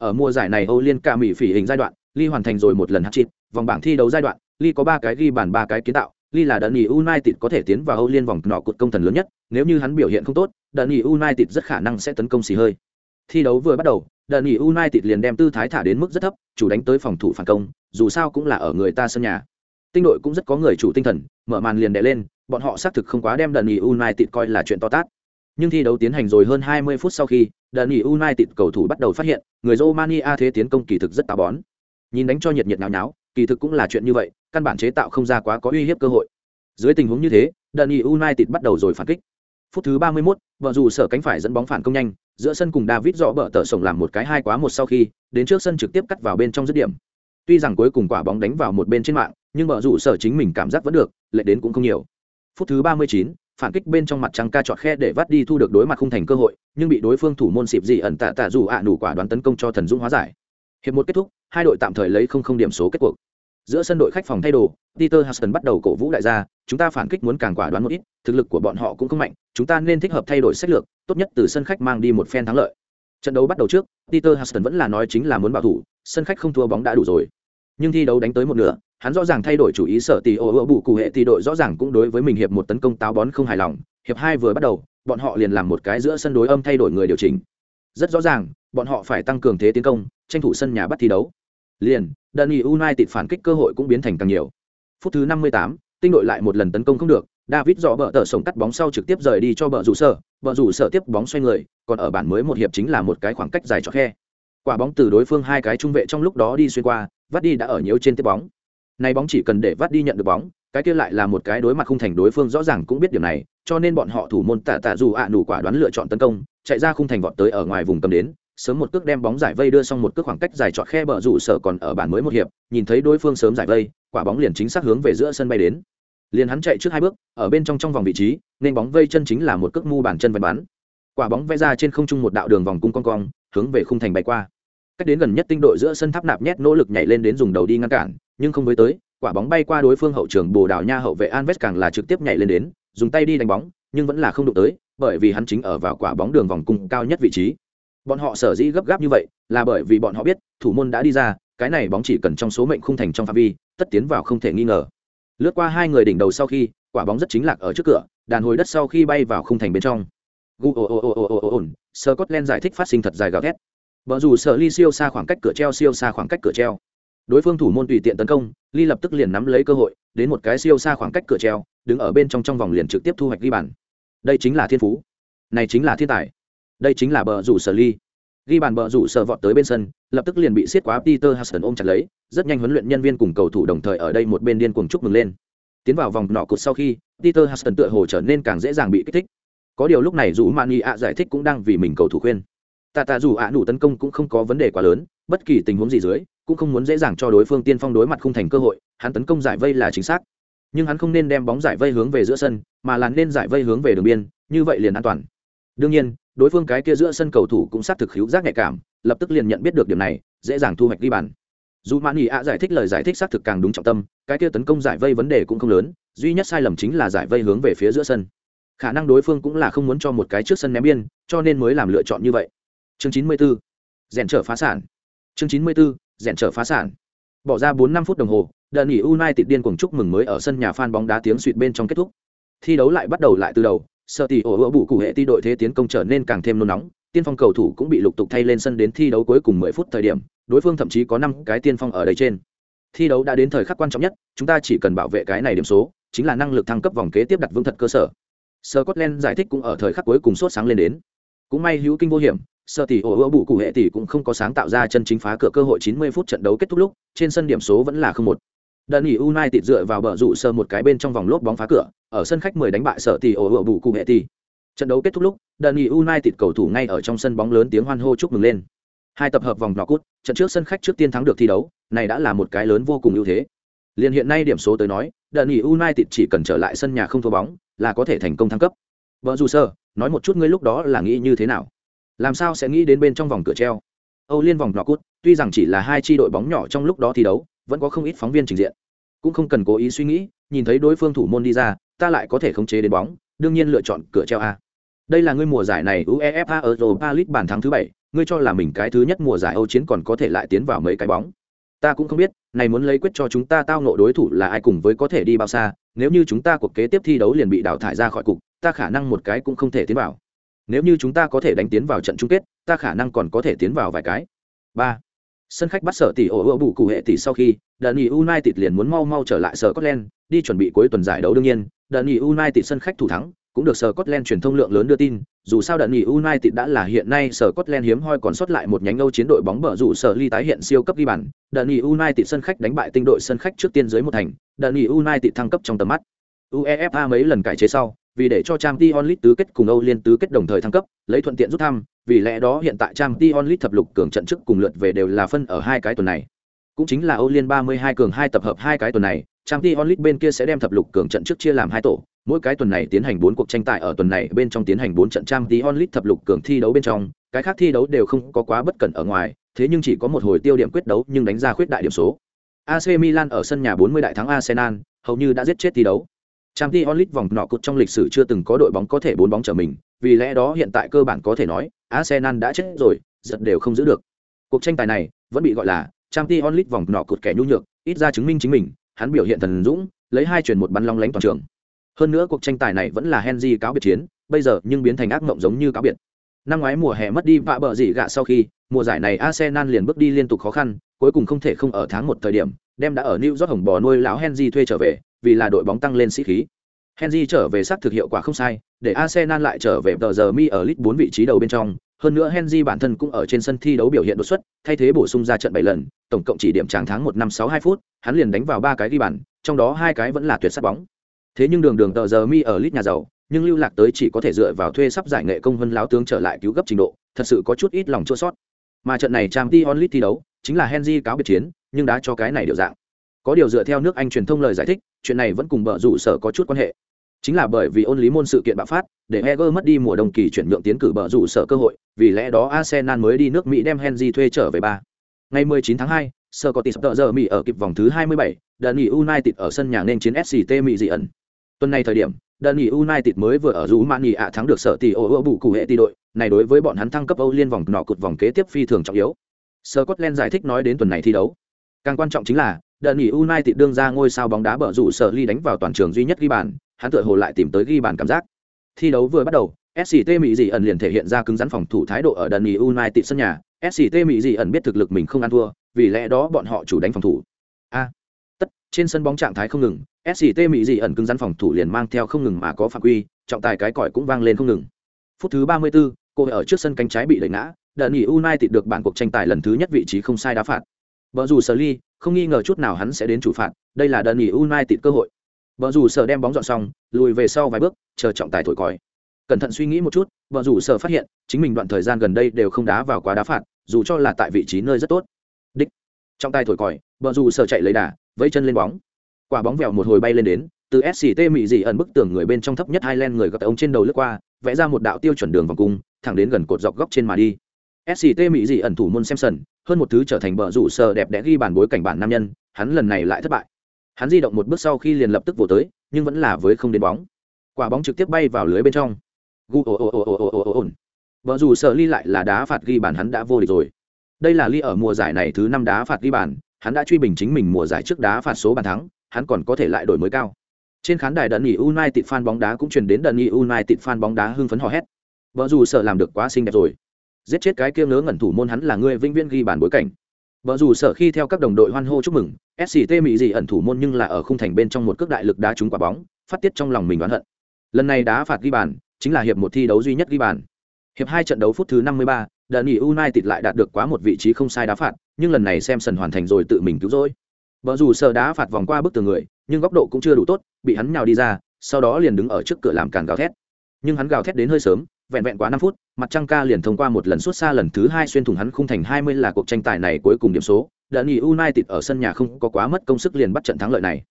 Speaker 1: Ở mùa giải này Âu Liên ca mỹ phỉ hình giai đoạn, Lee hoàn thành rồi một lần hat-trick, vòng bảng thi đấu giai đoạn, Lee có ba cái ghi bàn ba cái kiến tạo, Lee là Dundee United có thể tiến vào Âu Liên vòng nọ cột công thần lớn nhất, nếu như hắn biểu hiện không tốt, Dundee United rất khả năng sẽ tấn công xì hơi. Thi đấu vừa bắt đầu, Dundee United liền đem tư thái thả đến mức rất thấp, chủ đánh tới phòng thủ phản công, dù sao cũng là ở người ta sân nhà. Tinh đội cũng rất có người chủ tinh thần, mở màn liền đè lên, bọn họ xác thực không quá đem Dundee United coi là chuyện to tát. Nhưng thi đấu tiến hành rồi hơn 20 phút sau khi, Dundee United cầu thủ bắt đầu phát hiện, người Romania thế tiến công kỳ thực rất táo bón. Nhìn đánh cho nhiệt nhiệt náo náo, kỳ thực cũng là chuyện như vậy, căn bản chế tạo không ra quá có uy hiếp cơ hội. Dưới tình huống như thế, Dundee United bắt đầu rồi phản kích. Phút thứ 31, vợ dù sở cánh phải dẫn bóng phản công nhanh, giữa sân cùng David rõ bờ tở sổng làm một cái hai quá một sau khi, đến trước sân trực tiếp cắt vào bên trong dứt điểm. Tuy rằng cuối cùng quả bóng đánh vào một bên trên mạng, nhưng vợ dù sở chính mình cảm giác vẫn được, lệ đến cũng không nhiều. Phút thứ 39, phản kích bên trong mặt trăng ca chọt khe để vắt đi thu được đối mặt không thành cơ hội, nhưng bị đối phương thủ môn xịp dị ẩn tạ tạ dù ạ à đủ quả đoán tấn công cho thần dũng hóa giải. Hiệp một kết thúc, hai đội tạm thời lấy không không điểm số kết cuộc. Giữa sân đội khách phòng thay đồ peter huston bắt đầu cổ vũ đại gia chúng ta phản kích muốn càng quả đoán một ít thực lực của bọn họ cũng không mạnh chúng ta nên thích hợp thay đổi sách lược tốt nhất từ sân khách mang đi một phen thắng lợi. Trận đấu bắt đầu trước peter huston vẫn là nói chính là muốn bảo thủ sân khách không thua bóng đã đủ rồi. Nhưng thi đấu đánh tới một nửa hắn rõ ràng thay đổi chủ ý sở tỷ ô ô bù cụ hệ tỷ đội rõ ràng cũng đối với mình hiệp một tấn công táo bón không hài lòng hiệp hai vừa bắt đầu bọn họ liền làm một cái giữa sân đối âm thay đổi người điều chỉnh rất rõ ràng bọn họ phải tăng cường thế tiến công tranh thủ sân nhà bắt thi đấu liền Dani United phản kích cơ hội cũng biến thành càng nhiều. Phút thứ 58, tinh đội lại một lần tấn công không được, David dọ bờ tờ sống cắt bóng sau trực tiếp rời đi cho bờ rủ sở, bờ rủ sở tiếp bóng xoay người, còn ở bản mới một hiệp chính là một cái khoảng cách dài cho khe. Quả bóng từ đối phương hai cái trung vệ trong lúc đó đi xuyên qua, vắt đi đã ở nhiễu trên tiếp bóng. Này bóng chỉ cần để vắt đi nhận được bóng, cái kia lại là một cái đối mặt khung thành đối phương rõ ràng cũng biết điều này, cho nên bọn họ thủ môn tạ tạ dù ạ à nủ quả đoán lựa chọn tấn công, chạy ra khung thành vọt tới ở ngoài vùng cầm đến, sớm một cước đem bóng giải vây đưa xong một cước khoảng cách dài trọt khe bờ rủ sở còn ở bản mới một hiệp nhìn thấy đối phương sớm giải vây quả bóng liền chính xác hướng về giữa sân bay đến. Liền hắn chạy trước hai bước ở bên trong trong vòng vị trí nên bóng vây chân chính là một cước mu bàn chân vạch bắn. Quả bóng vẽ ra trên không trung một đạo đường vòng cung cong cong hướng về khung thành bay qua. Cách đến gần nhất tinh đội giữa sân tháp nạp nhét nỗ lực nhảy lên đến dùng đầu đi ngăn cản nhưng không với tới, quả bóng bay qua đối phương hậu trường bồ đào nha hậu vệ Alves càng là trực tiếp nhảy lên đến, dùng tay đi đánh bóng, nhưng vẫn là không đụng tới, bởi vì hắn chính ở vào quả bóng đường vòng cung cao nhất vị trí bọn họ sở dĩ gấp gáp như vậy, là bởi vì bọn họ biết, thủ môn đã đi ra, cái này bóng chỉ cần trong số mệnh khung thành trong phạm vi, tất tiến vào không thể nghi ngờ lướt qua hai người đỉnh đầu sau khi, quả bóng rất chính lạc ở trước cửa, đàn hồi đất sau khi bay vào khung thành bên trong Scotland giải thích phát sinh thật dài gào thét. Bở dù sở ly siêu xa khoảng cách cửa treo siêu xa khoảng cách cửa treo. Đối phương thủ môn tùy tiện tấn công, ly lập tức liền nắm lấy cơ hội, đến một cái siêu xa khoảng cách cửa treo, đứng ở bên trong trong vòng liền trực tiếp thu hoạch ghi bàn. Đây chính là thiên phú. Này chính là thiên tài. Đây chính là bờ rủ sở ly. Ghi bàn bờ rủ sở vọt tới bên sân lập tức liền bị siết quá peter huston ôm chặt lấy rất nhanh huấn luyện nhân viên cùng cầu thủ đồng thời ở đây một bên điên cuồng chúc mừng lên. Tiến vào vòng nọ cột sau khi peter huston tựa hồ trở nên càng dễ dàng bị kích thích. Có điều lúc này dù mani ạ giải thích cũng đang vì mình cầu thủ khuyên. Tạ tạ dù ạ nụ tấn công cũng không có vấn đề quá lớn bất kỳ tình huống gì dưới cũng không muốn dễ dàng cho đối phương tiên phong đối mặt không thành cơ hội, hắn tấn công giải vây là chính xác nhưng hắn không nên đem bóng giải vây hướng về giữa sân, mà là nên giải vây hướng về đường biên, như vậy liền an toàn đương nhiên, đối phương cái kia giữa sân cầu thủ cũng xác thực khiếu giác nhạy cảm, lập tức liền nhận biết được điểm này, dễ dàng thu hoạch ghi bàn dù mãn nghị ạ giải thích lời giải thích xác thực càng đúng trọng tâm, cái kia tấn công giải vây vấn đề cũng không lớn, duy nhất sai lầm chính là giải vây hướng về phía giữa sân khả năng đối phương cũng là không muốn cho một cái trước sân ném biên, cho nên mới làm lựa chọn như vậy chương chín mươi 94. rèn trở phá sản chương chín mươi 94 rèn trở phá sản. Bỏ ra bốn năm phút đồng hồ đợt nghỉ United điên cuồng chúc mừng mới ở sân nhà fan bóng đá tiếng suýt bên trong kết thúc. Thi đấu lại bắt đầu lại từ đầu sợ tỷ ổ ựa bụ cụ hệ ti đội thế tiến công trở nên càng thêm nôn nóng, tiên phong cầu thủ cũng bị lục tục thay lên sân đến thi đấu cuối cùng 10 phút thời điểm, đối phương thậm chí có năm cái tiên phong ở đây trên. Thi đấu đã đến thời khắc quan trọng nhất, chúng ta chỉ cần bảo vệ cái này điểm số, chính là năng lực thăng cấp vòng kế tiếp đặt vững thật cơ sở. Scotland giải thích cũng ở thời khắc cuối cùng sốt sáng lên đến cũng may hữu kinh vô hiểm sợ tỷ ổ ựa bù cụ hệ tỷ cũng không có sáng tạo ra chân chính phá cửa cơ hội 90 phút trận đấu kết thúc lúc trên sân điểm số vẫn là không một Đợt nghỉ United dựa vào bờ rủ sơ một cái bên trong vòng lốp bóng phá cửa, ở sân khách 10 đánh bại sợ tỷ ổ ổ bù cụ hệ tỷ. Trận đấu kết thúc lúc, đợt nghỉ United cầu thủ ngay ở trong sân bóng lớn tiếng hoan hô chúc mừng lên. Hai tập hợp vòng knock-out, trận trước sân khách trước tiên thắng được thi đấu, này đã là một cái lớn vô cùng ưu thế. Liên hiện nay điểm số tới nói, đợt nghỉ United chỉ cần trở lại sân nhà không thua bóng, là có thể thành công thăng cấp. Bờ dù sơ, nói một chút ngươi lúc đó là nghĩ như thế nào? Làm sao sẽ nghĩ đến bên trong vòng cửa treo? Âu Liên vòng nọ cút, tuy rằng chỉ là hai chi đội bóng nhỏ trong lúc đó thi đấu, vẫn có không ít phóng viên trình diện cũng không cần cố ý suy nghĩ nhìn thấy đối phương thủ môn đi ra ta lại có thể khống chế đến bóng đương nhiên lựa chọn cửa treo a đây là ngươi mùa giải này uefa europa league bàn thắng thứ bảy ngươi cho là mình cái thứ nhất mùa giải âu chiến còn có thể lại tiến vào mấy cái bóng ta cũng không biết, này muốn lấy quyết cho chúng ta tao nộ đối thủ là ai cùng với có thể đi bao xa, nếu như chúng ta cuộc kế tiếp thi đấu liền bị đào thải ra khỏi cục, ta khả năng một cái cũng không thể tiến vào. Nếu như chúng ta có thể đánh tiến vào trận chung kết, ta khả năng còn có thể tiến vào vài cái. Ba. Sân khách bắt sở tỷ ổ ổ bù cụ hệ tỷ sau khi đợt nghỉ united liền muốn mau mau trở lại sở scotland, đi chuẩn bị cuối tuần giải đấu đương nhiên đợt nghỉ united sân khách thủ thắng cũng được sở Scotland truyền thông lượng lớn đưa tin, dù sao đợt nghỉ United đã là hiện nay sở Scotland hiếm hoi còn sót lại một nhánh Âu chiến đội bóng bở rủ sở ly tái hiện siêu cấp ghi bàn, đợt nghỉ United sân khách đánh bại tinh đội sân khách trước tiên dưới một thành, đợt nghỉ United thăng cấp trong tầm mắt. UEFA mấy lần cải chế sau, vì để cho Champions League tứ kết cùng Âu liên tứ kết đồng thời thăng cấp, lấy thuận tiện rút thăm, vì lẽ đó hiện tại Champions League thập lục cường trận trước cùng lượt về đều là phân ở hai cái tuần này. Cũng chính là Âu liên 32 cường hai tập hợp hai cái tuần này, Champions League bên kia sẽ đem thập lục cường trận trước chia làm hai tổ, mỗi cái tuần này tiến hành bốn cuộc tranh tài ở tuần này bên trong tiến hành bốn trận trang tí onlit thập lục cường thi đấu bên trong, cái khác thi đấu đều không có quá bất cẩn ở ngoài, thế nhưng chỉ có một hồi tiêu điểm quyết đấu nhưng đánh ra khuyết đại điểm số. AC Milan ở sân nhà 40 đại thắng Arsenal, hầu như đã giết chết thi đấu. trang tí onlit vòng nọ cột trong lịch sử chưa từng có đội bóng có thể bốn bóng trở mình, vì lẽ đó hiện tại cơ bản có thể nói, Arsenal đã chết rồi, giật đều không giữ được. Cuộc tranh tài này vẫn bị gọi là trang tí onlit vòng nọ cột kẻ nhu nhược, ít ra chứng minh chính mình, hắn biểu hiện thần dũng, lấy hai chuyển một bắn long lánh toàn trường. Hơn nữa cuộc tranh tài này vẫn là Henry cáo biệt chiến, bây giờ nhưng biến thành ác mộng giống như cáo biệt. Năm ngoái mùa hè mất đi vạ bờ dị gạ sau khi, mùa giải này Arsenal liền bước đi liên tục khó khăn, cuối cùng không thể không ở tháng một thời điểm, đem đã ở New York hồng bò nuôi lão Henry thuê trở về, vì là đội bóng tăng lên sĩ khí. Henry trở về xác thực hiệu quả không sai, để Arsenal lại trở về tờ giờ mi ở League 4 vị trí đầu bên trong, hơn nữa Henry bản thân cũng ở trên sân thi đấu biểu hiện đột xuất, thay thế bổ sung ra trận 7 lần, tổng cộng chỉ điểm tràng tháng một năm 62 phút, hắn liền đánh vào ba cái ghi bàn, trong đó hai cái vẫn là tuyệt sắc bóng. Thế nhưng đường đường tờ giờ mi ở lít nhà giàu, nhưng lưu lạc tới chỉ có thể dựa vào thuê sắp giải nghệ công vân láo tướng trở lại cứu gấp trình độ, thật sự có chút ít lòng chua sót. Mà trận này trang t onlit thi đấu, chính là Henry cáo biệt chiến, nhưng đã cho cái này điều dạng. Có điều dựa theo nước Anh truyền thông lời giải thích, chuyện này vẫn cùng bờ rủ sở có chút quan hệ chính là bởi vì ôn lý môn sự kiện bạo phát để Heger mất đi mùa đông kỳ chuyển nhượng tiến cử bờ rủ sở cơ hội vì lẽ đó Arsenal mới đi nước Mỹ đem Henry thuê trở về ba ngày 19 tháng 2 số tờ giờ Mỹ ở kịp vòng thứ 27 nghỉ United ở sân nhà nên chiến SCT Mỹ dị ẩn tuần này thời điểm Dani United mới vừa ở Rumania ạ thắng được sở tỷ ô ô bụ cụ hệ tỷ đội này đối với bọn hắn thăng cấp Âu liên vòng nọ cột vòng kế tiếp phi thường trọng yếu Scotland giải thích nói đến tuần này thi đấu càng quan trọng chính là Đơn nghỉ United đương ra ngôi sao bóng đá bở rủ sở ly đánh vào toàn trường duy nhất ghi bàn, hắn tựa hồ lại tìm tới ghi bàn cảm giác. Thi đấu vừa bắt đầu, SCT Mỹ dị ẩn liền thể hiện ra cứng rắn phòng thủ thái độ ở đợt nghỉ United sân nhà, SCT Mỹ dị ẩn biết thực lực mình không ăn thua, vì lẽ đó bọn họ chủ đánh phòng thủ. A trên sân bóng trạng thái không ngừng, SCT Mỹ dị ẩn cứng rắn phòng thủ liền mang theo không ngừng mà có phạm quy, trọng tài cái còi cũng vang lên không ngừng. Phút thứ 34, cô ở trước sân cánh trái bị đẩy ngã, đợt nghỉ United được bản cuộc tranh tài lần thứ nhất vị trí không sai đá phạt. Bờ dù Sở Ly, không nghi ngờ chút nào hắn sẽ đến chủ phạt, đây là đợt nghỉ United cơ hội. Bờ dù Sở đem bóng dọn xong, lùi về sau vài bước, chờ trọng tài thổi còi. Cẩn thận suy nghĩ một chút, Bờ dù Sở phát hiện, chính mình đoạn thời gian gần đây đều không đá vào quá đá phạt, dù cho là tại vị trí nơi rất tốt. Đích. Trọng tài thổi còi, Bờ dù Sở chạy lấy đà, vẫy chân lên bóng. Quả bóng vèo một hồi bay lên đến, từ SCT mị dị ẩn bức tường người bên trong thấp nhất Highland người gặp ông trên đầu lướt qua, vẽ ra một đạo tiêu chuẩn đường vòng cung, thẳng đến gần cột dọc góc trên mà đi. Sct mỹ dị ẩn thủ môn xem hơn một thứ trở thành bờ rủ sờ đẹp đẽ ghi bàn bối cảnh bản nam nhân hắn lần này lại thất bại. Hắn di động một bước sau khi liền lập tức vỗ tới nhưng vẫn là với không đến bóng. Quả bóng trực tiếp bay vào lưới bên trong. Gu ồ ồ ồ ồ ồ ồ ồ vợ dù sợ ly lại là đá phạt ghi bàn hắn đã vô địch rồi. Đây là ly ở mùa giải này thứ năm đá phạt ghi bàn hắn đã truy bình chính mình mùa giải trước đá phạt số bàn thắng hắn còn có thể lại đổi mới cao. Trên khán đài đợt nghỉ United fan bóng đá cũng truyền đến đợt nghỉ United fan bóng đá hưng phấn hò hét. Vợ dù sợ làm được quá xinh đẹp rồi. Giết chết cái kia ngớ ngẩn thủ môn hắn là người vĩnh viễn ghi bàn bối cảnh. Vợ dù sợ khi theo các đồng đội hoan hô chúc mừng sct mỹ gì ẩn thủ môn nhưng là ở khung thành bên trong một cước đại lực đá trúng quả bóng phát tiết trong lòng mình oán hận. Lần này đá phạt ghi bàn chính là hiệp một thi đấu duy nhất ghi bàn. Hiệp hai trận đấu phút thứ năm mươi ba, đợt nghỉ united lại đạt được quá một vị trí không sai đá phạt nhưng lần này xem sần hoàn thành rồi tự mình cứu rỗi vợ dù sờ đá phạt vòng qua bức tường người nhưng góc độ cũng chưa đủ tốt bị hắn nhào đi ra sau đó liền đứng ở trước cửa làm càn gào thét nhưng hắn gào thét đến hơi sớm vẹn vẹn quá năm phút, mặt trăng ca liền thông qua một lần suốt xa lần thứ hai xuyên thủng hắn khung thành hai mươi là cuộc tranh tài này cuối cùng điểm số. Đợt nghỉ United ở sân nhà không có quá mất công sức liền bắt trận thắng lợi này.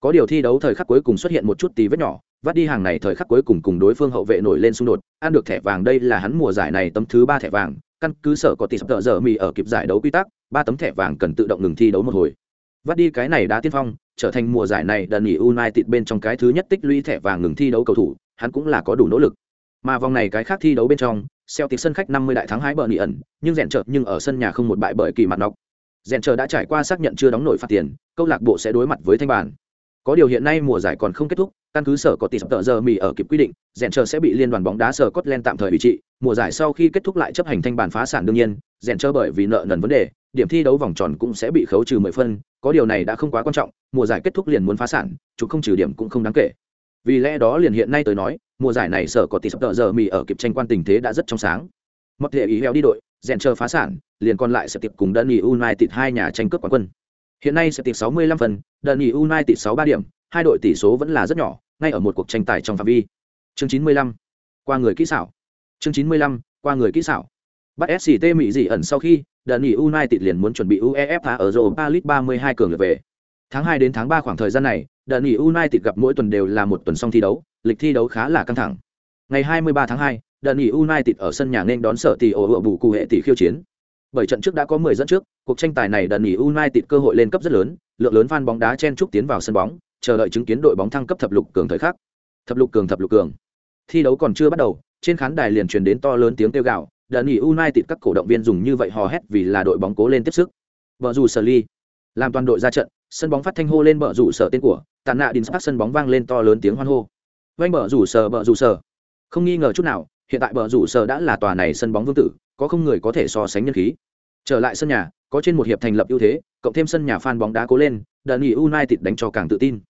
Speaker 1: Có điều thi đấu thời khắc cuối cùng xuất hiện một chút tí vết nhỏ, vắt đi hàng này thời khắc cuối cùng cùng đối phương hậu vệ nổi lên xung đột, ăn được thẻ vàng đây là hắn mùa giải này tấm thứ ba thẻ vàng, căn cứ sở có tỷ sắp giờ mì ở kịp giải đấu quy tắc, ba tấm thẻ vàng cần tự động ngừng thi đấu một hồi. Vắt đi cái này đã tiên phong, trở thành mùa giải này đần nghỉ United bên trong cái thứ nhất tích lũy thẻ vàng ngừng thi đấu cầu thủ, hắn cũng là có đủ nỗ lực. Mà vòng này cái khác thi đấu bên trong, Celtic sân khách 50 đại thắng hái bờ nị ẩn, nhưng rèn chợt nhưng ở sân nhà không một bại bởi kỳ mặt nọc. rèn chờ đã trải qua xác nhận chưa đóng nổi phạt tiền câu lạc bộ sẽ đối mặt với thanh bản có điều hiện nay mùa giải còn không kết thúc căn cứ sở có tỷ sập tờ giờ mì ở kịp quy định, rèn chờ sẽ bị liên đoàn bóng đá sở Scotland tạm thời bị trị, mùa giải sau khi kết thúc lại chấp hành thanh bản phá sản đương nhiên, rèn chờ bởi vì nợ nần vấn đề, điểm thi đấu vòng tròn cũng sẽ bị khấu trừ mười phân, có điều này đã không quá quan trọng, mùa giải kết thúc liền muốn phá sản chúng không trừ điểm cũng không đáng kể. Vì lẽ đó liền hiện nay tới nói, mùa giải này sở có tỷ sập tờ giờ mì ở kịp tranh quan tình thế đã rất trong sáng. Mất thể ý heo đi đội, rèn chờ phá sản, liền còn lại sẽ tiệp cùng đơn Dani United hai nhà tranh cướp quán quân. Hiện nay sẽ tiệp 65 phần đơn Dani United 63 điểm, hai đội tỷ số vẫn là rất nhỏ ngay ở một cuộc tranh tài trong phạm vi chương 95. qua người kỹ xảo chương 95. qua người kỹ xảo bắt SCT Mỹ dị ẩn sau khi Dani United liền muốn chuẩn bị UEFA ở Europa League 32 cường lượt về tháng 2 đến tháng 3 khoảng thời gian này Dani United gặp mỗi tuần đều là một tuần song thi đấu lịch thi đấu khá là căng thẳng ngày 23 tháng 2 đợt nghỉ United ở sân nhà nên đón sở tỷ ổ ựa bù cụ hệ tỷ khiêu chiến. Bởi trận trước đã có 10 dẫn trước, cuộc tranh tài này đợt nghỉ United cơ hội lên cấp rất lớn, lượng lớn fan bóng đá chen chúc tiến vào sân bóng, chờ đợi chứng kiến đội bóng thăng cấp thập lục cường thời khắc. Thập lục cường thập lục cường. Thi đấu còn chưa bắt đầu, trên khán đài liền truyền đến to lớn tiếng kêu gào, đã nghỉ United các cổ động viên dùng như vậy hò hét vì là đội bóng cố lên tiếp sức. bờ rủ sở ly, làm toàn đội ra trận, sân bóng phát thanh hô lên bờ rủ sở tên của, tàn nạ đình sắc sân bóng vang lên to lớn tiếng hoan hô. Vành bờ rủ sở bờ rủ sở. Không nghi ngờ chút nào, hiện tại bờ rủ sở đã là tòa này sân bóng vương tử có không người có thể so sánh nhân khí trở lại sân nhà có trên một hiệp thành lập ưu thế cộng thêm sân nhà fan bóng đá cố lên đợt nghỉ united đánh cho càng tự tin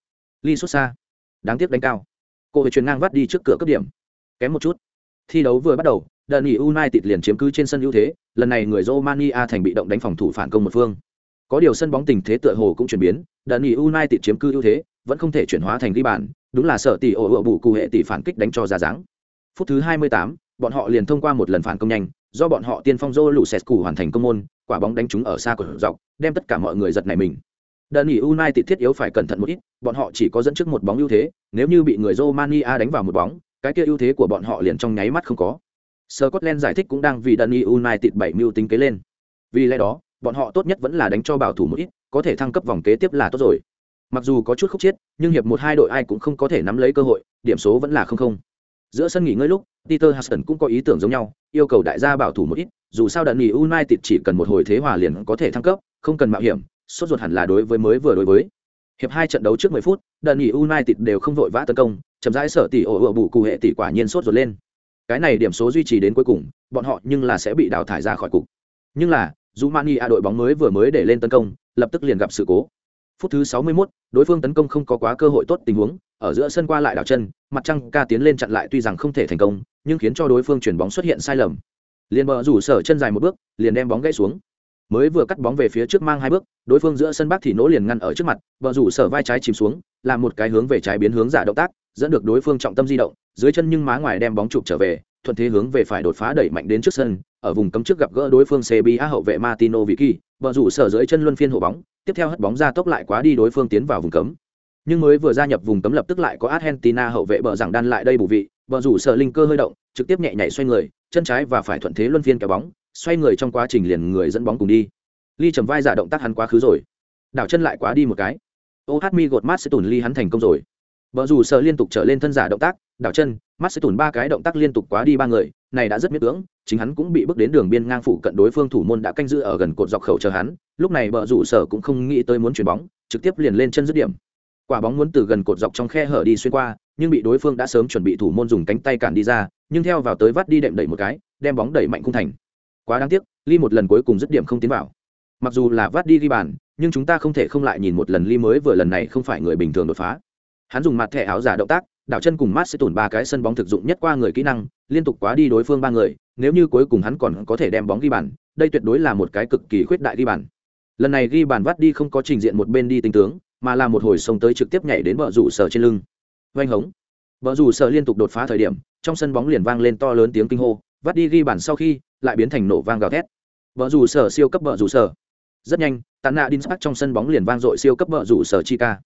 Speaker 1: ly xuất xa đáng tiếc đánh cao. Cô phải chuyền ngang vắt đi trước cửa cấp điểm. Kém một chút. Thi đấu vừa bắt đầu đợt nghỉ united liền chiếm cứ trên sân ưu thế lần này người romania thành bị động đánh phòng thủ phản công một phương. Có điều sân bóng tình thế tựa hồ cũng chuyển biến đợt nghỉ united chiếm cứ ưu thế vẫn không thể chuyển hóa thành ghi bàn đúng là sợ tỷ ổ ựa bù cụ hệ tỷ phản kích đánh cho ra dáng. Phút thứ 28, bọn họ liền thông qua một lần phản công nhanh do bọn họ tiên phong Zô lũ sệt hoàn thành công môn quả bóng đánh trúng ở xa của dọc đem tất cả mọi người giật này mình. Đợt nghỉ United thiết yếu phải cẩn thận một ít, bọn họ chỉ có dẫn trước một bóng ưu thế, nếu như bị người Romania đánh vào một bóng, cái kia ưu thế của bọn họ liền trong nháy mắt không có. Scotland giải thích cũng đang vì Đợt nghỉ United bảy mưu tính kế lên. Vì lẽ đó, bọn họ tốt nhất vẫn là đánh cho bảo thủ một ít, có thể thăng cấp vòng kế tiếp là tốt rồi. Mặc dù có chút khúc chết, nhưng hiệp một hai đội ai cũng không có thể nắm lấy cơ hội, điểm số vẫn là không không giữa sân nghỉ ngơi lúc peter huston cũng có ý tưởng giống nhau yêu cầu đại gia bảo thủ một ít dù sao đợt nghỉ united chỉ cần một hồi thế hòa liền có thể thăng cấp không cần mạo hiểm sốt ruột hẳn là đối với mới vừa đối với. Hiệp hai trận đấu trước 10 phút đợt nghỉ united đều không vội vã tấn công chậm rãi sở tỷ ổ ổ bù cụ hệ tỷ quả nhiên sốt ruột lên. Cái này điểm số duy trì đến cuối cùng bọn họ nhưng là sẽ bị đào thải ra khỏi cục. Nhưng là dù mani a đội bóng mới vừa mới để lên tấn công lập tức liền gặp sự cố. Phút thứ 61, đối phương tấn công không có quá cơ hội tốt tình huống ở giữa sân qua lại đảo chân mặt trăng ca tiến lên chặn lại tuy rằng không thể thành công nhưng khiến cho đối phương chuyển bóng xuất hiện sai lầm. Liền bờ rủ sở chân dài một bước liền đem bóng gãy xuống mới vừa cắt bóng về phía trước mang hai bước, đối phương giữa sân bác thì nỗ liền ngăn ở trước mặt, bờ rủ sở vai trái chìm xuống làm một cái hướng về trái biến hướng giả động tác, dẫn được đối phương trọng tâm di động, dưới chân nhưng má ngoài đem bóng chụp trở về, thuận thế hướng về phải đột phá đẩy mạnh đến trước sân, ở vùng cấm trước gặp gỡ đối phương cba hậu vệ martino vị kỳ bờ rủ sở dưới chân luân phiên hộ bóng, tiếp theo hất bóng ra tốc lại quá đi đối phương tiến vào vùng cấm. Nhưng mới vừa gia nhập vùng cấm lập tức lại có argentina hậu vệ bờ rằng đan lại đây bù vị, bờ rủ sở linh cơ hơi động, trực tiếp nhẹ nhảy xoay người, chân trái và phải thuận thế luân phiên kéo bóng xoay người trong quá trình liền người dẫn bóng cùng đi. Ly chầm vai giả động tác hắn quá khứ rồi. Đảo chân lại quá đi một cái. Ô, hát mi gột mát sẽ tủn ly hắn thành công rồi. Vợ dù sợ liên tục trở lên thân giả động tác, đảo chân mắt sẽ tủn ba cái động tác liên tục quá đi ba người, này đã rất miết cưỡng, chính hắn cũng bị bước đến đường biên ngang phủ cận đối phương thủ môn đã canh giữ ở gần cột dọc khẩu chờ hắn, lúc này vợ rủ sở cũng không nghĩ tới muốn chuyển bóng, trực tiếp liền lên chân dứt điểm. Quả bóng muốn từ gần cột dọc trong khe hở đi xuyên qua, nhưng bị đối phương đã sớm chuẩn bị thủ môn dùng cánh tay cản đi ra, nhưng theo vào tới vắt đi đệm đẩy một cái, đem bóng đẩy mạnh khung thành quá đáng tiếc, ly một lần cuối cùng dứt điểm không tiến vào. Mặc dù là vắt đi ghi bàn, nhưng chúng ta không thể không lại nhìn một lần ly mới vừa lần này không phải người bình thường đột phá. Hắn dùng mặt thẻ áo giả động tác, đảo chân cùng mát sẽ tổn ba cái sân bóng thực dụng nhất qua người kỹ năng, liên tục quá đi đối phương ba người, nếu như cuối cùng hắn còn có thể đem bóng ghi bàn, đây tuyệt đối là một cái cực kỳ khuyết đại ghi bàn. Lần này ghi bàn vắt đi không có trình diện một bên đi tinh tướng, mà là một hồi sông tới trực tiếp nhảy đến bờ rủ sở trên lưng. Vanh hống. Bờ rủ sở liên tục đột phá thời điểm, trong sân bóng liền vang lên to lớn tiếng kinh hô vắt đi ghi bàn sau khi lại biến thành nổ vang gào thét. Bờ rủ sở siêu cấp bờ rủ sở. Rất nhanh tàn nạ đinh sắc trong sân bóng liền vang dội siêu cấp bờ rủ sở chi ca.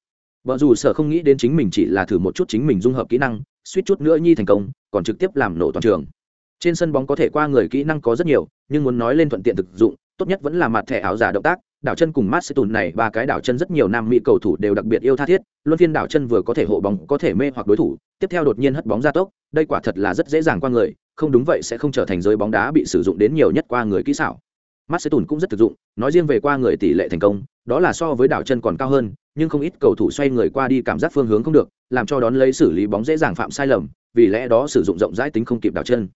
Speaker 1: Bờ rủ sở không nghĩ đến chính mình chỉ là thử một chút chính mình dung hợp kỹ năng, suýt chút nữa nhi thành công, còn trực tiếp làm nổ toàn trường. Trên sân bóng có thể qua người kỹ năng có rất nhiều, nhưng muốn nói lên thuận tiện thực dụng, tốt nhất vẫn là mặt thẻ áo giả động tác. Đảo chân cùng mát sẽ tùn này, ba cái đảo chân rất nhiều nam mỹ cầu thủ đều đặc biệt yêu tha thiết, luân phiên đảo chân vừa có thể hộ bóng, có thể mê hoặc đối thủ, tiếp theo đột nhiên hất bóng ra tốc, đây quả thật là rất dễ dàng qua người không đúng vậy sẽ không trở thành giới bóng đá bị sử dụng đến nhiều nhất qua người kỹ xảo. Mắt sẽ tùn cũng rất thực dụng nói riêng về qua người tỷ lệ thành công đó là so với đảo chân còn cao hơn nhưng không ít cầu thủ xoay người qua đi cảm giác phương hướng không được làm cho đón lấy xử lý bóng dễ dàng phạm sai lầm vì lẽ đó sử dụng rộng rãi tính không kịp đảo chân.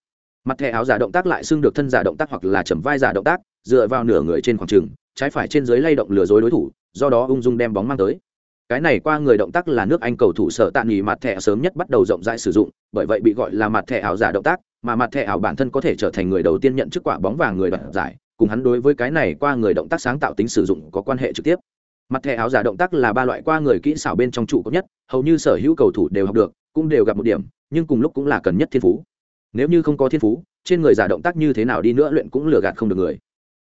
Speaker 1: Mặt thẻ áo giả động tác lại xưng được thân giả động tác hoặc là chầm vai giả động tác dựa vào nửa người trên khoảng trường, trái phải trên dưới lay động lừa dối đối thủ do đó ung dung đem bóng mang tới. Cái này qua người động tác là nước anh cầu thủ sở tạn nghỉ mặt thẻ sớm nhất bắt đầu rộng rãi sử dụng bởi vậy bị gọi là mặt thẻ áo giả động tác mà mặt thẻ ảo bản thân có thể trở thành người đầu tiên nhận chức quả bóng vàng người đoạt giải, cùng hắn đối với cái này qua người động tác sáng tạo tính sử dụng có quan hệ trực tiếp. Mặt thẻ áo giả động tác là ba loại qua người kỹ xảo bên trong trụ cấp nhất, hầu như sở hữu cầu thủ đều học được, cũng đều gặp một điểm, nhưng cùng lúc cũng là cần nhất thiên phú. Nếu như không có thiên phú, trên người giả động tác như thế nào đi nữa luyện cũng lừa gạt không được người.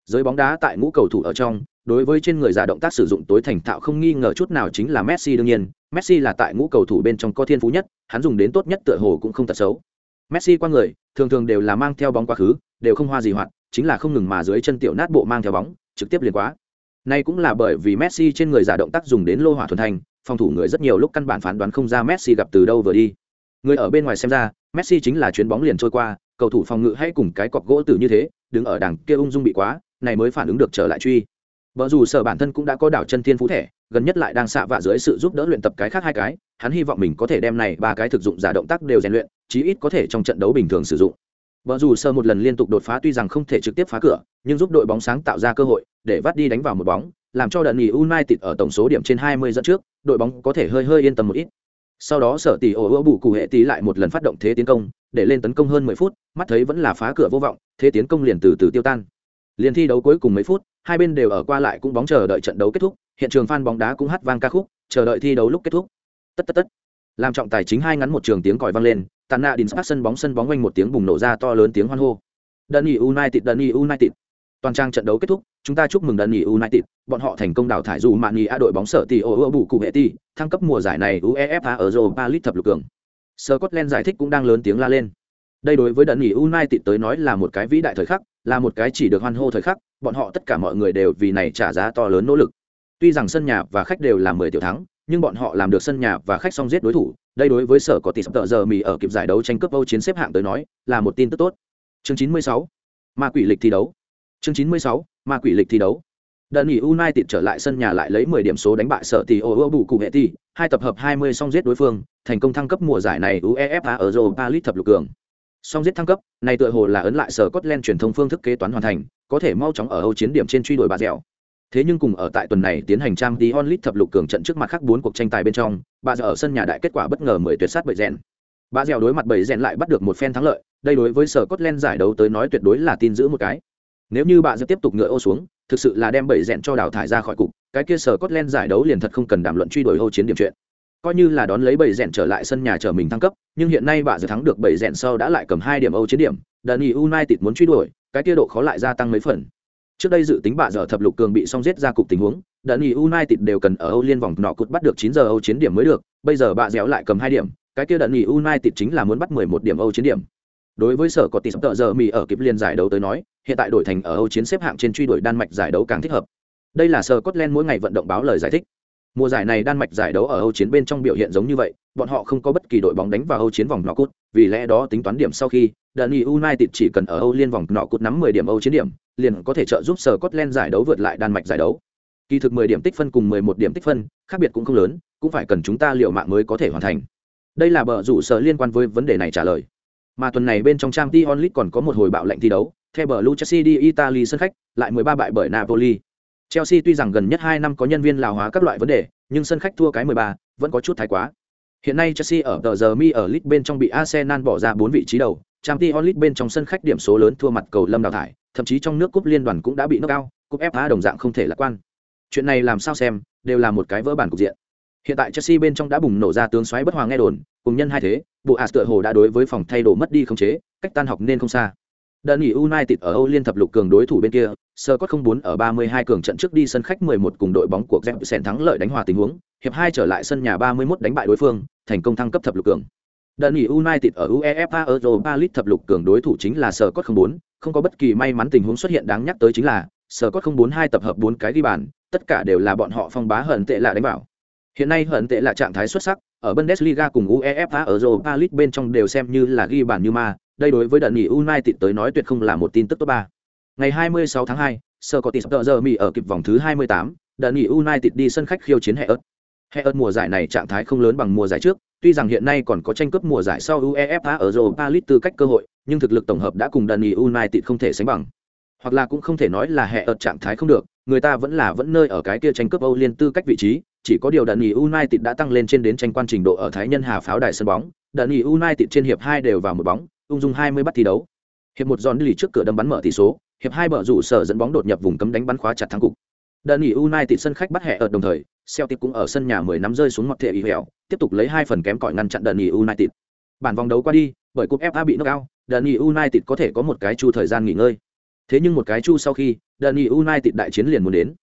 Speaker 1: Giới bóng đá tại ngũ cầu thủ ở trong, đối với trên người giả động tác sử dụng tối thành thạo không nghi ngờ chút nào chính là messi đương nhiên. Messi là tại ngũ cầu thủ bên trong có thiên phú nhất, hắn dùng đến tốt nhất tựa hồ cũng không tật xấu messi qua người thường thường đều là mang theo bóng quá khứ đều không hoa gì hoạt chính là không ngừng mà dưới chân tiểu nát bộ mang theo bóng trực tiếp liền quá. Này cũng là bởi vì messi trên người giả động tác dùng đến lô hỏa thuần thành phòng thủ người rất nhiều lúc căn bản phán đoán không ra messi gặp từ đâu vừa đi. Người ở bên ngoài xem ra messi chính là chuyến bóng liền trôi qua cầu thủ phòng ngự hay cùng cái cọc gỗ tử như thế đứng ở đằng kia ung dung bị quá này mới phản ứng được trở lại truy. Vợ dù sở bản thân cũng đã có đảo chân thiên phú thể, gần nhất lại đang xạ vạ dưới sự giúp đỡ luyện tập cái khác hai cái hắn hy vọng mình có thể đem này ba cái thực dụng giả động tác đều rèn luyện, chí ít có thể trong trận đấu bình thường sử dụng. Vợ dù sơ một lần liên tục đột phá tuy rằng không thể trực tiếp phá cửa, nhưng giúp đội bóng sáng tạo ra cơ hội để vắt đi đánh vào một bóng, làm cho đợt nghỉ united ở tổng số điểm trên 20 dẫn trước, đội bóng có thể hơi hơi yên tâm một ít. Sau đó sở tỷ ổ ỡ bù cụ hệ tí lại một lần phát động thế tiến công, để lên tấn công hơn 10 phút, mắt thấy vẫn là phá cửa vô vọng, thế tiến công liền từ từ tiêu tan. Liền thi đấu cuối cùng mấy phút, hai bên đều ở qua lại cũng bóng chờ đợi trận đấu kết thúc, hiện trường fan bóng đá cũng hát vang ca khúc, chờ đợi thi đấu lúc kết thúc tất tất tất. Làm trọng tài chính hai ngắn một trường tiếng còi vang lên tàn nạ đình sát sân bóng sân bóng quanh một tiếng bùng nổ ra to lớn tiếng hoan hô. Đơn nghỉ united đơn nghỉ united. Toàn trang trận đấu kết thúc, chúng ta chúc mừng đơn nghỉ united, bọn họ thành công đào thải dù mạng nghỉ a đội bóng sở tỷ ô ô bù cụ hệ ti thăng cấp mùa giải này uefa ở europa league thập lục cường. Scotland giải thích cũng đang lớn tiếng la lên. Đây đối với đơn nghỉ united tới nói là một cái vĩ đại thời khắc, là một cái chỉ được hoan hô thời khắc, bọn họ tất cả mọi người đều vì này trả giá to lớn nỗ lực. Tuy rằng sân nhà và khách đều là mười tiểu thắng nhưng bọn họ làm được sân nhà và khách xong giết đối thủ đây đối với sở có tỷ sập tợ giờ mì ở kịp giải đấu tranh cướp âu chiến xếp hạng tới nói là một tin tức tốt chương 96. ma quỷ lịch thi đấu chương 96. ma quỷ lịch thi đấu Đợt nghỉ United trở lại sân nhà lại lấy 10 điểm số đánh bại sở tỷ ô bù cụ hệ tỷ, hai tập hợp 20 xong giết đối phương, thành công thăng cấp mùa giải này UEFA ở Europa League thập lục cường. Song giết thăng cấp, này tựa hồ là ấn lại sở Scotland truyền thông phương thức kế toán hoàn thành, có thể mau chóng ở Âu chiến điểm trên truy đuổi bà dẻo. Thế nhưng cùng ở tại tuần này tiến hành trang tí onlit thập lục cường trận trước mặt khác bốn cuộc tranh tài bên trong, bà dẻo ở sân nhà đại kết quả bất ngờ 10 tuyệt sát bậy rèn. Bà dẻo đối mặt bậy rèn lại bắt được một phen thắng lợi, đây đối với sở Scotland giải đấu tới nói tuyệt đối là tin giữ một cái. Nếu như bà dẻo tiếp tục ngựa ô xuống, thực sự là đem bậy rèn cho đào thải ra khỏi cục, cái kia sở Scotland giải đấu liền thật không cần đàm luận truy đuổi ô chiến điểm chuyện coi như là đón lấy bảy rèn trở lại sân nhà chờ mình thăng cấp nhưng hiện nay bà dẻo thắng được bảy rèn sau đã lại cầm hai điểm âu chiến điểm đợt nghỉ united muốn truy đuổi cái kia độ khó lại gia tăng mấy phần trước đây dự tính bạ giờ thập lục cường bị xong giết ra cục tình huống đợt nghỉ united đều cần ở âu liên vòng nọ cút bắt được chín giờ âu chiến điểm mới được bây giờ bạ dẻo lại cầm hai điểm cái kia đợt nghỉ united chính là muốn bắt mười một điểm âu chiến điểm. Đối với sở có tỷ sắp tợ giờ mì ở kịp liên giải đấu tới nói hiện tại đổi thành ở âu chiến xếp hạng trên truy đuổi đan mạch giải đấu càng thích hợp. Đây là sở Scotland mỗi ngày vận động báo lời giải thích. Mùa giải này Đan Mạch giải đấu ở Âu chiến bên trong biểu hiện giống như vậy, bọn họ không có bất kỳ đội bóng đánh vào Âu chiến vòng knock-out, vì lẽ đó tính toán điểm sau khi, Dani United chỉ cần ở Âu liên vòng knock-out nắm 10 điểm Âu chiến điểm, liền có thể trợ giúp Scotland giải đấu vượt lại Đan Mạch giải đấu. Kỳ thực 10 điểm tích phân cùng 11 điểm tích phân, khác biệt cũng không lớn, cũng phải cần chúng ta liệu mạng mới có thể hoàn thành. Đây là bờ rủ sở liên quan với vấn đề này trả lời. Mà tuần này bên trong Champions League còn có một hồi bạo lệnh thi đấu, theo bờ Chelsea đi Italy sân khách, lại 13 bại bởi Napoli. Chelsea tuy rằng gần nhất 2 năm có nhân viên lào hóa các loại vấn đề, nhưng sân khách thua cái 13, vẫn có chút thái quá. Hiện nay Chelsea ở tờ giờ mi ở League bên trong bị Arsenal bỏ ra 4 vị trí đầu, Champions League bên trong sân khách điểm số lớn thua mặt cầu lâm đào thải, thậm chí trong nước cúp liên đoàn cũng đã bị knock out, cúp FA đồng dạng không thể lạc quan. Chuyện này làm sao xem, đều là một cái vỡ bản cục diện. Hiện tại Chelsea bên trong đã bùng nổ ra tướng xoáy bất hòa nghe đồn, cùng nhân hai thế, bộ As tựa hồ đã đối với phòng thay đồ mất đi không chế, cách tan học nên không xa. Đơn nghỉ United ở Âu Liên thập lục cường đối thủ bên kia, Scott không bốn ở 32 cường trận trước đi sân khách 11 cùng đội bóng của Jefferson thắng lợi đánh hòa tình huống, hiệp 2 trở lại sân nhà 31 đánh bại đối phương, thành công thăng cấp thập lục cường. Đơn nghỉ United ở UEFA Europa League thập lục cường đối thủ chính là Scott không bốn, không có bất kỳ may mắn tình huống xuất hiện đáng nhắc tới chính là Scott không bốn hai tập hợp 4 cái ghi bàn, tất cả đều là bọn họ phong bá hận tệ lạ đánh bảo. Hiện nay hận tệ là trạng thái xuất sắc, ở Bundesliga cùng UEFA Europa League bên trong đều xem như là ghi bàn như ma, đây đối với đợt nghỉ United tới nói tuyệt không là một tin tức tốt ba. Ngày 26 tháng 2, Sir Curtis Jeremy ở kịp vòng thứ 28, đợt nghỉ United đi sân khách khiêu chiến hệ ớt. Mùa giải này trạng thái không lớn bằng mùa giải trước, tuy rằng hiện nay còn có tranh cướp mùa giải sau UEFA ở Europa League tư cách cơ hội, nhưng thực lực tổng hợp đã cùng đợt nghỉ United không thể sánh bằng. Hoặc là cũng không thể nói là hệ trạng thái không được, người ta vẫn là vẫn nơi ở cái kia tranh cướp Âu liên tư cách vị trí, chỉ có điều đợt nghỉ United đã tăng lên trên đến tranh quan trình độ ở Thái Nhân Hà pháo đài sân bóng, đợt nghỉ United trên hiệp 2 đều vào một bóng, ung dung 20 bắt thi đấu. Hiệp một giòn đi trước cửa đâm bắn mở tỷ số, hiệp hai bờ rủ sở dẫn bóng đột nhập vùng cấm đánh bắn khóa chặt thắng cục. Đợt nghỉ United sân khách bắt hệ ở đồng thời, Celtic cũng ở sân nhà 10 năm rơi xuống ngọt thể ý hẻo, tiếp tục lấy hai phần kém cỏi ngăn chặn đợt nghỉ United. Bản vòng đấu qua đi, bởi cúp FA bị knock out, đợt nghỉ United có thể có một cái chu thời gian nghỉ ngơi. Thế nhưng một cái chu sau khi, đợt nghỉ United đại chiến liền muốn đến.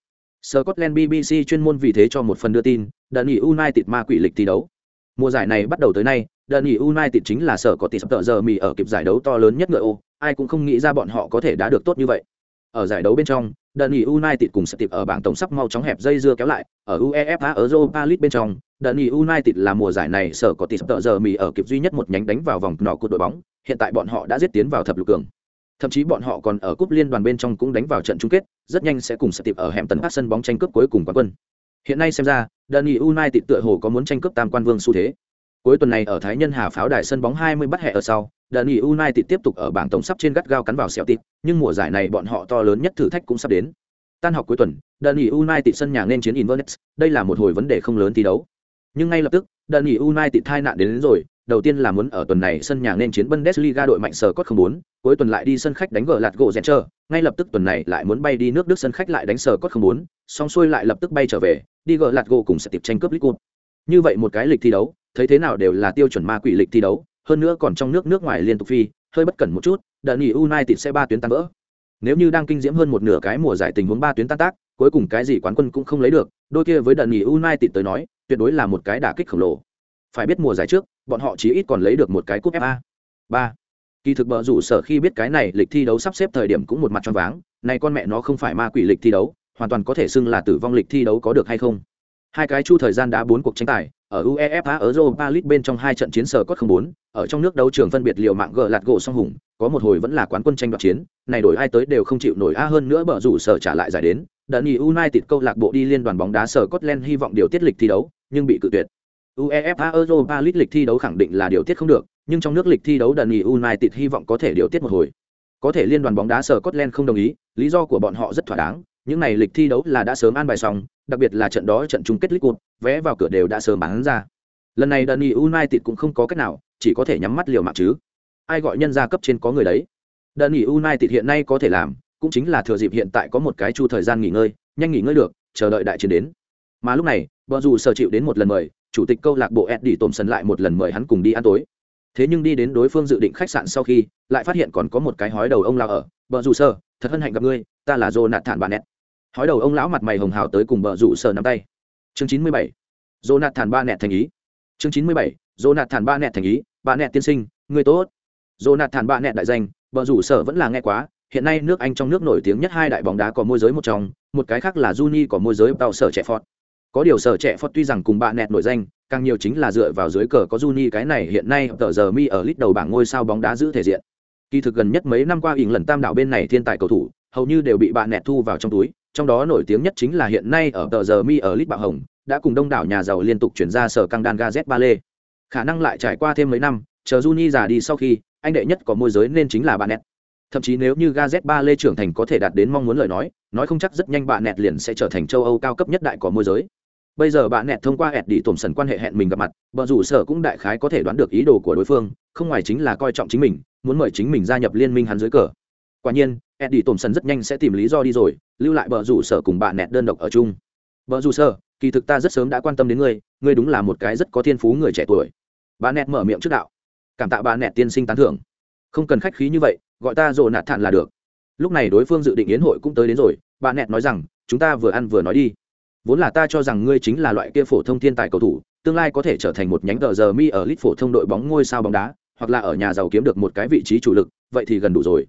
Speaker 1: Scotland BBC chuyên môn vì thế cho một phần đưa tin, đợt nghỉ United ma quỷ lịch thi đấu. Mùa giải này bắt đầu tới nay, đơn nghỉ United chính là sở có tỷ sập tợ giờ mì ở kịp giải đấu to lớn nhất ngựa ô, ai cũng không nghĩ ra bọn họ có thể đã được tốt như vậy. Ở giải đấu bên trong, đơn nghỉ United cùng sẽ Spurs ở bảng tổng sắp mau chóng hẹp dây dưa kéo lại, ở UEFA Europa League bên trong, đơn nghỉ United là mùa giải này sở có tỷ sập tợ giờ mì ở kịp duy nhất một nhánh đánh vào vòng nọ của đội bóng, hiện tại bọn họ đã giết tiến vào thập lục cường. Thậm chí bọn họ còn ở cúp liên đoàn bên trong cũng đánh vào trận chung kết, rất nhanh sẽ cùng sẽ Spurs ở hẻm tấn phát sân bóng tranh cướp cuối cùng quán quân. Hiện nay xem ra, đợt nghỉ United tựa hồ có muốn tranh cướp tam quan vương xu thế. Cuối tuần này ở Thái Nhân Hà pháo đài sân bóng 20 bắt hệ ở sau, Dani United tiếp tục ở bảng tổng sắp trên gắt gao cắn vào Celtic, nhưng mùa giải này bọn họ to lớn nhất thử thách cũng sắp đến. Tan học cuối tuần, Dani United sân nhà nên chiến Inverness, đây là một hồi vấn đề không lớn thi đấu. Nhưng ngay lập tức, Dani United thai nạn đến, đến rồi, đầu tiên là muốn ở tuần này sân nhà nên chiến Bundesliga đội mạnh sở cốt không muốn, cuối tuần lại đi sân khách đánh gỡ lạt gỗ rèn chờ, ngay lập tức tuần này lại muốn bay đi nước Đức sân khách lại đánh sở cốt không muốn, xong xuôi lại lập tức bay trở về, đi gỡ lạt gỗ cùng sẽ tiếp tranh cướp League Cup. Như vậy một cái lịch thi đấu, thấy thế nào đều là tiêu chuẩn ma quỷ lịch thi đấu hơn nữa còn trong nước nước ngoài liên tục phi hơi bất cẩn một chút đợt nghỉ united sẽ ba tuyến tan vỡ nếu như đang kinh diễm hơn một nửa cái mùa giải tình huống ba tuyến tan tác cuối cùng cái gì quán quân cũng không lấy được đôi kia với đợt nghỉ united tới nói tuyệt đối là một cái đả kích khổng lồ phải biết mùa giải trước bọn họ chí ít còn lấy được một cái cúp fa ba. Kỳ thực bờ rủ sở khi biết cái này lịch thi đấu sắp xếp thời điểm cũng một mặt tròn váng. Này con mẹ nó không phải ma quỷ lịch thi đấu hoàn toàn có thể xưng là tử vong lịch thi đấu có được hay không? Hai cái chu thời gian đã bốn cuộc tranh tài ở UEFA ở Europa League bên trong hai trận chiến sở cốt không bốn, ở trong nước đấu trường phân biệt liều mạng gỡ lạt gỗ song hùng, có một hồi vẫn là quán quân tranh đoạt chiến, này đổi ai tới đều không chịu nổi. A hơn nữa bờ rủ sở trả lại giải đến, Dani United câu lạc bộ đi liên đoàn bóng đá sở Scotland hy vọng điều tiết lịch thi đấu, nhưng bị cự tuyệt. UEFA Europa League lịch thi đấu khẳng định là điều tiết không được, nhưng trong nước lịch thi đấu Dani United hy vọng có thể điều tiết một hồi. Có thể liên đoàn bóng đá Scotland không đồng ý, lý do của bọn họ rất thỏa đáng, những này lịch thi đấu là đã sớm an bài xong, đặc biệt là trận đó trận chung kết League Cup, vé vào cửa đều đã sớm bán ra. Lần này Dani United cũng không có cách nào, chỉ có thể nhắm mắt liều mạng chứ. Ai gọi nhân gia cấp trên có người đấy. Dani United hiện nay có thể làm, cũng chính là thừa dịp hiện tại có một cái chu thời gian nghỉ ngơi, nhanh nghỉ ngơi được, chờ đợi đại chiến đến. Mà lúc này, bọn dù sở chịu đến một lần mời, chủ tịch câu lạc bộ Eddie Thompson lại một lần mời hắn cùng đi ăn tối. Thế nhưng đi đến đối phương dự định khách sạn sau khi, lại phát hiện còn có một cái hói đầu ông lão ở, bờ rủ sở, thật hân hạnh gặp ngươi, ta là Jonathan Barnett. Hói đầu ông lão mặt mày hồng hào tới cùng bờ rủ sơ nắm tay. Chương chín mươi bảy. Jonathan ba thành ý. Chương chín mươi bảy. Jonathan ba thành ý. Ba tiên sinh người tốt. Jonathan ba đại danh bờ rủ sở vẫn là nghe quá. Hiện nay nước anh trong nước nổi tiếng nhất hai đại bóng đá có môi giới một trong một cái khác là juni có môi giới tàu sở trẻ phọt có điều sở trẻ phật tuy rằng cùng bạn nẹt nổi danh, càng nhiều chính là dựa vào dưới cờ có juni, cái này hiện nay tờ giờ mi ở lít đầu bảng ngôi sao bóng đá giữ thể diện. Kỳ thực gần nhất mấy năm qua ỉng lần tam đảo bên này thiên tài cầu thủ, hầu như đều bị bạn nẹt thu vào trong túi, trong đó nổi tiếng nhất chính là hiện nay ở tờ giờ mi ở lít bạo hồng, đã cùng đông đảo nhà giàu liên tục chuyển ra sở căng đan gazet ba lê khả năng lại trải qua thêm mấy năm, chờ Juni già đi sau khi, anh đệ nhất có môi giới nên chính là bạn nẹt. Thậm chí nếu như gazet ba lê trưởng thành có thể đạt đến mong muốn lời nói nói không chắc rất nhanh bạn nẹt liền sẽ trở thành châu âu cao cấp nhất đại có môi giới bây giờ bạn nẹt thông qua ẹt đi tổm sần quan hệ hẹn mình gặp mặt vợ rủ sở cũng đại khái có thể đoán được ý đồ của đối phương, không ngoài chính là coi trọng chính mình, muốn mời chính mình gia nhập liên minh hắn dưới cờ. Quả nhiên eddie sần rất nhanh sẽ tìm lý do đi rồi, lưu lại bờ rủ sở cùng bạn nẹt đơn độc ở chung. Bờ rủ sở, kỳ thực ta rất sớm đã quan tâm đến ngươi ngươi đúng là một cái rất có thiên phú người trẻ tuổi. Bà nẹt mở miệng trước đạo. Cảm tạ bà nẹt tiên sinh tán thưởng. Không cần khách khí như vậy, gọi ta rồ nạt thản là được. Lúc này đối phương dự định yến hội cũng tới đến rồi bà nẹt nói rằng, chúng ta vừa ăn vừa nói đi vốn là ta cho rằng ngươi chính là loại kia phổ thông thiên tài cầu thủ, tương lai có thể trở thành một nhánh tờ giờ mi ở lit phổ thông đội bóng ngôi sao bóng đá, hoặc là ở nhà giàu kiếm được một cái vị trí chủ lực, vậy thì gần đủ rồi.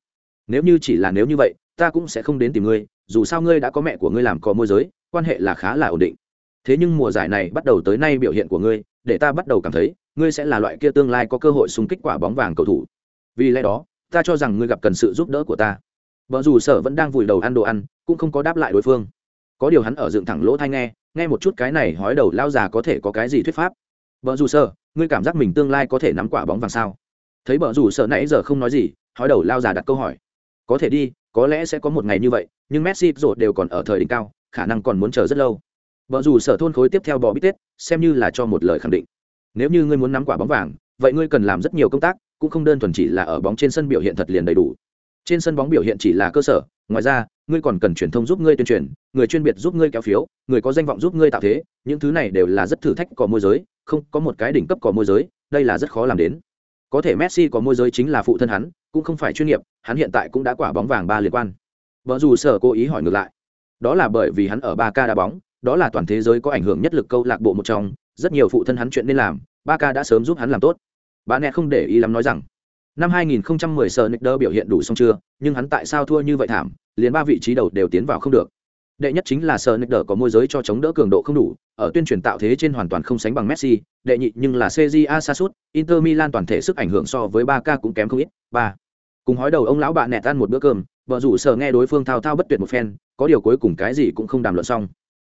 Speaker 1: Nếu như chỉ là nếu như vậy, ta cũng sẽ không đến tìm ngươi, dù sao ngươi đã có mẹ của ngươi làm có môi giới, quan hệ là khá là ổn định. Thế nhưng mùa giải này bắt đầu tới nay biểu hiện của ngươi, để ta bắt đầu cảm thấy, ngươi sẽ là loại kia tương lai có cơ hội xung kích quả bóng vàng cầu thủ. Vì lẽ đó, ta cho rằng ngươi gặp cần sự giúp đỡ của ta. Vợ dù sở vẫn đang vùi đầu ăn đồ ăn, cũng không có đáp lại đối phương có điều hắn ở dựng thẳng lỗ thai nghe nghe một chút cái này hói đầu lao già có thể có cái gì thuyết pháp. Vợ dù sợ, ngươi cảm giác mình tương lai có thể nắm quả bóng vàng sao? Thấy vợ dù sợ nãy giờ không nói gì, hói đầu lao già đặt câu hỏi. Có thể đi, có lẽ sẽ có một ngày như vậy, nhưng messi rồi đều còn ở thời đỉnh cao, khả năng còn muốn chờ rất lâu. Vợ dù sở thôn khối tiếp theo bò bít tết, xem như là cho một lời khẳng định. Nếu như ngươi muốn nắm quả bóng vàng, vậy ngươi cần làm rất nhiều công tác, cũng không đơn thuần chỉ là ở bóng trên sân biểu hiện thật liền đầy đủ trên sân bóng biểu hiện chỉ là cơ sở, ngoài ra, ngươi còn cần truyền thông giúp ngươi tuyên truyền, người chuyên biệt giúp ngươi kéo phiếu, người có danh vọng giúp ngươi tạo thế, những thứ này đều là rất thử thách có môi giới, không có một cái đỉnh cấp có môi giới, đây là rất khó làm đến. Có thể messi có môi giới chính là phụ thân hắn, cũng không phải chuyên nghiệp, hắn hiện tại cũng đã quả bóng vàng ba liên quan. Vợ dù sở cố ý hỏi ngược lại. Đó là bởi vì hắn ở ba k đá bóng, đó là toàn thế giới có ảnh hưởng nhất lực câu lạc bộ một trong, rất nhiều phụ thân hắn chuyện nên làm, ba k đã sớm giúp hắn làm tốt. Bà nẹ không để ý lắm nói rằng năm 2010 sở nick đơ biểu hiện đủ xong chưa? Nhưng hắn tại sao thua như vậy thảm? Liền ba vị trí đầu đều tiến vào không được. Đệ nhất chính là sở nick đơ có môi giới cho chống đỡ cường độ không đủ, ở tuyên truyền tạo thế trên hoàn toàn không sánh bằng messi. Đệ nhị nhưng là cja sasut inter milan toàn thể sức ảnh hưởng so với ba k cũng kém không ít. Ba. Cùng hói đầu ông lão bạn nẹt ăn một bữa cơm, vợ rủ sở nghe đối phương thao thao bất tuyệt một phen, có điều cuối cùng cái gì cũng không đàm luận xong.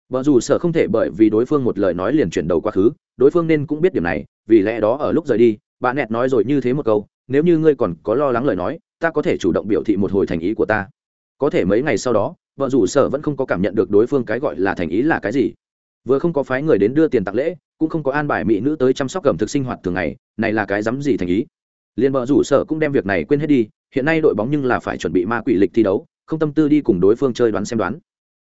Speaker 1: Vợ rủ sở không thể bởi vì đối phương một lời nói liền chuyển đầu quá khứ, đối phương nên cũng biết điểm này, vì lẽ đó ở lúc rời đi, bạn nẹt nói rồi như thế một câu nếu như ngươi còn có lo lắng lời nói, ta có thể chủ động biểu thị một hồi thành ý của ta. Có thể mấy ngày sau đó, vợ rủ sở vẫn không có cảm nhận được đối phương cái gọi là thành ý là cái gì. Vừa không có phái người đến đưa tiền tặng lễ, cũng không có an bài mỹ nữ tới chăm sóc cẩm thực sinh hoạt thường ngày, này là cái dám gì thành ý? Liền vợ rủ sở cũng đem việc này quên hết đi, hiện nay đội bóng nhưng là phải chuẩn bị ma quỷ lịch thi đấu, không tâm tư đi cùng đối phương chơi đoán xem đoán.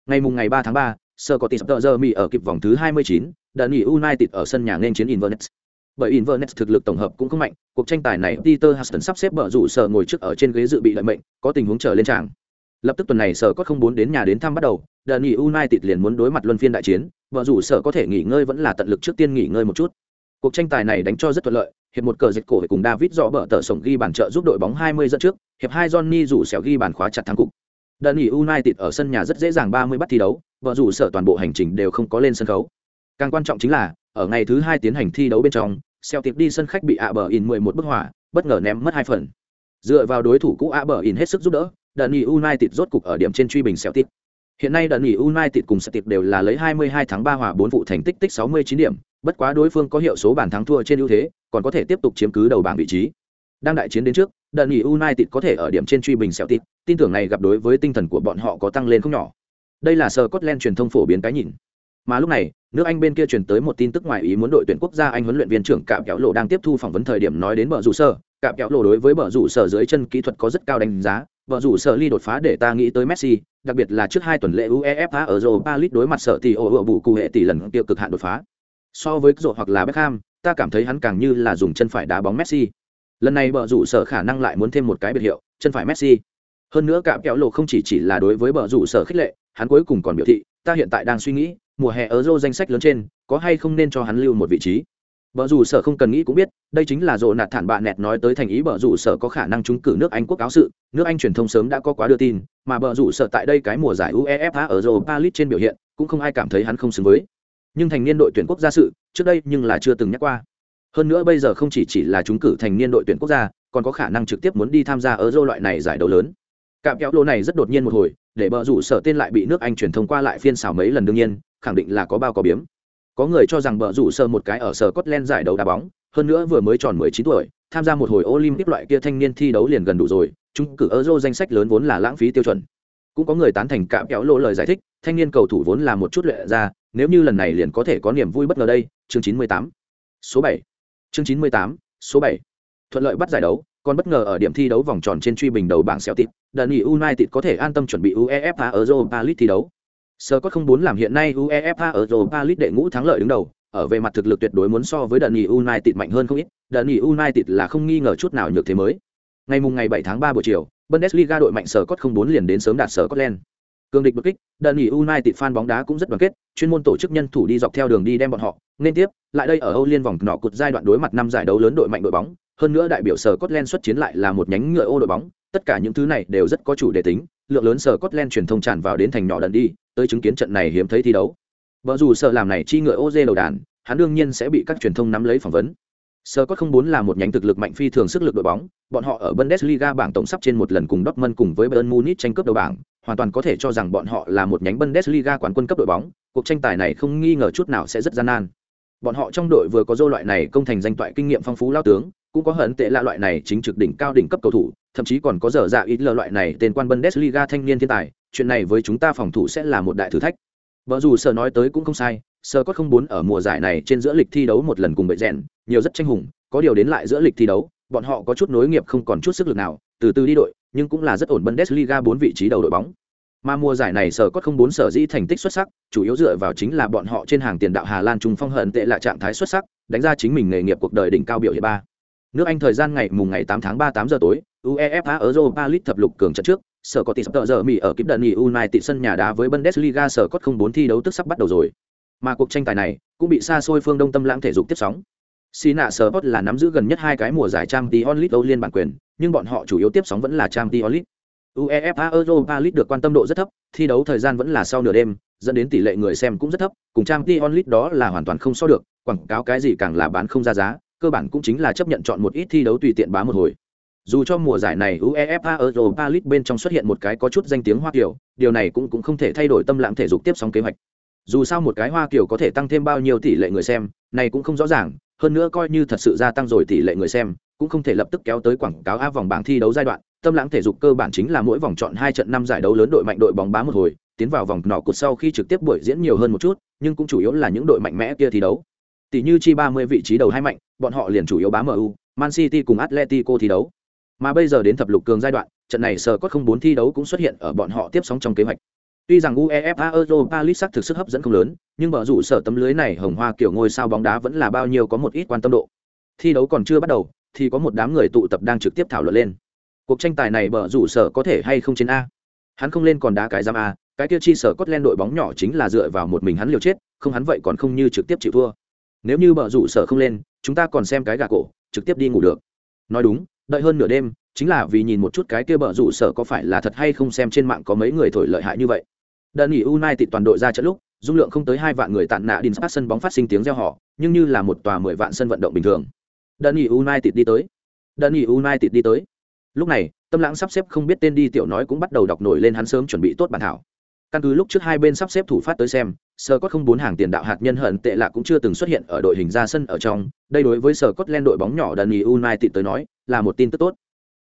Speaker 1: Ngày mùng ngày ba tháng ba sở có tỷ sập giờ mỹ ở kịp vòng thứ hai mươi chín đợt nghỉ united ở sân nhà nên chiến inverness bởi inverness thực lực tổng hợp cũng không mạnh, cuộc tranh tài này peter huston sắp xếp bở rủ sở ngồi trước ở trên ghế dự bị lợi mệnh, có tình huống trở lên tràng. Lập tức tuần này sở có không bốn đến nhà đến thăm bắt đầu đợt united liền muốn đối mặt luân phiên đại chiến vợ rủ sở có thể nghỉ ngơi vẫn là tận lực trước tiên nghỉ ngơi một chút. Cuộc tranh tài này đánh cho rất thuận lợi, hiệp một cờ dịch cổ cùng david dọ bở tờ sổng ghi bàn trợ giúp đội bóng 20 dẫn trước, hiệp hai johnny rủ xẻo ghi bàn khóa chặt thắng cục. Đợt united ở sân nhà rất dễ dàng 30 bắt thi đấu vợ rủ sở toàn bộ hành trình đều không có lên sân khấu. Càng quan trọng chính là ở ngày thứ hai tiến hành thi đấu bên trong Celtic đi sân khách bị ạ bờ in 11 bức hỏa bất ngờ ném mất hai phần dựa vào đối thủ cũ ạ bờ in hết sức giúp đỡ đợt nghỉ united rốt cục ở điểm trên truy bình Celtic Hiện nay đợt nghỉ United cùng Celtic đều là lấy 22 tháng 3 hòa 4 vụ thành tích tích 69 điểm, bất quá đối phương có hiệu số bàn thắng thua trên ưu thế, còn có thể tiếp tục chiếm cứ đầu bảng vị trí. Đang đại chiến đến trước, đợt nghỉ United có thể ở điểm trên truy bình Celtic, tin tưởng này gặp đối với tinh thần của bọn họ có tăng lên không nhỏ. Đây là Scotland truyền thông phổ biến cái nhìn. Mà lúc này, nước Anh bên kia truyền tới một tin tức ngoài ý muốn đội tuyển quốc gia Anh huấn luyện viên trưởng Cạm Kéo Lộ đang tiếp thu phỏng vấn thời điểm nói đến bờ rủ sở, Cạm Kéo Lộ đối với bờ rủ sở dưới chân kỹ thuật có rất cao đánh giá, bờ rủ sở ly đột phá để ta nghĩ tới Messi, đặc biệt là trước hai tuần lễ UEFA ở rô palit đối mặt sở tỷ ổ bù cụ hệ tỷ lần tiêu cực hạn đột phá. So với rộ hoặc là Beckham, ta cảm thấy hắn càng như là dùng chân phải đá bóng Messi. Lần này bờ rủ sở khả năng lại muốn thêm một cái biệt hiệu, chân phải Messi. Hơn nữa cạm kéo lộ không chỉ chỉ là đối với bờ rủ sở khích lệ, hắn cuối cùng còn biểu thị, ta hiện tại đang suy nghĩ, mùa hè ở rô danh sách lớn trên, có hay không nên cho hắn lưu một vị trí. Bờ rủ sở không cần nghĩ cũng biết, đây chính là rộ nạt thản bạn nẹt nói tới thành ý bờ rủ sở có khả năng trúng cử nước Anh quốc cáo sự, nước Anh truyền thông sớm đã có quá đưa tin, mà bờ rủ sở tại đây cái mùa giải UEFA ở Europa League trên biểu hiện, cũng không ai cảm thấy hắn không xứng với. Nhưng thành niên đội tuyển quốc gia sự, trước đây nhưng là chưa từng nhắc qua. Hơn nữa bây giờ không chỉ chỉ là trúng cử thành niên đội tuyển quốc gia, còn có khả năng trực tiếp muốn đi tham gia ở Euro loại này giải đấu lớn. Cạm kéo lô này rất đột nhiên một hồi, để bờ rủ sở tên lại bị nước Anh truyền thông qua lại phiên xào mấy lần đương nhiên, khẳng định là có bao có biếm. Có người cho rằng bờ rủ sơ một cái ở sở Scotland giải đấu đá bóng, hơn nữa vừa mới tròn 19 tuổi, tham gia một hồi Olympic loại kia thanh niên thi đấu liền gần đủ rồi, chúng cử Euro danh sách lớn vốn là lãng phí tiêu chuẩn. Cũng có người tán thành cạm kéo lộ lời giải thích, thanh niên cầu thủ vốn là một chút lệ ra, nếu như lần này liền có thể có niềm vui bất ngờ đây, chương 98. Số 7. Chương 98, số 7. Thuận lợi bắt giải đấu, còn bất ngờ ở điểm thi đấu vòng tròn trên truy bình đầu bảng xéo tịt. Dani United có thể an tâm chuẩn bị UEFA Europa League thi đấu. Scott không muốn làm hiện nay UEFA ở Europa League đệ ngũ thắng lợi đứng đầu, ở về mặt thực lực tuyệt đối muốn so với Dani United mạnh hơn không ít, Dani United là không nghi ngờ chút nào nhược thế mới. Ngày mùng ngày 7 tháng 3 buổi chiều, Bundesliga đội mạnh Scott không muốn liền đến sớm đạt Scotland. Cương địch bất kích, Dani United fan bóng đá cũng rất đoàn kết, chuyên môn tổ chức nhân thủ đi dọc theo đường đi đem bọn họ, nên tiếp, lại đây ở Âu Liên vòng nọ cột giai đoạn đối mặt năm giải đấu lớn đội mạnh đội bóng, hơn nữa đại biểu sở Scotland xuất chiến lại là một nhánh ngựa ô đội bóng, tất cả những thứ này đều rất có chủ đề tính, lượng lớn sở Scotland truyền thông tràn vào đến thành nhỏ đần đi, tới chứng kiến trận này hiếm thấy thi đấu. Vợ dù sợ làm này chi ngựa ô dê đầu đàn, hắn đương nhiên sẽ bị các truyền thông nắm lấy phỏng vấn. Scott không muốn là một nhánh thực lực mạnh phi thường sức lực đội bóng, bọn họ ở Bundesliga bảng tổng sắp trên một lần cùng Dortmund cùng với Bayern Munich tranh cướp đầu bảng, hoàn toàn có thể cho rằng bọn họ là một nhánh Bundesliga quán quân cấp đội bóng, cuộc tranh tài này không nghi ngờ chút nào sẽ rất gian nan. Bọn họ trong đội vừa có dô loại này công thành danh toại kinh nghiệm phong phú lao tướng, cũng có hận tệ lạ loại này chính trực đỉnh cao đỉnh cấp cầu thủ, thậm chí còn có dở dạ ít lờ loại này tên quan Bundesliga thanh niên thiên tài, chuyện này với chúng ta phòng thủ sẽ là một đại thử thách. Vợ dù sợ nói tới cũng không sai, sơ có không muốn ở mùa giải này trên giữa lịch thi đấu một lần cùng bệ rèn, nhiều rất tranh hùng, có điều đến lại giữa lịch thi đấu, bọn họ có chút nối nghiệp không còn chút sức lực nào, từ từ đi đội, nhưng cũng là rất ổn Bundesliga bốn vị trí đầu đội bóng. Mà mùa giải này sở có không bốn sở dĩ thành tích xuất sắc, chủ yếu dựa vào chính là bọn họ trên hàng tiền đạo Hà Lan trung phong hận tệ là trạng thái xuất sắc, đánh ra chính mình nghề nghiệp cuộc đời đỉnh cao biểu hiện ba. Nước Anh thời gian ngày mùng ngày 8 tháng 3 8 giờ tối, UEFA Europa League thập lục cường trận trước, sở có tỷ sắp tợ giờ Mỹ ở kịp đợt nghỉ United sân nhà đá với Bundesliga sở cốt không bốn thi đấu tức sắp bắt đầu rồi. Mà cuộc tranh tài này cũng bị xa xôi phương Đông Tâm lãng thể dục tiếp sóng. Sina Sport là nắm giữ gần nhất hai cái mùa giải Champions League liên bản quyền, nhưng bọn họ chủ yếu tiếp sóng vẫn là Champions League. UEFA Europa League được quan tâm độ rất thấp, thi đấu thời gian vẫn là sau nửa đêm, dẫn đến tỷ lệ người xem cũng rất thấp, cùng Champions League đó là hoàn toàn không so được, quảng cáo cái gì càng là bán không ra giá, cơ bản cũng chính là chấp nhận chọn một ít thi đấu tùy tiện bá một hồi. Dù cho mùa giải này UEFA Europa League bên trong xuất hiện một cái có chút danh tiếng Hoa Kiều, điều này cũng cũng không thể thay đổi tâm lãng thể dục tiếp sóng kế hoạch. Dù sao một cái Hoa Kiều có thể tăng thêm bao nhiêu tỷ lệ người xem, này cũng không rõ ràng, hơn nữa coi như thật sự gia tăng rồi tỷ lệ người xem, cũng không thể lập tức kéo tới quảng cáo áp vòng bảng thi đấu giai đoạn. Tâm lãng thể dục cơ bản chính là mỗi vòng chọn hai trận năm giải đấu lớn đội mạnh đội bóng bá một hồi, tiến vào vòng nọ cột sau khi trực tiếp buổi diễn nhiều hơn một chút, nhưng cũng chủ yếu là những đội mạnh mẽ kia thi đấu. Tỷ như chi 30 vị trí đầu hai mạnh, bọn họ liền chủ yếu bám MU, Man City cùng Atletico thi đấu. Mà bây giờ đến thập lục cường giai đoạn, trận này sở có không bốn thi đấu cũng xuất hiện ở bọn họ tiếp sóng trong kế hoạch. Tuy rằng UEFA Europa League sắc thực sức hấp dẫn không lớn, nhưng bờ rủ sở tấm lưới này hồng hoa kiểu ngôi sao bóng đá vẫn là bao nhiêu có một ít quan tâm độ. Thi đấu còn chưa bắt đầu, thì có một đám người tụ tập đang trực tiếp thảo luận lên. Cuộc tranh tài này bờ rủ sở có thể hay không trên a? Hắn không lên còn đá cái giam a, cái kia chi sở cốt lên đội bóng nhỏ chính là dựa vào một mình hắn liều chết, không hắn vậy còn không như trực tiếp chịu thua. Nếu như bờ rủ sở không lên, chúng ta còn xem cái gà cổ, trực tiếp đi ngủ được. Nói đúng, đợi hơn nửa đêm, chính là vì nhìn một chút cái kia bờ rủ sở có phải là thật hay không xem trên mạng có mấy người thổi lợi hại như vậy. Đợt nghỉ United toàn đội ra trận lúc, dung lượng không tới hai vạn người tàn nạ đinh sát sân bóng phát sinh tiếng reo hò, nhưng như là một tòa mười vạn sân vận động bình thường. Đợt nghỉ United đi tới. Đợt nghỉ United đi tới. Lúc này, Tâm Lãng sắp xếp không biết tên đi tiểu nói cũng bắt đầu đọc nổi lên hắn sớm chuẩn bị tốt bản thảo. Căn cứ lúc trước hai bên sắp xếp thủ phát tới xem, Sờ Cốt không bốn hàng tiền đạo hạt nhân hận tệ lạ cũng chưa từng xuất hiện ở đội hình ra sân ở trong, đây đối với Sờ Cốt lên đội bóng nhỏ Đợt nghỉ United tới nói, là một tin tức tốt.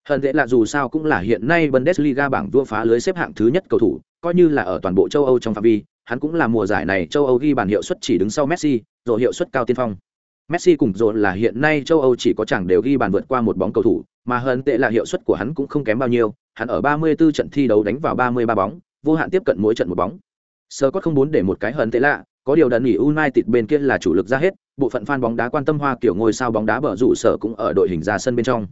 Speaker 1: Hận tệ lạ dù sao cũng là hiện nay Bundesliga bảng vua phá lưới xếp hạng thứ nhất cầu thủ, coi như là ở toàn bộ châu Âu trong phạm vi, hắn cũng là mùa giải này châu Âu ghi bàn hiệu suất chỉ đứng sau Messi, rồi hiệu suất cao tiên phong. Messi cùng rồi là hiện nay châu Âu chỉ có chẳng đều ghi bàn vượt qua một bóng cầu thủ, mà hơn tệ là hiệu suất của hắn cũng không kém bao nhiêu, hắn ở 34 trận thi đấu đánh vào 33 bóng, vô hạn tiếp cận mỗi trận một bóng. Sơ có không muốn để một cái hận tệ lạ, có điều đần nghỉ United bên kia là chủ lực ra hết, bộ phận fan bóng đá quan tâm hoa kiểu ngôi sao bóng đá bờ rủ sở cũng ở đội hình ra sân bên trong.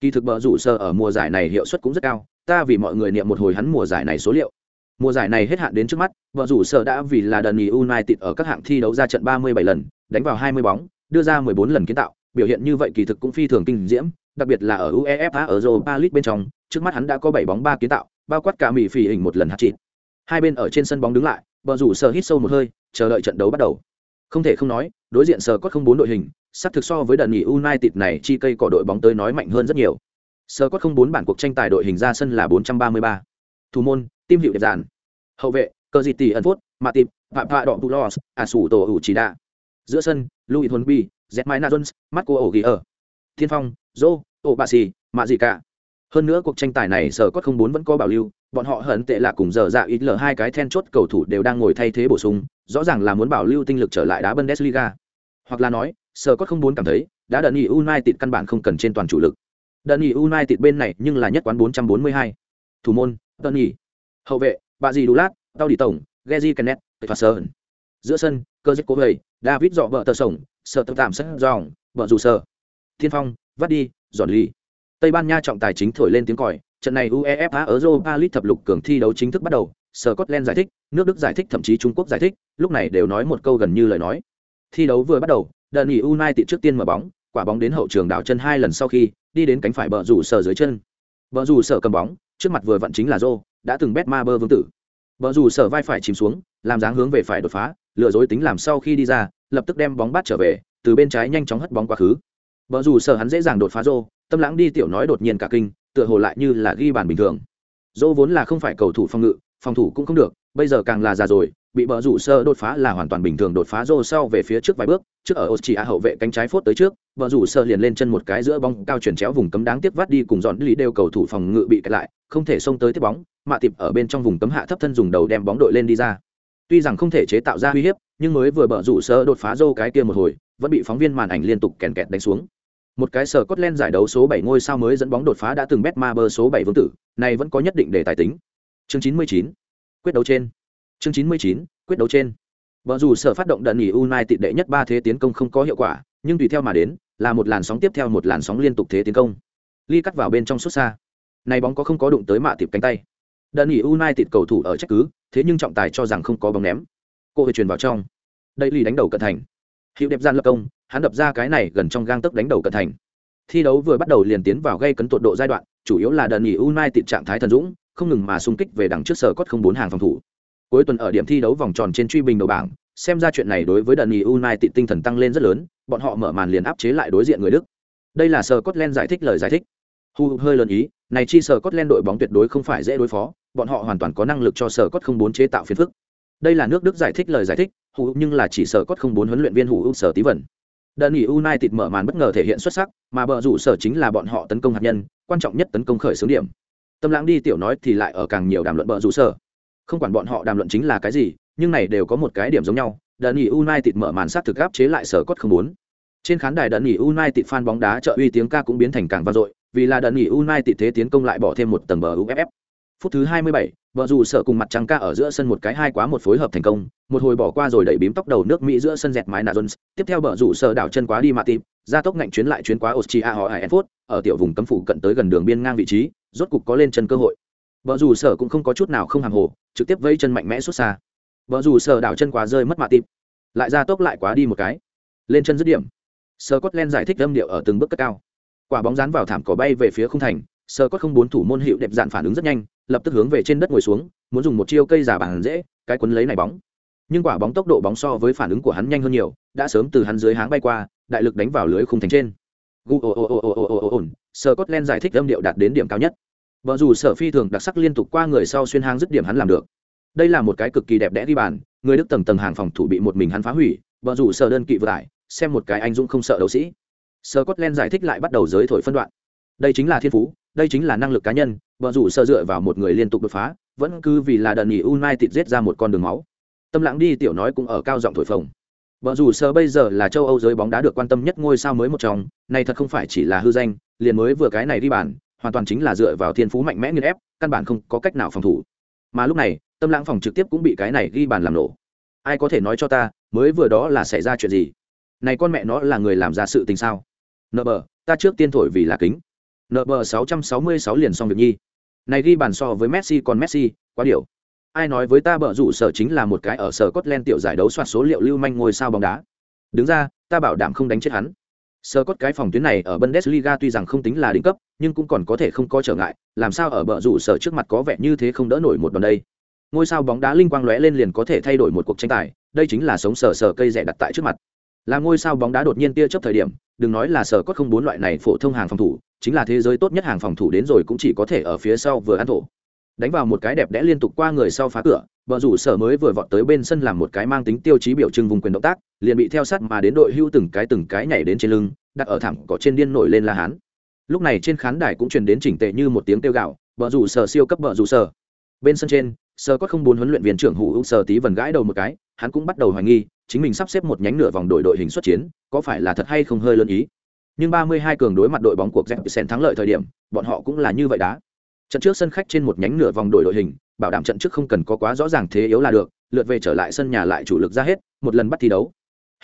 Speaker 1: Kỳ thực bờ rủ sở ở mùa giải này hiệu suất cũng rất cao, ta vì mọi người niệm một hồi hắn mùa giải này số liệu. Mùa giải này hết hạn đến trước mắt, bờ rủ sở đã vì là đần nghỉ United ở các hạng thi đấu ra trận 37 lần, đánh vào 20 bóng, đưa ra 14 lần kiến tạo, biểu hiện như vậy kỳ thực cũng phi thường kinh diễm, đặc biệt là ở UEFA ở Europa League bên trong, trước mắt hắn đã có 7 bóng 3 kiến tạo, bao quát cả mỹ phỉ hình một lần hạt trick. Hai bên ở trên sân bóng đứng lại, bờ rủ sờ hít sâu một hơi, chờ đợi trận đấu bắt đầu. Không thể không nói, đối diện sờ có không bốn đội hình, sắp thực so với đợt nghỉ United này chi cây cỏ đội bóng tới nói mạnh hơn rất nhiều. sờ có không bốn bản cuộc tranh tài đội hình ra sân là 433. Thủ môn, tim hiệu đẹp giản hậu vệ cờ dịt tỷ ẩn phốt mạ tịp phạm phạ đỏ bulos à sủ tổ ủ chỉ đạ giữa sân louis thuần bi z mai na jones marco ổ ghi ở thiên phong dô ổ bà xì mạ gì cả hơn nữa cuộc tranh tài này sở cốt không bốn vẫn có bảo lưu bọn họ hận tệ là cùng giờ dạ ít lờ hai cái then chốt cầu thủ đều đang ngồi thay thế bổ sung rõ ràng là muốn bảo lưu tinh lực trở lại đá bundesliga. Hoặc là nói sở cốt không bốn cảm thấy đã đợt nghỉ united căn bản không cần trên toàn chủ lực. Đợt nghỉ united bên này nhưng là nhất quán 442. thủ môn đợt nghỉ hậu vệ bà dì lát, tao đi tổng gezi kennet và sơn. Giữa sân cơ dịch cố gầy david dọ vợ tờ sổng sợ tập tạm sân dòng vợ dù sơ thiên phong vắt đi giòn ly tây ban nha trọng tài chính thổi lên tiếng còi trận này uefa europa league thập lục cường thi đấu chính thức bắt đầu scotland giải thích nước đức giải thích thậm chí trung quốc giải thích lúc này đều nói một câu gần như lời nói thi đấu vừa bắt đầu đơn nghỉ united trước tiên mở bóng quả bóng đến hậu trường đảo chân hai lần sau khi đi đến cánh phải bờ rủ sở dưới chân bờ rủ sở cầm bóng trước mặt vừa vặn chính là Zô, đã từng bét ma bơ vương tử. Bờ rủ sở vai phải chìm xuống, làm dáng hướng về phải đột phá, lừa dối tính làm sau khi đi ra, lập tức đem bóng bắt trở về, từ bên trái nhanh chóng hất bóng quá khứ. Bờ rủ sở hắn dễ dàng đột phá Zô, tâm lãng đi tiểu nói đột nhiên cả kinh, tựa hồ lại như là ghi bàn bình thường. Dỗ vốn là không phải cầu thủ phòng ngự, phòng thủ cũng không được, bây giờ càng là già rồi, bị bờ rủ sơ đột phá là hoàn toàn bình thường đột phá rô sau về phía trước vài bước, trước ở Austria hậu vệ cánh trái phốt tới trước, bờ rủ sơ liền lên chân một cái giữa bóng cao chuyển chéo vùng cấm đáng tiếp vắt đi cùng dọn lý đều cầu thủ phòng ngự bị kẹt lại, không thể xông tới tiếp bóng, mạ tiệp ở bên trong vùng cấm hạ thấp thân dùng đầu đem bóng đội lên đi ra. Tuy rằng không thể chế tạo ra uy hiếp, nhưng mới vừa bờ rủ sơ đột phá rô cái kia một hồi, vẫn bị phóng viên màn ảnh liên tục kèn kẹt đánh xuống một cái sở cốt len giải đấu số 7 ngôi sao mới dẫn bóng đột phá đã từng bet ma bơ số 7 vương tử này vẫn có nhất định để tài tính chương 99 quyết đấu trên chương 99 quyết đấu trên Bờ dù sở phát động đợt nghỉ United đệ nhất ba thế tiến công không có hiệu quả, nhưng tùy theo mà đến, là một làn sóng tiếp theo một làn sóng liên tục thế tiến công. Ly cắt vào bên trong xuất xa. Này bóng có không có đụng tới mạ tiệp cánh tay. Đợt nghỉ United cầu thủ ở trách cứ, thế nhưng trọng tài cho rằng không có bóng ném. Cô hơi truyền vào trong. Đây lì đánh đầu cận thành. Hiệu đẹp gian lập công, hắn đập ra cái này gần trong gang tấc đánh đầu cận thành. Thi đấu vừa bắt đầu liền tiến vào gây cấn tột độ giai đoạn, chủ yếu là đợt nghỉ United trạng thái thần dũng, không ngừng mà xung kích về đằng trước sở cốt không bốn hàng phòng thủ. Cuối tuần ở điểm thi đấu vòng tròn trên truy bình đầu bảng xem ra chuyện này đối với đợt nghỉ united tinh thần tăng lên rất lớn bọn họ mở màn liền áp chế lại đối diện người đức. Đây là sở cốt len giải thích lời giải thích. Hu hơi lớn ý này chi sở cốt len đội bóng tuyệt đối không phải dễ đối phó bọn họ hoàn toàn có năng lực cho sở cốt không bốn chế tạo phiền phức. Đây là nước đức giải thích lời giải thích hu nhưng là chỉ sở cốt không bốn huấn luyện viên Hu sở tí vẩn Đơn nghỉ united mở màn bất ngờ thể hiện xuất sắc, mà bờ rủ sở chính là bọn họ tấn công hạt nhân, quan trọng nhất tấn công khởi xướng điểm. Tâm lãng đi tiểu nói thì lại ở càng nhiều đàm luận bờ rủ sở. Không quản bọn họ đàm luận chính là cái gì, nhưng này đều có một cái điểm giống nhau đơn nghỉ united mở màn sát thực gáp chế lại sở cốt không muốn. trên khán đài đơn nghỉ united fan bóng đá trợ uy tiếng ca cũng biến thành càng vang dội, vì là đơn nghỉ united thế tiến công lại bỏ thêm một tầng bờ uff phút thứ 27, vợ dù sợ cùng mặt trăng ca ở giữa sân một cái hai quá một phối hợp thành công một hồi bỏ qua rồi đẩy bím tóc đầu nước mỹ giữa sân dẹt mái nà jones tiếp theo vợ dù sợ đảo chân quá đi mà tìm ra tốc ngạnh chuyến lại chuyến quá austria họ hải phút ở tiểu vùng cấm phủ cận tới gần đường biên ngang vị trí rốt cục có lên chân cơ hội. Vợ dù sở cũng không có chút nào không hàng hồ trực tiếp vây chân mạnh mẽ xuất xa. Vợ dù sở đảo chân quá rơi mất mà tìm, lại ra tốc lại quá đi một cái. Lên chân dứt điểm. Scotland cốt giải thích âm điệu ở từng bước cất cao. Quả bóng dán vào thảm cỏ bay về phía khung thành sơ cốt không bốn thủ môn hiệu đẹp dạn phản ứng rất nhanh, lập tức hướng về trên đất ngồi xuống, muốn dùng một chiêu cây giả bàn dễ, cái quấn lấy này bóng. Nhưng quả bóng tốc độ bóng so với phản ứng của hắn nhanh hơn nhiều, đã sớm từ hắn dưới háng bay qua, đại lực đánh vào lưới khung thành trên. Gu sơ cốt len giải thích âm điệu đạt đến điểm cao nhất. Vợ dù sở phi thường đặc sắc liên tục qua người sau xuyên hang dứt điểm hắn làm được. Đây là một cái cực kỳ đẹp đẽ ghi bàn, người đức tầng tầng hàng phòng thủ bị một mình hắn phá hủy, vợ dù sở đơn kỵ vừa lại, xem một cái anh dũng không sợ đấu sĩ. Sơ cốt len giải thích lại bắt đầu giới thổi phân đoạn. Đây chính là thiên phú đây chính là năng lực cá nhân vợ dù sơ dựa vào một người liên tục đột phá, vẫn cứ vì là đần nghỉ united giết ra một con đường máu. Tâm lãng đi tiểu nói cũng ở cao giọng thổi phồng. Vợ dù sơ bây giờ là châu âu giới bóng đá được quan tâm nhất ngôi sao mới một trong, này thật không phải chỉ là hư danh, liền mới vừa cái này đi bàn, hoàn toàn chính là dựa vào thiên phú mạnh mẽ nghiên ép, căn bản không có cách nào phòng thủ. Mà lúc này, tâm lãng phòng trực tiếp cũng bị cái này ghi bàn làm nổ. Ai có thể nói cho ta, mới vừa đó là xảy ra chuyện gì? Này con mẹ nó là người làm ra sự tình sao? Nợ bờ, ta trước tiên thổi vì là kính nợ bờ sáu trăm sáu mươi sáu liền xong việc nhi. Này ghi bàn so với messi còn messi, quá điều ai nói với ta bở rủ sở chính là một cái ở sở Scotland tiểu giải đấu soạt số liệu lưu manh ngôi sao bóng đá. Đứng ra, ta bảo đảm không đánh chết hắn. Sở cốt cái phòng tuyến này ở bundesliga tuy rằng không tính là đỉnh cấp, nhưng cũng còn có thể không có trở ngại, làm sao ở bờ rủ sở trước mặt có vẻ như thế không đỡ nổi một đòn đây. Ngôi sao bóng đá linh quang lóe lên liền có thể thay đổi một cuộc tranh tài, đây chính là sống sờ sờ cây rẻ đặt tại trước mặt. Là ngôi sao bóng đá đột nhiên tia chấp thời điểm, đừng nói là sở cốt không bốn loại này phổ thông hàng phòng thủ chính là thế giới tốt nhất hàng phòng thủ đến rồi cũng chỉ có thể ở phía sau vừa ăn thổ. Đánh vào một cái đẹp đẽ liên tục qua người sau phá cửa vợ rủ sở mới vừa vọt tới bên sân làm một cái mang tính tiêu chí biểu trưng vùng quyền động tác, liền bị theo sát mà đến đội hưu từng cái từng cái nhảy đến trên lưng, đặt ở thảm cỏ trên điên nổi lên la hán. Lúc này trên khán đài cũng truyền đến chỉnh tệ như một tiếng kêu gạo vợ rủ sở siêu cấp vợ rủ sở. Bên sân trên, sơ có không bốn huấn luyện viên trưởng hủ sơ tí vần gãi đầu một cái, hắn cũng bắt đầu hoài nghi, chính mình sắp xếp một nhánh nửa vòng đội đội hình xuất chiến, có phải là thật hay không hơi lớn ý nhưng 32 cường đối mặt đội bóng cuộc Sen thắng lợi thời điểm, bọn họ cũng là như vậy đá. Trận trước sân khách trên một nhánh nửa vòng đội đội hình, bảo đảm trận trước không cần có quá rõ ràng thế yếu là được, lượt về trở lại sân nhà lại chủ lực ra hết, một lần bắt thi đấu.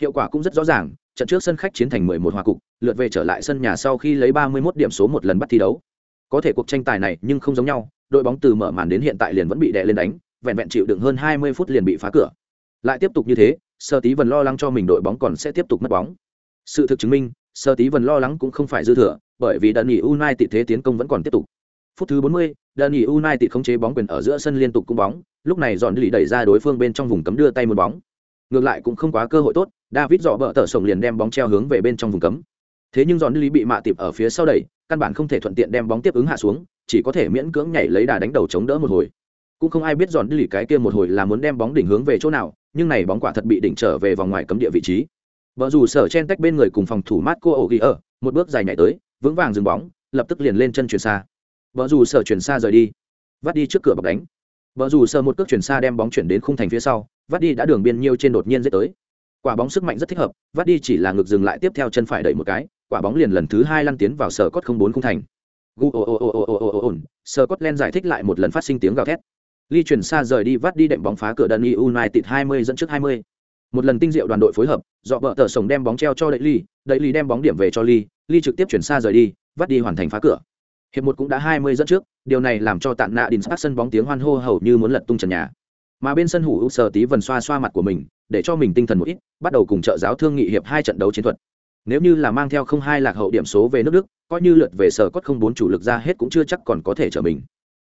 Speaker 1: Hiệu quả cũng rất rõ ràng, trận trước sân khách chiến thành 11 hòa cục, lượt về trở lại sân nhà sau khi lấy 31 điểm số một lần bắt thi đấu. Có thể cuộc tranh tài này nhưng không giống nhau, đội bóng từ mở màn đến hiện tại liền vẫn bị đè lên đánh, vẹn vẹn chịu đựng hơn 20 phút liền bị phá cửa. Lại tiếp tục như thế, sơ tí vẫn lo lắng cho mình đội bóng còn sẽ tiếp tục mất bóng. Sự thực chứng minh sơ tí vần lo lắng cũng không phải dư thừa bởi vì đợt nghỉ United thế tiến công vẫn còn tiếp tục. Phút thứ 40, đợt nghỉ United khống chế bóng quyền ở giữa sân liên tục cung bóng lúc này dọn lì đẩy ra đối phương bên trong vùng cấm đưa tay một bóng. Ngược lại cũng không quá cơ hội tốt david dọ bờ tở sổng liền đem bóng treo hướng về bên trong vùng cấm. Thế nhưng dọn lì bị mạ tịp ở phía sau đẩy căn bản không thể thuận tiện đem bóng tiếp ứng hạ xuống chỉ có thể miễn cưỡng nhảy lấy đà đánh đầu chống đỡ một hồi. Cũng không ai biết dọn lì cái kia một hồi là muốn đem bóng đỉnh hướng về chỗ nào nhưng này bóng quả thật bị đỉnh trở về vòng ngoài cấm địa vị trí vợ dù sở chen tách bên người cùng phòng thủ mát cô ổ ghi ở một bước dài nhảy tới, vững vàng dừng bóng, lập tức liền lên chân chuyển xa. Vợ dù sở chuyển xa rời đi. Vắt đi trước cửa bọc đánh. Vợ dù sở một cước chuyển xa đem bóng chuyển đến khung thành phía sau, vắt đi đã đường biên nhiêu trên đột nhiên dễ tới. Quả bóng sức mạnh rất thích hợp, vắt đi chỉ là ngược dừng lại tiếp theo chân phải đẩy một cái, quả bóng liền lần thứ hai lăn tiến vào sở cốt không bốn khung thành. Gu, ồ ồ ồ ồ ồ ồ ồ sở cốt len giải thích lại một lần phát sinh tiếng gào thét. Ly chuyển xa rời đi, vắt đi đệm bóng phá cửa đơn y united 20 dẫn trước 20 một lần tinh diệu đoàn đội phối hợp, dọ vợ tờ sổng đem bóng treo cho đẩy ly đẩy ly đem bóng điểm về cho ly ly trực tiếp chuyển xa rời đi, vắt đi hoàn thành phá cửa. Hiệp một cũng đã 20 dẫn trước, điều này làm cho tạn nạ đình sát sân bóng tiếng hoan hô hầu như muốn lật tung trần nhà. Mà bên sân hủ sờ tí vần xoa xoa mặt của mình, để cho mình tinh thần một ít, bắt đầu cùng trợ giáo thương nghị hiệp hai trận đấu chiến thuật. Nếu như là mang theo không hai lạc hậu điểm số về nước đức, coi như lượt về sở cốt không bốn chủ lực ra hết cũng chưa chắc còn có thể trở mình.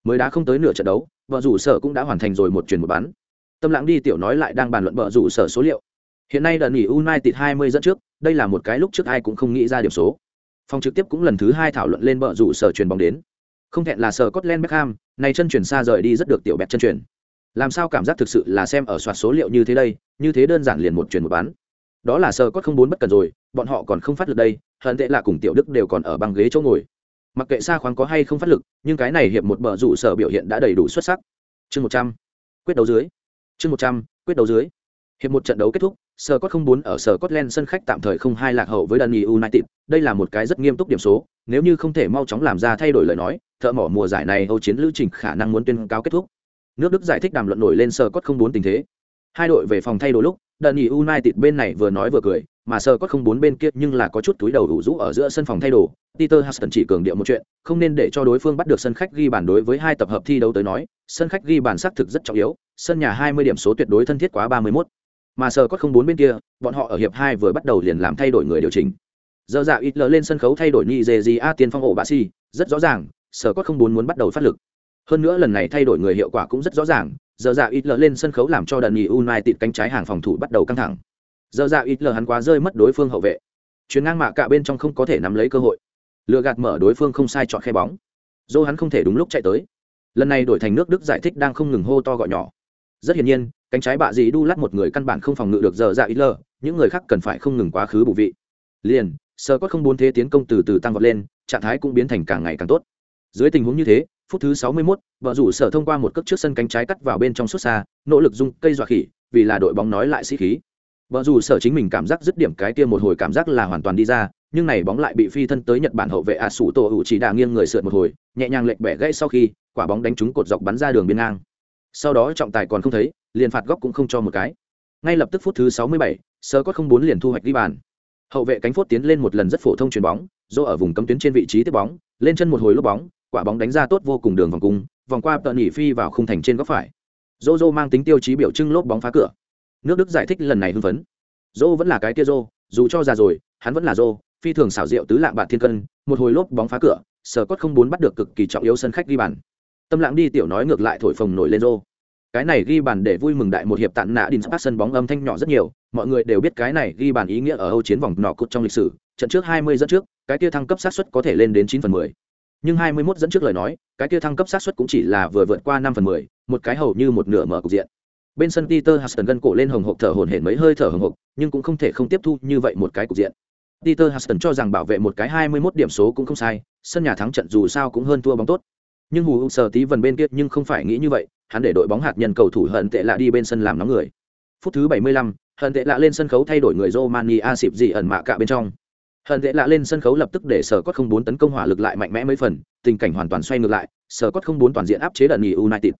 Speaker 1: Mới đã không tới nửa trận đấu, vợ rủ sở cũng đã hoàn thành rồi một chuyển một bán tâm lãng đi tiểu nói lại đang bàn luận bợ rủ sở số liệu hiện nay đợt nghỉ united 20 dẫn trước đây là một cái lúc trước ai cũng không nghĩ ra điểm số phòng trực tiếp cũng lần thứ hai thảo luận lên bợ rủ sở truyền bóng đến không thẹn là sở Scotland Beckham, này chân chuyển xa rời đi rất được tiểu bẹt chân chuyển. Làm sao cảm giác thực sự là xem ở soạt số liệu như thế đây, như thế đơn giản liền một chuyển một bán. Đó là sở cốt không bốn bất cần rồi, bọn họ còn không phát lực đây, hận tệ là cùng tiểu Đức đều còn ở băng ghế chỗ ngồi. Mặc kệ xa khoáng có hay không phát lực, nhưng cái này hiệp một bờ rủ sở biểu hiện đã đầy đủ xuất sắc. Chương 100, quyết đấu dưới. Chương 100, quyết đấu dưới. Hiệp một trận đấu kết thúc, Scott không bốn ở Scotland sân khách tạm thời không hai lạc hậu với Dundee United, đây là một cái rất nghiêm túc điểm số, nếu như không thể mau chóng làm ra thay đổi lời nói, thợ mỏ mùa giải này Âu chiến lữ trình khả năng muốn tuyên cáo kết thúc. Nước Đức giải thích đàm luận nổi lên Scott không bốn tình thế. Hai đội về phòng thay đồ lúc, Dundee United bên này vừa nói vừa cười, mà sờ có không bốn bên kia nhưng là có chút túi đầu đủ rũ ở giữa sân phòng thay đồ. Peter Huston chỉ cường điệu một chuyện, không nên để cho đối phương bắt được sân khách ghi bàn đối với hai tập hợp thi đấu tới nói, sân khách ghi bàn xác thực rất trọng yếu, sân nhà 20 điểm số tuyệt đối thân thiết quá 31 mà sờ có không bốn bên kia bọn họ ở hiệp hai vừa bắt đầu liền làm thay đổi người điều chỉnh. Giờ dạ ít lờ lên sân khấu thay đổi nigeria tiền phong ổ bà si rất rõ ràng sờ có không bốn muốn bắt đầu phát lực. Hơn nữa lần này thay đổi người hiệu quả cũng rất rõ ràng giờ dạ ít lờ lên sân khấu làm cho đợt nghỉ united cánh trái hàng phòng thủ bắt đầu căng thẳng. Giờ dạ ít lờ hắn quá rơi mất đối phương hậu vệ. Chuyến ngang mạ cả bên trong không có thể nắm lấy cơ hội. Lựa gạt mở đối phương không sai chọn khe bóng. Dô hắn không thể đúng lúc chạy tới. Lần này đổi thành nước đức giải thích đang không ngừng hô to gọi nhỏ. Rất hiển nhiên, cánh trái bạ dì đu lắt một người căn bản không phòng ngự được giờ dạ ít lờ những người khác cần phải không ngừng quá khứ bù vị. Liền sơ có không bốn thế tiến công từ từ tăng vọt lên, trạng thái cũng biến thành càng ngày càng tốt. Dưới tình huống như thế phút thứ 61, vợ rủ sở thông qua một cước trước sân cánh trái cắt vào bên trong suốt xa nỗ lực dung cây dọa khỉ vì là đội bóng nói lại sĩ khí. Vợ rủ sở chính mình cảm giác dứt điểm cái kia một hồi cảm giác là hoàn toàn đi ra nhưng này bóng lại bị phi thân tới nhật bản hậu vệ Asuto Uchida tổ chỉ nghiêng người sượt một hồi nhẹ nhàng lệch bẻ gãy sau khi quả bóng đánh trúng cột dọc bắn ra đường biên ngang. Sau đó trọng tài còn không thấy liền phạt góc cũng không cho một cái. Ngay lập tức phút thứ 67, sở có không bốn liền thu hoạch đi bàn. Hậu vệ cánh phốt tiến lên một lần rất phổ thông chuyền bóng do ở vùng cấm tuyến trên vị trí tiếp bóng lên chân một hồi lúc bóng quả bóng đánh ra tốt vô cùng đường vòng cung, vòng qua tợn nhỉ phi vào khung thành trên góc phải. Dô dô mang tính tiêu chí biểu trưng lốp bóng phá cửa. Nước đức giải thích lần này hưng phấn. Dô vẫn là cái kia dô dù cho già rồi, hắn vẫn là dô phi thường xảo diệu tứ lạng bạn thiên cân, một hồi lốp bóng phá cửa sở cốt không bốn bắt được cực kỳ trọng yếu sân khách ghi bàn. Tâm lãng đi tiểu nói ngược lại thổi phồng nổi lên rô cái này ghi bàn để vui mừng đại một hiệp tạn nạ đinh sắp sân bóng âm thanh nhỏ rất nhiều, mọi người đều biết cái này ghi bàn ý nghĩa ở âu chiến vòng nọ cột trong lịch sử, trận trước 20 dẫn trước, cái kia thăng cấp sát suất có thể lên đến 9 phần 10 nhưng 21 dẫn trước lời nói cái kia thăng cấp sát suất cũng chỉ là vừa vượt qua 5 phần 10, một cái hầu như một nửa mở cục diện. Bên sân Peter Huston gân cổ lên hồng hộc thở hổn hển mấy hơi thở hồng hộc nhưng cũng không thể không tiếp thu như vậy một cái cục diện. Peter Huston cho rằng bảo vệ một cái 21 điểm số cũng không sai sân nhà thắng trận dù sao cũng hơn thua bóng tốt. Nhưng hù Sở tí vần bên kia nhưng không phải nghĩ như vậy hắn để đội bóng hạt nhân cầu thủ hận tệ lạ đi bên sân làm nóng người. Phút thứ 75, hận tệ lạ lên sân khấu thay đổi người romania xịp gì ẩn mạ cả bên trong hận tệ lạ lên sân khấu lập tức để sở cốt không bốn tấn công hỏa lực lại mạnh mẽ mấy phần tình cảnh hoàn toàn xoay ngược lại sở cốt không bốn toàn diện áp chế đợt nghỉ united.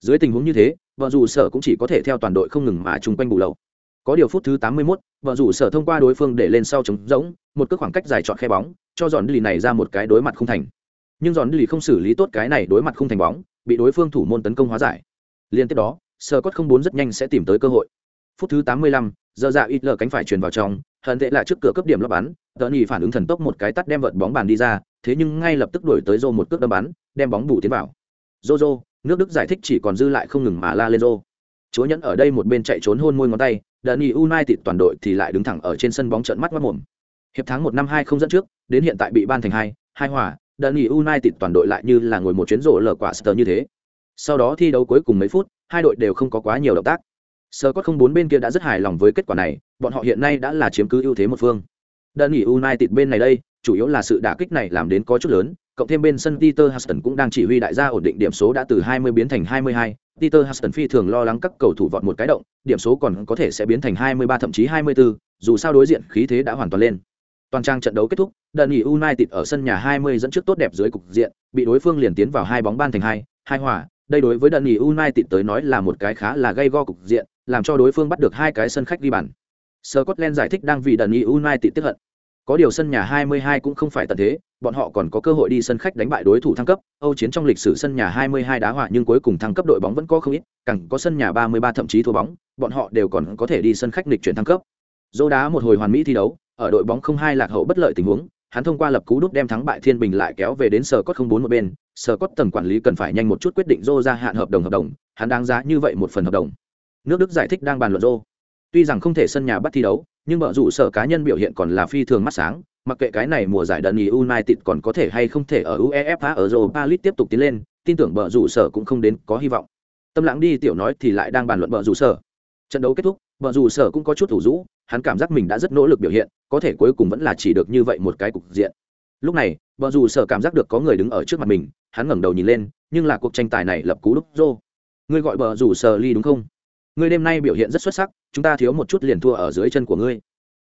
Speaker 1: Dưới tình huống như thế vợ dù sở cũng chỉ có thể theo toàn đội không ngừng mà chung quanh bù lầu. Có điều phút thứ 81, vợ dù sở thông qua đối phương để lên sau chống rỗng một cước khoảng cách dài chọn khe bóng cho dọn lì này ra một cái đối mặt không thành. Nhưng giòn lì không xử lý tốt cái này đối mặt không thành bóng bị đối phương thủ môn tấn công hóa giải. Liên tiếp đó Sở cốt không bốn rất nhanh sẽ tìm tới cơ hội. Phút thứ tám mươi lăm, giờ dạ ít lờ cánh phải truyền vào trong hận tệ là trước cửa cấp điểm lấp bắn tờ nhì phản ứng thần tốc một cái tắt đem vợt bóng bàn đi ra thế nhưng ngay lập tức đổi tới rô một cước đâm bắn đem bóng bù tiến vào rô rô nước đức giải thích chỉ còn dư lại không ngừng mà la lên rô chúa nhẫn ở đây một bên chạy trốn hôn môi ngón tay đợt nhì united toàn đội thì lại đứng thẳng ở trên sân bóng trận mắt mất mồm Hiệp tháng một năm hai không dẫn trước, đến hiện tại bị ban thành hai, hai hòa, Dundee United toàn đội lại như là ngồi một chuyến rổ lở quả sờ như thế. Sau đó thi đấu cuối cùng mấy phút, hai đội đều không có quá nhiều động tác. Scott không bốn bên kia đã rất hài lòng với kết quả này, bọn họ hiện nay đã là chiếm cứ ưu thế một phương đơn nghỉ United bên này đây, chủ yếu là sự đả kích này làm đến có chút lớn, cộng thêm bên sân Peter Huston cũng đang chỉ huy đại gia ổn định điểm số đã từ 20 biến thành 22. Peter Huston phi thường lo lắng các cầu thủ vọt một cái động, điểm số còn có thể sẽ biến thành 23 thậm chí 24, dù sao đối diện khí thế đã hoàn toàn lên. Toàn trang trận đấu kết thúc, đơn nghỉ United ở sân nhà 20 dẫn trước tốt đẹp dưới cục diện, bị đối phương liền tiến vào hai bóng ban thành hai, hai hòa. Đây đối với đơn nghỉ United tới nói là một cái khá là gây go cục diện, làm cho đối phương bắt được hai cái sân khách ghi bàn. Scotland giải thích đang vì đơn nghỉ United tức hận. Có điều sân nhà 22 cũng không phải tận thế, bọn họ còn có cơ hội đi sân khách đánh bại đối thủ thăng cấp. Âu chiến trong lịch sử sân nhà 22 đá hòa nhưng cuối cùng thăng cấp đội bóng vẫn có không ít, càng có sân nhà 33 thậm chí thua bóng, bọn họ đều còn có thể đi sân khách lịch chuyển thăng cấp. Dô đá một hồi hoàn mỹ thi đấu, ở đội bóng không hai lạc hậu bất lợi tình huống, hắn thông qua lập cú đúp đem thắng bại Thiên Bình lại kéo về đến sở cốt không bốn một bên, sở cốt tầng quản lý cần phải nhanh một chút quyết định Dô ra hạn hợp đồng hợp đồng, hắn đáng giá như vậy một phần hợp đồng. Nước Đức giải thích đang bàn luận Dô. Tuy rằng không thể sân nhà bắt thi đấu, nhưng bở rủ sở cá nhân biểu hiện còn là phi thường mắt sáng, mặc kệ cái này mùa giải đợt United còn có thể hay không thể ở UEFA ở Europa League tiếp tục tiến lên, tin tưởng bở rủ sở cũng không đến có hy vọng. Tâm lãng đi tiểu nói thì lại đang bàn luận bở rủ sở. Trận đấu kết thúc, bở rủ sở cũng có chút thủ rũ, hắn cảm giác mình đã rất nỗ lực biểu hiện, có thể cuối cùng vẫn là chỉ được như vậy một cái cục diện. Lúc này, bở rủ sở cảm giác được có người đứng ở trước mặt mình, hắn ngẩng đầu nhìn lên, nhưng là cuộc tranh tài này lập cú đúc rô. Ngươi gọi bở rủ sở ly đúng không? Ngươi đêm nay biểu hiện rất xuất sắc, chúng ta thiếu một chút liền thua ở dưới chân của ngươi.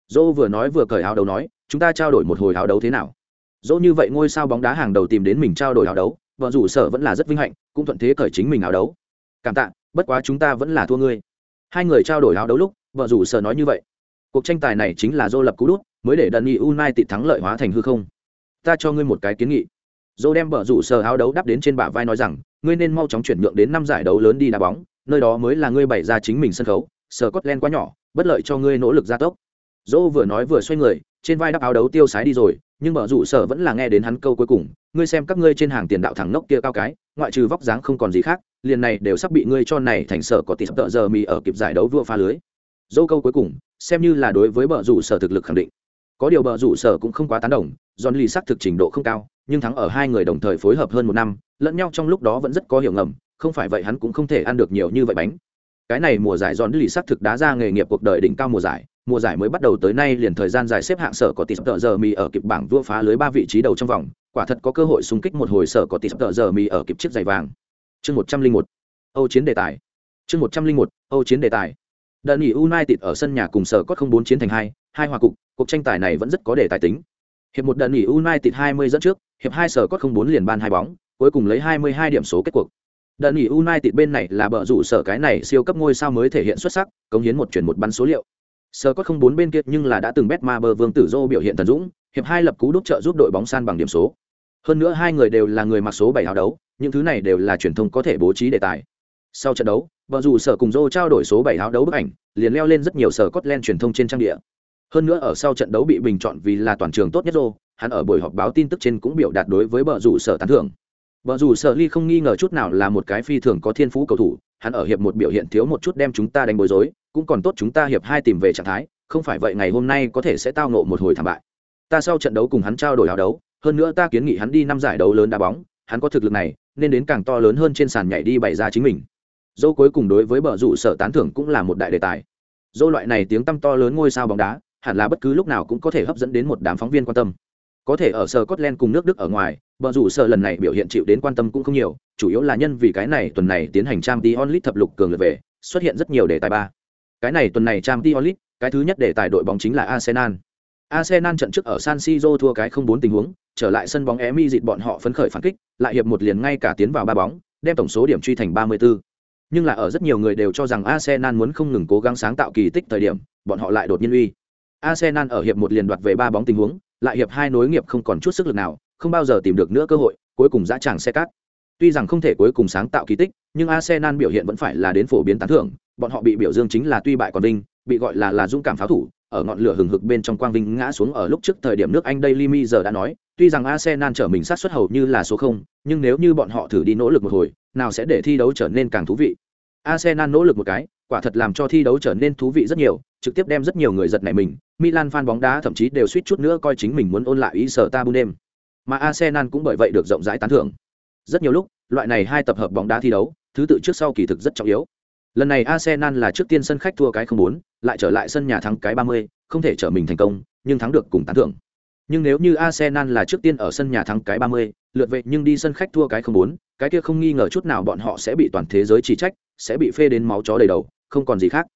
Speaker 1: Dô vừa nói vừa cởi áo đấu nói, chúng ta trao đổi một hồi áo đấu thế nào? Dô như vậy ngôi sao bóng đá hàng đầu tìm đến mình trao đổi áo đấu, vợ rủ sở vẫn là rất vinh hạnh, cũng thuận thế cởi chính mình áo đấu. Cảm tạ, bất quá chúng ta vẫn là thua ngươi. Hai người trao đổi áo đấu lúc, vợ rủ sở nói như vậy. Cuộc tranh tài này chính là Dô lập cú đút, mới để Dani United thắng lợi hóa thành hư không. Ta cho ngươi một cái kiến nghị. Dô đem vợ rủ sở áo đấu đắp đến trên bả vai nói rằng, ngươi nên mau chóng chuyển nhượng đến năm giải đấu lớn đi đá bóng, nơi đó mới là ngươi bày ra chính mình sân khấu. Sở Scotland quá nhỏ, bất lợi cho ngươi nỗ lực gia tốc Dỗ vừa nói vừa xoay người trên vai đắp áo đấu tiêu sái đi rồi nhưng mở rủ sở vẫn là nghe đến hắn câu cuối cùng ngươi xem các ngươi trên hàng tiền đạo thẳng nốc kia cao cái ngoại trừ vóc dáng không còn gì khác liền này đều sắp bị ngươi cho này thành sở có tỷ sắp tợ giờ mì ở kịp giải đấu vua pha lưới Dỗ câu cuối cùng xem như là đối với bờ rủ sở thực lực khẳng định có điều bờ rủ sở cũng không quá tán đồng john lì sắc thực trình độ không cao nhưng thắng ở hai người đồng thời phối hợp hơn một năm lẫn nhau trong lúc đó vẫn rất có hiểu ngầm không phải vậy hắn cũng không thể ăn được nhiều như vậy bánh. Cái này mùa giải giòn lì sắc thực đá ra nghề nghiệp cuộc đời đỉnh cao mùa giải. Mùa giải mới bắt đầu tới nay liền thời gian dài xếp hạng sở có tỷ tợ giờ mì ở kịp bảng vua phá lưới ba vị trí đầu trong vòng, quả thật có cơ hội xung kích một hồi sở có tỷ tợ giờ mì ở kịp chiếc giày vàng. Chương một trăm linh một. Âu chiến đề tài. Chương một trăm linh một. Âu chiến đề tài. Đợt nghỉ united ở sân nhà cùng sở có không bốn chiến thành hai hai hòa cục, cuộc tranh tài này vẫn rất có đề tài tính. Hiệp một đợt nghỉ united hai mươi dẫn trước, hiệp hai sở có không bốn liền ban hai bóng, cuối cùng lấy hai mươi hai điểm số kết cuộc đợt nghỉ united bên này là bờ rủ sở cái này siêu cấp ngôi sao mới thể hiện xuất sắc cống hiến một chuyển một bắn số liệu Sơ có không bốn bên kia nhưng là đã từng bet ma bờ vương tử dô biểu hiện thần dũng, hiệp hai lập cú đúc trợ giúp đội bóng san bằng điểm số. Hơn nữa hai người đều là người mặc số bảy áo đấu, những thứ này đều là truyền thông có thể bố trí đề tài. Sau trận đấu, bờ rủ sở cùng dô trao đổi số bảy áo đấu bức ảnh, liền leo lên rất nhiều sở Scotland truyền thông trên trang địa. Hơn nữa ở sau trận đấu bị bình chọn vì là toàn trường tốt nhất dô, hắn ở buổi họp báo tin tức trên cũng biểu đạt đối với bờ rủ sở tán thưởng. Bờ rủ sở ly không nghi ngờ chút nào là một cái phi thường có thiên phú cầu thủ, hắn ở hiệp một biểu hiện thiếu một chút đem chúng ta đánh bối rối, cũng còn tốt chúng ta hiệp hai tìm về trạng thái không phải vậy ngày hôm nay có thể sẽ tao nộ một hồi thảm bại. Ta sau trận đấu cùng hắn trao đổi áo đấu hơn nữa ta kiến nghị hắn đi năm giải đấu lớn đá bóng hắn có thực lực này nên đến càng to lớn hơn trên sàn nhảy đi bày ra chính mình. Dâu cuối cùng đối với bờ rủ sở tán thưởng cũng là một đại đề tài. Dâu loại này tiếng tăm to lớn ngôi sao bóng đá hẳn là bất cứ lúc nào cũng có thể hấp dẫn đến một đám phóng viên quan tâm có thể ở sở Scotland cùng nước Đức ở ngoài, bờ rủ sở lần này biểu hiện chịu đến quan tâm cũng không nhiều, chủ yếu là nhân vì cái này tuần này tiến hành trang Champions League thập lục cường lượt về, xuất hiện rất nhiều đề tài ba. Cái này tuần này trang Champions League, cái thứ nhất đề tài đội bóng chính là Arsenal. Arsenal trận trước ở San Siro thua cái không bốn tình huống, trở lại sân bóng Emi dịt bọn họ phấn khởi phản kích, lại hiệp một liền ngay cả tiến vào ba bóng, đem tổng số điểm truy thành 34. Nhưng là ở rất nhiều người đều cho rằng Arsenal muốn không ngừng cố gắng sáng tạo kỳ tích thời điểm, bọn họ lại đột nhiên uy. Arsenal ở hiệp một liền đoạt về ba bóng tình huống, lại hiệp hai nối nghiệp không còn chút sức lực nào, không bao giờ tìm được nữa cơ hội, cuối cùng dã tràng xe cát. Tuy rằng không thể cuối cùng sáng tạo kỳ tích, nhưng Arsenal biểu hiện vẫn phải là đến phổ biến tán thưởng, bọn họ bị biểu dương chính là tuy bại còn vinh, bị gọi là là dũng cảm pháo thủ, ở ngọn lửa hừng hực bên trong quang vinh ngã xuống ở lúc trước thời điểm nước Anh Daily Mi giờ đã nói, tuy rằng Arsenal trở mình sát xuất hầu như là số 0, nhưng nếu như bọn họ thử đi nỗ lực một hồi, nào sẽ để thi đấu trở nên càng thú vị. Arsenal nỗ lực một cái, quả thật làm cho thi đấu trở nên thú vị rất nhiều, trực tiếp đem rất nhiều người giật nảy mình. Milan fan bóng đá thậm chí đều suýt chút nữa coi chính mình muốn ôn lại ý sở ta đêm. Mà Arsenal cũng bởi vậy được rộng rãi tán thưởng. Rất nhiều lúc, loại này hai tập hợp bóng đá thi đấu, thứ tự trước sau kỳ thực rất trọng yếu. Lần này Arsenal là trước tiên sân khách thua cái không muốn, lại trở lại sân nhà thắng cái 30, không thể trở mình thành công, nhưng thắng được cùng tán thưởng. Nhưng nếu như Arsenal là trước tiên ở sân nhà thắng cái 30, lượt về nhưng đi sân khách thua cái không muốn, cái kia không nghi ngờ chút nào bọn họ sẽ bị toàn thế giới chỉ trách, sẽ bị phê đến máu chó đầy đầu, không còn gì khác.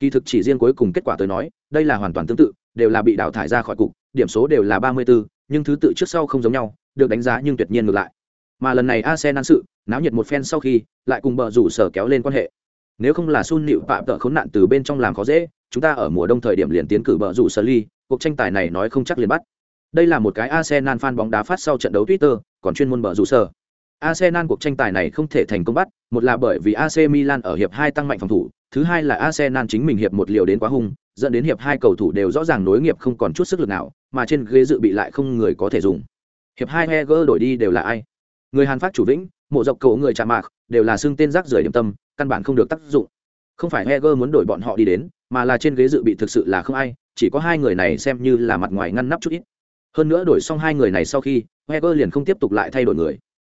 Speaker 1: Kỳ thực chỉ riêng cuối cùng kết quả tới nói, đây là hoàn toàn tương tự, đều là bị đào thải ra khỏi cục, điểm số đều là 34, nhưng thứ tự trước sau không giống nhau, được đánh giá nhưng tuyệt nhiên ngược lại. Mà lần này Arsenal sự, náo nhiệt một phen sau khi, lại cùng bờ rủ sở kéo lên quan hệ. Nếu không là Sun Nịu Phạm tợ khốn nạn từ bên trong làm khó dễ, chúng ta ở mùa đông thời điểm liền tiến cử bờ rủ sở ly, cuộc tranh tài này nói không chắc liền bắt. Đây là một cái Arsenal fan bóng đá phát sau trận đấu Twitter, còn chuyên môn bờ rủ sở. Arsenal cuộc tranh tài này không thể thành công bắt, một là bởi vì AC Milan ở hiệp hai tăng mạnh phòng thủ, thứ hai là Arsenal chính mình hiệp một liều đến quá hung, dẫn đến hiệp hai cầu thủ đều rõ ràng nối nghiệp không còn chút sức lực nào, mà trên ghế dự bị lại không người có thể dùng. Hiệp hai Heger đổi đi đều là ai? Người Hàn Phát chủ vĩnh, mộ dọc cầu người chạm mạc, đều là xương tên rác rưởi điểm tâm, căn bản không được tác dụng. Không phải Heger muốn đổi bọn họ đi đến, mà là trên ghế dự bị thực sự là không ai, chỉ có hai người này xem như là mặt ngoài ngăn nắp chút ít. Hơn nữa đổi xong hai người này sau khi, Heger liền không tiếp tục lại thay đổi người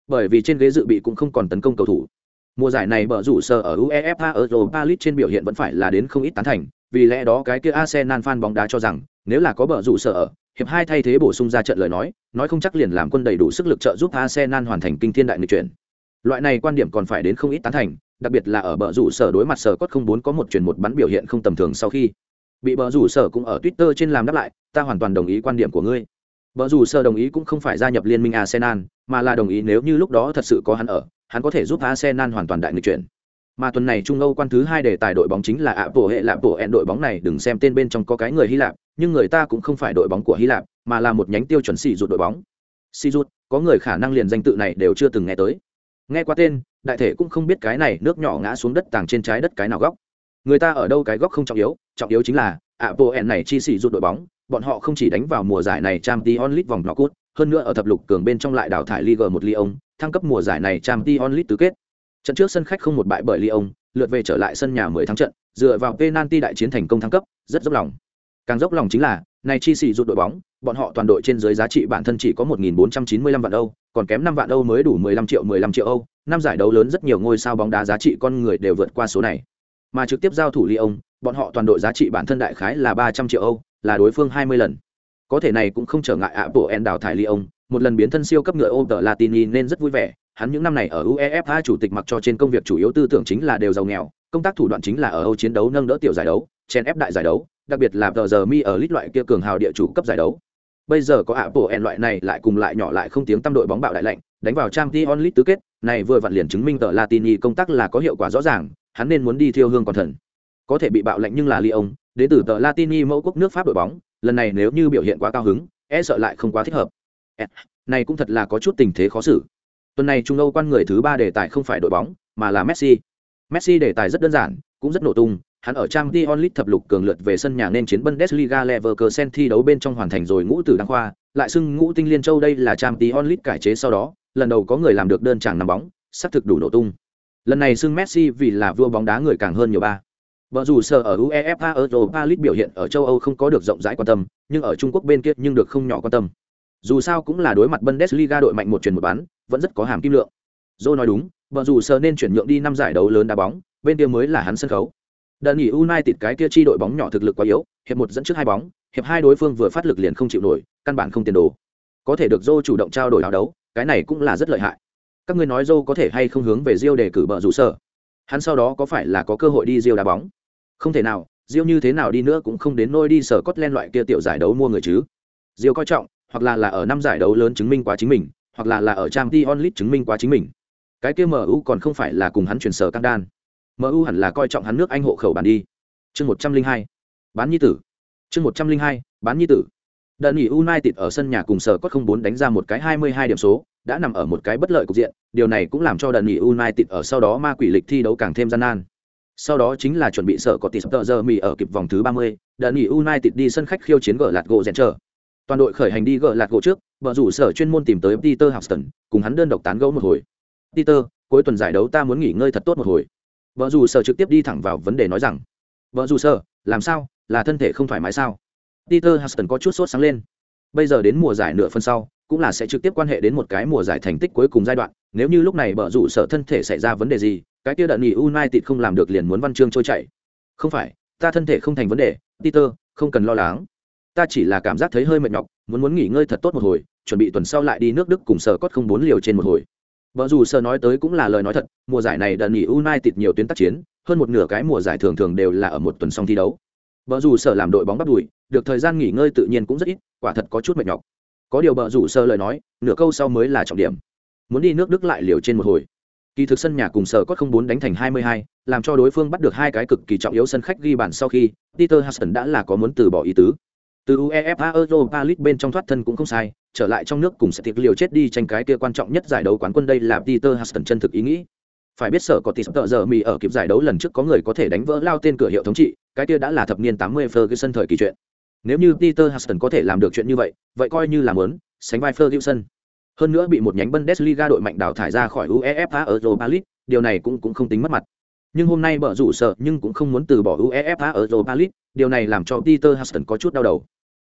Speaker 1: bởi vì trên ghế dự bị cũng không còn tấn công cầu thủ mùa giải này bờ rủ sở ở uefa europa league trên biểu hiện vẫn phải là đến không ít tán thành vì lẽ đó cái kia arsenal fan bóng đá cho rằng nếu là có bờ rủ sở ở hiệp hai thay thế bổ sung ra trận lời nói nói không chắc liền làm quân đầy đủ sức lực trợ giúp arsenal hoàn thành kinh thiên đại nghịch chuyển. Loại này quan điểm còn phải đến không ít tán thành đặc biệt là ở bờ rủ sở đối mặt sở cốt không bốn có một chuyển một bắn biểu hiện không tầm thường sau khi bị bờ rủ sở cũng ở twitter trên làm đáp lại ta hoàn toàn đồng ý quan điểm của ngươi. Bờ rủ sở đồng ý cũng không phải gia nhập liên minh arsenal mà là đồng ý nếu như lúc đó thật sự có hắn ở, hắn có thể giúp Arsenal hoàn toàn đại nghịch chuyển. Mà tuần này Trung Âu quan thứ hai đề tài đội bóng chính là ạ bộ hệ Lạ bộ ẹn đội bóng này đừng xem tên bên trong có cái người Hy Lạp, nhưng người ta cũng không phải đội bóng của Hy Lạp, mà là một nhánh tiêu chuẩn xì rụt đội bóng. Xì rụt, có người khả năng liền danh tự này đều chưa từng nghe tới. Nghe qua tên, đại thể cũng không biết cái này nước nhỏ ngã xuống đất tàng trên trái đất cái nào góc. Người ta ở đâu cái góc không trọng yếu, trọng yếu chính là ạ bộ ẹn này chi xì rụt đội bóng, bọn họ không chỉ đánh vào mùa giải này Champions League vòng knockout, hơn nữa ở thập lục cường bên trong lại đào thải Ligue 1 Lyon, thăng cấp mùa giải này Champions League tứ kết. Trận trước sân khách không một bại bởi Lyon, lượt về trở lại sân nhà 10 thắng trận, dựa vào penalty đại chiến thành công thăng cấp, rất dốc lòng. Càng dốc lòng chính là, này chi sĩ rụt đội bóng, bọn họ toàn đội trên dưới giá trị bản thân chỉ có 1495 vạn Âu, còn kém 5 vạn Âu mới đủ 15 triệu 15 triệu Âu, năm giải đấu lớn rất nhiều ngôi sao bóng đá giá trị con người đều vượt qua số này. Mà trực tiếp giao thủ Lyon, bọn họ toàn đội giá trị bản thân đại khái là 300 triệu Âu, là đối phương 20 lần có thể này cũng không trở ngại ạ bộ en đào thải Lyon, một lần biến thân siêu cấp ngựa ô tờ Latini nên rất vui vẻ, hắn những năm này ở UEFA chủ tịch mặc cho trên công việc chủ yếu tư tưởng chính là đều giàu nghèo, công tác thủ đoạn chính là ở Âu chiến đấu nâng đỡ tiểu giải đấu, chen ép đại giải đấu, đặc biệt là tờ giờ mi ở lít loại kia cường hào địa chủ cấp giải đấu. Bây giờ có ạ bộ en loại này lại cùng lại nhỏ lại không tiếng tâm đội bóng bạo đại lạnh, đánh vào trang t onlit tứ kết, này vừa vặn liền chứng minh tờ Latini công tác là có hiệu quả rõ ràng, hắn nên muốn đi thiêu hương còn thần. Có thể bị bạo lạnh nhưng là Lyon, đến từ tờ Latini mẫu quốc nước Pháp đội bóng, lần này nếu như biểu hiện quá cao hứng e sợ lại không quá thích hợp này cũng thật là có chút tình thế khó xử. Tuần này trung âu quan người thứ ba đề tài không phải đội bóng mà là messi. Messi đề tài rất đơn giản cũng rất nổ tung. Hắn ở trang t onlit thập lục cường lượt về sân nhà nên chiến bundesliga leverkusen thi đấu bên trong hoàn thành rồi ngũ tử đăng khoa lại xưng ngũ tinh liên châu đây là trang t onlit cải chế sau đó lần đầu có người làm được đơn chàng nằm bóng xác thực đủ nổ tung. Lần này xưng messi vì là vua bóng đá người càng hơn nhiều ba. Vợ dù sở ở UEFA Europa League biểu hiện ở châu Âu không có được rộng rãi quan tâm, nhưng ở Trung Quốc bên kia nhưng được không nhỏ quan tâm. Dù sao cũng là đối mặt Bundesliga đội mạnh một chuyển một bán, vẫn rất có hàm kim lượng. Joe nói đúng, vợ dù sở nên chuyển nhượng đi năm giải đấu lớn đá bóng, bên kia mới là hắn sân khấu. Đơn nghỉ United cái kia chi đội bóng nhỏ thực lực quá yếu, hiệp một dẫn trước hai bóng, hiệp hai đối phương vừa phát lực liền không chịu nổi, căn bản không tiền đồ. Có thể được Joe chủ động trao đổi áo đấu, cái này cũng là rất lợi hại. Các ngươi nói Joe có thể hay không hướng về Rio để cử bờ rủ sở? Hắn sau đó có phải là có cơ hội đi Rio đá bóng? Không thể nào, Rio như thế nào đi nữa cũng không đến nôi đi sở Scotland loại kia tiểu giải đấu mua người chứ. Rio coi trọng, hoặc là là ở năm giải đấu lớn chứng minh quá chính mình, hoặc là là ở Champions League chứng minh quá chính mình. Cái kia MU còn không phải là cùng hắn chuyển sở căng đan. MU hẳn là coi trọng hắn nước Anh hộ khẩu bản đi. Chương một trăm linh hai Bán nhi tử. Chương một trăm linh hai Bán nhi tử. Đơn nghỉ United ở sân nhà cùng sở có không bốn đánh ra một cái hai mươi hai điểm số, đã nằm ở một cái bất lợi cục diện, điều này cũng làm cho đơn nghỉ United ở sau đó ma quỷ lịch thi đấu càng thêm gian nan sau đó chính là chuẩn bị sở có tỷ tờ giờ mì ở kịp vòng thứ 30, Đơn nghỉ United đi sân khách khiêu chiến gỡ lạt gỗ rèn trở. Toàn đội khởi hành đi gỡ lạt gỗ trước, vợ rủ sở chuyên môn tìm tới Peter Houston, cùng hắn đơn độc tán gẫu một hồi. Peter, cuối tuần giải đấu ta muốn nghỉ ngơi thật tốt một hồi. vợ rủ sở trực tiếp đi thẳng vào vấn đề nói rằng vợ rủ sở làm sao? Là thân thể không thoải mái sao? Peter huston có chút sốt sáng lên. Bây giờ đến mùa giải nửa phân sau cũng là sẽ trực tiếp quan hệ đến một cái mùa giải thành tích cuối cùng giai đoạn nếu như lúc này bờ rủ sở thân thể xảy ra vấn đề gì cái kia đợt nghỉ united không làm được liền muốn văn chương trôi chảy. Không phải ta thân thể không thành vấn đề peter không cần lo lắng ta chỉ là cảm giác thấy hơi mệt nhọc muốn muốn nghỉ ngơi thật tốt một hồi chuẩn bị tuần sau lại đi nước đức cùng sở cốt không bốn liều trên một hồi. Vợ dù sở nói tới cũng là lời nói thật mùa giải này đợt nghỉ united nhiều tuyến tác chiến hơn một nửa cái mùa giải thường thường đều là ở một tuần xong thi đấu. Vợ dù sở làm đội bóng bắt đùi được thời gian nghỉ ngơi tự nhiên cũng rất ít quả thật có chút mệt nhọc. Có điều bợ rủ sơ lời nói nửa câu sau mới là trọng điểm. Muốn đi nước đức lại liều trên một hồi. Kỳ thực sân nhà cùng sở cốt không bốn đánh thành 22, làm cho đối phương bắt được hai cái cực kỳ trọng yếu sân khách ghi bàn sau khi peter hudson đã là có muốn từ bỏ ý tứ từ uefa europa league bên trong thoát thân cũng không sai trở lại trong nước cùng sẽ tiệc liều chết đi tranh cái kia quan trọng nhất giải đấu quán quân đây là peter huston chân thực ý nghĩ phải biết sở có tỷ tợ giờ mì ở kịp giải đấu lần trước có người có thể đánh vỡ lao tên cửa hiệu thống trị cái kia đã là thập niên 80 Ferguson thời kỳ chuyện nếu như Peter Huston có thể làm được chuyện như vậy, vậy coi như là muốn sánh vai Ferguson. Hơn nữa bị một nhánh Bundesliga đội mạnh đào thải ra khỏi UEFA Europa League, điều này cũng cũng không tính mất mặt. Nhưng hôm nay bở rủ sợ nhưng cũng không muốn từ bỏ UEFA Europa League, điều này làm cho Peter Huston có chút đau đầu.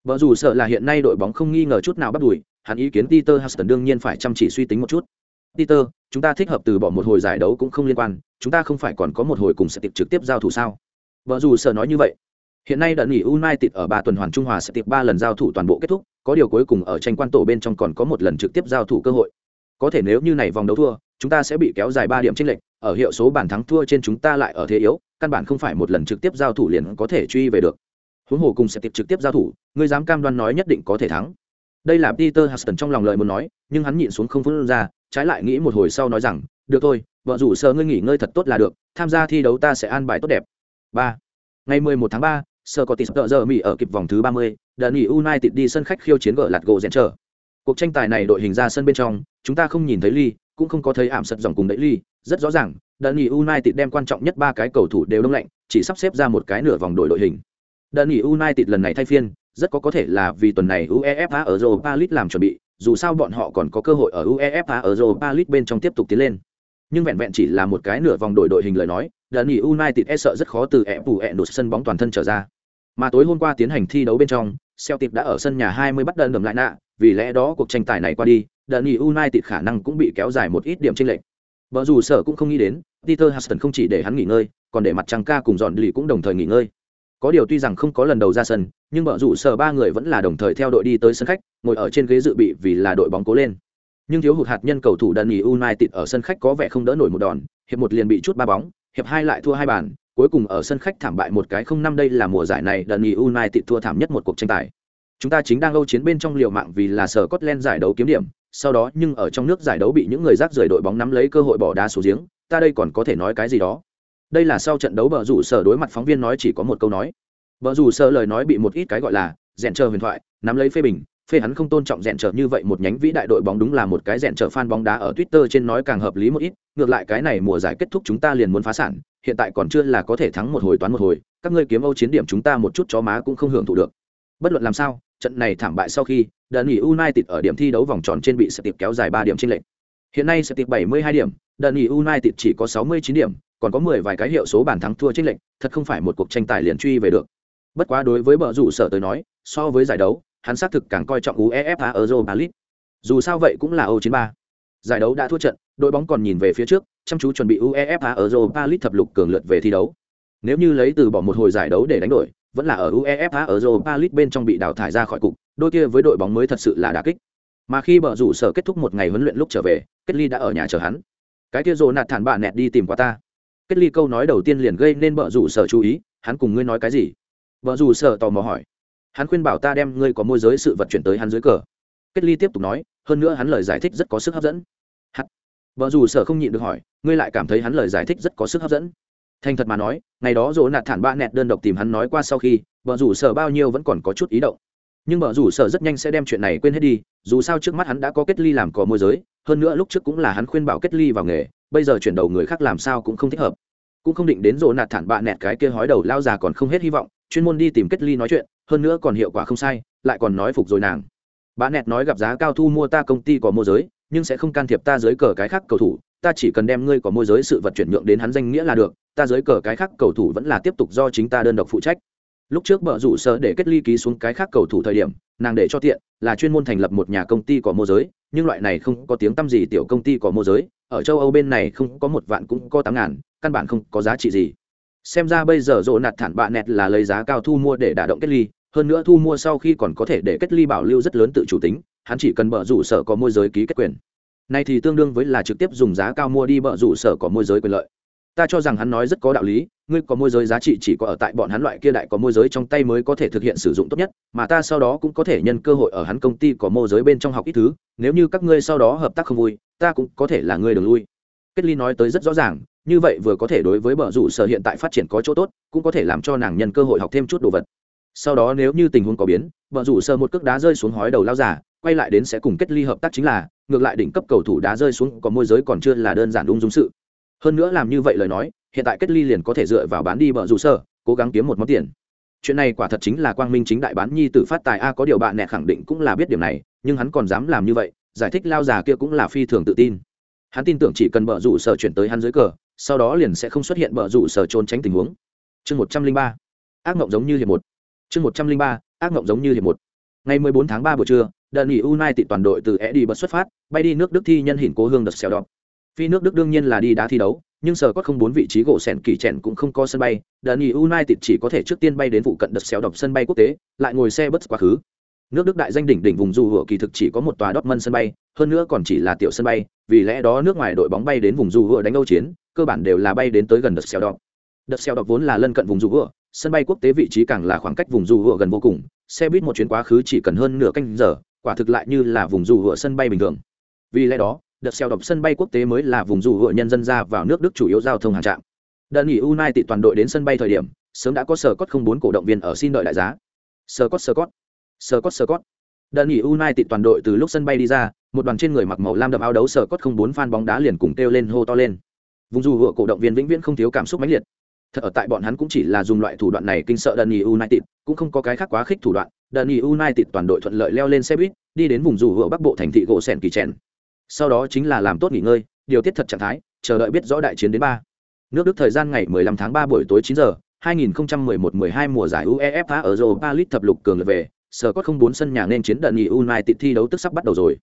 Speaker 1: Bở rủ sợ là hiện nay đội bóng không nghi ngờ chút nào bắt đuổi, hắn ý kiến Peter Huston đương nhiên phải chăm chỉ suy tính một chút. Peter, chúng ta thích hợp từ bỏ một hồi giải đấu cũng không liên quan, chúng ta không phải còn có một hồi cùng sẽ tiệp trực tiếp giao thủ sao? Bở rủ sợ nói như vậy. Hiện nay đợt nghỉ United ở ba tuần hoàn Trung Hòa sẽ tiếp ba lần giao thủ toàn bộ kết thúc, có điều cuối cùng ở tranh quan tổ bên trong còn có một lần trực tiếp giao thủ cơ hội. Có thể nếu như này vòng đấu thua, chúng ta sẽ bị kéo dài ba điểm chênh lệch, ở hiệu số bàn thắng thua trên chúng ta lại ở thế yếu, căn bản không phải một lần trực tiếp giao thủ liền có thể truy về được. Huống hồ cùng sẽ tiếp trực tiếp giao thủ, ngươi dám cam đoan nói nhất định có thể thắng. Đây là Peter Huston trong lòng lời muốn nói, nhưng hắn nhịn xuống không phân ra, trái lại nghĩ một hồi sau nói rằng, được thôi, vợ rủ sợ ngươi nghỉ ngơi thật tốt là được, tham gia thi đấu ta sẽ an bài tốt đẹp. Ba, Ngày 11 tháng ba, sở có tít tợ giờ mỹ ở kịp vòng thứ 30, đợt nghỉ United đi sân khách khiêu chiến gỡ lạt gỗ rèn trở. Cuộc tranh tài này đội hình ra sân bên trong, chúng ta không nhìn thấy Ly, cũng không có thấy ảm sật dòng cùng đẩy Ly, rất rõ ràng, đợt nghỉ United đem quan trọng nhất ba cái cầu thủ đều đông lạnh, chỉ sắp xếp ra một cái nửa vòng đội đội hình. Đơn nghỉ United lần này thay phiên, rất có có thể là vì tuần này UEFA ở Europa League làm chuẩn bị, dù sao bọn họ còn có cơ hội ở UEFA ở Europa League bên trong tiếp tục tiến lên. Nhưng vẹn vẹn chỉ là một cái nửa vòng đội đội hình lời nói, Đơn nghỉ United e sợ rất khó từ ẻ phủ ẻ đột sân bóng toàn thân trở ra. Mà tối hôm qua tiến hành thi đấu bên trong, Celtic đã ở sân nhà 20 bắt đơn đầm lại nạ, vì lẽ đó cuộc tranh tài này qua đi, đơn nghỉ United khả năng cũng bị kéo dài một ít điểm chênh lệch. Bở dù sở cũng không nghĩ đến, Peter Huston không chỉ để hắn nghỉ ngơi, còn để mặt trăng ca cùng dọn lì cũng đồng thời nghỉ ngơi. Có điều tuy rằng không có lần đầu ra sân, nhưng vợ rủ sở ba người vẫn là đồng thời theo đội đi tới sân khách, ngồi ở trên ghế dự bị vì là đội bóng cố lên. Nhưng thiếu hụt hạt nhân cầu thủ Danny United ở sân khách có vẻ không đỡ nổi một đòn, hiệp một liền bị chút ba bóng, hiệp hai lại thua hai bàn, cuối cùng ở sân khách thảm bại một cái không năm đây là mùa giải này Danny United thua thảm nhất một cuộc tranh tài. Chúng ta chính đang âu chiến bên trong liều mạng vì là sở Scotland giải đấu kiếm điểm, sau đó nhưng ở trong nước giải đấu bị những người rác rưởi đội bóng nắm lấy cơ hội bỏ đá xuống giếng, ta đây còn có thể nói cái gì đó. Đây là sau trận đấu bờ rủ sở đối mặt phóng viên nói chỉ có một câu nói. Bờ rủ sở lời nói bị một ít cái gọi là rèn chờ huyền thoại, nắm lấy phê bình, phê hắn không tôn trọng rèn trở như vậy một nhánh vĩ đại đội bóng đúng là một cái rèn trở fan bóng đá ở Twitter trên nói càng hợp lý một ít, ngược lại cái này mùa giải kết thúc chúng ta liền muốn phá sản, hiện tại còn chưa là có thể thắng một hồi toán một hồi, các ngươi kiếm Âu chiến điểm chúng ta một chút chó má cũng không hưởng thụ được. Bất luận làm sao, trận này thảm bại sau khi, đợt nghỉ United ở điểm thi đấu vòng tròn trên bị Celtic kéo dài 3 điểm trên lệch. Hiện nay Celtic 72 điểm, đợt nghỉ United chỉ có 69 điểm, còn có 10 vài cái hiệu số bàn thắng thua trên lệnh, thật không phải một cuộc tranh tài liền truy về được. Bất quá đối với bờ rủ sở tới nói, so với giải đấu, hắn xác thực càng coi trọng UEFA Europa League. Dù sao vậy cũng là O93. Giải đấu đã thua trận, đội bóng còn nhìn về phía trước, chăm chú chuẩn bị UEFA Europa League thập lục cường lượt về thi đấu. Nếu như lấy từ bỏ một hồi giải đấu để đánh đổi, vẫn là ở UEFA Europa League bên trong bị đào thải ra khỏi cục, đôi kia với đội bóng mới thật sự là đả kích. Mà khi bờ rủ sở kết thúc một ngày huấn luyện lúc trở về, Kết Ly đã ở nhà chờ hắn. Cái kia rồi nạt thản bạn nẹt đi tìm qua ta. Kết Ly câu nói đầu tiên liền gây nên vợ rủ sở chú ý, hắn cùng ngươi nói cái gì? vợ rủ sở tò mò hỏi. Hắn khuyên bảo ta đem ngươi có môi giới sự vật chuyển tới hắn dưới cờ. Kết ly tiếp tục nói hơn nữa hắn lời giải thích rất có sức hấp dẫn. Hắn vợ rủ sở không nhịn được hỏi ngươi lại cảm thấy hắn lời giải thích rất có sức hấp dẫn? Thành thật mà nói ngày đó dỗ nạt thản ba nẹt đơn độc tìm hắn nói qua sau khi vợ rủ sở bao nhiêu vẫn còn có chút ý động nhưng mở rủ sở rất nhanh sẽ đem chuyện này quên hết đi, dù sao trước mắt hắn đã có kết ly làm cò môi giới, hơn nữa lúc trước cũng là hắn khuyên bảo kết ly vào nghề, bây giờ chuyển đầu người khác làm sao cũng không thích hợp. Cũng không định đến rộ nạt thản bạ nẹt cái kia hói đầu lao già còn không hết hy vọng, chuyên môn đi tìm kết ly nói chuyện, hơn nữa còn hiệu quả không sai, lại còn nói phục rồi nàng. Bà nẹt nói gặp giá cao thu mua ta công ty có môi giới, nhưng sẽ không can thiệp ta dưới cờ cái khác cầu thủ, ta chỉ cần đem ngươi có môi giới sự vật chuyển nhượng đến hắn danh nghĩa là được, ta dưới cờ cái khác cầu thủ vẫn là tiếp tục do chính ta đơn độc phụ trách lúc trước bờ rủ sở để kết ly ký xuống cái khác cầu thủ thời điểm, nàng để cho tiện là chuyên môn thành lập một nhà công ty có môi giới, nhưng loại này không có tiếng tăm gì tiểu công ty có môi giới, ở châu âu bên này không có một vạn cũng có tám ngàn, căn bản không có giá trị gì. Xem ra bây giờ rộ nạt thản bạ nẹt là lấy giá cao thu mua để đả động kết ly, hơn nữa thu mua sau khi còn có thể để kết ly bảo lưu rất lớn tự chủ tính, hắn chỉ cần bờ rủ sở có môi giới ký kết quyền. Này thì tương đương với là trực tiếp dùng giá cao mua đi bờ rủ sở có môi giới quyền lợi ta cho rằng hắn nói rất có đạo lý, ngươi có môi giới giá trị chỉ có ở tại bọn hắn loại kia đại có môi giới trong tay mới có thể thực hiện sử dụng tốt nhất, mà ta sau đó cũng có thể nhân cơ hội ở hắn công ty có môi giới bên trong học ít thứ, nếu như các ngươi sau đó hợp tác không vui, ta cũng có thể là ngươi đường lui. Kết ly nói tới rất rõ ràng, như vậy vừa có thể đối với bờ rủ sở hiện tại phát triển có chỗ tốt, cũng có thể làm cho nàng nhân cơ hội học thêm chút đồ vật. Sau đó nếu như tình huống có biến, bờ rủ sở một cước đá rơi xuống hói đầu lao giả, quay lại đến sẽ cùng kết ly hợp tác chính là, ngược lại đỉnh cấp cầu thủ đá rơi xuống có môi giới còn chưa là đơn giản ung dung sự hơn nữa làm như vậy lời nói, hiện tại kết ly liền có thể dựa vào bán đi bờ rủ sở cố gắng kiếm một món tiền. Chuyện này quả thật chính là quang minh chính đại bán nhi tử phát tài a, có điều bạn nẹ khẳng định cũng là biết điểm này, nhưng hắn còn dám làm như vậy, giải thích lao già kia cũng là phi thường tự tin. Hắn tin tưởng chỉ cần bờ rủ sở chuyển tới hắn dưới cờ, sau đó liền sẽ không xuất hiện bờ rủ sở trốn tránh tình huống. Chương một trăm linh ba. Ác mộng giống như hiệp một. Chương một trăm linh ba. Ác mộng giống như hiệp một. Ngày mười bốn tháng ba buổi trưa đợt nghỉ united toàn đội từ e đi bật xuất phát, bay đi nước đức thi nhân hình cố hương đợt xèo đọc phi nước đức đương nhiên là đi đá thi đấu, nhưng sở có không bốn vị trí gỗ sẻn kỳ trẻn cũng không có sân bay. Đợt nghỉ united chỉ có thể trước tiên bay đến vụ cận đợt xéo đọc sân bay quốc tế, lại ngồi xe bus quá khứ. Nước đức đại danh đỉnh đỉnh vùng du hựa kỳ thực chỉ có một tòa Dortmund sân bay, hơn nữa còn chỉ là tiểu sân bay, vì lẽ đó nước ngoài đội bóng bay đến vùng du hựa đánh âu chiến, cơ bản đều là bay đến tới gần đợt xéo đọc. Đợt xéo đọc vốn là lân cận vùng du hựa, sân bay quốc tế vị trí càng là khoảng cách vùng du hựa gần vô cùng, xe buýt một chuyến quá khứ chỉ cần hơn nửa canh giờ, quả thực lại như là vùng du hựa sân bay bình thường. Vì lẽ đó đợt xeo đọc sân bay quốc tế mới là vùng du hội nhân dân ra vào nước đức chủ yếu giao thông hàng trạm. Đợt nghỉ united toàn đội đến sân bay thời điểm, sớm đã có sở cốt không bốn cổ động viên ở xin đợi đại giá. Sở cốt sở cốt sở cốt sở cốt đợt nghỉ united toàn đội từ lúc sân bay đi ra, một đoàn trên người mặc màu lam đậm áo đấu sở cốt không bốn fan bóng đá liền cùng kêu lên hô to lên. Vùng du hội cổ động viên vĩnh viễn không thiếu cảm xúc mãnh liệt. Thật ở tại bọn hắn cũng chỉ là dùng loại thủ đoạn này kinh sợ đợt nghỉ united, cũng không có cái khác quá khích thủ đoạn. Đợt nghỉ united toàn đội thuận lợi leo lên xe buýt, đi đến vùng du hội bắc bộ thành thị gỗ sèn kỳ trèn sau đó chính là làm tốt nghỉ ngơi điều tiết thật trạng thái chờ đợi biết rõ đại chiến đến ba nước đức thời gian ngày 15 tháng 3 buổi tối 9 giờ 2011-12 mùa giải UEFA ở Europa League thập lục cường lượt về sở có không bốn sân nhà nên chiến đợt nghỉ United thi đấu tức sắp bắt đầu rồi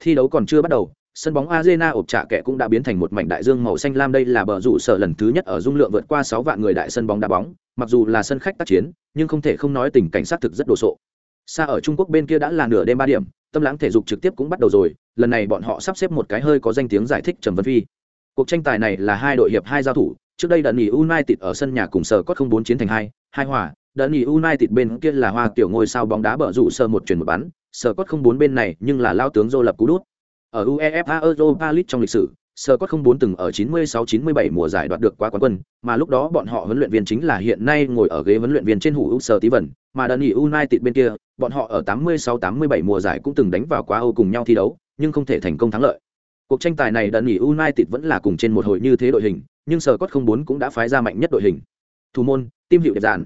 Speaker 1: thi đấu còn chưa bắt đầu sân bóng Arena ộp trạ kẻ cũng đã biến thành một mảnh đại dương màu xanh lam đây là bờ rủ sở lần thứ nhất ở dung lượng vượt qua 6 vạn người đại sân bóng đá bóng, mặc dù là sân khách tác chiến, nhưng không thể không nói tình cảnh sát thực rất đồ sộ. Xa ở Trung Quốc bên kia đã là nửa đêm ba điểm, tâm lãng thể dục trực tiếp cũng bắt đầu rồi, lần này bọn họ sắp xếp một cái hơi có danh tiếng giải thích Trầm Vân Phi. Cuộc tranh tài này là hai đội hiệp hai giao thủ, trước đây đợt nghỉ United ở sân nhà cùng sở cốt không bốn chiến thành hai, hai hòa, đợt nghỉ United bên kia là hoa tiểu ngôi sao bóng đá bở rủ sơ một chuyển một bắn, sở cốt không bốn bên này nhưng là lao tướng dô lập cú đút ở uefa europa league trong lịch sử sở cốt không bốn từng ở 96-97 mùa giải đoạt được quá quán quân mà lúc đó bọn họ huấn luyện viên chính là hiện nay ngồi ở ghế huấn luyện viên trên hủ Ulster Steven mà đợt nghỉ United bên kia bọn họ ở 86-87 mùa giải cũng từng đánh vào quá Âu cùng nhau thi đấu nhưng không thể thành công thắng lợi. Cuộc tranh tài này đợt nghỉ United vẫn là cùng trên một hồi như thế đội hình nhưng sở cốt không bốn cũng đã phái ra mạnh nhất đội hình. Thủ môn tim hiệu đẹp dàn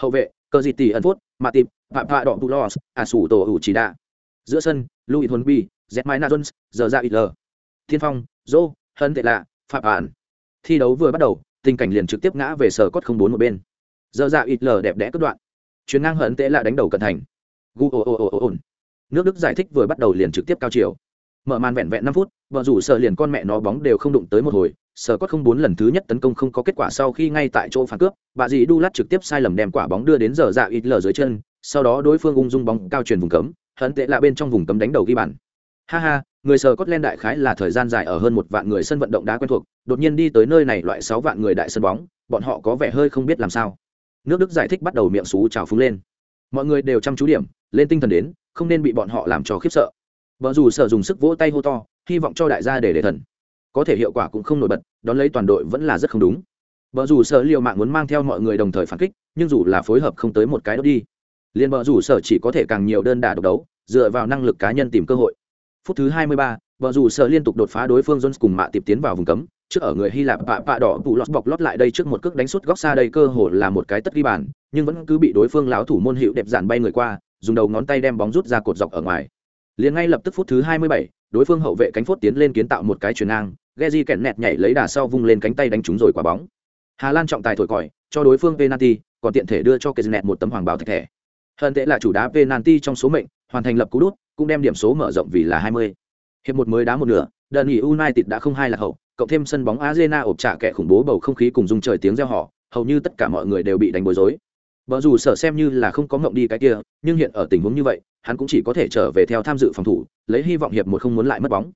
Speaker 1: hậu vệ cờ dịt tỷ ẩn phốt mà tìm, phạm phạ đỏ tulos à sủ tổ ủ chỉ đạ giữa sân louis huấn bi z mai jones giờ ra ít thiên phong dô, hân tệ lạ, phạm bản thi đấu vừa bắt đầu, tình cảnh liền trực tiếp ngã về sở cốt không bốn một bên. Giờ Dạ ít lờ đẹp đẽ cất đoạn. Chuyến ngang hận tệ lạ đánh đầu cận thành. Gu ồ ồ ồ ồ nước đức giải thích vừa bắt đầu liền trực tiếp cao chiều. Mở màn vẹn vẹn năm phút, vợ rủ sợ liền con mẹ nó bóng đều không đụng tới một hồi. Sở cốt không bốn lần thứ nhất tấn công không có kết quả sau khi ngay tại chỗ phản cướp, bà dì đu lát trực tiếp sai lầm đem quả bóng đưa đến giờ dạ ít lờ dưới chân, sau đó đối phương ung dung bóng cao truyền vùng cấm hận tệ lạ bên trong vùng cấm đánh đầu ghi bàn ha ha, người sở cốt lên đại khái là thời gian dài ở hơn một vạn người sân vận động đá quen thuộc, đột nhiên đi tới nơi này loại sáu vạn người đại sân bóng, bọn họ có vẻ hơi không biết làm sao. Nước đức giải thích bắt đầu miệng xú trào phúng lên. Mọi người đều chăm chú điểm, lên tinh thần đến, không nên bị bọn họ làm cho khiếp sợ. Vợ dù sở dùng sức vỗ tay hô to, hy vọng cho đại gia để để thần. Có thể hiệu quả cũng không nổi bật, đón lấy toàn đội vẫn là rất không đúng. Vợ dù sở liệu mạng muốn mang theo mọi người đồng thời phản kích, nhưng dù là phối hợp không tới một cái đó đi, liền vợ dù sở chỉ có thể càng nhiều đơn đà độc đấu, dựa vào năng lực cá nhân tìm cơ hội phút thứ 23, vợ dù sở liên tục đột phá đối phương jones cùng mạ tiệp tiến vào vùng cấm trước ở người hy lạp bạ bạ đỏ tụ lót bọc lót lại đây trước một cước đánh sút góc xa đây cơ hồ là một cái tất ghi bàn nhưng vẫn cứ bị đối phương láo thủ môn hiệu đẹp giản bay người qua dùng đầu ngón tay đem bóng rút ra cột dọc ở ngoài. Liền ngay lập tức phút thứ 27, đối phương hậu vệ cánh phốt tiến lên kiến tạo một cái chuyền ngang Geji kẹn nẹt nhảy lấy đà sau vung lên cánh tay đánh trúng rồi quả bóng. Hà lan trọng tài thổi còi cho đối phương penalty còn tiện thể đưa cho Keznet một tấm hoàng báo thạch thẻ. Hơn tệ là chủ đá penalty trong số mệnh hoàn thành lập cú đút cũng đem điểm số mở rộng vì là 20. hiệp một mới đá một nửa đơn nghỉ united đã không hai là hậu cộng thêm sân bóng arena ộp trả kẻ khủng bố bầu không khí cùng dung trời tiếng reo hò hầu như tất cả mọi người đều bị đánh bối rối. Vợ dù sở xem như là không có ngộng đi cái kia nhưng hiện ở tình huống như vậy hắn cũng chỉ có thể trở về theo tham dự phòng thủ lấy hy vọng hiệp một không muốn lại mất bóng.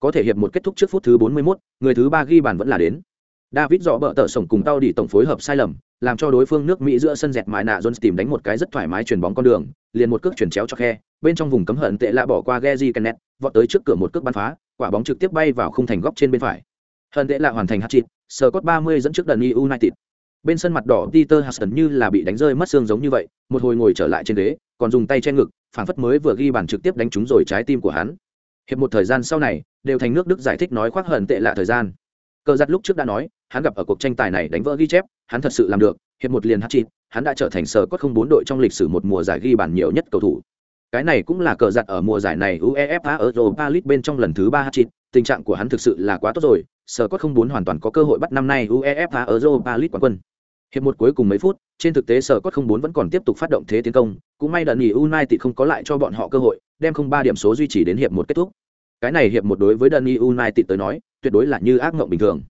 Speaker 1: Có thể hiệp một kết thúc trước phút thứ 41, người thứ ba ghi bàn vẫn là đến. David dọ bợ tợ sổng cùng tao đi tổng phối hợp sai lầm làm cho đối phương nước mỹ giữa sân dẹt mãi nạ jones tìm đánh một cái rất thoải mái chuyền bóng con đường liền một cước chuyển chéo cho khe bên trong vùng cấm hận tệ lạ bỏ qua Geji Kennet, vọt tới trước cửa một cước bắn phá, quả bóng trực tiếp bay vào khung thành góc trên bên phải. Hận tệ lạ hoàn thành hat-trick, Scott 30 dẫn trước Dundee United. Bên sân mặt đỏ Peter Hudson như là bị đánh rơi mất xương giống như vậy, một hồi ngồi trở lại trên ghế, còn dùng tay che ngực, phản phất mới vừa ghi bàn trực tiếp đánh trúng rồi trái tim của hắn. Hiệp một thời gian sau này, đều thành nước Đức giải thích nói khoác hận tệ lạ thời gian. Cờ giật lúc trước đã nói, hắn gặp ở cuộc tranh tài này đánh vỡ ghi chép, hắn thật sự làm được, hiệp một liền hat-trick, hắn đã trở thành sở cốt không bốn đội trong lịch sử một mùa giải ghi bàn nhiều nhất cầu thủ. Cái này cũng là cờ giặt ở mùa giải này UEFA Europa League bên trong lần thứ ba hat-trick, tình trạng của hắn thực sự là quá tốt rồi, sở cốt không bốn hoàn toàn có cơ hội bắt năm nay UEFA Europa League quán quân. Hiệp một cuối cùng mấy phút, trên thực tế sở cốt không bốn vẫn còn tiếp tục phát động thế tiến công, cũng may đợt nghỉ United không có lại cho bọn họ cơ hội, đem không ba điểm số duy trì đến hiệp một kết thúc. Cái này hiệp một đối với Dani United tới nói, tuyệt đối là như ác mộng bình thường.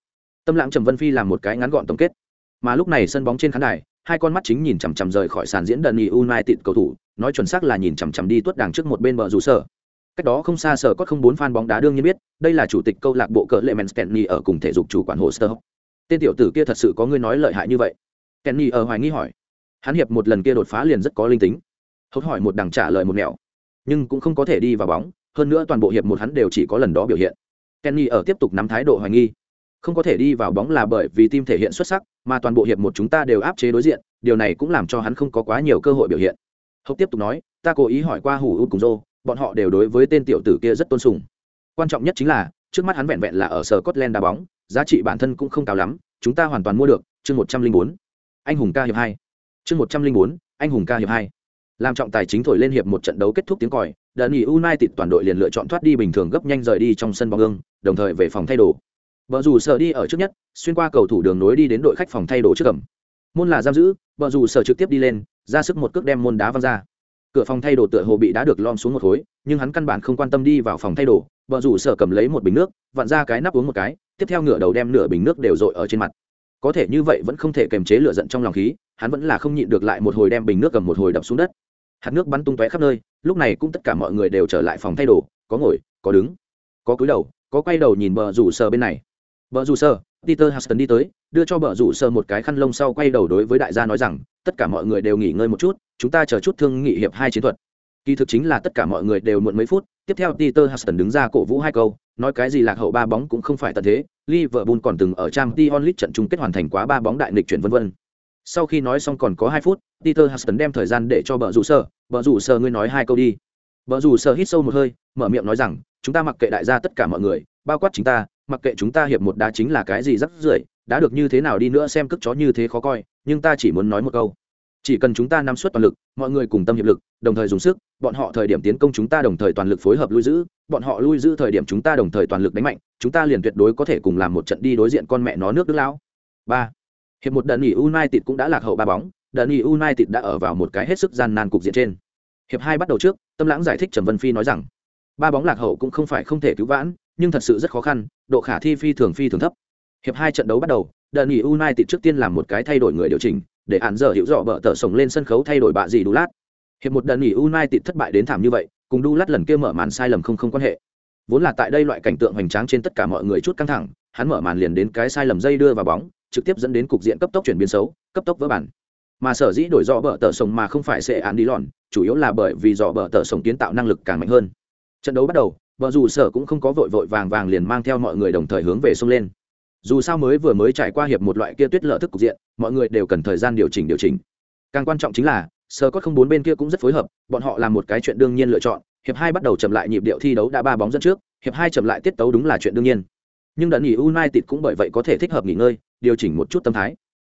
Speaker 1: Tâm lãng Trầm Vân Phi làm một cái ngắn gọn tổng kết. Mà lúc này sân bóng trên khán đài, hai con mắt chính nhìn chằm chằm rời khỏi sàn diễn Dani United cầu thủ, nói chuẩn xác là nhìn chằm chằm đi tuất đàng trước một bên bờ rủ sở. Cách đó không xa sở có không bốn fan bóng đá đương nhiên biết, đây là chủ tịch câu lạc bộ cỡ lệ Kenny ở cùng thể dục chủ quản hồ sơ Tên tiểu tử kia thật sự có người nói lợi hại như vậy. Kenny ở hoài nghi hỏi. Hắn hiệp một lần kia đột phá liền rất có linh tính. Hốt hỏi một đằng trả lời một mẹo nhưng cũng không có thể đi vào bóng, hơn nữa toàn bộ hiệp một hắn đều chỉ có lần đó biểu hiện. Kenny ở tiếp tục nắm thái độ hoài nghi. Không có thể đi vào bóng là bởi vì team thể hiện xuất sắc, mà toàn bộ hiệp một chúng ta đều áp chế đối diện, điều này cũng làm cho hắn không có quá nhiều cơ hội biểu hiện. Hốc tiếp tục nói, ta cố ý hỏi qua Hủ U cùng dô bọn họ đều đối với tên tiểu tử kia rất tôn sùng. Quan trọng nhất chính là, trước mắt hắn vẹn vẹn là ở sở Scotland đá bóng, giá trị bản thân cũng không cao lắm, chúng ta hoàn toàn mua được, chương một trăm linh bốn Anh hùng ca hiệp hai Chương một trăm linh bốn anh hùng ca hiệp hai Làm trọng tài chính thổi lên hiệp một trận đấu kết thúc tiếng còi, Dani United toàn đội liền lựa chọn thoát đi bình thường gấp nhanh rời đi trong sân bóng ương, đồng thời về phòng thay đồ. Bờ rủ sở đi ở trước nhất, xuyên qua cầu thủ đường nối đi đến đội khách phòng thay đồ trước cẩm. Môn là giam giữ, bờ rủ sở trực tiếp đi lên, ra sức một cước đem môn đá văng ra. Cửa phòng thay đồ tựa hồ bị đá được lom xuống một khối, nhưng hắn căn bản không quan tâm đi vào phòng thay đồ, bờ rủ sở cầm lấy một bình nước, vặn ra cái nắp uống một cái, tiếp theo ngửa đầu đem nửa bình nước đều dội ở trên mặt. Có thể như vậy vẫn không thể kềm chế lửa giận trong lòng khí, hắn vẫn là không nhịn được lại một hồi đem bình nước cầm một hồi đập xuống đất. Hạt nước bắn tung tóe khắp nơi, lúc này cũng tất cả mọi người đều trở lại phòng thay đồ, có ngồi, có đứng, có cúi đầu, có quay đầu nhìn bờ rủ sở bên này Bờ rủ sở. Peter Huston đi tới, đưa cho bờ rủ sơ một cái khăn lông sau quay đầu đối với đại gia nói rằng, tất cả mọi người đều nghỉ ngơi một chút, chúng ta chờ chút thương nghị hiệp hai chiến thuật. Kỳ thực chính là tất cả mọi người đều muộn mấy phút, tiếp theo Peter Huston đứng ra cổ vũ hai câu, nói cái gì lạc hậu ba bóng cũng không phải tận thế, Liverpool còn từng ở Champions League trận chung kết hoàn thành quá ba bóng đại nghịch chuyển vân vân. Sau khi nói xong còn có hai phút, Peter Huston đem thời gian để cho bờ rủ sơ, bờ rủ sơ ngươi nói hai câu đi. Bờ rủ sơ hít sâu một hơi, mở miệng nói rằng, chúng ta mặc kệ đại gia tất cả mọi người, bao quát chúng ta, mặc kệ chúng ta hiệp một đá chính là cái gì rắc rưởi, đã được như thế nào đi nữa xem cước chó như thế khó coi, nhưng ta chỉ muốn nói một câu. Chỉ cần chúng ta nắm suất toàn lực, mọi người cùng tâm hiệp lực, đồng thời dùng sức, bọn họ thời điểm tiến công chúng ta đồng thời toàn lực phối hợp lui giữ, bọn họ lui giữ thời điểm chúng ta đồng thời toàn lực đánh mạnh, chúng ta liền tuyệt đối có thể cùng làm một trận đi đối diện con mẹ nó nước đức lão. Ba. Hiệp một đợt nghỉ united cũng đã lạc hậu ba bóng đợt nghỉ united đã ở vào một cái hết sức gian nan cục diện trên. Hiệp hai bắt đầu trước, tâm lãng giải thích trầm vân phi nói rằng, ba bóng lạc hậu cũng không phải không thể cứu vãn nhưng thật sự rất khó khăn, độ khả thi phi thường phi thường thấp. Hiệp hai trận đấu bắt đầu, đợt nghỉ united trước tiên làm một cái thay đổi người điều chỉnh, để án giờ hiểu rõ bợ tở sổng lên sân khấu thay đổi bạ gì đu lát hiệp một đợt nghỉ united thất bại đến thảm như vậy, cùng đu lát lần kia mở màn sai lầm không không quan hệ. Vốn là tại đây loại cảnh tượng hoành tráng trên tất cả mọi người chút căng thẳng, hắn mở màn liền đến cái sai lầm dây đưa vào bóng, trực tiếp dẫn đến cục diện cấp tốc chuyển biến xấu, cấp tốc vỡ bản. Mà sở dĩ đổi dọ bờ tở sổng mà không phải sẽ án đi lòn chủ yếu là bởi vì dọ bờ tở sổng kiến tạo năng lực càng mạnh hơn. Trận đấu bắt đầu vợ dù sở cũng không có vội vội vàng vàng liền mang theo mọi người đồng thời hướng về sông lên. Dù sao mới vừa mới trải qua hiệp một loại kia tuyết lở thức cục diện, mọi người đều cần thời gian điều chỉnh điều chỉnh. Càng quan trọng chính là sơ có không bốn bên kia cũng rất phối hợp, bọn họ làm một cái chuyện đương nhiên lựa chọn, hiệp hai bắt đầu chậm lại nhịp điệu thi đấu đã ba bóng dẫn trước, hiệp hai chậm lại tiết tấu đúng là chuyện đương nhiên. Nhưng đợt nghỉ united cũng bởi vậy có thể thích hợp nghỉ ngơi, điều chỉnh một chút tâm thái.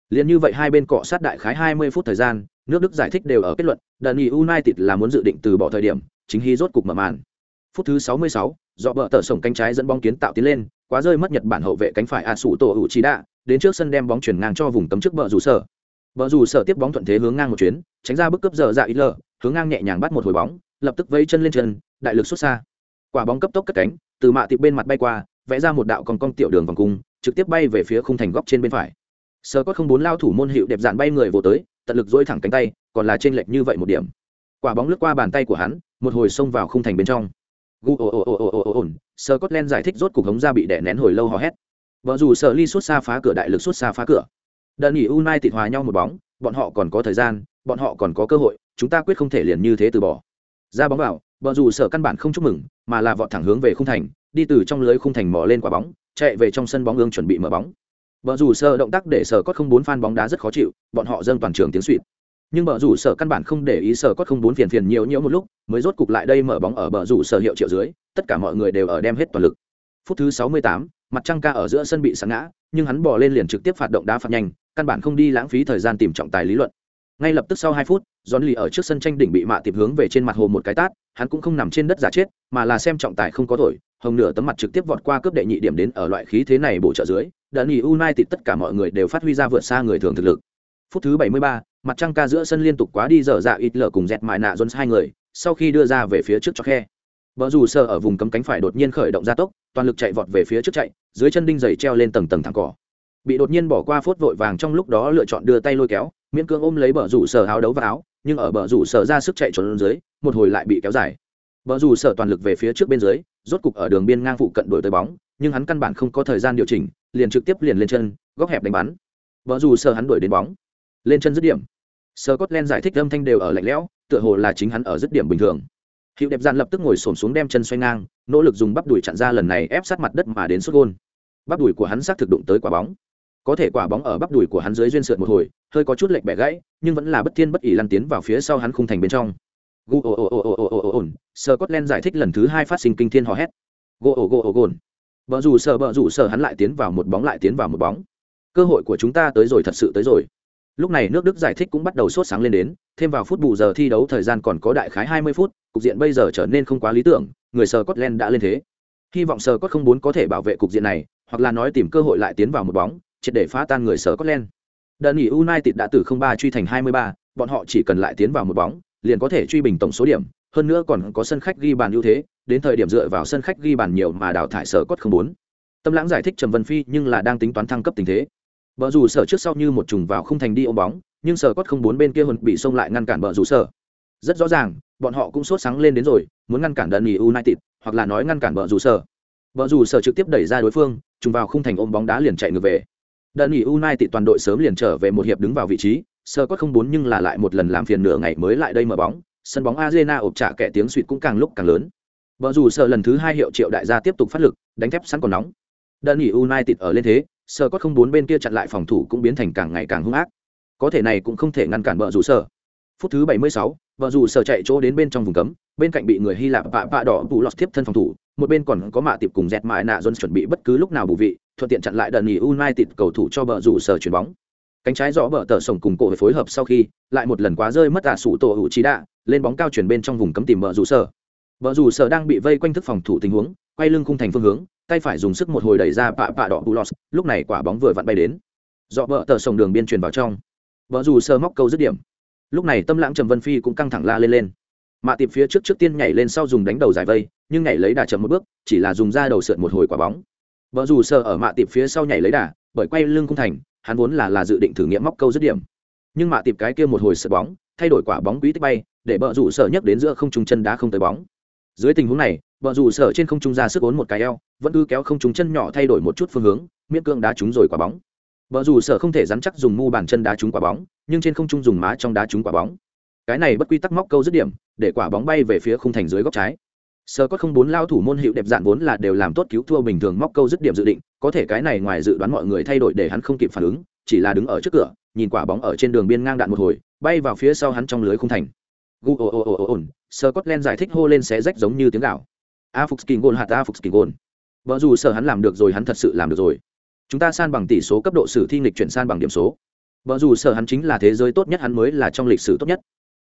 Speaker 1: Liền như vậy hai bên cọ sát đại khái 20 phút thời gian, nước đức giải thích đều ở kết luận đợt nghỉ united là muốn dự định từ bỏ thời điểm, chính hy rốt cục mở màn phút thứ 66, do bờ tờ sổng cánh trái dẫn bóng kiến tạo tiến lên quá rơi mất nhật bản hậu vệ cánh phải a sủ tổ hữu trí đạ đến trước sân đem bóng chuyển ngang cho vùng cấm trước bờ rủ sở. Bờ rủ sở tiếp bóng thuận thế hướng ngang một chuyến tránh ra bức cấp giờ dạ ít lờ hướng ngang nhẹ nhàng bắt một hồi bóng lập tức vẫy chân lên chân đại lực xuất xa. Quả bóng cấp tốc cất cánh từ mạ tiệp bên mặt bay qua vẽ ra một đạo còn cong tiểu đường vòng cung trực tiếp bay về phía khung thành góc trên bên phải. Sơ có không bốn lao thủ môn hiệu đẹp dạn bay người vồ tới tận lực dỗi thẳng cánh tay còn là trên lệch như vậy một điểm. Quả bóng lướt qua bàn tay của hắn một hồi xông vào khung thành bên trong gu ồ ồ ồ ồ ồ ồ sơ cốt giải thích rốt cục hống ra bị đè nén hồi lâu hò hét. Vợ dù sợ ly xuất xa phá cửa, đại lực xuất xa phá cửa. Đợt nghỉ unai tịt hòa nhau một bóng, bọn họ còn có thời gian, bọn họ còn có cơ hội, chúng ta quyết không thể liền như thế từ bỏ. Ra bóng vào, vợ dù sợ căn bản không chúc mừng, mà là vọt thẳng hướng về khung thành, đi từ trong lưới khung thành mò lên quả bóng, chạy về trong sân bóng ương chuẩn bị mở bóng. Vợ dù sợ động tác để sở cốt không bốn phan bóng đá rất khó chịu, bọn họ dâng toàn trường tiếng suỵt nhưng bờ rủ sở căn bản không để ý sở cốt không bốn phiền phiền nhiều nhiễu một lúc mới rốt cục lại đây mở bóng ở bờ rủ sở hiệu triệu dưới tất cả mọi người đều ở đem hết toàn lực. Phút thứ sáu mươi tám, mặt trăng ca ở giữa sân bị sáng ngã nhưng hắn bỏ lên liền trực tiếp phạt động đá phạt nhanh căn bản không đi lãng phí thời gian tìm trọng tài lý luận. Ngay lập tức sau hai phút giòn lì ở trước sân tranh đỉnh bị mạ tìm hướng về trên mặt hồ một cái tát hắn cũng không nằm trên đất giả chết mà là xem trọng tài không có thổi hồng nửa tấm mặt trực tiếp vọt qua cướp đệ nhị điểm đến ở loại khí thế này bổ trợ dưới đợt nghỉ united tất cả mọi người đều phát huy ra vượt xa người thường thực lực. Phút thứ 73, mặt trăng ca giữa sân liên tục quá đi dở dạ ít lở cùng dẹt mại nạ jones hai người, sau khi đưa ra về phía trước cho khe. Vợ dù sơ ở vùng cấm cánh phải đột nhiên khởi động gia tốc, toàn lực chạy vọt về phía trước chạy, dưới chân đinh giày treo lên tầng tầng thẳng cỏ. Bị đột nhiên bỏ qua phốt vội vàng trong lúc đó lựa chọn đưa tay lôi kéo, miễn cưỡng ôm lấy bờ rủ sở áo đấu và áo, nhưng ở bờ rủ sở ra sức chạy trốn dưới, một hồi lại bị kéo dài. Bờ rủ sở toàn lực về phía trước bên dưới, rốt cục ở đường biên ngang phụ cận đổi tới bóng, nhưng hắn căn bản không có thời gian điều chỉnh, liền trực tiếp liền lên chân, góc hẹp đánh bắn. Bờ rủ sở hắn đuổi đến bóng. Lên chân dứt điểm. Scotland giải thích âm thanh đều ở lạnh lẽo, tựa hồ là chính hắn ở dứt điểm bình thường. Hiệu đẹp dạn lập tức ngồi xổm xuống đem chân xoay ngang, nỗ lực dùng bắp đùi chặn ra lần này ép sát mặt đất mà đến sút gôn. Bắp đùi của hắn xác thực đụng tới quả bóng. Có thể quả bóng ở bắp đùi của hắn dưới duyên sượt một hồi, hơi có chút lệch bẻ gãy, nhưng vẫn là bất thiên bất ỷ lăn tiến vào phía sau hắn khung thành bên trong. Go o o o o o o Scotland giải thích lần thứ hai phát sinh kinh thiên hò hét. Go o go o gol. vợ dù sở vợ dù sở hắn lại tiến vào một bóng lại tiến vào một bóng. Cơ hội của chúng ta tới rồi, thật sự tới rồi lúc này nước đức giải thích cũng bắt đầu sốt sáng lên đến, thêm vào phút bù giờ thi đấu thời gian còn có đại khái 20 phút, cục diện bây giờ trở nên không quá lý tưởng, người sờ Scotland đã lên thế. Hy vọng sờ Scott không muốn có thể bảo vệ cục diện này, hoặc là nói tìm cơ hội lại tiến vào một bóng, triệt để phá tan người sờ Scotland. Đơn nghỉ United đã từ 03 truy thành 23 bọn họ chỉ cần lại tiến vào một bóng, liền có thể truy bình tổng số điểm, hơn nữa còn có sân khách ghi bàn ưu thế, đến thời điểm dựa vào sân khách ghi bàn nhiều mà đào thải sở cốt không muốn. Tâm lãng giải thích trầm vân phi nhưng là đang tính toán thăng cấp tình thế. Bờ rủ sở trước sau như một trùng vào không thành đi ôm bóng, nhưng sở cốt không bốn bên kia hồn bị xông lại ngăn cản bờ rủ sở. Rất rõ ràng, bọn họ cũng sốt sáng lên đến rồi, muốn ngăn cản đợt nghỉ United, hoặc là nói ngăn cản bờ rủ sở. Bờ rủ sở trực tiếp đẩy ra đối phương, trùng vào không thành ôm bóng đá liền chạy ngược về. Đợt nghỉ United toàn đội sớm liền trở về một hiệp đứng vào vị trí, sở cốt không bốn nhưng là lại một lần làm phiền nửa ngày mới lại đây mở bóng, sân bóng Arena ộp trả kẻ tiếng suýt cũng càng lúc càng lớn. Bờ rủ sở lần thứ hai hiệu triệu đại gia tiếp tục phát lực, đánh thép sẵn còn nóng. Đợt nghỉ United ở lên thế, sơ có không bốn bên kia chặn lại phòng thủ cũng biến thành càng ngày càng hung ác. Có thể này cũng không thể ngăn cản vợ rủ sở phút thứ 76, vợ rủ sở chạy chỗ đến bên trong vùng cấm bên cạnh bị người hy lạp vạ vạ đỏ bù lọt tiếp thân phòng thủ một bên còn có mạ tiệp cùng dẹt mại nạ dồn chuẩn bị bất cứ lúc nào bù vị thuận tiện chặn lại đợt nghỉ united cầu thủ cho vợ rủ sở chuyển bóng. Cánh trái rõ bờ tờ sổng cùng cổ phối hợp sau khi lại một lần quá rơi mất ả sủ tổ hữu trí đạ lên bóng cao chuyển bên trong vùng cấm tìm vợ rủ sở vợ rủ sở đang bị vây quanh thức phòng thủ tình huống quay lưng khung thành phương hướng tay phải dùng sức một hồi đẩy ra pạ pạ đỏ bulos lúc này quả bóng vừa vặn bay đến. Dọ vợ tờ sông đường biên truyền vào trong. Vợ dù sơ móc câu dứt điểm. Lúc này tâm lãng trầm vân phi cũng căng thẳng la lên lên. Mạ tiệp phía trước trước tiên nhảy lên sau dùng đánh đầu giải vây, nhưng nhảy lấy đà chậm một bước, chỉ là dùng ra đầu sượn một hồi quả bóng. Vợ dù sơ ở mạ tiệp phía sau nhảy lấy đà, bởi quay lưng không thành, hắn vốn là là dự định thử nghiệm móc câu dứt điểm. Nhưng mạ tiệp cái kia một hồi sượt bóng, thay đổi quả bóng quý tích bay, để vợ rủ sở nhấc đến giữa không trùng chân đá không tới bóng dưới tình huống này vợ dù sở trên không trung ra sức ốn một cái eo, vẫn cứ kéo không trúng chân nhỏ thay đổi một chút phương hướng, miễn cương đá trúng rồi quả bóng. Vợ dù sở không thể dám chắc dùng mu bàn chân đá trúng quả bóng, nhưng trên không trung dùng má trong đá trúng quả bóng. Cái này bất quy tắc móc câu dứt điểm, để quả bóng bay về phía khung thành dưới góc trái. Sơ có không bốn lao thủ môn hiệu đẹp dạn vốn là đều làm tốt cứu thua bình thường móc câu dứt điểm dự định, có thể cái này ngoài dự đoán mọi người thay đổi để hắn không kịp phản ứng, chỉ là đứng ở trước cửa, nhìn quả bóng ở trên đường biên ngang đạn một hồi, bay vào phía sau hắn trong lưới khung thành. Gu, ồ ồ ồ Scotland giải thích hô lên xé rách giống như tiếng gạo a phục skin gôn hạt a phục skin gôn vợ dù sở hắn làm được rồi, hắn thật sự làm được rồi. Chúng ta san bằng tỷ số cấp độ sử thi nghịch chuyển san bằng điểm số. Vợ dù sở hắn chính là thế giới tốt nhất, hắn mới là trong lịch sử tốt nhất.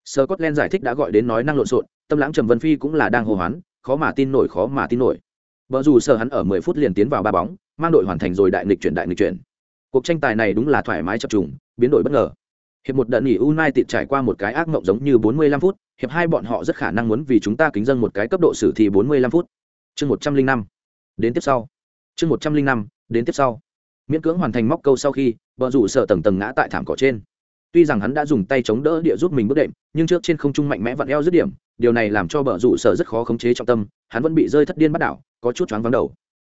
Speaker 1: Scotland giải thích đã gọi đến nói năng lộn xộn, tâm lãng trầm vân phi cũng là đang hô hoán, khó mà tin nổi, khó mà tin nổi. Vợ dù sở hắn ở mười phút liền tiến vào ba bóng, mang đội hoàn thành rồi đại nghịch chuyển, đại nghịch chuyển. Cuộc tranh tài này đúng là thoải mái chập trùng, biến đổi bất ngờ hiệp một đợt nghỉ united trải qua một cái ác mộng giống như 45 phút, hiệp hai bọn họ rất khả năng muốn vì chúng ta kính dân một cái cấp độ xử thì 45 phút. Chương 105 đến tiếp sau. Chương 105 đến tiếp sau. Miễn cưỡng hoàn thành móc câu sau khi, Bờ rủ sợ tầng tầng ngã tại thảm cỏ trên. Tuy rằng hắn đã dùng tay chống đỡ địa giúp mình bước đệm, nhưng trước trên không trung mạnh mẽ vặn eo dứt điểm, điều này làm cho bờ rủ sợ rất khó khống chế trọng tâm, hắn vẫn bị rơi thất điên bắt đảo, có chút choáng váng đầu.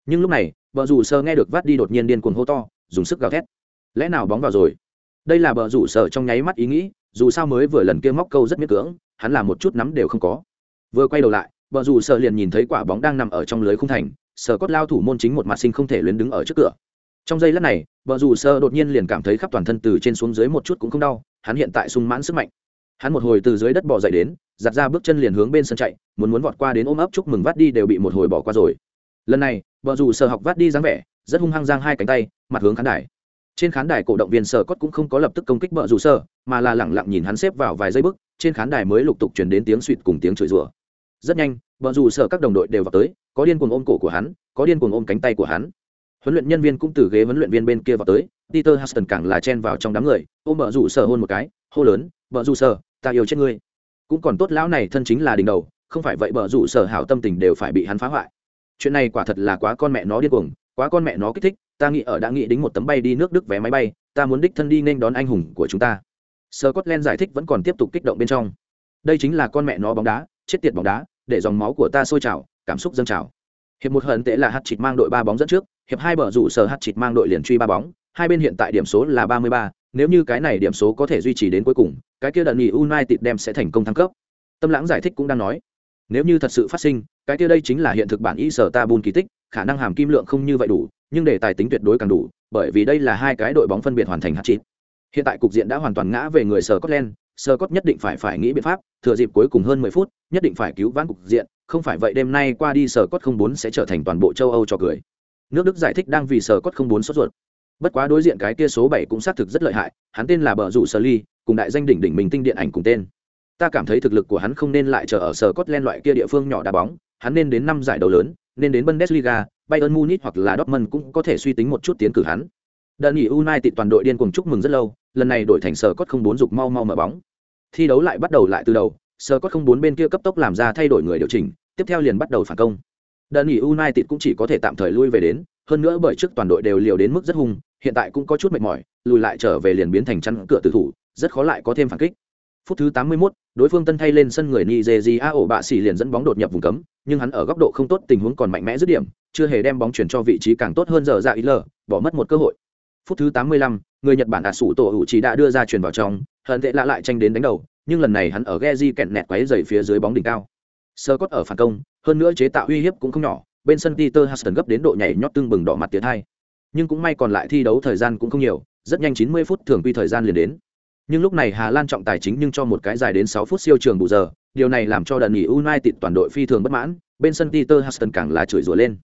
Speaker 1: Nhưng lúc này, bờ rủ sợ nghe được vát đi đột nhiên điên cuồng hô to, dùng sức gào thét. Lẽ nào bóng vào rồi? Đây là bờ rủ sở trong nháy mắt ý nghĩ, dù sao mới vừa lần kia móc câu rất miễn cưỡng, hắn làm một chút nắm đều không có. Vừa quay đầu lại, bờ rủ sở liền nhìn thấy quả bóng đang nằm ở trong lưới khung thành, sở cốt lao thủ môn chính một mặt sinh không thể luyến đứng ở trước cửa. Trong giây lát này, bờ rủ sơ đột nhiên liền cảm thấy khắp toàn thân từ trên xuống dưới một chút cũng không đau, hắn hiện tại sung mãn sức mạnh. Hắn một hồi từ dưới đất bỏ dậy đến, giặt ra bước chân liền hướng bên sân chạy, muốn muốn vọt qua đến ôm ấp chúc mừng vắt đi đều bị một hồi bỏ qua rồi. Lần này vợ dù sơ học vắt đi dáng vẻ, rất hung hăng giang hai cánh tay, mặt hướng khán đài trên khán đài cổ động viên sở cốt cũng không có lập tức công kích bợ rủ sở mà là lẳng lặng nhìn hắn xếp vào vài giây bước trên khán đài mới lục tục chuyển đến tiếng suỵt cùng tiếng chửi rủa. Rất nhanh bợ rủ sở các đồng đội đều vào tới có điên cuồng ôm cổ của hắn có điên cuồng ôm cánh tay của hắn. Huấn luyện nhân viên cũng từ ghế huấn luyện viên bên kia vào tới peter huston càng là chen vào trong đám người ôm bợ rủ sở hôn một cái hô lớn bợ rủ sở, ta yêu chết ngươi. Cũng còn tốt lão này thân chính là đỉnh đầu không phải vậy bợ rủ sở hảo tâm tình đều phải bị hắn phá hoại. Chuyện này quả thật là quá con mẹ nó điên cuồng quá con mẹ nó kích thích, ta nghĩ ở đã nghĩ đến một tấm bay đi nước đức vé máy bay, ta muốn đích thân đi nên đón anh hùng của chúng ta. Sơ Scotland giải thích vẫn còn tiếp tục kích động bên trong. Đây chính là con mẹ nó bóng đá, chết tiệt bóng đá, để dòng máu của ta sôi trào, cảm xúc dâng trào. Hiệp một hận tệ là hạt chịt mang đội ba bóng dẫn trước, hiệp hai bờ rủ sở hạt chịt mang đội liền truy ba bóng, hai bên hiện tại điểm số là ba mươi ba, nếu như cái này điểm số có thể duy trì đến cuối cùng, cái kia đợt nghỉ united đem sẽ thành công thăng cấp. Tâm lãng giải thích cũng đang nói, nếu như thật sự phát sinh, cái kia đây chính là hiện thực bản ý sở ta bùn kỳ tích khả năng hàm kim lượng không như vậy đủ, nhưng để tài tính tuyệt đối càng đủ, bởi vì đây là hai cái đội bóng phân biệt hoàn thành hạt chín hiện tại cục diện đã hoàn toàn ngã về người sở scotland sơ cốt nhất định phải phải nghĩ biện pháp, thừa dịp cuối cùng hơn mười phút, nhất định phải cứu vãn cục diện, không phải vậy đêm nay qua đi Sơ cốt không bốn sẽ trở thành toàn bộ châu âu cho cười. Nước đức giải thích đang vì Sơ cốt không bốn sốt ruột. Bất quá đối diện cái kia số bảy cũng xác thực rất lợi hại, hắn tên là bờ rủ sơ ly, cùng đại danh đỉnh đỉnh mình tinh điện ảnh cùng tên. Ta cảm thấy thực lực của hắn không nên lại chờ ở Sơ cốt len loại kia địa phương nhỏ đá bóng, hắn nên đến năm giải đấu lớn nên đến bundesliga bayern munich hoặc là dortmund cũng có thể suy tính một chút tiến cử hắn Đơn nghỉ United toàn đội điên cuồng chúc mừng rất lâu, lần này đổi thành sở cốt không bốn dục mau mau mở bóng. Thi đấu lại bắt đầu lại từ đầu, sở cốt không bốn bên kia cấp tốc làm ra thay đổi người điều chỉnh, tiếp theo liền bắt đầu phản công. Đơn nghỉ United cũng chỉ có thể tạm thời lui về đến, hơn nữa bởi trước toàn đội đều liều đến mức rất hung, hiện tại cũng có chút mệt mỏi, lùi lại trở về liền biến thành chắn cửa tử thủ, rất khó lại có thêm phản kích. Phút thứ 81, đối phương tân thay lên sân người Nigeria ổ bạ xỉ liền dẫn bóng đột nhập vùng cấm, nhưng hắn ở góc độ không tốt tình huống còn mạnh mẽ dứt điểm, chưa hề đem bóng chuyển cho vị trí càng tốt hơn giờ dạ ý lờ, bỏ mất một cơ hội phút thứ 85, người Nhật Bản đã sủ tổ hữu chỉ đã đưa ra chuyển vào trong, hận tệ lạ lại tranh đến đánh đầu, nhưng lần này hắn ở Geji kẹn nẹt quấy dày phía dưới bóng đỉnh cao. Scott ở phản công, hơn nữa chế tạo uy hiếp cũng không nhỏ, bên sân Peter Huston gấp đến độ nhảy nhót tương bừng đỏ mặt tiến hai. Nhưng cũng may còn lại thi đấu thời gian cũng không nhiều, rất nhanh 90 phút thường quy thời gian liền đến. Nhưng lúc này Hà Lan trọng tài chính nhưng cho một cái dài đến 6 phút siêu trường bù giờ, điều này làm cho đợt nghỉ United toàn đội phi thường bất mãn, bên sân Peter Huston càng là chửi rủa lên.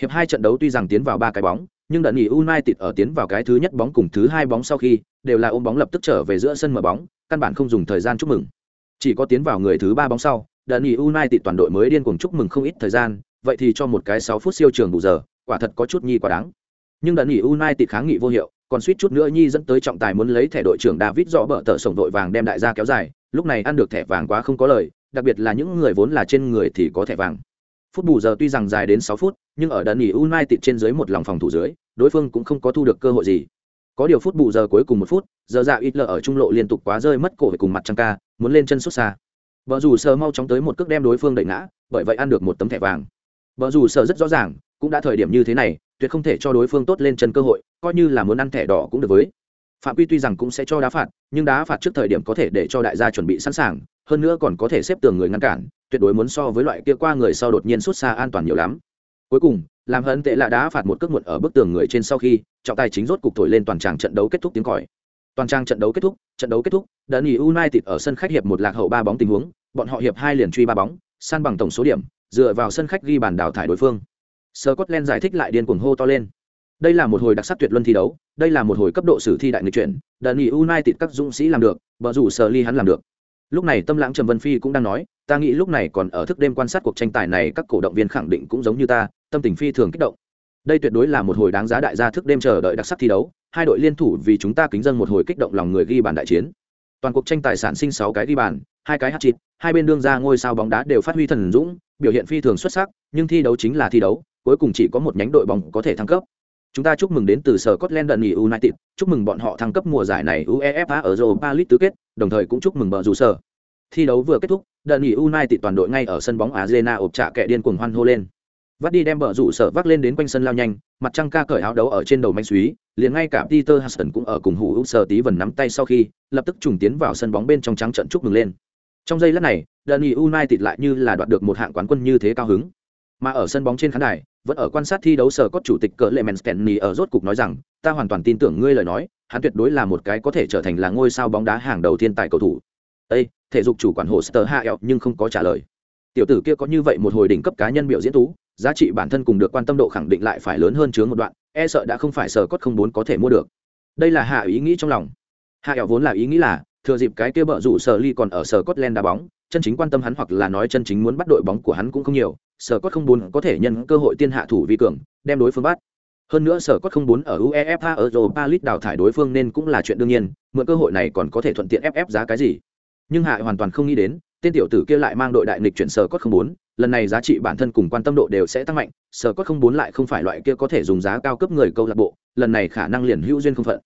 Speaker 1: Hiệp hai trận đấu tuy rằng tiến vào ba cái bóng, nhưng đợt nghỉ United ở tiến vào cái thứ nhất bóng cùng thứ hai bóng sau khi, đều là ôm bóng lập tức trở về giữa sân mở bóng, căn bản không dùng thời gian chúc mừng. Chỉ có tiến vào người thứ ba bóng sau, đợt nghỉ United toàn đội mới điên cuồng chúc mừng không ít thời gian, vậy thì cho một cái 6 phút siêu trường bù giờ, quả thật có chút nhi quá đáng. Nhưng đợt nghỉ United kháng nghị vô hiệu, còn suýt chút nữa nhi dẫn tới trọng tài muốn lấy thẻ đội trưởng David rõ bở tợ sổng đội vàng đem đại gia kéo dài, lúc này ăn được thẻ vàng quá không có lời, đặc biệt là những người vốn là trên người thì có thẻ vàng. Phút bù giờ tuy rằng dài đến sáu phút, nhưng ở đợt nghỉ United trên dưới một lòng phòng thủ dưới, đối phương cũng không có thu được cơ hội gì. Có điều phút bù giờ cuối cùng một phút giờ dạ ít lờ ở trung lộ liên tục quá rơi mất cổ về cùng mặt trăng ca muốn lên chân xuất xa. Vợ dù sờ mau chóng tới một cước đem đối phương đẩy ngã bởi vậy ăn được một tấm thẻ vàng. Vợ dù sờ rất rõ ràng cũng đã thời điểm như thế này tuyệt không thể cho đối phương tốt lên chân cơ hội coi như là muốn ăn thẻ đỏ cũng được với phạm quy tuy rằng cũng sẽ cho đá phạt, nhưng đá phạt trước thời điểm có thể để cho đại gia chuẩn bị sẵn sàng, hơn nữa còn có thể xếp tường người ngăn cản, tuyệt đối muốn so với loại kia qua người sau đột nhiên xuất xa an toàn nhiều lắm. Cuối cùng, làm hận tệ lạ đá phạt một cước muộn ở bức tường người trên sau khi, trọng tài chính rốt cục thổi lên toàn tràng trận đấu kết thúc tiếng còi. Toàn trang trận đấu kết thúc, trận đấu kết thúc Đã nghỉ united ở sân khách hiệp một lạc hậu ba bóng tình huống, bọn họ hiệp hai liền truy ba bóng, san bằng tổng số điểm, dựa vào sân khách ghi bàn đào thải đối phương. Scotland giải thích lại điên cuồng hô to lên đây là một hồi đặc sắc tuyệt luân thi đấu, đây là một hồi cấp độ sử thi đại nghịch chuyển đợt nghỉ united các dũng sĩ làm được vợ rủ sở ly hắn làm được. Lúc này tâm lãng trầm vân phi cũng đang nói, ta nghĩ lúc này còn ở thức đêm quan sát cuộc tranh tài này, các cổ động viên khẳng định cũng giống như ta, tâm tình phi thường kích động. Đây tuyệt đối là một hồi đáng giá đại gia thức đêm chờ đợi đặc sắc thi đấu, hai đội liên thủ vì chúng ta kính dân một hồi kích động lòng người ghi bàn đại chiến. Toàn cuộc tranh tài sản sinh sáu cái ghi bàn, hai cái hát chịt hai bên đương ra ngôi sao bóng đá đều phát huy thần dũng, biểu hiện phi thường xuất sắc, nhưng thi đấu chính là thi đấu, cuối cùng chỉ có một nhánh đội bóng có thể thăng cấp chúng ta chúc mừng đến từ sở Scotland Dundee United, chúc mừng bọn họ thăng cấp mùa giải này UEFA ở Europa League tứ kết, đồng thời cũng chúc mừng bờ rủ sở. Thi đấu vừa kết thúc, Dundee United toàn đội ngay ở sân bóng Arena ộp trả kẻ điên cuồng hoan hô lên. Vắt đi đem bờ rủ sở vác lên đến quanh sân lao nhanh, mặt trăng ca cởi áo đấu ở trên đầu manh suý, liền ngay cả Peter Hudson cũng ở cùng hữu sở tí vần nắm tay sau khi, lập tức trùng tiến vào sân bóng bên trong trắng trận chúc mừng lên. Trong giây lát này, Dundee United lại như là đoạt được một hạng quán quân như thế cao hứng. Mà ở sân bóng trên khán đài, vẫn ở quan sát thi đấu sở cốt chủ tịch cỡ lệ Kenny ở rốt cục nói rằng, ta hoàn toàn tin tưởng ngươi lời nói, hắn tuyệt đối là một cái có thể trở thành là ngôi sao bóng đá hàng đầu thiên tài cầu thủ. Ê, thể dục chủ quản hồ sơ Hạ nhưng không có trả lời. Tiểu tử kia có như vậy một hồi đỉnh cấp cá nhân biểu diễn tú, giá trị bản thân cùng được quan tâm độ khẳng định lại phải lớn hơn chướng một đoạn, e sợ đã không phải sở cốt không bốn có thể mua được. Đây là hạ ý nghĩ trong lòng. Hạ eo vốn là ý nghĩ là, thừa dịp cái kia bợ rủ sở ly còn ở sở Scotland đá bóng, chân chính quan tâm hắn hoặc là nói chân chính muốn bắt đội bóng của hắn cũng không nhiều, sở cốt không bốn có thể nhân cơ hội tiên hạ thủ vi cường đem đối phương bắt. Hơn nữa sở cốt không bốn ở uefa europa league đào thải đối phương nên cũng là chuyện đương nhiên mượn cơ hội này còn có thể thuận tiện ép ép giá cái gì. Nhưng hạ hoàn toàn không nghĩ đến tên tiểu tử kia lại mang đội đại nghịch chuyển sở cốt không bốn lần này giá trị bản thân cùng quan tâm độ đều sẽ tăng mạnh sở cốt không bốn lại không phải loại kia có thể dùng giá cao cấp người câu lạc bộ lần này khả năng liền hữu duyên không phận.